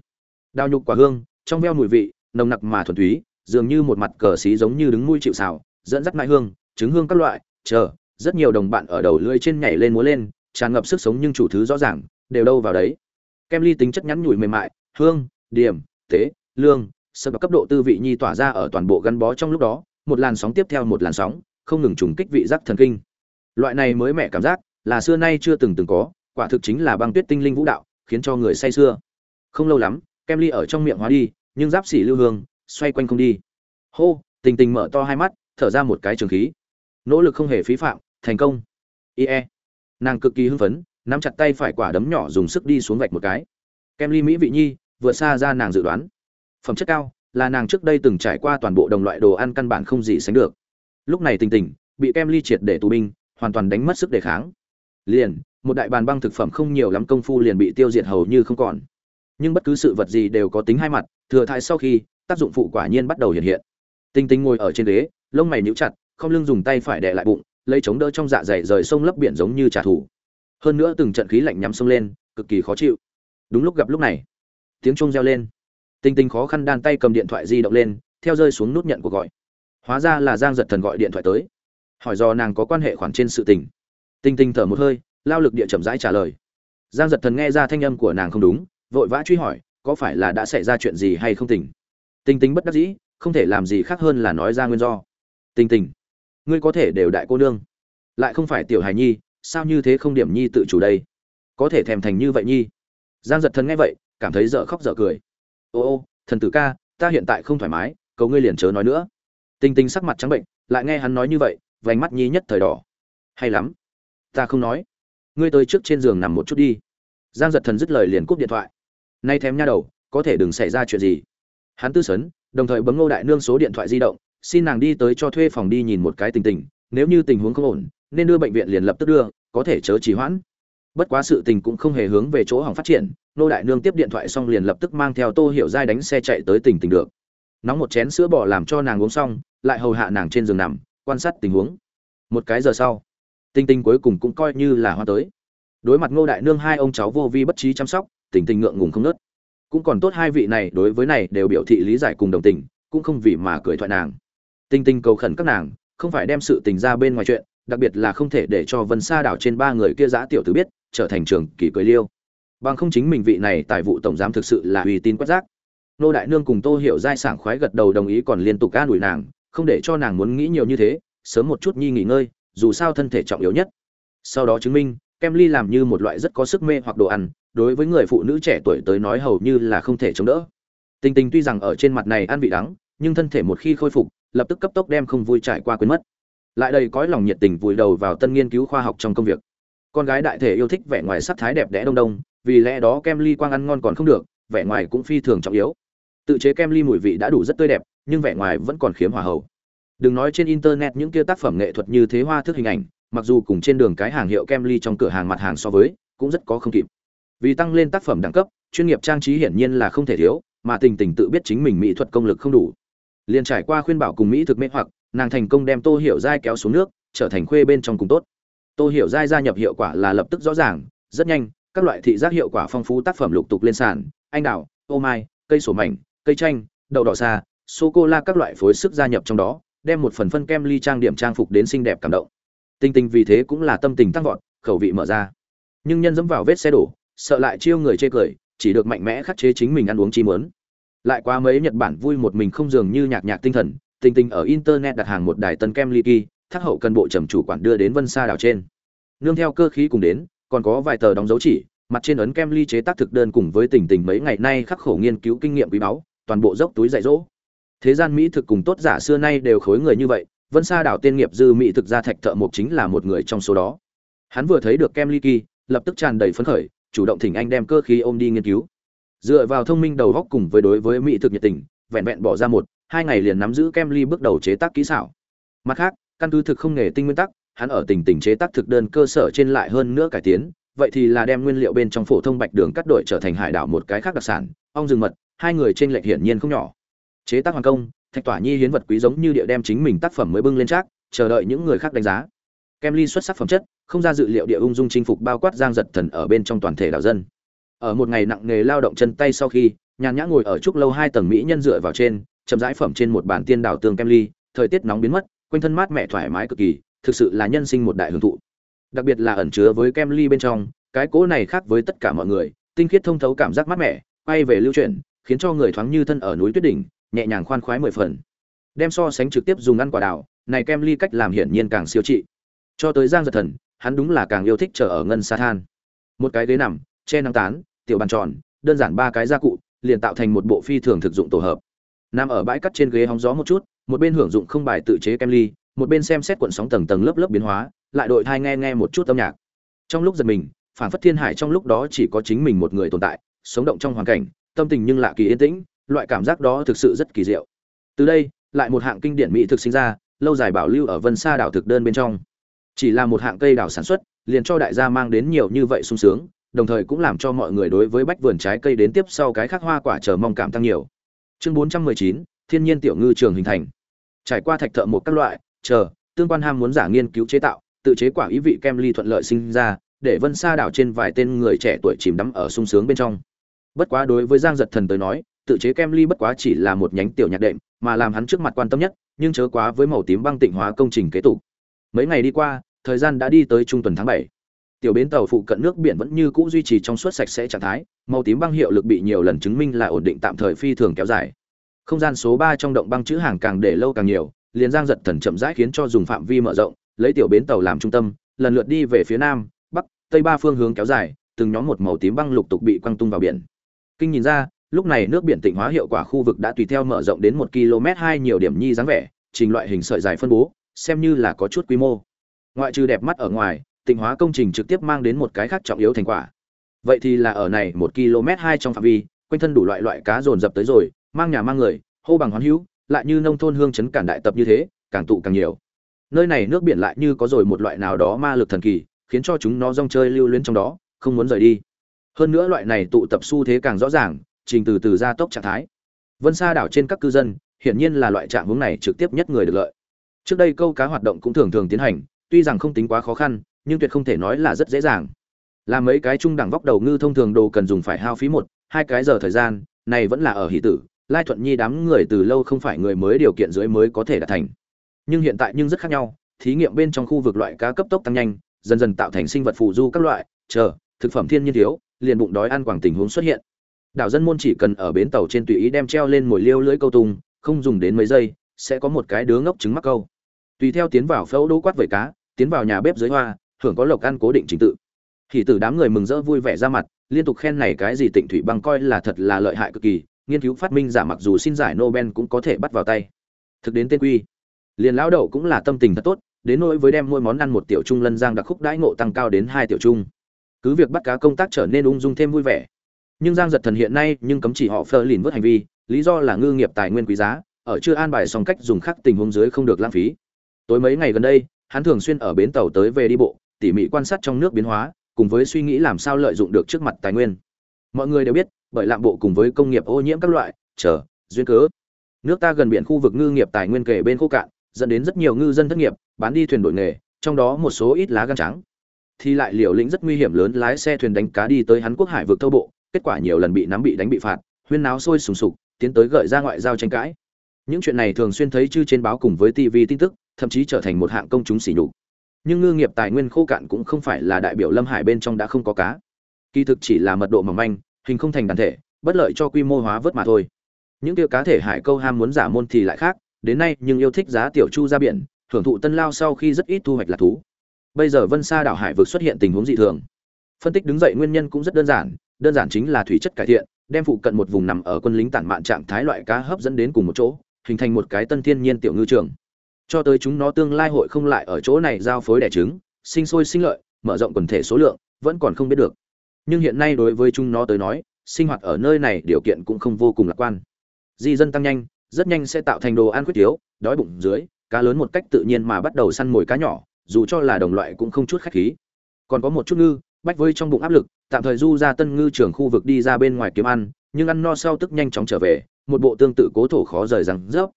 Đào nhục quả hương, trong veo mùi vị, nồng nặc mà thuần túy, dường như một mặt cờ xí giống như đứng mũi chịu xào dẫn dắt mãi hương trứng hương các loại, chờ, rất nhiều đồng bạn ở đầu lưỡi trên nhảy lên múa lên, tràn ngập sức sống nhưng chủ thứ rõ ràng, đều đâu vào đấy. Kem ly tính chất nhắn nhủi mềm mại, hương, điểm, tế, lương sơ cấp độ tư vị nhi tỏa ra ở toàn bộ gắn bó trong lúc đó, một làn sóng tiếp theo một làn sóng, không ngừng trùng kích vị giác thần kinh. Loại này mới mẻ cảm giác là xưa nay chưa từng từng có, quả thực chính là băng tuyết tinh linh vũ đạo, khiến cho người say xưa. không lâu lắm, kem ly ở trong miệng hóa đi, nhưng giáp xỉ lưu hương, xoay quanh không đi. Hô, tình tình mở to hai mắt, thở ra một cái trường khí nỗ lực không hề phí phạm, thành công. Ie nàng cực kỳ hưng phấn, nắm chặt tay phải quả đấm nhỏ dùng sức đi xuống vạch một cái. Kem ly mỹ vị nhi, vượt xa ra nàng dự đoán. Phẩm chất cao, là nàng trước đây từng trải qua toàn bộ đồng loại đồ ăn căn bản không gì sánh được. Lúc này tình tình, bị kem ly triệt để tù binh, hoàn toàn đánh mất sức đề kháng. Liền, một đại bàn băng thực phẩm không nhiều lắm công phu liền bị tiêu diệt hầu như không còn. Nhưng bất cứ sự vật gì đều có tính hai mặt, thừa thai sau khi, tác dụng phụ quả nhiên bắt đầu hiện hiện. Tinh tinh ngồi ở trên ghế, lông mày níu chặt không lưng dùng tay phải đè lại bụng, lấy chống đỡ trong dạ dày rời sông lấp biển giống như trả thù. Hơn nữa từng trận khí lạnh nhắm sông lên, cực kỳ khó chịu. Đúng lúc gặp lúc này, tiếng chuông reo lên. Tinh tinh khó khăn đan tay cầm điện thoại di động lên, theo rơi xuống nút nhận cuộc gọi. Hóa ra là giang giật thần gọi điện thoại tới. Hỏi do nàng có quan hệ khoản trên sự tình. Tinh tinh thở một hơi, lao lực địa chậm rãi trả lời. Giang giật thần nghe ra thanh âm của nàng không đúng, vội vã truy hỏi, có phải là đã xảy ra chuyện gì hay không tỉnh tinh tinh bất đắc dĩ, không thể làm gì khác hơn là nói ra nguyên do. Tinh tinh ngươi có thể đều đại cô nương. Lại không phải tiểu hài nhi, sao như thế không điểm nhi tự chủ đây? Có thể thèm thành như vậy nhi. Giang giật thần nghe vậy, cảm thấy dở khóc dở cười. Ô ô, thần tử ca, ta hiện tại không thoải mái, cầu ngươi liền chớ nói nữa. Tinh tinh sắc mặt trắng bệnh, lại nghe hắn nói như vậy, vành mắt nhi nhất thời đỏ. Hay lắm. Ta không nói. Ngươi tới trước trên giường nằm một chút đi. Giang giật thần dứt lời liền cúp điện thoại. Nay thèm nha đầu, có thể đừng xảy ra chuyện gì. Hắn tư sấn, đồng thời bấm ngô đại nương số điện thoại di động xin nàng đi tới cho thuê phòng đi nhìn một cái tình tình, nếu như tình huống không ổn, nên đưa bệnh viện liền lập tức đưa, có thể chớ trì hoãn. Bất quá sự tình cũng không hề hướng về chỗ hỏng phát triển, nô đại nương tiếp điện thoại xong liền lập tức mang theo tô hiểu giai đánh xe chạy tới tỉnh tỉnh được. Nóng một chén sữa bò làm cho nàng uống xong, lại hầu hạ nàng trên giường nằm, quan sát tình huống. Một cái giờ sau tinh tinh cuối cùng cũng coi như là hoa tới. Đối mặt ngô đại nương hai ông cháu vô vi bất trí chăm sóc, tình tình ngượng ngùng không nớt. Cũng còn tốt hai vị này đối với này đều biểu thị lý giải cùng đồng tình, cũng không vì mà cười thoại nàng tinh tinh cầu khẩn các nàng, không phải đem sự tình ra bên ngoài chuyện, đặc biệt là không thể để cho vân sa đảo trên ba người kia giá tiểu tử biết, trở thành trường kỳ cười liêu. Bằng không chính mình vị này tài vụ tổng giám thực sự là uy tín quát giác nô đại nương cùng tô hiểu giai sảng khoái gật đầu đồng ý còn liên tục ca đuổi nàng, không để cho nàng muốn nghĩ nhiều như thế, sớm một chút nhi nghỉ ngơi, dù sao thân thể trọng yếu nhất. Sau đó chứng minh, kem ly làm như một loại rất có sức mê hoặc đồ ăn, đối với người phụ nữ trẻ tuổi tới nói hầu như là không thể chống đỡ. Tình tình tuy rằng ở trên mặt này ăn vị đắng, nhưng thân thể một khi khôi phục lập tức cấp tốc đem không vui trải qua quên mất. Lại đầy cõi lòng nhiệt tình vùi đầu vào tân nghiên cứu khoa học trong công việc. Con gái đại thể yêu thích vẻ ngoài sắc thái đẹp đẽ đông đông, vì lẽ đó kem ly quang ăn ngon còn không được, vẻ ngoài cũng phi thường trọng yếu. Tự chế kem ly mùi vị đã đủ rất tươi đẹp, nhưng vẻ ngoài vẫn còn khiếm hòa hậu. Đừng nói trên internet những kia tác phẩm nghệ thuật như thế hoa thức hình ảnh, mặc dù cùng trên đường cái hàng hiệu kem ly trong cửa hàng mặt hàng so với, cũng rất có không kịp. Vì tăng lên tác phẩm đẳng cấp, chuyên nghiệp trang trí hiển nhiên là không thể thiếu, mà tình tình tự biết chính mình mỹ thuật công lực không đủ liền trải qua khuyên bảo cùng mỹ thực mê hoặc, nàng thành công đem tô hiểu giai kéo xuống nước, trở thành khuê bên trong cùng tốt. Tô hiểu giai gia nhập hiệu quả là lập tức rõ ràng, rất nhanh, các loại thị giác hiệu quả phong phú tác phẩm lục tục lên sàn, anh đào, ô mai, cây sổ mảnh, cây chanh, đậu đỏ xa sô cô la các loại phối sức gia nhập trong đó, đem một phần phân kem ly trang điểm trang phục đến xinh đẹp cảm động. Tinh tinh vì thế cũng là tâm tình tăng vọt, khẩu vị mở ra. Nhưng nhân dẫm vào vết xe đổ, sợ lại chiêu người chê cười, chỉ được mạnh mẽ khắc chế chính mình ăn uống chi mớn lại quá mấy nhật bản vui một mình không dường như nhạc nhạc tinh thần, tình tình ở internet đặt hàng một đài tân kem ly kỳ thác hậu cần bộ trầm chủ quản đưa đến vân sa đảo trên. Nương theo cơ khí cùng đến, còn có vài tờ đóng dấu chỉ, mặt trên ấn kem ly chế tác thực đơn cùng với tình tình mấy ngày nay khắc khổ nghiên cứu kinh nghiệm quý báu, toàn bộ dốc túi dạy dỗ. Thế gian mỹ thực cùng tốt giả xưa nay đều khối người như vậy, vân sa đảo tiên nghiệp dư mỹ thực gia thạch thợ mộc chính là một người trong số đó. Hắn vừa thấy được kem ly kỳ lập tức tràn đầy phấn khởi, chủ động thỉnh anh đem cơ khí ôm đi nghiên cứu dựa vào thông minh đầu góc cùng với đối với mỹ thực nhiệt tình, vẹn vẹn bỏ ra một, hai ngày liền nắm giữ kem ly bước đầu chế tác kỹ xảo. Mặt khác, căn cứ thực không nghề tinh nguyên tắc, hắn ở tỉnh tỉnh chế tác thực đơn cơ sở trên lại hơn nữa cải tiến, vậy thì là đem nguyên liệu bên trong phổ thông bạch đường cắt đổi trở thành hải đảo một cái khác đặc sản, ong rừng mật, hai người trên lệch hiển nhiên không nhỏ. Chế tác hoàn công, thạch tỏa nhi hiến vật quý giống như địa đem chính mình tác phẩm mới bưng lên trác, chờ đợi những người khác đánh giá. Kem ly xuất sắc phẩm chất, không ra dự liệu địa ung dung chinh phục bao quát giang giật thần ở bên trong toàn thể đảo dân ở một ngày nặng nghề lao động chân tay sau khi, nhàn nhã ngồi ở trúc lâu hai tầng mỹ nhân dựa vào trên, chậm rãi phẩm trên một bàn tiên đảo tương kem ly, thời tiết nóng biến mất, quanh thân mát mẻ thoải mái cực kỳ, thực sự là nhân sinh một đại hưởng thụ. Đặc biệt là ẩn chứa với kem ly bên trong, cái cỗ này khác với tất cả mọi người, tinh khiết thông thấu cảm giác mát mẻ, quay về lưu chuyển, khiến cho người thoáng như thân ở núi tuyết đỉnh, nhẹ nhàng khoan khoái mười phần. Đem so sánh trực tiếp dùng ăn quả đào, này kem ly cách làm hiển nhiên càng siêu trị. Cho tới giang giật thần, hắn đúng là càng yêu thích chờ ở ngân sa than. Một cái ghế nằm, che nắng tán tiểu bàn tròn, đơn giản ba cái gia cụ, liền tạo thành một bộ phi thường thực dụng tổ hợp. Nằm ở bãi cắt trên ghế hóng gió một chút, một bên hưởng dụng không bài tự chế kem ly, một bên xem xét cuộn sóng tầng tầng lớp lớp biến hóa, lại đội thai nghe nghe một chút âm nhạc. Trong lúc giật mình, phản phất thiên hải trong lúc đó chỉ có chính mình một người tồn tại, sống động trong hoàn cảnh, tâm tình nhưng lạ kỳ yên tĩnh, loại cảm giác đó thực sự rất kỳ diệu. Từ đây, lại một hạng kinh điển mỹ thực sinh ra, lâu dài bảo lưu ở vân xa đảo thực đơn bên trong. Chỉ là một hạng cây đảo sản xuất, liền cho đại gia mang đến nhiều như vậy sung sướng đồng thời cũng làm cho mọi người đối với bách vườn trái cây đến tiếp sau cái khác hoa quả chờ mong cảm tăng nhiều. Chương 419, thiên nhiên tiểu ngư trường hình thành. Trải qua thạch thợ một các loại chờ tương quan ham muốn giả nghiên cứu chế tạo tự chế quả ý vị kem ly thuận lợi sinh ra để vân sa đảo trên vài tên người trẻ tuổi chìm đắm ở sung sướng bên trong. Bất quá đối với giang giật thần tới nói tự chế kem ly bất quá chỉ là một nhánh tiểu nhạc đệm mà làm hắn trước mặt quan tâm nhất nhưng chớ quá với màu tím băng tịnh hóa công trình kế tục. Mấy ngày đi qua thời gian đã đi tới trung tuần tháng bảy tiểu bến tàu phụ cận nước biển vẫn như cũ duy trì trong suốt sạch sẽ trạng thái, màu tím băng hiệu lực bị nhiều lần chứng minh là ổn định tạm thời phi thường kéo dài. Không gian số ba trong động băng chữ hàng càng để lâu càng nhiều, liền giang giật thần chậm rãi khiến cho dùng phạm vi mở rộng, lấy tiểu bến tàu làm trung tâm, lần lượt đi về phía nam, bắc, tây ba phương hướng kéo dài, từng nhóm một màu tím băng lục tục bị quăng tung vào biển. Kinh nhìn ra, lúc này nước biển tịnh hóa hiệu quả khu vực đã tùy theo mở rộng đến một km hai nhiều điểm nhi dáng vẻ, trình loại hình sợi dài phân bố, xem như là có chút quy mô. Ngoại trừ đẹp mắt ở ngoài tịnh hóa công trình trực tiếp mang đến một cái khác trọng yếu thành quả. Vậy thì là ở này một km hai trong phạm vi, quanh thân đủ loại loại cá dồn dập tới rồi, mang nhà mang người, hô bằng hoán hữu, lại như nông thôn hương chấn cản đại tập như thế, càng tụ càng nhiều. Nơi này nước biển lại như có rồi một loại nào đó ma lực thần kỳ, khiến cho chúng nó rong chơi lưu luyến trong đó, không muốn rời đi. Hơn nữa loại này tụ tập xu thế càng rõ ràng, trình từ từ gia tốc trạng thái. Vân xa đảo trên các cư dân, hiển nhiên là loại trạng hướng này trực tiếp nhất người được lợi. Trước đây câu cá hoạt động cũng thường thường tiến hành, tuy rằng không tính quá khó khăn nhưng tuyệt không thể nói là rất dễ dàng. Là mấy cái trung đẳng vóc đầu ngư thông thường đồ cần dùng phải hao phí một, hai cái giờ thời gian, này vẫn là ở hỷ tử, lai thuận nhi đám người từ lâu không phải người mới điều kiện dưới mới có thể đạt thành. Nhưng hiện tại nhưng rất khác nhau, thí nghiệm bên trong khu vực loại cá cấp tốc tăng nhanh, dần dần tạo thành sinh vật phù du các loại, chờ, thực phẩm thiên nhiên thiếu, liền bụng đói ăn quảng tình huống xuất hiện. Đảo dân môn chỉ cần ở bến tàu trên tùy ý đem treo lên mồi liêu lưỡi câu tung không dùng đến mấy giây, sẽ có một cái đứa ngốc trứng mắc câu. Tùy theo tiến vào phẫu đỗ quát vẩy cá, tiến vào nhà bếp dưới hoa hưởng có lộc ăn cố định trình tự. Thì từ đám người mừng rỡ vui vẻ ra mặt, liên tục khen này cái gì tịnh thủy băng coi là thật là lợi hại cực kỳ, nghiên cứu phát minh giả mặc dù xin giải nobel cũng có thể bắt vào tay. Thực đến tên quy, liền lão đậu cũng là tâm tình thật tốt, đến nỗi với đem mỗi món ăn một tiểu trung lân giang đặc khúc đãi ngộ tăng cao đến hai tiểu trung. Cứ việc bắt cá công tác trở nên ung dung thêm vui vẻ, nhưng giang giật thần hiện nay nhưng cấm chỉ họ phơ lìn vớt hành vi, lý do là ngư nghiệp tài nguyên quý giá, ở chưa an bài xong cách dùng khắc tình huống dưới không được lãng phí. Tối mấy ngày gần đây, hắn thường xuyên ở bến tàu tới về đi bộ tỉ mỉ quan sát trong nước biến hóa, cùng với suy nghĩ làm sao lợi dụng được trước mặt tài nguyên. Mọi người đều biết, bởi lạm bộ cùng với công nghiệp ô nhiễm các loại, chờ, duyên cớ. Nước ta gần biển khu vực ngư nghiệp tài nguyên kề bên khô cạn, dẫn đến rất nhiều ngư dân thất nghiệp, bán đi thuyền đổi nghề, trong đó một số ít lá gan trắng. Thì lại liều lĩnh rất nguy hiểm lớn lái xe thuyền đánh cá đi tới hắn quốc hải vực thâu bộ, kết quả nhiều lần bị nắm bị đánh bị phạt, huyên náo sôi sùng sục, tiến tới gợi ra ngoại giao tranh cãi. Những chuyện này thường xuyên thấy chư trên báo cùng với tv tin tức, thậm chí trở thành một hạng công chúng sỉ nhục nhưng ngư nghiệp tài nguyên khô cạn cũng không phải là đại biểu lâm hải bên trong đã không có cá. Kỳ thực chỉ là mật độ mỏng manh, hình không thành đàn thể, bất lợi cho quy mô hóa vớt mà thôi. Những tiêu cá thể hải câu ham muốn giả môn thì lại khác, đến nay nhưng yêu thích giá tiểu chu ra biển hưởng thụ tân lao sau khi rất ít thu hoạch là thú. Bây giờ vân sa đảo hải vực xuất hiện tình huống dị thường. Phân tích đứng dậy nguyên nhân cũng rất đơn giản đơn giản chính là thủy chất cải thiện, đem phụ cận một vùng nằm ở quân lính tản mạn trạng thái loại cá hấp dẫn đến cùng một chỗ, hình thành một cái tân thiên nhiên tiểu ngư trường cho tới chúng nó tương lai hội không lại ở chỗ này giao phối đẻ trứng, sinh sôi sinh lợi, mở rộng quần thể số lượng, vẫn còn không biết được. Nhưng hiện nay đối với chúng nó tới nói, sinh hoạt ở nơi này điều kiện cũng không vô cùng lạc quan. Di dân tăng nhanh, rất nhanh sẽ tạo thành đồ ăn quyết thiếu, đói bụng dưới, cá lớn một cách tự nhiên mà bắt đầu săn mồi cá nhỏ, dù cho là đồng loại cũng không chút khách khí. Còn có một chút ngư, bách với trong bụng áp lực, tạm thời du ra tân ngư trường khu vực đi ra bên ngoài kiếm ăn, nhưng ăn no sau tức nhanh chóng trở về, một bộ tương tự cố thổ khó rời rằng rớp.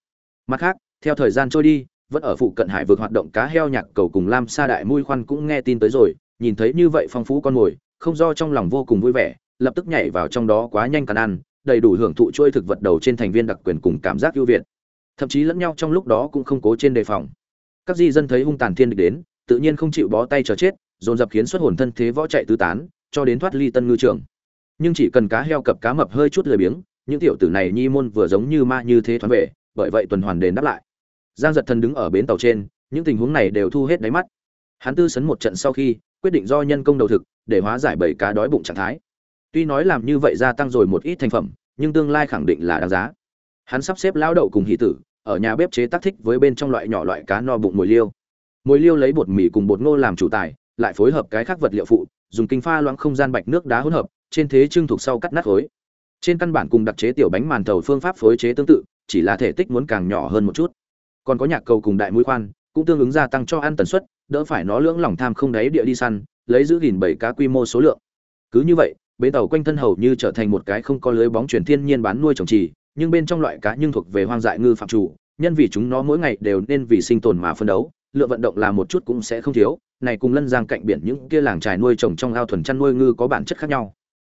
Mặt khác, theo thời gian trôi đi vẫn ở phụ cận hải vực hoạt động cá heo nhạc cầu cùng lam sa đại mui khoan cũng nghe tin tới rồi, nhìn thấy như vậy phong phú con mồi, không do trong lòng vô cùng vui vẻ, lập tức nhảy vào trong đó quá nhanh cắn ăn, đầy đủ hưởng thụ trôi thực vật đầu trên thành viên đặc quyền cùng cảm giác ưu việt. Thậm chí lẫn nhau trong lúc đó cũng không cố trên đề phòng. Các di dân thấy hung tàn thiên địch đến, tự nhiên không chịu bó tay chờ chết, dồn dập khiến xuất hồn thân thế võ chạy tứ tán, cho đến thoát ly tân ngư trường. Nhưng chỉ cần cá heo cập cá mập hơi chút lười biếng, những tiểu tử này nhi môn vừa giống như ma như thế thoáng về, bởi vậy tuần hoàn đền đáp lại giang giật thần đứng ở bến tàu trên, những tình huống này đều thu hết đáy mắt. Hắn tư sấn một trận sau khi, quyết định do nhân công đầu thực, để hóa giải bảy cá đói bụng trạng thái. Tuy nói làm như vậy gia tăng rồi một ít thành phẩm, nhưng tương lai khẳng định là đáng giá. Hắn sắp xếp lao đậu cùng hỷ tử, ở nhà bếp chế tác thích với bên trong loại nhỏ loại cá no bụng mồi liêu. Mồi liêu lấy bột mì cùng bột ngô làm chủ tài, lại phối hợp cái khác vật liệu phụ, dùng kinh pha loãng không gian bạch nước đá hỗn hợp, trên thế trưng thuộc sau cắt nát khối. Trên căn bản cùng đặc chế tiểu bánh màn thầu phương pháp phối chế tương tự, chỉ là thể tích muốn càng nhỏ hơn một chút còn có nhạc cầu cùng đại mũi khoan, cũng tương ứng gia tăng cho ăn tần suất, đỡ phải nó lưỡng lòng tham không đáy địa đi săn, lấy giữ gìn bảy cá quy mô số lượng. Cứ như vậy, bến tàu quanh thân hầu như trở thành một cái không có lưới bóng chuyển thiên nhiên bán nuôi trồng trì, nhưng bên trong loại cá nhưng thuộc về hoang dại ngư phạm chủ, nhân vì chúng nó mỗi ngày đều nên vì sinh tồn mà phân đấu, lượng vận động là một chút cũng sẽ không thiếu, này cùng lân giang cạnh biển những kia làng trài nuôi trồng trong ao thuần chăn nuôi ngư có bản chất khác nhau.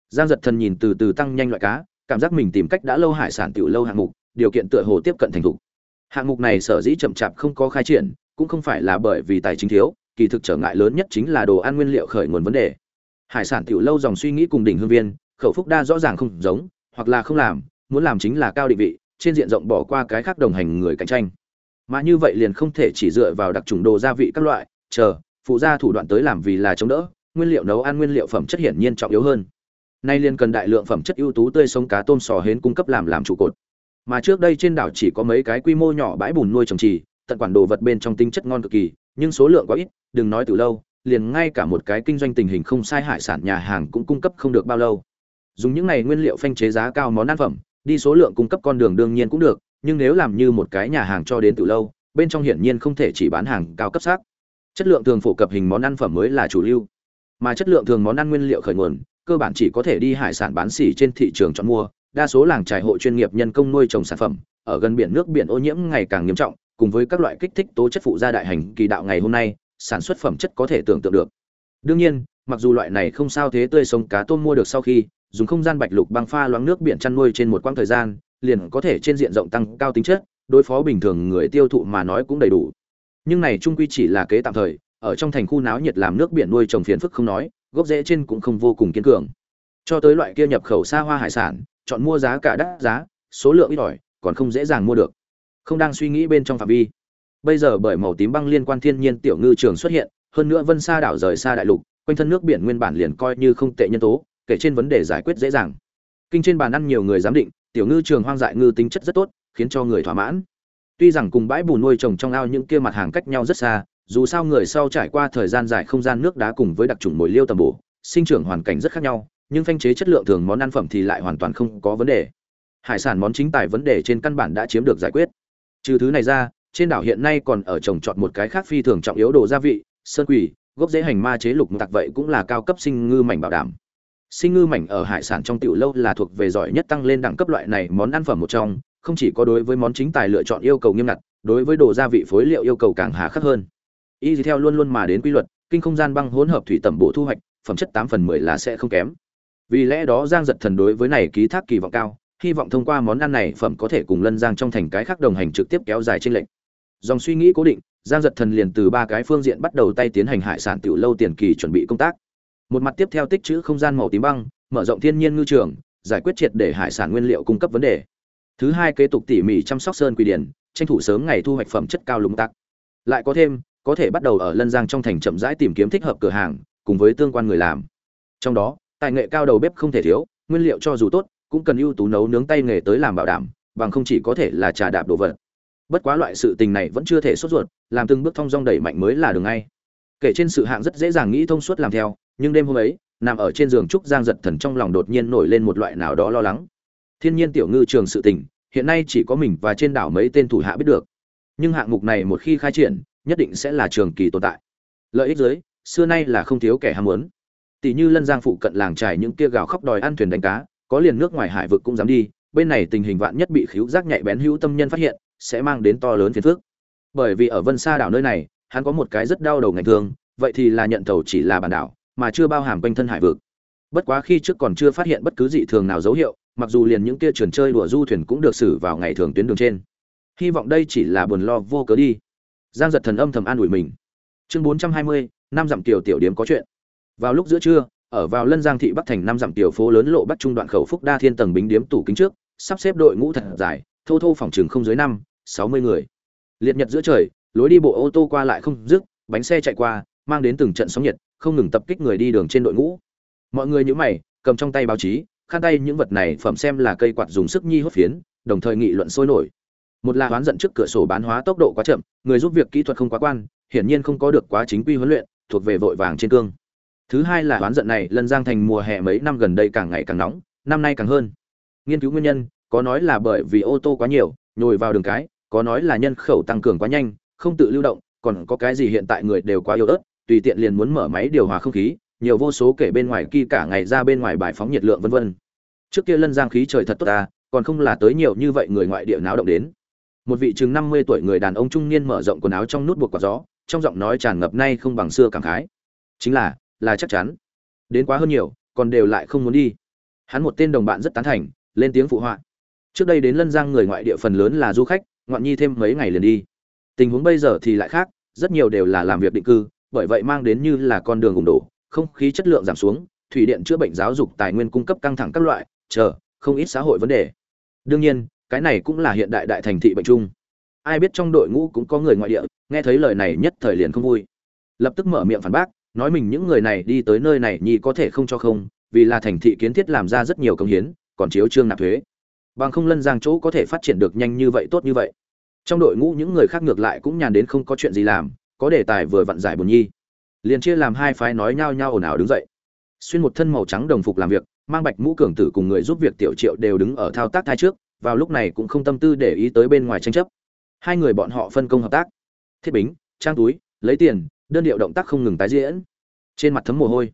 Giang giật thần nhìn từ từ tăng nhanh loại cá, cảm giác mình tìm cách đã lâu hải sản tiểu lâu hạng mục, điều kiện tựa hồ tiếp cận thành thục hạng mục này sở dĩ chậm chạp không có khai triển, cũng không phải là bởi vì tài chính thiếu, kỳ thực trở ngại lớn nhất chính là đồ ăn nguyên liệu khởi nguồn vấn đề. Hải sản tiểu lâu dòng suy nghĩ cùng đỉnh hương viên, khẩu phúc đa rõ ràng không giống, hoặc là không làm, muốn làm chính là cao định vị, trên diện rộng bỏ qua cái khác đồng hành người cạnh tranh. Mà như vậy liền không thể chỉ dựa vào đặc trùng đồ gia vị các loại, chờ, phụ gia thủ đoạn tới làm vì là chống đỡ, nguyên liệu nấu ăn nguyên liệu phẩm chất hiển nhiên trọng yếu hơn. Nay liền cần đại lượng phẩm chất ưu tú tươi sống cá tôm sò hến cung cấp làm làm trụ cột mà trước đây trên đảo chỉ có mấy cái quy mô nhỏ bãi bùn nuôi trồng trì, tận quản đồ vật bên trong tinh chất ngon cực kỳ, nhưng số lượng quá ít, đừng nói từ lâu, liền ngay cả một cái kinh doanh tình hình không sai hải sản nhà hàng cũng cung cấp không được bao lâu. Dùng những này nguyên liệu phanh chế giá cao món ăn phẩm, đi số lượng cung cấp con đường đương nhiên cũng được, nhưng nếu làm như một cái nhà hàng cho đến từ lâu, bên trong hiển nhiên không thể chỉ bán hàng cao cấp xác. Chất lượng thường phổ cập hình món ăn phẩm mới là chủ lưu. Mà chất lượng thường món ăn nguyên liệu khởi nguồn, cơ bản chỉ có thể đi hải sản bán xỉ trên thị trường chọn mua đa số làng trải hộ chuyên nghiệp nhân công nuôi trồng sản phẩm, ở gần biển nước biển ô nhiễm ngày càng nghiêm trọng, cùng với các loại kích thích tố chất phụ gia đại hành kỳ đạo ngày hôm nay, sản xuất phẩm chất có thể tưởng tượng được. Đương nhiên, mặc dù loại này không sao thế tươi sống cá tôm mua được sau khi, dùng không gian bạch lục băng pha loãng nước biển chăn nuôi trên một quãng thời gian, liền có thể trên diện rộng tăng cao tính chất, đối phó bình thường người tiêu thụ mà nói cũng đầy đủ. Nhưng này trung quy chỉ là kế tạm thời, ở trong thành khu náo nhiệt làm nước biển nuôi trồng phiền phức không nói, gốc rễ trên cũng không vô cùng kiên cường. Cho tới loại kia nhập khẩu xa hoa hải sản chọn mua giá cả đắt giá, số lượng ít ỏi, còn không dễ dàng mua được. Không đang suy nghĩ bên trong phạm vi. Bây giờ bởi màu tím băng liên quan thiên nhiên tiểu ngư trường xuất hiện, hơn nữa vân xa đảo rời xa đại lục, quanh thân nước biển nguyên bản liền coi như không tệ nhân tố, kể trên vấn đề giải quyết dễ dàng. Kinh trên bàn ăn nhiều người giám định, tiểu ngư trường hoang dại ngư tính chất rất tốt, khiến cho người thỏa mãn. Tuy rằng cùng bãi bùn nuôi trồng trong ao những kia mặt hàng cách nhau rất xa, dù sao người sau trải qua thời gian dài không gian nước đá cùng với đặc trùng mồi liêu tầm bổ, sinh trưởng hoàn cảnh rất khác nhau nhưng phanh chế chất lượng thường món ăn phẩm thì lại hoàn toàn không có vấn đề. Hải sản món chính tài vấn đề trên căn bản đã chiếm được giải quyết. Trừ thứ này ra, trên đảo hiện nay còn ở trồng trọt một cái khác phi thường trọng yếu đồ gia vị, sơn quỷ gốc dễ hành ma chế lục tặc vậy cũng là cao cấp sinh ngư mảnh bảo đảm. Sinh ngư mảnh ở hải sản trong tiểu lâu là thuộc về giỏi nhất tăng lên đẳng cấp loại này món ăn phẩm một trong, không chỉ có đối với món chính tài lựa chọn yêu cầu nghiêm ngặt, đối với đồ gia vị phối liệu yêu cầu càng hà khắc hơn. Y theo luôn luôn mà đến quy luật, kinh không gian băng hỗn hợp thủy tẩm bộ thu hoạch, phẩm chất tám phần mười là sẽ không kém vì lẽ đó giang giật thần đối với này ký thác kỳ vọng cao, hy vọng thông qua món ăn này phẩm có thể cùng lân giang trong thành cái khác đồng hành trực tiếp kéo dài trên lệnh dòng suy nghĩ cố định, giang giật thần liền từ ba cái phương diện bắt đầu tay tiến hành hải sản tiểu lâu tiền kỳ chuẩn bị công tác. Một mặt tiếp theo tích trữ không gian màu tím băng, mở rộng thiên nhiên ngư trường, giải quyết triệt để hải sản nguyên liệu cung cấp vấn đề. Thứ hai kế tục tỉ mỉ chăm sóc sơn quy điển tranh thủ sớm ngày thu hoạch phẩm chất cao lúng tắc lại có thêm, có thể bắt đầu ở lân giang trong thành chậm rãi tìm kiếm thích hợp cửa hàng, cùng với tương quan người làm. Trong đó tài nghệ cao đầu bếp không thể thiếu, nguyên liệu cho dù tốt, cũng cần ưu tú nấu nướng tay nghề tới làm bảo đảm, bằng không chỉ có thể là trà đạp đồ vật. Bất quá loại sự tình này vẫn chưa thể sốt ruột, làm từng bước thong dong đẩy mạnh mới là đường ngay. Kể trên sự hạng rất dễ dàng nghĩ thông suốt làm theo, nhưng đêm hôm ấy, nằm ở trên giường trúc giang giật thần trong lòng đột nhiên nổi lên một loại nào đó lo lắng. Thiên nhiên tiểu ngư trường sự tình, hiện nay chỉ có mình và trên đảo mấy tên thủ hạ biết được. Nhưng hạng mục này một khi khai triển, nhất định sẽ là trường kỳ tồn tại. Lợi ích dưới xưa nay là không thiếu kẻ ham muốn tỷ như lân giang phụ cận làng trải những kia gào khóc đòi ăn thuyền đánh cá, có liền nước ngoài hải vực cũng dám đi, bên này tình hình vạn nhất bị khiếu giác nhạy bén hữu tâm nhân phát hiện, sẽ mang đến to lớn phiền phức. Bởi vì ở vân xa đảo nơi này, hắn có một cái rất đau đầu ngành thương, vậy thì là nhận tàu chỉ là bản đảo, mà chưa bao hàm quanh thân hải vực. Bất quá khi trước còn chưa phát hiện bất cứ dị thường nào dấu hiệu, mặc dù liền những kia trườn chơi đùa du thuyền cũng được xử vào ngày thường tuyến đường trên. Hy vọng đây chỉ là buồn lo vô cớ đi. Giang giật thần âm thầm an ủi mình. Chương bốn trăm hai mươi, năm dặm tiểu tiểu điếm có chuyện vào lúc giữa trưa, ở vào lân giang thị bắc thành năm dặm tiểu phố lớn lộ bắc trung đoạn khẩu phúc đa thiên tầng bính điếm tủ kính trước, sắp xếp đội ngũ thật dài, thô thô phòng chừng không dưới năm, sáu mươi người. Liệt nhật giữa trời, lối đi bộ ô tô qua lại không dứt, bánh xe chạy qua, mang đến từng trận sóng nhiệt, không ngừng tập kích người đi đường trên đội ngũ. Mọi người nhíu mày, cầm trong tay báo chí, khăn tay những vật này phẩm xem là cây quạt dùng sức nhi hốt phiến, đồng thời nghị luận sôi nổi. Một là oán giận trước cửa sổ bán hóa tốc độ quá chậm, người giúp việc kỹ thuật không quá quan, hiển nhiên không có được quá chính quy huấn luyện, thuộc về vội vàng trên cương thứ hai là oán giận này, lân giang thành mùa hè mấy năm gần đây càng ngày càng nóng, năm nay càng hơn. Nghiên cứu nguyên nhân, có nói là bởi vì ô tô quá nhiều, nhồi vào đường cái, có nói là nhân khẩu tăng cường quá nhanh, không tự lưu động, còn có cái gì hiện tại người đều quá yếu ớt, tùy tiện liền muốn mở máy điều hòa không khí, nhiều vô số kể bên ngoài kia cả ngày ra bên ngoài bài phóng nhiệt lượng vân vân. Trước kia lân giang khí trời thật tốt ta còn không là tới nhiều như vậy người ngoại địa náo động đến. Một vị chừng năm mươi tuổi người đàn ông trung niên mở rộng quần áo trong nút buộc quả gió, trong giọng nói tràn ngập nay không bằng xưa cảm khái. Chính là là chắc chắn. Đến quá hơn nhiều, còn đều lại không muốn đi. Hắn một tên đồng bạn rất tán thành, lên tiếng phụ họa. Trước đây đến lân giang người ngoại địa phần lớn là du khách, ngoạn nhi thêm mấy ngày liền đi. Tình huống bây giờ thì lại khác, rất nhiều đều là làm việc định cư, bởi vậy mang đến như là con đường ủng đổ, không khí chất lượng giảm xuống, thủy điện chữa bệnh giáo dục tài nguyên cung cấp căng thẳng các loại, chờ, không ít xã hội vấn đề. Đương nhiên, cái này cũng là hiện đại đại thành thị bệnh chung. Ai biết trong đội ngũ cũng có người ngoại địa, nghe thấy lời này nhất thời liền không vui. Lập tức mở miệng phản bác nói mình những người này đi tới nơi này nhi có thể không cho không, vì là thành thị kiến thiết làm ra rất nhiều công hiến, còn chiếu trương nạp thuế. Bằng không lân giang chỗ có thể phát triển được nhanh như vậy, tốt như vậy. Trong đội ngũ những người khác ngược lại cũng nhàn đến không có chuyện gì làm, có đề tài vừa vặn giải buồn nhi liền chia làm hai phái nói nhao nhao ồn ào đứng dậy. Xuyên một thân màu trắng đồng phục làm việc, mang bạch mũ cường tử cùng người giúp việc tiểu triệu đều đứng ở thao tác thai trước, vào lúc này cũng không tâm tư để ý tới bên ngoài tranh chấp. Hai người bọn họ phân công hợp tác. Thiết bính, trang túi, lấy tiền đơn điệu động tác không ngừng tái diễn. Trên mặt thấm mồ hôi.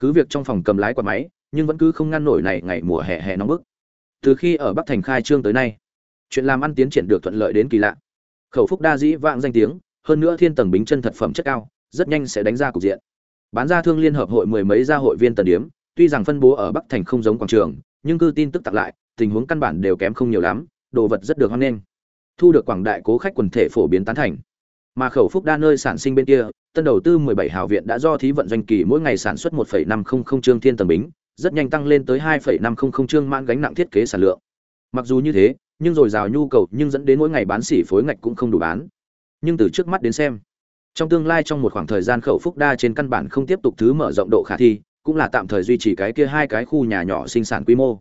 Cứ việc trong phòng cầm lái quạt máy, nhưng vẫn cứ không ngăn nổi này ngày mùa hè hè nóng bức. Từ khi ở bắc thành khai trương tới nay, chuyện làm ăn tiến triển được thuận lợi đến kỳ lạ. Khẩu phúc đa dĩ vãng danh tiếng, hơn nữa thiên tầng bính chân thật phẩm chất cao, rất nhanh sẽ đánh ra cục diện. Bán ra thương liên hợp hội mười mấy gia hội viên tần điếm, tuy rằng phân bố ở bắc thành không giống quảng trường, nhưng cư tin tức tặng lại, tình huống căn bản đều kém không nhiều lắm, đồ vật rất được hoan nghênh. Thu được quảng đại cố khách quần thể phổ biến tán thành mà khẩu phúc đa nơi sản sinh bên kia tân đầu tư 17 hào viện đã do thí vận doanh kỳ mỗi ngày sản xuất 1,500 trương thiên tầng bính rất nhanh tăng lên tới 2,500 trương mãn gánh nặng thiết kế sản lượng. Mặc dù như thế nhưng rồi rào nhu cầu nhưng dẫn đến mỗi ngày bán xỉ phối ngạch cũng không đủ bán. Nhưng từ trước mắt đến xem trong tương lai trong một khoảng thời gian khẩu phúc đa trên căn bản không tiếp tục thứ mở rộng độ khả thi cũng là tạm thời duy trì cái kia hai cái khu nhà nhỏ sinh sản quy mô.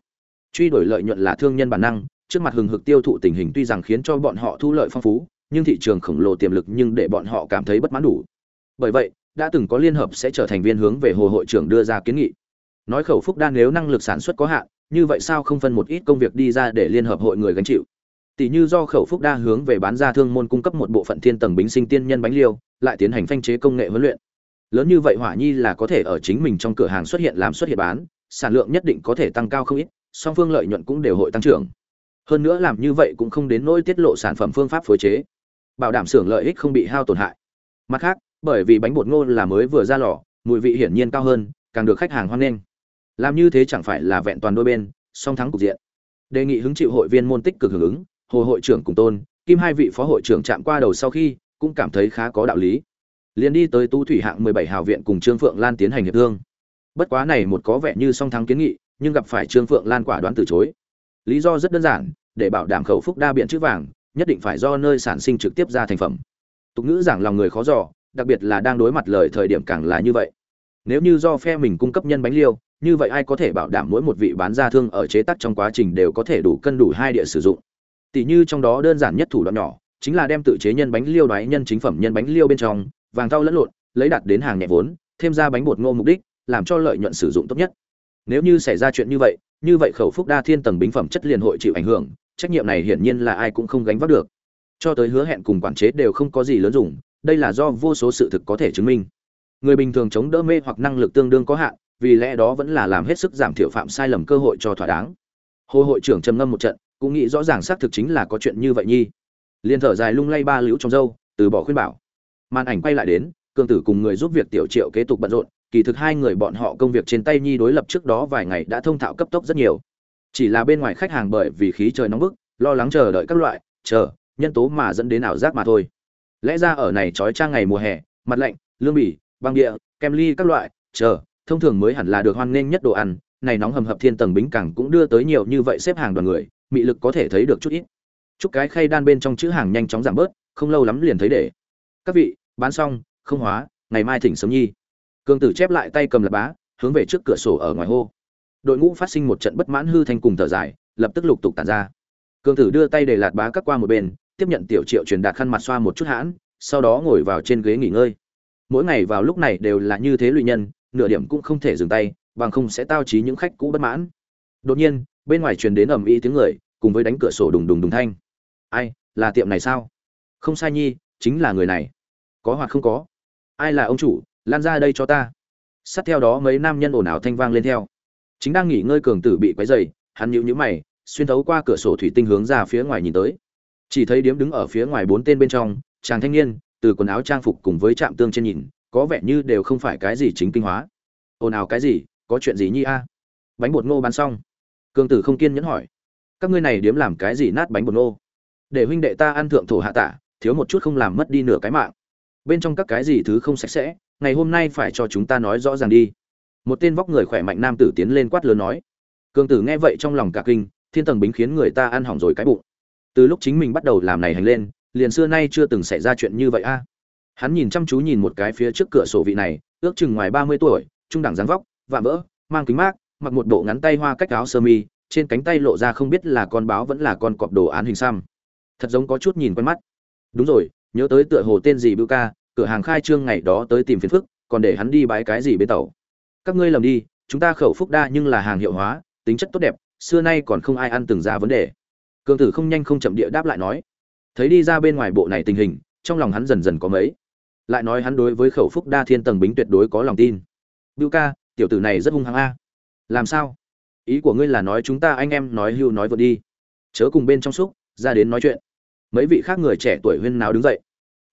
Truy đổi lợi nhuận là thương nhân bản năng trước mặt hừng hực tiêu thụ tình hình tuy rằng khiến cho bọn họ thu lợi phong phú nhưng thị trường khổng lồ tiềm lực nhưng để bọn họ cảm thấy bất mãn đủ. Bởi vậy, đã từng có liên hợp sẽ trở thành viên hướng về hồ hội trưởng đưa ra kiến nghị. Nói khẩu phúc đa nếu năng lực sản xuất có hạn, như vậy sao không phân một ít công việc đi ra để liên hợp hội người gánh chịu? Tỷ như do khẩu phúc đa hướng về bán ra thương môn cung cấp một bộ phận thiên tầng bính sinh tiên nhân bánh liêu, lại tiến hành phanh chế công nghệ huấn luyện. Lớn như vậy hỏa nhi là có thể ở chính mình trong cửa hàng xuất hiện làm xuất hiện bán, sản lượng nhất định có thể tăng cao không ít, song phương lợi nhuận cũng đều hội tăng trưởng. Hơn nữa làm như vậy cũng không đến nỗi tiết lộ sản phẩm phương pháp phối chế bảo đảm xưởng lợi ích không bị hao tổn hại. Mặt khác, bởi vì bánh bột ngô là mới vừa ra lò, mùi vị hiển nhiên cao hơn, càng được khách hàng hoan nghênh. Làm như thế chẳng phải là vẹn toàn đôi bên, song thắng cục diện. Đề nghị hứng chịu hội viên môn tích cực hưởng ứng, hồ hội trưởng cùng tôn, kim hai vị phó hội trưởng chạm qua đầu sau khi, cũng cảm thấy khá có đạo lý. Liền đi tới tu thủy hạng 17 hào viện cùng trương phượng lan tiến hành hiệp thương. Bất quá này một có vẻ như song thắng kiến nghị, nhưng gặp phải trương phượng lan quả đoán từ chối. Lý do rất đơn giản, để bảo đảm khẩu phúc đa biện chữ vàng nhất định phải do nơi sản sinh trực tiếp ra thành phẩm. Tục ngữ giảng lòng người khó dò, đặc biệt là đang đối mặt lời thời điểm càng là như vậy. Nếu như do phe mình cung cấp nhân bánh liêu, như vậy ai có thể bảo đảm mỗi một vị bán ra thương ở chế tác trong quá trình đều có thể đủ cân đủ hai địa sử dụng? Tỷ như trong đó đơn giản nhất thủ đoạn nhỏ, chính là đem tự chế nhân bánh liêu đoái nhân chính phẩm nhân bánh liêu bên trong, vàng thau lẫn lộn, lấy đặt đến hàng nhẹ vốn, thêm ra bánh bột ngô mục đích, làm cho lợi nhuận sử dụng tốt nhất. Nếu như xảy ra chuyện như vậy như vậy khẩu phúc đa thiên tầng bính phẩm chất liền hội chịu ảnh hưởng trách nhiệm này hiển nhiên là ai cũng không gánh vác được. Cho tới hứa hẹn cùng quản chế đều không có gì lớn dùng, đây là do vô số sự thực có thể chứng minh. Người bình thường chống đỡ mê hoặc năng lực tương đương có hạn, vì lẽ đó vẫn là làm hết sức giảm thiểu phạm sai lầm cơ hội cho thỏa đáng. Hồ hội trưởng trầm ngâm một trận, cũng nghĩ rõ ràng xác thực chính là có chuyện như vậy nhi. Liền thở dài lung lay ba liễu trong dâu từ bỏ khuyên bảo. Màn ảnh quay lại đến cương tử cùng người giúp việc tiểu triệu kế tục bận rộn, kỳ thực hai người bọn họ công việc trên tay nhi đối lập trước đó vài ngày đã thông thạo cấp tốc rất nhiều chỉ là bên ngoài khách hàng bởi vì khí trời nóng bức, lo lắng chờ đợi các loại, chờ, nhân tố mà dẫn đến ảo giác mà thôi. Lẽ ra ở này trói trang ngày mùa hè, mặt lạnh, lương bỉ, băng địa, kem ly các loại, chờ, thông thường mới hẳn là được hoan nghênh nhất đồ ăn, này nóng hầm hập thiên tầng bính cảng cũng đưa tới nhiều như vậy xếp hàng đoàn người, mị lực có thể thấy được chút ít. Chúc cái khay đan bên trong chữ hàng nhanh chóng giảm bớt, không lâu lắm liền thấy để. Các vị, bán xong, không hóa, ngày mai thỉnh sớm nhi. Cương tử chép lại tay cầm lập bá, hướng về trước cửa sổ ở ngoài hô đội ngũ phát sinh một trận bất mãn hư thanh cùng thở dài, lập tức lục tục tàn ra. Cường tử đưa tay để lạt bá cắt qua một bên, tiếp nhận tiểu triệu truyền đạt khăn mặt xoa một chút hãn, sau đó ngồi vào trên ghế nghỉ ngơi. Mỗi ngày vào lúc này đều là như thế lụy nhân, nửa điểm cũng không thể dừng tay, bằng không sẽ tao trí những khách cũ bất mãn. Đột nhiên, bên ngoài truyền đến ầm ĩ tiếng người, cùng với đánh cửa sổ đùng đùng đùng thanh. Ai, là tiệm này sao? Không sai nhi, chính là người này. Có hoặc không có? Ai là ông chủ, lan ra đây cho ta. Sát theo đó mấy nam nhân ồn ào thanh vang lên theo chính đang nghỉ ngơi cường tử bị quấy dày hắn nhíu nhíu mày, xuyên thấu qua cửa sổ thủy tinh hướng ra phía ngoài nhìn tới. Chỉ thấy điếm đứng ở phía ngoài bốn tên bên trong, chàng thanh niên, từ quần áo trang phục cùng với trạm tương trên nhìn, có vẻ như đều không phải cái gì chính kinh hóa. Ồn ào cái gì, có chuyện gì nhi a? Bánh bột ngô bán xong. Cường tử không kiên nhẫn hỏi. Các ngươi này điếm làm cái gì nát bánh bột ngô? Để huynh đệ ta ăn thượng thổ hạ tả, thiếu một chút không làm mất đi nửa cái mạng. Bên trong các cái gì thứ không sạch sẽ, ngày hôm nay phải cho chúng ta nói rõ ràng đi một tên vóc người khỏe mạnh nam tử tiến lên quát lớn nói, cường tử nghe vậy trong lòng cả kinh, thiên tầng bính khiến người ta ăn hỏng rồi cái bụng. Từ lúc chính mình bắt đầu làm này hành lên, liền xưa nay chưa từng xảy ra chuyện như vậy a. Hắn nhìn chăm chú nhìn một cái phía trước cửa sổ vị này, ước chừng ngoài ba mươi tuổi, trung đẳng dáng vóc, vạm vỡ, mang kính mát, mặc một bộ ngắn tay hoa cách áo sơ mi, trên cánh tay lộ ra không biết là con báo vẫn là con cọp đồ án hình xăm. Thật giống có chút nhìn quen mắt. Đúng rồi, nhớ tới tựa hồ tên gì bưu ca, cửa hàng khai trương ngày đó tới tìm phiền phức, còn để hắn đi bái cái gì bên tàu các ngươi lầm đi, chúng ta khẩu phúc đa nhưng là hàng hiệu hóa, tính chất tốt đẹp, xưa nay còn không ai ăn từng ra vấn đề. Cường tử không nhanh không chậm địa đáp lại nói. Thấy đi ra bên ngoài bộ này tình hình, trong lòng hắn dần dần có mấy. Lại nói hắn đối với khẩu phúc đa thiên tầng bính tuyệt đối có lòng tin. Bưu ca, tiểu tử này rất hung hăng a. Làm sao? Ý của ngươi là nói chúng ta anh em nói hưu nói vượt đi. Chớ cùng bên trong xúc, ra đến nói chuyện. Mấy vị khác người trẻ tuổi huyên náo đứng dậy.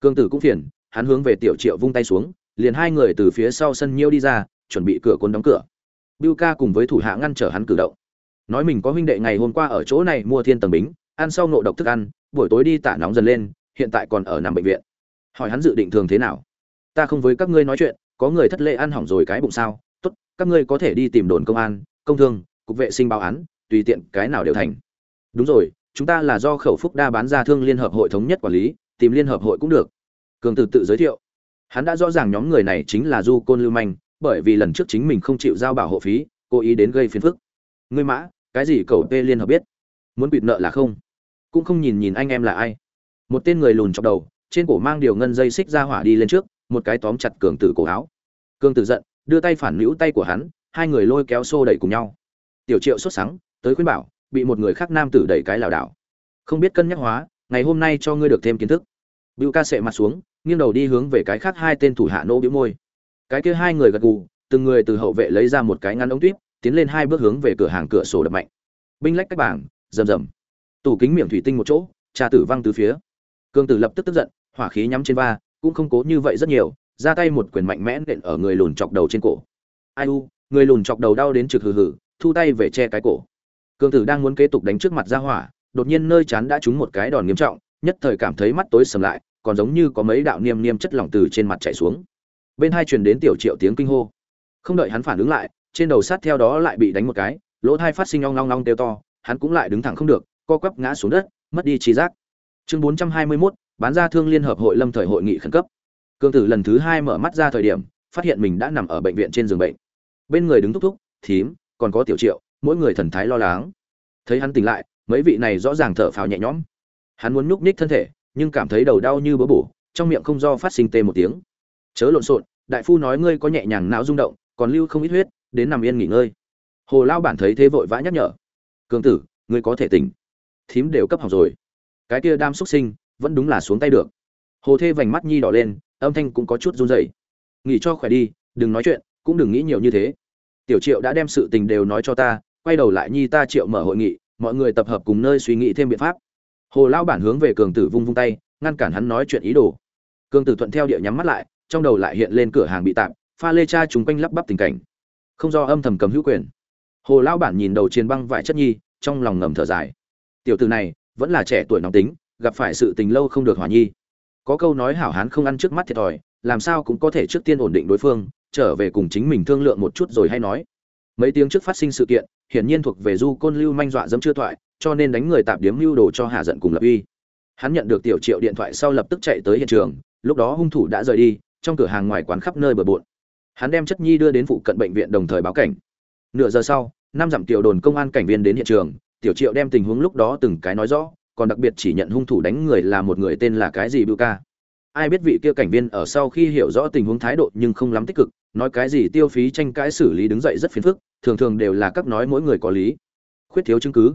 Cương tử cũng phiền, hắn hướng về tiểu triệu vung tay xuống, liền hai người từ phía sau sân nhiêu đi ra chuẩn bị cửa cuốn đóng cửa. Bưu ca cùng với thủ hạ ngăn trở hắn cử động. Nói mình có huynh đệ ngày hôm qua ở chỗ này mua thiên tầng bính, ăn sau nộ độc thức ăn, buổi tối đi tả nóng dần lên, hiện tại còn ở nằm bệnh viện. Hỏi hắn dự định thường thế nào? Ta không với các ngươi nói chuyện, có người thất lễ ăn hỏng rồi cái bụng sao? Tốt, các ngươi có thể đi tìm đồn công an, công thương, cục vệ sinh báo án, tùy tiện cái nào đều thành. Đúng rồi, chúng ta là do khẩu phúc đa bán ra thương liên hợp hội thống nhất quản lý, tìm liên hợp hội cũng được. Cường từ tự giới thiệu. Hắn đã rõ ràng nhóm người này chính là du côn lưu manh bởi vì lần trước chính mình không chịu giao bảo hộ phí cố ý đến gây phiền phức. Ngươi mã cái gì cầu tê liên hợp biết? Muốn quỵt nợ là không. Cũng không nhìn nhìn anh em là ai. Một tên người lùn chọc đầu trên cổ mang điều ngân dây xích ra hỏa đi lên trước một cái tóm chặt cường tử cổ áo. Cường tử giận đưa tay phản hữu tay của hắn hai người lôi kéo xô đẩy cùng nhau. Tiểu triệu sốt sắng, tới khuyên bảo bị một người khác nam tử đẩy cái lảo đảo. Không biết cân nhắc hóa ngày hôm nay cho ngươi được thêm kiến thức. Bưu ca sệ mặt xuống nghiêng đầu đi hướng về cái khác hai tên thủ hạ nỗ bĩu môi cái kia hai người gật gù, từng người từ hậu vệ lấy ra một cái ngăn ống tuyếp, tiến lên hai bước hướng về cửa hàng cửa sổ đập mạnh. Binh lách các bảng, rầm rầm. Tủ kính miệng thủy tinh một chỗ, trà tử văng từ phía. Cương tử lập tức tức giận, hỏa khí nhắm trên va, cũng không cố như vậy rất nhiều, ra tay một quyền mạnh mẽ nện ở người lùn chọc đầu trên cổ. Ai u, người lùn chọc đầu đau đến trực hừ hừ, thu tay về che cái cổ. Cương tử đang muốn kế tục đánh trước mặt ra hỏa, đột nhiên nơi chán đã trúng một cái đòn nghiêm trọng, nhất thời cảm thấy mắt tối sầm lại, còn giống như có mấy đạo niêm niêm chất lỏng từ trên mặt chảy xuống bên hai truyền đến tiểu triệu tiếng kinh hô. Không đợi hắn phản ứng lại trên đầu sát theo đó lại bị đánh một cái lỗ thai phát sinh long long long teo to hắn cũng lại đứng thẳng không được co quắp ngã xuống đất mất đi trí giác. Chương bốn trăm hai mươi 421, bán ra thương liên hợp hội lâm thời hội nghị khẩn cấp. Cương tử lần thứ hai mở mắt ra thời điểm phát hiện mình đã nằm ở bệnh viện trên giường bệnh. Bên người đứng thúc thúc thím còn có tiểu triệu mỗi người thần thái lo lắng. Thấy hắn tỉnh lại mấy vị này rõ ràng thở phào nhẹ nhõm. Hắn muốn nhúc nhích thân thể nhưng cảm thấy đầu đau như bớ bổ trong miệng không do phát sinh tê một tiếng chớ lộn xộn, đại phu nói ngươi có nhẹ nhàng não rung động, còn lưu không ít huyết, đến nằm yên nghỉ ngơi. Hồ lao bản thấy thế vội vã nhắc nhở. Cường tử, ngươi có thể tỉnh. Thím đều cấp học rồi. Cái kia đam xuất sinh, vẫn đúng là xuống tay được. Hồ thê vành mắt nhi đỏ lên, âm thanh cũng có chút run rẩy. Nghỉ cho khỏe đi, đừng nói chuyện, cũng đừng nghĩ nhiều như thế. Tiểu triệu đã đem sự tình đều nói cho ta, quay đầu lại nhi ta triệu mở hội nghị, mọi người tập hợp cùng nơi suy nghĩ thêm biện pháp. Hồ lao bản hướng về cường tử vung vung tay, ngăn cản hắn nói chuyện ý đồ. Cường tử thuận theo địa nhắm mắt lại trong đầu lại hiện lên cửa hàng bị tạm pha lê cha chúng quanh lắp bắp tình cảnh. Không do âm thầm cầm hữu quyền. Hồ lão bản nhìn đầu chiến băng vải chất nhi, trong lòng ngầm thở dài. Tiểu tử này, vẫn là trẻ tuổi nóng tính, gặp phải sự tình lâu không được hòa nhi. Có câu nói hảo hán không ăn trước mắt thiệt thòi, làm sao cũng có thể trước tiên ổn định đối phương, trở về cùng chính mình thương lượng một chút rồi hay nói. Mấy tiếng trước phát sinh sự kiện, hiển nhiên thuộc về du côn lưu manh dọa dẫm chưa thoại, cho nên đánh người tạp điếm lưu đồ cho hạ giận cùng lập uy. Hắn nhận được tiểu triệu điện thoại sau lập tức chạy tới hiện trường, lúc đó hung thủ đã rời đi trong cửa hàng ngoài quán khắp nơi bừa bộn. Hắn đem chất nhi đưa đến phụ cận bệnh viện đồng thời báo cảnh. Nửa giờ sau, năm dặm tiểu đồn công an cảnh viên đến hiện trường, tiểu triệu đem tình huống lúc đó từng cái nói rõ, còn đặc biệt chỉ nhận hung thủ đánh người là một người tên là cái gì bưu ca. Ai biết vị kia cảnh viên ở sau khi hiểu rõ tình huống thái độ nhưng không lắm tích cực, nói cái gì tiêu phí tranh cãi xử lý đứng dậy rất phiền phức, thường thường đều là các nói mỗi người có lý. Khuyết thiếu chứng cứ.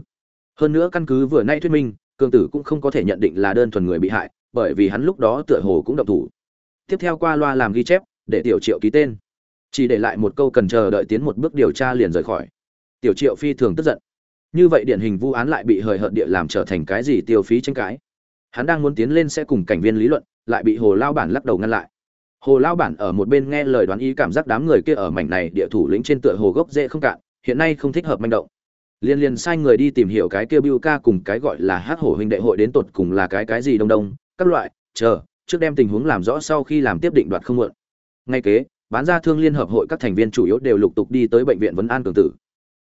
Hơn nữa căn cứ vừa nay thuyết minh, cường tử cũng không có thể nhận định là đơn thuần người bị hại, bởi vì hắn lúc đó tựa hồ cũng động thủ tiếp theo qua loa làm ghi chép, để tiểu triệu ký tên. Chỉ để lại một câu cần chờ đợi tiến một bước điều tra liền rời khỏi. Tiểu triệu phi thường tức giận. Như vậy điển hình vụ án lại bị hời hợt địa làm trở thành cái gì tiêu phí tranh cãi. Hắn đang muốn tiến lên sẽ cùng cảnh viên lý luận, lại bị hồ lao bản lắc đầu ngăn lại. Hồ lao bản ở một bên nghe lời đoán ý cảm giác đám người kia ở mảnh này địa thủ lĩnh trên tựa hồ gốc dễ không cạn, hiện nay không thích hợp manh động. Liên liên sai người đi tìm hiểu cái kia bưu ca cùng cái gọi là hát hổ huynh đệ hội đến tột cùng là cái cái gì đông đông, các loại, chờ trước đem tình huống làm rõ sau khi làm tiếp định đoạt không muộn ngay kế, bán ra thương liên hợp hội các thành viên chủ yếu đều lục tục đi tới bệnh viện vấn an cường tử.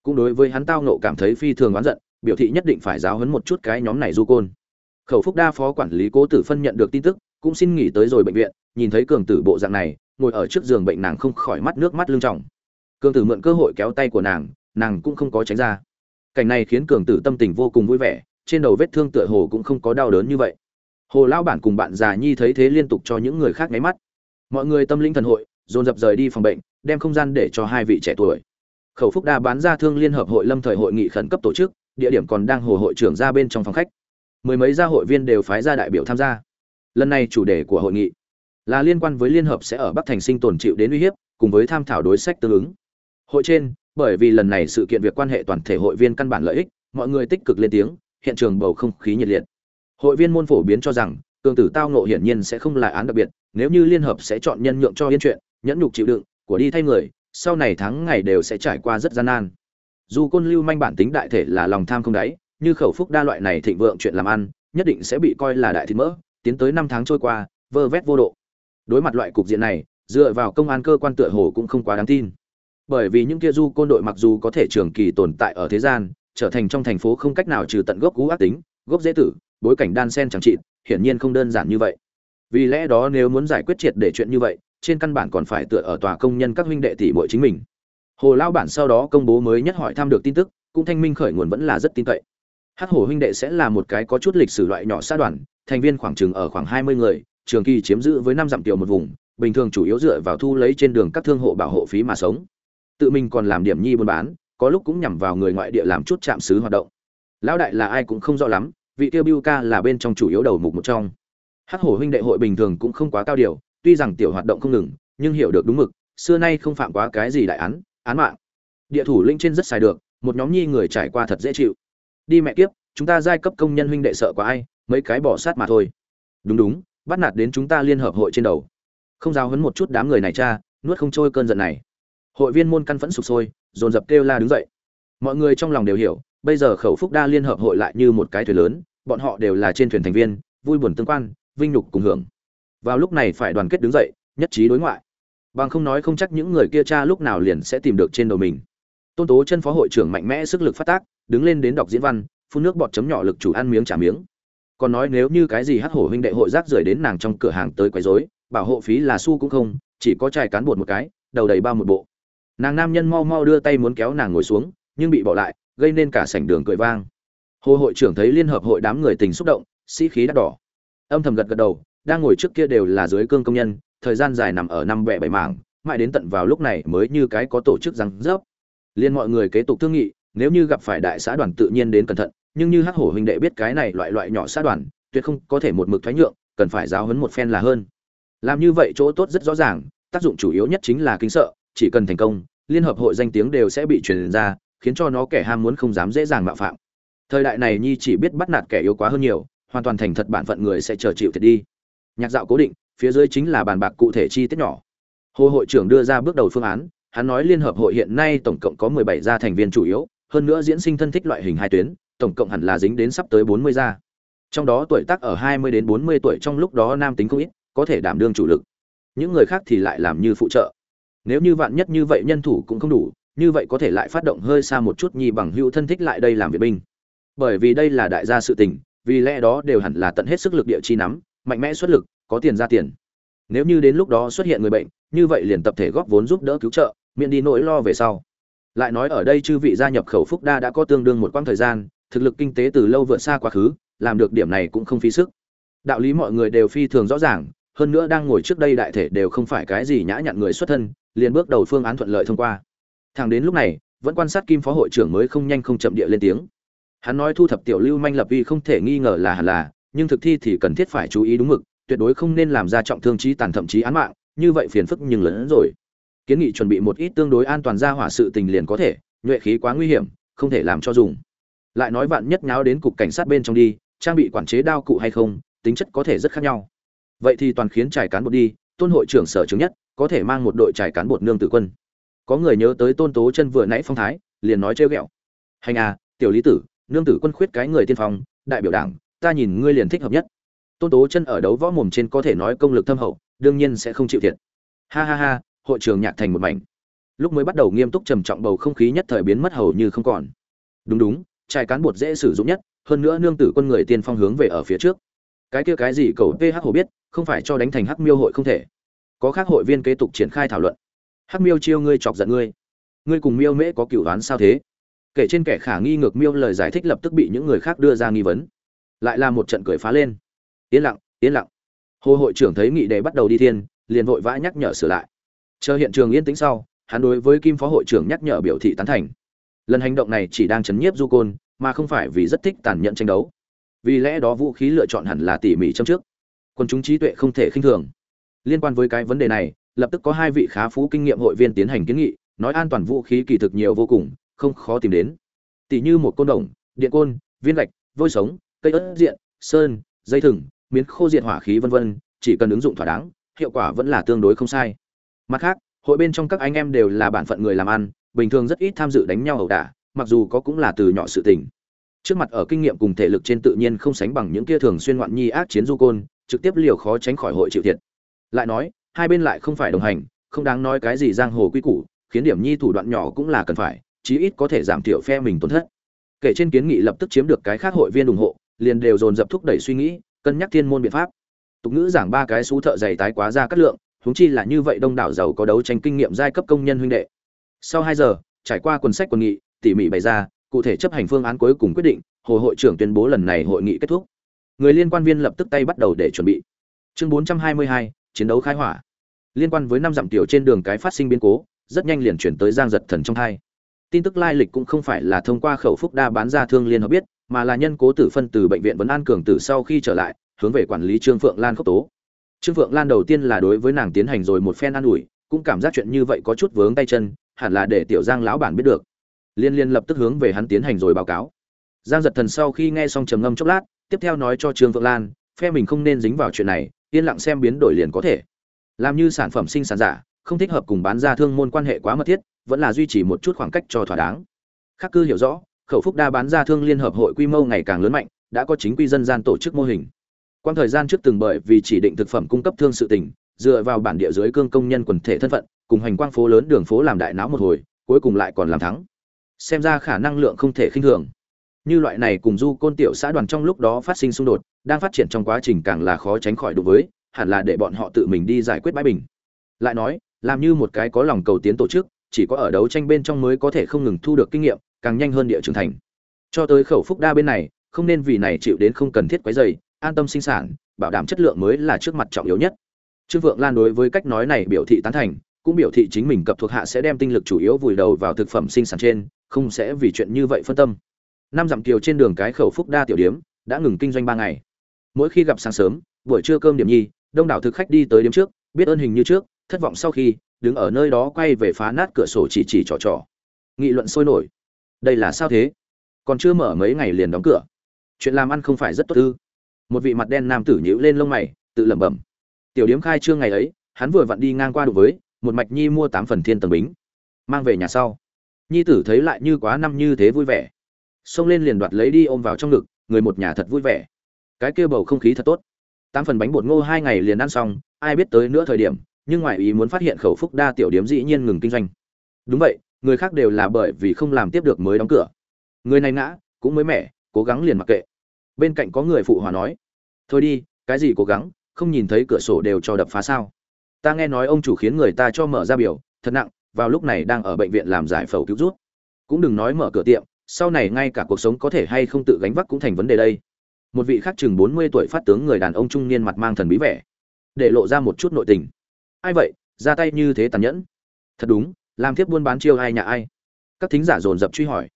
Cũng đối với hắn tao nộ cảm thấy phi thường oán giận, biểu thị nhất định phải giáo huấn một chút cái nhóm này du côn. Khẩu phúc đa phó quản lý cố tử phân nhận được tin tức, cũng xin nghỉ tới rồi bệnh viện, nhìn thấy cường tử bộ dạng này, ngồi ở trước giường bệnh nàng không khỏi mắt nước mắt lưng trọng cường tử mượn cơ hội kéo tay của nàng nàng cũng không có tránh ra. Cảnh này khiến cường tử tâm tình vô cùng vui vẻ, trên đầu vết thương tựa hồ cũng không có đau đớn như vậy hồ lao bản cùng bạn già nhi thấy thế liên tục cho những người khác nháy mắt. Mọi người tâm linh thần hội, dồn dập rời đi phòng bệnh, đem không gian để cho hai vị trẻ tuổi. Khẩu phúc đa bán ra thương liên hợp hội lâm thời hội nghị khẩn cấp tổ chức, địa điểm còn đang hồ hội trưởng ra bên trong phòng khách. Mười mấy gia hội viên đều phái ra đại biểu tham gia. Lần này chủ đề của hội nghị là liên quan với liên hợp sẽ ở bắc thành sinh tồn chịu đến uy hiếp, cùng với tham thảo đối sách tương ứng. Hội trên, bởi vì lần này sự kiện việc quan hệ toàn thể hội viên căn bản lợi ích, mọi người tích cực lên tiếng, hiện trường bầu không khí nhiệt liệt hội viên môn phổ biến cho rằng, cường tử tao ngộ hiển nhiên sẽ không là án đặc biệt, nếu như liên hợp sẽ chọn nhân nhượng cho yên chuyện, nhẫn nhục chịu đựng, của đi thay người, sau này tháng ngày đều sẽ trải qua rất gian nan. Dù côn lưu manh bản tính đại thể là lòng tham không đáy, như khẩu phúc đa loại này thịnh vượng chuyện làm ăn, nhất định sẽ bị coi là đại thịt mỡ, tiến tới năm tháng trôi qua, vơ vét vô độ. Đối mặt loại cục diện này, dựa vào công an cơ quan tựa hồ cũng không quá đáng tin. Bởi vì những kia du côn đội mặc dù có thể trường kỳ tồn tại ở thế gian, trở thành trong thành phố không cách nào trừ tận gốc cú ác tính, gốc dễ tử bối cảnh đan sen chẳng trị hiển nhiên không đơn giản như vậy. Vì lẽ đó nếu muốn giải quyết triệt để chuyện như vậy, trên căn bản còn phải tựa ở tòa công nhân các huynh đệ tỷ muội chính mình. Hồ lao bản sau đó công bố mới nhất hỏi thăm được tin tức, cũng thanh minh khởi nguồn vẫn là rất tin cậy. Hắc hồ huynh đệ sẽ là một cái có chút lịch sử loại nhỏ xã đoàn, thành viên khoảng chừng ở khoảng hai mươi người, trường kỳ chiếm giữ với năm dặm tiểu một vùng, bình thường chủ yếu dựa vào thu lấy trên đường các thương hộ bảo hộ phí mà sống. Tự mình còn làm điểm nhi buôn bán, có lúc cũng nhằm vào người ngoại địa làm chút chạm xứ hoạt động. Lão đại là ai cũng không rõ lắm vị tiêu biu ca là bên trong chủ yếu đầu mục một trong. Hắc hổ huynh đệ hội bình thường cũng không quá cao điều, tuy rằng tiểu hoạt động không ngừng, nhưng hiểu được đúng mực, xưa nay không phạm quá cái gì đại án án mạng. Địa thủ linh trên rất xài được, một nhóm nhi người trải qua thật dễ chịu. Đi mẹ kiếp, chúng ta giai cấp công nhân huynh đệ sợ quá ai, mấy cái bỏ sát mà thôi. Đúng đúng, bắt nạt đến chúng ta liên hợp hội trên đầu. Không giao hấn một chút đám người này cha, nuốt không trôi cơn giận này. Hội viên môn căn phẫn sụp sôi, dồn dập kêu la đứng dậy. Mọi người trong lòng đều hiểu bây giờ khẩu phúc đa liên hợp hội lại như một cái thuyền lớn, bọn họ đều là trên thuyền thành viên, vui buồn tương quan, vinh nhục cùng hưởng. Vào lúc này phải đoàn kết đứng dậy, nhất trí đối ngoại. Bằng không nói không chắc những người kia cha lúc nào liền sẽ tìm được trên đầu mình. Tôn tố chân phó hội trưởng mạnh mẽ sức lực phát tác, đứng lên đến đọc diễn văn, phun nước bọt chấm nhỏ lực chủ ăn miếng trả miếng. Còn nói nếu như cái gì hắc hổ huynh đệ hội rác rưởi đến nàng trong cửa hàng tới quấy rối, bảo hộ phí là xu cũng không, chỉ có chai cán bột một cái, đầu đầy bao một bộ. Nàng nam nhân mau mau đưa tay muốn kéo nàng ngồi xuống, nhưng bị bỏ lại gây nên cả sảnh đường cười vang. Hồ hội trưởng thấy liên hợp hội đám người tình xúc động, sĩ khí đắt đỏ. Âm thầm gật gật đầu, đang ngồi trước kia đều là dưới cương công nhân, thời gian dài nằm ở năm bẻ bảy mảng, mãi đến tận vào lúc này mới như cái có tổ chức răng rớp. Liên mọi người kế tục thương nghị, nếu như gặp phải đại xã đoàn tự nhiên đến cẩn thận, nhưng như hắc hổ huynh đệ biết cái này loại loại nhỏ xã đoàn, tuyệt không có thể một mực thoái nhượng, cần phải giáo huấn một phen là hơn. Làm như vậy chỗ tốt rất rõ ràng, tác dụng chủ yếu nhất chính là kính sợ, chỉ cần thành công, liên hợp hội danh tiếng đều sẽ bị truyền ra khiến cho nó kẻ ham muốn không dám dễ dàng mạo phạm. Thời đại này nhi chỉ biết bắt nạt kẻ yếu quá hơn nhiều, hoàn toàn thành thật bản phận người sẽ chờ chịu thiệt đi. Nhạc dạo cố định, phía dưới chính là bàn bạc cụ thể chi tiết nhỏ. Hồ hội trưởng đưa ra bước đầu phương án, hắn nói liên hợp hội hiện nay tổng cộng có 17 gia thành viên chủ yếu, hơn nữa diễn sinh thân thích loại hình hai tuyến, tổng cộng hẳn là dính đến sắp tới 40 gia. Trong đó tuổi tác ở 20 đến 40 tuổi trong lúc đó nam tính không ít, có thể đảm đương chủ lực. Những người khác thì lại làm như phụ trợ. Nếu như vạn nhất như vậy nhân thủ cũng không đủ như vậy có thể lại phát động hơi xa một chút nhi bằng hữu thân thích lại đây làm việc binh. Bởi vì đây là đại gia sự tình, vì lẽ đó đều hẳn là tận hết sức lực địa chi nắm, mạnh mẽ xuất lực, có tiền ra tiền. Nếu như đến lúc đó xuất hiện người bệnh, như vậy liền tập thể góp vốn giúp đỡ cứu trợ, miễn đi nỗi lo về sau. Lại nói ở đây chư vị gia nhập khẩu phúc đa đã có tương đương một quãng thời gian, thực lực kinh tế từ lâu vượt xa quá khứ, làm được điểm này cũng không phí sức. Đạo lý mọi người đều phi thường rõ ràng, hơn nữa đang ngồi trước đây đại thể đều không phải cái gì nhã nhặn người xuất thân, liền bước đầu phương án thuận lợi thông qua. Thằng đến lúc này, vẫn quan sát kim phó hội trưởng mới không nhanh không chậm địa lên tiếng. Hắn nói thu thập tiểu lưu manh lập uy không thể nghi ngờ là hẳn là, nhưng thực thi thì cần thiết phải chú ý đúng mực, tuyệt đối không nên làm ra trọng thương trí tàn thậm chí án mạng, như vậy phiền phức nhưng lớn hơn rồi. Kiến nghị chuẩn bị một ít tương đối an toàn ra hỏa sự tình liền có thể, nhuệ khí quá nguy hiểm, không thể làm cho dùng. Lại nói vạn nhất nháo đến cục cảnh sát bên trong đi, trang bị quản chế đao cụ hay không, tính chất có thể rất khác nhau. Vậy thì toàn khiến trải cán bộ đi, tôn hội trưởng sở chứng nhất, có thể mang một đội trải cán bộ nương tử quân có người nhớ tới tôn tố chân vừa nãy phong thái, liền nói trêu ghẹo. Hành à tiểu lý tử, nương tử quân khuyết cái người tiên phong, đại biểu đảng, ta nhìn ngươi liền thích hợp nhất. Tôn tố chân ở đấu võ mồm trên có thể nói công lực thâm hậu, đương nhiên sẽ không chịu thiệt. Ha ha ha, hội trường nhạc thành một mảnh. Lúc mới bắt đầu nghiêm túc trầm trọng bầu không khí nhất thời biến mất hầu như không còn. Đúng đúng, trai cán bột dễ sử dụng nhất, hơn nữa nương tử quân người tiên phong hướng về ở phía trước. Cái kia cái gì cầu ph hồ biết, không phải cho đánh thành hắc miêu hội không thể. Có khác hội viên kế tục triển khai thảo luận hắc miêu chiêu ngươi chọc giận ngươi. Ngươi cùng miêu mễ có cựu đoán sao thế? Kể trên kẻ khả nghi ngược miêu lời giải thích lập tức bị những người khác đưa ra nghi vấn. Lại là một trận cười phá lên. Yên lặng yên lặng. Hồ hội trưởng thấy nghị đề bắt đầu đi thiên, liền vội vã nhắc nhở sửa lại. Chờ hiện trường yên tĩnh sau, hắn đối với kim phó hội trưởng nhắc nhở biểu thị tán thành. Lần hành động này chỉ đang chấn nhiếp du côn, mà không phải vì rất thích tàn nhẫn tranh đấu. Vì lẽ đó vũ khí lựa chọn hẳn là tỉ mỉ trong trước. Quân chúng trí tuệ không thể khinh thường. Liên quan với cái vấn đề này lập tức có hai vị khá phú kinh nghiệm hội viên tiến hành kiến nghị, nói an toàn vũ khí kỳ thực nhiều vô cùng, không khó tìm đến. Tỷ như một côn đồng, điện côn, viên gạch, vôi sống, cây ớt diện, sơn, dây thừng, miến khô diện hỏa khí vân vân, chỉ cần ứng dụng thỏa đáng, hiệu quả vẫn là tương đối không sai. Mặt khác, hội bên trong các anh em đều là bản phận người làm ăn, bình thường rất ít tham dự đánh nhau ẩu đả, mặc dù có cũng là từ nhỏ sự tình. Trước mặt ở kinh nghiệm cùng thể lực trên tự nhiên không sánh bằng những kia thường xuyên ngoạn nhi ác chiến du côn, trực tiếp liều khó tránh khỏi hội chịu thiệt. Lại nói hai bên lại không phải đồng hành không đáng nói cái gì giang hồ quy củ khiến điểm nhi thủ đoạn nhỏ cũng là cần phải chí ít có thể giảm thiểu phe mình tổn thất. Kể trên kiến nghị lập tức chiếm được cái khác hội viên ủng hộ liền đều dồn dập thúc đẩy suy nghĩ cân nhắc thiên môn biện pháp. Tục ngữ giảng ba cái xú thợ dày tái quá ra cắt lượng huống chi là như vậy đông đảo giàu có đấu tranh kinh nghiệm giai cấp công nhân huynh đệ. Sau hai giờ trải qua quần sách quần nghị tỉ mỉ bày ra cụ thể chấp hành phương án cuối cùng quyết định hồ hội trưởng tuyên bố lần này hội nghị kết thúc. Người liên quan viên lập tức tay bắt đầu để chuẩn bị. Chương 422, chiến đấu khai hỏa. Liên quan với năm dặm tiểu trên đường cái phát sinh biến cố, rất nhanh liền chuyển tới giang giật thần trong thai tin tức lai lịch cũng không phải là thông qua khẩu phúc đa bán ra thương liên hợp biết, mà là nhân cố tử phân từ bệnh viện vấn an cường tử sau khi trở lại, hướng về quản lý trương phượng lan khốc tố. Trương phượng lan đầu tiên là đối với nàng tiến hành rồi một phen an ủi, cũng cảm giác chuyện như vậy có chút vướng tay chân, hẳn là để tiểu giang lão bản biết được. Liên liên lập tức hướng về hắn tiến hành rồi báo cáo. Giang giật thần sau khi nghe xong trầm ngâm chốc lát, tiếp theo nói cho trương phượng lan, phe mình không nên dính vào chuyện này yên lặng xem biến đổi liền có thể làm như sản phẩm sinh sản giả không thích hợp cùng bán ra thương môn quan hệ quá mật thiết vẫn là duy trì một chút khoảng cách cho thỏa đáng khắc cư hiểu rõ khẩu phúc đa bán ra thương liên hợp hội quy mô ngày càng lớn mạnh đã có chính quy dân gian tổ chức mô hình Quan thời gian trước từng bởi vì chỉ định thực phẩm cung cấp thương sự tỉnh dựa vào bản địa dưới cương công nhân quần thể thân phận, cùng hành quang phố lớn đường phố làm đại náo một hồi, cuối cùng lại còn làm thắng. Xem ra khả năng lượng không thể khinh thường. Như loại này cùng du côn tiểu xã đoàn trong lúc đó phát sinh xung đột, đang phát triển trong quá trình càng là khó tránh khỏi đối với, hẳn là để bọn họ tự mình đi giải quyết bãi bình. Lại nói, làm như một cái có lòng cầu tiến tổ chức, chỉ có ở đấu tranh bên trong mới có thể không ngừng thu được kinh nghiệm, càng nhanh hơn địa trưởng thành. Cho tới khẩu phúc đa bên này, không nên vì này chịu đến không cần thiết quấy rầy, an tâm sinh sản bảo đảm chất lượng mới là trước mặt trọng yếu nhất trương vượng lan đối với cách nói này biểu thị tán thành cũng biểu thị chính mình cập thuộc hạ sẽ đem tinh lực chủ yếu vùi đầu vào thực phẩm sinh sản trên không sẽ vì chuyện như vậy phân tâm năm dặm kiều trên đường cái khẩu phúc đa tiểu điếm đã ngừng kinh doanh ba ngày mỗi khi gặp sáng sớm, buổi trưa cơm điểm nhi, đông đảo thực khách đi tới điểm trước, biết ơn hình như trước, thất vọng sau khi, đứng ở nơi đó quay về phá nát cửa sổ chỉ chỉ trò trò. Nghị luận sôi nổi. Đây là sao thế? Còn chưa mở mấy ngày liền đóng cửa. Chuyện làm ăn không phải rất tốt ư? Một vị mặt đen nam tử nhíu lên lông mày, tự lẩm bẩm. Tiểu điếm khai trương ngày ấy, hắn vừa vặn đi ngang qua đối với, một mạch nhi mua tám phần thiên tầng bính. Mang về nhà sau. Nhi tử thấy lại như quá năm như thế vui vẻ. Xông lên liền đoạt lấy đi ôm vào trong ngực, người một nhà thật vui vẻ cái kia bầu không khí thật tốt. Tám phần bánh bột ngô hai ngày liền ăn xong, ai biết tới nữa thời điểm, nhưng ngoại ý muốn phát hiện khẩu phúc đa tiểu điếm dĩ nhiên ngừng kinh doanh. Đúng vậy, người khác đều là bởi vì không làm tiếp được mới đóng cửa. Người này ngã, cũng mới mẻ, cố gắng liền mặc kệ. Bên cạnh có người phụ hòa nói, thôi đi, cái gì cố gắng, không nhìn thấy cửa sổ đều cho đập phá sao? Ta nghe nói ông chủ khiến người ta cho mở ra biểu, thật nặng, vào lúc này đang ở bệnh viện làm giải phẫu cứu rút. Cũng đừng nói mở cửa tiệm, sau này ngay cả cuộc sống có thể hay không tự gánh vác cũng thành vấn đề đây một vị khác chừng bốn mươi tuổi phát tướng người đàn ông trung niên mặt mang thần bí vẻ, để lộ ra một chút nội tình. Ai vậy? Ra tay như thế tàn nhẫn. Thật đúng, làm thiếp buôn bán chiêu ai nhà ai? Các thính giả dồn dập truy hỏi.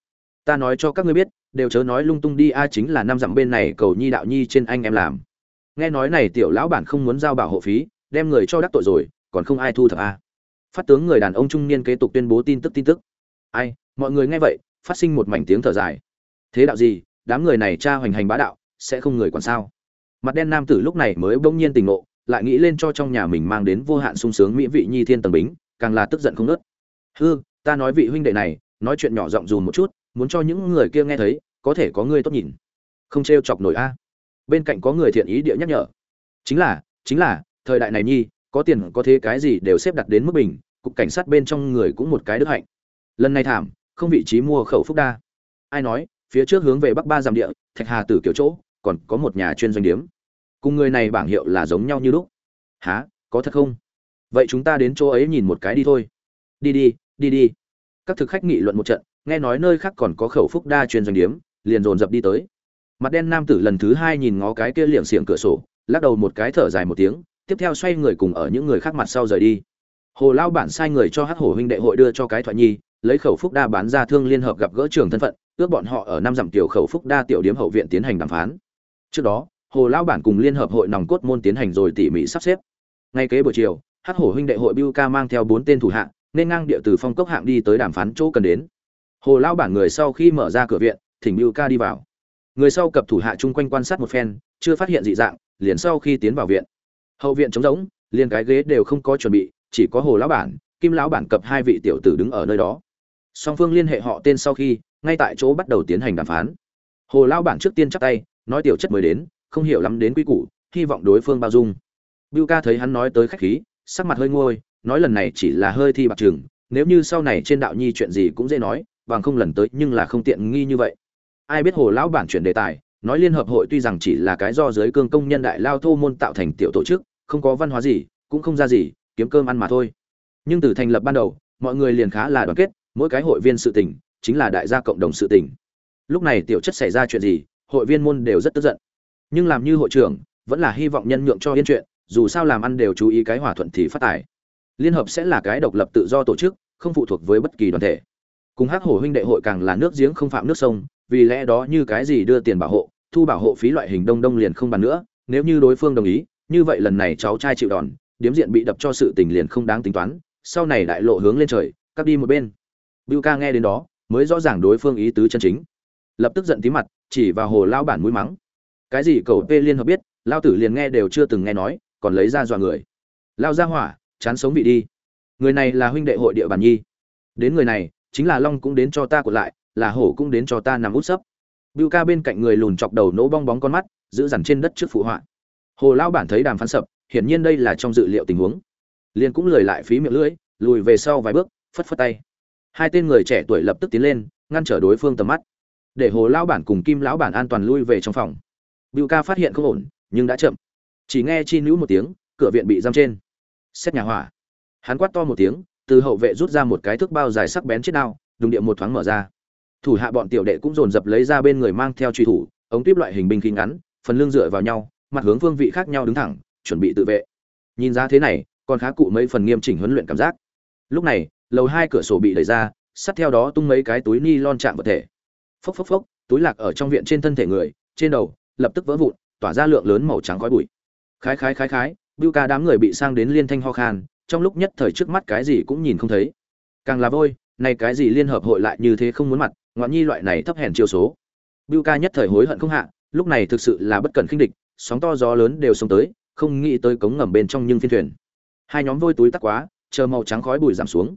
Ta nói cho các ngươi biết, đều chớ nói lung tung đi, a, chính là năm dặm bên này cầu nhi đạo nhi trên anh em làm. Nghe nói này tiểu lão bản không muốn giao bảo hộ phí, đem người cho đắc tội rồi, còn không ai thu thập, a. Phát tướng người đàn ông trung niên kế tục tuyên bố tin tức tin tức. Ai? Mọi người nghe vậy, phát sinh một mảnh tiếng thở dài. Thế đạo gì? Đám người này tra hoành hành bá đạo sẽ không người còn sao. Mặt đen nam tử lúc này mới bỗng nhiên tình ngộ, lại nghĩ lên cho trong nhà mình mang đến vô hạn sung sướng mỹ vị nhi thiên tầng bính, càng là tức giận không nớt hư, ta nói vị huynh đệ này, nói chuyện nhỏ giọng dùm một chút, muốn cho những người kia nghe thấy, có thể có người tốt nhìn. Không t chọc nổi a. Bên cạnh có người thiện ý địa nhắc nhở. Chính là chính là, thời đại này nhi, có tiền, có thế cái gì đều xếp đặt đến mức bình, cục cảnh sát bên trong người cũng một cái đức hạnh. Lần này thảm, không vị trí mua khẩu phúc đa. Ai nói, phía trước hướng về bắc ba giảm địa, thạch hà tử kiểu chỗ còn có một nhà chuyên doanh điếm. Cùng người này bảng hiệu là giống nhau như lúc. Há có thật không? Vậy chúng ta đến chỗ ấy nhìn một cái đi thôi. Đi đi đi đi. Các thực khách nghị luận một trận, nghe nói nơi khác còn có khẩu phúc đa chuyên doanh điếm, liền dồn dập đi tới. Mặt đen nam tử lần thứ hai nhìn ngó cái kia liệng xiềng cửa sổ, lắc đầu một cái thở dài một tiếng, tiếp theo xoay người cùng ở những người khác mặt sau rời đi. Hồ lao bản sai người cho hát hổ huynh đệ hội đưa cho cái thoại nhi, lấy khẩu phúc đa bán ra thương liên hợp gặp gỡ trường thân phận, ước bọn họ ở năm dặm tiểu khẩu phúc đa tiểu điếm hậu viện tiến hành đàm phán trước đó, hồ lao bản cùng liên hợp hội nòng cốt môn tiến hành rồi tỉ mỉ sắp xếp. Ngay kế buổi chiều hát hổ huynh đệ hội biu ca mang theo bốn tên thủ hạng nên ngang địa từ phong cốc hạng đi tới đàm phán chỗ cần đến. Hồ lao bản người sau khi mở ra cửa viện, thỉnh biu ca đi vào. Người sau cập thủ hạ chung quanh quan sát một phen, chưa phát hiện dị dạng, liền sau khi tiến vào viện. Hậu viện trống rỗng, liền cái ghế đều không có chuẩn bị, chỉ có hồ lão bản, kim lão bản cập hai vị tiểu tử đứng ở nơi đó. Song phương liên hệ họ tên sau khi, ngay tại chỗ bắt đầu tiến hành đàm phán. Hồ lão bản trước tiên chắc tay nói tiểu chất mới đến, không hiểu lắm đến quy củ, hy vọng đối phương bao dung. Bưu ca thấy hắn nói tới khách khí, sắc mặt hơi nguôi, nói lần này chỉ là hơi thi bạc trường, nếu như sau này trên đạo nhi chuyện gì cũng dễ nói, bằng không lần tới nhưng là không tiện nghi như vậy. Ai biết hồ lão bản chuyển đề tài, nói liên hợp hội tuy rằng chỉ là cái do giới cương công nhân đại lao thô môn tạo thành tiểu tổ chức, không có văn hóa gì, cũng không ra gì, kiếm cơm ăn mà thôi. Nhưng từ thành lập ban đầu, mọi người liền khá là đoàn kết, mỗi cái hội viên sự tình, chính là đại gia cộng đồng sự tình. Lúc này tiểu chất xảy ra chuyện gì hội viên môn đều rất tức giận. Nhưng làm như hội trưởng, vẫn là hy vọng nhân nhượng cho yên chuyện, dù sao làm ăn đều chú ý cái hòa thuận thì phát tài. Liên hợp sẽ là cái độc lập tự do tổ chức, không phụ thuộc với bất kỳ đoàn thể. Cùng hát hổ huynh đệ hội càng là nước giếng không phạm nước sông, vì lẽ đó như cái gì đưa tiền bảo hộ, thu bảo hộ phí loại hình đông đông liền không bàn nữa, nếu như đối phương đồng ý, như vậy lần này cháu trai chịu đòn, điếm diện bị đập cho sự tình liền không đáng tính toán, sau này đại lộ hướng lên trời cắt đi một bên. Bưu ca nghe đến đó, mới rõ ràng đối phương ý tứ chân chính. Lập tức giận tí mặt chỉ vào hồ lao bản mũi mắng. Cái gì cầu p liên hợp biết, lao tử liền nghe đều chưa từng nghe nói, còn lấy ra dọa người. Lao ra hỏa, chán sống vị đi. Người này là huynh đệ hội địa bàn nhi. Đến người này, chính là long cũng đến cho ta của lại, là hổ cũng đến cho ta nằm út sấp. Bưu ca bên cạnh người lùn chọc đầu nỗ bong bóng con mắt, giữ dằn trên đất trước phụ họa. Hồ lao bản thấy đàm phán sập, hiển nhiên đây là trong dự liệu tình huống. Liền cũng lười lại phí miệng lưỡi, lùi về sau vài bước, phất phất tay. Hai tên người trẻ tuổi lập tức tiến lên, ngăn trở đối phương tầm mắt để hồ lão bản cùng kim lão bản an toàn lui về trong phòng. Bưu ca phát hiện không ổn, nhưng đã chậm. Chỉ nghe chi nữ một tiếng, cửa viện bị giam trên. Xét nhà hỏa. Hắn quát to một tiếng, từ hậu vệ rút ra một cái thước bao dài sắc bén chết đao, đùng điện một thoáng mở ra. Thủ hạ bọn tiểu đệ cũng dồn dập lấy ra bên người mang theo truy thủ, ống tuyếp loại hình binh khí ngắn, phần lưng dựa vào nhau, mặt hướng phương vị khác nhau đứng thẳng, chuẩn bị tự vệ. Nhìn ra thế này, còn khá cụ mấy phần nghiêm chỉnh huấn luyện cảm giác. Lúc này, lầu hai cửa sổ bị đẩy ra sát theo đó tung mấy cái túi ni lon chạm vật thể phốc phốc phốc, túi lạc ở trong viện trên thân thể người, trên đầu, lập tức vỡ vụn, tỏa ra lượng lớn màu trắng khói bụi. Khái khái khái khái, bưu ca đám người bị sang đến liên thanh ho khan, trong lúc nhất thời trước mắt cái gì cũng nhìn không thấy. Càng là vôi, này cái gì liên hợp hội lại như thế không muốn mặt, ngoạn nhi loại này thấp hèn chiêu số. Bưu ca nhất thời hối hận không hạ, lúc này thực sự là bất cẩn khinh địch, sóng to gió lớn đều xông tới, không nghĩ tới cống ngầm bên trong nhưng phiên thuyền. Hai nhóm vôi túi tắc quá, chờ màu trắng khói bụi giảm xuống.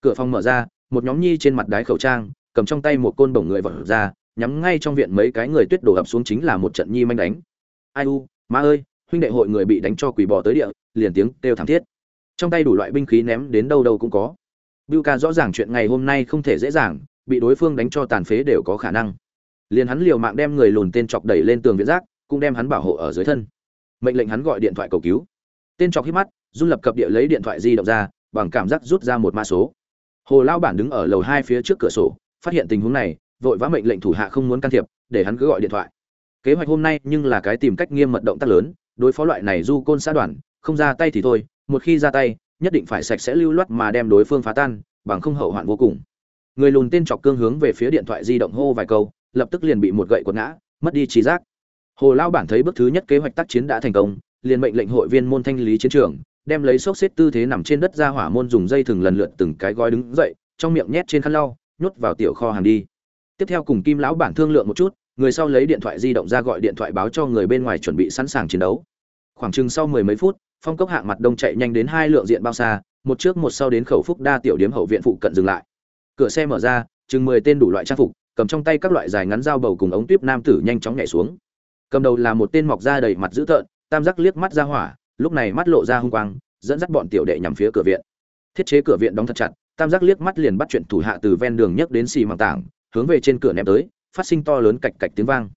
Cửa phòng mở ra, một nhóm nhi trên mặt đái khẩu trang cầm trong tay một côn bổng người vật ra nhắm ngay trong viện mấy cái người tuyết đổ ập xuống chính là một trận nhi manh đánh ai u má ơi huynh đệ hội người bị đánh cho quỳ bò tới địa liền tiếng kêu thảm thiết trong tay đủ loại binh khí ném đến đâu đâu cũng có Bưu ca rõ ràng chuyện ngày hôm nay không thể dễ dàng, bị đối phương đánh cho tàn phế đều có khả năng. Liền hắn liều mạng đem người lùn tên chọc đẩy lên tường viện rác, cũng đem hắn bảo hộ ở dưới thân. Mệnh lệnh hắn gọi điện thoại cầu cứu. Tên chọc hít mắt, run lập cập địa lấy điện thoại di động ra, bằng cảm giác rút ra một mã số. Hồ lão bản đứng ở lầu hai phía trước cửa sổ, phát hiện tình huống này, vội vã mệnh lệnh thủ hạ không muốn can thiệp, để hắn cứ gọi điện thoại. kế hoạch hôm nay nhưng là cái tìm cách nghiêm mật động tác lớn đối phó loại này du côn xã đoàn không ra tay thì thôi một khi ra tay nhất định phải sạch sẽ lưu loát mà đem đối phương phá tan bằng không hậu hoạn vô cùng. Người lùn tên chọc cương hướng về phía điện thoại di động hô vài câu lập tức liền bị một gậy quật ngã mất đi trí giác. Hồ lao bản thấy bước thứ nhất kế hoạch tác chiến đã thành công liền mệnh lệnh hội viên môn thanh lý chiến trường đem lấy xốc xếp tư thế nằm trên đất ra hỏa môn dùng dây thừng lần lượt từng cái gói đứng dậy trong miệng nhét trên khăn lau nhốt vào tiểu kho hàng đi. Tiếp theo cùng kim lão bản thương lượng một chút, người sau lấy điện thoại di động ra gọi điện thoại báo cho người bên ngoài chuẩn bị sẵn sàng chiến đấu. Khoảng chừng sau mười mấy phút, phong cốc hạng mặt đông chạy nhanh đến hai lượng diện bao xa, một trước một sau đến khẩu phúc đa tiểu điếm hậu viện phụ cận dừng lại. Cửa xe mở ra, chừng mười tên đủ loại trang phục, cầm trong tay các loại dài ngắn dao bầu cùng ống tuyếp nam tử nhanh chóng nhảy xuống. Cầm đầu là một tên mọc da đầy mặt dữ tợn, tam giác liếc mắt ra hỏa, lúc này mắt lộ ra hung quang, dẫn dắt bọn tiểu đệ nhằm phía cửa viện. Thiết chế cửa viện đóng thật chặt tam giác liếc mắt liền bắt chuyện thủ hạ từ ven đường nhấc đến xì mảng tảng, hướng về trên cửa ném tới, phát sinh to lớn cạch cạch tiếng vang.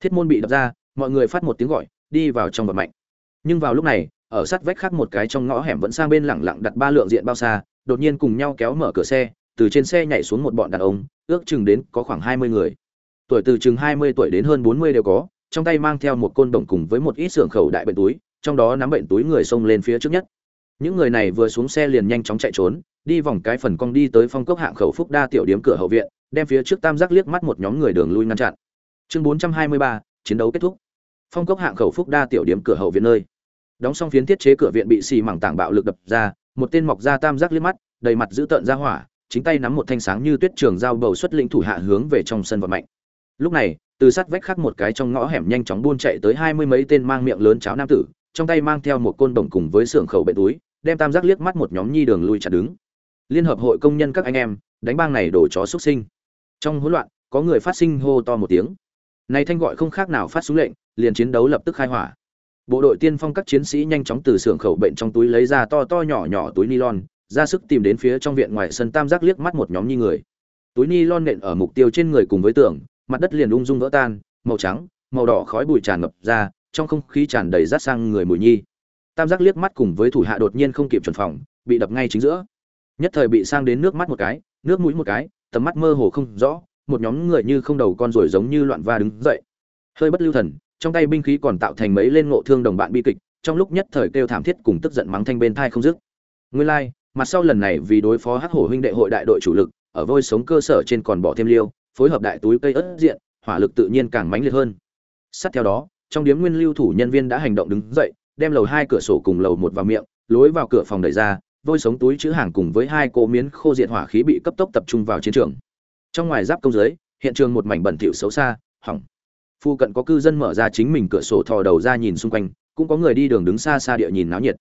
Thiết môn bị đập ra, mọi người phát một tiếng gọi, đi vào trong vật mạnh nhưng vào lúc này, ở sát vách khác một cái trong ngõ hẻm vẫn sang bên lẳng lặng đặt ba lượng diện bao xa, đột nhiên cùng nhau kéo mở cửa xe, từ trên xe nhảy xuống một bọn đàn ông, ước chừng đến có khoảng hai mươi người. Tuổi từ chừng hai mươi tuổi đến hơn bốn mươi đều có, trong tay mang theo một côn đồng cùng với một ít xưởng khẩu đại bệnh túi, trong đó nắm bệnh túi người xông lên phía trước nhất. Những người này vừa xuống xe liền nhanh chóng chạy trốn đi vòng cái phần cong đi tới phong cốc hạng khẩu phúc đa tiểu điếm cửa hậu viện, đem phía trước tam giác liếc mắt một nhóm người đường lui ngăn chặn. Chương bốn trăm hai mươi ba, chiến đấu kết thúc. Phong cốc hạng khẩu phúc đa tiểu điếm cửa hậu viện nơi. Đóng xong phiến thiết chế cửa viện bị xì mảng tảng bạo lực đập ra, một tên mọc ra tam giác liếc mắt, đầy mặt dữ tợn ra hỏa, chính tay nắm một thanh sáng như tuyết trường dao bầu xuất lĩnh thủ hạ hướng về trong sân vật mạnh. Lúc này, từ sát vách khác một cái trong ngõ hẻm nhanh chóng buôn chạy tới hai mươi mấy tên mang miệng lớn cháo nam tử, trong tay mang theo một côn đồng cùng với xưởng khẩu bệ túi, đem tam giác liếc mắt một nhóm nhi đường lui chặt đứng liên hợp hội công nhân các anh em, đánh bang này đổ chó xuất sinh. Trong hỗn loạn, có người phát sinh hô to một tiếng. Này thanh gọi không khác nào phát xuống lệnh, liền chiến đấu lập tức khai hỏa. Bộ đội tiên phong các chiến sĩ nhanh chóng từ xưởng khẩu bệnh trong túi lấy ra to to nhỏ nhỏ túi nylon, ra sức tìm đến phía trong viện ngoài sân tam giác liếc mắt một nhóm nhi người. Túi nylon nện ở mục tiêu trên người cùng với tường, mặt đất liền ung dung vỡ tan, màu trắng, màu đỏ khói bụi tràn ngập ra, trong không khí tràn đầy rát sang người mùi nhi. Tam giác liếc mắt cùng với thủ hạ đột nhiên không kịp chuẩn phòng, bị đập ngay chính giữa nhất thời bị sang đến nước mắt một cái nước mũi một cái tầm mắt mơ hồ không rõ một nhóm người như không đầu con rồi giống như loạn va đứng dậy. Hơi bất lưu thần trong tay binh khí còn tạo thành mấy lên ngộ thương đồng bạn bi kịch trong lúc nhất thời kêu thảm thiết cùng tức giận mắng thanh bên thai không dứt. Nguyên lai like, mặt sau lần này vì đối phó hắc hổ huynh đệ hội đại đội chủ lực ở vôi sống cơ sở trên còn bỏ thêm liêu phối hợp đại túi cây ớt diện hỏa lực tự nhiên càng mãnh liệt hơn. Sát theo đó trong điếm nguyên lưu thủ nhân viên đã hành động đứng dậy đem lầu hai cửa sổ cùng lầu một vào miệng lối vào cửa phòng đẩy ra vôi sống túi chữ hàng cùng với hai cỗ miến khô diện hỏa khí bị cấp tốc tập trung vào chiến trường. Trong ngoài giáp công giới, hiện trường một mảnh bẩn thỉu xấu xa, hỏng. Phu cận có cư dân mở ra chính mình cửa sổ thò đầu ra nhìn xung quanh, cũng có người đi đường đứng xa xa địa nhìn náo nhiệt.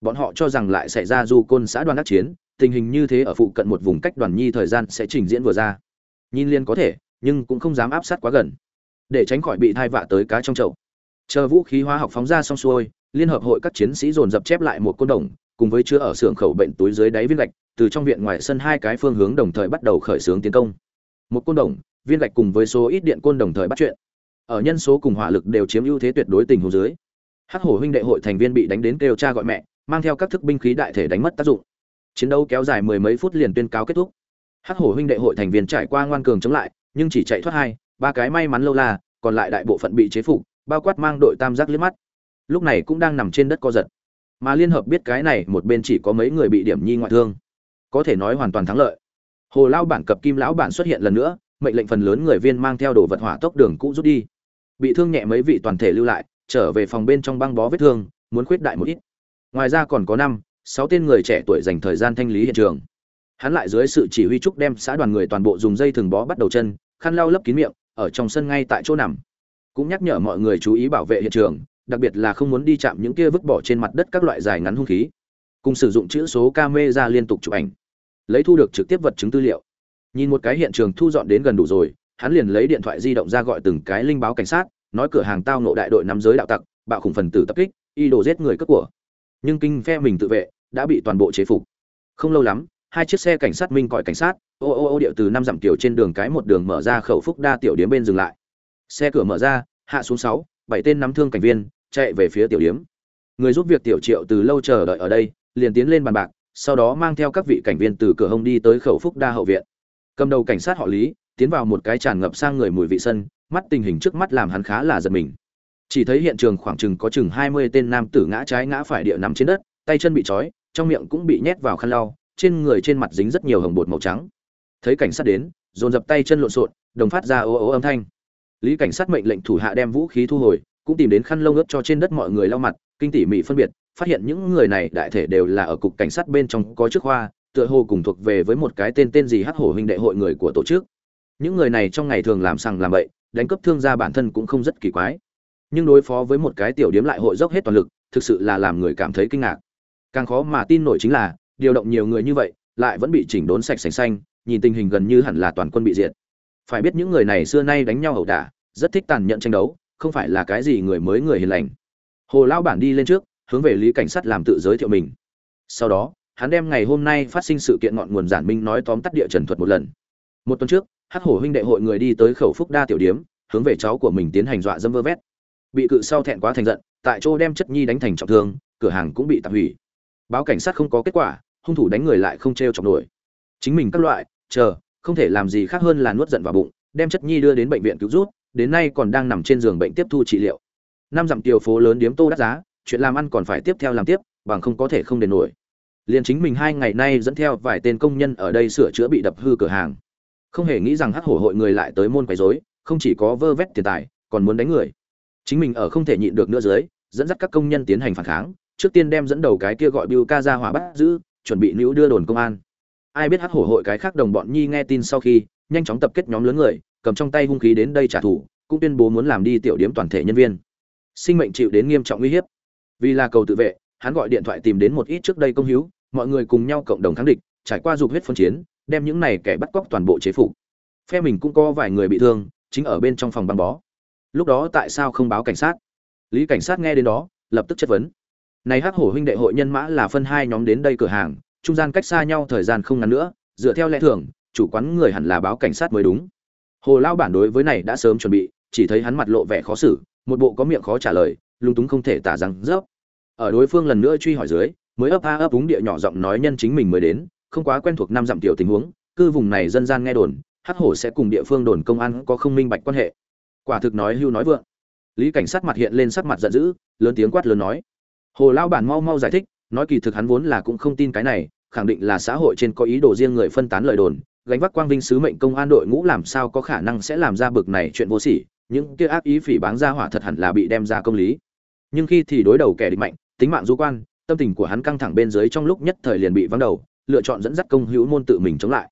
Bọn họ cho rằng lại xảy ra du côn xã đoàn đắc chiến, tình hình như thế ở phụ cận một vùng cách đoàn nhi thời gian sẽ trình diễn vừa ra. Nhìn liên có thể, nhưng cũng không dám áp sát quá gần. Để tránh khỏi bị thai vạ tới cá trong chậu. Chờ vũ khí hóa học phóng ra xong xuôi, liên hợp hội các chiến sĩ dồn dập chép lại một côn đồng cùng với chứa ở xưởng khẩu bệnh túi dưới đáy viên gạch, từ trong viện ngoài sân hai cái phương hướng đồng thời bắt đầu khởi xướng tiến công. Một côn đồng, viên gạch cùng với số ít điện côn đồng thời bắt chuyện. Ở nhân số cùng hỏa lực đều chiếm ưu thế tuyệt đối tình huống dưới. Hắc hổ huynh đệ hội thành viên bị đánh đến kêu cha gọi mẹ, mang theo các thức binh khí đại thể đánh mất tác dụng. Chiến đấu kéo dài mười mấy phút liền tuyên cáo kết thúc. Hắc hổ huynh đệ hội thành viên trải qua ngoan cường chống lại, nhưng chỉ chạy thoát hai, ba cái may mắn lâu la, còn lại đại bộ phận bị chế phục, bao quát mang đội tam giác liếc mắt. Lúc này cũng đang nằm trên đất co giật mà liên hợp biết cái này một bên chỉ có mấy người bị điểm nhi ngoại thương. Có thể nói hoàn toàn thắng lợi. Hồ lao bản cập kim lão bản xuất hiện lần nữa, mệnh lệnh phần lớn người viên mang theo đồ vật hỏa tốc đường cũ rút đi. Bị thương nhẹ mấy vị toàn thể lưu lại, trở về phòng bên trong băng bó vết thương, muốn khuyết đại một ít. Ngoài ra còn có năm, sáu tên người trẻ tuổi dành thời gian thanh lý hiện trường. Hắn lại dưới sự chỉ huy trúc đem xã đoàn người toàn bộ dùng dây thừng bó bắt đầu chân, khăn lau lấp kín miệng, ở trong sân ngay tại chỗ nằm. Cũng nhắc nhở mọi người chú ý bảo vệ hiện trường đặc biệt là không muốn đi chạm những kia vứt bỏ trên mặt đất các loại dài ngắn hung khí, cùng sử dụng chữ số camera liên tục chụp ảnh, lấy thu được trực tiếp vật chứng tư liệu. Nhìn một cái hiện trường thu dọn đến gần đủ rồi, hắn liền lấy điện thoại di động ra gọi từng cái linh báo cảnh sát, nói cửa hàng tao nộ đại đội nắm giới đạo tặc, bạo khủng phần tử tập kích, y đồ giết người cướp của. Nhưng kinh phe mình tự vệ, đã bị toàn bộ chế phục. Không lâu lắm, hai chiếc xe cảnh sát minh còi cảnh sát, ô ô ô điệu từ năm dặm tiểu trên đường cái một đường mở ra khẩu phúc đa tiểu điếm bên dừng lại. Xe cửa mở ra, hạ xuống sáu bảy tên nắm thương cảnh viên, chạy về phía tiểu điếm. Người giúp việc tiểu triệu từ lâu chờ đợi ở đây, liền tiến lên bàn bạc, sau đó mang theo các vị cảnh viên từ cửa hông đi tới khẩu phúc đa hậu viện. Cầm đầu cảnh sát họ lý, tiến vào một cái tràn ngập sang người mùi vị sân, mắt tình hình trước mắt làm hắn khá là giật mình. Chỉ thấy hiện trường khoảng chừng có chừng hai mươi tên nam tử ngã trái ngã phải địa nằm trên đất, tay chân bị trói, trong miệng cũng bị nhét vào khăn lau, trên người trên mặt dính rất nhiều hồng bột màu trắng. Thấy cảnh sát đến, dồn dập tay chân lộn xộn, đồng phát ra ố ố âm thanh lý cảnh sát mệnh lệnh thủ hạ đem vũ khí thu hồi, cũng tìm đến khăn lông ướt cho trên đất mọi người lau mặt, kinh tỉ mỉ phân biệt, phát hiện những người này đại thể đều là ở cục cảnh sát bên trong có chức khoa, tựa hồ cùng thuộc về với một cái tên tên gì hắc hổ huynh đệ hội người của tổ chức. Những người này trong ngày thường làm sằng làm bậy, đánh cướp thương gia bản thân cũng không rất kỳ quái. Nhưng đối phó với một cái tiểu điếm lại hội dốc hết toàn lực, thực sự là làm người cảm thấy kinh ngạc. Càng khó mà tin nổi chính là, điều động nhiều người như vậy, lại vẫn bị chỉnh đốn sạch sành xanh, nhìn tình hình gần như hẳn là toàn quân bị diệt phải biết những người này xưa nay đánh nhau ẩu đả, rất thích tàn nhẫn tranh đấu, không phải là cái gì người mới người hiền lành. Hồ lao bản đi lên trước, hướng về lý cảnh sát làm tự giới thiệu mình. Sau đó, hắn đem ngày hôm nay phát sinh sự kiện ngọn nguồn giản minh nói tóm tắt địa trần thuật một lần. Một tuần trước, hắc hổ huynh đệ hội người đi tới khẩu phúc đa tiểu điếm, hướng về cháu của mình tiến hành dọa dâm vơ vét. Bị cự sau thẹn quá thành giận, tại chỗ đem chất nhi đánh thành trọng thương, cửa hàng cũng bị tạm hủy. Báo cảnh sát không có kết quả, hung thủ đánh người lại không t r e o chọc nổi. Chính mình các loại, chờ không thể làm gì khác hơn là nuốt giận vào bụng, đem chất nhi đưa đến bệnh viện cứu rút, đến nay còn đang nằm trên giường bệnh tiếp thu trị liệu. Năm dặm tiểu phố lớn điếm tô đắt giá, chuyện làm ăn còn phải tiếp theo làm tiếp, bằng không có thể không đền nổi. Liền chính mình hai ngày nay dẫn theo vài tên công nhân ở đây sửa chữa bị đập hư cửa hàng. Không hề nghĩ rằng hắc hổ hội người lại tới môn quấy rối, không chỉ có vơ vét tiền tài, còn muốn đánh người. Chính mình ở không thể nhịn được nữa dưới, dẫn dắt các công nhân tiến hành phản kháng, trước tiên đem dẫn đầu cái kia gọi Biu ca ra hỏa bắt giữ, chuẩn bị nữ đưa đồn công an ai biết hắc hổ hội cái khác đồng bọn nhi nghe tin sau khi, nhanh chóng tập kết nhóm lớn người, cầm trong tay hung khí đến đây trả thù, cũng tuyên bố muốn làm đi tiểu điếm toàn thể nhân viên. Sinh mệnh chịu đến nghiêm trọng uy hiếp. Vì là cầu tự vệ, hắn gọi điện thoại tìm đến một ít trước đây công hiếu mọi người cùng nhau cộng đồng kháng địch, trải qua dục huyết phân chiến, đem những này kẻ bắt cóc toàn bộ chế phục. Phe mình cũng có vài người bị thương, chính ở bên trong phòng băng bó. Lúc đó tại sao không báo cảnh sát? Lý cảnh sát nghe đến đó, lập tức chất vấn. Này hắc hổ huynh đệ hội nhân mã là phân hai nhóm đến đây cửa hàng trung gian cách xa nhau thời gian không ngắn nữa, dựa theo lẽ thường, chủ quán người hẳn là báo cảnh sát mới đúng. Hồ lao bản đối với này đã sớm chuẩn bị, chỉ thấy hắn mặt lộ vẻ khó xử, một bộ có miệng khó trả lời lung túng không thể tả rằng rớp ở đối phương lần nữa truy hỏi dưới, mới ấp a ấp úng địa nhỏ giọng nói nhân chính mình mới đến, không quá quen thuộc năm dặm tiểu tình huống, cư vùng này dân gian nghe đồn, hắc hổ sẽ cùng địa phương đồn công an có không minh bạch quan hệ. Quả thực nói hưu nói vượng. Lý cảnh sát mặt hiện lên sắc mặt giận dữ, lớn tiếng quát lớn nói. Hồ lao bản mau mau giải thích nói kỳ thực hắn vốn là cũng không tin cái này, khẳng định là xã hội trên có ý đồ riêng người phân tán lời đồn, gánh vác quang vinh sứ mệnh công an đội ngũ làm sao có khả năng sẽ làm ra bực này chuyện vô sỉ, những kia ác ý phỉ báng ra hỏa thật hẳn là bị đem ra công lý. Nhưng khi thì đối đầu kẻ địch mạnh, tính mạng du quan, tâm tình của hắn căng thẳng bên dưới trong lúc nhất thời liền bị vắng đầu, lựa chọn dẫn dắt công hữu môn tự mình chống lại.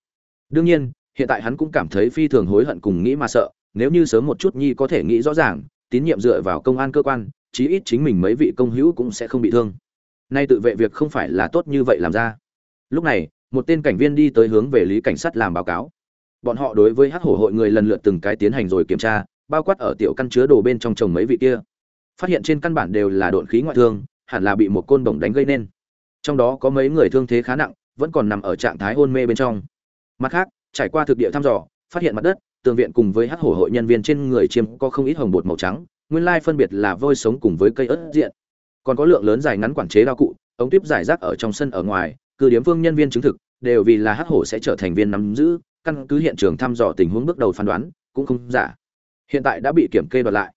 Đương nhiên, hiện tại hắn cũng cảm thấy phi thường hối hận cùng nghĩ mà sợ, nếu như sớm một chút nhi có thể nghĩ rõ ràng, tín nhiệm dựa vào công an cơ quan, chí ít chính mình mấy vị công hữu cũng sẽ không bị thương nay tự vệ việc không phải là tốt như vậy làm ra. Lúc này, một tên cảnh viên đi tới hướng về lý cảnh sát làm báo cáo. Bọn họ đối với hát hổ hội người lần lượt từng cái tiến hành rồi kiểm tra, bao quát ở tiểu căn chứa đồ bên trong chồng mấy vị kia. Phát hiện trên căn bản đều là độn khí ngoại thương, hẳn là bị một côn bổng đánh gây nên. Trong đó có mấy người thương thế khá nặng, vẫn còn nằm ở trạng thái hôn mê bên trong. Mặt khác, trải qua thực địa thăm dò, phát hiện mặt đất, tường viện cùng với hát hổ hội nhân viên trên người chiêm có không ít hồng bột màu trắng, nguyên lai phân biệt là vôi sống cùng với cây ớt diện còn có lượng lớn dài ngắn quản chế đao cụ, ống tuyếp giải rác ở trong sân ở ngoài cử điếm phương nhân viên chứng thực, đều vì là hắc hổ sẽ trở thành viên nắm giữ, căn cứ hiện trường thăm dò tình huống bước đầu phán đoán, cũng không giả. Hiện tại đã bị kiểm kê đoạt lại.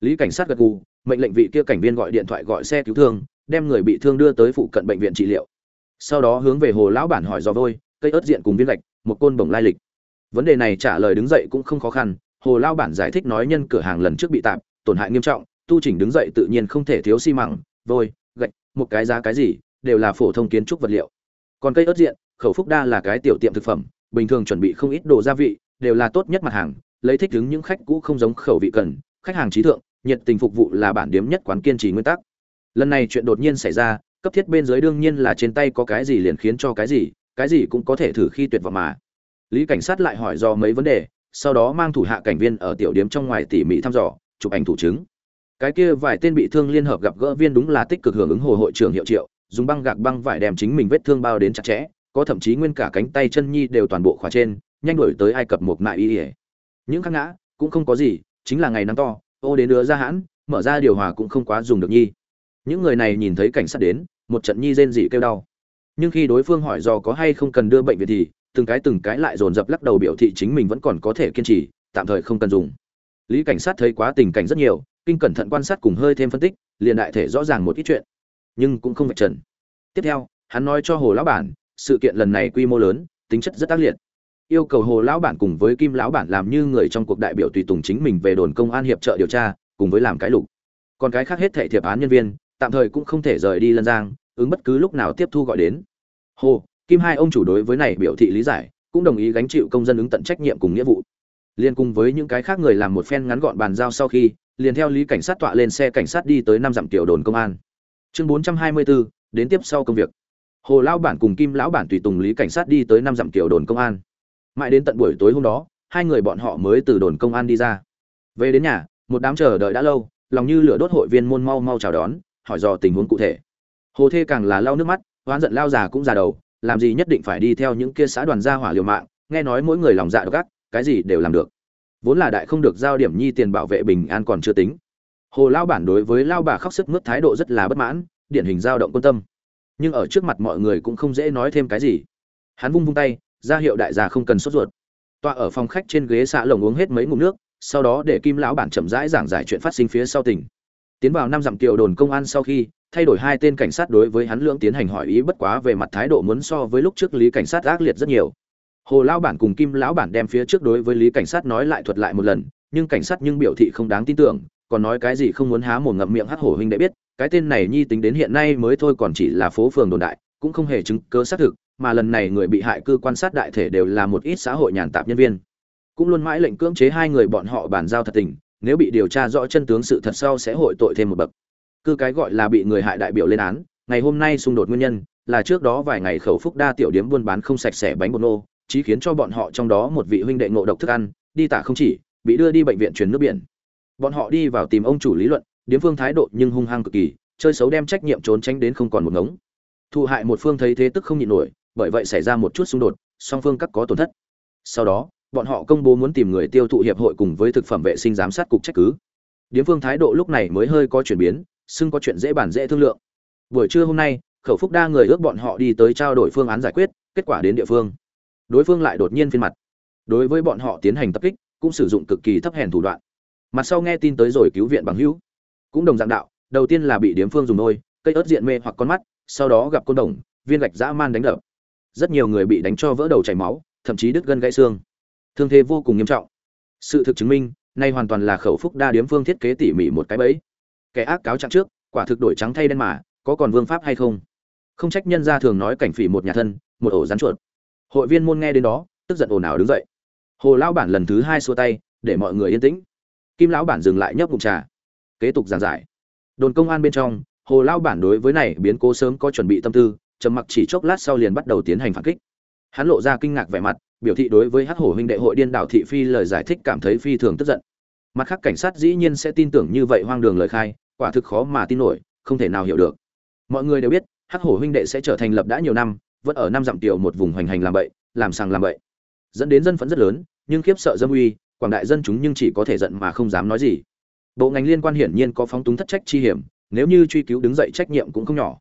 Lý cảnh sát gật gù, mệnh lệnh vị kia cảnh viên gọi điện thoại gọi xe cứu thương, đem người bị thương đưa tới phụ cận bệnh viện trị liệu. Sau đó hướng về hồ lão bản hỏi do vôi, cây ớt diện cùng viên gạch, một côn bổng lai lịch. Vấn đề này trả lời đứng dậy cũng không khó khăn, hồ lao bản giải thích nói nhân cửa hàng lần trước bị tạm tổn hại nghiêm trọng tu chỉnh đứng dậy tự nhiên không thể thiếu xi măng, vôi, gạch, một cái giá cái gì, đều là phổ thông kiến trúc vật liệu. Còn cây ớt diện, khẩu phúc đa là cái tiểu tiệm thực phẩm, bình thường chuẩn bị không ít đồ gia vị, đều là tốt nhất mặt hàng, lấy thích ứng những khách cũ không giống khẩu vị cần, khách hàng trí thượng, nhiệt tình phục vụ là bản điếm nhất quán kiên trì nguyên tắc. Lần này chuyện đột nhiên xảy ra, cấp thiết bên dưới đương nhiên là trên tay có cái gì liền khiến cho cái gì cái gì cũng có thể thử khi tuyệt vọng mà. Lý cảnh sát lại hỏi do mấy vấn đề, sau đó mang thủ hạ cảnh viên ở tiểu điếm trong ngoài tỉ mỉ thăm dò, chụp ảnh thủ chứng cái kia vài tên bị thương liên hợp gặp gỡ viên đúng là tích cực hưởng ứng hồ hội trưởng hiệu triệu, dùng băng gạc băng vải đem chính mình vết thương bao đến chặt chẽ, có thậm chí nguyên cả cánh tay chân nhi đều toàn bộ khóa trên, nhanh đổi tới ai cập một mại y ỉa những khắc ngã, cũng không có gì, chính là ngày nắng to, ô đến đứa ra hãn, mở ra điều hòa cũng không quá dùng được nhi. Những người này nhìn thấy cảnh sát đến, một trận nhi rên dị kêu đau. Nhưng khi đối phương hỏi do có hay không cần đưa bệnh viện thì, từng cái từng cái lại dồn dập lắc đầu biểu thị chính mình vẫn còn có thể kiên trì, tạm thời không cần dùng. Lý cảnh sát thấy quá tình cảnh rất nhiều kinh cẩn thận quan sát cùng hơi thêm phân tích, liền đại thể rõ ràng một ít chuyện. Nhưng cũng không vạch trần. Tiếp theo, hắn nói cho hồ lão bản, sự kiện lần này quy mô lớn, tính chất rất tác liệt. Yêu cầu hồ lão bản cùng với kim lão bản làm như người trong cuộc đại biểu tùy tùng chính mình về đồn công an hiệp trợ điều tra, cùng với làm cái lục. Còn cái khác hết thể thiệp án nhân viên, tạm thời cũng không thể rời đi lân giang, ứng bất cứ lúc nào tiếp thu gọi đến. Hồ, kim hai ông chủ đối với này biểu thị lý giải, cũng đồng ý gánh chịu công dân ứng tận trách nhiệm cùng nghĩa vụ. Liên cùng với những cái khác người làm một phen ngắn gọn bàn giao sau khi liền theo lý cảnh sát tọa lên xe cảnh sát đi tới năm dặm tiểu đồn công an. Chương bốn trăm hai mươi bốn đến tiếp sau công việc. Hồ lão bản cùng kim lão bản tùy tùng lý cảnh sát đi tới năm dặm tiểu đồn công an. Mãi đến tận buổi tối hôm đó, hai người bọn họ mới từ đồn công an đi ra. Về đến nhà, một đám chờ đợi đã lâu, lòng như lửa đốt hội viên môn mau mau chào đón, hỏi dò tình huống cụ thể. Hồ thê càng là lau nước mắt, oán giận lao già cũng già đầu, làm gì nhất định phải đi theo những kia xã đoàn gia hỏa liều mạng, nghe nói mỗi người lòng dạ gắt cái gì đều làm được vốn là đại không được giao điểm nhi tiền bảo vệ bình an còn chưa tính. Hồ lao bản đối với lao bà khóc sức mướt thái độ rất là bất mãn, điển hình dao động quan tâm. Nhưng ở trước mặt mọi người cũng không dễ nói thêm cái gì. Hắn vung vung tay, ra hiệu đại gia không cần sốt ruột. Tọa ở phòng khách trên ghế xạ lồng uống hết mấy ngụm nước, sau đó để kim lão bản chậm rãi giảng giải chuyện phát sinh phía sau tỉnh tiến vào năm dặm kiều đồn công an sau khi, thay đổi hai tên cảnh sát đối với hắn lưỡng tiến hành hỏi ý bất quá về mặt thái độ muốn so với lúc trước lý cảnh sát ác liệt rất nhiều hồ lão bản cùng kim lão bản đem phía trước đối với lý cảnh sát nói lại thuật lại một lần, nhưng cảnh sát nhưng biểu thị không đáng tin tưởng, còn nói cái gì không muốn há mồm ngậm miệng hắt hổ huynh đệ biết, cái tên này nhi tính đến hiện nay mới thôi còn chỉ là phố phường đồn đại, cũng không hề chứng cứ xác thực, mà lần này người bị hại cư quan sát đại thể đều là một ít xã hội nhàn tạp nhân viên. Cũng luôn mãi lệnh cưỡng chế hai người bọn họ bàn giao thật tình, nếu bị điều tra rõ chân tướng sự thật sau sẽ hội tội thêm một bậc. Cư cái gọi là bị người hại đại biểu lên án, ngày hôm nay xung đột nguyên nhân, là trước đó vài ngày khẩu phúc đa tiểu điếm buôn bán không sạch sẽ bánh bột nô chí khiến cho bọn họ trong đó một vị huynh đệ ngộ độc thức ăn, đi tả không chỉ, bị đưa đi bệnh viện truyền nước biển. Bọn họ đi vào tìm ông chủ lý luận, điếm phương thái độ nhưng hung hăng cực kỳ, chơi xấu đem trách nhiệm trốn tránh đến không còn một ngống. Thụ hại một phương thấy thế tức không nhịn nổi, bởi vậy xảy ra một chút xung đột, song phương các có tổn thất. Sau đó, bọn họ công bố muốn tìm người tiêu thụ hiệp hội cùng với thực phẩm vệ sinh giám sát cục trách cứ. Điếm phương thái độ lúc này mới hơi có chuyển biến, xưng có chuyện dễ bàn dễ thương lượng. Buổi trưa hôm nay, khẩu phúc đa người ước bọn họ đi tới trao đổi phương án giải quyết, kết quả đến địa phương đối phương lại đột nhiên phiên mặt. Đối với bọn họ tiến hành tập kích, cũng sử dụng cực kỳ thấp hèn thủ đoạn. Mặt sau nghe tin tới rồi cứu viện bằng hữu. Cũng đồng dạng đạo, đầu tiên là bị điếm phương dùng đôi, cây ớt diện mê hoặc con mắt, sau đó gặp côn đồng, viên gạch dã man đánh đập. Rất nhiều người bị đánh cho vỡ đầu chảy máu, thậm chí đứt gân gãy xương. Thương thế vô cùng nghiêm trọng. Sự thực chứng minh, nay hoàn toàn là khẩu phúc đa điếm phương thiết kế tỉ mỉ một cái bẫy. Kẻ ác cáo trạng trước, quả thực đổi trắng thay đen mà, có còn vương pháp hay không? Không trách nhân gia thường nói cảnh phỉ một nhà thân, một ổ rắn chuột hội viên môn nghe đến đó, tức giận ồn ào đứng dậy. Hồ lão bản lần thứ hai xua tay, để mọi người yên tĩnh. Kim lão bản dừng lại nhấp ngụm trà. Kế tục giảng giải. Đồn công an bên trong, hồ lão bản đối với này biến cố sớm có chuẩn bị tâm tư, trầm mặc chỉ chốc lát sau liền bắt đầu tiến hành phản kích. Hắn lộ ra kinh ngạc vẻ mặt, biểu thị đối với hắc hổ huynh đệ hội điên đảo thị phi lời giải thích cảm thấy phi thường tức giận. Mặt khác cảnh sát dĩ nhiên sẽ tin tưởng như vậy hoang đường lời khai, quả thực khó mà tin nổi, không thể nào hiểu được. Mọi người đều biết, hắc hổ huynh đệ sẽ trở thành lập đã nhiều năm vẫn ở năm dặm tiểu một vùng hoành hành làm bậy, làm sàng làm bậy. Dẫn đến dân phẫn rất lớn, nhưng khiếp sợ dâm uy, quảng đại dân chúng nhưng chỉ có thể giận mà không dám nói gì. Bộ ngành liên quan hiển nhiên có phóng túng thất trách chi hiểm, nếu như truy cứu đứng dậy trách nhiệm cũng không nhỏ.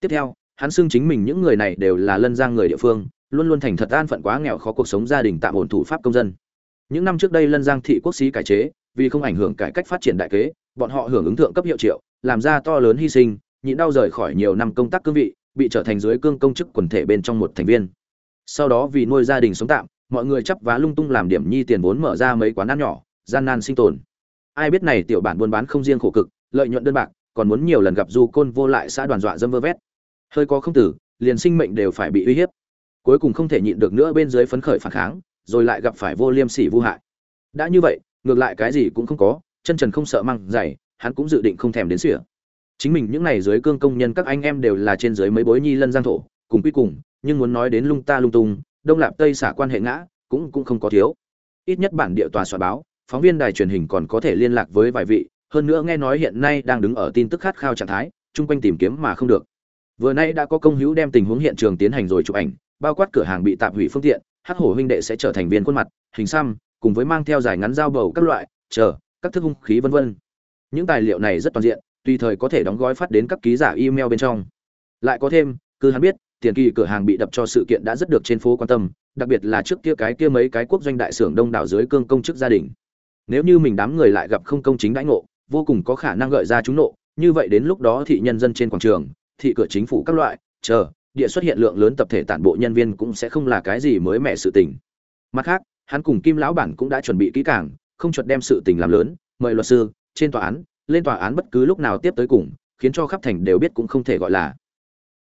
Tiếp theo, hắn xưng chính mình những người này đều là lân giang người địa phương, luôn luôn thành thật an phận quá nghèo khó cuộc sống gia đình tạm ổn thủ pháp công dân. Những năm trước đây lân giang thị quốc sĩ cải chế, vì không ảnh hưởng cải cách phát triển đại kế, bọn họ hưởng ứng thượng cấp hiệu triệu, làm ra to lớn hy sinh, nhịn đau rời khỏi nhiều năm công tác cương vị bị trở thành dưới cương công chức quần thể bên trong một thành viên. Sau đó vì nuôi gia đình sống tạm, mọi người chấp vá lung tung làm điểm nhi tiền vốn mở ra mấy quán ăn nhỏ, gian nan sinh tồn. Ai biết này tiểu bản buôn bán không riêng khổ cực, lợi nhuận đơn bạc, còn muốn nhiều lần gặp du côn vô lại xã đoàn dọa dâm vơ vét. Hơi có không tử, liền sinh mệnh đều phải bị uy hiếp. Cuối cùng không thể nhịn được nữa bên dưới phấn khởi phản kháng, rồi lại gặp phải vô liêm sỉ vô hại. Đã như vậy, ngược lại cái gì cũng không có, chân trần không sợ măng dày, hắn cũng dự định không thèm đến sỉa chính mình những này dưới cương công nhân các anh em đều là trên dưới mấy bối nhi lân giang thổ, cùng quy cùng, nhưng muốn nói đến lung ta lung tung, đông lạp tây xả quan hệ ngã, cũng cũng không có thiếu. Ít nhất bản địa tòa soạn báo, phóng viên đài truyền hình còn có thể liên lạc với vài vị, hơn nữa nghe nói hiện nay đang đứng ở tin tức khát khao trạng thái, chung quanh tìm kiếm mà không được. Vừa nay đã có công hữu đem tình huống hiện trường tiến hành rồi chụp ảnh, bao quát cửa hàng bị tạm hủy phương tiện, hắc hổ huynh đệ sẽ trở thành viên khuôn mặt, hình xăm, cùng với mang theo dài ngắn dao bầu các loại, chờ, các thức hung khí vân vân. Những tài liệu này rất toàn diện tùy thời có thể đóng gói phát đến các ký giả email bên trong. Lại có thêm, cứ hắn biết, tiền kỳ cửa hàng bị đập cho sự kiện đã rất được trên phố quan tâm, đặc biệt là trước kia cái kia mấy cái quốc doanh đại xưởng đông đảo dưới cương công chức gia đình. Nếu như mình đám người lại gặp không công chính đãi ngộ, vô cùng có khả năng gợi ra chúng nộ, như vậy đến lúc đó thị nhân dân trên quảng trường, thị cửa chính phủ các loại, chờ, địa xuất hiện lượng lớn tập thể tản bộ nhân viên cũng sẽ không là cái gì mới mẻ sự tình. Mặt khác, hắn cùng kim lão bản cũng đã chuẩn bị kỹ càng, không chuẩn đem sự tình làm lớn, mời luật sư, trên tòa án lên tòa án bất cứ lúc nào tiếp tới cùng, khiến cho khắp thành đều biết cũng không thể gọi là